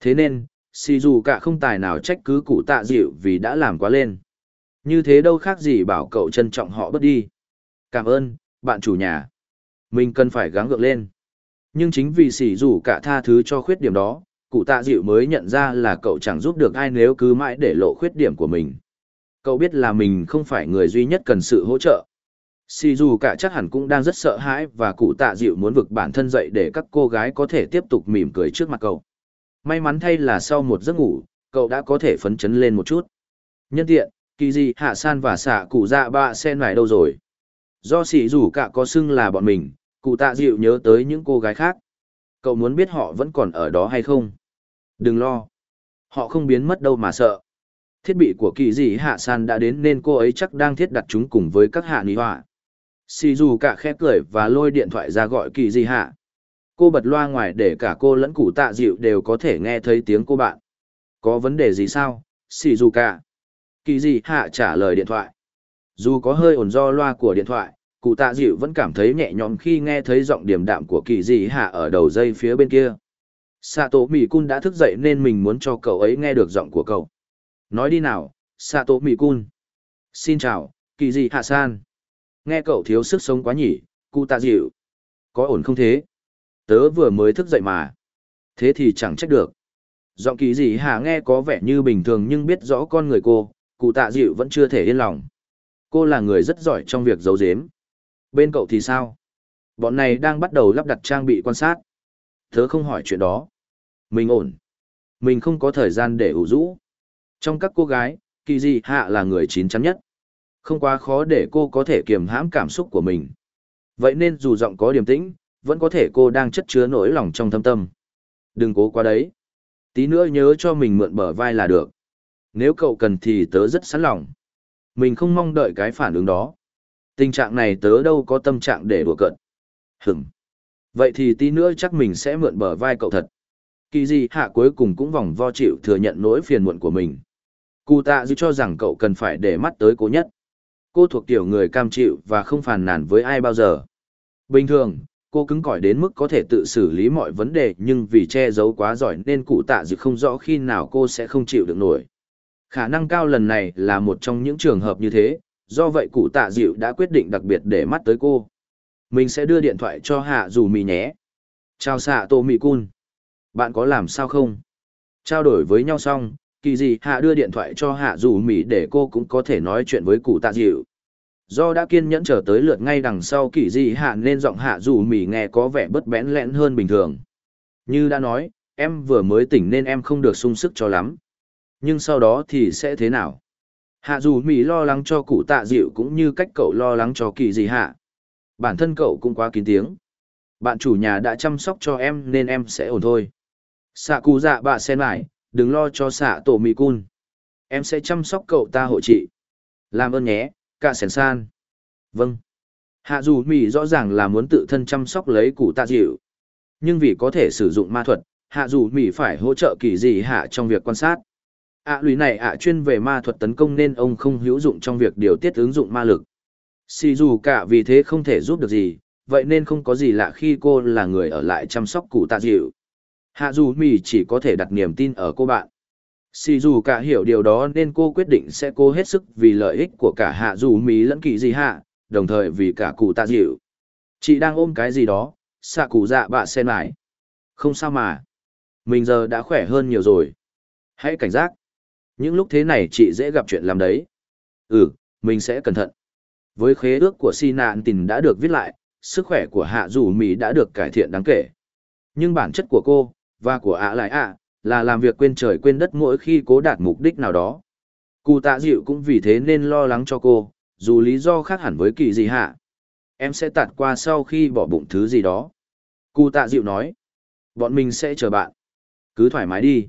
Thế nên xì dù cả không tài nào trách cứ cụ tạ dịu vì đã làm quá lên. Như thế đâu khác gì bảo cậu trân trọng họ bớt đi. Cảm ơn, bạn chủ nhà. Mình cần phải gắng gượng lên. Nhưng chính vì xì dù cả tha thứ cho khuyết điểm đó, cụ tạ dịu mới nhận ra là cậu chẳng giúp được ai nếu cứ mãi để lộ khuyết điểm của mình. Cậu biết là mình không phải người duy nhất cần sự hỗ trợ. Xì dù cả chắc hẳn cũng đang rất sợ hãi và cụ tạ dịu muốn vực bản thân dậy để các cô gái có thể tiếp tục mỉm cười trước mặt cậu may mắn thay là sau một giấc ngủ, cậu đã có thể phấn chấn lên một chút. Nhân tiện, kỳ gì hạ san và xạ cụ dạ bạ sen ngoài đâu rồi? Do xì dù cả có xưng là bọn mình, cụ tạ dịu nhớ tới những cô gái khác. Cậu muốn biết họ vẫn còn ở đó hay không? Đừng lo. Họ không biến mất đâu mà sợ. Thiết bị của kỳ dị hạ san đã đến nên cô ấy chắc đang thiết đặt chúng cùng với các hạ ní họa. Xì dù cả khẽ cười và lôi điện thoại ra gọi kỳ dị hạ cô bật loa ngoài để cả cô lẫn cụ tạ dịu đều có thể nghe thấy tiếng cô bạn. Có vấn đề gì sao? Xì dù cả. Kỳ gì? Hạ trả lời điện thoại. Dù có hơi ồn do loa của điện thoại, cụ tạ dịu vẫn cảm thấy nhẹ nhõm khi nghe thấy giọng điềm đạm của kỳ dị hạ ở đầu dây phía bên kia. Sato tổ cun đã thức dậy nên mình muốn cho cậu ấy nghe được giọng của cậu. Nói đi nào, sato mỹ cun xin chào, kỳ dị hạ san nghe cậu thiếu sức sống quá nhỉ, cụ tạ dịu. Có ổn không thế? Tớ vừa mới thức dậy mà. Thế thì chẳng trách được. Giọng kỳ dị hạ nghe có vẻ như bình thường nhưng biết rõ con người cô cụ tạ dịu vẫn chưa thể yên lòng. Cô là người rất giỏi trong việc giấu giếm. Bên cậu thì sao? Bọn này đang bắt đầu lắp đặt trang bị quan sát. Tớ không hỏi chuyện đó. Mình ổn. Mình không có thời gian để ủ rũ. Trong các cô gái, kỳ dị hạ là người chín chắn nhất. Không quá khó để cô có thể kiềm hãm cảm xúc của mình. Vậy nên dù giọng có điềm tĩnh, vẫn có thể cô đang chất chứa nỗi lòng trong thâm tâm. Đừng cố quá đấy. Tí nữa nhớ cho mình mượn bờ vai là được. Nếu cậu cần thì tớ rất sẵn lòng. Mình không mong đợi cái phản ứng đó. Tình trạng này tớ đâu có tâm trạng để đùa cợt. Hửm. Vậy thì tí nữa chắc mình sẽ mượn bờ vai cậu thật. Kỳ gì hạ cuối cùng cũng vòng vo chịu thừa nhận nỗi phiền muộn của mình. Cụ tạ dư cho rằng cậu cần phải để mắt tới cô nhất. Cô thuộc kiểu người cam chịu và không phàn nàn với ai bao giờ. Bình thường, cô cứng cỏi đến mức có thể tự xử lý mọi vấn đề nhưng vì che giấu quá giỏi nên cụ tạ dự không rõ khi nào cô sẽ không chịu được nổi. Khả năng cao lần này là một trong những trường hợp như thế, do vậy cụ tạ dịu đã quyết định đặc biệt để mắt tới cô. Mình sẽ đưa điện thoại cho hạ dù mì nhé. Chào xạ tô mì cun. Bạn có làm sao không? Trao đổi với nhau xong, kỳ gì hạ đưa điện thoại cho hạ dù mì để cô cũng có thể nói chuyện với cụ tạ dịu do đã kiên nhẫn chờ tới lượt ngay đằng sau kỳ dị hạ nên giọng hạ dù mỉ nghe có vẻ bất bẽn lẽn hơn bình thường. Như đã nói, em vừa mới tỉnh nên em không được sung sức cho lắm. Nhưng sau đó thì sẽ thế nào? Hạ dù mỉ lo lắng cho cụ tạ dịu cũng như cách cậu lo lắng cho kỳ dị hạ. Bản thân cậu cũng quá kín tiếng. Bạn chủ nhà đã chăm sóc cho em nên em sẽ ổn thôi. Xạ cụ dạ bà sen lại, đừng lo cho xạ tổ mì cun. Em sẽ chăm sóc cậu ta hộ trị làm ơn nhé cả sèn san vâng hạ dù mì rõ ràng là muốn tự thân chăm sóc lấy cụ tạ dịu nhưng vì có thể sử dụng ma thuật hạ dù mì phải hỗ trợ kỳ dị hạ trong việc quan sát. ạ à, lùi này ạ chuyên về ma thuật tấn công nên ông không hữu dụng trong việc điều tiết ứng dụng ma lực. Xì dù cả vì thế không thể giúp được gì, vậy nên không có gì lạ khi cô là người ở lại chăm sóc cụ tạ dịu. Hạ dù mì chỉ có thể đặt niềm tin ở cô bạn. Xì dù cả hiểu điều đó nên cô quyết định sẽ cố hết sức vì lợi ích của cả hạ dù mí lẫn kỳ gì hạ, đồng thời vì cả cụ tạ dịu. Chị đang ôm cái gì đó, xạ cụ dạ bạ sen lại. Không sao mà. Mình giờ đã khỏe hơn nhiều rồi. Hãy cảnh giác. Những lúc thế này chị dễ gặp chuyện làm đấy. Ừ, mình sẽ cẩn thận. Với khế ước của si nạn tình đã được viết lại, sức khỏe của hạ dù mỹ đã được cải thiện đáng kể. Nhưng bản chất của cô, và của ạ lại ạ, là làm việc quên trời quên đất mỗi khi cố đạt mục đích nào đó. Cụ tạ dịu cũng vì thế nên lo lắng cho cô, dù lý do khác hẳn với kỳ gì hạ. Em sẽ tạt qua sau khi bỏ bụng thứ gì đó. Cụ tạ dịu nói. Bọn mình sẽ chờ bạn. Cứ thoải mái đi.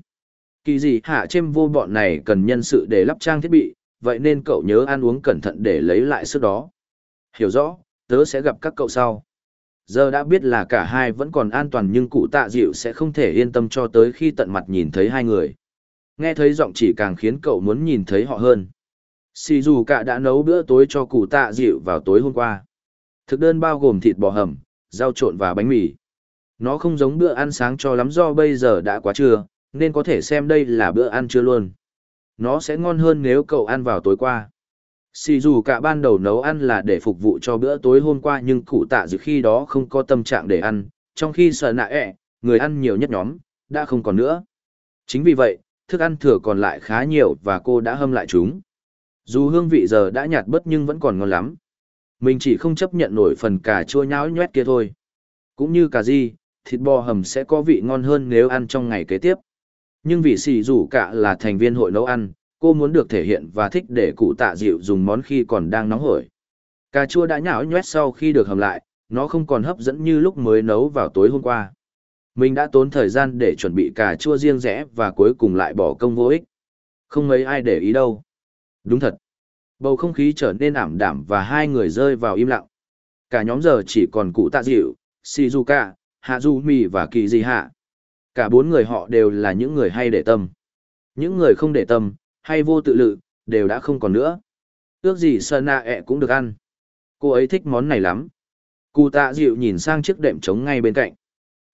Kỳ gì hạ chêm vô bọn này cần nhân sự để lắp trang thiết bị, vậy nên cậu nhớ ăn uống cẩn thận để lấy lại sức đó. Hiểu rõ, tớ sẽ gặp các cậu sau. Giờ đã biết là cả hai vẫn còn an toàn nhưng cụ tạ dịu sẽ không thể yên tâm cho tới khi tận mặt nhìn thấy hai người. Nghe thấy giọng chỉ càng khiến cậu muốn nhìn thấy họ hơn. Xì dù cả đã nấu bữa tối cho cụ tạ dịu vào tối hôm qua. Thực đơn bao gồm thịt bò hầm, rau trộn và bánh mì. Nó không giống bữa ăn sáng cho lắm do bây giờ đã quá trưa, nên có thể xem đây là bữa ăn trưa luôn. Nó sẽ ngon hơn nếu cậu ăn vào tối qua. Xì dù cả ban đầu nấu ăn là để phục vụ cho bữa tối hôm qua nhưng cụ tạ dự khi đó không có tâm trạng để ăn, trong khi sợ nạ ẹ, người ăn nhiều nhất nhóm, đã không còn nữa. Chính vì vậy, thức ăn thừa còn lại khá nhiều và cô đã hâm lại chúng. Dù hương vị giờ đã nhạt bớt nhưng vẫn còn ngon lắm. Mình chỉ không chấp nhận nổi phần cà chua nháo nhoét kia thôi. Cũng như cà ri, thịt bò hầm sẽ có vị ngon hơn nếu ăn trong ngày kế tiếp. Nhưng vì xì rủ cả là thành viên hội nấu ăn, cô muốn được thể hiện và thích để cụ tạ dịu dùng món khi còn đang nóng hổi. Cà chua đã nhão nhoét sau khi được hầm lại, nó không còn hấp dẫn như lúc mới nấu vào tối hôm qua. Mình đã tốn thời gian để chuẩn bị cà chua riêng rẽ và cuối cùng lại bỏ công vô ích. Không mấy ai để ý đâu. Đúng thật. Bầu không khí trở nên ảm đạm và hai người rơi vào im lặng. Cả nhóm giờ chỉ còn cụ tạ dịu, Shizuka, Hajumi và Kỳ Di Hạ. Cả bốn người họ đều là những người hay để tâm. Những người không để tâm, hay vô tự lự, đều đã không còn nữa. Ước gì sơ Nạ ẹ cũng được ăn. Cô ấy thích món này lắm. Cụ tạ dịu nhìn sang chiếc đệm trống ngay bên cạnh.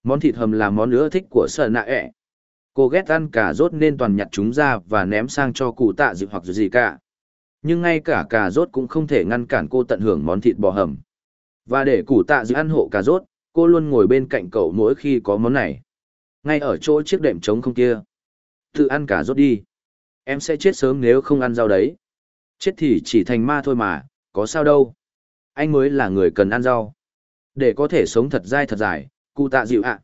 Món thịt hầm là món ưa thích của sơ Nạ ẹ. Cô ghét ăn cà rốt nên toàn nhặt chúng ra và ném sang cho cụ tạ dịu hoặc gì cả. Nhưng ngay cả cà rốt cũng không thể ngăn cản cô tận hưởng món thịt bò hầm. Và để cụ tạ dịu ăn hộ cà rốt, cô luôn ngồi bên cạnh cậu mỗi khi có món này. Ngay ở chỗ chiếc đệm trống không kia. Tự ăn cà rốt đi. Em sẽ chết sớm nếu không ăn rau đấy. Chết thì chỉ thành ma thôi mà, có sao đâu. Anh mới là người cần ăn rau. Để có thể sống thật dai thật dài, cụ tạ dịu ạ.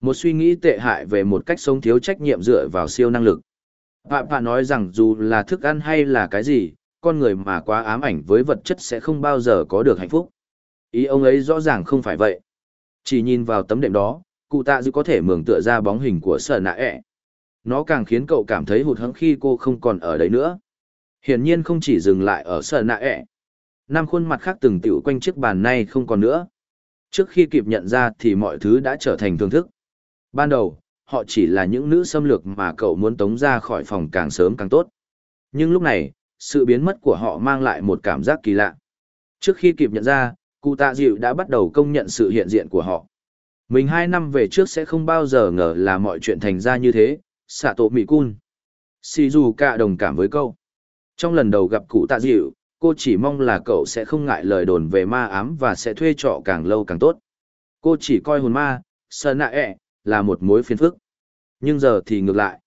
Một suy nghĩ tệ hại về một cách sống thiếu trách nhiệm dựa vào siêu năng lực. Bà bà nói rằng dù là thức ăn hay là cái gì, con người mà quá ám ảnh với vật chất sẽ không bao giờ có được hạnh phúc. Ý ông ấy rõ ràng không phải vậy. Chỉ nhìn vào tấm đệm đó, cụ tạ dịu có thể mường tựa ra bóng hình của sở nạ ẹ. Nó càng khiến cậu cảm thấy hụt hẫng khi cô không còn ở đấy nữa. Hiển nhiên không chỉ dừng lại ở sở nạ ẹ. Năm khuôn mặt khác từng tiểu quanh chiếc bàn nay không còn nữa. Trước khi kịp nhận ra thì mọi thứ đã trở thành thương thức. Ban đầu, họ chỉ là những nữ xâm lược mà cậu muốn tống ra khỏi phòng càng sớm càng tốt. Nhưng lúc này, sự biến mất của họ mang lại một cảm giác kỳ lạ. Trước khi kịp nhận ra, cụ tạ dịu đã bắt đầu công nhận sự hiện diện của họ. Mình hai năm về trước sẽ không bao giờ ngờ là mọi chuyện thành ra như thế, xạ tổ mỹ cun xì dù cả đồng cảm với câu trong lần đầu gặp cụ tạ dịu cô chỉ mong là cậu sẽ không ngại lời đồn về ma ám và sẽ thuê trọ càng lâu càng tốt. Cô chỉ coi hồn ma sơ nạ ẹ là một mối phiền phức. Nhưng giờ thì ngược lại.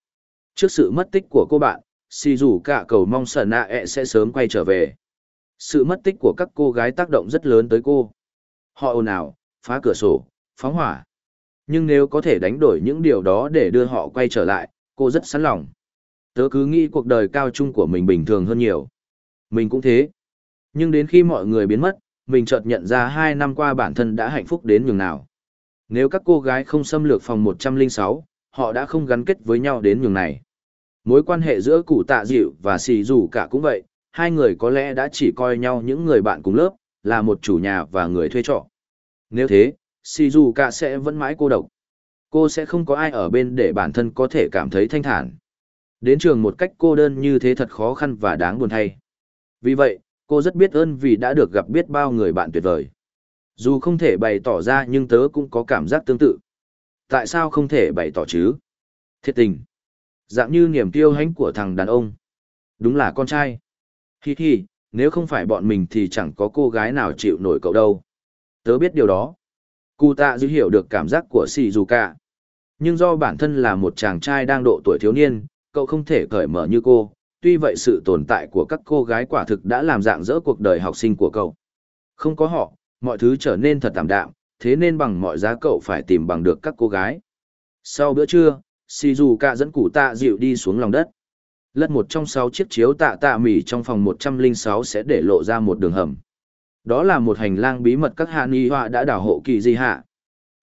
Trước sự mất tích của cô bạn xì dù cả cầu mong sơ nạ ẹ sẽ sớm quay trở về. Sự mất tích của các cô gái tác động rất lớn tới cô. Họ ồn ào phá cửa sổ phóng hỏa. Nhưng nếu có thể đánh đổi những điều đó để đưa họ quay trở lại, cô rất sẵn lòng. Tớ cứ nghĩ cuộc đời cao trung của mình bình thường hơn nhiều. Mình cũng thế. Nhưng đến khi mọi người biến mất, mình chợt nhận ra hai năm qua bản thân đã hạnh phúc đến nhường nào. Nếu các cô gái không xâm lược phòng 106, họ đã không gắn kết với nhau đến nhường này. Mối quan hệ giữa cụ tạ dịu và xì dù cả cũng vậy, hai người có lẽ đã chỉ coi nhau những người bạn cùng lớp, là một chủ nhà và người thuê trọ. Nếu thế, xì dù cả sẽ vẫn mãi cô độc. Cô sẽ không có ai ở bên để bản thân có thể cảm thấy thanh thản. Đến trường một cách cô đơn như thế thật khó khăn và đáng buồn thay. Vì vậy, cô rất biết ơn vì đã được gặp biết bao người bạn tuyệt vời. Dù không thể bày tỏ ra nhưng tớ cũng có cảm giác tương tự. Tại sao không thể bày tỏ chứ? Thiệt tình. Dạng như niềm tiêu hãnh của thằng đàn ông. Đúng là con trai. Hi hi, nếu không phải bọn mình thì chẳng có cô gái nào chịu nổi cậu đâu. Tớ biết điều đó. Cụ tạ dữ hiểu được cảm giác của Sì nhưng do bản thân là một chàng trai đang độ tuổi thiếu niên, cậu không thể cởi mở như cô. Tuy vậy sự tồn tại của các cô gái quả thực đã làm dạng dỡ cuộc đời học sinh của cậu. Không có họ, mọi thứ trở nên thật tạm đạm, thế nên bằng mọi giá cậu phải tìm bằng được các cô gái. Sau bữa trưa, Shizuka dẫn cụ tạ dịu đi xuống lòng đất. Lật một trong sáu chiếc chiếu tạ tạ mỉ trong phòng 106 sẽ để lộ ra một đường hầm. Đó là một hành lang bí mật các hạ ni họa đã đảo hộ kỳ di hạ.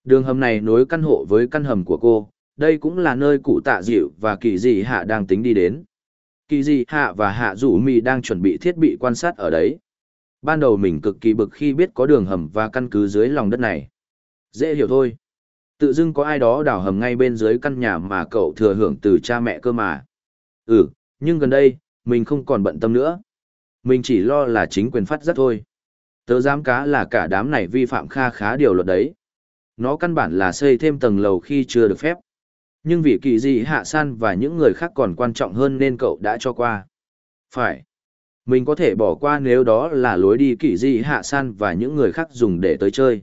Đường hầm này nối căn hộ với căn hầm của cô, đây cũng là nơi cụ tạ dịu và kỳ Dị hạ đang tính đi đến. Kỳ Dị hạ và hạ rủ mì đang chuẩn bị thiết bị quan sát ở đấy. Ban đầu mình cực kỳ bực khi biết có đường hầm và căn cứ dưới lòng đất này. Dễ hiểu thôi. Tự dưng có ai đó đào hầm ngay bên dưới căn nhà mà cậu thừa hưởng từ cha mẹ cơ mà. Ừ, nhưng gần đây, mình không còn bận tâm nữa. Mình chỉ lo là chính quyền phát rất thôi. Tớ dám cá là cả đám này vi phạm kha khá điều luật đấy. Nó căn bản là xây thêm tầng lầu khi chưa được phép. Nhưng vì kỳ dị hạ san và những người khác còn quan trọng hơn nên cậu đã cho qua. Phải. Mình có thể bỏ qua nếu đó là lối đi kỳ dị hạ san và những người khác dùng để tới chơi.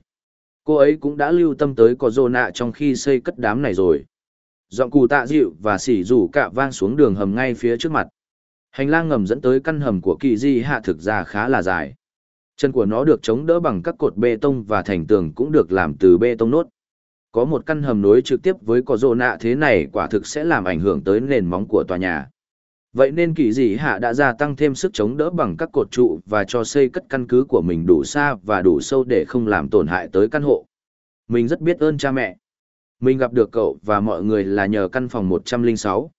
Cô ấy cũng đã lưu tâm tới có dô nạ trong khi xây cất đám này rồi. Giọng cù tạ dịu và xỉ rủ cạ vang xuống đường hầm ngay phía trước mặt. Hành lang ngầm dẫn tới căn hầm của kỳ di hạ thực ra khá là dài. Chân của nó được chống đỡ bằng các cột bê tông và thành tường cũng được làm từ bê tông nốt. Có một căn hầm nối trực tiếp với có rô nạ thế này quả thực sẽ làm ảnh hưởng tới nền móng của tòa nhà. Vậy nên kỳ dị hạ đã gia tăng thêm sức chống đỡ bằng các cột trụ và cho xây cất căn cứ của mình đủ xa và đủ sâu để không làm tổn hại tới căn hộ. Mình rất biết ơn cha mẹ. Mình gặp được cậu và mọi người là nhờ căn phòng 106.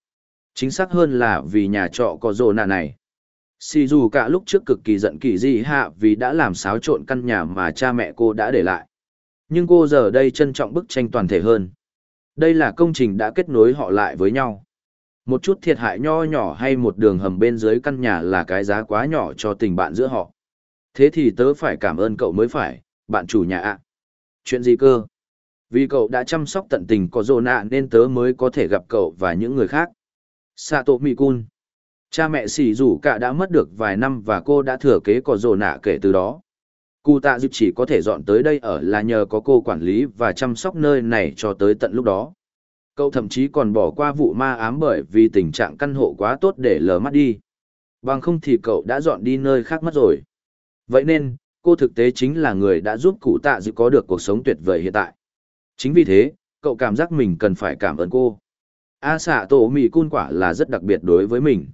Chính xác hơn là vì nhà trọ có rồ nạ này. Sì dù cả lúc trước cực kỳ giận kỳ dị hạ vì đã làm xáo trộn căn nhà mà cha mẹ cô đã để lại. Nhưng cô giờ đây trân trọng bức tranh toàn thể hơn. Đây là công trình đã kết nối họ lại với nhau. Một chút thiệt hại nho nhỏ hay một đường hầm bên dưới căn nhà là cái giá quá nhỏ cho tình bạn giữa họ. Thế thì tớ phải cảm ơn cậu mới phải, bạn chủ nhà ạ. Chuyện gì cơ? Vì cậu đã chăm sóc tận tình có dồ nạn nên tớ mới có thể gặp cậu và những người khác. Sato Mikun. Cha mẹ xì rủ cả đã mất được vài năm và cô đã thừa kế có rồ nạ kể từ đó. Cụ tạ dịp chỉ có thể dọn tới đây ở là nhờ có cô quản lý và chăm sóc nơi này cho tới tận lúc đó. Cậu thậm chí còn bỏ qua vụ ma ám bởi vì tình trạng căn hộ quá tốt để lờ mắt đi. Bằng không thì cậu đã dọn đi nơi khác mất rồi. Vậy nên, cô thực tế chính là người đã giúp cụ tạ dịp có được cuộc sống tuyệt vời hiện tại. Chính vì thế, cậu cảm giác mình cần phải cảm ơn cô. A xạ tổ mì cun quả là rất đặc biệt đối với mình.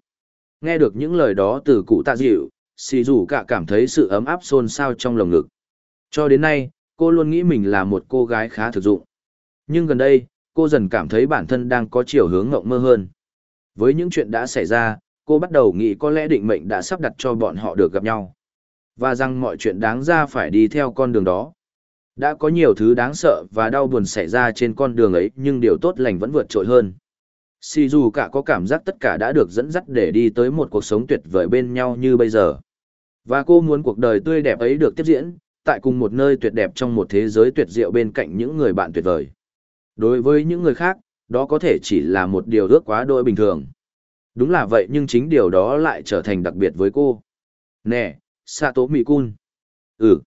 Nghe được những lời đó từ cụ tạ dịu, xì dù cả cảm thấy sự ấm áp xôn xao trong lồng ngực. Cho đến nay, cô luôn nghĩ mình là một cô gái khá thực dụng. Nhưng gần đây, cô dần cảm thấy bản thân đang có chiều hướng ngộng mơ hơn. Với những chuyện đã xảy ra, cô bắt đầu nghĩ có lẽ định mệnh đã sắp đặt cho bọn họ được gặp nhau. Và rằng mọi chuyện đáng ra phải đi theo con đường đó. Đã có nhiều thứ đáng sợ và đau buồn xảy ra trên con đường ấy nhưng điều tốt lành vẫn vượt trội hơn. Si dù cả có cảm giác tất cả đã được dẫn dắt để đi tới một cuộc sống tuyệt vời bên nhau như bây giờ. Và cô muốn cuộc đời tươi đẹp ấy được tiếp diễn, tại cùng một nơi tuyệt đẹp trong một thế giới tuyệt diệu bên cạnh những người bạn tuyệt vời. Đối với những người khác, đó có thể chỉ là một điều ước quá đôi bình thường. Đúng là vậy nhưng chính điều đó lại trở thành đặc biệt với cô. Nè, Sato Mikun. Ừ.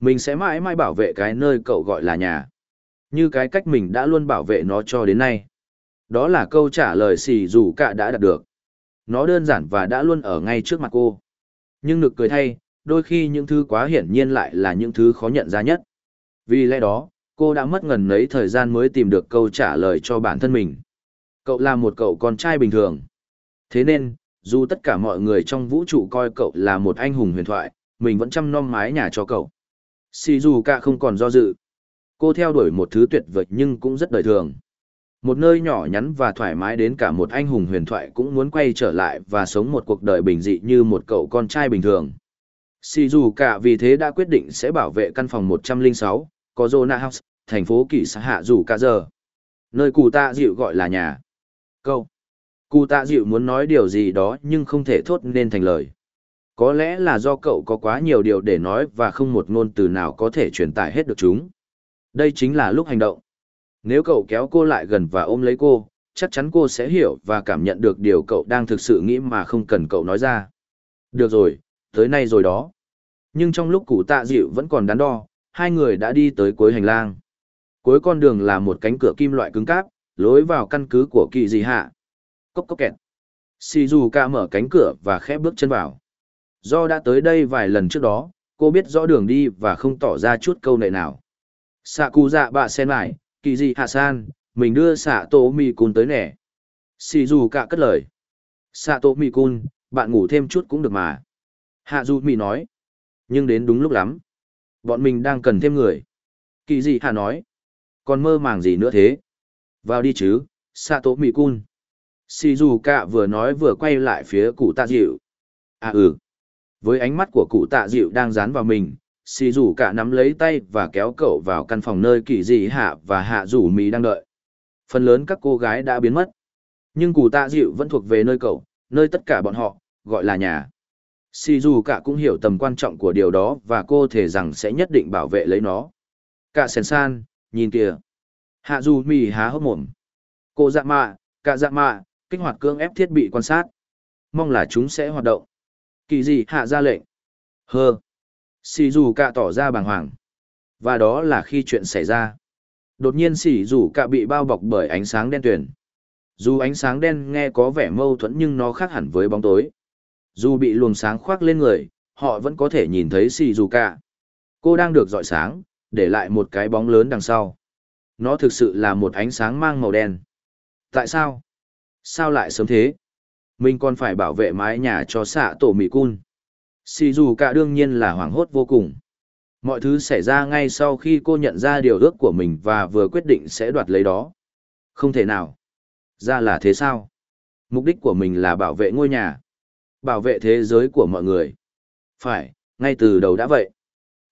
Mình sẽ mãi mãi bảo vệ cái nơi cậu gọi là nhà. Như cái cách mình đã luôn bảo vệ nó cho đến nay. Đó là câu trả lời xì dù cả đã đạt được. Nó đơn giản và đã luôn ở ngay trước mặt cô. Nhưng nực cười thay, đôi khi những thứ quá hiển nhiên lại là những thứ khó nhận ra nhất. Vì lẽ đó, cô đã mất ngần nấy thời gian mới tìm được câu trả lời cho bản thân mình. Cậu là một cậu con trai bình thường. Thế nên, dù tất cả mọi người trong vũ trụ coi cậu là một anh hùng huyền thoại, mình vẫn chăm nom mái nhà cho cậu. Sì dù cả không còn do dự. Cô theo đuổi một thứ tuyệt vời nhưng cũng rất đời thường. Một nơi nhỏ nhắn và thoải mái đến cả một anh hùng huyền thoại cũng muốn quay trở lại và sống một cuộc đời bình dị như một cậu con trai bình thường. Sì dù cả vì thế đã quyết định sẽ bảo vệ căn phòng 106, có Zona House, thành phố kỳ xã hạ dù cả giờ. nơi cụ tạ dịu gọi là nhà. Câu. Cụ tạ dịu muốn nói điều gì đó nhưng không thể thốt nên thành lời. Có lẽ là do cậu có quá nhiều điều để nói và không một ngôn từ nào có thể truyền tải hết được chúng. Đây chính là lúc hành động. Nếu cậu kéo cô lại gần và ôm lấy cô, chắc chắn cô sẽ hiểu và cảm nhận được điều cậu đang thực sự nghĩ mà không cần cậu nói ra. Được rồi, tới nay rồi đó. Nhưng trong lúc cụ tạ dịu vẫn còn đắn đo, hai người đã đi tới cuối hành lang. Cuối con đường là một cánh cửa kim loại cứng cáp, lối vào căn cứ của kỳ dị hạ. Cốc cốc kẹt. Shizuka mở cánh cửa và khẽ bước chân vào. Do đã tới đây vài lần trước đó, cô biết rõ đường đi và không tỏ ra chút câu nệ nào. Sakuza bạ sen lại, kỳ dị hạ san, mình đưa xạ tổ mì cun tới nẻ. cả cất lời. Xạ tổ mì cun, bạn ngủ thêm chút cũng được mà. Hạ du mì nói. Nhưng đến đúng lúc lắm. Bọn mình đang cần thêm người. Kỳ dị hạ nói. Còn mơ màng gì nữa thế? Vào đi chứ, xạ tổ mì cun xì dù cả vừa nói vừa quay lại phía cụ tạ dịu. À ừ. Với ánh mắt của cụ tạ dịu đang dán vào mình, Shizuka nắm lấy tay và kéo cậu vào căn phòng nơi kỳ dị hạ và hạ rủ mỹ đang đợi. Phần lớn các cô gái đã biến mất. Nhưng Cù tạ dịu vẫn thuộc về nơi cậu, nơi tất cả bọn họ, gọi là nhà. Shizuka cũng hiểu tầm quan trọng của điều đó và cô thể rằng sẽ nhất định bảo vệ lấy nó. Cả sèn san, nhìn kìa. Hạ dù mì há hốc mồm. Cô dạ mạ, cả dạ mạ, kích hoạt cưỡng ép thiết bị quan sát. Mong là chúng sẽ hoạt động. Kỳ Dị hạ ra lệnh. Hơ. Xì dù cả tỏ ra bàng hoàng. Và đó là khi chuyện xảy ra. Đột nhiên xì dù cả bị bao bọc bởi ánh sáng đen tuyền. Dù ánh sáng đen nghe có vẻ mâu thuẫn nhưng nó khác hẳn với bóng tối. Dù bị luồng sáng khoác lên người, họ vẫn có thể nhìn thấy xì dù cả. Cô đang được dọi sáng, để lại một cái bóng lớn đằng sau. Nó thực sự là một ánh sáng mang màu đen. Tại sao? Sao lại sớm thế? Mình còn phải bảo vệ mái nhà cho xạ tổ mì cun. Sì dù cả đương nhiên là hoảng hốt vô cùng. Mọi thứ xảy ra ngay sau khi cô nhận ra điều ước của mình và vừa quyết định sẽ đoạt lấy đó. Không thể nào. Ra là thế sao? Mục đích của mình là bảo vệ ngôi nhà. Bảo vệ thế giới của mọi người. Phải, ngay từ đầu đã vậy.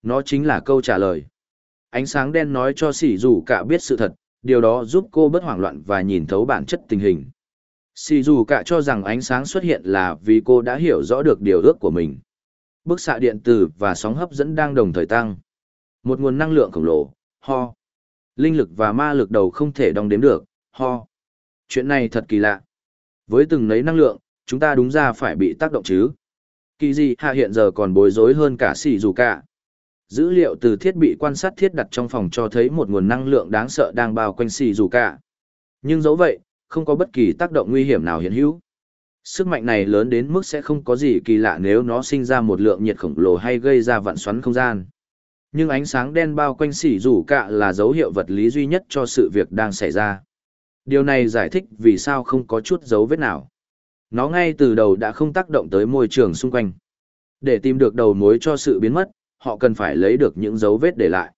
Nó chính là câu trả lời ánh sáng đen nói cho sỉ dù cả biết sự thật điều đó giúp cô bất hoảng loạn và nhìn thấu bản chất tình hình sỉ dù cả cho rằng ánh sáng xuất hiện là vì cô đã hiểu rõ được điều ước của mình bức xạ điện tử và sóng hấp dẫn đang đồng thời tăng. Một nguồn năng lượng khổng lồ ho. Linh lực và ma lực đầu không thể đong đếm được ho. Chuyện này thật kỳ lạ. Với từng nấy năng lượng chúng ta đúng ra phải bị tác động chứ. Kỳ gì hạ hiện giờ còn bối rối hơn cả xì dù cả. Dữ liệu từ thiết bị quan sát thiết đặt trong phòng cho thấy một nguồn năng lượng đáng sợ đang bao quanh xì dù cả. Nhưng dẫu vậy, không có bất kỳ tác động nguy hiểm nào hiện hữu. Sức mạnh này lớn đến mức sẽ không có gì kỳ lạ nếu nó sinh ra một lượng nhiệt khổng lồ hay gây ra vạn xoắn không gian. Nhưng ánh sáng đen bao quanh xỉ rủ cạ là dấu hiệu vật lý duy nhất cho sự việc đang xảy ra. Điều này giải thích vì sao không có chút dấu vết nào. Nó ngay từ đầu đã không tác động tới môi trường xung quanh. Để tìm được đầu mối cho sự biến mất, họ cần phải lấy được những dấu vết để lại.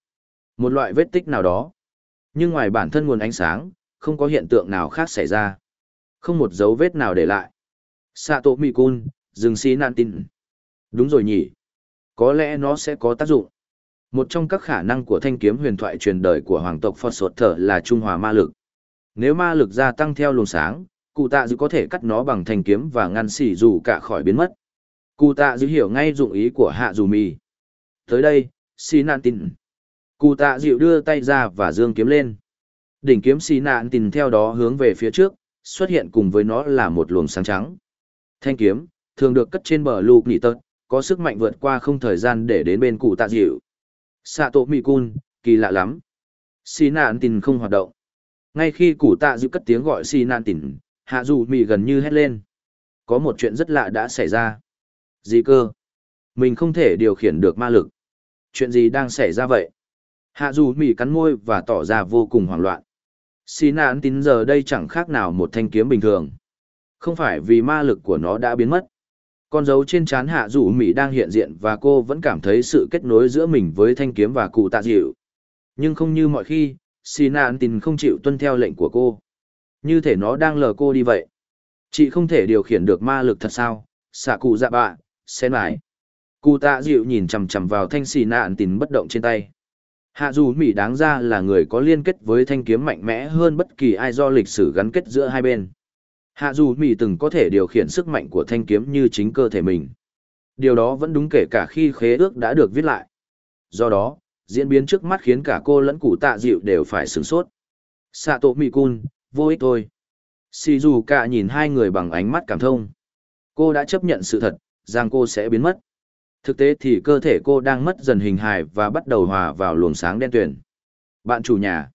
Một loại vết tích nào đó. Nhưng ngoài bản thân nguồn ánh sáng, không có hiện tượng nào khác xảy ra. Không một dấu vết nào để lại. Sato Mikun, dừng xí nạn tin. Đúng rồi nhỉ. Có lẽ nó sẽ có tác dụng. Một trong các khả năng của thanh kiếm huyền thoại truyền đời của hoàng tộc Phật Sột Thở là trung hòa ma lực. Nếu ma lực gia tăng theo luồng sáng, cụ tạ dư có thể cắt nó bằng thanh kiếm và ngăn xỉ dù cả khỏi biến mất. Cụ tạ dư hiểu ngay dụng ý của hạ dù mì tới đây xì nạn tin cụ tạ dịu đưa tay ra và dương kiếm lên đỉnh kiếm xì nạn tin theo đó hướng về phía trước xuất hiện cùng với nó là một luồng sáng trắng thanh kiếm, thường được cất trên bờ lục nỉ tật, có sức mạnh vượt qua không thời gian để đến bên cụ tạ dịu. Xạ tổ mỹ cun kỳ lạ lắm. Xì nạn tin không hoạt động. Ngay khi cụ tạ dịu cất tiếng gọi xì nạn tin hạ dù mỹ gần như hét lên. Có một chuyện rất lạ đã xảy ra. Gì cơ? Mình không thể điều khiển được ma lực. Chuyện gì đang xảy ra vậy? Hạ dù mỉ cắn môi và tỏ ra vô cùng hoảng loạn. Xì nạn tín giờ đây chẳng khác nào một thanh kiếm bình thường. Không phải vì ma lực của nó đã biến mất. Con dấu trên trán hạ rủ mỉ đang hiện diện và cô vẫn cảm thấy sự kết nối giữa mình với thanh kiếm và cụ tạ dịu. Nhưng không như mọi khi, Sinan nạn không chịu tuân theo lệnh của cô. Như thể nó đang lờ cô đi vậy. Chị không thể điều khiển được ma lực thật sao? Xạ cụ dạ bạ, xen mãi. Cụ tạ dịu nhìn chằm chằm vào thanh xì nạn tín bất động trên tay. Hạ dù Mỹ đáng ra là người có liên kết với thanh kiếm mạnh mẽ hơn bất kỳ ai do lịch sử gắn kết giữa hai bên. Hạ dù Mỹ từng có thể điều khiển sức mạnh của thanh kiếm như chính cơ thể mình. Điều đó vẫn đúng kể cả khi khế ước đã được viết lại. Do đó, diễn biến trước mắt khiến cả cô lẫn cụ tạ dịu đều phải sửng sốt. Sạ tổ Mỹ Cun, vô ích thôi. Sì dù cả nhìn hai người bằng ánh mắt cảm thông. Cô đã chấp nhận sự thật, rằng cô sẽ biến mất. Thực tế thì cơ thể cô đang mất dần hình hài và bắt đầu hòa vào luồng sáng đen tuyền. Bạn chủ nhà.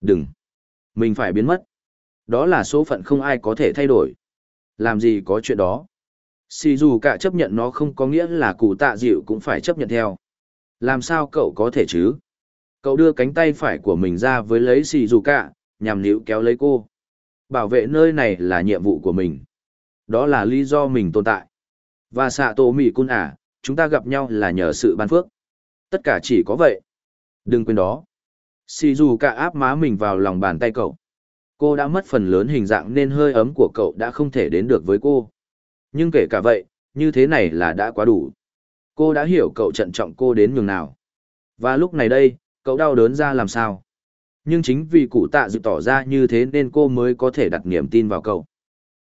Đừng. Mình phải biến mất. Đó là số phận không ai có thể thay đổi. Làm gì có chuyện đó. Xì dù cả chấp nhận nó không có nghĩa là cụ tạ dịu cũng phải chấp nhận theo. Làm sao cậu có thể chứ? Cậu đưa cánh tay phải của mình ra với lấy xì dù cả, nhằm níu kéo lấy cô. Bảo vệ nơi này là nhiệm vụ của mình. Đó là lý do mình tồn tại. Và xạ tổ mỉ cun à, chúng ta gặp nhau là nhờ sự ban phước. Tất cả chỉ có vậy. Đừng quên đó. Xì dù cả áp má mình vào lòng bàn tay cậu. Cô đã mất phần lớn hình dạng nên hơi ấm của cậu đã không thể đến được với cô. Nhưng kể cả vậy, như thế này là đã quá đủ. Cô đã hiểu cậu trận trọng cô đến nhường nào. Và lúc này đây, cậu đau đớn ra làm sao. Nhưng chính vì cụ tạ dự tỏ ra như thế nên cô mới có thể đặt niềm tin vào cậu.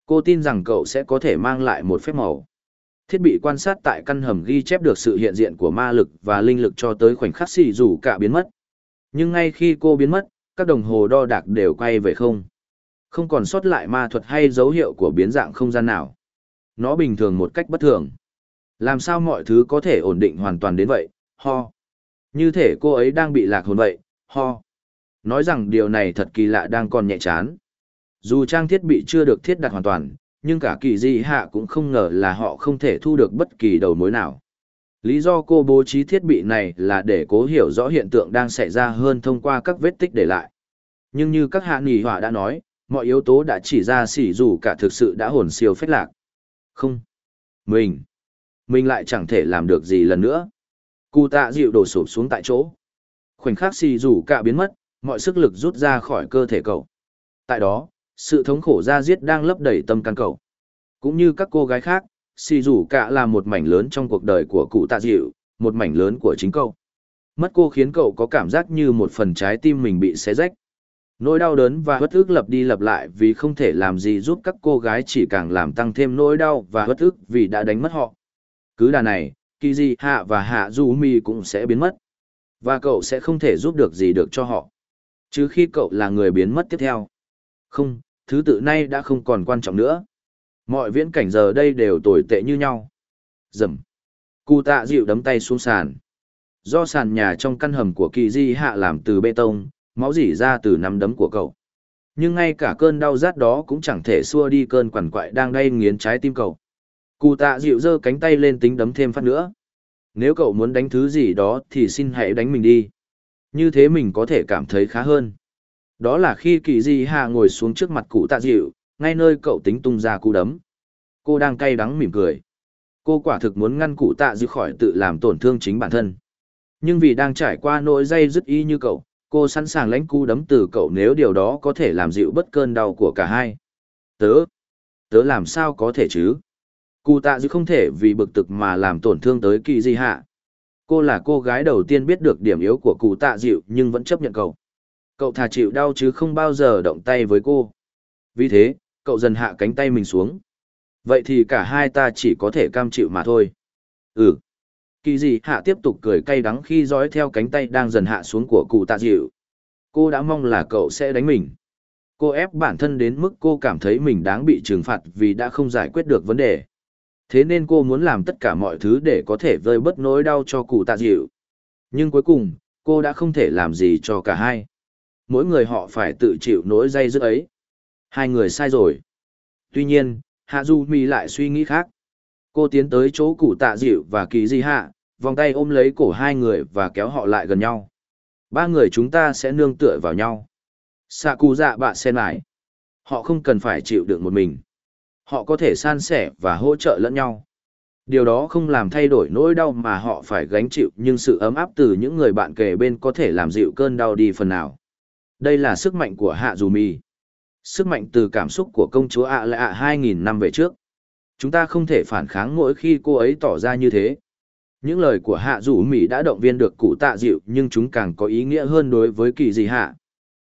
Cô tin rằng cậu sẽ có thể mang lại một phép màu. Thiết bị quan sát tại căn hầm ghi chép được sự hiện diện của ma lực và linh lực cho tới khoảnh khắc xì rủ cả biến mất. Nhưng ngay khi cô biến mất, các đồng hồ đo đạc đều quay về không. Không còn sót lại ma thuật hay dấu hiệu của biến dạng không gian nào. Nó bình thường một cách bất thường. Làm sao mọi thứ có thể ổn định hoàn toàn đến vậy, ho. Như thể cô ấy đang bị lạc hồn vậy, ho. Nói rằng điều này thật kỳ lạ đang còn nhẹ chán. Dù trang thiết bị chưa được thiết đặt hoàn toàn, nhưng cả kỳ di hạ cũng không ngờ là họ không thể thu được bất kỳ đầu mối nào. Lý do cô bố trí thiết bị này là để cố hiểu rõ hiện tượng đang xảy ra hơn thông qua các vết tích để lại. Nhưng như các hạ nghỉ họa đã nói, mọi yếu tố đã chỉ ra xỉ dù cả thực sự đã hồn siêu phách lạc. Không. Mình. Mình lại chẳng thể làm được gì lần nữa. Cụ tạ dịu đổ sụp xuống tại chỗ. Khoảnh khắc xỉ dù cả biến mất, mọi sức lực rút ra khỏi cơ thể cậu. Tại đó, sự thống khổ ra giết đang lấp đầy tâm can cậu. Cũng như các cô gái khác, xì rủ cả là một mảnh lớn trong cuộc đời của cụ tạ dịu, một mảnh lớn của chính cậu. Mất cô khiến cậu có cảm giác như một phần trái tim mình bị xé rách. Nỗi đau đớn và bất ức lập đi lập lại vì không thể làm gì giúp các cô gái chỉ càng làm tăng thêm nỗi đau và bất ức vì đã đánh mất họ. Cứ đà này, Kiji Hạ và Hạ Du Mi cũng sẽ biến mất. Và cậu sẽ không thể giúp được gì được cho họ. Chứ khi cậu là người biến mất tiếp theo. Không, thứ tự nay đã không còn quan trọng nữa. Mọi viễn cảnh giờ đây đều tồi tệ như nhau. Dầm. Cụ tạ dịu đấm tay xuống sàn. Do sàn nhà trong căn hầm của kỳ di hạ làm từ bê tông, máu dỉ ra từ nắm đấm của cậu. Nhưng ngay cả cơn đau rát đó cũng chẳng thể xua đi cơn quằn quại đang đay nghiến trái tim cậu. Cụ tạ dịu giơ cánh tay lên tính đấm thêm phát nữa. Nếu cậu muốn đánh thứ gì đó thì xin hãy đánh mình đi. Như thế mình có thể cảm thấy khá hơn. Đó là khi kỳ di hạ ngồi xuống trước mặt cụ tạ dịu, ngay nơi cậu tính tung ra cú đấm. Cô đang cay đắng mỉm cười. Cô quả thực muốn ngăn cụ tạ dư khỏi tự làm tổn thương chính bản thân. Nhưng vì đang trải qua nỗi dây dứt y như cậu, cô sẵn sàng lãnh cú đấm từ cậu nếu điều đó có thể làm dịu bất cơn đau của cả hai. Tớ, tớ làm sao có thể chứ? Cụ tạ dư không thể vì bực tức mà làm tổn thương tới kỳ di hạ. Cô là cô gái đầu tiên biết được điểm yếu của cụ tạ dịu nhưng vẫn chấp nhận cậu. Cậu thà chịu đau chứ không bao giờ động tay với cô. Vì thế, cậu dần hạ cánh tay mình xuống. Vậy thì cả hai ta chỉ có thể cam chịu mà thôi. Ừ. Kỳ gì hạ tiếp tục cười cay đắng khi dõi theo cánh tay đang dần hạ xuống của cụ tạ dịu. Cô đã mong là cậu sẽ đánh mình. Cô ép bản thân đến mức cô cảm thấy mình đáng bị trừng phạt vì đã không giải quyết được vấn đề. Thế nên cô muốn làm tất cả mọi thứ để có thể vơi bớt nỗi đau cho cụ tạ dịu. Nhưng cuối cùng, cô đã không thể làm gì cho cả hai. Mỗi người họ phải tự chịu nỗi dây dứt ấy. Hai người sai rồi. Tuy nhiên, Hạ Du Mi lại suy nghĩ khác. Cô tiến tới chỗ cụ tạ dịu và kỳ di hạ, vòng tay ôm lấy cổ hai người và kéo họ lại gần nhau. Ba người chúng ta sẽ nương tựa vào nhau. Sạ cụ dạ bạ sen lại. Họ không cần phải chịu đựng một mình. Họ có thể san sẻ và hỗ trợ lẫn nhau. Điều đó không làm thay đổi nỗi đau mà họ phải gánh chịu nhưng sự ấm áp từ những người bạn kề bên có thể làm dịu cơn đau đi phần nào. Đây là sức mạnh của Hạ Dù Mì sức mạnh từ cảm xúc của công chúa ạ lại hai nghìn năm về trước chúng ta không thể phản kháng mỗi khi cô ấy tỏ ra như thế Những lời của hạ rủ Mỹ đã động viên được cụ tạ dịu nhưng chúng càng có ý nghĩa hơn đối với kỳ dị hạ.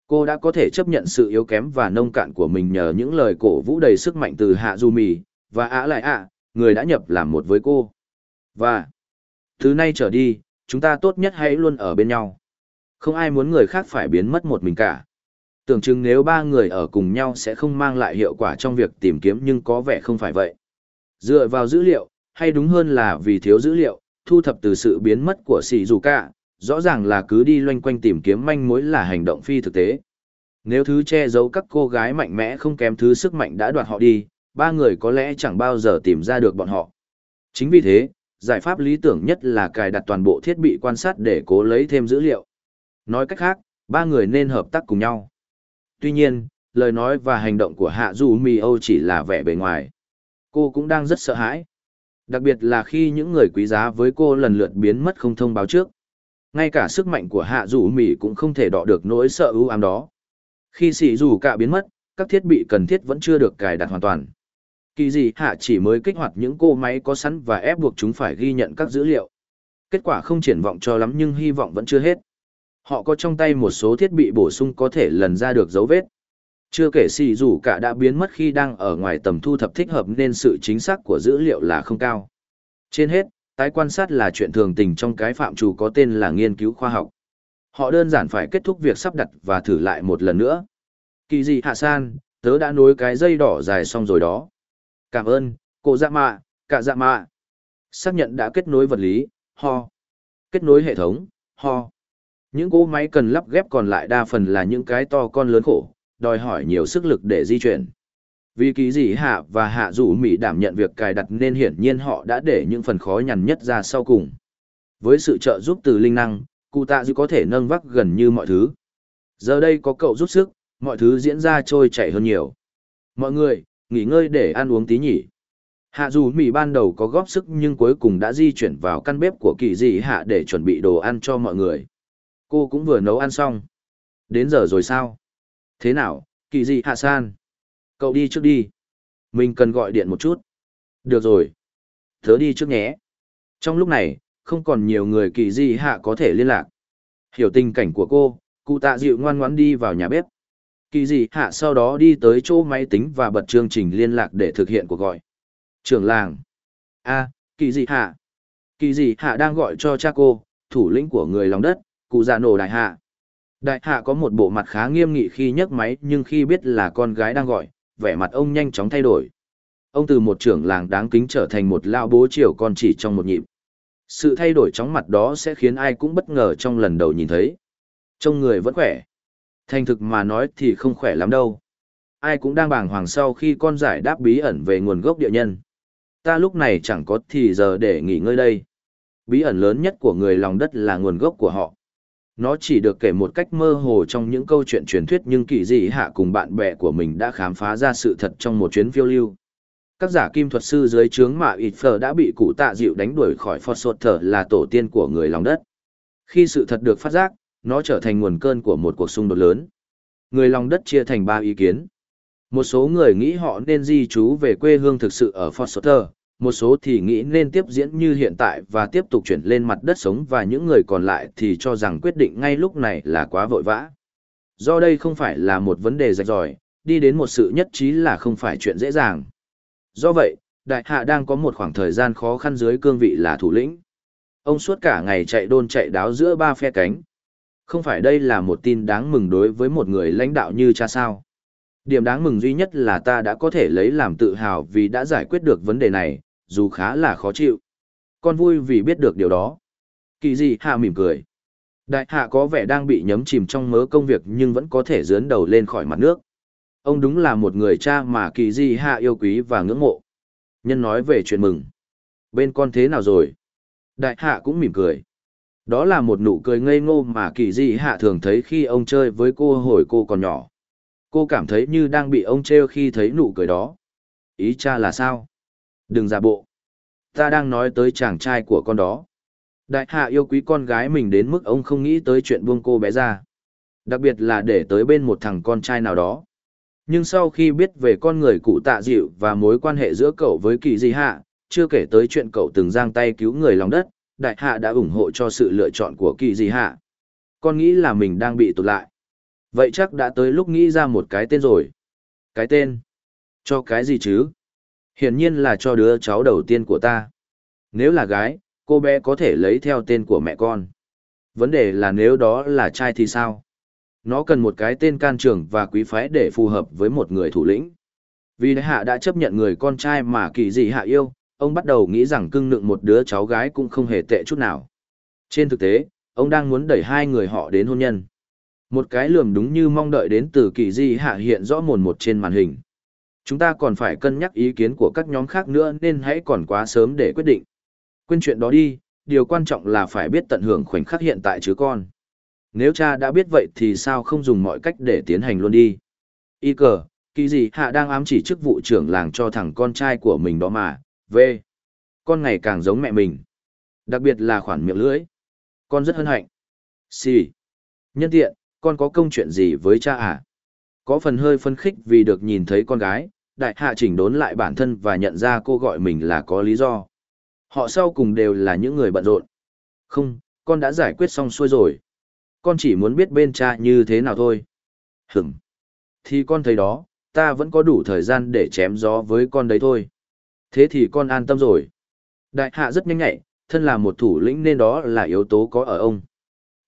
Cô đã có thể chấp nhận sự yếu kém và nông cạn của mình nhờ những lời cổ vũ đầy sức mạnh từ hạ du mì và ạ lại ạ, người đã nhập làm một với cô. Và, thứ nay trở đi, chúng ta tốt nhất hãy luôn ở bên nhau. Không ai muốn người khác phải biến mất một mình cả. Tưởng chừng nếu ba người ở cùng nhau sẽ không mang lại hiệu quả trong việc tìm kiếm nhưng có vẻ không phải vậy. Dựa vào dữ liệu, hay đúng hơn là vì thiếu dữ liệu, thu thập từ sự biến mất của sỉ dù cả, rõ ràng là cứ đi loanh quanh tìm kiếm manh mối là hành động phi thực tế. Nếu thứ che giấu các cô gái mạnh mẽ không kém thứ sức mạnh đã đoạt họ đi, ba người có lẽ chẳng bao giờ tìm ra được bọn họ. Chính vì thế, giải pháp lý tưởng nhất là cài đặt toàn bộ thiết bị quan sát để cố lấy thêm dữ liệu. Nói cách khác, ba người nên hợp tác cùng nhau. Tuy nhiên, lời nói và hành động của Hạ Du Mi Âu chỉ là vẻ bề ngoài. Cô cũng đang rất sợ hãi. Đặc biệt là khi những người quý giá với cô lần lượt biến mất không thông báo trước. Ngay cả sức mạnh của Hạ Du Mi cũng không thể đọ được nỗi sợ ưu ám đó. Khi xỉ dù cả biến mất, các thiết bị cần thiết vẫn chưa được cài đặt hoàn toàn. Kỳ gì hạ chỉ mới kích hoạt những cô máy có sẵn và ép buộc chúng phải ghi nhận các dữ liệu. Kết quả không triển vọng cho lắm nhưng hy vọng vẫn chưa hết. Họ có trong tay một số thiết bị bổ sung có thể lần ra được dấu vết. Chưa kể xì dù cả đã biến mất khi đang ở ngoài tầm thu thập thích hợp nên sự chính xác của dữ liệu là không cao. Trên hết, tái quan sát là chuyện thường tình trong cái phạm trù có tên là nghiên cứu khoa học. Họ đơn giản phải kết thúc việc sắp đặt và thử lại một lần nữa. Kỳ gì hạ san, tớ đã nối cái dây đỏ dài xong rồi đó. Cảm ơn, cô dạ mạ, cả dạ mạ. Xác nhận đã kết nối vật lý, ho. Kết nối hệ thống, ho. Những cỗ máy cần lắp ghép còn lại đa phần là những cái to con lớn khổ, đòi hỏi nhiều sức lực để di chuyển. Vì kỳ gì hạ và hạ rủ Mỹ đảm nhận việc cài đặt nên hiển nhiên họ đã để những phần khó nhằn nhất ra sau cùng. Với sự trợ giúp từ linh năng, cụ tạ dư có thể nâng vác gần như mọi thứ. Giờ đây có cậu giúp sức, mọi thứ diễn ra trôi chảy hơn nhiều. Mọi người, nghỉ ngơi để ăn uống tí nhỉ. Hạ dù Mỹ ban đầu có góp sức nhưng cuối cùng đã di chuyển vào căn bếp của kỳ dị hạ để chuẩn bị đồ ăn cho mọi người. Cô cũng vừa nấu ăn xong. Đến giờ rồi sao? Thế nào, kỳ dị hạ san? Cậu đi trước đi. Mình cần gọi điện một chút. Được rồi. Thớ đi trước nhé. Trong lúc này, không còn nhiều người kỳ dị hạ có thể liên lạc. Hiểu tình cảnh của cô, cụ tạ dịu ngoan ngoãn đi vào nhà bếp. Kỳ dị hạ sau đó đi tới chỗ máy tính và bật chương trình liên lạc để thực hiện cuộc gọi. Trưởng làng. a kỳ dị hạ. Kỳ dị hạ đang gọi cho cha cô, thủ lĩnh của người lòng đất, cụ già nổ đại hạ. Đại hạ có một bộ mặt khá nghiêm nghị khi nhấc máy nhưng khi biết là con gái đang gọi, vẻ mặt ông nhanh chóng thay đổi. Ông từ một trưởng làng đáng kính trở thành một lao bố chiều con chỉ trong một nhịp. Sự thay đổi chóng mặt đó sẽ khiến ai cũng bất ngờ trong lần đầu nhìn thấy. Trông người vẫn khỏe. Thành thực mà nói thì không khỏe lắm đâu. Ai cũng đang bàng hoàng sau khi con giải đáp bí ẩn về nguồn gốc địa nhân. Ta lúc này chẳng có thì giờ để nghỉ ngơi đây. Bí ẩn lớn nhất của người lòng đất là nguồn gốc của họ. Nó chỉ được kể một cách mơ hồ trong những câu chuyện truyền thuyết nhưng kỳ dị hạ cùng bạn bè của mình đã khám phá ra sự thật trong một chuyến phiêu lưu. Các giả kim thuật sư dưới trướng mạ ít phở đã bị cụ tạ dịu đánh đuổi khỏi Phật Sột Thở là tổ tiên của người lòng đất. Khi sự thật được phát giác, nó trở thành nguồn cơn của một cuộc xung đột lớn. Người lòng đất chia thành ba ý kiến. Một số người nghĩ họ nên di trú về quê hương thực sự ở Fort Sutter, một số thì nghĩ nên tiếp diễn như hiện tại và tiếp tục chuyển lên mặt đất sống và những người còn lại thì cho rằng quyết định ngay lúc này là quá vội vã. Do đây không phải là một vấn đề rạch ròi, đi đến một sự nhất trí là không phải chuyện dễ dàng. Do vậy, đại hạ đang có một khoảng thời gian khó khăn dưới cương vị là thủ lĩnh. Ông suốt cả ngày chạy đôn chạy đáo giữa ba phe cánh. Không phải đây là một tin đáng mừng đối với một người lãnh đạo như cha sao. Điểm đáng mừng duy nhất là ta đã có thể lấy làm tự hào vì đã giải quyết được vấn đề này, dù khá là khó chịu. Con vui vì biết được điều đó. Kỳ gì hạ mỉm cười. Đại hạ có vẻ đang bị nhấm chìm trong mớ công việc nhưng vẫn có thể dướn đầu lên khỏi mặt nước. Ông đúng là một người cha mà kỳ di hạ yêu quý và ngưỡng mộ. Nhân nói về chuyện mừng. Bên con thế nào rồi? Đại hạ cũng mỉm cười. Đó là một nụ cười ngây ngô mà kỳ di hạ thường thấy khi ông chơi với cô hồi cô còn nhỏ. Cô cảm thấy như đang bị ông trêu khi thấy nụ cười đó. Ý cha là sao? Đừng giả bộ. Ta đang nói tới chàng trai của con đó. Đại hạ yêu quý con gái mình đến mức ông không nghĩ tới chuyện buông cô bé ra. Đặc biệt là để tới bên một thằng con trai nào đó. Nhưng sau khi biết về con người cụ tạ dịu và mối quan hệ giữa cậu với kỳ di hạ, chưa kể tới chuyện cậu từng giang tay cứu người lòng đất, đại hạ đã ủng hộ cho sự lựa chọn của kỳ dị hạ. Con nghĩ là mình đang bị tụt lại. Vậy chắc đã tới lúc nghĩ ra một cái tên rồi. Cái tên? Cho cái gì chứ? Hiển nhiên là cho đứa cháu đầu tiên của ta. Nếu là gái, cô bé có thể lấy theo tên của mẹ con. Vấn đề là nếu đó là trai thì sao? Nó cần một cái tên can trường và quý phái để phù hợp với một người thủ lĩnh. Vì đại hạ đã chấp nhận người con trai mà kỳ dị hạ yêu, ông bắt đầu nghĩ rằng cưng nựng một đứa cháu gái cũng không hề tệ chút nào. Trên thực tế, ông đang muốn đẩy hai người họ đến hôn nhân. Một cái lườm đúng như mong đợi đến từ kỳ di hạ hiện rõ mồn một trên màn hình. Chúng ta còn phải cân nhắc ý kiến của các nhóm khác nữa nên hãy còn quá sớm để quyết định. Quên chuyện đó đi, điều quan trọng là phải biết tận hưởng khoảnh khắc hiện tại chứ con. Nếu cha đã biết vậy thì sao không dùng mọi cách để tiến hành luôn đi. Y cờ, kỳ gì hạ đang ám chỉ chức vụ trưởng làng cho thằng con trai của mình đó mà, V. Con ngày càng giống mẹ mình. Đặc biệt là khoản miệng lưỡi. Con rất hân hạnh. C. Nhân tiện, con có công chuyện gì với cha à? Có phần hơi phân khích vì được nhìn thấy con gái, đại hạ chỉnh đốn lại bản thân và nhận ra cô gọi mình là có lý do. Họ sau cùng đều là những người bận rộn. Không, con đã giải quyết xong xuôi rồi. Con chỉ muốn biết bên cha như thế nào thôi. Hửm. Thì con thấy đó, ta vẫn có đủ thời gian để chém gió với con đấy thôi. Thế thì con an tâm rồi. Đại hạ rất nhanh nhạy, thân là một thủ lĩnh nên đó là yếu tố có ở ông.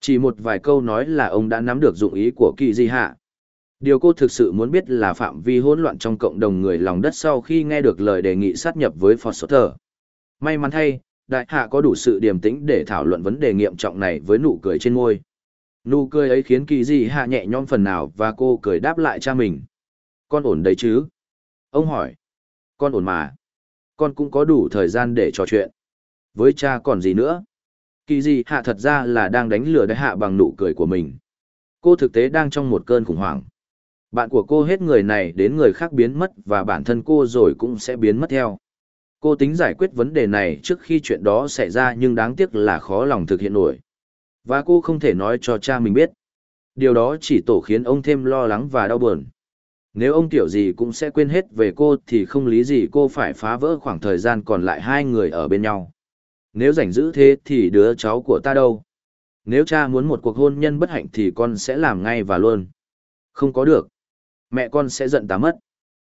Chỉ một vài câu nói là ông đã nắm được dụng ý của kỳ di hạ. Điều cô thực sự muốn biết là phạm vi hỗn loạn trong cộng đồng người lòng đất sau khi nghe được lời đề nghị sát nhập với Foster. May mắn thay, đại hạ có đủ sự điềm tĩnh để thảo luận vấn đề nghiêm trọng này với nụ cười trên môi. Nụ cười ấy khiến kỳ gì hạ nhẹ nhõm phần nào và cô cười đáp lại cha mình. Con ổn đấy chứ? Ông hỏi. Con ổn mà. Con cũng có đủ thời gian để trò chuyện. Với cha còn gì nữa? Kỳ gì hạ thật ra là đang đánh lừa đại hạ bằng nụ cười của mình. Cô thực tế đang trong một cơn khủng hoảng. Bạn của cô hết người này đến người khác biến mất và bản thân cô rồi cũng sẽ biến mất theo. Cô tính giải quyết vấn đề này trước khi chuyện đó xảy ra nhưng đáng tiếc là khó lòng thực hiện nổi. Và cô không thể nói cho cha mình biết. Điều đó chỉ tổ khiến ông thêm lo lắng và đau buồn. Nếu ông tiểu gì cũng sẽ quên hết về cô thì không lý gì cô phải phá vỡ khoảng thời gian còn lại hai người ở bên nhau. Nếu rảnh giữ thế thì đứa cháu của ta đâu? Nếu cha muốn một cuộc hôn nhân bất hạnh thì con sẽ làm ngay và luôn. Không có được. Mẹ con sẽ giận ta mất.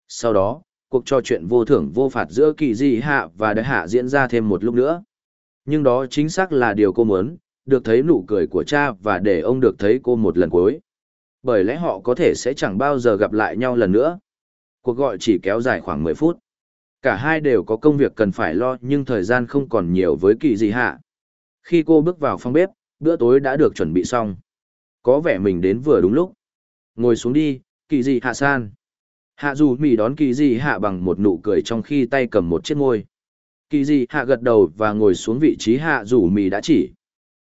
Sau đó, cuộc trò chuyện vô thưởng vô phạt giữa kỳ di hạ và đại hạ diễn ra thêm một lúc nữa. Nhưng đó chính xác là điều cô muốn, được thấy nụ cười của cha và để ông được thấy cô một lần cuối. Bởi lẽ họ có thể sẽ chẳng bao giờ gặp lại nhau lần nữa. Cuộc gọi chỉ kéo dài khoảng 10 phút. Cả hai đều có công việc cần phải lo nhưng thời gian không còn nhiều với kỳ di hạ. Khi cô bước vào phòng bếp, bữa tối đã được chuẩn bị xong. Có vẻ mình đến vừa đúng lúc. Ngồi xuống đi, kỳ dị hạ san. Hạ dù mì đón kỳ dị hạ bằng một nụ cười trong khi tay cầm một chiếc ngôi Kỳ dị hạ gật đầu và ngồi xuống vị trí hạ dù mì đã chỉ.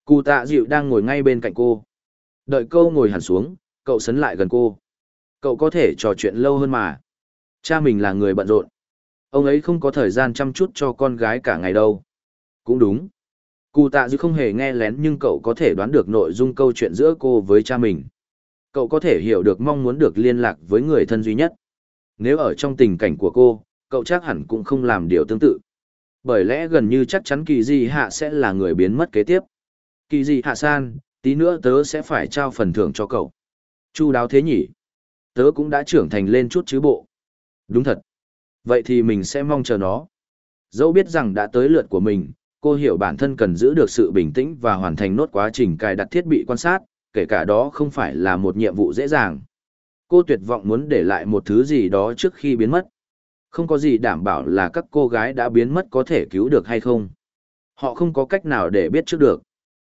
Cụ tạ dịu đang ngồi ngay bên cạnh cô. Đợi câu ngồi hẳn xuống, cậu sấn lại gần cô. Cậu có thể trò chuyện lâu hơn mà. Cha mình là người bận rộn. Ông ấy không có thời gian chăm chút cho con gái cả ngày đâu. Cũng đúng. Cụ tạ dịu không hề nghe lén nhưng cậu có thể đoán được nội dung câu chuyện giữa cô với cha mình. Cậu có thể hiểu được mong muốn được liên lạc với người thân duy nhất. Nếu ở trong tình cảnh của cô, cậu chắc hẳn cũng không làm điều tương tự. Bởi lẽ gần như chắc chắn kỳ di hạ sẽ là người biến mất kế tiếp. Kỳ di hạ san, tí nữa tớ sẽ phải trao phần thưởng cho cậu. Chu đáo thế nhỉ? Tớ cũng đã trưởng thành lên chút chứ bộ. Đúng thật. Vậy thì mình sẽ mong chờ nó. Dẫu biết rằng đã tới lượt của mình, cô hiểu bản thân cần giữ được sự bình tĩnh và hoàn thành nốt quá trình cài đặt thiết bị quan sát, kể cả đó không phải là một nhiệm vụ dễ dàng. Cô tuyệt vọng muốn để lại một thứ gì đó trước khi biến mất. Không có gì đảm bảo là các cô gái đã biến mất có thể cứu được hay không. Họ không có cách nào để biết trước được.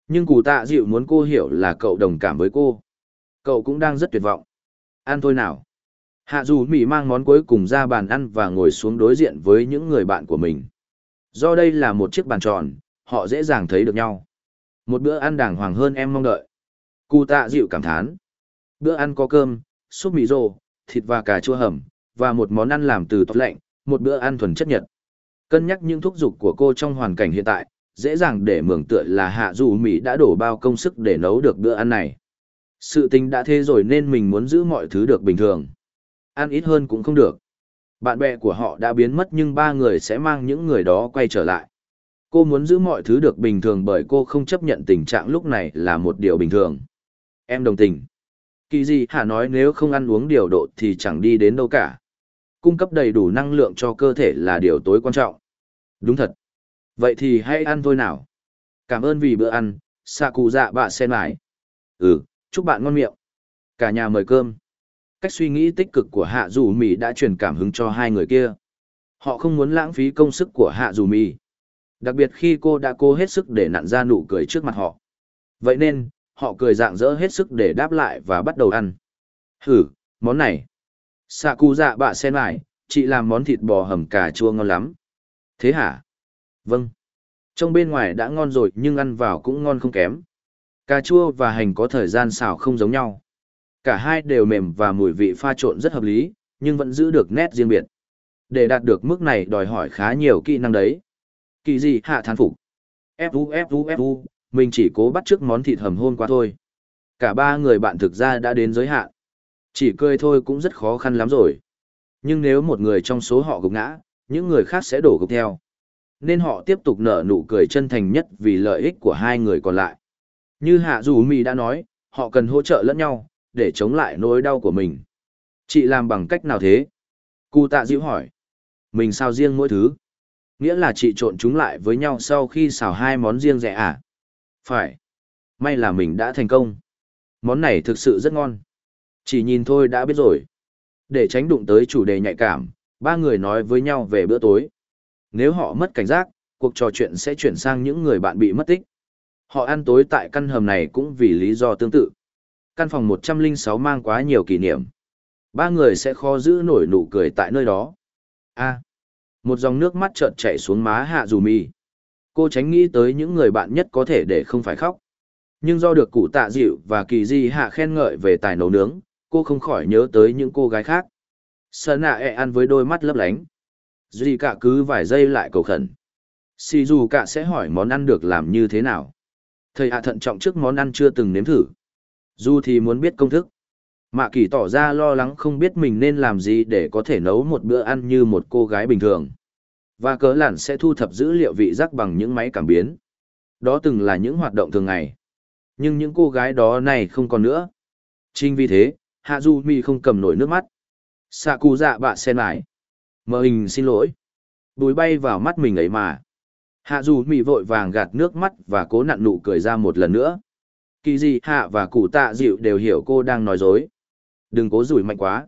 Nhưng cụ tạ dịu muốn cô hiểu là cậu đồng cảm với cô. Cậu cũng đang rất tuyệt vọng. Ăn thôi nào. Hạ dù Mỹ mang món cuối cùng ra bàn ăn và ngồi xuống đối diện với những người bạn của mình. Do đây là một chiếc bàn tròn, họ dễ dàng thấy được nhau. Một bữa ăn đàng hoàng hơn em mong đợi. Cụ tạ dịu cảm thán. Bữa ăn có cơm, súp mì rô, thịt và cà chua hầm, và một món ăn làm từ tóc lạnh, một bữa ăn thuần chất nhật. Cân nhắc những thúc giục của cô trong hoàn cảnh hiện tại, dễ dàng để mường tựa là hạ dù Mỹ đã đổ bao công sức để nấu được bữa ăn này. Sự tình đã thế rồi nên mình muốn giữ mọi thứ được bình thường. Ăn ít hơn cũng không được. Bạn bè của họ đã biến mất nhưng ba người sẽ mang những người đó quay trở lại. Cô muốn giữ mọi thứ được bình thường bởi cô không chấp nhận tình trạng lúc này là một điều bình thường. Em đồng tình. Kỳ gì hả nói nếu không ăn uống điều độ thì chẳng đi đến đâu cả. Cung cấp đầy đủ năng lượng cho cơ thể là điều tối quan trọng. Đúng thật. Vậy thì hãy ăn thôi nào. Cảm ơn vì bữa ăn, xạ cụ dạ bạ sen mãi. Ừ, chúc bạn ngon miệng. Cả nhà mời cơm. Cách suy nghĩ tích cực của hạ dù mì đã truyền cảm hứng cho hai người kia. Họ không muốn lãng phí công sức của hạ dù mì. Đặc biệt khi cô đã cố hết sức để nặn ra nụ cười trước mặt họ. Vậy nên, họ cười dạng dỡ hết sức để đáp lại và bắt đầu ăn. Hử, món này. Sạ cụ dạ bạ sen lại, chị làm món thịt bò hầm cà chua ngon lắm. Thế hả? Vâng. Trong bên ngoài đã ngon rồi nhưng ăn vào cũng ngon không kém. Cà chua và hành có thời gian xào không giống nhau. Cả hai đều mềm và mùi vị pha trộn rất hợp lý, nhưng vẫn giữ được nét riêng biệt. Để đạt được mức này đòi hỏi khá nhiều kỹ năng đấy. Kỳ gì hạ thán phục. Fu fu fu, mình chỉ cố bắt trước món thịt hầm hôm qua thôi. Cả ba người bạn thực ra đã đến giới hạn. Chỉ cười thôi cũng rất khó khăn lắm rồi. Nhưng nếu một người trong số họ gục ngã, những người khác sẽ đổ gục theo. Nên họ tiếp tục nở nụ cười chân thành nhất vì lợi ích của hai người còn lại. Như Hạ Dù Mì đã nói, họ cần hỗ trợ lẫn nhau, để chống lại nỗi đau của mình. Chị làm bằng cách nào thế? Cụ tạ dịu hỏi. Mình sao riêng mỗi thứ? Nghĩa là chị trộn chúng lại với nhau sau khi xào hai món riêng rẻ à? Phải. May là mình đã thành công. Món này thực sự rất ngon. Chỉ nhìn thôi đã biết rồi. Để tránh đụng tới chủ đề nhạy cảm, ba người nói với nhau về bữa tối. Nếu họ mất cảnh giác, cuộc trò chuyện sẽ chuyển sang những người bạn bị mất tích. Họ ăn tối tại căn hầm này cũng vì lý do tương tự. Căn phòng 106 mang quá nhiều kỷ niệm. Ba người sẽ khó giữ nổi nụ cười tại nơi đó. A. một dòng nước mắt chợt chảy xuống má hạ dù mi. Cô tránh nghĩ tới những người bạn nhất có thể để không phải khóc. Nhưng do được cụ tạ dịu và kỳ di hạ khen ngợi về tài nấu nướng, cô không khỏi nhớ tới những cô gái khác. Sơn nạ e ăn với đôi mắt lấp lánh. Duy cả cứ vài giây lại cầu khẩn. Xì dù cả sẽ hỏi món ăn được làm như thế nào. Thầy hạ thận trọng trước món ăn chưa từng nếm thử. Dù thì muốn biết công thức. Mạ kỳ tỏ ra lo lắng không biết mình nên làm gì để có thể nấu một bữa ăn như một cô gái bình thường. Và cớ lản sẽ thu thập dữ liệu vị giác bằng những máy cảm biến. Đó từng là những hoạt động thường ngày. Nhưng những cô gái đó này không còn nữa. Chính vì thế, Hạ Du Mi không cầm nổi nước mắt. Sạ cụ dạ bạ sen lại. Mờ hình xin lỗi. Bùi bay vào mắt mình ấy mà. Hạ Du Mi vội vàng gạt nước mắt và cố nặn nụ cười ra một lần nữa. Kỳ gì Hạ và cụ tạ dịu đều hiểu cô đang nói dối. Đừng cố rủi mạnh quá.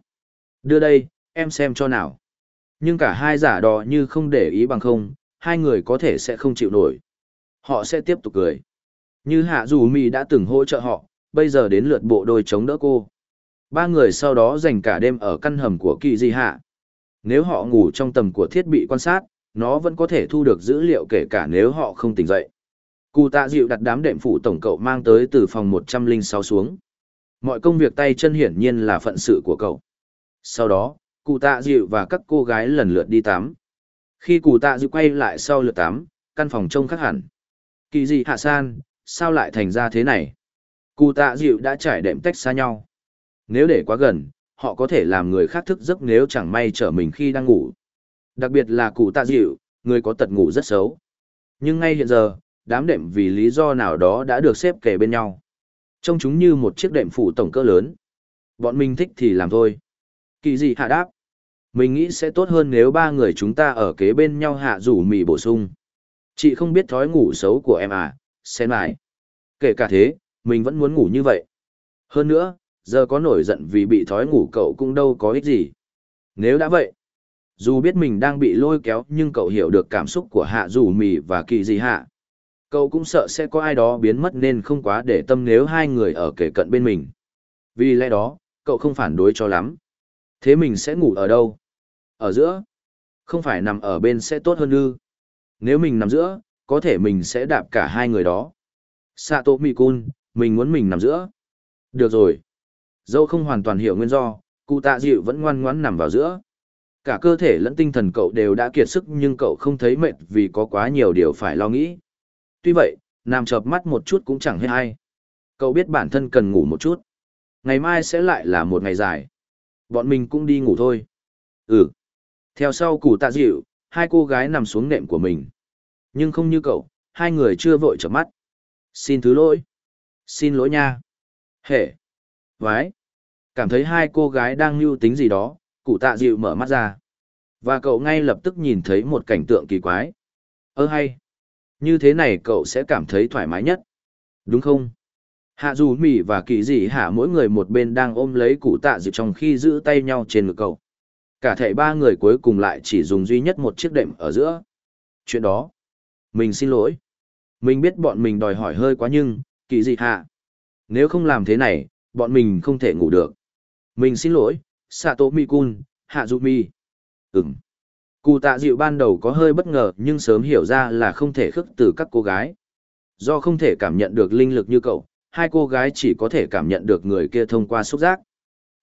Đưa đây, em xem cho nào. Nhưng cả hai giả đò như không để ý bằng không, hai người có thể sẽ không chịu nổi. Họ sẽ tiếp tục cười. Như Hạ Dù Mì đã từng hỗ trợ họ, bây giờ đến lượt bộ đôi chống đỡ cô. Ba người sau đó dành cả đêm ở căn hầm của kỳ di hạ. Nếu họ ngủ trong tầm của thiết bị quan sát, nó vẫn có thể thu được dữ liệu kể cả nếu họ không tỉnh dậy. Cụ tạ dịu đặt đám đệm phụ tổng cậu mang tới từ phòng 106 xuống. Mọi công việc tay chân hiển nhiên là phận sự của cậu. Sau đó, cụ tạ dịu và các cô gái lần lượt đi tắm. Khi cụ tạ dịu quay lại sau lượt tắm, căn phòng trông khác hẳn. Kỳ gì hạ san, sao lại thành ra thế này? Cụ tạ dịu đã trải đệm tách xa nhau. Nếu để quá gần, họ có thể làm người khác thức giấc nếu chẳng may trở mình khi đang ngủ. Đặc biệt là cụ tạ dịu, người có tật ngủ rất xấu. Nhưng ngay hiện giờ, đám đệm vì lý do nào đó đã được xếp kề bên nhau. Trông chúng như một chiếc đệm phủ tổng cỡ lớn. Bọn mình thích thì làm thôi. Kỳ gì hạ đáp. Mình nghĩ sẽ tốt hơn nếu ba người chúng ta ở kế bên nhau hạ rủ mì bổ sung. Chị không biết thói ngủ xấu của em à, xem lại. Kể cả thế, mình vẫn muốn ngủ như vậy. Hơn nữa, giờ có nổi giận vì bị thói ngủ cậu cũng đâu có ích gì. Nếu đã vậy, dù biết mình đang bị lôi kéo nhưng cậu hiểu được cảm xúc của hạ rủ mì và kỳ gì hạ. Cậu cũng sợ sẽ có ai đó biến mất nên không quá để tâm nếu hai người ở kề cận bên mình. Vì lẽ đó, cậu không phản đối cho lắm. Thế mình sẽ ngủ ở đâu? Ở giữa? Không phải nằm ở bên sẽ tốt hơn ư? Nếu mình nằm giữa, có thể mình sẽ đạp cả hai người đó. Sato Mikun, mình muốn mình nằm giữa. Được rồi. Dâu không hoàn toàn hiểu nguyên do, cụ tạ dịu vẫn ngoan ngoãn nằm vào giữa. Cả cơ thể lẫn tinh thần cậu đều đã kiệt sức nhưng cậu không thấy mệt vì có quá nhiều điều phải lo nghĩ. Tuy vậy, nằm chợp mắt một chút cũng chẳng hết hay. Cậu biết bản thân cần ngủ một chút. Ngày mai sẽ lại là một ngày dài. Bọn mình cũng đi ngủ thôi. Ừ. Theo sau cụ tạ dịu, hai cô gái nằm xuống nệm của mình. Nhưng không như cậu, hai người chưa vội chợp mắt. Xin thứ lỗi. Xin lỗi nha. Hệ. Vái. Cảm thấy hai cô gái đang mưu tính gì đó, cụ tạ dịu mở mắt ra. Và cậu ngay lập tức nhìn thấy một cảnh tượng kỳ quái. Ơ hay. Như thế này cậu sẽ cảm thấy thoải mái nhất. Đúng không? Hạ dù mỉ và kỳ dị hạ mỗi người một bên đang ôm lấy cụ tạ dịu trong khi giữ tay nhau trên ngực cậu. Cả thảy ba người cuối cùng lại chỉ dùng duy nhất một chiếc đệm ở giữa. Chuyện đó. Mình xin lỗi. Mình biết bọn mình đòi hỏi hơi quá nhưng, kỳ dị hạ. Nếu không làm thế này, bọn mình không thể ngủ được. Mình xin lỗi, Sato Mikun, Hạ Dụ Mi. Ừm. Cụ tạ dịu ban đầu có hơi bất ngờ nhưng sớm hiểu ra là không thể khước từ các cô gái. Do không thể cảm nhận được linh lực như cậu, hai cô gái chỉ có thể cảm nhận được người kia thông qua xúc giác.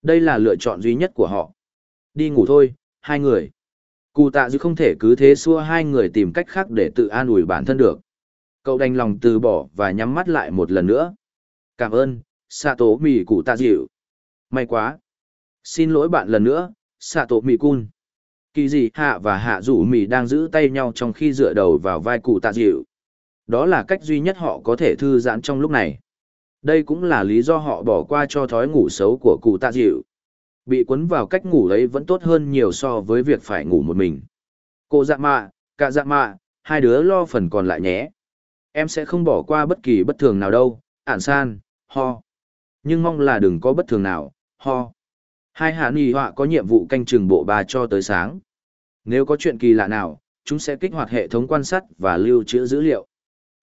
Đây là lựa chọn duy nhất của họ. Đi ngủ thôi, hai người. Cụ tạ dịu không thể cứ thế xua hai người tìm cách khác để tự an ủi bản thân được. Cậu đành lòng từ bỏ và nhắm mắt lại một lần nữa. Cảm ơn, Sato Mì cụ tạ dịu. May quá. Xin lỗi bạn lần nữa, Sato Mì cun. Kỳ dị hạ và hạ rủ mì đang giữ tay nhau trong khi dựa đầu vào vai cụ tạ dịu. Đó là cách duy nhất họ có thể thư giãn trong lúc này. Đây cũng là lý do họ bỏ qua cho thói ngủ xấu của cụ tạ dịu. Bị cuốn vào cách ngủ ấy vẫn tốt hơn nhiều so với việc phải ngủ một mình. Cô dạ mạ, cả dạ mạ, hai đứa lo phần còn lại nhé. Em sẽ không bỏ qua bất kỳ bất thường nào đâu, ản san, ho. Nhưng mong là đừng có bất thường nào, ho. Hai hạ nì họa có nhiệm vụ canh chừng bộ ba cho tới sáng. Nếu có chuyện kỳ lạ nào, chúng sẽ kích hoạt hệ thống quan sát và lưu trữ dữ liệu.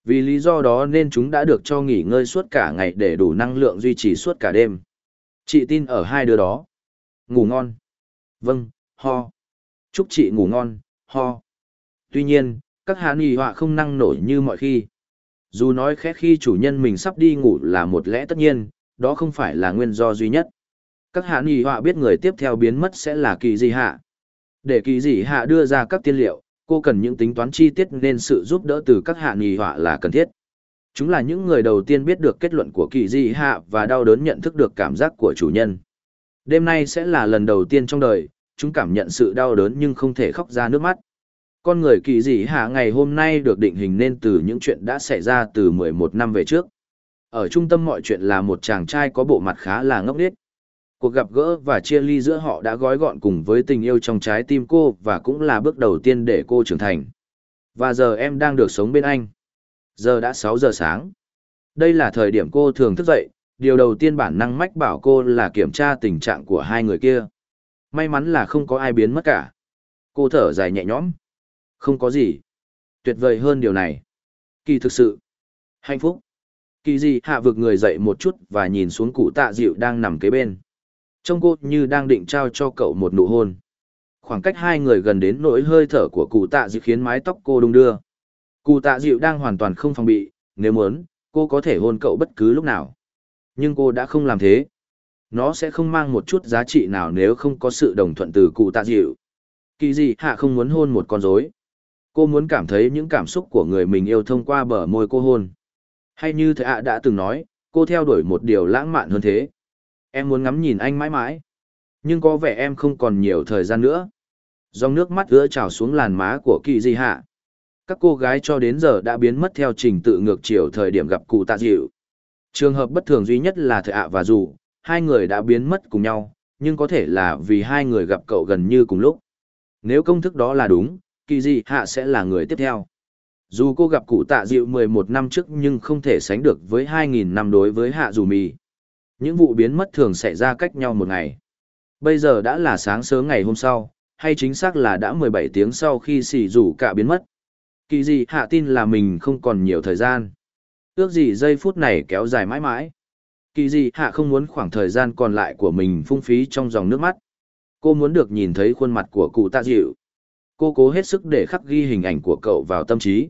Vì lý do đó nên chúng đã được cho nghỉ ngơi suốt cả ngày để đủ năng lượng duy trì suốt cả đêm. Chị tin ở hai đứa đó. Ngủ ngon. Vâng, ho. Chúc chị ngủ ngon, ho. Tuy nhiên, các hạ nghỉ họa không năng nổi như mọi khi. Dù nói khẽ khi chủ nhân mình sắp đi ngủ là một lẽ tất nhiên, đó không phải là nguyên do duy nhất. Các hạ nghỉ họa biết người tiếp theo biến mất sẽ là kỳ gì hạ. Để kỳ dị hạ đưa ra các tiên liệu, cô cần những tính toán chi tiết nên sự giúp đỡ từ các hạ nghỉ họa là cần thiết. Chúng là những người đầu tiên biết được kết luận của kỳ dị hạ và đau đớn nhận thức được cảm giác của chủ nhân. Đêm nay sẽ là lần đầu tiên trong đời, chúng cảm nhận sự đau đớn nhưng không thể khóc ra nước mắt. Con người kỳ dị hạ ngày hôm nay được định hình nên từ những chuyện đã xảy ra từ 11 năm về trước. Ở trung tâm mọi chuyện là một chàng trai có bộ mặt khá là ngốc nghếch, cuộc gặp gỡ và chia ly giữa họ đã gói gọn cùng với tình yêu trong trái tim cô và cũng là bước đầu tiên để cô trưởng thành. Và giờ em đang được sống bên anh. Giờ đã sáu giờ sáng. Đây là thời điểm cô thường thức dậy. Điều đầu tiên bản năng mách bảo cô là kiểm tra tình trạng của hai người kia. May mắn là không có ai biến mất cả. Cô thở dài nhẹ nhõm. Không có gì. Tuyệt vời hơn điều này. Kỳ thực sự. Hạnh phúc. Kỳ gì hạ vực người dậy một chút và nhìn xuống cụ tạ dịu đang nằm kế bên. Trông cô như đang định trao cho cậu một nụ hôn. Khoảng cách hai người gần đến nỗi hơi thở của cụ tạ dịu khiến mái tóc cô đung đưa. Cụ tạ dịu đang hoàn toàn không phòng bị, nếu muốn, cô có thể hôn cậu bất cứ lúc nào. Nhưng cô đã không làm thế. Nó sẽ không mang một chút giá trị nào nếu không có sự đồng thuận từ cụ tạ dịu. Kỳ gì hạ không muốn hôn một con rối. Cô muốn cảm thấy những cảm xúc của người mình yêu thông qua bờ môi cô hôn. Hay như thầy ạ đã từng nói, cô theo đuổi một điều lãng mạn hơn thế. Em muốn ngắm nhìn anh mãi mãi. Nhưng có vẻ em không còn nhiều thời gian nữa. Dòng nước mắt ứa trào xuống làn má của kỳ di hạ. Các cô gái cho đến giờ đã biến mất theo trình tự ngược chiều thời điểm gặp cụ tạ dịu. Trường hợp bất thường duy nhất là thợ ạ và dù, hai người đã biến mất cùng nhau, nhưng có thể là vì hai người gặp cậu gần như cùng lúc. Nếu công thức đó là đúng, kỳ di hạ sẽ là người tiếp theo. Dù cô gặp cụ tạ dịu 11 năm trước nhưng không thể sánh được với 2.000 năm đối với hạ dù mì. Những vụ biến mất thường xảy ra cách nhau một ngày. Bây giờ đã là sáng sớm ngày hôm sau, hay chính xác là đã 17 tiếng sau khi xì rủ cả biến mất. Kỳ gì hạ tin là mình không còn nhiều thời gian. Ước gì giây phút này kéo dài mãi mãi. Kỳ gì hạ không muốn khoảng thời gian còn lại của mình phung phí trong dòng nước mắt. Cô muốn được nhìn thấy khuôn mặt của cụ tạ dịu. Cô cố hết sức để khắc ghi hình ảnh của cậu vào tâm trí.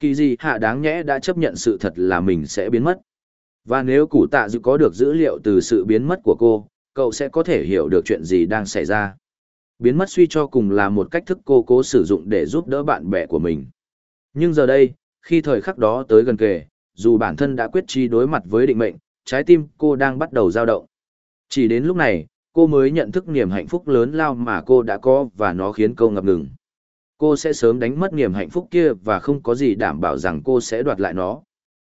Kỳ gì hạ đáng nhẽ đã chấp nhận sự thật là mình sẽ biến mất. Và nếu cụ tạ dự có được dữ liệu từ sự biến mất của cô, cậu sẽ có thể hiểu được chuyện gì đang xảy ra. Biến mất suy cho cùng là một cách thức cô cố sử dụng để giúp đỡ bạn bè của mình. Nhưng giờ đây, khi thời khắc đó tới gần kề, dù bản thân đã quyết trí đối mặt với định mệnh, trái tim cô đang bắt đầu dao động. Chỉ đến lúc này, cô mới nhận thức niềm hạnh phúc lớn lao mà cô đã có và nó khiến cô ngập ngừng. Cô sẽ sớm đánh mất niềm hạnh phúc kia và không có gì đảm bảo rằng cô sẽ đoạt lại nó.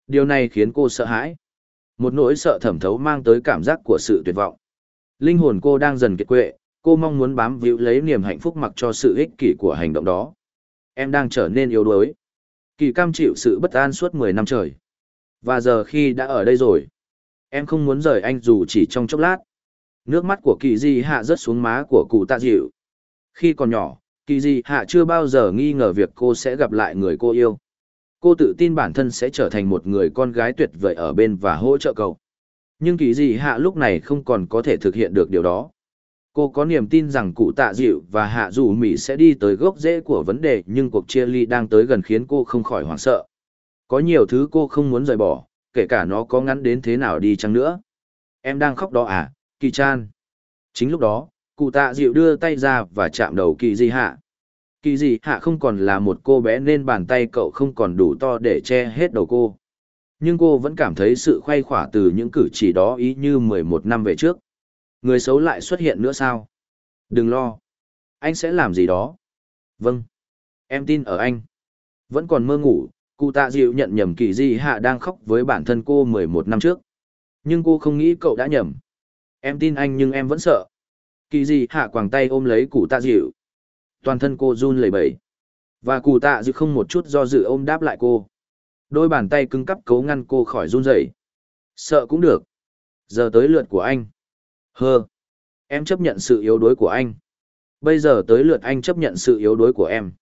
Điều này khiến cô sợ hãi. Một nỗi sợ thẩm thấu mang tới cảm giác của sự tuyệt vọng. Linh hồn cô đang dần kiệt quệ, cô mong muốn bám víu lấy niềm hạnh phúc mặc cho sự ích kỷ của hành động đó. Em đang trở nên yếu đuối. Kỳ cam chịu sự bất an suốt 10 năm trời. Và giờ khi đã ở đây rồi, em không muốn rời anh dù chỉ trong chốc lát. Nước mắt của kỳ di hạ rớt xuống má của cụ tạ dịu. Khi còn nhỏ, kỳ di hạ chưa bao giờ nghi ngờ việc cô sẽ gặp lại người cô yêu. Cô tự tin bản thân sẽ trở thành một người con gái tuyệt vời ở bên và hỗ trợ cậu. Nhưng kỳ Dị hạ lúc này không còn có thể thực hiện được điều đó. Cô có niềm tin rằng cụ tạ dịu và hạ dù Mỹ sẽ đi tới gốc rễ của vấn đề nhưng cuộc chia ly đang tới gần khiến cô không khỏi hoảng sợ. Có nhiều thứ cô không muốn rời bỏ, kể cả nó có ngắn đến thế nào đi chăng nữa. Em đang khóc đó à, Kỳ Chan. Chính lúc đó, cụ tạ dịu đưa tay ra và chạm đầu Kỳ Di Hạ. Kỳ gì Hạ không còn là một cô bé nên bàn tay cậu không còn đủ to để che hết đầu cô. Nhưng cô vẫn cảm thấy sự khoay khỏa từ những cử chỉ đó ý như 11 năm về trước. Người xấu lại xuất hiện nữa sao? Đừng lo. Anh sẽ làm gì đó. Vâng. Em tin ở anh. Vẫn còn mơ ngủ, cụ tạ dịu nhận nhầm kỳ di hạ đang khóc với bản thân cô 11 năm trước. Nhưng cô không nghĩ cậu đã nhầm. Em tin anh nhưng em vẫn sợ. Kỳ di hạ quàng tay ôm lấy cụ tạ dịu. Toàn thân cô run lẩy bẩy. Và cụ tạ dự không một chút do dự ôm đáp lại cô. Đôi bàn tay cứng cắp cấu ngăn cô khỏi run rẩy. Sợ cũng được. Giờ tới lượt của anh. Hơ. Em chấp nhận sự yếu đuối của anh. Bây giờ tới lượt anh chấp nhận sự yếu đuối của em.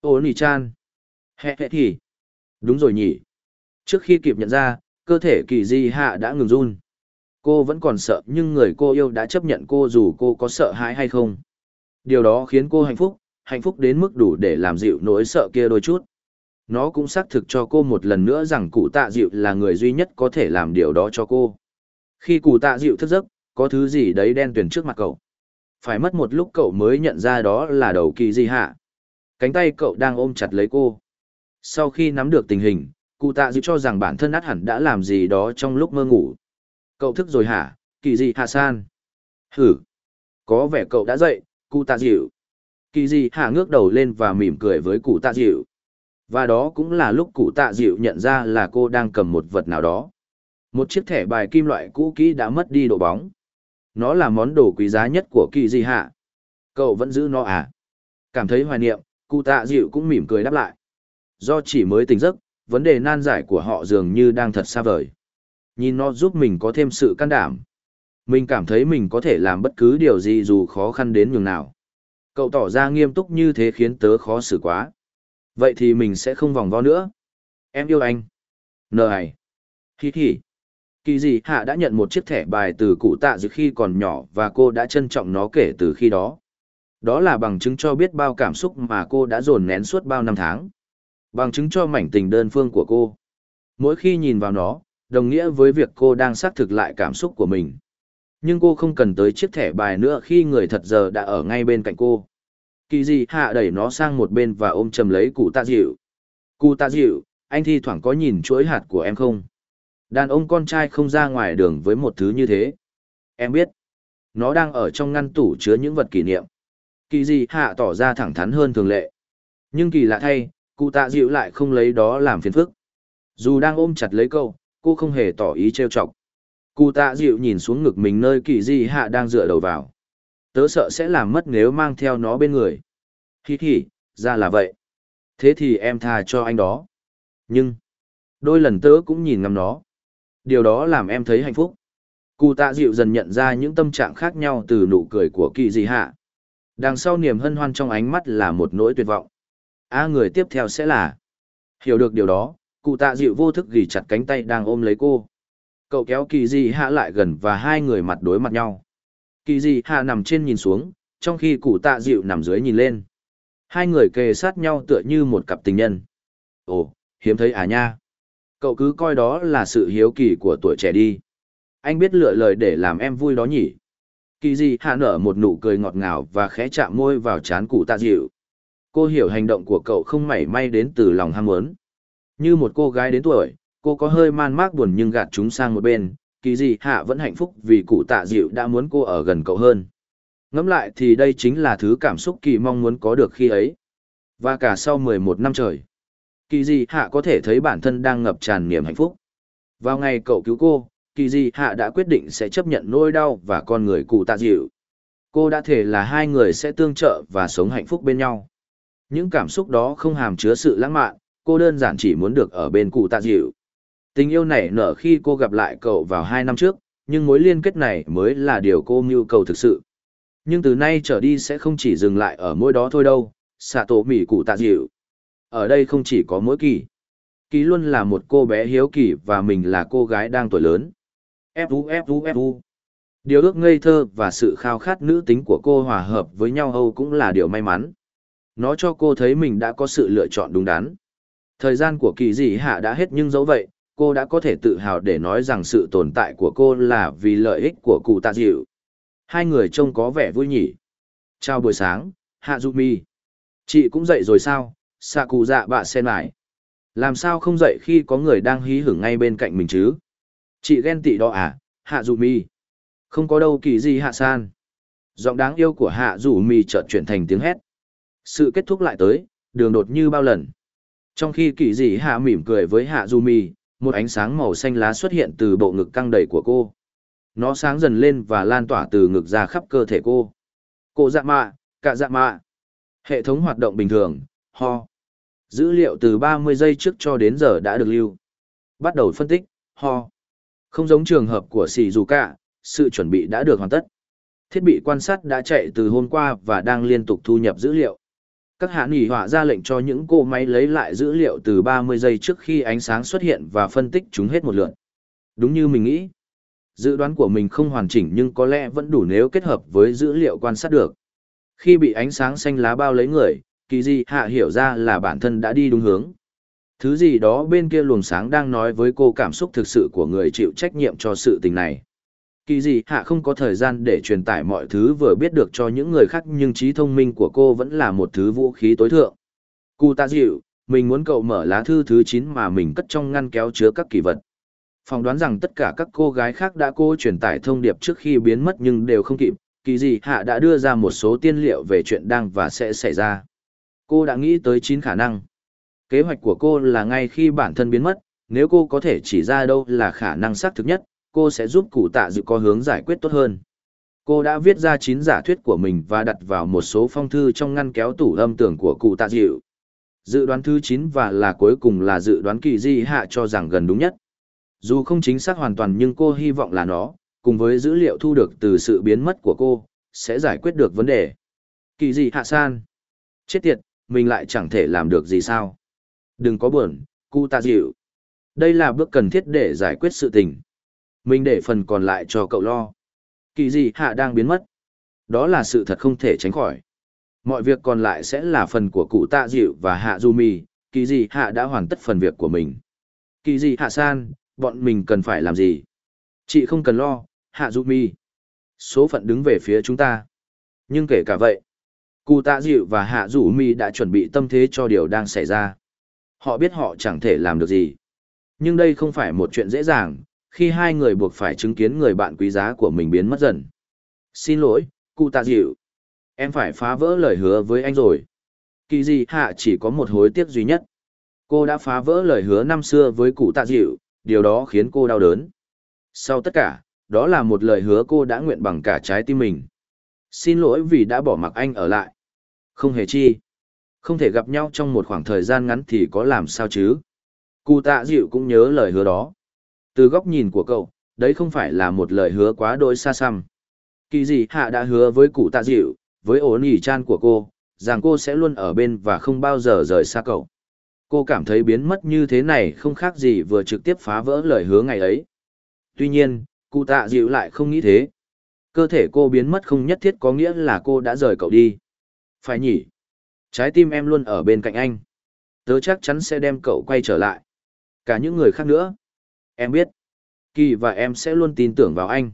Ô nỉ chan. Hẹ hẹ thì. Đúng rồi nhỉ. Trước khi kịp nhận ra, cơ thể kỳ di hạ đã ngừng run. Cô vẫn còn sợ nhưng người cô yêu đã chấp nhận cô dù cô có sợ hãi hay không. Điều đó khiến cô hạnh phúc, hạnh phúc đến mức đủ để làm dịu nỗi sợ kia đôi chút. Nó cũng xác thực cho cô một lần nữa rằng cụ tạ dịu là người duy nhất có thể làm điều đó cho cô. Khi cụ tạ dịu thức giấc, có thứ gì đấy đen tuyển trước mặt cậu. Phải mất một lúc cậu mới nhận ra đó là đầu kỳ gì hạ. Cánh tay cậu đang ôm chặt lấy cô. Sau khi nắm được tình hình, cụ tạ dịu cho rằng bản thân át hẳn đã làm gì đó trong lúc mơ ngủ. Cậu thức rồi hả, kỳ gì hạ san? Hử! Có vẻ cậu đã dậy, cụ tạ dịu. Kỳ di hạ ngước đầu lên và mỉm cười với cụ tạ dịu. Và đó cũng là lúc cụ tạ dịu nhận ra là cô đang cầm một vật nào đó. Một chiếc thẻ bài kim loại cũ kỹ đã mất đi độ bóng. Nó là món đồ quý giá nhất của kỳ di hạ. Cậu vẫn giữ nó à? Cảm thấy hoài niệm, cụ tạ dịu cũng mỉm cười đáp lại. Do chỉ mới tỉnh giấc, vấn đề nan giải của họ dường như đang thật xa vời. Nhìn nó giúp mình có thêm sự can đảm. Mình cảm thấy mình có thể làm bất cứ điều gì dù khó khăn đến nhường nào. Cậu tỏ ra nghiêm túc như thế khiến tớ khó xử quá. Vậy thì mình sẽ không vòng vo nữa. Em yêu anh. Nờ này. Hi hi. Kỳ gì hạ đã nhận một chiếc thẻ bài từ cụ tạ dự khi còn nhỏ và cô đã trân trọng nó kể từ khi đó. Đó là bằng chứng cho biết bao cảm xúc mà cô đã dồn nén suốt bao năm tháng. Bằng chứng cho mảnh tình đơn phương của cô. Mỗi khi nhìn vào nó, đồng nghĩa với việc cô đang xác thực lại cảm xúc của mình. Nhưng cô không cần tới chiếc thẻ bài nữa khi người thật giờ đã ở ngay bên cạnh cô. Kỳ dị hạ đẩy nó sang một bên và ôm chầm lấy cụ tạ dịu. Cụ tạ dịu, anh thi thoảng có nhìn chuỗi hạt của em không? Đàn ông con trai không ra ngoài đường với một thứ như thế. Em biết. Nó đang ở trong ngăn tủ chứa những vật kỷ niệm. Kỳ Dị hạ tỏ ra thẳng thắn hơn thường lệ. Nhưng kỳ lạ thay, cụ tạ dịu lại không lấy đó làm phiền phức. Dù đang ôm chặt lấy câu, cô không hề tỏ ý trêu chọc. Cụ tạ dịu nhìn xuống ngực mình nơi kỳ di hạ đang dựa đầu vào. Tớ sợ sẽ làm mất nếu mang theo nó bên người. Hi hi, ra là vậy. Thế thì em tha cho anh đó. Nhưng, đôi lần tớ cũng nhìn ngắm nó. Điều đó làm em thấy hạnh phúc. Cụ tạ dịu dần nhận ra những tâm trạng khác nhau từ nụ cười của kỳ Di hạ. Đằng sau niềm hân hoan trong ánh mắt là một nỗi tuyệt vọng. A người tiếp theo sẽ là. Hiểu được điều đó, cụ tạ dịu vô thức ghi chặt cánh tay đang ôm lấy cô. Cậu kéo kỳ dị hạ lại gần và hai người mặt đối mặt nhau. Kỳ dị hạ nằm trên nhìn xuống, trong khi cụ tạ dịu nằm dưới nhìn lên. Hai người kề sát nhau tựa như một cặp tình nhân. Ồ, hiếm thấy à nha. Cậu cứ coi đó là sự hiếu kỳ của tuổi trẻ đi. Anh biết lựa lời để làm em vui đó nhỉ? Kỳ Dị hạ nở một nụ cười ngọt ngào và khẽ chạm môi vào trán cụ tạ dịu. Cô hiểu hành động của cậu không mảy may đến từ lòng ham muốn. Như một cô gái đến tuổi, cô có hơi man mác buồn nhưng gạt chúng sang một bên. Kỳ dị hạ vẫn hạnh phúc vì cụ tạ dịu đã muốn cô ở gần cậu hơn. Ngẫm lại thì đây chính là thứ cảm xúc kỳ mong muốn có được khi ấy. Và cả sau 11 năm trời, kỳ dị hạ có thể thấy bản thân đang ngập tràn niềm hạnh phúc. Vào ngày cậu cứu cô, kỳ dị hạ đã quyết định sẽ chấp nhận nỗi đau và con người cụ tạ dịu. Cô đã thể là hai người sẽ tương trợ và sống hạnh phúc bên nhau. Những cảm xúc đó không hàm chứa sự lãng mạn, cô đơn giản chỉ muốn được ở bên cụ tạ dịu. Tình yêu này nở khi cô gặp lại cậu vào hai năm trước, nhưng mối liên kết này mới là điều cô mưu cầu thực sự. Nhưng từ nay trở đi sẽ không chỉ dừng lại ở mỗi đó thôi đâu, xạ tổ mỉ cụ tạ dịu. Ở đây không chỉ có mỗi kỳ. Kỳ luôn là một cô bé hiếu kỳ và mình là cô gái đang tuổi lớn. Fu Fu Fu. Điều ước ngây thơ và sự khao khát nữ tính của cô hòa hợp với nhau Âu cũng là điều may mắn. Nó cho cô thấy mình đã có sự lựa chọn đúng đắn. Thời gian của kỳ dị hạ đã hết nhưng dẫu vậy, cô đã có thể tự hào để nói rằng sự tồn tại của cô là vì lợi ích của cụ tạ dịu. Hai người trông có vẻ vui nhỉ. Chào buổi sáng, Hạ Du Mi. Chị cũng dậy rồi sao? xạ cụ dạ bạ sen lại. Làm sao không dậy khi có người đang hí hửng ngay bên cạnh mình chứ? Chị ghen tị đó à, Hạ Du Mi. Không có đâu kỳ gì Hạ San. Giọng đáng yêu của Hạ Du Mi chợt chuyển thành tiếng hét. Sự kết thúc lại tới, đường đột như bao lần. Trong khi kỳ dị Hạ mỉm cười với Hạ Du Mi, một ánh sáng màu xanh lá xuất hiện từ bộ ngực căng đầy của cô. Nó sáng dần lên và lan tỏa từ ngực ra khắp cơ thể cô. Cô dạ mạ, cả dạ mạ. Hệ thống hoạt động bình thường, ho. Dữ liệu từ 30 giây trước cho đến giờ đã được lưu. Bắt đầu phân tích, ho. Không giống trường hợp của xì dù cả, sự chuẩn bị đã được hoàn tất. Thiết bị quan sát đã chạy từ hôm qua và đang liên tục thu nhập dữ liệu. Các hạ nghỉ họa ra lệnh cho những cô máy lấy lại dữ liệu từ 30 giây trước khi ánh sáng xuất hiện và phân tích chúng hết một lượt. Đúng như mình nghĩ. Dự đoán của mình không hoàn chỉnh nhưng có lẽ vẫn đủ nếu kết hợp với dữ liệu quan sát được. Khi bị ánh sáng xanh lá bao lấy người, kỳ di hạ hiểu ra là bản thân đã đi đúng hướng. Thứ gì đó bên kia luồng sáng đang nói với cô cảm xúc thực sự của người chịu trách nhiệm cho sự tình này. Kỳ dị hạ không có thời gian để truyền tải mọi thứ vừa biết được cho những người khác nhưng trí thông minh của cô vẫn là một thứ vũ khí tối thượng. Cụ tạ dịu, mình muốn cậu mở lá thư thứ 9 mà mình cất trong ngăn kéo chứa các kỳ vật. Phỏng đoán rằng tất cả các cô gái khác đã cô truyền tải thông điệp trước khi biến mất nhưng đều không kịp, kỳ dị hạ đã đưa ra một số tiên liệu về chuyện đang và sẽ xảy ra. Cô đã nghĩ tới 9 khả năng. Kế hoạch của cô là ngay khi bản thân biến mất, nếu cô có thể chỉ ra đâu là khả năng xác thực nhất, cô sẽ giúp cụ tạ dự có hướng giải quyết tốt hơn. Cô đã viết ra 9 giả thuyết của mình và đặt vào một số phong thư trong ngăn kéo tủ âm tưởng của cụ tạ dịu. Dự đoán thứ 9 và là cuối cùng là dự đoán kỳ di hạ cho rằng gần đúng nhất. Dù không chính xác hoàn toàn nhưng cô hy vọng là nó, cùng với dữ liệu thu được từ sự biến mất của cô, sẽ giải quyết được vấn đề. Kỳ di hạ san. Chết tiệt, mình lại chẳng thể làm được gì sao. Đừng có buồn, cụ tạ dịu. Đây là bước cần thiết để giải quyết sự tình. Mình để phần còn lại cho cậu lo. Kỳ gì hạ đang biến mất. Đó là sự thật không thể tránh khỏi. Mọi việc còn lại sẽ là phần của cụ tạ dịu và hạ du mì. Kỳ gì hạ đã hoàn tất phần việc của mình. Kỳ gì hạ san, bọn mình cần phải làm gì? Chị không cần lo, hạ du mi. Số phận đứng về phía chúng ta. Nhưng kể cả vậy, cụ tạ dịu và hạ du mi đã chuẩn bị tâm thế cho điều đang xảy ra. Họ biết họ chẳng thể làm được gì. Nhưng đây không phải một chuyện dễ dàng, khi hai người buộc phải chứng kiến người bạn quý giá của mình biến mất dần. Xin lỗi, cụ tạ dịu. Em phải phá vỡ lời hứa với anh rồi. Kỳ gì hạ chỉ có một hối tiếc duy nhất. Cô đã phá vỡ lời hứa năm xưa với cụ tạ dịu, điều đó khiến cô đau đớn. Sau tất cả, đó là một lời hứa cô đã nguyện bằng cả trái tim mình. Xin lỗi vì đã bỏ mặc anh ở lại. Không hề chi. Không thể gặp nhau trong một khoảng thời gian ngắn thì có làm sao chứ. Cụ tạ dịu cũng nhớ lời hứa đó. Từ góc nhìn của cậu, đấy không phải là một lời hứa quá đỗi xa xăm. Kỳ gì hạ đã hứa với cụ tạ dịu, với ổ nỉ chan của cô, rằng cô sẽ luôn ở bên và không bao giờ rời xa cậu. Cô cảm thấy biến mất như thế này không khác gì vừa trực tiếp phá vỡ lời hứa ngày ấy. Tuy nhiên, cụ tạ dịu lại không nghĩ thế. Cơ thể cô biến mất không nhất thiết có nghĩa là cô đã rời cậu đi. Phải nhỉ? Trái tim em luôn ở bên cạnh anh. Tớ chắc chắn sẽ đem cậu quay trở lại. Cả những người khác nữa. Em biết. Kỳ và em sẽ luôn tin tưởng vào anh.